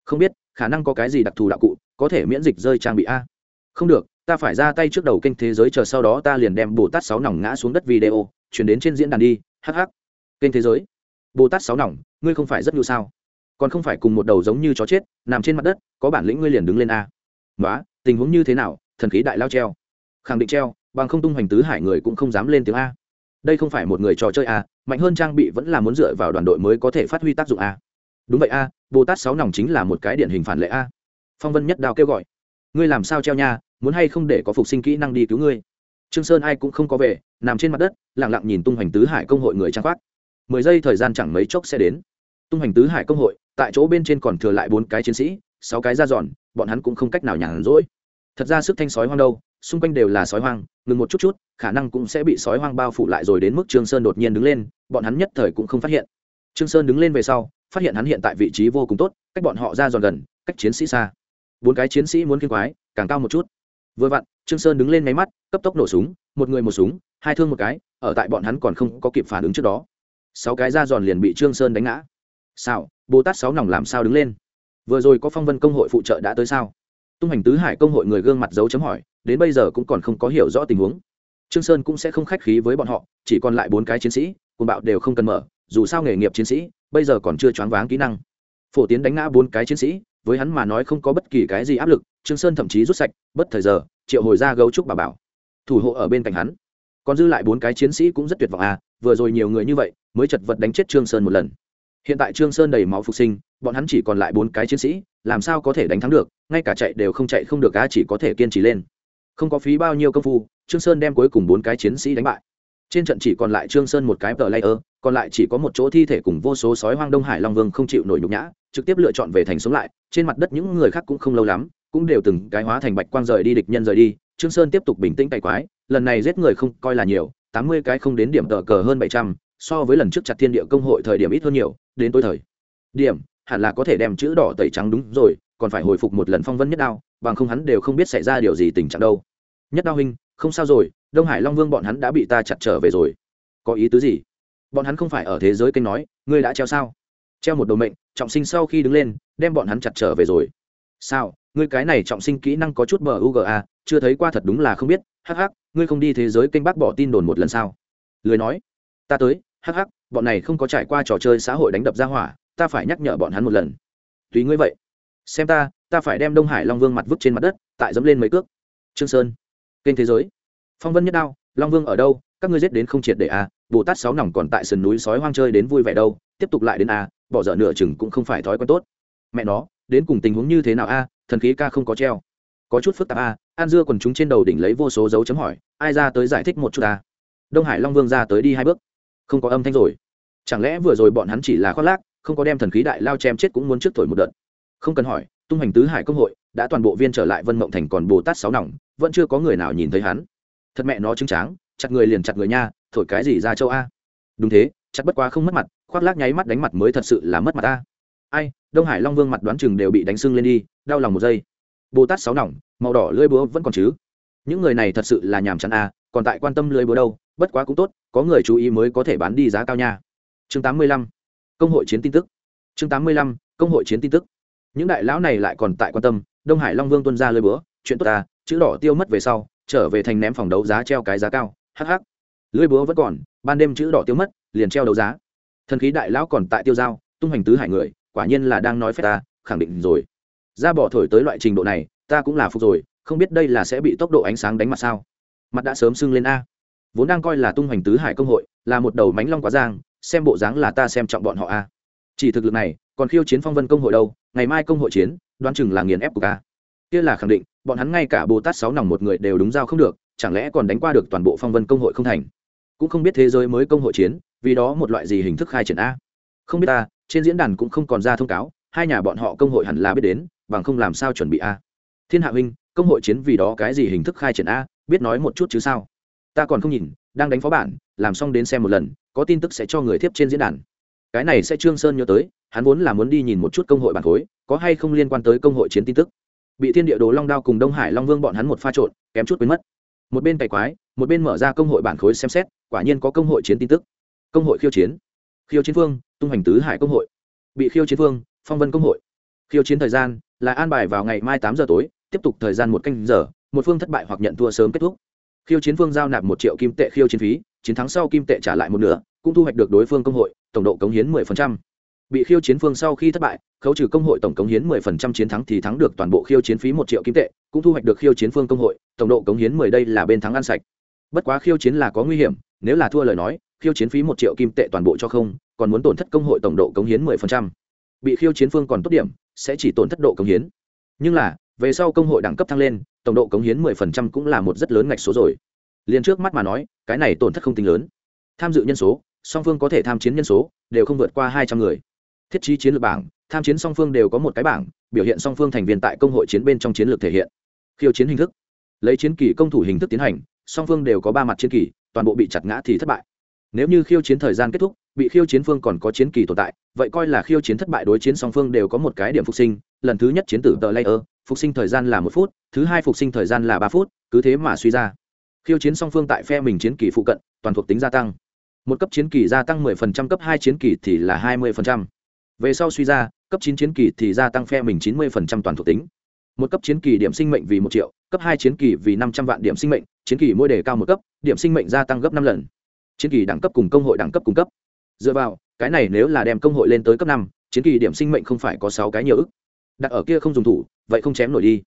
Không biết, khả năng có cái gì đặc thù đạo cụ, có thể miễn dịch rơi trang bị a. Không được ta phải ra tay trước đầu kênh thế giới chờ sau đó ta liền đem bồ tát sáu nòng ngã xuống đất video, chuyển đến trên diễn đàn đi hh kênh thế giới. Bồ tát sáu nòng, ngươi không phải rất nhu sao? Còn không phải cùng một đầu giống như chó chết, nằm trên mặt đất, có bản lĩnh ngươi liền đứng lên a. Nói tình huống như thế nào? Thần khí đại lao treo. Khẳng định treo, bằng không tung hoành tứ hải người cũng không dám lên tiếng a. Đây không phải một người trò chơi a, mạnh hơn trang bị vẫn là muốn dựa vào đoàn đội mới có thể phát huy tác dụng a. Đúng vậy a bồ tát sáu nòng chính là một cái điển hình phản lệ a. Phong vân nhất đao kêu gọi. Ngươi làm sao treo nha? Muốn hay không để có phục sinh kỹ năng đi cứu ngươi. Trương sơn ai cũng không có về, nằm trên mặt đất, lặng lặng nhìn tung hoành tứ hải công hội người trang khoác. Mười giây thời gian chẳng mấy chốc sẽ đến. Tung hoành tứ hải công hội, tại chỗ bên trên còn thừa lại bốn cái chiến sĩ, sáu cái ra giòn, bọn hắn cũng không cách nào nhàn rỗi. Thật ra sức thanh sói hoang đâu, xung quanh đều là sói hoang, ngừng một chút chút, khả năng cũng sẽ bị sói hoang bao phủ lại rồi đến mức trương sơn đột nhiên đứng lên, bọn hắn nhất thời cũng không phát hiện. Trương sơn đứng lên về sau, phát hiện hắn hiện tại vị trí vô cùng tốt, cách bọn họ ra giòn gần, cách chiến sĩ xa. Bốn cái chiến sĩ muốn kiên quái, càng cao một chút vừa vặn, trương sơn đứng lên máy mắt, cấp tốc nổ súng, một người một súng, hai thương một cái, ở tại bọn hắn còn không có kịp phản ứng trước đó. Sáu cái ra giòn liền bị trương sơn đánh ngã. Sao bồ tát sáu nòng làm sao đứng lên? Vừa rồi có phong vân công hội phụ trợ đã tới sao? Tung hành tứ hải công hội người gương mặt dấu chấm hỏi, đến bây giờ cũng còn không có hiểu rõ tình huống. Trương sơn cũng sẽ không khách khí với bọn họ, chỉ còn lại bốn cái chiến sĩ cùng bạo đều không cần mở, dù sao nghề nghiệp chiến sĩ, bây giờ còn chưa choáng váng kỹ năng. Phổ tiến đánh ngã bốn cái chiến sĩ với hắn mà nói không có bất kỳ cái gì áp lực, trương sơn thậm chí rút sạch, bất thời giờ, triệu hồi ra gấu trúc bà bảo. Thủ hộ ở bên cạnh hắn. Còn dư lại bốn cái chiến sĩ cũng rất tuyệt vọng à vừa rồi nhiều người như vậy, mới chật vật đánh chết trương sơn một lần. Hiện tại trương sơn đầy máu phục sinh, bọn hắn chỉ còn lại bốn cái chiến sĩ, làm sao có thể đánh thắng được, ngay cả chạy đều không chạy không được, á, chỉ có thể kiên trì lên. Không có phí bao nhiêu công phu, trương sơn đem cuối cùng bốn cái chiến sĩ đánh bại trên trận chỉ còn lại trương sơn một cái tờ layer, còn lại chỉ có một chỗ thi thể cùng vô số sói hoang đông hải long vương không chịu nổi nhục nhã, trực tiếp lựa chọn về thành sống lại, trên mặt đất những người khác cũng không lâu lắm, cũng đều từng cái hóa thành bạch quang rời đi địch nhân rời đi, trương sơn tiếp tục bình tĩnh cày quái, lần này giết người không coi là nhiều, tám mươi cái không đến điểm tờ cờ hơn bảy trăm, so với lần trước chặt thiên địa công hội thời điểm ít hơn nhiều, đến tối thời. Điểm, hẳn là có thể đem chữ đỏ tẩy trắng đúng rồi, còn phải hồi phục một lần phong vân nhất đao, bằng không hắn đều không biết xảy ra điều gì tình trạng đâu. Nhất đao huynh không sao rồi đông hải long vương bọn hắn đã bị ta chặt trở về rồi. Có ý tứ gì? Bọn hắn không phải ở thế giới kênh nói, ngươi đã treo sao? Treo một đồ mệnh, trọng sinh sau khi đứng lên, đem bọn hắn chặt trở về rồi. Sao? Ngươi cái này trọng sinh kỹ năng có chút bờ uga chưa thấy qua thật đúng là không biết. Hắc hắc, ngươi không đi thế giới kênh bác bỏ tin đồn một lần sao? Lười nói. Ta tới, hắc hắc, bọn này không có trải qua trò chơi xã hội đánh đập ra hỏa, ta phải nhắc nhở bọn hắn một lần. Tùy ngươi vậy. Xem ta ta phải đem đông hải long vương mặt vứt trên mặt đất, tại dẫm lên mấy cước. Trương sơn, kênh thế giới phong vân nhất đao long vương ở đâu các ngươi giết đến không triệt để a à, bồ tát sáu nòng còn tại sườn núi sói hoang chơi đến vui vẻ đâu tiếp tục lại đến a à, bỏ dở nửa chừng cũng không phải thói quen tốt. Mẹ nó đến cùng tình huống như thế nào a thần khí ca không có treo. Có chút phức tạp a an dưa còn chúng trên đầu đỉnh lấy vô số dấu chấm hỏi ai ra tới giải thích một chút a đông hải long vương ra tới đi hai bước. Không có âm thanh rồi. Chẳng lẽ vừa rồi bọn hắn chỉ là khoác lác không có đem thần khí đại lao chém chết cũng muốn trước thổi một đợt? Không cần hỏi tung hành tứ hải công hội đã toàn bộ viên trở lại vân mộng thành còn bồ tát sáu nòng vẫn chưa có người nào nhìn thấy hắn thật mẹ nó chứng tráng, chặt người liền chặt người nha, thổi cái gì ra châu a? Đúng thế, chặt bất quá không mất mặt, khoác lác nháy mắt đánh mặt mới thật sự là mất mặt ta ai, đông hải long vương mặt đoán chừng đều bị đánh sưng lên đi, đau lòng một giây. Bồ tát sáu nòng, màu đỏ lưỡi búa vẫn còn chứ? Những người này thật sự là nhàm chán a, còn tại quan tâm lưỡi búa đâu, bất quá cũng tốt, có người chú ý mới có thể bán đi giá cao nha. Chương tám mươi lăm, công hội chiến tin tức. Chương tám mươi lăm, công hội chiến tin tức. Những đại lão này lại còn tại quan tâm, đông hải long vương tuân ra lưỡi búa, chuyện tốt ta chữ đỏ tiêu mất về sau trở về thành ném phòng đấu giá treo cái giá cao. Hh lưỡi búa vẫn còn, ban đêm chữ đỏ tiêu mất, liền treo đấu giá. Thần khí đại lão còn tại tiêu giao, tung hành tứ hải người, quả nhiên là đang nói phép ta, khẳng định rồi. Ra bỏ thổi tới loại trình độ này, ta cũng là phục rồi, không biết đây là sẽ bị tốc độ ánh sáng đánh mặt sao. Mặt đã sớm sưng lên a. Vốn đang coi là tung hoành tứ hải công hội, là một đầu mánh long quá giang, xem bộ dáng là ta xem trọng bọn họ a. Chỉ thực lực này, còn khiêu chiến phong vân công hội đâu, ngày mai công hội chiến, đoán chừng là nghiền ép của ca kia là khẳng định, bọn hắn ngay cả bồ tát sáu nòng một người đều đúng giao không được, chẳng lẽ còn đánh qua được toàn bộ phong vân công hội không thành? Cũng không biết thế giới mới công hội chiến, vì đó một loại gì hình thức khai triển a? Không biết ta, trên diễn đàn cũng không còn ra thông cáo, hai nhà bọn họ công hội hẳn là biết đến, bằng không làm sao chuẩn bị a? Thiên hạ huynh, công hội chiến vì đó cái gì hình thức khai triển a? Biết nói một chút chứ sao? Ta còn không nhìn, đang đánh phó bản, làm xong đến xem một lần, có tin tức sẽ cho người tiếp trên diễn đàn. Cái này sẽ trương sơn nhớ tới, hắn vốn là muốn đi nhìn một chút công hội bản khối, có hay không liên quan tới công hội chiến tin tức bị thiên địa đồ long đao cùng đông hải long vương bọn hắn một pha trộn, kém chút quên mất. Một bên cày quái, một bên mở ra công hội bản khối xem xét, quả nhiên có công hội chiến tin tức. Công hội khiêu chiến. Khiêu chiến phương tung hành tứ hải công hội. Bị khiêu chiến phương phong vân công hội. Khiêu chiến thời gian là an bài vào ngày mai tám giờ tối, tiếp tục thời gian một canh giờ, một phương thất bại hoặc nhận thua sớm kết thúc. Khiêu chiến phương giao nạp một triệu kim tệ khiêu chiến phí, chiến thắng sau kim tệ trả lại một nửa, cũng thu hoạch được đối phương công hội, tổng độ cống hiến 10% bị khiêu chiến phương sau khi thất bại, khấu trừ công hội tổng cống hiến 10% chiến thắng thì thắng được toàn bộ khiêu chiến phí một triệu kim tệ, cũng thu hoạch được khiêu chiến phương công hội, tổng độ cống hiến 10 đây là bên thắng ăn sạch. Bất quá khiêu chiến là có nguy hiểm, nếu là thua lời nói, khiêu chiến phí một triệu kim tệ toàn bộ cho không, còn muốn tổn thất công hội tổng độ cống hiến 10%. bị khiêu chiến phương còn tốt điểm, sẽ chỉ tổn thất độ cống hiến. Nhưng là, về sau công hội đẳng cấp thăng lên, tổng độ cống hiến 10% cũng là một rất lớn ngạch số rồi. Liền trước mắt mà nói, cái này tổn thất không tính lớn. Tham dự nhân số, song phương có thể tham chiến nhân số, đều không vượt qua hai trăm người thiết trí chiến lược bảng tham chiến song phương đều có một cái bảng biểu hiện song phương thành viên tại công hội chiến bên trong chiến lược thể hiện. Khiêu chiến hình thức. Lấy chiến kỳ công thủ hình thức tiến hành song phương đều có ba mặt chiến kỳ toàn bộ bị chặt ngã thì thất bại. Nếu như khiêu chiến thời gian kết thúc bị khiêu chiến phương còn có chiến kỳ tồn tại vậy coi là khiêu chiến thất bại đối chiến song phương đều có một cái điểm phục sinh lần thứ nhất chiến tử tờ layer phục sinh thời gian là một phút thứ hai phục sinh thời gian là ba phút cứ thế mà suy ra. Khiêu chiến song phương tại phe mình chiến kỳ phụ cận toàn thuộc tính gia tăng. Một cấp chiến kỳ gia tăng 10%, cấp hai chiến kỳ thì là 20% về sau suy ra, cấp chín chiến kỳ thì gia tăng phe mình 90% toàn thuộc tính. Một cấp chiến kỳ điểm sinh mệnh vì một triệu, cấp hai chiến kỳ vì năm trăm vạn điểm sinh mệnh, chiến kỳ mỗi đề cao một cấp, điểm sinh mệnh gia tăng gấp năm lần. Chiến kỳ đẳng cấp cùng công hội đẳng cấp cung cấp. Dựa vào, cái này nếu là đem công hội lên tới cấp năm, chiến kỳ điểm sinh mệnh không phải có sáu cái nhiều ức. Đặt ở kia không dùng thủ, vậy không chém nổi đi.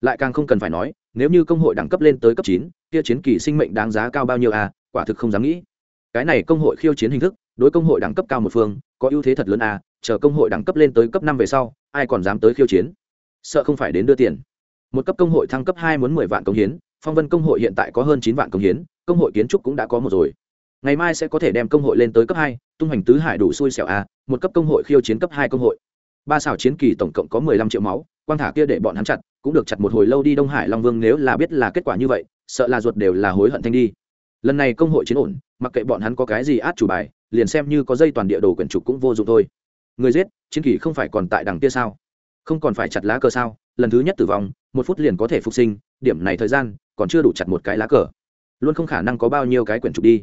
Lại càng không cần phải nói, nếu như công hội đẳng cấp lên tới cấp chín, kia chiến kỳ sinh mệnh đáng giá cao bao nhiêu à quả thực không dám nghĩ. Cái này công hội khiêu chiến hình thức, đối công hội đẳng cấp cao một phương có ưu thế thật lớn à chờ công hội đẳng cấp lên tới cấp năm về sau, ai còn dám tới khiêu chiến? Sợ không phải đến đưa tiền. Một cấp công hội thăng cấp hai muốn mười vạn công hiến, phong vân công hội hiện tại có hơn chín vạn công hiến, công hội kiến trúc cũng đã có một rồi. Ngày mai sẽ có thể đem công hội lên tới cấp hai, tung hành tứ hải đủ xui xẻo a một cấp công hội khiêu chiến cấp hai công hội. Ba xảo chiến kỳ tổng cộng có mười lăm triệu máu, quang thả kia để bọn hắn chặt, cũng được chặt một hồi lâu đi đông hải long vương nếu là biết là kết quả như vậy, sợ là ruột đều là hối hận thanh đi. Lần này công hội chiến ổn, mặc kệ bọn hắn có cái gì át chủ bài liền xem như có dây toàn địa đồ quyển trục cũng vô dụng thôi. Người giết, chiến kỳ không phải còn tại đằng kia sao? Không còn phải chặt lá cờ sao? Lần thứ nhất tử vong, một phút liền có thể phục sinh, điểm này thời gian, còn chưa đủ chặt một cái lá cờ. Luôn không khả năng có bao nhiêu cái quyển trục đi.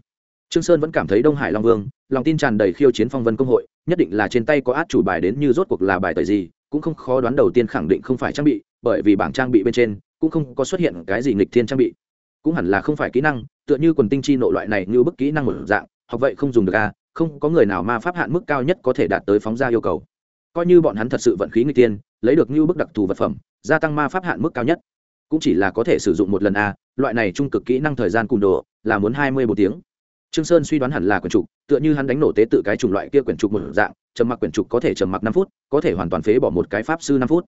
Trương sơn vẫn cảm thấy đông hải long vương, lòng tin tràn đầy khiêu chiến phong vân công hội, nhất định là trên tay có át chủ bài đến như rốt cuộc là bài tời gì, cũng không khó đoán đầu tiên khẳng định không phải trang bị, bởi vì bảng trang bị bên trên, cũng không có xuất hiện cái gì nghịch thiên trang bị. Cũng hẳn là không phải kỹ năng, tựa như quần tinh chi nội loại này như bức kỹ năng một dạng học vậy không dùng được a à, không có người nào ma pháp hạn mức cao nhất có thể đạt tới phóng ra yêu cầu. Coi như bọn hắn thật sự vận khí nguy tiên lấy được như bức đặc thù vật phẩm gia tăng ma pháp hạn mức cao nhất. Cũng chỉ là có thể sử dụng một lần a à, loại này trung cực kỹ năng thời gian cùn độ là muốn hai mươi một tiếng. Trương sơn suy đoán hẳn là quyển trục tựa như hắn đánh nổ tế tự cái chủng loại kia quyển trục một dạng trầm mặc quyển trục có thể trầm mặc năm phút có thể hoàn toàn phế bỏ một cái pháp sư năm phút.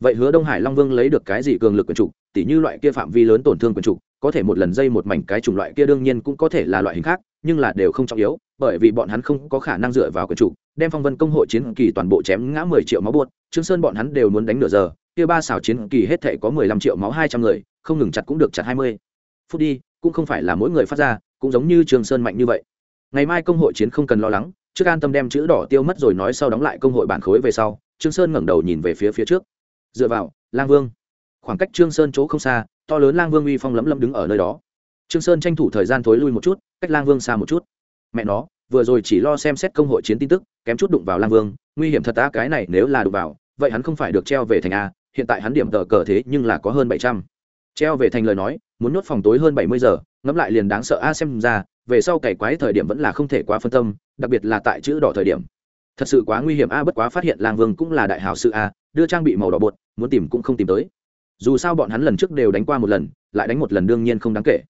Vậy hứa đông hải long vương lấy được cái gì cường lực quyển trục tỉ như loại kia phạm vi lớn tổn thương quyển trục có thể một lần dây một mảnh cái chủng loại kia đương nhiên cũng có thể là loại hình khác nhưng là đều không trọng yếu, bởi vì bọn hắn không có khả năng dựa vào quyền chủ, đem phong vân công hội chiến kỳ toàn bộ chém ngã mười triệu máu buốt, trương sơn bọn hắn đều muốn đánh nửa giờ, kia ba xảo chiến kỳ hết thể có mười lăm triệu máu hai trăm người, không ngừng chặt cũng được chặt hai mươi. Phút đi, cũng không phải là mỗi người phát ra, cũng giống như Trương sơn mạnh như vậy. Ngày mai công hội chiến không cần lo lắng, trước an tâm đem chữ đỏ tiêu mất rồi nói sau đóng lại công hội bản khối về sau, trương sơn ngẩng đầu nhìn về phía phía trước. Dựa vào, lang vương. Khoảng cách trương sơn chỗ không xa, to lớn lang vương uy phong lấm lấm đứng ở nơi đó trương sơn tranh thủ thời gian thối lui một chút, cách lang vương xa một chút. Mẹ nó, vừa rồi chỉ lo xem xét công hội chiến tin tức, kém chút đụng vào lang vương, nguy hiểm thật ta cái này nếu là đụng vào, vậy hắn không phải được treo về thành a, hiện tại hắn điểm tờ cờ thế nhưng là có hơn bảy trăm. Treo về thành lời nói, muốn nhốt phòng tối hơn bảy mươi giờ, ngẫm lại liền đáng sợ a xem ra, về sau cày quái thời điểm vẫn là không thể quá phân tâm, đặc biệt là tại chữ đỏ thời điểm. Thật sự quá nguy hiểm a, bất quá phát hiện lang vương cũng là đại hào sự a, đưa trang bị màu đỏ bột, muốn tìm cũng không tìm tới. Dù sao bọn hắn lần trước đều đánh qua một lần, lại đánh một lần đương nhiên không đáng kể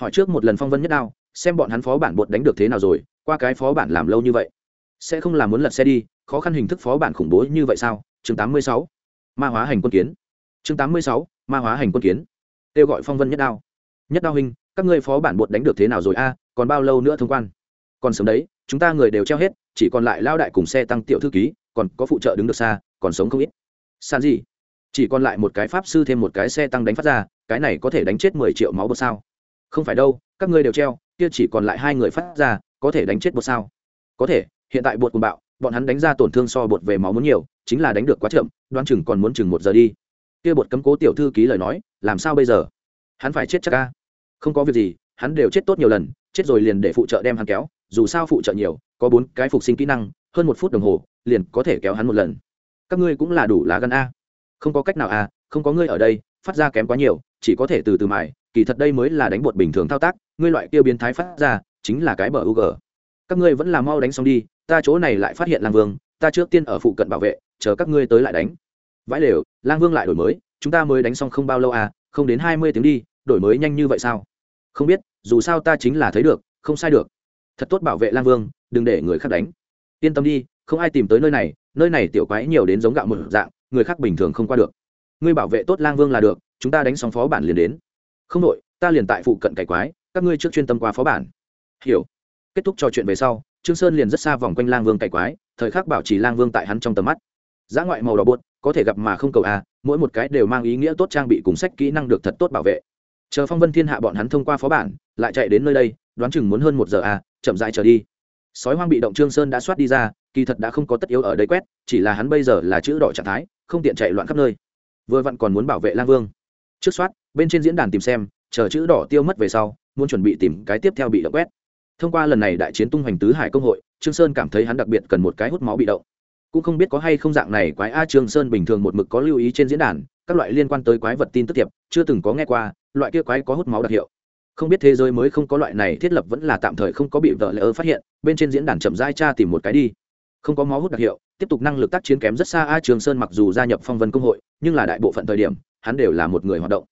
hỏi trước một lần phong vân nhất đao, xem bọn hắn phó bản bột đánh được thế nào rồi, qua cái phó bản làm lâu như vậy. Sẽ không làm muốn lật xe đi, khó khăn hình thức phó bản khủng bố như vậy sao? Chương 86. ma hóa hành quân kiến. Chương 86. ma hóa hành quân kiến. Kêu gọi phong vân nhất đao. Nhất đao hình các ngươi phó bản bột đánh được thế nào rồi? A, còn bao lâu nữa thông quan? Còn sớm đấy, chúng ta người đều treo hết, chỉ còn lại lao đại cùng xe tăng tiểu thư ký, còn có phụ trợ đứng được xa, còn sống không ít. San gì chỉ còn lại một cái pháp sư thêm một cái xe tăng đánh phát ra, cái này có thể đánh chết mười triệu máu bột sao? Không phải đâu, các ngươi đều treo, kia chỉ còn lại hai người phát ra, có thể đánh chết bột sao? Có thể, hiện tại bột cùng bạo, bọn hắn đánh ra tổn thương so bột về máu muốn nhiều, chính là đánh được quá chậm đoan chừng còn muốn chừng một giờ đi. Kia bột cấm cố tiểu thư ký lời nói, làm sao bây giờ? Hắn phải chết chắc ca không có việc gì, hắn đều chết tốt nhiều lần, chết rồi liền để phụ trợ đem hắn kéo, dù sao phụ trợ nhiều, có bốn cái phục sinh kỹ năng, hơn một phút đồng hồ, liền có thể kéo hắn một lần. Các ngươi cũng là đủ lá gan a. Không có cách nào a, không có ngươi ở đây, phát ra kém quá nhiều, chỉ có thể từ từ mài kỳ thật đây mới là đánh bột bình thường thao tác, ngươi loại kia biến thái phát ra, chính là cái bờ u các ngươi vẫn là mau đánh xong đi, ta chỗ này lại phát hiện lang vương, ta trước tiên ở phụ cận bảo vệ, chờ các ngươi tới lại đánh. Vãi lều, lang vương lại đổi mới, chúng ta mới đánh xong không bao lâu à không đến hai mươi tiếng đi, đổi mới nhanh như vậy sao? Không biết, dù sao ta chính là thấy được, không sai được. Thật tốt bảo vệ lang vương, đừng để người khác đánh. Yên tâm đi, không ai tìm tới nơi này nơi này tiểu quái nhiều đến giống gạo một dạng, người khác bình thường không qua được. Ngươi bảo vệ tốt lang vương là được, chúng ta đánh xong phó bản liền đến không đội ta liền tại phụ cận cải quái, các ngươi trước chuyên tâm qua phó bản. Hiểu. Kết thúc trò chuyện về sau, trương sơn liền rất xa vòng quanh lang vương cải quái, thời khắc bảo trì lang vương tại hắn trong tầm mắt. Giá ngoại màu đỏ buốt, có thể gặp mà không cầu a mỗi một cái đều mang ý nghĩa tốt trang bị cùng sách kỹ năng được thật tốt bảo vệ. Chờ phong vân thiên hạ bọn hắn thông qua phó bản, lại chạy đến nơi đây, đoán chừng muốn hơn một giờ a chậm rãi trở đi. Sói hoang bị động trương sơn đã soát đi ra, kỳ thật đã không có tất yếu ở đây quét, chỉ là hắn bây giờ là chữ đỏ trạng thái, không tiện chạy loạn khắp nơi. Vừa vặn còn muốn bảo vệ lang vương. Trước soát bên trên diễn đàn tìm xem, chờ chữ đỏ tiêu mất về sau, muốn chuẩn bị tìm cái tiếp theo bị động quét. Thông qua lần này đại chiến tung hoành tứ hải công hội, trương sơn cảm thấy hắn đặc biệt cần một cái hút máu bị động. Cũng không biết có hay không dạng này quái a trương sơn bình thường một mực có lưu ý trên diễn đàn, các loại liên quan tới quái vật tin tức tiệp chưa từng có nghe qua, loại kia quái có hút máu đặc hiệu. Không biết thế giới mới không có loại này thiết lập vẫn là tạm thời không có bị vợ lỡ phát hiện, bên trên diễn đàn chậm rãi tra tìm một cái đi. Không có máu hút đặc hiệu, tiếp tục năng lực tác chiến kém rất xa a trường sơn mặc dù gia nhập phong vân công hội, nhưng là đại bộ phận thời điểm, hắn đều là một người hoạt động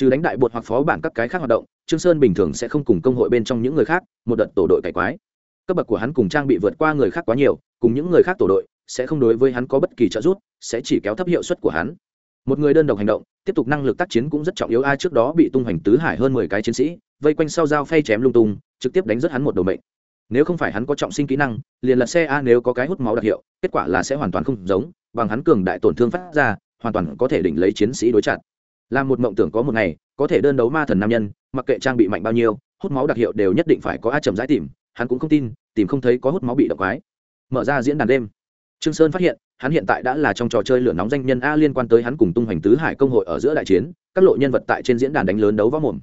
trừ đánh đại bột hoặc phó bản các cái khác hoạt động, trương sơn bình thường sẽ không cùng công hội bên trong những người khác, một đợt tổ đội cải quái. Cấp bậc của hắn cùng trang bị vượt qua người khác quá nhiều, cùng những người khác tổ đội, sẽ không đối với hắn có bất kỳ trợ giúp, sẽ chỉ kéo thấp hiệu suất của hắn. Một người đơn độc hành động, tiếp tục năng lực tác chiến cũng rất trọng yếu. Ai trước đó bị tung hoành tứ hải hơn mười cái chiến sĩ, vây quanh sau dao phay chém lung tung, trực tiếp đánh rất hắn một đầu mệnh. Nếu không phải hắn có trọng sinh kỹ năng, liền lật xe a nếu có cái hút máu đặc hiệu, kết quả là sẽ hoàn toàn không giống, bằng hắn cường đại tổn thương phát ra, hoàn toàn có thể đỉnh lấy chiến sĩ đối chặn là một mộng tưởng có một ngày, có thể đơn đấu ma thần nam nhân, mặc kệ trang bị mạnh bao nhiêu, hút máu đặc hiệu đều nhất định phải có a chậm rãi tìm, hắn cũng không tin, tìm không thấy có hút máu bị động quái. Mở ra diễn đàn đêm, trương sơn phát hiện, hắn hiện tại đã là trong trò chơi lửa nóng danh nhân a liên quan tới hắn cùng tung hoành tứ hải công hội ở giữa đại chiến, các lộ nhân vật tại trên diễn đàn đánh lớn đấu võ mồm.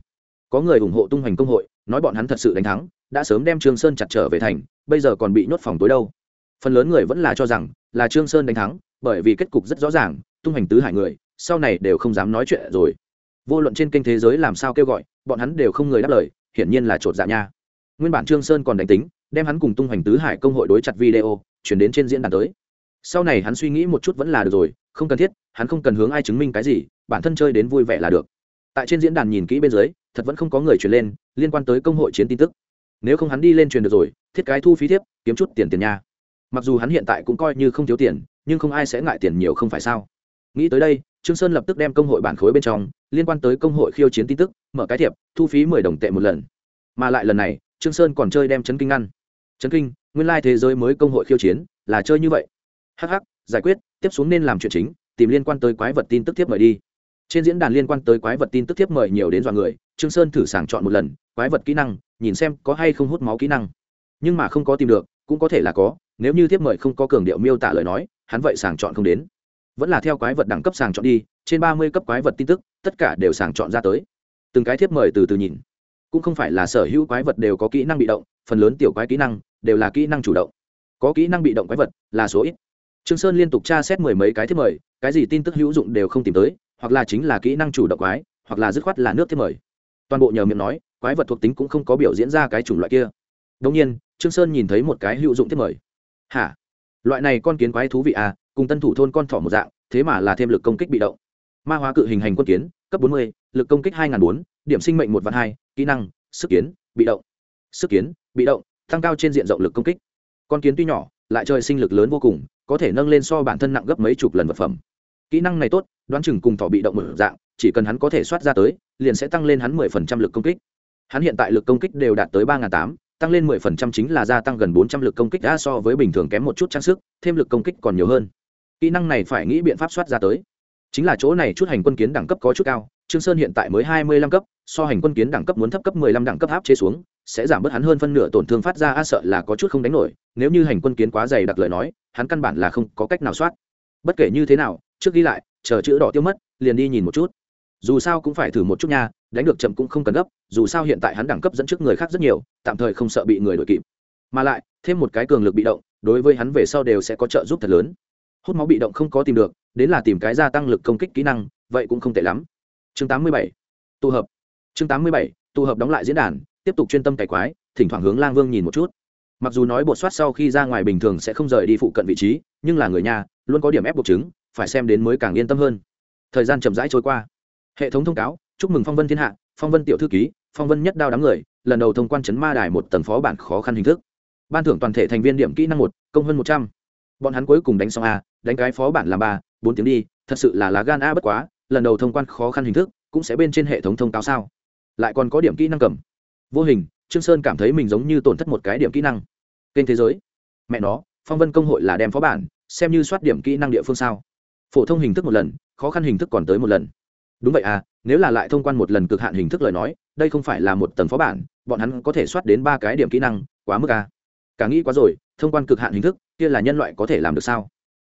Có người ủng hộ tung hoành công hội, nói bọn hắn thật sự đánh thắng, đã sớm đem trương sơn chặt trở về thành, bây giờ còn bị nhốt phòng tối đâu. Phần lớn người vẫn là cho rằng là trương sơn đánh thắng, bởi vì kết cục rất rõ ràng, tung hoành tứ hải người sau này đều không dám nói chuyện rồi. Vô luận trên kênh thế giới làm sao kêu gọi, bọn hắn đều không người đáp lời, hiển nhiên là trột dạ nha. Nguyên bản trương sơn còn đánh tính, đem hắn cùng tung hoành tứ hải công hội đối chặt video, chuyển đến trên diễn đàn tới. Sau này hắn suy nghĩ một chút vẫn là được rồi, không cần thiết, hắn không cần hướng ai chứng minh cái gì, bản thân chơi đến vui vẻ là được. Tại trên diễn đàn nhìn kỹ bên dưới, thật vẫn không có người truyền lên, liên quan tới công hội chiến tin tức. Nếu không hắn đi lên truyền được rồi, thiết cái thu phí thiếp, kiếm chút tiền tiền nha. Mặc dù hắn hiện tại cũng coi như không thiếu tiền, nhưng không ai sẽ ngại tiền nhiều không phải sao? Nghĩ tới đây trương sơn lập tức đem công hội bản khối bên trong liên quan tới công hội khiêu chiến tin tức mở cái thiệp thu phí mười đồng tệ một lần. Mà lại lần này trương sơn còn chơi đem chấn kinh ngăn chấn kinh nguyên lai thế giới mới công hội khiêu chiến là chơi như vậy. Hắc hắc, giải quyết tiếp xuống nên làm chuyện chính tìm liên quan tới quái vật tin tức tiếp mời đi. Trên diễn đàn liên quan tới quái vật tin tức tiếp mời nhiều đến dọa người trương sơn thử sàng chọn một lần quái vật kỹ năng nhìn xem có hay không hút máu kỹ năng. Nhưng mà không có tìm được cũng có thể là có nếu như tiếp mời không có cường điệu miêu tả lời nói hắn vậy sàng chọn không đến vẫn là theo quái vật đẳng cấp sàng chọn đi, trên ba mươi cấp quái vật tin tức, tất cả đều sàng chọn ra tới. Từng cái thiếp mời từ từ nhìn. Cũng không phải là sở hữu quái vật đều có kỹ năng bị động, phần lớn tiểu quái kỹ năng đều là kỹ năng chủ động. Có kỹ năng bị động quái vật là số ít. Trương sơn liên tục tra xét mười mấy cái thiếp mời, cái gì tin tức hữu dụng đều không tìm tới, hoặc là chính là kỹ năng chủ động quái, hoặc là dứt khoát là nước thiếp mời. Toàn bộ nhờ miệng nói, quái vật thuộc tính cũng không có biểu diễn ra cái chủng loại kia. Đông nhiên, trương sơn nhìn thấy một cái hữu dụng thiếp mời. Hả? Loại này con kiến quái thú vị à? Cùng tân thủ thôn con thỏ một dạng, thế mà là thêm lực công kích bị động. Ma hóa cự hình hành quân kiến, cấp bốn mươi, lực công kích hai n bốn, điểm sinh mệnh một vạn hai, kỹ năng, sức kiến, bị động. Sức kiến, bị động, tăng cao trên diện rộng lực công kích. Con kiến tuy nhỏ, lại chơi sinh lực lớn vô cùng, có thể nâng lên so bản thân nặng gấp mấy chục lần vật phẩm. Kỹ năng này tốt, đoán chừng cùng thỏ bị động một dạng, chỉ cần hắn có thể soát ra tới, liền sẽ tăng lên hắn mười phần trăm lực công kích. Hắn hiện tại lực công kích đều đạt tới ba n g h n tám, tăng lên mười phần trăm chính là gia tăng gần bốn trăm lực công kích đã so với bình thường kém một chút trang sức, thêm lực công kích còn nhiều hơn kỹ năng này phải nghĩ biện pháp soát ra tới. Chính là chỗ này chút hành quân kiến đẳng cấp có chút cao, trương sơn hiện tại mới hai mươi lăm cấp, so hành quân kiến đẳng cấp muốn thấp cấp mười lăm đẳng cấp áp chế xuống, sẽ giảm bớt hắn hơn phân nửa tổn thương phát ra, a sợ là có chút không đánh nổi, nếu như hành quân kiến quá dày đặc lời nói, hắn căn bản là không có cách nào soát. Bất kể như thế nào, trước ghi lại, chờ chữ đỏ tiêu mất, liền đi nhìn một chút. Dù sao cũng phải thử một chút nha, đánh được chậm cũng không cần gấp, dù sao hiện tại hắn đẳng cấp dẫn trước người khác rất nhiều, tạm thời không sợ bị người đuổi kịp. Mà lại, thêm một cái cường lực bị động, đối với hắn về sau đều sẽ có trợ giúp thật lớn hút máu bị động không có tìm được, đến là tìm cái gia tăng lực công kích kỹ năng, vậy cũng không tệ lắm. Chương 87. tụ hợp. Chương 87. tụ hợp đóng lại diễn đàn, tiếp tục chuyên tâm cải quái, thỉnh thoảng hướng lang vương nhìn một chút. Mặc dù nói bột soát sau khi ra ngoài bình thường sẽ không rời đi phụ cận vị trí, nhưng là người nhà luôn có điểm ép buộc chứng, phải xem đến mới càng yên tâm hơn. Thời gian chậm rãi trôi qua. Hệ thống thông cáo, chúc mừng phong vân thiên hạ, phong vân tiểu thư ký, phong vân nhất đao đám người, lần đầu thông quan chấn ma đài một tầng phó bản khó khăn hình thức. Ban thưởng toàn thể thành viên điểm kỹ năng một, công hơn một trăm bọn hắn cuối cùng đánh xong a, đánh cái phó bản làm ba, bốn tiếng đi, thật sự là lá gan a bất quá, lần đầu thông quan khó khăn hình thức, cũng sẽ bên trên hệ thống thông cáo sao. Lại còn có điểm kỹ năng cầm. Vô hình, trương sơn cảm thấy mình giống như tổn thất một cái điểm kỹ năng. Kênh thế giới. Mẹ nó, phong vân công hội là đem phó bản, xem như soát điểm kỹ năng địa phương sao. Phổ thông hình thức một lần, khó khăn hình thức còn tới một lần. Đúng vậy à nếu là lại thông quan một lần cực hạn hình thức lời nói, đây không phải là một tầng phó bản, bọn hắn có thể soát đến ba cái điểm kỹ năng, quá mức à cả nghĩ quá rồi, thông quan cực hạn hình thức kia là nhân loại có thể làm được sao?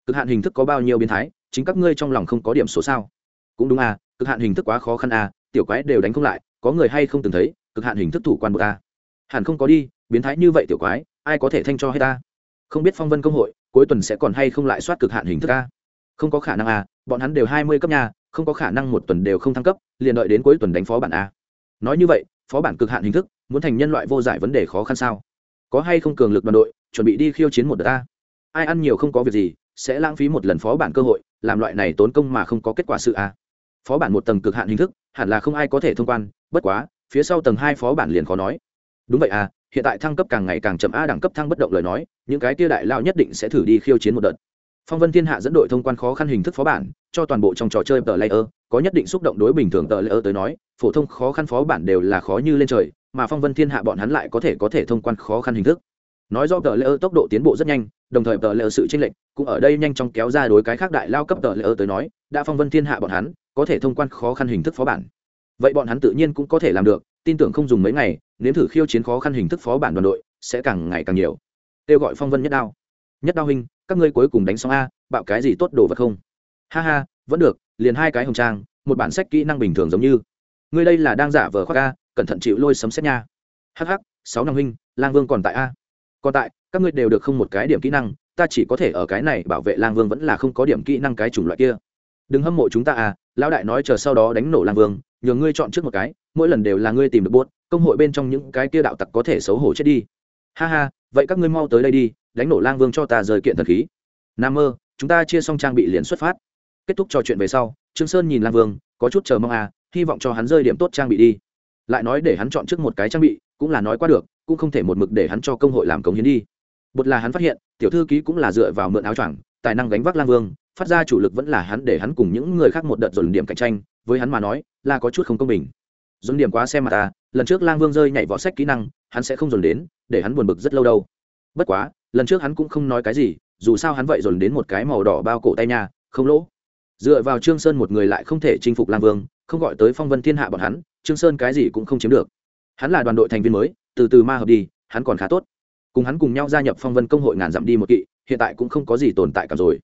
Cực hạn hình thức có bao nhiêu biến thái, chính các ngươi trong lòng không có điểm số sao? Cũng đúng à cực hạn hình thức quá khó khăn à tiểu quái đều đánh không lại, có người hay không từng thấy, cực hạn hình thức thủ quan một a. Hẳn không có đi, biến thái như vậy tiểu quái, ai có thể thanh cho hay ta không biết phong vân công hội, cuối tuần sẽ còn hay không lại soát cực hạn hình thức a? Không có khả năng à? bọn hắn đều hai mươi cấp nhà không có khả năng một tuần đều không thăng cấp, liền đợi đến cuối tuần đánh phó bản a. Nói như vậy, phó bản cực hạn hình thức, muốn thành nhân loại vô giải vấn đề khó khăn sao? Có hay không cường lực đoàn đội, chuẩn bị đi khiêu chiến một đợt a? Ai ăn nhiều không có việc gì, sẽ lãng phí một lần phó bản cơ hội, làm loại này tốn công mà không có kết quả sự a phó bản một tầng cực hạn hình thức, hẳn là không ai có thể thông quan, bất quá, phía sau tầng hai phó bản liền khó nói. Đúng vậy à hiện tại thăng cấp càng ngày càng chậm, a đẳng cấp thăng bất động lời nói, những cái kia đại lao nhất định sẽ thử đi khiêu chiến một đợt. Phong vân thiên hạ dẫn đội thông quan khó khăn hình thức phó bản, cho toàn bộ trong trò chơi tờ layer, có nhất định xúc động đối bình thường tờ layer tới nói, phổ thông khó khăn phó bản đều là khó như lên trời, mà phong vân thiên hạ bọn hắn lại có thể có thể thông quan khó khăn hình thức nói do tờ layer tốc độ tiến bộ rất nhanh, đồng thời tờ layer sự tranh lệch cũng ở đây nhanh chóng kéo ra đối cái khác đại lao cấp tờ layer tới nói, đã phong vân thiên hạ bọn hắn, có thể thông quan khó khăn hình thức phó bản. Vậy bọn hắn tự nhiên cũng có thể làm được, tin tưởng không dùng mấy ngày, nếm thử khiêu chiến khó khăn hình thức phó bản đoàn đội, sẽ càng ngày càng nhiều. Kêu gọi phong vân nhất đao. Nhất đao hình các ngươi cuối cùng đánh xong a, bạo cái gì tốt đồ vật không? Ha ha, vẫn được, liền hai cái hồng trang, một bản sách kỹ năng bình thường giống như. Ngươi đây là đang giả vờ khoác a, cẩn thận chịu lôi sấm xét nha. Hh sáu năm huynh, lang vương còn tại a còn tại, các ngươi đều được không một cái điểm kỹ năng, ta chỉ có thể ở cái này bảo vệ lang vương vẫn là không có điểm kỹ năng cái chủng loại kia. Đừng hâm mộ chúng ta à lão đại nói chờ sau đó đánh nổ lang vương, nhờ ngươi chọn trước một cái, mỗi lần đều là ngươi tìm được buốt, công hội bên trong những cái kia đạo tặc có thể xấu hổ chết đi. Ha ha, vậy các ngươi mau tới đây đi, đánh nổ lang vương cho ta rời kiện thần khí. Nam mơ, chúng ta chia xong trang bị liền xuất phát. Kết thúc trò chuyện về sau, trương sơn nhìn lang vương, có chút chờ mong à hy vọng cho hắn rơi điểm tốt trang bị đi. Lại nói để hắn chọn trước một cái trang bị, cũng là nói qua được cũng không thể một mực để hắn cho công hội làm cống hiến đi. Bột là hắn phát hiện, tiểu thư ký cũng là dựa vào mượn áo choàng, tài năng gánh vác lang vương, phát ra chủ lực vẫn là hắn để hắn cùng những người khác một đợt dồn điểm cạnh tranh, với hắn mà nói, là có chút không công bình. Dồn điểm quá xem mà ta, lần trước lang vương rơi nhảy vỏ sách kỹ năng, hắn sẽ không dồn đến, để hắn buồn bực rất lâu đâu. Bất quá, lần trước hắn cũng không nói cái gì, dù sao hắn vậy dồn đến một cái màu đỏ bao cổ tay nha, không lỗ. Dựa vào trương sơn một người lại không thể chinh phục lang vương, không gọi tới phong vân thiên hạ bọn hắn, trương sơn cái gì cũng không chiếm được. Hắn là đoàn đội thành viên mới từ từ ma hợp đi, hắn còn khá tốt. Cùng hắn cùng nhau gia nhập phong vân công hội ngàn dặm đi một kỵ, hiện tại cũng không có gì tồn tại cả rồi.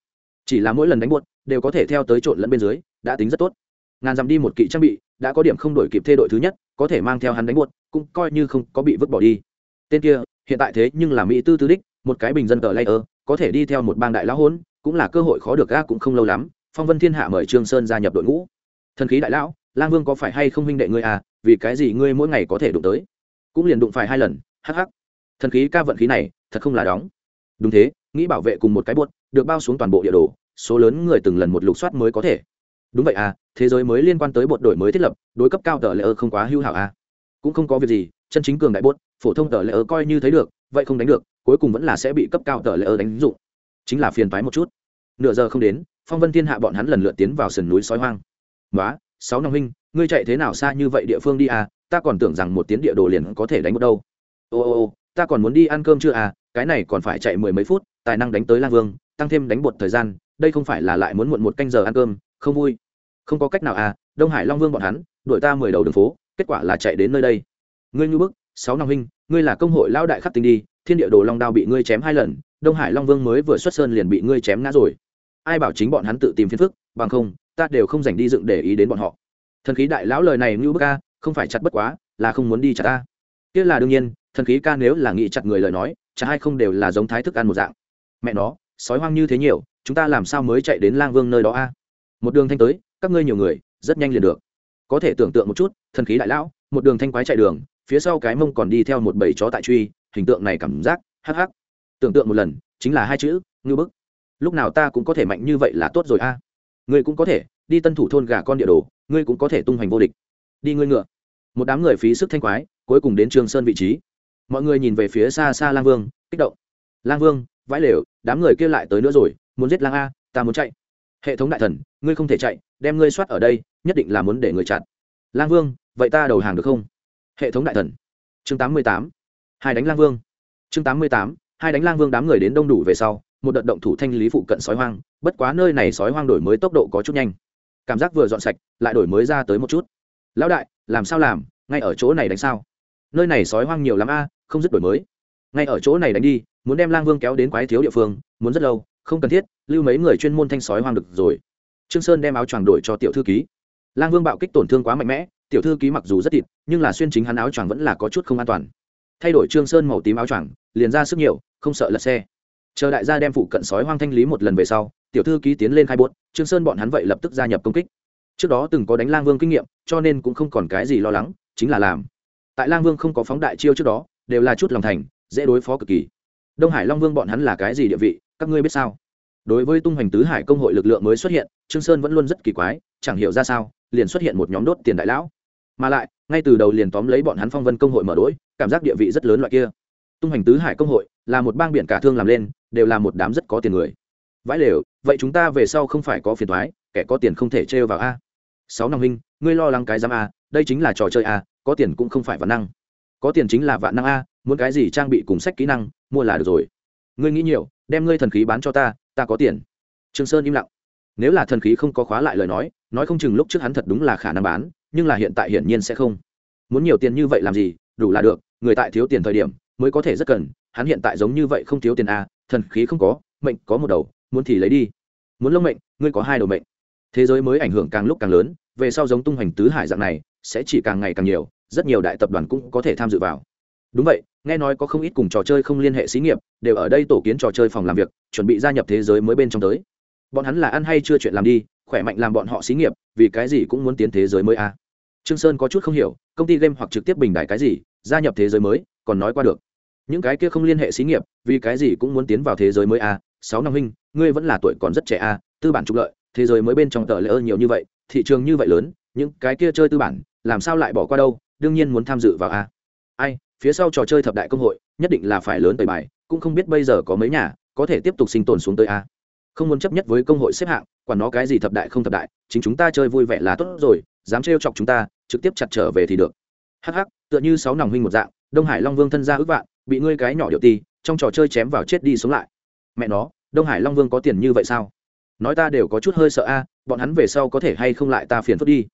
Chỉ là mỗi lần đánh buốt đều có thể theo tới trộn lẫn bên dưới, đã tính rất tốt. Ngàn dặm đi một kỵ trang bị, đã có điểm không đổi kịp thê đội thứ nhất, có thể mang theo hắn đánh buốt cũng coi như không có bị vứt bỏ đi. Tên kia, hiện tại thế nhưng là mỹ tư tư đích, một cái bình dân tờ layer, có thể đi theo một bang đại lão hôn, cũng là cơ hội khó được ga cũng không lâu lắm, phong vân thiên hạ mời trương sơn gia nhập đội ngũ. Thần khí đại lão, lang vương có phải hay không huynh đệ ngươi à? Vì cái gì ngươi mỗi ngày có thể đụng tới? Cũng liền đụng phải hai lần, hắc hắc. Thần khí ca vận khí này, thật không là đóng. Đúng thế, nghĩ bảo vệ cùng một cái buốt, được bao xuống toàn bộ địa đồ, số lớn người từng lần một lục soát mới có thể. Đúng vậy à thế giới mới liên quan tới bột đổi mới thiết lập, đối cấp cao tờ lễ ơ không quá hữu hảo à. Cũng không có việc gì, chân chính cường đại bốt phổ thông tờ lễ ơ coi như thấy được, vậy không đánh được, cuối cùng vẫn là sẽ bị cấp cao tờ lễ ơ đánh dụng. Chính là phiền phái một chút. Nửa giờ không đến, phong vân thiên hạ bọn hắn lần lượt tiến vào sườn núi sói hoang. Nói sáu năm huynh, ngươi chạy thế nào xa như vậy địa phương đi à? Ta còn tưởng rằng một tiếng địa đồ liền có thể đánh một đâu. Ô ô ô, ta còn muốn đi ăn cơm chưa à? Cái này còn phải chạy mười mấy phút, tài năng đánh tới lang vương, tăng thêm đánh bột thời gian, đây không phải là lại muốn muộn một canh giờ ăn cơm, không vui. Không có cách nào à đông hải long vương bọn hắn, đuổi ta mười đầu đường phố, kết quả là chạy đến nơi đây. Ngươi như bức, sáu năm huynh, ngươi là công hội lão đại khắc tinh đi, thiên địa đồ long đao bị ngươi chém hai lần, đông hải long vương mới vừa xuất sơn liền bị ngươi chém ngã rồi. Ai bảo chính bọn hắn tự tìm phiền phức, bằng không, ta đều không dành đi dựng để ý đến bọn họ. Thần khí đại lão lời này như bức ca không phải chặt bất quá, là không muốn đi chặt ta. Kia là đương nhiên, thần khí ca nếu là nghĩ chặt người lời nói, chả hai không đều là giống thái thức ăn một dạng. Mẹ nó, sói hoang như thế nhiều, chúng ta làm sao mới chạy đến lang vương nơi đó a? Một đường thanh tới, các ngươi nhiều người, rất nhanh liền được. Có thể tưởng tượng một chút, thần khí đại lão, một đường thanh quái chạy đường, phía sau cái mông còn đi theo một bầy chó tại truy, hình tượng này cảm giác, hắc hắc. Tưởng tượng một lần, chính là hai chữ ngư bức. Lúc nào ta cũng có thể mạnh như vậy là tốt rồi a. Ngươi cũng có thể, đi tân thủ thôn gà con địa đồ, ngươi cũng có thể tung hoành vô địch đi ngươi ngựa. Một đám người phí sức thanh quái, cuối cùng đến trường sơn vị trí. Mọi người nhìn về phía xa xa lang vương, kích động. Lang vương, vãi lều, đám người kia lại tới nữa rồi, muốn giết lang a, ta muốn chạy. Hệ thống đại thần, ngươi không thể chạy, đem ngươi soát ở đây, nhất định là muốn để người chặn. Lang vương, vậy ta đầu hàng được không? Hệ thống đại thần. Chương tám mươi tám. Hai đánh lang vương. Chương tám mươi tám. Hai đánh lang vương đám người đến đông đủ về sau, một đợt động thủ thanh lý phụ cận sói hoang, bất quá nơi này sói hoang đổi mới tốc độ có chút nhanh. Cảm giác vừa dọn sạch, lại đổi mới ra tới một chút lão đại, làm sao làm? Ngay ở chỗ này đánh sao? Nơi này sói hoang nhiều lắm a, không dứt đổi mới. Ngay ở chỗ này đánh đi, muốn đem lang vương kéo đến quái thiếu địa phương, muốn rất lâu, không cần thiết, lưu mấy người chuyên môn thanh sói hoang được rồi. Trương sơn đem áo choàng đổi cho tiểu thư ký. Lang vương bạo kích tổn thương quá mạnh mẽ, tiểu thư ký mặc dù rất thịt, nhưng là xuyên chính hắn áo choàng vẫn là có chút không an toàn. Thay đổi trương sơn màu tím áo choàng, liền ra sức nhiều, không sợ lật xe. Chờ đại gia đem phụ cận sói hoang thanh lý một lần về sau, tiểu thư ký tiến lên khai buốt, trương sơn bọn hắn vậy lập tức gia nhập công kích trước đó từng có đánh lang vương kinh nghiệm, cho nên cũng không còn cái gì lo lắng, chính là làm. Tại lang vương không có phóng đại chiêu trước đó, đều là chút lòng thành, dễ đối phó cực kỳ. Đông hải long vương bọn hắn là cái gì địa vị, các ngươi biết sao? Đối với tung hoành tứ hải công hội lực lượng mới xuất hiện, trương sơn vẫn luôn rất kỳ quái, chẳng hiểu ra sao, liền xuất hiện một nhóm đốt tiền đại lão. Mà lại, ngay từ đầu liền tóm lấy bọn hắn phong vân công hội mở đỗi cảm giác địa vị rất lớn loại kia. Tung hoành tứ hải công hội, là một bang biển cả thương làm lên, đều là một đám rất có tiền người. Vãi lều, vậy chúng ta về sau không phải có phiền thoái kẻ có tiền không thể trêu vào a sáu năm huynh, ngươi lo lắng cái giám a, đây chính là trò chơi a, có tiền cũng không phải vạn năng. Có tiền chính là vạn năng a, muốn cái gì trang bị cùng sách kỹ năng, mua là được rồi. Ngươi nghĩ nhiều, đem ngươi thần khí bán cho ta ta có tiền. Trương sơn im lặng. Nếu là thần khí không có khóa lại lời nói nói không chừng lúc trước hắn thật đúng là khả năng bán, nhưng là hiện tại hiển nhiên sẽ không. Muốn nhiều tiền như vậy làm gì, đủ là được, người tại thiếu tiền thời điểm, mới có thể rất cần. Hắn hiện tại giống như vậy không thiếu tiền a, thần khí không có, mệnh có một đầu, muốn thì lấy đi. Muốn lông mệnh, ngươi có hai đầu mệnh thế giới mới ảnh hưởng càng lúc càng lớn, về sau giống tung hoành tứ hải dạng này, sẽ chỉ càng ngày càng nhiều, rất nhiều đại tập đoàn cũng có thể tham dự vào đúng vậy, nghe nói có không ít cùng trò chơi không liên hệ xí nghiệp, đều ở đây tổ kiến trò chơi phòng làm việc, chuẩn bị gia nhập thế giới mới bên trong tới bọn hắn là ăn hay chưa chuyện làm đi, khỏe mạnh làm bọn họ xí nghiệp, vì cái gì cũng muốn tiến thế giới mới à. trương sơn có chút không hiểu, công ty game hoặc trực tiếp bình đại cái gì, gia nhập thế giới mới, còn nói qua được những cái kia không liên hệ xí nghiệp, vì cái gì cũng muốn tiến vào thế giới mới à. sáu năm huynh, ngươi vẫn là tuổi còn rất trẻ à. tư bản trục lợi thế giới mới bên trong tờ ơn nhiều như vậy, thị trường như vậy lớn, những cái kia chơi tư bản, làm sao lại bỏ qua đâu, đương nhiên muốn tham dự vào à. ai, phía sau trò chơi thập đại công hội, nhất định là phải lớn tời bài, cũng không biết bây giờ có mấy nhà, có thể tiếp tục sinh tồn xuống tới a. Không muốn chấp nhất với công hội xếp hạng, quản nó cái gì thập đại không thập đại, chính chúng ta chơi vui vẻ là tốt rồi, dám trêu chọc chúng ta, trực tiếp chặt trở về thì được. Hắc hắc, tựa như sáu nòng huynh một dạng, đông hải long vương thân gia ước vạn, bị ngươi cái nhỏ điệu ti, trong trò chơi chém vào chết đi sống lại. Mẹ nó, đông hải long vương có tiền như vậy sao? Nói ta đều có chút hơi sợ a, bọn hắn về sau có thể hay không lại ta phiền phức đi?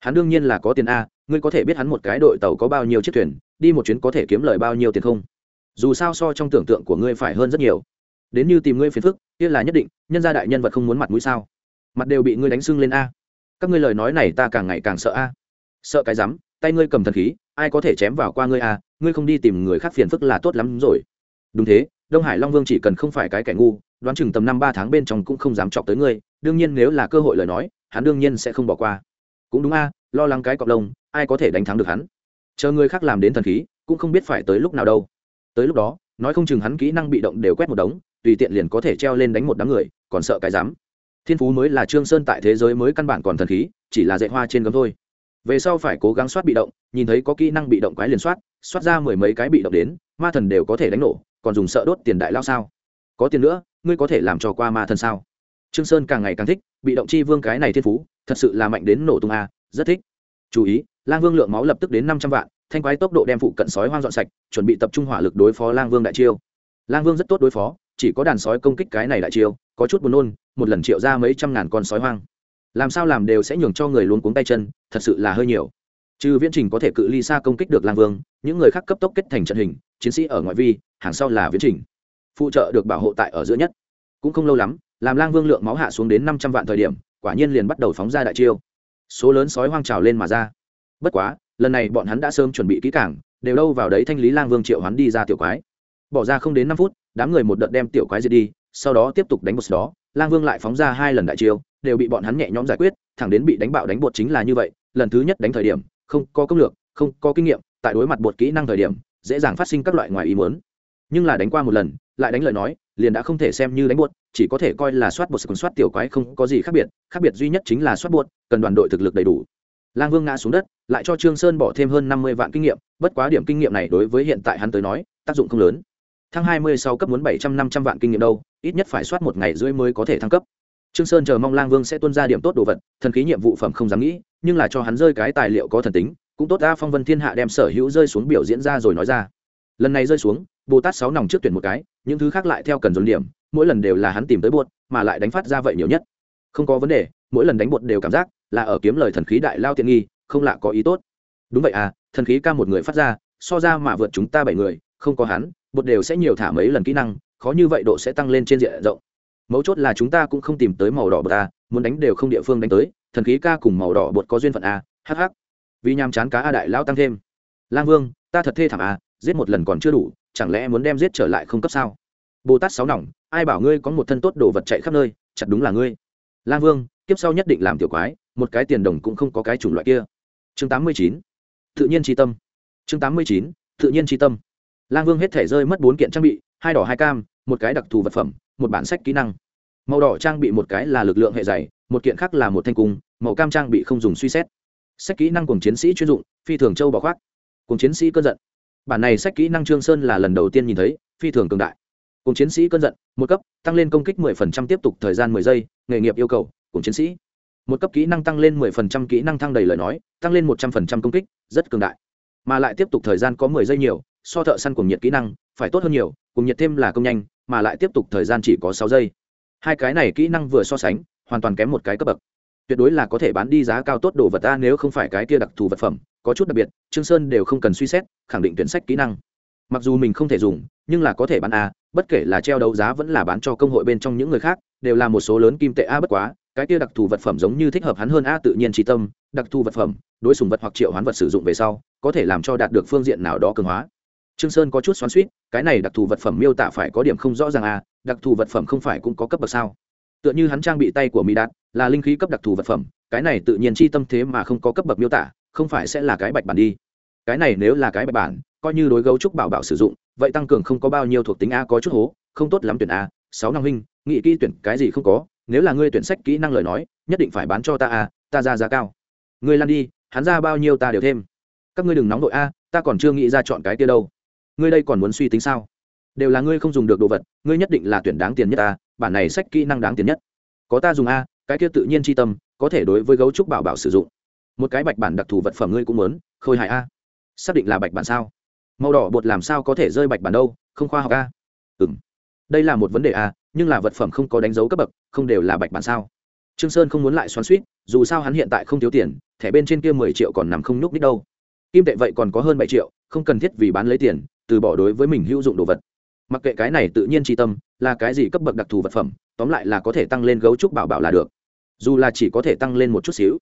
Hắn đương nhiên là có tiền a, ngươi có thể biết hắn một cái đội tàu có bao nhiêu chiếc thuyền, đi một chuyến có thể kiếm lời bao nhiêu tiền không? Dù sao so trong tưởng tượng của ngươi phải hơn rất nhiều. Đến như tìm ngươi phiền phức, kia là nhất định, nhân gia đại nhân vật không muốn mặt mũi sao? Mặt đều bị ngươi đánh sưng lên a. Các ngươi lời nói này ta càng ngày càng sợ a. Sợ cái rắm, tay ngươi cầm thần khí, ai có thể chém vào qua ngươi a, ngươi không đi tìm người khác phiền phức là tốt lắm rồi. Đúng thế, đông hải long vương chỉ cần không phải cái kẻ ngu đoán chừng tầm năm ba tháng bên trong cũng không dám chọc tới ngươi, đương nhiên nếu là cơ hội lời nói, hắn đương nhiên sẽ không bỏ qua. Cũng đúng a, lo lắng cái cọc lông, ai có thể đánh thắng được hắn? Chờ người khác làm đến thần khí, cũng không biết phải tới lúc nào đâu. Tới lúc đó, nói không chừng hắn kỹ năng bị động đều quét một đống, tùy tiện liền có thể treo lên đánh một đám người, còn sợ cái dám. Thiên phú mới là trương sơn tại thế giới mới căn bản còn thần khí, chỉ là dạy hoa trên gấm thôi. Về sau phải cố gắng soát bị động, nhìn thấy có kỹ năng bị động quái liền soát soát ra mười mấy cái bị động đến, ma thần đều có thể đánh nổ, còn dùng sợ đốt tiền đại lao sao? Có tiền nữa ngươi có thể làm cho qua ma thần sao? Trương sơn càng ngày càng thích, bị động chi vương cái này thiên phú, thật sự là mạnh đến nổ tung a, rất thích. Chú ý, lang vương lượng máu lập tức đến năm trăm vạn, thanh quái tốc độ đem phụ cận sói hoang dọn sạch, chuẩn bị tập trung hỏa lực đối phó lang vương đại chiêu. Lang vương rất tốt đối phó, chỉ có đàn sói công kích cái này đại chiêu, có chút buồn nôn, một lần triệu ra mấy trăm ngàn con sói hoang. Làm sao làm đều sẽ nhường cho người luôn cuống tay chân, thật sự là hơi nhiều. Trừ viễn trình có thể cự ly xa công kích được lang vương, những người khác cấp tốc kết thành trận hình, chiến sĩ ở ngoại vi, hàng sau là viễn trình phụ trợ được bảo hộ tại ở giữa nhất. Cũng không lâu lắm, làm lang vương lượng máu hạ xuống đến năm trăm vạn thời điểm, quả nhiên liền bắt đầu phóng ra đại chiêu. Số lớn sói hoang trào lên mà ra. Bất quá, lần này bọn hắn đã sớm chuẩn bị kỹ cảng đều đâu vào đấy thanh lý lang vương triệu hắn đi ra tiểu quái. Bỏ ra không đến năm phút, đám người một đợt đem tiểu quái diệt đi, sau đó tiếp tục đánh bột đó, lang vương lại phóng ra hai lần đại chiêu, đều bị bọn hắn nhẹ nhõm giải quyết, thẳng đến bị đánh bạo đánh bột chính là như vậy, lần thứ nhất đánh thời điểm, không có công lược, không có kinh nghiệm, tại đối mặt bột kỹ năng thời điểm, dễ dàng phát sinh các loại ngoài ý muốn. Nhưng là đánh qua một lần lại đánh lời nói, liền đã không thể xem như đánh buốt, chỉ có thể coi là soát bột còn soát tiểu quái không có gì khác biệt khác biệt duy nhất chính là soát buốt cần đoàn đội thực lực đầy đủ. Lang vương ngã xuống đất, lại cho trương sơn bỏ thêm hơn năm mươi vạn kinh nghiệm, bất quá điểm kinh nghiệm này đối với hiện tại hắn tới nói, tác dụng không lớn. Thăng hai mươi sau cấp muốn bảy trăm năm trăm vạn kinh nghiệm đâu, ít nhất phải soát một ngày rưỡi mới có thể thăng cấp. Trương sơn chờ mong lang vương sẽ tuân ra điểm tốt đồ vật, thần khí nhiệm vụ phẩm không dám nghĩ, nhưng là cho hắn rơi cái tài liệu có thần tính, cũng tốt ra phong vân thiên hạ đem sở hữu rơi xuống biểu diễn ra rồi nói ra. Lần này rơi xuống, bồ tát sáu nòng trước tuyển một cái những thứ khác lại theo cần dồn điểm mỗi lần đều là hắn tìm tới buột, mà lại đánh phát ra vậy nhiều nhất. Không có vấn đề mỗi lần đánh bột đều cảm giác là ở kiếm lời thần khí đại lao tiện nghi không lạ có ý tốt. Đúng vậy à thần khí ca một người phát ra so ra mà vượt chúng ta bảy người không có hắn bột đều sẽ nhiều thả mấy lần kỹ năng khó như vậy độ sẽ tăng lên trên diện rộng. Mấu chốt là chúng ta cũng không tìm tới màu đỏ bột a muốn đánh đều không địa phương đánh tới thần khí ca cùng màu đỏ bột có duyên phận à, a hh vì nhàm chán cá a đại lao tăng thêm. Lang vương ta thật thê thảm a giết một lần còn chưa đủ chẳng lẽ muốn đem giết trở lại không cấp sao? Bồ tát sáu nòng, ai bảo ngươi có một thân tốt đồ vật chạy khắp nơi, chặt đúng là ngươi. Lang vương, kiếp sau nhất định làm tiểu quái, một cái tiền đồng cũng không có cái chủng loại kia. Chương tám mươi chín, tự nhiên tri tâm. Chương tám mươi chín, tự nhiên tri tâm. Lang vương hết thể rơi mất bốn kiện trang bị, hai đỏ hai cam, một cái đặc thù vật phẩm, một bản sách kỹ năng. Màu đỏ trang bị một cái là lực lượng hệ dày, một kiện khác là một thanh cung, màu cam trang bị không dùng suy xét. Sách kỹ năng cùng chiến sĩ chuyên dụng, phi thường châu bỏ khoác. Cùng chiến sĩ cơn giận bản này sách kỹ năng trương sơn là lần đầu tiên nhìn thấy, phi thường cường đại. Cùng chiến sĩ cơn giận, một cấp, tăng lên công kích 10% tiếp tục thời gian 10 giây, nghề nghiệp yêu cầu, cùng chiến sĩ. Một cấp kỹ năng tăng lên 10% kỹ năng thăng đầy lời nói, tăng lên 100% công kích, rất cường đại. Mà lại tiếp tục thời gian có 10 giây nhiều, so thợ săn cùng nhiệt kỹ năng, phải tốt hơn nhiều cùng nhiệt thêm là công nhanh, mà lại tiếp tục thời gian chỉ có 6 giây. Hai cái này kỹ năng vừa so sánh, hoàn toàn kém một cái cấp bậc. Tuyệt đối là có thể bán đi giá cao tốt đồ vật ta nếu không phải cái kia đặc thù vật phẩm có chút đặc biệt, trương sơn đều không cần suy xét, khẳng định tuyển sách kỹ năng. Mặc dù mình không thể dùng, nhưng là có thể bán a, bất kể là treo đấu giá vẫn là bán cho công hội bên trong những người khác, đều là một số lớn kim tệ a bất quá, cái kia đặc thù vật phẩm giống như thích hợp hắn hơn a tự nhiên trí tâm, đặc thù vật phẩm, đối sùng vật hoặc triệu hoán vật sử dụng về sau, có thể làm cho đạt được phương diện nào đó cường hóa. Trương sơn có chút xoắn xuýt, cái này đặc thù vật phẩm miêu tả phải có điểm không rõ ràng a, đặc thù vật phẩm không phải cũng có cấp bậc sao? Tựa như hắn trang bị tay của mỹ đạt, là linh khí cấp đặc thù vật phẩm, cái này tự nhiên chi tâm thế mà không có cấp bậc miêu tả không phải sẽ là cái bạch bản đi. Cái này nếu là cái bạch bản, coi như đối gấu trúc bảo bảo sử dụng, vậy tăng cường không có bao nhiêu thuộc tính a có chút hố, không tốt lắm tuyển a, sáu năm huynh, nghị kỹ tuyển cái gì không có, nếu là ngươi tuyển sách kỹ năng lời nói, nhất định phải bán cho ta a, ta ra giá cao. Ngươi lan đi, hắn ra bao nhiêu ta đều thêm. Các ngươi đừng nóng đội a, ta còn chưa nghĩ ra chọn cái kia đâu. Ngươi đây còn muốn suy tính sao? Đều là ngươi không dùng được đồ vật, ngươi nhất định là tuyển đáng tiền nhất ta bản này sách kỹ năng đáng tiền nhất. Có ta dùng a, cái kia tự nhiên tri tâm, có thể đối với gấu trúc bảo bảo sử dụng một cái bạch bản đặc thù vật phẩm ngươi cũng muốn, khôi hài a. Xác định là bạch bản sao? Màu đỏ bột làm sao có thể rơi bạch bản đâu, không khoa học a. Ừ m đây là một vấn đề a, nhưng là vật phẩm không có đánh dấu cấp bậc, không đều là bạch bản sao? Trương sơn không muốn lại xoắn suýt dù sao hắn hiện tại không thiếu tiền, thẻ bên trên kia mười triệu còn nằm không nhúc nít đâu. Kim tệ vậy còn có hơn bảy triệu, không cần thiết vì bán lấy tiền, từ bỏ đối với mình hữu dụng đồ vật. Mặc kệ cái này tự nhiên tri tâm, là cái gì cấp bậc đặc thù vật phẩm, tóm lại là có thể tăng lên gấu trúc bảo bảo là được. Dù là chỉ có thể tăng lên một chút xíu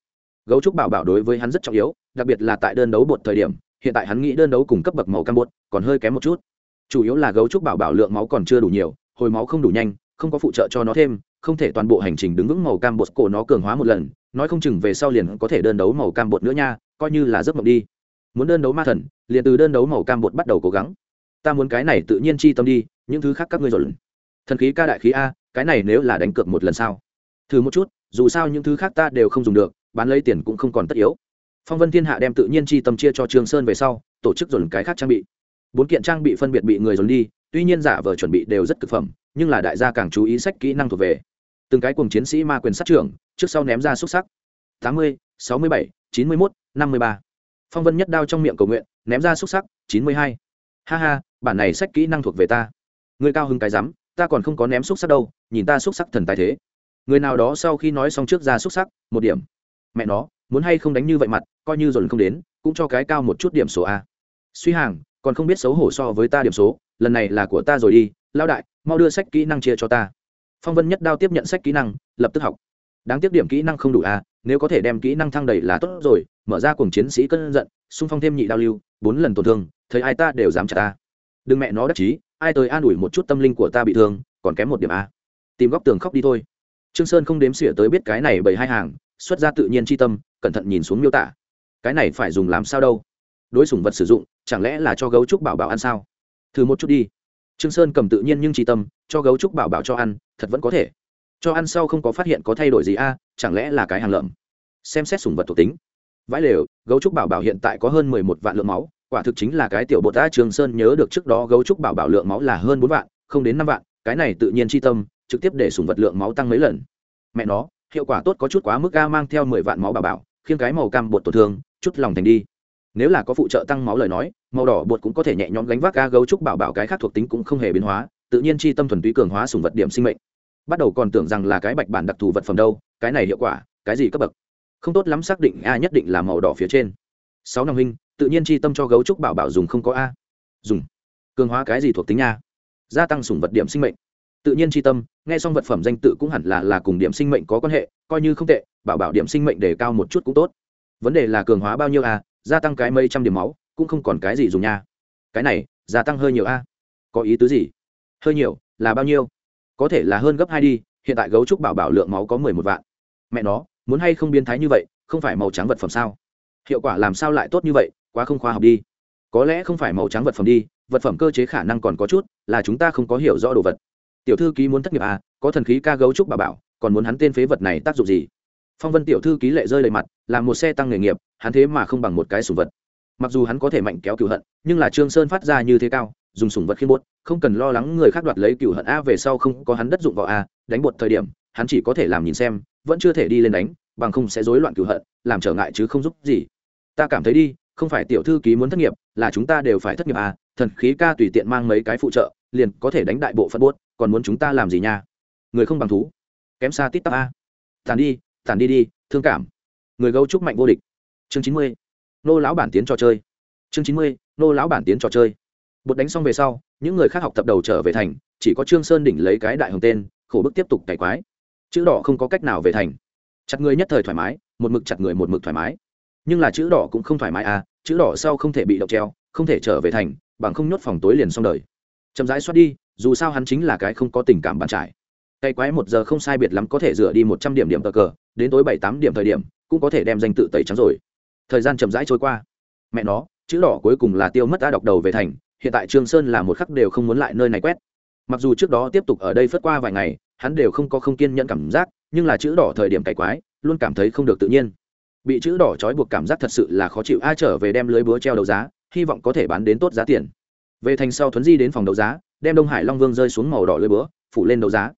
gấu trúc bảo bảo đối với hắn rất trọng yếu, đặc biệt là tại đơn đấu bột thời điểm, hiện tại hắn nghĩ đơn đấu cùng cấp bậc màu cam bột còn hơi kém một chút. Chủ yếu là gấu trúc bảo bảo lượng máu còn chưa đủ nhiều, hồi máu không đủ nhanh, không có phụ trợ cho nó thêm, không thể toàn bộ hành trình đứng vững màu cam bột cổ nó cường hóa một lần, nói không chừng về sau liền có thể đơn đấu màu cam bột nữa nha, coi như là giấc mộng đi. Muốn đơn đấu ma thần, liền từ đơn đấu màu cam bột bắt đầu cố gắng. Ta muốn cái này tự nhiên chi tâm đi, những thứ khác các ngươi rồi thần khí ca đại khí a, cái này nếu là đánh cược một lần sao? Thử một chút, dù sao những thứ khác ta đều không dùng được bán lấy tiền cũng không còn tất yếu. Phong vân thiên hạ đem tự nhiên chi tâm chia cho trường sơn về sau, tổ chức dồn cái khác trang bị. Bốn kiện trang bị phân biệt bị người dồn đi, tuy nhiên giả vờ chuẩn bị đều rất cực phẩm, nhưng là đại gia càng chú ý sách kỹ năng thuộc về. Từng cái cùng chiến sĩ ma quyền sát trưởng, trước sau ném ra xúc sắc. Tám mươi, sáu mươi bảy, chín mươi mốt, năm mươi ba. Phong vân nhất đao trong miệng cầu nguyện, ném ra xúc sắc, chín mươi hai. Ha ha, bản này sách kỹ năng thuộc về ta. Người cao hứng cái rắm, ta còn không có ném xúc sắc đâu, nhìn ta xúc sắc thần tài thế. Người nào đó sau khi nói xong trước ra xúc sắc, một điểm mẹ nó, muốn hay không đánh như vậy mặt, coi như dồn không đến, cũng cho cái cao một chút điểm số a. Suy hàng, còn không biết xấu hổ so với ta điểm số, lần này là của ta rồi đi lao đại, mau đưa sách kỹ năng chia cho ta. Phong vân nhất đao tiếp nhận sách kỹ năng, lập tức học. Đáng tiếc điểm kỹ năng không đủ a, nếu có thể đem kỹ năng thăng đầy là tốt rồi, mở ra cùng chiến sĩ cân giận, xung phong thêm nhị đao lưu, bốn lần tổn thương, thấy ai ta đều dám trả ta. Đừng mẹ nó đắc chí, ai tới an ủi một chút tâm linh của ta bị thương, còn kém một điểm a. Tìm góc tường khóc đi thôi trương sơn không đếm xỉa tới biết cái này bởi hai hàng, xuất ra tự nhiên chi tâm, cẩn thận nhìn xuống miêu tả. Cái này phải dùng làm sao đâu? Đối sủng vật sử dụng, chẳng lẽ là cho gấu trúc bảo bảo ăn sao? Thử một chút đi. Trương sơn cầm tự nhiên nhưng chi tâm, cho gấu trúc bảo bảo cho ăn, thật vẫn có thể. Cho ăn sau không có phát hiện có thay đổi gì a, chẳng lẽ là cái hàng lợm? Xem xét sủng vật thuộc tính. Vãi lều, gấu trúc bảo bảo hiện tại có hơn mười một vạn lượng máu, quả thực chính là cái tiểu bột ta trường sơn nhớ được trước đó gấu trúc bảo bảo lượng máu là hơn bốn vạn, không đến năm vạn, cái này tự nhiên chi tâm trực tiếp để sủng vật lượng máu tăng mấy lần. Mẹ nó hiệu quả tốt có chút quá mức ga mang theo mười vạn máu bà bảo khiến cái màu cam bột tổn thương chút lòng thành đi. Nếu là có phụ trợ tăng máu lời nói màu đỏ bột cũng có thể nhẹ nhõm gánh vác ga gấu trúc bảo bảo cái khác thuộc tính cũng không hề biến hóa tự nhiên chi tâm thuần túy cường hóa sủng vật điểm sinh mệnh. Bắt đầu còn tưởng rằng là cái bạch bản đặc thù vật phẩm đâu cái này hiệu quả cái gì cấp bậc? Không tốt lắm xác định a nhất định là màu đỏ phía trên. Sáu năm hình, tự nhiên chi tâm cho gấu trúc bảo bảo dùng không có a. Dùng. Cường hóa cái gì thuộc tính nha gia tăng sủng vật điểm sinh mệnh tự nhiên chi tâm, nghe xong vật phẩm danh tự cũng hẳn là là cùng điểm sinh mệnh có quan hệ, coi như không tệ, bảo bảo điểm sinh mệnh để cao một chút cũng tốt. Vấn đề là cường hóa bao nhiêu a gia tăng cái mấy trăm điểm máu, cũng không còn cái gì dùng nha. Cái này, gia tăng hơi nhiều a có ý tứ gì? Hơi nhiều, là bao nhiêu? Có thể là hơn gấp hai đi, hiện tại gấu trúc bảo bảo lượng máu có mười một vạn. Mẹ nó, muốn hay không biến thái như vậy, không phải màu trắng vật phẩm sao? Hiệu quả làm sao lại tốt như vậy, quá không khoa học đi. Có lẽ không phải màu trắng vật phẩm đi, vật phẩm cơ chế khả năng còn có chút, là chúng ta không có hiểu rõ đồ vật tiểu thư ký muốn thất nghiệp à có thần khí ca gấu trúc bà bảo, còn muốn hắn tên phế vật này tác dụng gì? Phong vân tiểu thư ký lệ rơi đầy mặt làm một xe tăng nghề nghiệp, hắn thế mà không bằng một cái sùng vật. Mặc dù hắn có thể mạnh kéo cựu hận, nhưng là trương sơn phát ra như thế cao, dùng sùng vật khiên bốt không cần lo lắng người khác đoạt lấy cựu hận a về sau không có hắn đất dụng vào a, đánh bột thời điểm, hắn chỉ có thể làm nhìn xem, vẫn chưa thể đi lên đánh, bằng không sẽ rối loạn cựu hận, làm trở ngại chứ không giúp gì. Ta cảm thấy đi, không phải tiểu thư ký muốn thất nghiệp, là chúng ta đều phải thất nghiệp à thần khí ca tùy tiện mang mấy cái phụ trợ liền có thể đánh đại bộ phận buốt, còn muốn chúng ta làm gì nha? Người không bằng thú. Kém xa tít tắc a. Tàn đi tàn đi đi, thương cảm. Người gấu trúc mạnh vô địch. Chương chín mươi, nô lão bản tiến trò chơi. Chương chín mươi, nô lão bản tiến trò chơi. Bột đánh xong về sau, những người khác học tập đầu trở về thành, chỉ có trương sơn đỉnh lấy cái đại hồng tên, khổ bức tiếp tục cày quái. Chữ đỏ không có cách nào về thành. Chặt người nhất thời thoải mái, một mực chặt người một mực thoải mái. Nhưng là chữ đỏ cũng không thoải mái à chữ đỏ sau không thể bị động treo, không thể trở về thành, bằng không nhốt phòng tối liền xong đời chậm rãi xoát đi, dù sao hắn chính là cái không có tình cảm bàn trải. Tay quái một giờ không sai biệt lắm có thể rửa đi một trăm điểm điểm cờ cờ, đến tối bảy tám điểm thời điểm, cũng có thể đem danh tự tẩy trắng rồi. Thời gian chậm rãi trôi qua. Mẹ nó, chữ đỏ cuối cùng là tiêu mất đã đọc đầu về thành, hiện tại trương sơn là một khắc đều không muốn lại nơi này quét. Mặc dù trước đó tiếp tục ở đây phất qua vài ngày, hắn đều không có không kiên nhẫn cảm giác, nhưng là chữ đỏ thời điểm cày quái, luôn cảm thấy không được tự nhiên. Bị chữ đỏ trói buộc cảm giác thật sự là khó chịu, ai trở về đem lưới búa treo đấu giá, hy vọng có thể bán đến tốt giá tiền về thành sau thuấn di đến phòng đấu giá, đem đông hải long vương rơi xuống màu đỏ lưới búa, phủ lên đấu giá.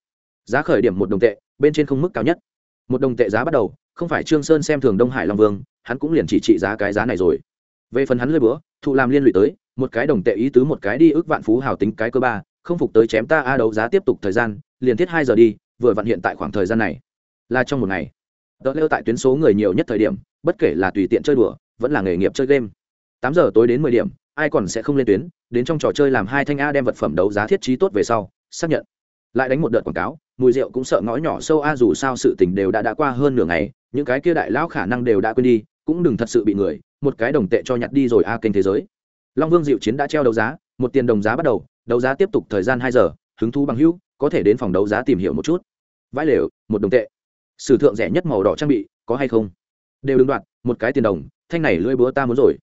Giá khởi điểm một đồng tệ, bên trên không mức cao nhất. Một đồng tệ giá bắt đầu, không phải trương sơn xem thường đông hải long vương, hắn cũng liền chỉ trị giá cái giá này rồi. Về phần hắn lưới búa, thụ làm liên lụy tới, một cái đồng tệ ý tứ một cái đi ước vạn phú hào tính cái cơ ba, không phục tới chém ta a đấu giá tiếp tục thời gian, liền thiết hai giờ đi, vừa vặn hiện tại khoảng thời gian này. Là trong một ngày. Đỡ lêu tại tuyến số người nhiều nhất thời điểm, bất kể là tùy tiện chơi đùa, vẫn là nghề nghiệp chơi game. Tám giờ tối đến mười điểm, ai còn sẽ không lên tuyến đến trong trò chơi làm hai thanh a đem vật phẩm đấu giá thiết trí tốt về sau, xác nhận. Lại đánh một đợt quảng cáo, mùi rượu cũng sợ ngõ nhỏ sâu a dù sao sự tình đều đã đã qua hơn nửa ngày, những cái kia đại lão khả năng đều đã quên đi, cũng đừng thật sự bị người, một cái đồng tệ cho nhặt đi rồi a kênh thế giới. Long vương diệu chiến đã treo đấu giá, một tiền đồng giá bắt đầu, đấu giá tiếp tục thời gian hai giờ, hứng thú bằng hữu, có thể đến phòng đấu giá tìm hiểu một chút. Vãi lều, một đồng tệ. Sử thượng rẻ nhất màu đỏ trang bị, có hay không? Đều đứng đoạt, một cái tiền đồng, thanh này lưỡi búa ta muốn rồi.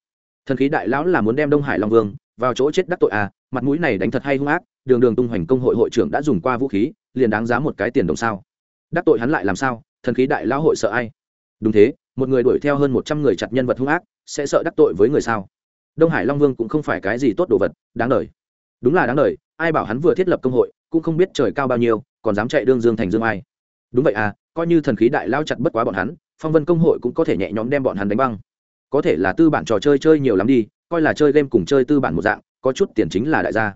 Thần khí đại lão là muốn đem đông hải long vương vào chỗ chết đắc tội à mặt mũi này đánh thật hay hung ác đường đường tung hoành công hội hội trưởng đã dùng qua vũ khí liền đáng giá một cái tiền đồng sao. Đắc tội hắn lại làm sao thần khí đại lão hội sợ ai? Đúng thế một người đuổi theo hơn một trăm người chặt nhân vật hung ác sẽ sợ đắc tội với người sao? Đông hải long vương cũng không phải cái gì tốt đồ vật đáng lời. đúng là đáng lời, ai bảo hắn vừa thiết lập công hội cũng không biết trời cao bao nhiêu còn dám chạy đương dương thành dương ai. Đúng vậy à coi như thần khí đại lao chặt bất quá bọn hắn phong vân công hội cũng có thể nhẹ nhõm đem bọn hắn đánh băng. Có thể là tư bản trò chơi chơi nhiều lắm đi coi là chơi game cùng chơi tư bản một dạng, có chút tiền chính là đại gia.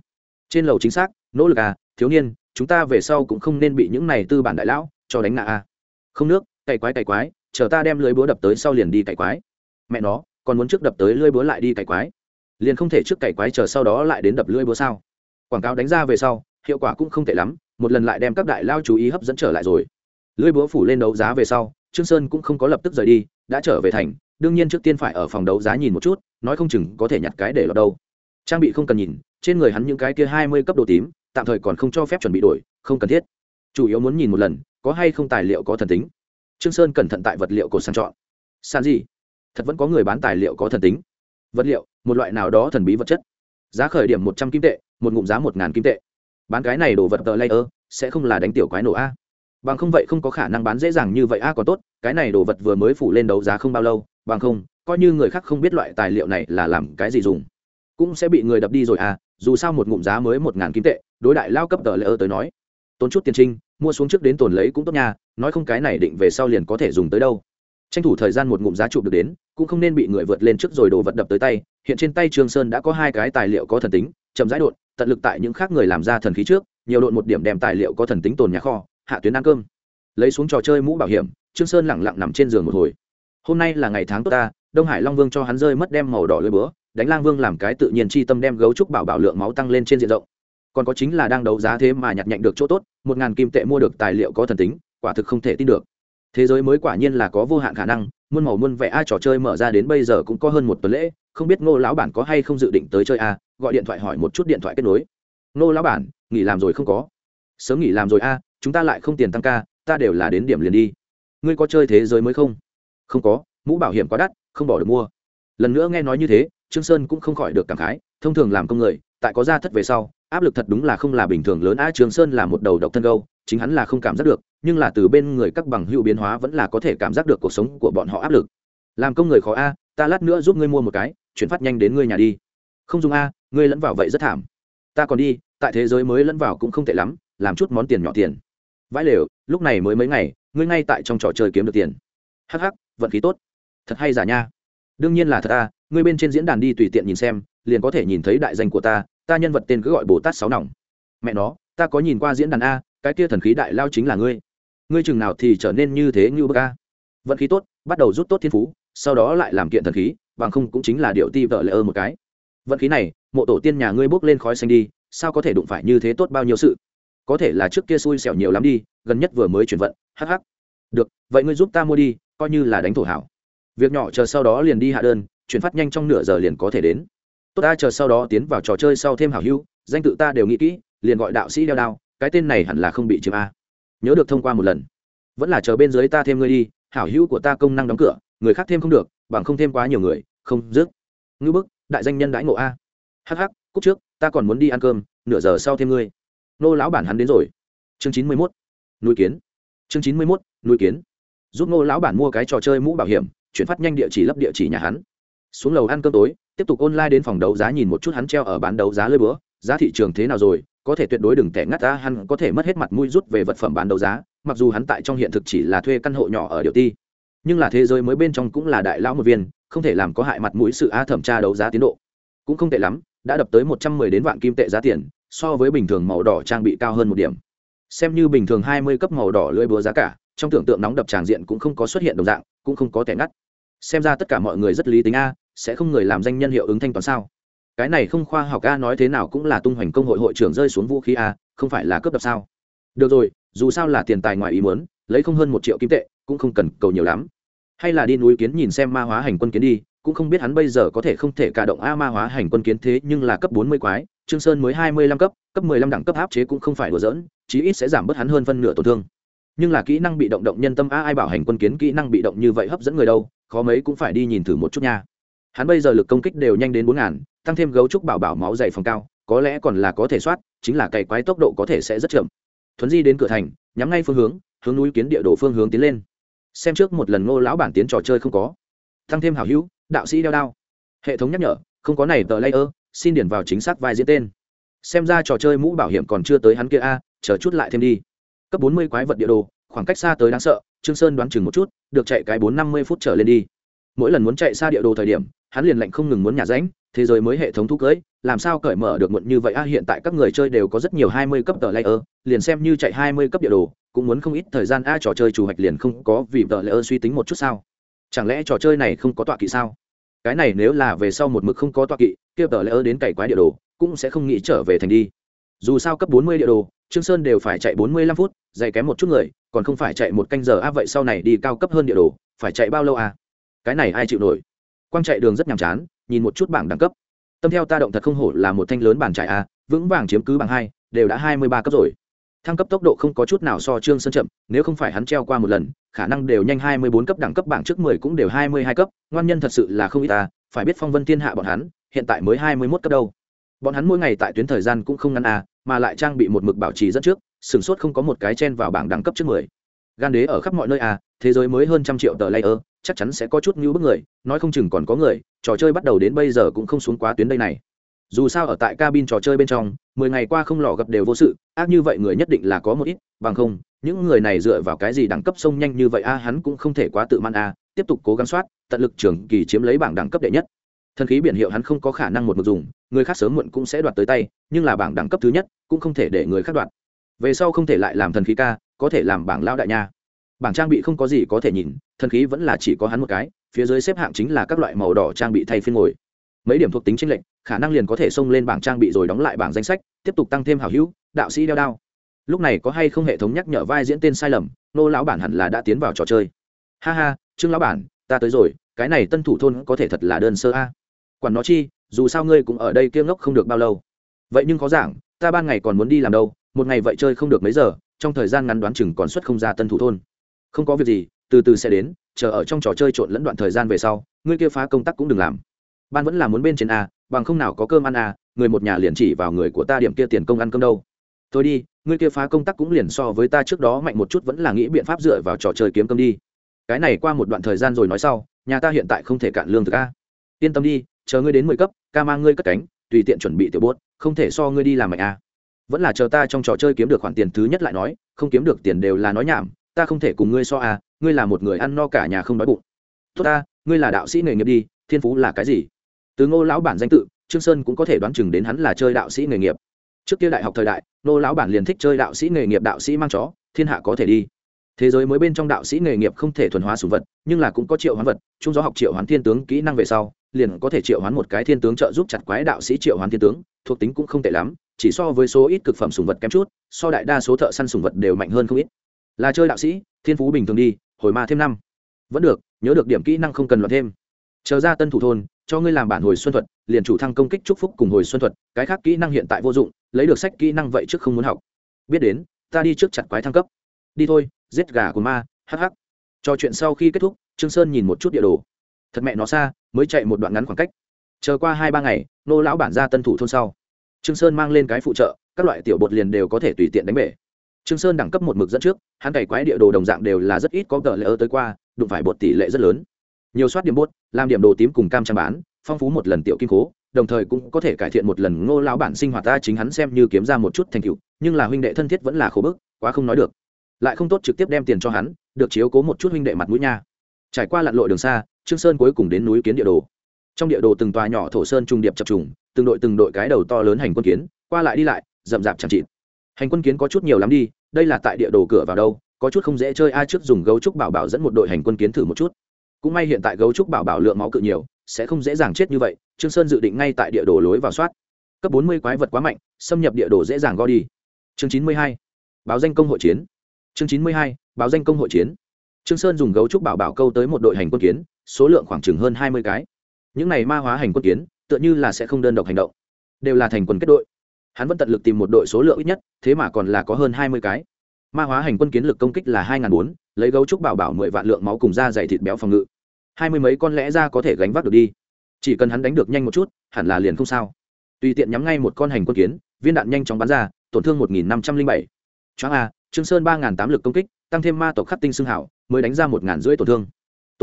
Trên lầu chính xác, nỗ lực à thiếu niên, chúng ta về sau cũng không nên bị những này tư bản đại lão cho đánh ngã à. Không nước, cày quái cày quái, chờ ta đem lưới búa đập tới sau liền đi cày quái. Mẹ nó, còn muốn trước đập tới lưỡi búa lại đi cày quái. Liền không thể trước cày quái chờ sau đó lại đến đập lưỡi búa sao? Quảng cáo đánh ra về sau, hiệu quả cũng không tệ lắm, một lần lại đem các đại lao chú ý hấp dẫn trở lại rồi. Lưỡi búa phủ lên đấu giá về sau, trương sơn cũng không có lập tức rời đi, đã trở về thành đương nhiên trước tiên phải ở phòng đấu giá nhìn một chút, nói không chừng có thể nhặt cái để lọt đâu. Trang bị không cần nhìn, trên người hắn những cái kia hai mươi cấp đồ tím, tạm thời còn không cho phép chuẩn bị đổi, không cần thiết. Chủ yếu muốn nhìn một lần, có hay không tài liệu có thần tính. Trương sơn cẩn thận tại vật liệu cột sàng chọn. Sàn gì? Thật vẫn có người bán tài liệu có thần tính. Vật liệu, một loại nào đó thần bí vật chất. Giá khởi điểm một trăm kim tệ, một ngụm giá một ngàn kim tệ. Bán cái này đồ vật tờ layer, sẽ không là đánh tiểu quái nổ a. Bằng không vậy không có khả năng bán dễ dàng như vậy a, còn tốt, cái này đồ vật vừa mới phủ lên đấu giá không bao lâu bằng không, coi như người khác không biết loại tài liệu này là làm cái gì dùng, cũng sẽ bị người đập đi rồi à dù sao một ngụm giá mới một ngàn kim tệ, đối đại lao cấp tờ lễ ơ tới nói. Tốn chút tiền trinh, mua xuống trước đến tồn lấy cũng tốt nha, nói không cái này định về sau liền có thể dùng tới đâu. Tranh thủ thời gian một ngụm giá chụp được đến, cũng không nên bị người vượt lên trước rồi đồ vật đập tới tay. Hiện trên tay trương sơn đã có hai cái tài liệu có thần tính, chậm rãi đột, tận lực tại những khác người làm ra thần khí trước, nhiều đột một điểm đem tài liệu có thần tính tồn nhà kho, hạ tuyến ăn cơm. Lấy xuống trò chơi mũ bảo hiểm, trương sơn lẳng lặng nằm trên giường một hồi hôm nay là ngày tháng tốt ta, đông hải long vương cho hắn rơi mất đem màu đỏ lưỡi búa, đánh lang vương làm cái tự nhiên chi tâm đem gấu trúc bảo bảo lượng máu tăng lên trên diện rộng. Còn có chính là đang đấu giá thế mà nhặt nhạnh được chỗ tốt, một ngàn kim tệ mua được tài liệu có thần tính, quả thực không thể tin được. Thế giới mới quả nhiên là có vô hạn khả năng, muôn màu muôn vẻ ai trò chơi mở ra đến bây giờ cũng có hơn một tuần lễ, không biết ngô lão bản có hay không dự định tới chơi a gọi điện thoại hỏi một chút điện thoại kết nối. Ngô lão bản, nghỉ làm rồi không có? Sớm nghỉ làm rồi a chúng ta lại không tiền tăng ca, ta đều là đến điểm liền đi. Ngươi có chơi thế giới mới không? Không có, mũ bảo hiểm quá đắt, không bỏ được mua. Lần nữa nghe nói như thế, trương sơn cũng không khỏi được cảm khái, thông thường làm công người, tại có gia thất về sau, áp lực thật đúng là không là bình thường lớn a trương sơn là một đầu độc thân gâu, chính hắn là không cảm giác được, nhưng là từ bên người các bằng hữu biến hóa vẫn là có thể cảm giác được cuộc sống của bọn họ áp lực. Làm công người khó a ta lát nữa giúp ngươi mua một cái, chuyển phát nhanh đến ngươi nhà đi. Không dùng a ngươi lẫn vào vậy rất thảm. Ta còn đi, tại thế giới mới lẫn vào cũng không tệ lắm, làm chút món tiền nhỏ tiền. Vãi lều, lúc này mới mấy ngày, ngươi ngay tại trong trò chơi kiếm được tiền. Hắc hắc vận khí tốt. Thật hay giả nha? Đương nhiên là thật ta ngươi bên trên diễn đàn đi tùy tiện nhìn xem, liền có thể nhìn thấy đại danh của ta ta nhân vật tên cứ gọi bồ tát sáu nòng. Mẹ nó, ta có nhìn qua diễn đàn a, cái kia thần khí đại lao chính là ngươi. Ngươi chừng nào thì trở nên như thế như bậc a. Vận khí tốt, bắt đầu rút tốt thiên phú, sau đó lại làm kiện thần khí, bằng không cũng chính là điệu ti vợ lệ ơ một cái. Vận khí này, mộ tổ tiên nhà ngươi bốc lên khói xanh đi, sao có thể đụng phải như thế tốt bao nhiêu sự? Có thể là trước kia xui xẻo nhiều lắm đi, gần nhất vừa mới chuyển vận hh được, vậy ngươi giúp ta mua đi, coi như là đánh thổ hảo. Việc nhỏ chờ sau đó liền đi hạ đơn, chuyển phát nhanh trong nửa giờ liền có thể đến. Tốt ta chờ sau đó tiến vào trò chơi sau thêm hảo hữu, danh tự ta đều nghĩ kỹ, liền gọi đạo sĩ đeo đao, cái tên này hẳn là không bị chiếm a. Nhớ được thông qua một lần. Vẫn là chờ bên dưới ta thêm ngươi đi, hảo hữu của ta công năng đóng cửa, người khác thêm không được, bằng không thêm quá nhiều người, không dứt. Ngư bức, đại danh nhân đãi ngộ a. Hh cúc trước, ta còn muốn đi ăn cơm, nửa giờ sau thêm ngươi. Nô lão bản hắn đến rồi. Chương chín mươi mốt. Núi kiến. Chương chín mươi mốt nuôi kiến. Giúp Ngô lão bản mua cái trò chơi mũ bảo hiểm, chuyển phát nhanh địa chỉ lấp địa chỉ nhà hắn. Xuống lầu ăn cơm tối, tiếp tục online đến phòng đấu giá nhìn một chút hắn treo ở bán đấu giá lơi bữa giá thị trường thế nào rồi, có thể tuyệt đối đừng tẻ ngắt ta hắn có thể mất hết mặt mũi rút về vật phẩm bán đấu giá, mặc dù hắn tại trong hiện thực chỉ là thuê căn hộ nhỏ ở điều ti. Nhưng là thế giới mới bên trong cũng là đại lão một viên, không thể làm có hại mặt mũi sự a thẩm tra đấu giá tiến độ. Cũng không tệ lắm, đã đập tới một trăm mười đến vạn kim tệ giá tiền, so với bình thường màu đỏ trang bị cao hơn một điểm. Xem như bình thường hai mươi cấp màu đỏ lưỡi búa giá cả trong tưởng tượng nóng đập tràng diện cũng không có xuất hiện đồng dạng, cũng không có tẻ ngắt. Xem ra tất cả mọi người rất lý tính a, sẽ không người làm danh nhân hiệu ứng thanh toán sao? Cái này không khoa học a nói thế nào cũng là tung hoành công hội hội trưởng rơi xuống vũ khí a, không phải là cướp đập sao? Được rồi, dù sao là tiền tài ngoài ý muốn, lấy không hơn một triệu kim tệ, cũng không cần cầu nhiều lắm. Hay là đi núi kiến nhìn xem ma hóa hành quân kiến đi, cũng không biết hắn bây giờ có thể không thể cả động a ma hóa hành quân kiến thế nhưng là cấp bốn mươi quái, trương sơn mới hai mươi lăm cấp cấp mười lăm đẳng cấp áp chế cũng không phải đùa dỡn chí ít sẽ giảm bớt hắn hơn phân nửa tổn thương nhưng là kỹ năng bị động động nhân tâm a ai bảo hành quân kiến kỹ năng bị động như vậy hấp dẫn người đâu, khó mấy cũng phải đi nhìn thử một chút nha. Hắn bây giờ lực công kích đều nhanh đến bốn ngàn, tăng thêm gấu trúc bảo bảo máu dày phòng cao, có lẽ còn là có thể soát, chính là cày quái tốc độ có thể sẽ rất chậm. Thuấn di đến cửa thành, nhắm ngay phương hướng hướng núi kiến địa đồ phương hướng tiến lên. Xem trước một lần ngô lão bản tiến trò chơi không có. Tăng thêm hảo hữu, đạo sĩ đeo đao. Hệ thống nhắc nhở, không có này, tờ layer, xin điển vào chính xác vai diễn tên. Xem ra trò chơi mũ bảo hiểm còn chưa tới hắn kia a, chờ chút lại thêm đi cấp bốn mươi quái vật địa đồ, khoảng cách xa tới đáng sợ, trương sơn đoán chừng một chút, được chạy cái bốn năm mươi phút trở lên đi. Mỗi lần muốn chạy xa địa đồ thời điểm, hắn liền lạnh không ngừng muốn nhả ránh, thế giới mới hệ thống thu cưới, làm sao cởi mở được muộn như vậy? A, hiện tại các người chơi đều có rất nhiều hai mươi cấp tờ layer, liền xem như chạy hai mươi cấp địa đồ, cũng muốn không ít thời gian. A, trò chơi chủ hoạch liền không có vì tờ layer suy tính một chút sao? Chẳng lẽ trò chơi này không có tọa kỵ sao? Cái này nếu là về sau một mực không có tọa kỵ, kia tờ layer đến cày quái địa đồ, cũng sẽ không nghĩ trở về thành đi. Dù sao cấp bốn mươi địa đồ, trương sơn đều phải chạy bốn mươi lăm phút dày kém một chút người, còn không phải chạy một canh giờ a vậy sau này đi cao cấp hơn địa đồ, phải chạy bao lâu à? Cái này ai chịu nổi? Quang chạy đường rất nhàm chán, nhìn một chút bảng đẳng cấp. Tâm theo ta động thật không hổ là một thanh lớn bàn chạy a vững vàng chiếm cứ bằng hai, đều đã hai mươi ba cấp rồi. Thăng cấp tốc độ không có chút nào so trương sơn chậm, nếu không phải hắn treo qua một lần, khả năng đều nhanh hai mươi bốn cấp đẳng cấp bảng trước mười cũng đều hai mươi hai cấp, ngoan nhân thật sự là không ít ta phải biết phong vân thiên hạ bọn hắn, hiện tại mới hai mươi mốt cấp đâu. Bọn hắn mỗi ngày tại tuyến thời gian cũng không ngắn à mà lại trang bị một mực bảo trì dẫn trước sửng sốt không có một cái chen vào bảng đẳng cấp trước mười. Gan đế ở khắp mọi nơi à thế giới mới hơn trăm triệu tờ layer, chắc chắn sẽ có chút như bức người, nói không chừng còn có người, trò chơi bắt đầu đến bây giờ cũng không xuống quá tuyến đây này. Dù sao ở tại cabin trò chơi bên trong, mười ngày qua không lò gặp đều vô sự, ác như vậy người nhất định là có một ít, bằng không, những người này dựa vào cái gì đẳng cấp sông nhanh như vậy a hắn cũng không thể quá tự man a à, tiếp tục cố gắng soát, tận lực trường kỳ chiếm lấy bảng đẳng cấp đệ nhất thần khí biển hiệu hắn không có khả năng một mực dùng, người khác sớm muộn cũng sẽ đoạt tới tay, nhưng là bảng đẳng cấp thứ nhất, cũng không thể để người khác đoạt. Về sau không thể lại làm thần khí ca, có thể làm bảng lao đại nha. Bảng trang bị không có gì có thể nhìn, thần khí vẫn là chỉ có hắn một cái, phía dưới xếp hạng chính là các loại màu đỏ trang bị thay phiên ngồi. Mấy điểm thuộc tính tranh lệch, khả năng liền có thể xông lên bảng trang bị rồi đóng lại bảng danh sách, tiếp tục tăng thêm hào hữu, đạo sĩ đeo đao. Lúc này có hay không hệ thống nhắc nhở vai diễn tên sai lầm, nô lão bản hẳn là đã tiến vào trò chơi. Ha ha, trương lão bản, ta tới rồi, cái này tân thủ thôn có thể thật là đơn sơ a quản nó chi, dù sao ngươi cũng ở đây kia ngốc không được bao lâu. Vậy nhưng có giảng, ta ban ngày còn muốn đi làm đâu, một ngày vậy chơi không được mấy giờ, trong thời gian ngắn đoán chừng còn xuất không ra tân thủ thôn. Không có việc gì, từ từ sẽ đến, chờ ở trong trò chơi trộn lẫn đoạn thời gian về sau, ngươi kia phá công tác cũng đừng làm. Ban vẫn là muốn bên trên a, bằng không nào có cơm ăn a, người một nhà liền chỉ vào người của ta điểm kia tiền công ăn cơm đâu. Thôi đi, ngươi kia phá công tác cũng liền so với ta trước đó mạnh một chút vẫn là nghĩ biện pháp dựa vào trò chơi kiếm cơm đi. Cái này qua một đoạn thời gian rồi nói sau, nhà ta hiện tại không thể cạn lương thực a. Yên tâm đi chờ ngươi đến mười cấp, ca mang ngươi cất cánh, tùy tiện chuẩn bị tiểu bốt, không thể so ngươi đi làm mạnh a vẫn là chờ ta trong trò chơi kiếm được khoản tiền thứ nhất lại nói, không kiếm được tiền đều là nói nhảm, ta không thể cùng ngươi so a ngươi là một người ăn no cả nhà không đói bụng. Tốt ta, ngươi là đạo sĩ nghề nghiệp đi, thiên phú là cái gì? Từ ngô lão bản danh tự, trương sơn cũng có thể đoán chừng đến hắn là chơi đạo sĩ nghề nghiệp. Trước kia đại học thời đại, ngô lão bản liền thích chơi đạo sĩ nghề nghiệp đạo sĩ mang chó, thiên hạ có thể đi. Thế giới mới bên trong đạo sĩ nghề nghiệp không thể thuần hóa sủng vật, nhưng là cũng có triệu hoán vật trung gió học triệu hoán thiên tướng kỹ năng về sau liền có thể triệu hoán một cái thiên tướng trợ giúp chặt quái đạo sĩ triệu hoán thiên tướng, thuộc tính cũng không tệ lắm, chỉ so với số ít cực phẩm sủng vật kém chút, so đại đa số thợ săn sủng vật đều mạnh hơn không ít. Là chơi đạo sĩ, thiên phú bình thường đi, hồi ma thêm năm. Vẫn được, nhớ được điểm kỹ năng không cần luận thêm. Chờ ra tân thủ thôn, cho ngươi làm bản hồi xuân thuật, liền chủ thăng công kích chúc phúc cùng hồi xuân thuật, cái khác kỹ năng hiện tại vô dụng, lấy được sách kỹ năng vậy trước không muốn học. Biết đến, ta đi trước chặt quái thăng cấp. Đi thôi, giết gà của ma hh trò chuyện sau khi kết thúc, trương sơn nhìn một chút địa đồ thật mẹ nó xa, mới chạy một đoạn ngắn khoảng cách. Chờ qua hai ba ngày, nô lão bản ra tân thủ thôn sau. Trương sơn mang lên cái phụ trợ, các loại tiểu bột liền đều có thể tùy tiện đánh bể. Trương sơn đẳng cấp một mực dẫn trước, hắn cày quái địa đồ đồng dạng đều là rất ít có tờ lệ ơ tới qua, đụng phải bột tỷ lệ rất lớn. Nhiều soát điểm bốt làm điểm đồ tím cùng cam trang bán, phong phú một lần tiểu kim cố, đồng thời cũng có thể cải thiện một lần ngô lão bản sinh hoạt ta chính hắn xem như kiếm ra một chút thành tựu, nhưng là huynh đệ thân thiết vẫn là khổ bức, quá không nói được. Lại không tốt trực tiếp đem tiền cho hắn, được chiếu cố một chút huynh đệ mặt mũi nha. Trải qua lặn lội đường xa trương sơn cuối cùng đến núi kiến địa đồ. Trong địa đồ từng tòa nhỏ thổ sơn trùng điệp chập trùng, từng đội từng đội cái đầu to lớn hành quân kiến, qua lại đi lại, rậm rạp chẳng chịt. Hành quân kiến có chút nhiều lắm đi, đây là tại địa đồ cửa vào đâu, có chút không dễ chơi, ai trước dùng gấu trúc bảo bảo dẫn một đội hành quân kiến thử một chút. Cũng may hiện tại gấu trúc bảo bảo lượng máu cự nhiều, sẽ không dễ dàng chết như vậy, trương sơn dự định ngay tại địa đồ lối vào soát. Cấp bốn mươi quái vật quá mạnh, xâm nhập địa đồ dễ dàng go đi. Chương chín mươi hai, báo danh công hội chiến. Chương chín mươi hai, báo danh công hội chiến. Trương sơn dùng gấu trúc bảo bảo câu tới một đội hành quân kiến số lượng khoảng chừng hơn hai mươi cái. Những này ma hóa hành quân kiến, tựa như là sẽ không đơn độc hành động, đều là thành quần kết đội. Hắn vẫn tận lực tìm một đội số lượng ít nhất, thế mà còn là có hơn hai mươi cái. Ma hóa hành quân kiến lực công kích là hai n g h n bốn, lấy gấu trúc bảo bảo mười vạn lượng máu cùng da dày thịt béo phòng ngự. Hai mươi mấy con lẽ ra có thể gánh vác được đi. Chỉ cần hắn đánh được nhanh một chút, hẳn là liền không sao. Tùy tiện nhắm ngay một con hành quân kiến, viên đạn nhanh chóng bắn ra, tổn thương một nghìn năm trăm linh bảy. Choáng a, trương sơn ba n g h n tám lực công kích, tăng thêm ma tộc khắc tinh xương hảo, mới đánh ra một n g h n rưỡi tổn thương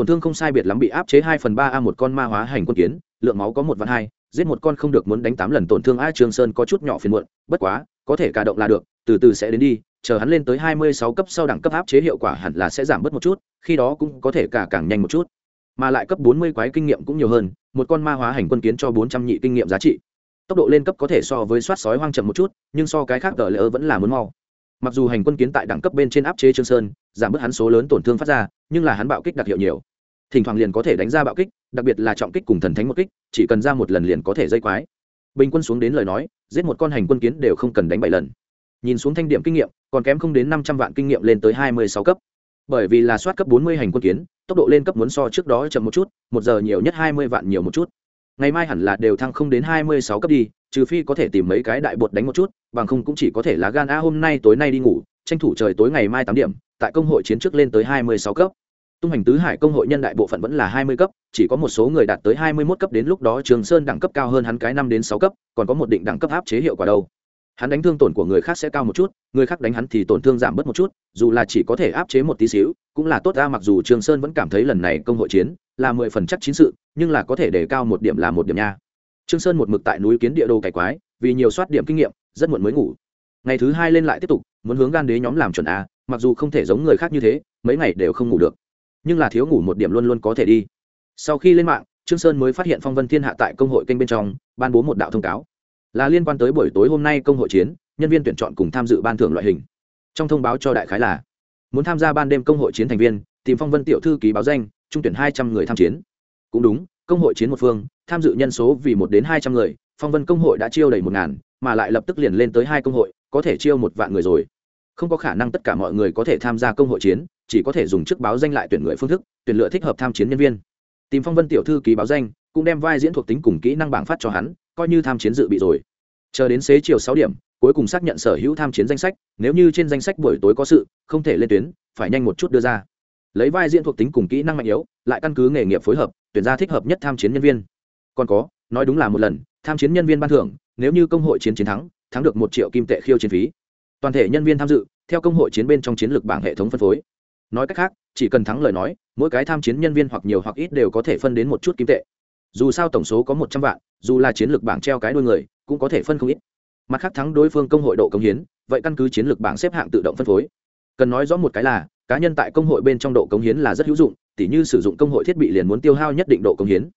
tổn thương không sai biệt lắm bị áp chế hai phần ba a một con ma hóa hành quân kiến, lượng máu có một vạn hai, giết một con không được muốn đánh tám lần tổn thương a trương sơn có chút nhỏ phiền muộn, bất quá, có thể cả động là được, từ từ sẽ đến đi, chờ hắn lên tới hai mươi sáu cấp sau đẳng cấp áp chế hiệu quả hẳn là sẽ giảm bớt một chút, khi đó cũng có thể cả càng nhanh một chút. Mà lại cấp bốn mươi quái kinh nghiệm cũng nhiều hơn, một con ma hóa hành quân kiến cho bốn trăm nhị kinh nghiệm giá trị. Tốc độ lên cấp có thể so với soát sói hoang chậm một chút, nhưng so cái khác tờ lỡ vẫn là muốn mau. Mặc dù hành quân kiến tại đẳng cấp bên trên áp chế trương sơn, giảm bớt hắn số lớn tổn thương phát ra, nhưng là hắn bạo kích đặc hiệu nhiều thỉnh thoảng liền có thể đánh ra bạo kích, đặc biệt là trọng kích cùng thần thánh một kích, chỉ cần ra một lần liền có thể dây quái. Bình quân xuống đến lời nói, giết một con hành quân kiến đều không cần đánh bảy lần. Nhìn xuống thanh điểm kinh nghiệm, còn kém không đến năm trăm vạn kinh nghiệm lên tới hai mươi sáu cấp. Bởi vì là soát cấp bốn mươi hành quân kiến, tốc độ lên cấp muốn so trước đó chậm một chút, một giờ nhiều nhất hai mươi vạn nhiều một chút. Ngày mai hẳn là đều thăng không đến hai mươi sáu cấp đi, trừ phi có thể tìm mấy cái đại bột đánh một chút, bằng không cũng chỉ có thể là gan a hôm nay tối nay đi ngủ, tranh thủ trời tối ngày mai tám điểm, tại công hội chiến trước lên tới hai mươi sáu cấp tung hành tứ hải công hội nhân đại bộ phận vẫn là hai mươi cấp, chỉ có một số người đạt tới hai mươi mốt cấp đến lúc đó trường sơn đẳng cấp cao hơn hắn cái năm đến sáu cấp, còn có một định đẳng cấp áp chế hiệu quả đâu. Hắn đánh thương tổn của người khác sẽ cao một chút, người khác đánh hắn thì tổn thương giảm bớt một chút, dù là chỉ có thể áp chế một tí xíu, cũng là tốt ra mặc dù trường sơn vẫn cảm thấy lần này công hội chiến là mười phần chắc chính sự, nhưng là có thể để cao một điểm là một điểm nha. Trương sơn một mực tại núi kiến địa đồ cải quái, vì nhiều soát điểm kinh nghiệm, rất muộn mới ngủ. Ngày thứ hai lên lại tiếp tục, muốn hướng gan đế nhóm làm chuẩn a, mặc dù không thể giống người khác như thế, mấy ngày đều không ngủ được nhưng là thiếu ngủ một điểm luôn luôn có thể đi. Sau khi lên mạng, trương sơn mới phát hiện phong vân thiên hạ tại công hội kênh bên trong, ban bố một đạo thông cáo. Là liên quan tới buổi tối hôm nay công hội chiến, nhân viên tuyển chọn cùng tham dự ban thưởng loại hình. Trong thông báo cho đại khái là, muốn tham gia ban đêm công hội chiến thành viên, tìm phong vân tiểu thư ký báo danh, trung tuyển hai trăm người tham chiến. Cũng đúng, công hội chiến một phương, tham dự nhân số vì một đến hai trăm người, phong vân công hội đã chiêu đầy một ngàn, mà lại lập tức liền lên tới hai công hội, có thể chiêu một vạn người rồi không có khả năng tất cả mọi người có thể tham gia công hội chiến, chỉ có thể dùng chức báo danh lại tuyển người phương thức, tuyển lựa thích hợp tham chiến nhân viên. Tìm phong vân tiểu thư ký báo danh, cũng đem vai diễn thuộc tính cùng kỹ năng bảng phát cho hắn, coi như tham chiến dự bị rồi. Chờ đến xế chiều sáu điểm, cuối cùng xác nhận sở hữu tham chiến danh sách, nếu như trên danh sách buổi tối có sự, không thể lên tuyến, phải nhanh một chút đưa ra. Lấy vai diễn thuộc tính cùng kỹ năng mạnh yếu, lại căn cứ nghề nghiệp phối hợp, tuyển ra thích hợp nhất tham chiến nhân viên. Còn có, nói đúng là một lần, tham chiến nhân viên ban thưởng, nếu như công hội chiến chiến thắng thắng được một triệu kim tệ khiêu chiến phí toàn thể nhân viên tham dự, theo công hội chiến bên trong chiến lược bảng hệ thống phân phối. Nói cách khác, chỉ cần thắng lời nói, mỗi cái tham chiến nhân viên hoặc nhiều hoặc ít đều có thể phân đến một chút kim tệ. Dù sao tổng số có một trăm vạn, dù là chiến lược bảng treo cái đôi người, cũng có thể phân không ít. Mặt khác thắng đối phương công hội độ công hiến, vậy căn cứ chiến lược bảng xếp hạng tự động phân phối. Cần nói rõ một cái là, cá nhân tại công hội bên trong độ công hiến là rất hữu dụng, tỉ như sử dụng công hội thiết bị liền muốn tiêu hao nhất định độ công hiến.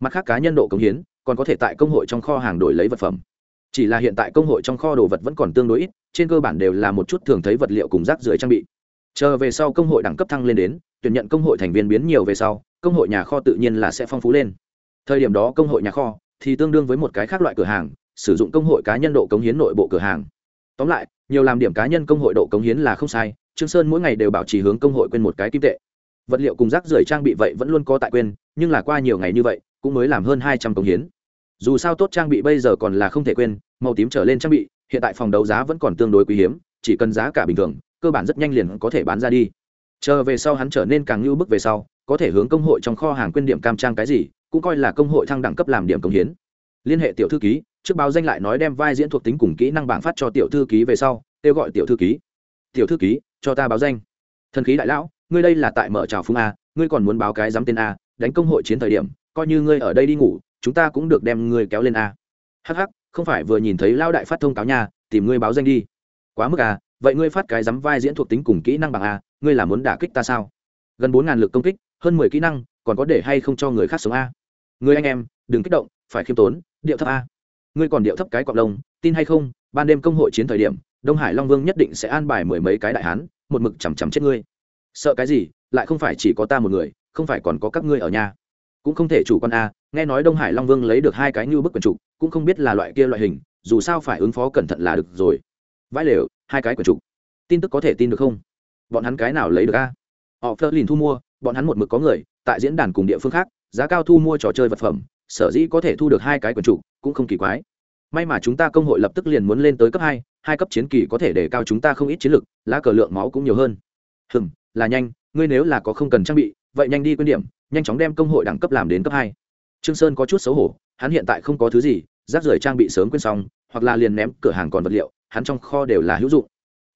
Mặt khác cá nhân độ công hiến, còn có thể tại công hội trong kho hàng đổi lấy vật phẩm chỉ là hiện tại công hội trong kho đồ vật vẫn còn tương đối ít, trên cơ bản đều là một chút thường thấy vật liệu cùng rác rưởi trang bị. Chờ về sau công hội đẳng cấp thăng lên đến, tuyển nhận công hội thành viên biến nhiều về sau, công hội nhà kho tự nhiên là sẽ phong phú lên. Thời điểm đó công hội nhà kho thì tương đương với một cái khác loại cửa hàng, sử dụng công hội cá nhân độ cống hiến nội bộ cửa hàng. Tóm lại, nhiều làm điểm cá nhân công hội độ cống hiến là không sai, trương sơn mỗi ngày đều bảo trì hướng công hội quên một cái kim tệ. Vật liệu cùng rác rưởi trang bị vậy vẫn luôn có tại quên, nhưng là qua nhiều ngày như vậy, cũng mới làm hơn hai trăm cống hiến dù sao tốt trang bị bây giờ còn là không thể quên, màu tím trở lên trang bị, hiện tại phòng đấu giá vẫn còn tương đối quý hiếm, chỉ cần giá cả bình thường, cơ bản rất nhanh liền có thể bán ra đi. Chờ về sau hắn trở nên càng lưu bức về sau, có thể hướng công hội trong kho hàng quyên điểm cam trang cái gì, cũng coi là công hội thăng đẳng cấp làm điểm công hiến. Liên hệ tiểu thư ký, trước báo danh lại nói đem vai diễn thuộc tính cùng kỹ năng bảng phát cho tiểu thư ký về sau, kêu gọi tiểu thư ký. Tiểu thư ký, cho ta báo danh. Thần khí đại lão, ngươi đây là tại mở trào phung a, ngươi còn muốn báo cái dám tên a, đánh công hội chiến thời điểm, coi như ngươi ở đây đi ngủ chúng ta cũng được đem ngươi kéo lên a. Hắc, không phải vừa nhìn thấy lao đại phát thông cáo nhà tìm ngươi báo danh đi. Quá mức à vậy ngươi phát cái dám vai diễn thuộc tính cùng kỹ năng bằng a ngươi là muốn đả kích ta sao? Gần bốn ngàn lực công kích hơn mười kỹ năng còn có để hay không cho người khác sống a? Người anh em đừng kích động phải khiêm tốn điệu thấp a. Ngươi còn điệu thấp cái cọc lông tin hay không ban đêm công hội chiến thời điểm đông hải long vương nhất định sẽ an bài mười mấy cái đại hán một mực chằm chằm chết ngươi. Sợ cái gì lại không phải chỉ có ta một người không phải còn có các ngươi ở nhà cũng không thể chủ quan a nghe nói đông hải long vương lấy được hai cái như bức quần trục, cũng không biết là loại kia loại hình, dù sao phải ứng phó cẩn thận là được rồi. Vãi lều, hai cái quần trục. Tin tức có thể tin được không? Bọn hắn cái nào lấy được a họ phơ lìn thu mua, bọn hắn một mực có người, tại diễn đàn cùng địa phương khác, giá cao thu mua trò chơi vật phẩm, sở dĩ có thể thu được hai cái quần trục, cũng không kỳ quái. May mà chúng ta công hội lập tức liền muốn lên tới cấp hai hai cấp chiến kỳ có thể để cao chúng ta không ít chiến lực, lá cờ lượng máu cũng nhiều hơn. Hừm, là nhanh, ngươi nếu là có không cần trang bị vậy nhanh đi quên điểm, nhanh chóng đem công hội đẳng cấp làm đến cấp hai. Trương sơn có chút xấu hổ, hắn hiện tại không có thứ gì, rác rưởi trang bị sớm quên xong, hoặc là liền ném cửa hàng còn vật liệu, hắn trong kho đều là hữu dụng.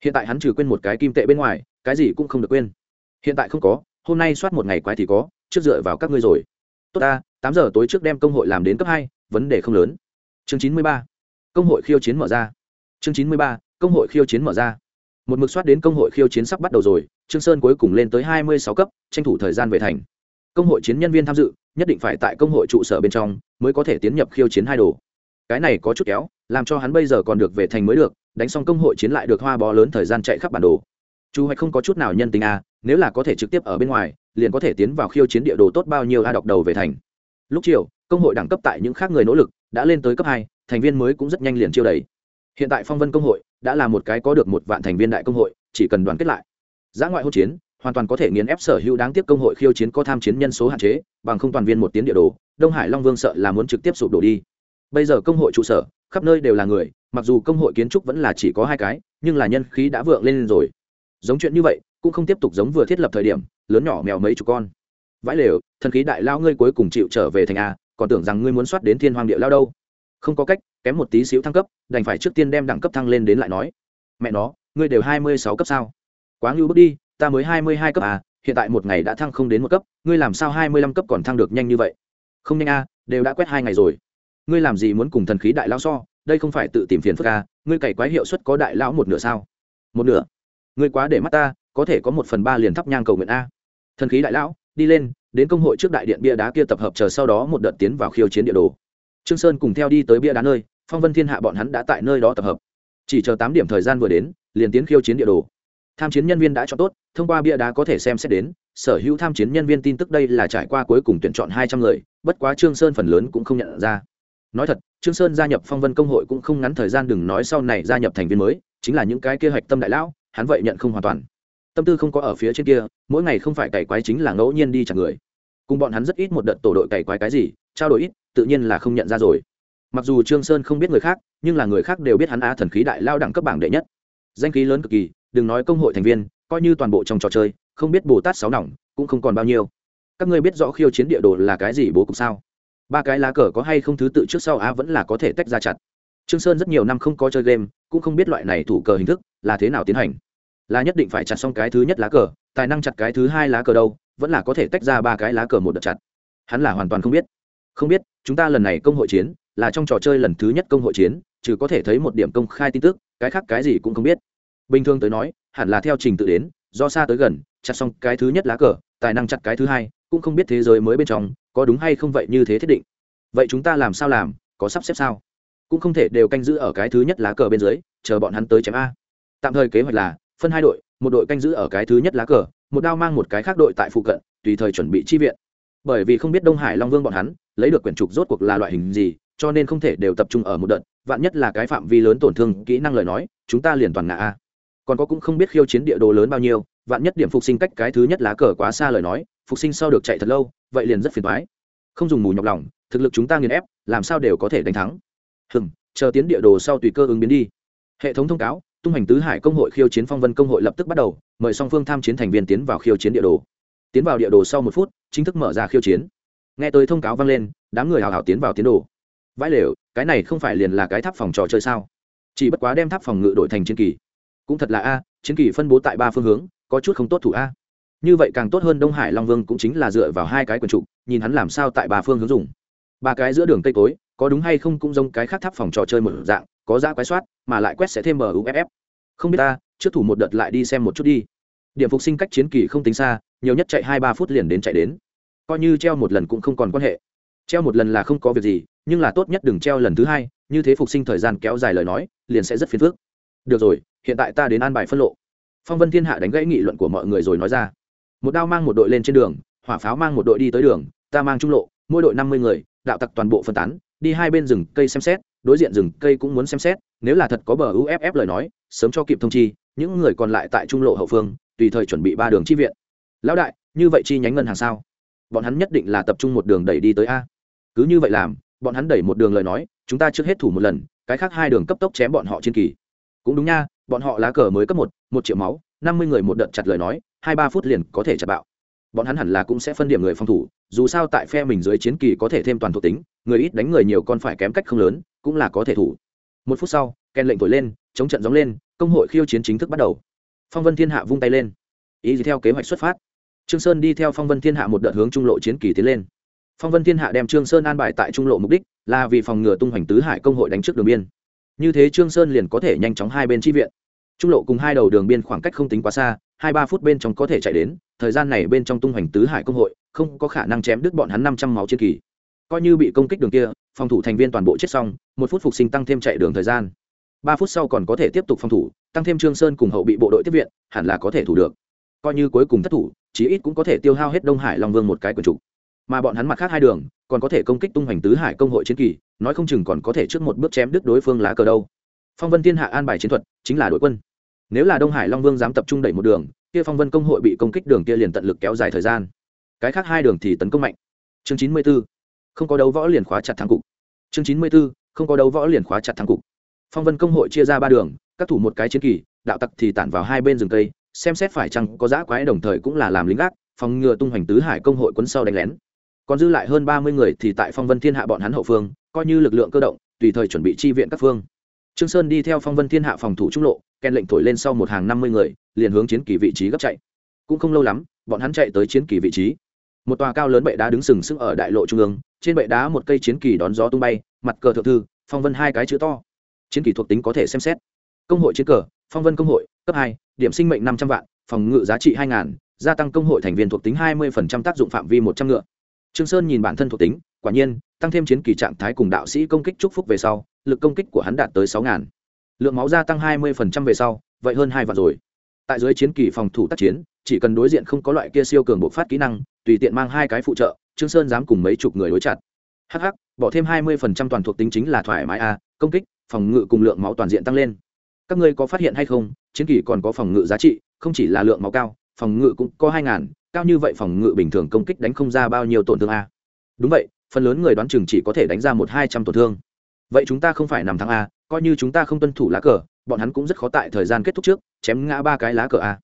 Hiện tại hắn trừ quên một cái kim tệ bên ngoài, cái gì cũng không được quên. Hiện tại không có, hôm nay soát một ngày quái thì có, trước dựa vào các ngươi rồi. Tốt ta, tám giờ tối trước đem công hội làm đến cấp hai, vấn đề không lớn. Chương chín mươi ba, công hội khiêu chiến mở ra. Chương chín mươi ba, công hội khiêu chiến mở ra một mực soát đến công hội khiêu chiến sắp bắt đầu rồi, trương sơn cuối cùng lên tới hai mươi sáu cấp, tranh thủ thời gian về thành. Công hội chiến nhân viên tham dự, nhất định phải tại công hội trụ sở bên trong mới có thể tiến nhập khiêu chiến hai đồ. Cái này có chút kéo, làm cho hắn bây giờ còn được về thành mới được, đánh xong công hội chiến lại được hoa bó lớn thời gian chạy khắp bản đồ. Chu hoạch không có chút nào nhân tình a à, nếu là có thể trực tiếp ở bên ngoài, liền có thể tiến vào khiêu chiến địa đồ tốt bao nhiêu a đọc đầu về thành. Lúc chiều, công hội đẳng cấp tại những khác người nỗ lực, đã lên tới cấp hai, thành viên mới cũng rất nhanh liền chiêu đầy hiện tại phong vân công hội đã là một cái có được một vạn thành viên đại công hội, chỉ cần đoàn kết lại. Giã ngoại hỗn chiến, hoàn toàn có thể nghiền ép sở hữu đáng tiếc công hội khiêu chiến có tham chiến nhân số hạn chế, bằng không toàn viên một tiếng địa đồ, đông hải long vương sợ là muốn trực tiếp sụp đổ đi. Bây giờ công hội trụ sở, khắp nơi đều là người, mặc dù công hội kiến trúc vẫn là chỉ có hai cái, nhưng là nhân khí đã vượng lên rồi. Giống chuyện như vậy, cũng không tiếp tục giống vừa thiết lập thời điểm, lớn nhỏ mèo mấy chục con. Vãi lều, thần khí đại lao ngươi cuối cùng chịu trở về thành a, còn tưởng rằng ngươi muốn soát đến thiên hoàng địa lao đâu không có cách, kém một tí xíu thăng cấp, đành phải trước tiên đem đẳng cấp thăng lên đến lại nói. Mẹ nó, ngươi đều hai mươi sáu cấp sao? Quá ngưu bước đi, ta mới hai mươi hai cấp à hiện tại một ngày đã thăng không đến một cấp, ngươi làm sao hai mươi lăm cấp còn thăng được nhanh như vậy? Không nhanh a đều đã quét hai ngày rồi. Ngươi làm gì muốn cùng thần khí đại lao so, đây không phải tự tìm phiền phức à ngươi cày quái hiệu suất có đại lão một nửa sao? Một nửa? Ngươi quá để mắt ta, có thể có một phần ba liền thắp nhang cầu nguyện a. Thần khí đại lão, đi lên, đến công hội trước đại điện bia đá kia tập hợp chờ sau đó một đợt tiến vào khiêu chiến địa đồ trương sơn cùng theo đi tới bia đá nơi, phong vân thiên hạ bọn hắn đã tại nơi đó tập hợp. Chỉ chờ tám điểm thời gian vừa đến, liền tiến khiêu chiến địa đồ. Tham chiến nhân viên đã chọn tốt, thông qua bia đá có thể xem xét đến, sở hữu tham chiến nhân viên tin tức đây là trải qua cuối cùng tuyển chọn hai trăm người, bất quá trương sơn phần lớn cũng không nhận ra. Nói thật, trương sơn gia nhập phong vân công hội cũng không ngắn thời gian đừng nói sau này gia nhập thành viên mới, chính là những cái kia hoạch tâm đại lão, hắn vậy nhận không hoàn toàn. Tâm tư không có ở phía trên kia, mỗi ngày không phải cày quái chính là ngẫu nhiên đi chặt người. Cùng bọn hắn rất ít một đợt tổ đội cày quái cái gì, trao đổi ít tự nhiên là không nhận ra rồi. Mặc dù trương sơn không biết người khác, nhưng là người khác đều biết hắn á thần khí đại lao đẳng cấp bảng đệ nhất. Danh khí lớn cực kỳ, đừng nói công hội thành viên, coi như toàn bộ trong trò chơi, không biết bồ tát sáu nòng cũng không còn bao nhiêu. Các ngươi biết rõ khiêu chiến địa đồ là cái gì bố cục sao? Ba cái lá cờ có hay không thứ tự trước sau á vẫn là có thể tách ra chặt. Trương sơn rất nhiều năm không có chơi game, cũng không biết loại này thủ cờ hình thức là thế nào tiến hành. Là nhất định phải chặt xong cái thứ nhất lá cờ, tài năng chặt cái thứ hai lá cờ đâu, vẫn là có thể tách ra ba cái lá cờ một đợt chặt. Hắn là hoàn toàn không biết. Không biết chúng ta lần này công hội chiến là trong trò chơi lần thứ nhất công hội chiến, trừ có thể thấy một điểm công khai tin tức, cái khác cái gì cũng không biết. Bình thường tới nói, hẳn là theo trình tự đến, do xa tới gần, chặt xong cái thứ nhất lá cờ, tài năng chặt cái thứ hai, cũng không biết thế giới mới bên trong, có đúng hay không vậy như thế thiết định. Vậy chúng ta làm sao làm, có sắp xếp sao? Cũng không thể đều canh giữ ở cái thứ nhất lá cờ bên dưới, chờ bọn hắn tới chém a. Tạm thời kế hoạch là, phân hai đội, một đội canh giữ ở cái thứ nhất lá cờ, một đao mang một cái khác đội tại phụ cận, tùy thời chuẩn bị chi viện bởi vì không biết đông hải long vương bọn hắn, lấy được quyển trục rốt cuộc là loại hình gì, cho nên không thể đều tập trung ở một đợt. Vạn nhất là cái phạm vi lớn tổn thương kỹ năng lời nói, chúng ta liền toàn ngã a. Còn có cũng không biết khiêu chiến địa đồ lớn bao nhiêu, vạn nhất điểm phục sinh cách cái thứ nhất lá cờ quá xa lời nói, phục sinh sau được chạy thật lâu, vậy liền rất phiền thoái không dùng mù nhọc lòng, thực lực chúng ta nghiền ép, làm sao đều có thể đánh thắng. Hừng chờ tiến địa đồ sau tùy cơ ứng biến đi. Hệ thống thông cáo, tung hành tứ hải công hội khiêu chiến phong vân công hội lập tức bắt đầu, mời song phương tham chiến thành viên tiến vào khiêu chiến địa đồ. Tiến vào địa đồ sau một phút chính thức mở ra khiêu chiến. Nghe tới thông cáo vang lên, đám người hào hào tiến vào tiến đồ. Vãi lều, cái này không phải liền là cái tháp phòng trò chơi sao? Chỉ bất quá đem tháp phòng ngự đổi thành chiến kỳ. Cũng thật là a, chiến kỳ phân bố tại ba phương hướng, có chút không tốt thủ a. Như vậy càng tốt hơn đông hải long vương cũng chính là dựa vào hai cái quần trụ nhìn hắn làm sao tại ba phương hướng dùng. Ba cái giữa đường cây cối, có đúng hay không cũng giống cái khác tháp phòng trò chơi một dạng, có giá quái soát, mà lại quét sẽ thêm muff không biết ta, trước thủ một đợt lại đi xem một chút đi. Điểm phục sinh cách chiến kỳ không tính xa, nhiều nhất chạy hai ba phút liền đến chạy đến coi như treo một lần cũng không còn quan hệ. Treo một lần là không có việc gì, nhưng là tốt nhất đừng treo lần thứ hai, như thế phục sinh thời gian kéo dài lời nói, liền sẽ rất phiền phức. Được rồi, hiện tại ta đến an bài phân lộ. Phong vân thiên hạ đánh gãy nghị luận của mọi người rồi nói ra. Một đao mang một đội lên trên đường, hỏa pháo mang một đội đi tới đường, ta mang trung lộ, mỗi đội năm mươi người, đạo tặc toàn bộ phân tán, đi hai bên rừng cây xem xét, đối diện rừng cây cũng muốn xem xét, nếu là thật có bờ uff lời nói, sớm cho kịp thông chi, những người còn lại tại trung lộ hậu phương, tùy thời chuẩn bị ba đường chi viện. Lão đại, như vậy chi nhánh ngân hàng sao? Bọn hắn nhất định là tập trung một đường đẩy đi tới a. Cứ như vậy làm, bọn hắn đẩy một đường lời nói, chúng ta trước hết thủ một lần, cái khác hai đường cấp tốc chém bọn họ trên kỳ. Cũng đúng nha, bọn họ lá cờ mới cấp một một triệu máu, năm mươi người một đợt chặt lời nói, hai ba phút liền có thể chặt bạo. Bọn hắn hẳn là cũng sẽ phân điểm người phòng thủ, dù sao tại phe mình dưới chiến kỳ có thể thêm toàn thuộc tính, người ít đánh người nhiều còn phải kém cách không lớn, cũng là có thể thủ. Một phút sau, ken lệnh thổi lên, chống trận gióng lên, công hội khiêu chiến chính thức bắt đầu. Phong vân thiên hạ vung tay lên. Ý gì theo kế hoạch xuất phát? Trương sơn đi theo phong vân thiên hạ một đợt hướng trung lộ chiến kỳ tiến lên. Phong vân thiên hạ đem trương sơn an bài tại trung lộ mục đích là vì phòng ngừa tung hoành tứ hải công hội đánh trước đường biên. Như thế trương sơn liền có thể nhanh chóng hai bên chi viện. Trung lộ cùng hai đầu đường biên khoảng cách không tính quá xa, hai ba phút bên trong có thể chạy đến, thời gian này bên trong tung hoành tứ hải công hội, không có khả năng chém đứt bọn hắn năm trăm máu chiến kỳ. Coi như bị công kích đường kia, phòng thủ thành viên toàn bộ chết xong, một phút phục sinh tăng thêm chạy đường thời gian. Ba phút sau còn có thể tiếp tục phòng thủ, tăng thêm trương sơn cùng hậu bị bộ đội tiếp viện, hẳn là có thể thủ được coi như cuối cùng thất thủ, chí ít cũng có thể tiêu hao hết đông hải long vương một cái quần trục mà bọn hắn mặt khác hai đường, còn có thể công kích tung hoành tứ hải công hội chiến kỳ, nói không chừng còn có thể trước một bước chém đứt đối phương lá cờ đâu. Phong vân thiên hạ an bài chiến thuật, chính là đội quân. Nếu là đông hải long vương dám tập trung đẩy một đường, kia phong vân công hội bị công kích đường kia liền tận lực kéo dài thời gian. Cái khác hai đường thì tấn công mạnh. Chương chín mươi b ố không có đấu võ liền khóa chặt thắng cục. Chương chín mươi b ố không có đấu võ liền khóa chặt thắng cục. Phong vân công hội chia ra ba đường, các thủ một cái chiến kỳ, đạo tặc thì tản vào hai bên rừng cây xem xét phải chăng có giã quái đồng thời cũng là làm lính gác, phòng ngừa tung hoành tứ hải công hội quân sau đánh lén. Còn dư lại hơn ba mươi người thì tại phong vân thiên hạ bọn hắn hậu phương, coi như lực lượng cơ động, tùy thời chuẩn bị chi viện các phương. Trương sơn đi theo phong vân thiên hạ phòng thủ trung lộ, kèn lệnh thổi lên sau một hàng năm mươi người, liền hướng chiến kỳ vị trí gấp chạy. Cũng không lâu lắm, bọn hắn chạy tới chiến kỳ vị trí. Một tòa cao lớn bệ đá đứng sừng sững ở đại lộ trung ương, trên bệ đá một cây chiến kỳ đón gió tung bay, mặt cờ thượng thư, phong vân hai cái chữ to. Chiến kỳ thuộc tính có thể xem xét. Công hội chiến cờ, phong vân công hội, cấp hai điểm sinh mệnh năm trăm vạn, phòng ngự giá trị hai ngàn, gia tăng công hội thành viên thuộc tính hai mươi tác dụng phạm vi một trăm ngựa. Trương sơn nhìn bản thân thuộc tính, quả nhiên, tăng thêm chiến kỳ trạng thái cùng đạo sĩ công kích chúc phúc về sau, lực công kích của hắn đạt tới sáu ngàn. Lượng máu gia tăng hai mươi về sau, vậy hơn hai vạn rồi. Tại dưới chiến kỳ phòng thủ tác chiến, chỉ cần đối diện không có loại kia siêu cường bộc phát kỹ năng, tùy tiện mang hai cái phụ trợ, trương sơn dám cùng mấy chục người đối chặt. Hh bỏ thêm hai mươi toàn thuộc tính chính là thoải mái a, công kích, phòng ngự cùng lượng máu toàn diện tăng lên các ngươi có phát hiện hay không, chiến kỳ còn có phòng ngự giá trị, không chỉ là lượng máu cao, phòng ngự cũng có hai ngàn, cao như vậy phòng ngự bình thường công kích đánh không ra bao nhiêu tổn thương a. Đúng vậy, phần lớn người đoán chừng chỉ có thể đánh ra một hai trăm tổn thương. Vậy chúng ta không phải nằm thắng a, coi như chúng ta không tuân thủ lá cờ, bọn hắn cũng rất khó tại thời gian kết thúc trước, chém ngã ba cái lá cờ a.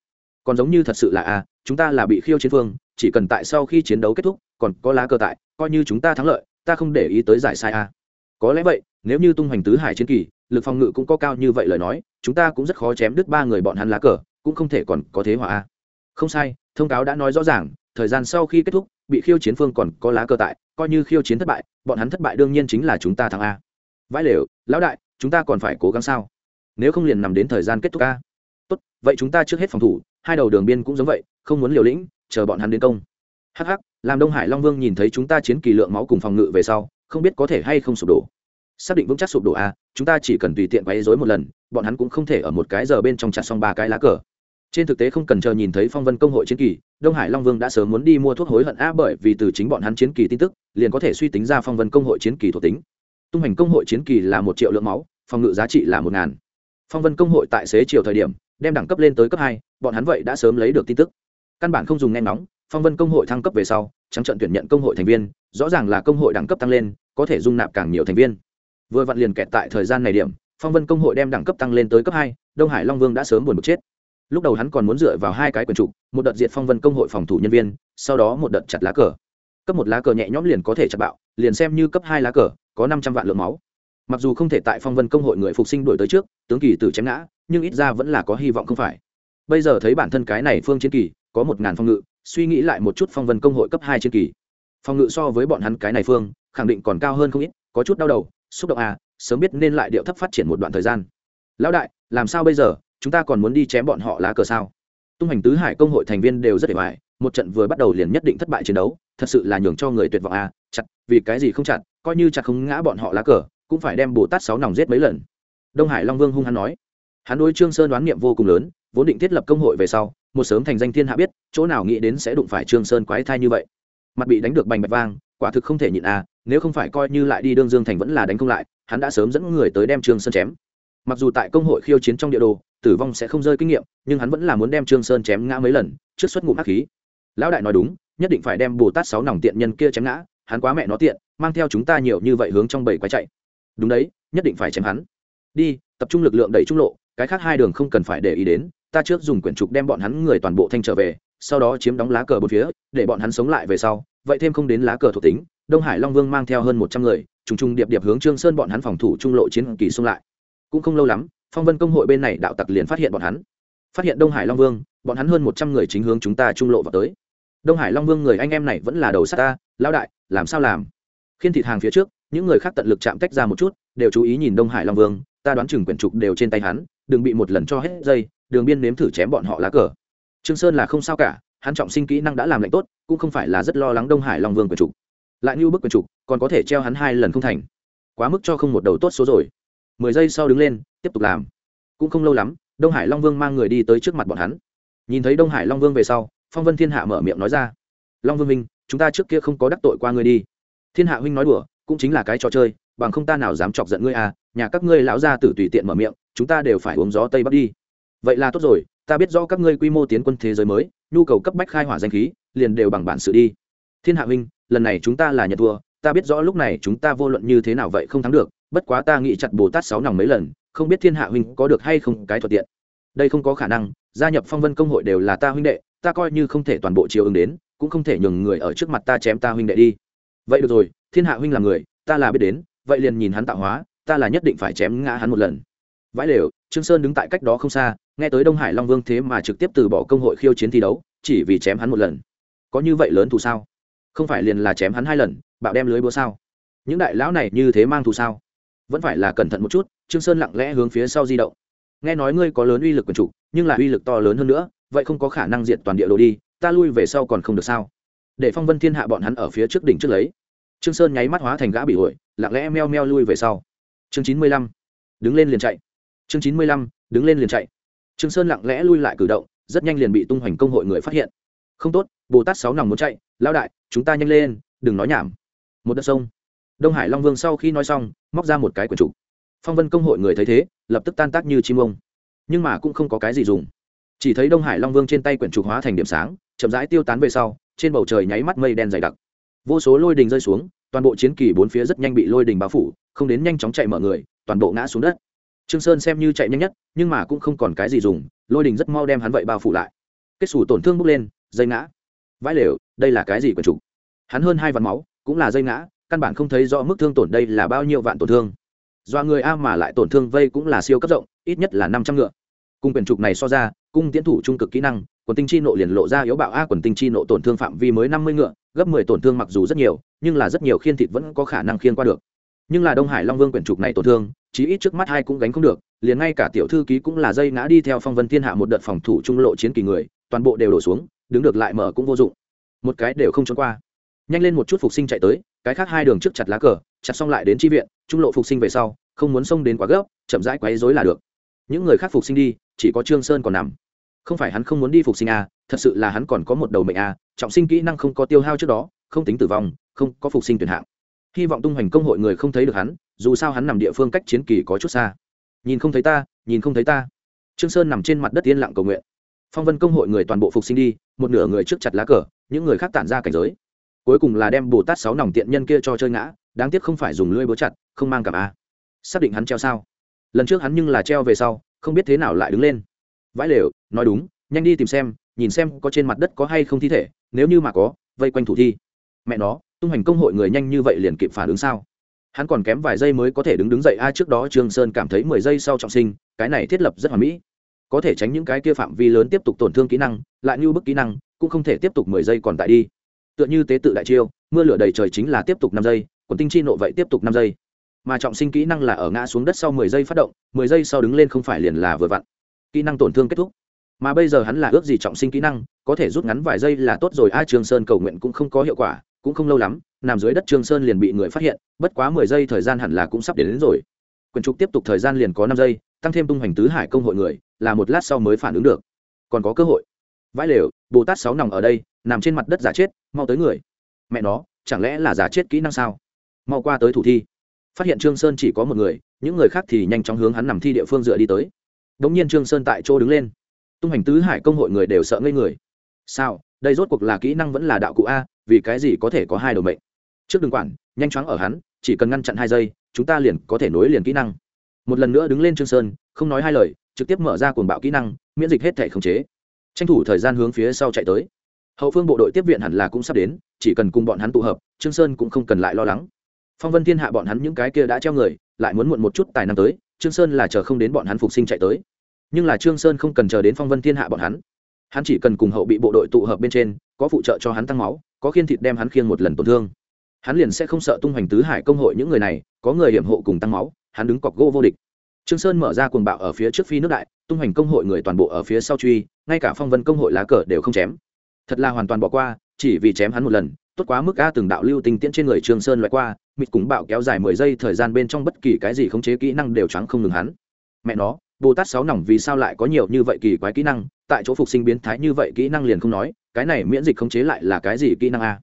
Còn giống như thật sự là a, chúng ta là bị khiêu chiến phương, chỉ cần tại sau khi chiến đấu kết thúc, còn có lá cờ tại, coi như chúng ta thắng lợi, ta không để ý tới giải sai a. Có lẽ vậy, nếu như tung hoành tứ hải chiến kỳ lực phòng ngự cũng có cao như vậy lời nói, chúng ta cũng rất khó chém đứt ba người bọn hắn lá cờ, cũng không thể còn có thế hỏa a. Không sai, thông cáo đã nói rõ ràng, thời gian sau khi kết thúc, bị khiêu chiến phương còn có lá cờ tại, coi như khiêu chiến thất bại, bọn hắn thất bại đương nhiên chính là chúng ta thắng a. Vãi lều, lão đại, chúng ta còn phải cố gắng sao? Nếu không liền nằm đến thời gian kết thúc a. Tốt, vậy chúng ta trước hết phòng thủ, hai đầu đường biên cũng giống vậy, không muốn liều lĩnh, chờ bọn hắn đến công. Hh làm đông hải long vương nhìn thấy chúng ta chiến kỳ lượng máu cùng phòng ngự về sau, không biết có thể hay không sụp đổ xác định vững chắc sụp đổ a, chúng ta chỉ cần tùy tiện quấy dối một lần, bọn hắn cũng không thể ở một cái giờ bên trong chặt xong ba cái lá cờ. Trên thực tế không cần chờ nhìn thấy phong vân công hội chiến kỳ, đông hải long vương đã sớm muốn đi mua thuốc hối hận a bởi vì từ chính bọn hắn chiến kỳ tin tức, liền có thể suy tính ra phong vân công hội chiến kỳ thuộc tính. Tung hành công hội chiến kỳ là một triệu lượng máu, phòng ngự giá trị là một ngàn. Phong vân công hội tại xế chiều thời điểm, đem đẳng cấp lên tới cấp hai, bọn hắn vậy đã sớm lấy được tin tức. Căn bản không dùng nghe nóng phong vân công hội thăng cấp về sau, trắng trận tuyển nhận công hội thành viên, rõ ràng là công hội đẳng cấp tăng lên, có thể dung nạp càng nhiều thành viên vừa vặn liền kẹt tại thời gian này điểm, phong vân công hội đem đẳng cấp tăng lên tới cấp hai, đông hải long vương đã sớm buồn bực chết. Lúc đầu hắn còn muốn dựa vào hai cái quyền trục một đợt diệt phong vân công hội phòng thủ nhân viên, sau đó một đợt chặt lá cờ. Cấp một lá cờ nhẹ nhõm liền có thể chặt bạo, liền xem như cấp hai lá cờ, có năm trăm vạn lượng máu. Mặc dù không thể tại phong vân công hội người phục sinh đổi tới trước, tướng kỳ tử chém ngã, nhưng ít ra vẫn là có hy vọng không phải. Bây giờ thấy bản thân cái này phương chiến kỳ, có một ngàn phong ngự, suy nghĩ lại một chút phong vân công hội cấp hai chiến kỳ. Phong ngự so với bọn hắn cái này phương, khẳng định còn cao hơn không ít, có chút đau đầu xúc động à sớm biết nên lại điệu thấp phát triển một đoạn thời gian. Lão đại, làm sao bây giờ? Chúng ta còn muốn đi chém bọn họ lá cờ sao? Tung hành tứ hải công hội thành viên đều rất để hoài một trận vừa bắt đầu liền nhất định thất bại chiến đấu, thật sự là nhường cho người tuyệt vọng à chặt, vì cái gì không chặt, coi như chặt không ngã bọn họ lá cờ, cũng phải đem bồ tát sáu nòng giết mấy lần. Đông hải long vương hung hắn nói. Hắn đối trương sơn đoán niệm vô cùng lớn, vốn định thiết lập công hội về sau, một sớm thành danh thiên hạ biết, chỗ nào nghĩ đến sẽ đụng phải trương sơn quái thai như vậy. Mặt bị đánh được bành bạch vang quả thực không thể nhịn à nếu không phải coi như lại đi đương dương thành vẫn là đánh không lại, hắn đã sớm dẫn người tới đem trương sơn chém. Mặc dù tại công hội khiêu chiến trong địa đồ, tử vong sẽ không rơi kinh nghiệm, nhưng hắn vẫn là muốn đem trương sơn chém ngã mấy lần, trước xuất ngụm hắc khí. Lão đại nói đúng, nhất định phải đem bồ tát sáu nòng tiện nhân kia chém ngã, hắn quá mẹ nó tiện, mang theo chúng ta nhiều như vậy hướng trong bầy quái chạy. Đúng đấy, nhất định phải chém hắn. Đi, tập trung lực lượng đẩy trung lộ, cái khác hai đường không cần phải để ý đến, ta trước dùng quyển trục đem bọn hắn người toàn bộ thanh trở về, sau đó chiếm đóng lá cờ bốn phía, để bọn hắn sống lại về sau vậy thêm không đến lá cờ thuộc tính, đông hải long vương mang theo hơn một trăm người, trùng trùng điệp điệp hướng trương sơn bọn hắn phòng thủ trung lộ chiến kỳ xung lại. Cũng không lâu lắm, phong vân công hội bên này đạo tặc liền phát hiện bọn hắn. Phát hiện đông hải long vương, bọn hắn hơn một trăm người chính hướng chúng ta trung lộ vào tới. Đông hải long vương người anh em này vẫn là đầu s á ta lao đại, làm sao làm? Khiên thịt hàng phía trước, những người khác tận lực chạm tách ra một chút, đều chú ý nhìn đông hải long vương, ta đoán chừng quyển trục đều trên tay hắn, đừng bị một lần cho hết dây, đường biên nếm thử chém bọn họ lá cờ. Trương sơn là không sao cả hắn trọng sinh kỹ năng đã làm lệnh tốt, cũng không phải là rất lo lắng đông hải long vương quyền trục lại như bức quyền trục còn có thể treo hắn hai lần không thành. Quá mức cho không một đầu tốt số rồi. Mười giây sau đứng lên, tiếp tục làm. Cũng không lâu lắm, đông hải long vương mang người đi tới trước mặt bọn hắn. Nhìn thấy đông hải long vương về sau, phong vân thiên hạ mở miệng nói ra. Long vương minh, chúng ta trước kia không có đắc tội qua ngươi đi. Thiên hạ huynh nói đùa, cũng chính là cái trò chơi, bằng không ta nào dám chọc giận ngươi à nhà các ngươi lão ra tử tùy tiện mở miệng, chúng ta đều phải uống gió tây bắc đi. Vậy là tốt rồi, ta biết rõ các ngươi quy mô tiến quân thế giới mới nhu cầu cấp bách khai hỏa danh khí, liền đều bằng bản sự đi. Thiên hạ huynh, lần này chúng ta là nhận thua, ta biết rõ lúc này chúng ta vô luận như thế nào vậy không thắng được, bất quá ta nghĩ chặt bồ tát sáu nòng mấy lần, không biết thiên hạ huynh có được hay không cái thuận tiện. Đây không có khả năng, gia nhập phong vân công hội đều là ta huynh đệ, ta coi như không thể toàn bộ chiều ứng đến, cũng không thể nhường người ở trước mặt ta chém ta huynh đệ đi. Vậy được rồi, thiên hạ huynh là người, ta là biết đến, vậy liền nhìn hắn tạo hóa, ta là nhất định phải chém ngã hắn một lần. Vãi lều, trương sơn đứng tại cách đó không xa nghe tới đông hải long vương thế mà trực tiếp từ bỏ công hội khiêu chiến thi đấu, chỉ vì chém hắn một lần. Có như vậy lớn thù sao? Không phải liền là chém hắn hai lần, bạo đem lưới búa sao? Những đại lão này như thế mang thù sao? Vẫn phải là cẩn thận một chút, trương sơn lặng lẽ hướng phía sau di động. Nghe nói ngươi có lớn uy lực quần chủ, nhưng là uy lực to lớn hơn nữa, vậy không có khả năng diệt toàn địa đồ đi, ta lui về sau còn không được sao? Để phong vân thiên hạ bọn hắn ở phía trước đỉnh trước lấy. Trương sơn nháy mắt hóa thành gã bị ổi lặng lẽ meo meo lui về sau. Chương chín mươi lăm, đứng lên liền chạy. Chương chín mươi lăm, đứng lên liền chạy trương sơn lặng lẽ lui lại cử động, rất nhanh liền bị tung hoành công hội người phát hiện. Không tốt, bồ tát sáu nòng muốn chạy lao đại, chúng ta nhanh lên, đừng nói nhảm. Một đất sông. Đông hải long vương sau khi nói xong, móc ra một cái quyển trục. Phong vân công hội người thấy thế, lập tức tan tác như chim ông. Nhưng mà cũng không có cái gì dùng. Chỉ thấy đông hải long vương trên tay quyển trục hóa thành điểm sáng, chậm rãi tiêu tán về sau, trên bầu trời nháy mắt mây đen dày đặc. Vô số lôi đình rơi xuống, toàn bộ chiến kỳ bốn phía rất nhanh bị lôi đình bao phủ, không đến nhanh chóng chạy mọi người, toàn bộ ngã xuống đất trương sơn xem như chạy nhanh nhất, nhưng mà cũng không còn cái gì dùng, lôi đình rất mau đem hắn vậy bao phủ lại. Kết xù tổn thương bốc lên, dây ngã. Vãi lều, đây là cái gì quần trục hắn hơn hai vạn máu, cũng là dây ngã, căn bản không thấy rõ mức thương tổn đây là bao nhiêu vạn tổn thương. Do người a mà lại tổn thương vây cũng là siêu cấp rộng, ít nhất là năm trăm ngựa. Cùng quyển trục này so ra, cung tiến thủ trung cực kỹ năng, quần tinh chi nộ liền lộ ra yếu bạo a quần tinh chi nộ tổn thương phạm vi mới năm mươi ngựa, gấp mười tổn thương mặc dù rất nhiều, nhưng là rất nhiều khiên thịt vẫn có khả năng khiên qua được nhưng là đông hải long vương quyển trục này tổn thương, chí ít trước mắt hai cũng gánh không được, liền ngay cả tiểu thư ký cũng là dây ngã đi theo phong vân thiên hạ một đợt phòng thủ trung lộ chiến kỳ người, toàn bộ đều đổ xuống, đứng được lại mở cũng vô dụng. Một cái đều không trốn qua. Nhanh lên một chút phục sinh chạy tới, cái khác hai đường trước chặt lá cờ, chặt xong lại đến tri viện, trung lộ phục sinh về sau, không muốn xông đến quá gấp, chậm rãi quấy rối là được. Những người khác phục sinh đi, chỉ có trương sơn còn nằm. Không phải hắn không muốn đi phục sinh a thật sự là hắn còn có một đầu mệnh a trọng sinh kỹ năng không có tiêu hao trước đó, không tính tử vong, không có phục sinh tuyển hạng hy vọng tung hoành công hội người không thấy được hắn, dù sao hắn nằm địa phương cách chiến kỳ có chút xa. Nhìn không thấy ta, nhìn không thấy ta. Trương sơn nằm trên mặt đất yên lặng cầu nguyện. Phong vân công hội người toàn bộ phục sinh đi, một nửa người trước chặt lá cờ, những người khác tản ra cảnh giới. Cuối cùng là đem bồ tát sáu nòng tiện nhân kia cho chơi ngã, đáng tiếc không phải dùng lưỡi búa chặt, không mang cảm a. Xác định hắn treo sao? Lần trước hắn nhưng là treo về sau, không biết thế nào lại đứng lên. Vãi lều, nói đúng, nhanh đi tìm xem, nhìn xem có trên mặt đất có hay không thi thể, nếu như mà có, vây quanh thủ thi. Mẹ nó tung hành công hội người nhanh như vậy liền kịp phản ứng sao? Hắn còn kém vài giây mới có thể đứng đứng dậy. A, trước đó trương sơn cảm thấy mười giây sau trọng sinh, cái này thiết lập rất hoàn mỹ. Có thể tránh những cái kia phạm vi lớn tiếp tục tổn thương kỹ năng, lại như bức kỹ năng, cũng không thể tiếp tục mười giây còn tại đi. Tựa như tế tự đại chiêu, mưa lửa đầy trời chính là tiếp tục năm giây còn tinh chi nộ vậy tiếp tục năm giây. Mà trọng sinh kỹ năng là ở ngã xuống đất sau mười giây phát động, mười giây sau đứng lên không phải liền là vừa vặn. Kỹ năng tổn thương kết thúc. Mà bây giờ hắn là ước gì trọng sinh kỹ năng, có thể rút ngắn vài giây là tốt rồi. A trường sơn cầu nguyện cũng không có hiệu quả cũng không lâu lắm nằm dưới đất trương sơn liền bị người phát hiện bất quá mười giây thời gian hẳn là cũng sắp đến, đến rồi. Quyền trục tiếp tục thời gian liền có năm giây tăng thêm tung hoành tứ hải công hội người là một lát sau mới phản ứng được. Còn có cơ hội. Vãi lều bồ tát sáu nòng ở đây nằm trên mặt đất giả chết mau tới người. Mẹ nó chẳng lẽ là giả chết kỹ năng sao? Mau qua tới thủ thi. Phát hiện trương sơn chỉ có một người những người khác thì nhanh chóng hướng hắn nằm thi địa phương dựa đi tới. Đống nhiên trương sơn tại chỗ đứng lên. Tung hành tứ hải công hội người đều sợ ngây người. Sao đây rốt cuộc là kỹ năng vẫn là đạo cụ a vì cái gì có thể có hai đầu mệnh? Trước đường quản, nhanh chóng ở hắn, chỉ cần ngăn chặn hai giây, chúng ta liền có thể nối liền kỹ năng. Một lần nữa đứng lên trương sơn, không nói hai lời, trực tiếp mở ra cuồng bạo kỹ năng, miễn dịch hết thể khống chế. Tranh thủ thời gian hướng phía sau chạy tới. Hậu phương bộ đội tiếp viện hẳn là cũng sắp đến, chỉ cần cùng bọn hắn tụ hợp, trương sơn cũng không cần lại lo lắng. Phong vân thiên hạ bọn hắn những cái kia đã treo người, lại muốn muộn một chút tài năng tới, trương sơn là chờ không đến bọn hắn phục sinh chạy tới. Nhưng là trương sơn không cần chờ đến phong vân thiên hạ bọn hắn. Hắn chỉ cần cùng hậu bị bộ đội tụ hợp bên trên, có phụ trợ cho hắn tăng máu có khiên thịt đem hắn khiêng một lần tổn thương. Hắn liền sẽ không sợ tung hoành tứ hải công hội những người này, có người hiểm hộ cùng tăng máu, hắn đứng cọc gỗ vô địch. Trương sơn mở ra cuồng bạo ở phía trước phi nước đại, tung hoành công hội người toàn bộ ở phía sau truy, ngay cả phong vân công hội lá cờ đều không chém. Thật là hoàn toàn bỏ qua, chỉ vì chém hắn một lần, tốt quá mức a từng đạo lưu tinh tiễn trên người trương sơn loại qua, mịt cúng bạo kéo dài mười giây thời gian bên trong bất kỳ cái gì khống chế kỹ năng đều trắng không ngừng hắn. Mẹ nó, bồ tát sáu nòng vì sao lại có nhiều như vậy kỳ quái kỹ năng tại chỗ phục sinh biến thái như vậy kỹ năng liền không nói, cái này miễn dịch khống chế lại là cái gì kỹ năng a?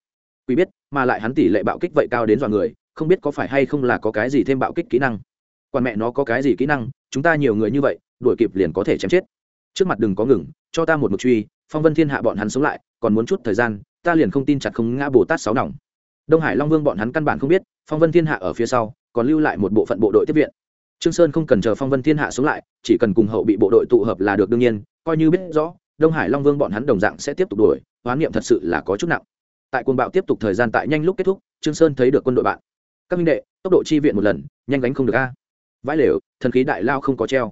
Quý biết, mà lại hắn tỷ lệ bạo kích vậy cao đến dọa người, không biết có phải hay không là có cái gì thêm bạo kích kỹ năng. Quan mẹ nó có cái gì kỹ năng, chúng ta nhiều người như vậy, đuổi kịp liền có thể chém chết. Trước mặt đừng có ngừng, cho ta một mực truy, phong vân thiên hạ bọn hắn sống lại, còn muốn chút thời gian, ta liền không tin chặt không ngã bồ tát sáu nòng. Đông hải long vương bọn hắn căn bản không biết, phong vân thiên hạ ở phía sau, còn lưu lại một bộ phận bộ đội tiếp viện. Trương sơn không cần chờ phong vân thiên hạ sống lại, chỉ cần cùng hậu bị bộ đội tụ hợp là được đương nhiên coi như biết rõ, đông hải long vương bọn hắn đồng dạng sẽ tiếp tục đuổi hoán niệm thật sự là có chút nặng. Tại quân bạo tiếp tục thời gian tại nhanh lúc kết thúc, trương sơn thấy được quân đội bạn. Các minh đệ, tốc độ chi viện một lần, nhanh gánh không được a. Vãi lều, thần khí đại lao không có treo.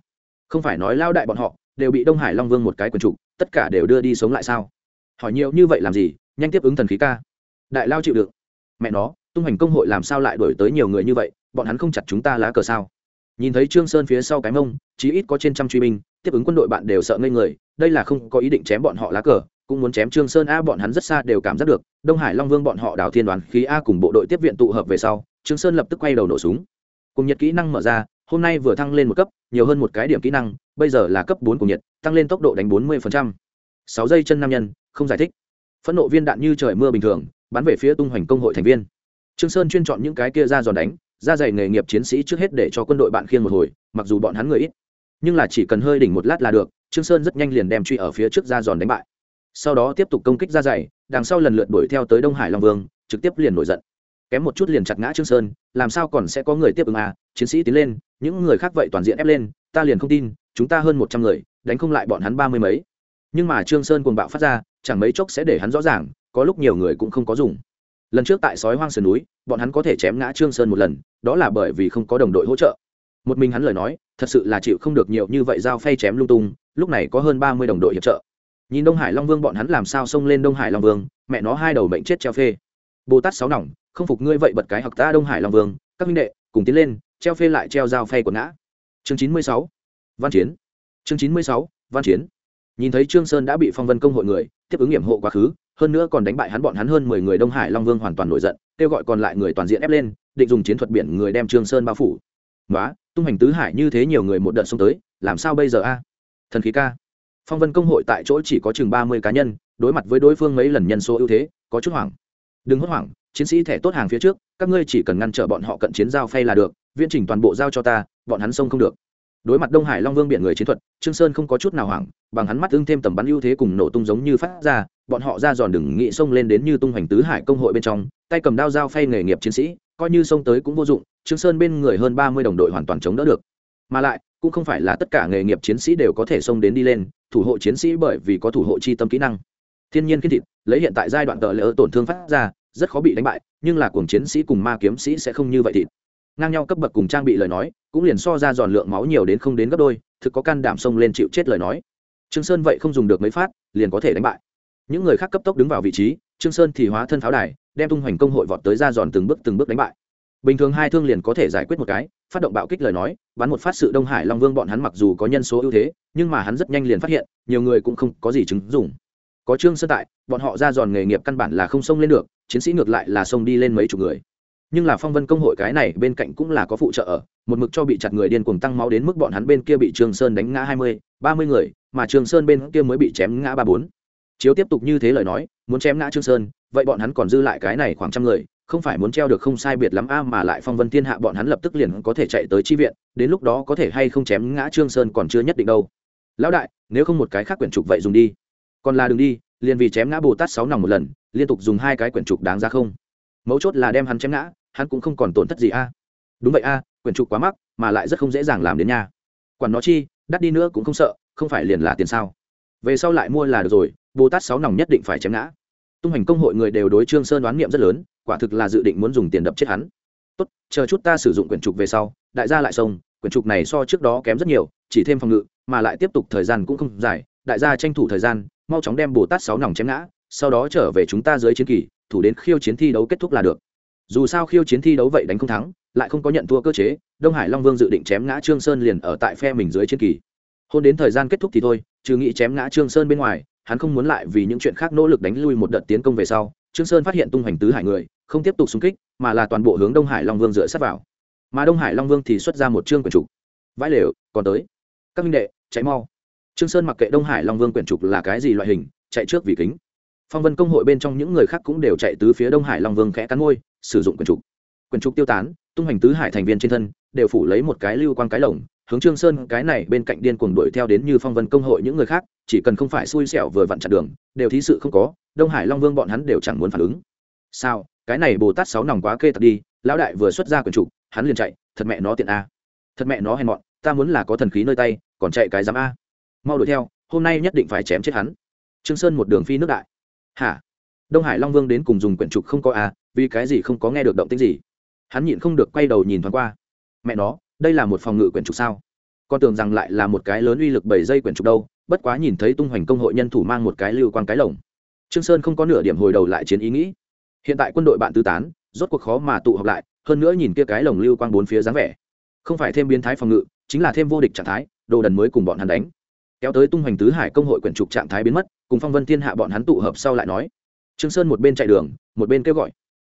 Không phải nói lao đại bọn họ đều bị đông hải long vương một cái quần trụ tất cả đều đưa đi sống lại sao? Hỏi nhiều như vậy làm gì, nhanh tiếp ứng thần khí ca. Đại lao chịu được mẹ nó, tung hành công hội làm sao lại đổi tới nhiều người như vậy, bọn hắn không chặt chúng ta lá cờ sao? Nhìn thấy trương sơn phía sau cái mông, chí ít có trên trăm truy binh tiếp ứng quân đội bạn đều sợ ngây người, đây là không có ý định chém bọn họ lá cờ, cũng muốn chém trương sơn a, bọn hắn rất xa đều cảm giác được, đông hải long vương bọn họ đào thiên đoán khí a cùng bộ đội tiếp viện tụ hợp về sau, trương sơn lập tức quay đầu nổ súng. Cùng nhiệt kỹ năng mở ra, hôm nay vừa thăng lên một cấp, nhiều hơn một cái điểm kỹ năng, bây giờ là cấp bốn cùng nhiệt, tăng lên tốc độ đánh bốn mươi sáu giây chân nam nhân, không giải thích. Phẫn nộ viên đạn như trời mưa bình thường, bắn về phía tung hoành công hội thành viên. Trương sơn chuyên chọn những cái kia ra giòn đánh, ra dày nghề nghiệp chiến sĩ trước hết để cho quân đội bạn khiên một hồi, mặc dù bọn hắn người ít nhưng là chỉ cần hơi đỉnh một lát là được, trương sơn rất nhanh liền đem truy ở phía trước ra giòn đánh bại. Sau đó tiếp tục công kích ra dày đằng sau lần lượt đuổi theo tới đông hải long vương, trực tiếp liền nổi giận. Kém một chút liền chặt ngã trương sơn, làm sao còn sẽ có người tiếp ứng à chiến sĩ tiến lên, những người khác vậy toàn diện ép lên, ta liền không tin, chúng ta hơn một trăm người, đánh không lại bọn hắn ba mươi mấy. Nhưng mà trương sơn cuồng bạo phát ra, chẳng mấy chốc sẽ để hắn rõ ràng, có lúc nhiều người cũng không có dùng. Lần trước tại sói hoang sườn núi, bọn hắn có thể chém ngã trương sơn một lần, đó là bởi vì không có đồng đội hỗ trợ một mình hắn lời nói, thật sự là chịu không được nhiều như vậy giao phay chém lung tung, lúc này có hơn ba mươi đồng đội hiệp trợ. Nhìn đông hải long vương bọn hắn làm sao xông lên đông hải long vương, mẹ nó hai đầu bệnh chết treo phê. Bồ tát sáu nòng, không phục ngươi vậy bật cái học ta đông hải long vương, các minh đệ, cùng tiến lên, treo phê lại treo dao phay của ngã. Chương chín mươi sáu, văn chiến. Chương chín mươi sáu, văn chiến. Nhìn thấy trương sơn đã bị phong vân công hội người, tiếp ứng nghiệm hộ quá khứ, hơn nữa còn đánh bại hắn bọn hắn hơn mười người đông hải long vương hoàn toàn nổi giận, kêu gọi còn lại người toàn diện ép lên, định dùng chiến thuật biển người đem trương sơn bao phủ. Nói tung hành tứ hải như thế nhiều người một đợt xông tới, làm sao bây giờ a? Thần khí ca. Phong vân công hội tại chỗ chỉ có chừng ba mươi cá nhân, đối mặt với đối phương mấy lần nhân số ưu thế, có chút hoảng. Đừng hốt hoảng, chiến sĩ thẻ tốt hàng phía trước, các ngươi chỉ cần ngăn trở bọn họ cận chiến giao phay là được, viễn trình toàn bộ giao cho ta, bọn hắn xông không được. Đối mặt đông hải long vương biển người chiến thuật, trương sơn không có chút nào hoảng, bằng hắn mắt ưng thêm tầm bắn ưu thế cùng nổ tung giống như phát ra, bọn họ ra giòn đừng nghị xông lên đến như tung hoành tứ hải công hội bên trong, tay cầm đao dao phay nghề nghiệp chiến sĩ coi như xông tới cũng vô dụng, trương sơn bên người hơn ba mươi đồng đội hoàn toàn chống đỡ được. Mà lại, cũng không phải là tất cả nghề nghiệp chiến sĩ đều có thể xông đến đi lên, thủ hộ chiến sĩ bởi vì có thủ hộ chi tâm kỹ năng. Thiên nhiên kiên thịt, lấy hiện tại giai đoạn tờ lỡ tổn thương phát ra, rất khó bị đánh bại, nhưng là cuồng chiến sĩ cùng ma kiếm sĩ sẽ không như vậy thịt. Ngang nhau cấp bậc cùng trang bị lời nói, cũng liền so ra giòn lượng máu nhiều đến không đến gấp đôi, thực có can đảm xông lên chịu chết lời nói. Trương sơn vậy không dùng được mấy phát, liền có thể đánh bại những người khác cấp tốc đứng vào vị trí, trương sơn thì hóa thân pháo đài, đem tung hoành công hội vọt tới ra giòn từng bước từng bước đánh bại. Bình thường hai thương liền có thể giải quyết một cái, phát động bạo kích lời nói, bắn một phát sự đông hải long vương bọn hắn mặc dù có nhân số ưu thế, nhưng mà hắn rất nhanh liền phát hiện, nhiều người cũng không có gì chứng dùng có trương sơn tại, bọn họ ra giòn nghề nghiệp căn bản là không xông lên được, chiến sĩ ngược lại là xông đi lên mấy chục người. Nhưng là phong vân công hội cái này bên cạnh cũng là có phụ trợ ở, một mực cho bị chặt người điên cuồng tăng máu đến mức bọn hắn bên kia bị trương sơn đánh ngã hai mươi, ba mươi người, mà trương sơn bên kia mới bị chém ngã ba bốn chiếu tiếp tục như thế lời nói, muốn chém ngã trương sơn, vậy bọn hắn còn dư lại cái này khoảng trăm người, không phải muốn treo được không sai biệt lắm a mà lại phong vân thiên hạ bọn hắn lập tức liền có thể chạy tới chi viện, đến lúc đó có thể hay không chém ngã trương sơn còn chưa nhất định đâu. Lão đại, nếu không một cái khác quyển trục vậy dùng đi. Còn là đừng đi, liền vì chém ngã bồ tát sáu nòng một lần, liên tục dùng hai cái quyển trục đáng ra không? Mấu chốt là đem hắn chém ngã, hắn cũng không còn tổn thất gì a. Đúng vậy a, quyển trục quá mắc, mà lại rất không dễ dàng làm đến nha. Quản nó chi, đắt đi nữa cũng không sợ, không phải liền là tiền sao? Về sau lại mua là được rồi, bồ tát sáu nòng nhất định phải chém ngã. Tung hành công hội người đều đối trương sơn đoán niệm rất lớn, quả thực là dự định muốn dùng tiền đập chết hắn. Tốt, chờ chút ta sử dụng quyển trục về sau, đại gia lại xông quyển trục này so trước đó kém rất nhiều, chỉ thêm phòng ngự, mà lại tiếp tục thời gian cũng không dài, đại gia tranh thủ thời gian, mau chóng đem bồ tát sáu nòng chém ngã, sau đó trở về chúng ta dưới chiến kỳ, thủ đến khiêu chiến thi đấu kết thúc là được. Dù sao khiêu chiến thi đấu vậy đánh không thắng, lại không có nhận thua cơ chế, đông hải long vương dự định chém ngã trương sơn liền ở tại phe mình dưới chiến kỳ. Hôn đến thời gian kết thúc thì thôi trừ nghĩ chém ngã trương sơn bên ngoài, hắn không muốn lại vì những chuyện khác nỗ lực đánh lui một đợt tiến công về sau, trương sơn phát hiện tung hoành tứ hải người, không tiếp tục xung kích, mà là toàn bộ hướng đông hải long vương dựa sát vào. Mà đông hải long vương thì xuất ra một trương quyển trục. Vãi lều, còn tới. Các minh đệ, chạy mau. Trương sơn mặc kệ đông hải long vương quyển trục là cái gì loại hình, chạy trước vì kính. Phong vân công hội bên trong những người khác cũng đều chạy tứ phía đông hải long vương khẽ cắn môi, sử dụng quyền trục. Quyền trục tiêu tán, tung hành tứ hải thành viên trên thân, đều phủ lấy một cái lưu quang cái lồng hướng trương sơn cái này bên cạnh điên cuồng đuổi theo đến như phong vân công hội những người khác, chỉ cần không phải xui xẻo vừa vặn chặn đường, đều thí sự không có, đông hải long vương bọn hắn đều chẳng muốn phản ứng. Sao? Cái này bồ tát sáu nòng quá kê thật đi, lão đại vừa xuất ra quyền trục hắn liền chạy, thật mẹ nó tiện a. Thật mẹ nó hèn mọn, ta muốn là có thần khí nơi tay, còn chạy cái dám a. Mau đuổi theo, hôm nay nhất định phải chém chết hắn. Trương sơn một đường phi nước đại. Hả? Đông hải long vương đến cùng dùng quyển trục không có a, vì cái gì không có nghe được động tĩnh gì? Hắn nhịn không được quay đầu nhìn thoáng qua. Mẹ nó đây là một phòng ngự quyển trục sao? Con tưởng rằng lại là một cái lớn uy lực bảy dây quyển trục đâu, bất quá nhìn thấy tung hoành công hội nhân thủ mang một cái lưu quan cái lồng. Trương sơn không có nửa điểm hồi đầu lại chiến ý nghĩ. Hiện tại quân đội bạn tứ tán, rốt cuộc khó mà tụ họp lại, hơn nữa nhìn kia cái lồng lưu quang bốn phía dáng vẻ. Không phải thêm biến thái phòng ngự, chính là thêm vô địch trạng thái, đồ đần mới cùng bọn hắn đánh. Kéo tới tung hoành tứ hải công hội quyển trục trạng thái biến mất, cùng phong vân thiên hạ bọn hắn tụ hợp sau lại nói. Trương sơn một bên chạy đường, một bên kêu gọi.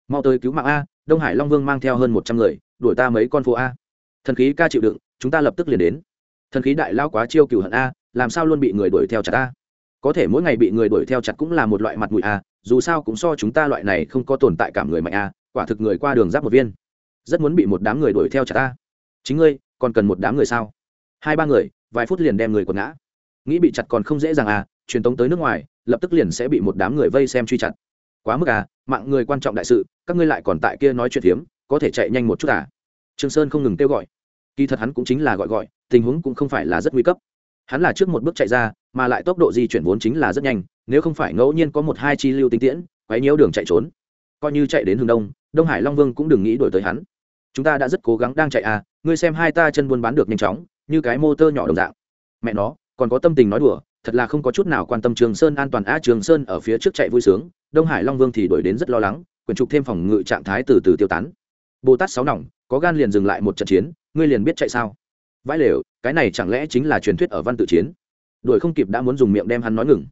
Mau tới cứu mạng a, đông hải long vương mang theo hơn một trăm người, đuổi ta mấy con phố a thần khí ca chịu đựng chúng ta lập tức liền đến. Thần khí đại lao quá chiêu cựu hận a làm sao luôn bị người đuổi theo chặt a? Có thể mỗi ngày bị người đuổi theo chặt cũng là một loại mặt mũi a dù sao cũng so chúng ta loại này không có tồn tại cảm người mạnh a quả thực người qua đường giáp một viên. Rất muốn bị một đám người đuổi theo chặt ta chính ngươi còn cần một đám người sao? Hai ba người vài phút liền đem người quật ngã. Nghĩ bị chặt còn không dễ dàng à truyền tống tới nước ngoài lập tức liền sẽ bị một đám người vây xem truy chặt. Quá mức à mạng người quan trọng đại sự các ngươi lại còn tại kia nói chuyện hiếm, có thể chạy nhanh một chút à? Trương sơn không ngừng kêu gọi. Kỳ thật hắn cũng chính là gọi gọi, tình huống cũng không phải là rất nguy cấp. Hắn là trước một bước chạy ra, mà lại tốc độ di chuyển vốn chính là rất nhanh, nếu không phải ngẫu nhiên có một hai chi lưu tinh tiễn, quấy nhiễu đường chạy trốn. Coi như chạy đến hướng đông đông hải long vương cũng đừng nghĩ đuổi tới hắn. Chúng ta đã rất cố gắng đang chạy à ngươi xem hai ta chân buôn bán được nhanh chóng, như cái mô tơ nhỏ đồng dạng. Mẹ nó, còn có tâm tình nói đùa, thật là không có chút nào quan tâm trường sơn an toàn. A, trường sơn ở phía trước chạy vui sướng, đông hải long vương thì đuổi đến rất lo lắng quyển trục thêm phòng ngự trạng thái từ từ tiêu tán bồ tát sáu nòng, có gan liền dừng lại một trận chiến, ngươi liền biết chạy sao? Vãi lều, cái này chẳng lẽ chính là truyền thuyết ở văn tự chiến? Đuổi không kịp đã muốn dùng miệng đem hắn nói ngừng.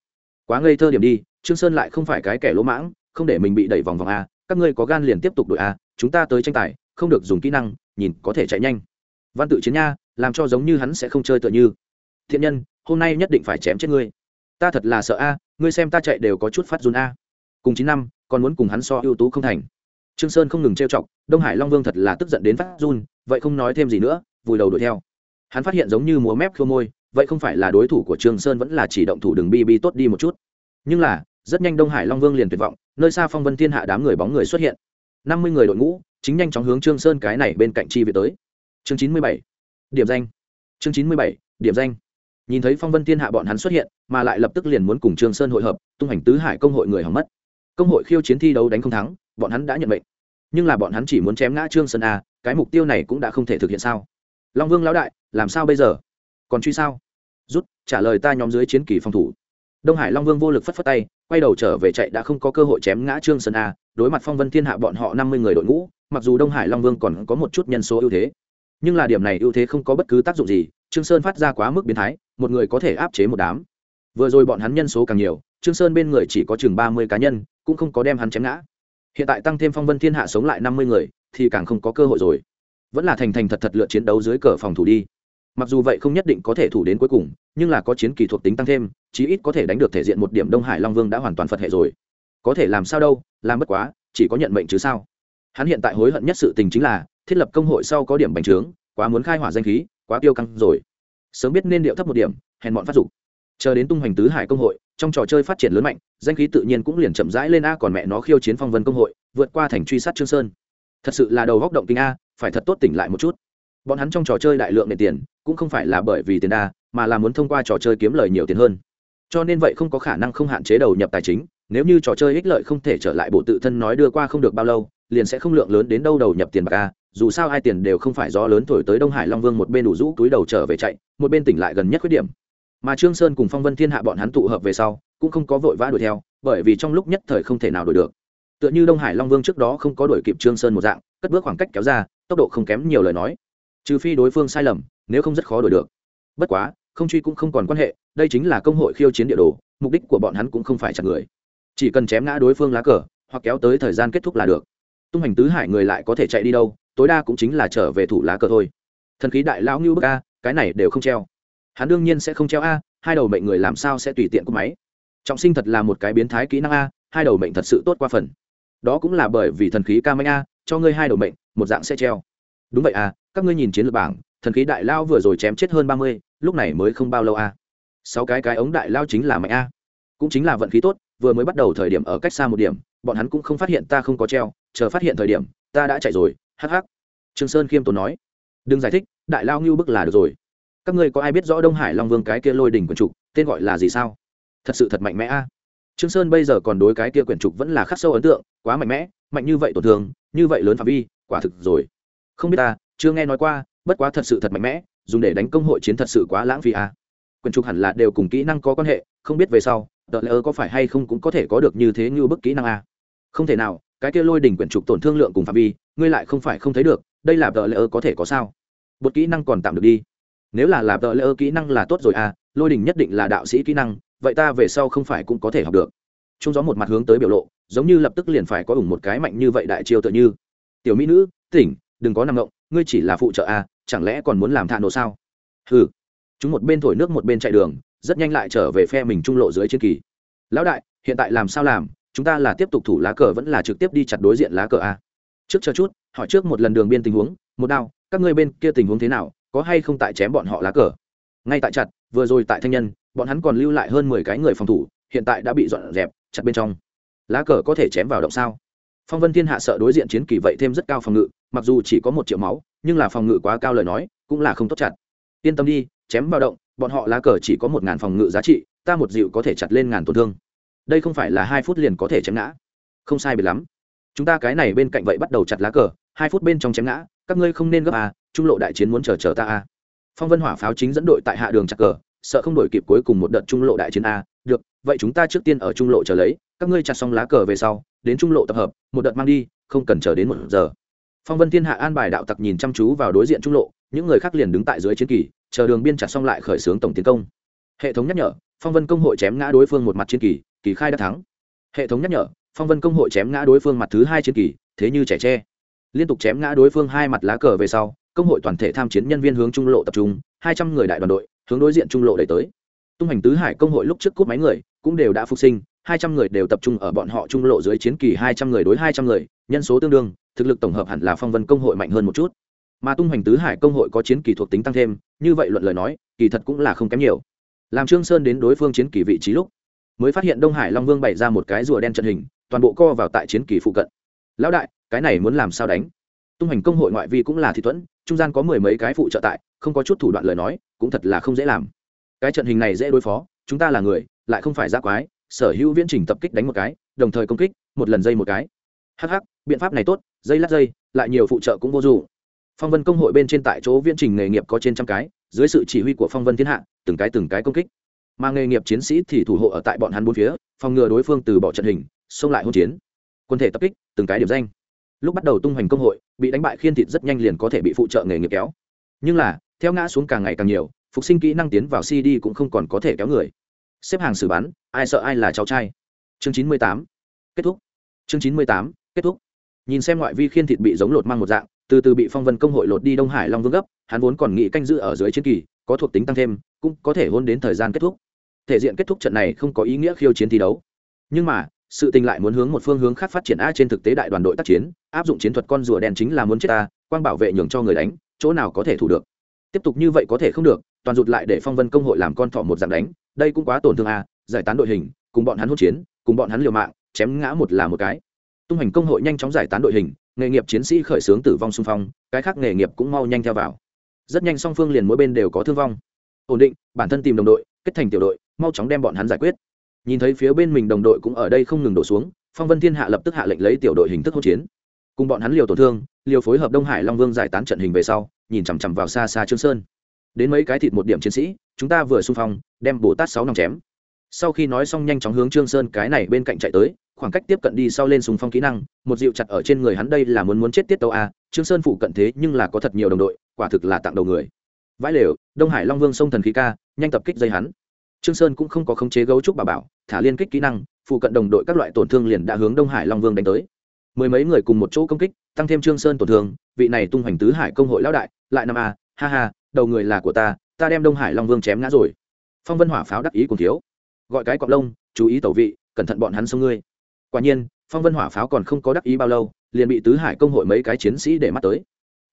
Quá ngây thơ điểm đi, trương sơn lại không phải cái kẻ lỗ mãng, không để mình bị đẩy vòng vòng a, các ngươi có gan liền tiếp tục đội a, chúng ta tới tranh tài, không được dùng kỹ năng, nhìn có thể chạy nhanh. Văn tự chiến nha, làm cho giống như hắn sẽ không chơi tựa như. Thiện nhân, hôm nay nhất định phải chém chết ngươi. Ta thật là sợ a, ngươi xem ta chạy đều có chút phát run a. Cùng chín năm, còn muốn cùng hắn so ưu tú không thành trương sơn không ngừng trêu chọc, đông hải long vương thật là tức giận đến phát run, vậy không nói thêm gì nữa, vùi đầu đuổi theo. Hắn phát hiện giống như múa mép khô môi, vậy không phải là đối thủ của trương sơn vẫn là chỉ động thủ đường bi bi tốt đi một chút. Nhưng là, rất nhanh đông hải long vương liền tuyệt vọng, nơi xa phong vân thiên hạ đám người bóng người xuất hiện. Năm mươi người đội ngũ, chính nhanh chóng hướng trương sơn cái này bên cạnh chi về tới. Chương chín mươi bảy, điểm danh. Chương chín mươi bảy, điểm danh. Nhìn thấy phong vân thiên hạ bọn hắn xuất hiện, mà lại lập tức liền muốn cùng trương sơn hội hợp, tung hành tứ hải công hội người hỏng mất. Công hội khiêu chiến thi đấu đánh không thắng, bọn hắn đã nhận mệnh nhưng là bọn hắn chỉ muốn chém ngã trương sơn a, cái mục tiêu này cũng đã không thể thực hiện sao? Long vương lão đại, làm sao bây giờ? Còn truy sao? Rút, trả lời ta nhóm dưới chiến kỳ phòng thủ. Đông hải long vương vô lực phất phất tay, quay đầu trở về chạy, đã không có cơ hội chém ngã trương sơn a, đối mặt phong vân thiên hạ bọn họ năm mươi người đội ngũ, mặc dù đông hải long vương còn có một chút nhân số ưu thế, nhưng là điểm này ưu thế không có bất cứ tác dụng gì, trương sơn phát ra quá mức biến thái, một người có thể áp chế một đám. Vừa rồi bọn hắn nhân số càng nhiều, trương sơn bên người chỉ có chừng ba mươi cá nhân, cũng không có đem hắn chém ngã hiện tại tăng thêm phong vân thiên hạ sống lại năm mươi người, thì càng không có cơ hội rồi. Vẫn là thành thành thật thật lựa chiến đấu dưới cờ phòng thủ đi. Mặc dù vậy không nhất định có thể thủ đến cuối cùng, nhưng là có chiến kỳ thuộc tính tăng thêm, chí ít có thể đánh được thể diện một điểm đông hải long vương đã hoàn toàn phật hệ rồi. Có thể làm sao đâu, làm bất quá, chỉ có nhận mệnh chứ sao. Hắn hiện tại hối hận nhất sự tình chính là, thiết lập công hội sau có điểm bành trướng, quá muốn khai hỏa danh khí, quá tiêu căng rồi. Sớm biết nên điệu thấp một điểm, hèn bọn phát dục. Chờ đến tung hoành tứ hải công hội trong trò chơi phát triển lớn mạnh, danh khí tự nhiên cũng liền chậm rãi lên a, còn mẹ nó khiêu chiến phong vân công hội, vượt qua thành truy sát trương sơn. Thật sự là đầu góc động kinh a, phải thật tốt tỉnh lại một chút. Bọn hắn trong trò chơi đại lượng nền tiền, cũng không phải là bởi vì tiền đa, mà là muốn thông qua trò chơi kiếm lời nhiều tiền hơn. Cho nên vậy không có khả năng không hạn chế đầu nhập tài chính, nếu như trò chơi ích lợi không thể trở lại bộ tự thân nói đưa qua không được bao lâu, liền sẽ không lượng lớn đến đâu đầu nhập tiền bạc a, dù sao hai tiền đều không phải do lớn thổi tới đông hải long vương một bên đủ rũ túi đầu trở về chạy, một bên tỉnh lại gần nhất khuyết điểm mà trương sơn cùng phong vân thiên hạ bọn hắn tụ hợp về sau, cũng không có vội vã đuổi theo, bởi vì trong lúc nhất thời không thể nào đuổi được. Tựa như đông hải long vương trước đó không có đuổi kịp trương sơn một dạng, cất bước khoảng cách kéo ra, tốc độ không kém nhiều lời nói. Trừ phi đối phương sai lầm, nếu không rất khó đuổi được. Bất quá, không truy cũng không còn quan hệ, đây chính là công hội khiêu chiến địa đồ, mục đích của bọn hắn cũng không phải chặt người. Chỉ cần chém ngã đối phương lá cờ, hoặc kéo tới thời gian kết thúc là được. Tung hành tứ hải người lại có thể chạy đi đâu, tối đa cũng chính là trở về thủ lá cờ thôi. Thần khí đại lão ngưu bức a, cái này đều không treo hắn đương nhiên sẽ không treo a, hai đầu mệnh người làm sao sẽ tùy tiện của máy. Trọng sinh thật là một cái biến thái kỹ năng a, hai đầu mệnh thật sự tốt qua phần. Đó cũng là bởi vì thần khí ca manh a, cho ngươi hai đầu mệnh, một dạng sẽ treo. Đúng vậy à các ngươi nhìn chiến lược bảng, thần khí đại lao vừa rồi chém chết hơn ba mươi, lúc này mới không bao lâu a. Sáu cái cái ống đại lao chính là mạnh a. Cũng chính là vận khí tốt, vừa mới bắt đầu thời điểm ở cách xa một điểm, bọn hắn cũng không phát hiện ta không có treo, chờ phát hiện thời điểm, ta đã chạy rồi hh trương sơn khiêm tốn nói. Đừng giải thích, đại lao ngưu bức là được rồi các ngươi có ai biết rõ đông hải long vương cái kia lôi đỉnh quyển trục, tên gọi là gì sao? Thật sự thật mạnh mẽ a. Trương sơn bây giờ còn đối cái kia quyển trục vẫn là khắc sâu ấn tượng, quá mạnh mẽ, mạnh như vậy tổn thương, như vậy lớn phạm vi, quả thực rồi. Không biết ta, chưa nghe nói qua, bất quá thật sự thật mạnh mẽ, dùng để đánh công hội chiến thật sự quá lãng phí a. Quyển trục hẳn là đều cùng kỹ năng có quan hệ, không biết về sau đợt lỡ có phải hay không cũng có thể có được như thế như bức kỹ năng a. Không thể nào, cái kia lôi đỉnh quyển trục tổn thương lượng cùng phạm vi, ngươi lại không phải không thấy được, đây là đợt lỡ có thể có sao? Một kỹ năng còn tạm được đi nếu là là tờ lỡ kỹ năng là tốt rồi à lôi đỉnh nhất định là đạo sĩ kỹ năng, vậy ta về sau không phải cũng có thể học được. Trung gió một mặt hướng tới biểu lộ, giống như lập tức liền phải có ủng một cái mạnh như vậy đại chiêu tự như. Tiểu mỹ nữ, tỉnh, đừng có nằm ngộng ngươi chỉ là phụ trợ à chẳng lẽ còn muốn làm thạ nổ sao? Ừ chúng một bên thổi nước một bên chạy đường, rất nhanh lại trở về phe mình trung lộ dưới chiến kỳ. Lão đại, hiện tại làm sao làm? Chúng ta là tiếp tục thủ lá cờ vẫn là trực tiếp đi chặt đối diện lá cờ a trước chờ chút, hỏi trước một lần đường biên tình huống, một đao, các ngươi bên kia tình huống thế nào? Có hay không tại chém bọn họ lá cờ? Ngay tại chặt, vừa rồi tại thanh nhân, bọn hắn còn lưu lại hơn mười cái người phòng thủ, hiện tại đã bị dọn dẹp, chặt bên trong. Lá cờ có thể chém vào động sao? Phong vân thiên hạ sợ đối diện chiến kỳ vậy thêm rất cao phòng ngự, mặc dù chỉ có một triệu máu, nhưng là phòng ngự quá cao lời nói, cũng là không tốt chặt. Yên tâm đi, chém vào động, bọn họ lá cờ chỉ có một ngàn phòng ngự giá trị, ta một dịu có thể chặt lên ngàn tổn thương. Đây không phải là hai phút liền có thể chém ngã. Không sai biệt lắm. Chúng ta cái này bên cạnh vậy bắt đầu chặt lá cờ, hai phút bên trong chém ngã các ngươi không nên gấp à trung lộ đại chiến muốn chờ chờ ta à. Phong vân hỏa pháo chính dẫn đội tại hạ đường chặt cờ, sợ không đổi kịp cuối cùng một đợt trung lộ đại chiến a được, vậy chúng ta trước tiên ở trung lộ chờ lấy, các ngươi chặt xong lá cờ về sau, đến trung lộ tập hợp, một đợt mang đi, không cần chờ đến một giờ. Phong vân thiên hạ an bài đạo tặc nhìn chăm chú vào đối diện trung lộ, những người khác liền đứng tại dưới chiến kỳ, chờ đường biên chặt xong lại khởi xướng tổng tiến công. Hệ thống nhắc nhở, phong vân công hội chém ngã đối phương một mặt chiến kỳ kỳ khai đã thắng. Hệ thống nhắc nhở, phong vân công hội chém ngã đối phương mặt thứ hai chiến kỳ, thế như trẻ tre liên tục chém ngã đối phương hai mặt lá cờ về sau, công hội toàn thể tham chiến nhân viên hướng trung lộ tập trung, hai trăm người đại đoàn đội hướng đối diện trung lộ đẩy tới. Tung hành tứ hải công hội lúc trước cút máy người cũng đều đã phục sinh, hai trăm người đều tập trung ở bọn họ trung lộ dưới chiến kỳ hai trăm người đối hai trăm người, nhân số tương đương, thực lực tổng hợp hẳn là phong vân công hội mạnh hơn một chút. Mà tung hành tứ hải công hội có chiến kỳ thuộc tính tăng thêm, như vậy luận lời nói, kỳ thật cũng là không kém nhiều. Làm trương sơn đến đối phương chiến kỳ vị trí lúc, mới phát hiện đông hải long vương bày ra một cái rùa đen trận hình, toàn bộ co vào tại chiến kỳ phụ cận lão đại, cái này muốn làm sao đánh? Tung hành công hội ngoại vi cũng là thị thuẫn, trung gian có mười mấy cái phụ trợ tại, không có chút thủ đoạn lời nói, cũng thật là không dễ làm. Cái trận hình này dễ đối phó, chúng ta là người, lại không phải giác quái, sở hữu viễn trình tập kích đánh một cái, đồng thời công kích, một lần dây một cái. Hh biện pháp này tốt, dây lát dây, lại nhiều phụ trợ cũng vô dụng. Phong vân công hội bên trên tại chỗ viễn trình nghề nghiệp có trên trăm cái, dưới sự chỉ huy của phong vân thiên hạ, từng cái từng cái công kích. Mà nghề nghiệp chiến sĩ thì thủ hộ ở tại bọn hắn bốn phía, phòng ngừa đối phương từ bỏ trận hình, xông lại hôn chiến quân thể tập kích, từng cái điểm danh. Lúc bắt đầu tung hoành công hội, bị đánh bại khiên thịt rất nhanh liền có thể bị phụ trợ nghề nghiệp kéo. Nhưng là, theo ngã xuống càng ngày càng nhiều, phục sinh kỹ năng tiến vào cd cũng không còn có thể kéo người. Xếp hàng xử bắn, ai sợ ai là cháu trai. Chương chín mươi tám, kết thúc. Chương chín mươi tám, kết thúc. Nhìn xem ngoại vi khiên thịt bị giống lột mang một dạng, từ từ bị phong vân công hội lột đi đông hải long vương gấp, hắn vốn còn nghĩ canh giữ ở dưới chiến kỳ, có thuộc tính tăng thêm, cũng có thể hôn đến thời gian kết thúc. Thể diện kết thúc trận này không có ý nghĩa khiêu chiến thi đấu. Nhưng mà sự tình lại muốn hướng một phương hướng khác phát triển a trên thực tế đại đoàn đội tác chiến, áp dụng chiến thuật con rùa đen chính là muốn chết ta quang bảo vệ nhường cho người đánh, chỗ nào có thể thủ được. Tiếp tục như vậy có thể không được, toàn rụt lại để phong vân công hội làm con thỏ một dạng đánh, đây cũng quá tổn thương a, giải tán đội hình, cùng bọn hắn hỗn chiến, cùng bọn hắn liều mạng, chém ngã một là một cái. Tung hành công hội nhanh chóng giải tán đội hình, nghề nghiệp chiến sĩ khởi xướng tử vong xung phong, cái khác nghề nghiệp cũng mau nhanh theo vào. Rất nhanh song phương liền mỗi bên đều có thương vong. Ổn định, bản thân tìm đồng đội, kết thành tiểu đội, mau chóng đem bọn hắn giải quyết nhìn thấy phía bên mình đồng đội cũng ở đây không ngừng đổ xuống, phong vân thiên hạ lập tức hạ lệnh lấy tiểu đội hình thức hỗn chiến. Cùng bọn hắn liều tổn thương, liều phối hợp đông hải long vương giải tán trận hình về sau, nhìn chằm chằm vào xa xa trương sơn. Đến mấy cái thịt một điểm chiến sĩ, chúng ta vừa xung phong, đem bồ tát sáu nòng chém. Sau khi nói xong nhanh chóng hướng trương sơn cái này bên cạnh chạy tới, khoảng cách tiếp cận đi sau lên súng phong kỹ năng, một dịu chặt ở trên người hắn đây là muốn muốn chết tiết tâu a, trương sơn phụ cận thế nhưng là có thật nhiều đồng đội, quả thực là tặng đầu người. Vãi lều, đông hải long vương sông thần khí ca, nhanh tập kích dây hắn trương sơn cũng không có khống chế gấu trúc bà bảo, thả liên kích kỹ năng, phụ cận đồng đội các loại tổn thương liền đã hướng đông hải long vương đánh tới. Mười mấy người cùng một chỗ công kích, tăng thêm trương sơn tổn thương, vị này tung hoành tứ hải công hội lão đại, lại năm a à, ha ha, đầu người là của ta ta đem đông hải long vương chém ngã rồi. Phong vân hỏa pháo đắc ý cùng thiếu. Gọi cái cọp lông, chú ý tẩu vị, cẩn thận bọn hắn xông ngươi. Quả nhiên, phong vân hỏa pháo còn không có đắc ý bao lâu, liền bị tứ hải công hội mấy cái chiến sĩ để mắt tới.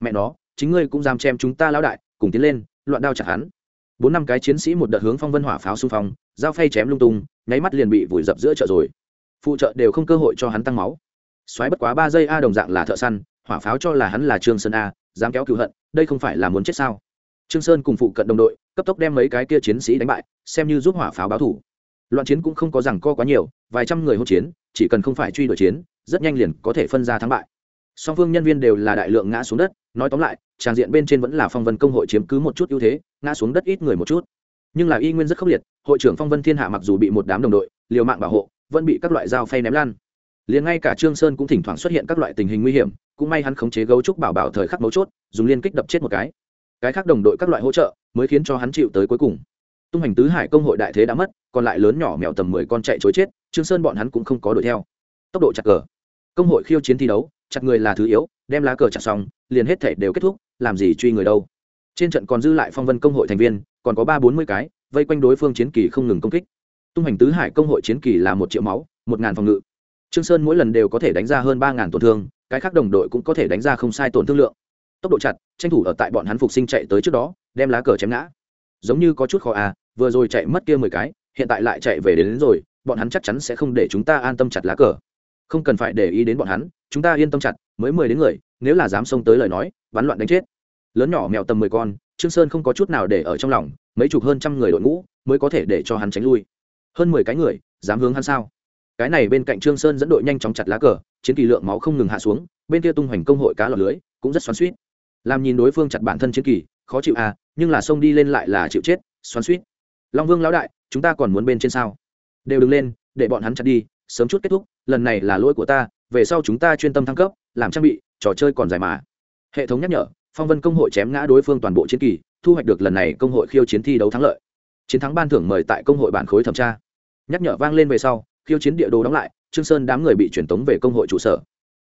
Mẹ nó, chính ngươi cũng dám chém chúng ta lão đại, cùng tiến lên, loạn đao chặt hắn bốn năm cái chiến sĩ một đợt hướng phong vân hỏa pháo xung phong, dao phay chém lung tung, nháy mắt liền bị vùi dập giữa chợ rồi. Phụ trợ đều không cơ hội cho hắn tăng máu. Xoáy bất quá ba giây a đồng dạng là thợ săn, hỏa pháo cho là hắn là trương sơn a, dám kéo cựu hận, đây không phải là muốn chết sao? Trương sơn cùng phụ cận đồng đội, cấp tốc đem mấy cái kia chiến sĩ đánh bại, xem như giúp hỏa pháo báo thủ. Loạn chiến cũng không có rằng co quá nhiều, vài trăm người hỗn chiến, chỉ cần không phải truy đuổi chiến, rất nhanh liền có thể phân ra thắng bại. Song phương nhân viên đều là đại lượng ngã xuống đất nói tóm lại, tràng diện bên trên vẫn là phong vân công hội chiếm cứ một chút ưu thế, ngã xuống đất ít người một chút. Nhưng là y nguyên rất khốc liệt, hội trưởng phong vân thiên hạ mặc dù bị một đám đồng đội, liều mạng bảo hộ, vẫn bị các loại dao phay ném lan. Liền ngay cả trương sơn cũng thỉnh thoảng xuất hiện các loại tình hình nguy hiểm, cũng may hắn khống chế gấu trúc bảo bảo thời khắc mấu chốt, dùng liên kích đập chết một cái. Cái khác đồng đội các loại hỗ trợ, mới khiến cho hắn chịu tới cuối cùng. Tung hành tứ hải công hội đại thế đã mất, còn lại lớn nhỏ mèo tầm mười con chạy chối chết, trương sơn bọn hắn cũng không có đuổi theo. Tốc độ chặt cờ. Công hội khiêu chiến thi đấu, chặt người là thứ yếu đem lá cờ chặt xong liền hết thể đều kết thúc làm gì truy người đâu. Trên trận còn dư lại phong vân công hội thành viên còn có ba bốn mươi cái vây quanh đối phương chiến kỳ không ngừng công kích. Tung hành tứ hải công hội chiến kỳ là một triệu máu một ngàn phòng ngự. Trương sơn mỗi lần đều có thể đánh ra hơn ba ngàn tổn thương cái khác đồng đội cũng có thể đánh ra không sai tổn thương lượng. Tốc độ chặt tranh thủ ở tại bọn hắn phục sinh chạy tới trước đó đem lá cờ chém ngã. Giống như có chút khó à vừa rồi chạy mất kia mười cái hiện tại lại chạy về đến, đến rồi bọn hắn chắc chắn sẽ không để chúng ta an tâm chặt lá cờ. Không cần phải để ý đến bọn hắn chúng ta yên tâm chặt mới mười đến người, nếu là dám xông tới lời nói bắn loạn đánh chết. Lớn nhỏ mèo tầm mười con, trương sơn không có chút nào để ở trong lòng, mấy chục hơn trăm người đội ngũ mới có thể để cho hắn tránh lui. Hơn mười cái người, dám hướng hắn sao? Cái này bên cạnh trương sơn dẫn đội nhanh chóng chặt lá cờ, chiến kỳ lượng máu không ngừng hạ xuống, bên kia tung hoành công hội cá lọt lưới, cũng rất xoắn xuýt. Làm nhìn đối phương chặt bản thân chiến kỳ, khó chịu à nhưng là xông đi lên lại là chịu chết, xoắn xuýt. Long vương lão đại, chúng ta còn muốn bên trên sao? Đều đứng lên, để bọn hắn chặt đi, sớm chút kết thúc, lần này là lỗi của ta về sau chúng ta chuyên tâm thăng cấp, làm trang bị, trò chơi còn dài mà. Hệ thống nhắc nhở, phong vân công hội chém ngã đối phương toàn bộ chiến kỳ, thu hoạch được lần này công hội khiêu chiến thi đấu thắng lợi. Chiến thắng ban thưởng mời tại công hội bản khối thẩm tra. Nhắc nhở vang lên về sau, khiêu chiến địa đồ đóng lại, trương sơn đám người bị truyền tống về công hội trụ sở.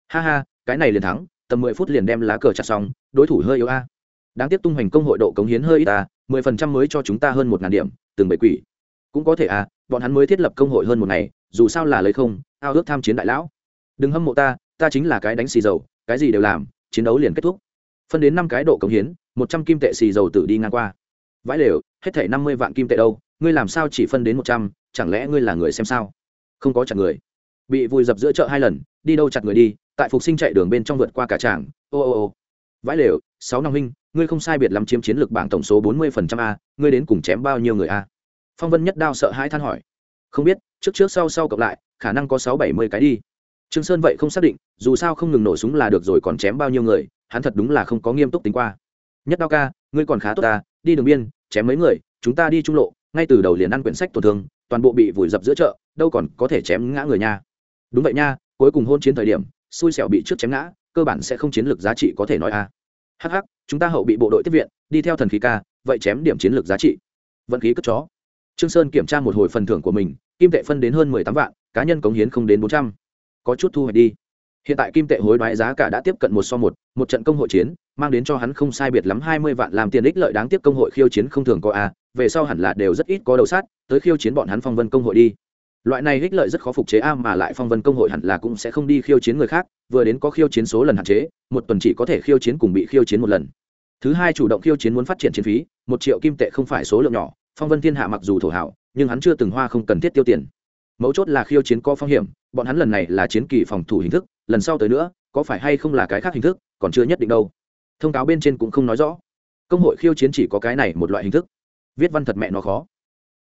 Ha ha, cái này liền thắng, tầm mười phút liền đem lá cờ chặt xong, đối thủ hơi yếu a. Đáng tiếc tung hoành công hội độ cống hiến hơi ít ta mười phần trăm mới cho chúng ta hơn một ngàn điểm, từng bảy quỷ. Cũng có thể à bọn hắn mới thiết lập công hội hơn một ngày, dù sao là lấy không, ao ước tham chiến đại lão đừng hâm mộ ta ta chính là cái đánh xì dầu, cái gì đều làm, chiến đấu liền kết thúc. Phân đến năm cái độ cống hiến, một trăm kim tệ xì dầu tử đi ngang qua. Vãi lều hết thể năm mươi vạn kim tệ đâu, ngươi làm sao chỉ phân đến một trăm, chẳng lẽ ngươi là người xem sao? Không có chặt người. Bị vùi dập giữa chợ hai lần, đi đâu chặt người đi, tại phục sinh chạy đường bên trong vượt qua cả tràng, ô ô ô. Vãi lều sáu năm huynh, ngươi không sai biệt lắm chiếm chiến lược bảng tổng số bốn mươi phần trăm a, ngươi đến cùng chém bao nhiêu người a? Phong vân nhất đao sợ hai than hỏi. Không biết, trước trước sau sau cộng lại, khả năng có sáu bảy mươi cái đi trương sơn vậy không xác định, dù sao không ngừng nổ súng là được rồi còn chém bao nhiêu người, hắn thật đúng là không có nghiêm túc tính qua. Nhất đao ca, ngươi còn khá tốt ta, đi đường biên, chém mấy người, chúng ta đi trung lộ, ngay từ đầu liền ăn quyển sách tổn thương, toàn bộ bị vùi dập giữa chợ, đâu còn có thể chém ngã người nha. Đúng vậy nha, cuối cùng hôn chiến thời điểm, xui xẻo bị trước chém ngã, cơ bản sẽ không chiến lược giá trị có thể nói a à. hh chúng ta hậu bị bộ đội tiếp viện, đi theo thần khí ca, vậy chém điểm chiến lược giá trị. Vận khí cất chó. Trương sơn kiểm tra một hồi phần thưởng của mình, kim tệ phân đến hơn mười tám vạn, cá nhân cống hiến không đến bốn trăm có chút thu hoạch đi. Hiện tại kim tệ hối đoái giá cả đã tiếp cận một so một một trận công hội chiến, mang đến cho hắn không sai biệt lắm hai mươi vạn làm tiền ích lợi đáng tiếc công hội khiêu chiến không thường có a, về sau hẳn là đều rất ít có đầu sát, tới khiêu chiến bọn hắn phong vân công hội đi. Loại này ích lợi rất khó phục chế a mà lại phong vân công hội hẳn là cũng sẽ không đi khiêu chiến người khác, vừa đến có khiêu chiến số lần hạn chế, một tuần chỉ có thể khiêu chiến cùng bị khiêu chiến một lần. Thứ hai chủ động khiêu chiến muốn phát triển chiến phí, một triệu kim tệ không phải số lượng nhỏ, phong vân thiên hạ mặc dù thổ hảo, nhưng hắn chưa từng hoa không cần thiết tiêu tiền mấu chốt là khiêu chiến có phong hiểm, bọn hắn lần này là chiến kỳ phòng thủ hình thức, lần sau tới nữa, có phải hay không là cái khác hình thức, còn chưa nhất định đâu. Thông cáo bên trên cũng không nói rõ. Công hội khiêu chiến chỉ có cái này một loại hình thức. Viết văn thật mẹ nó khó.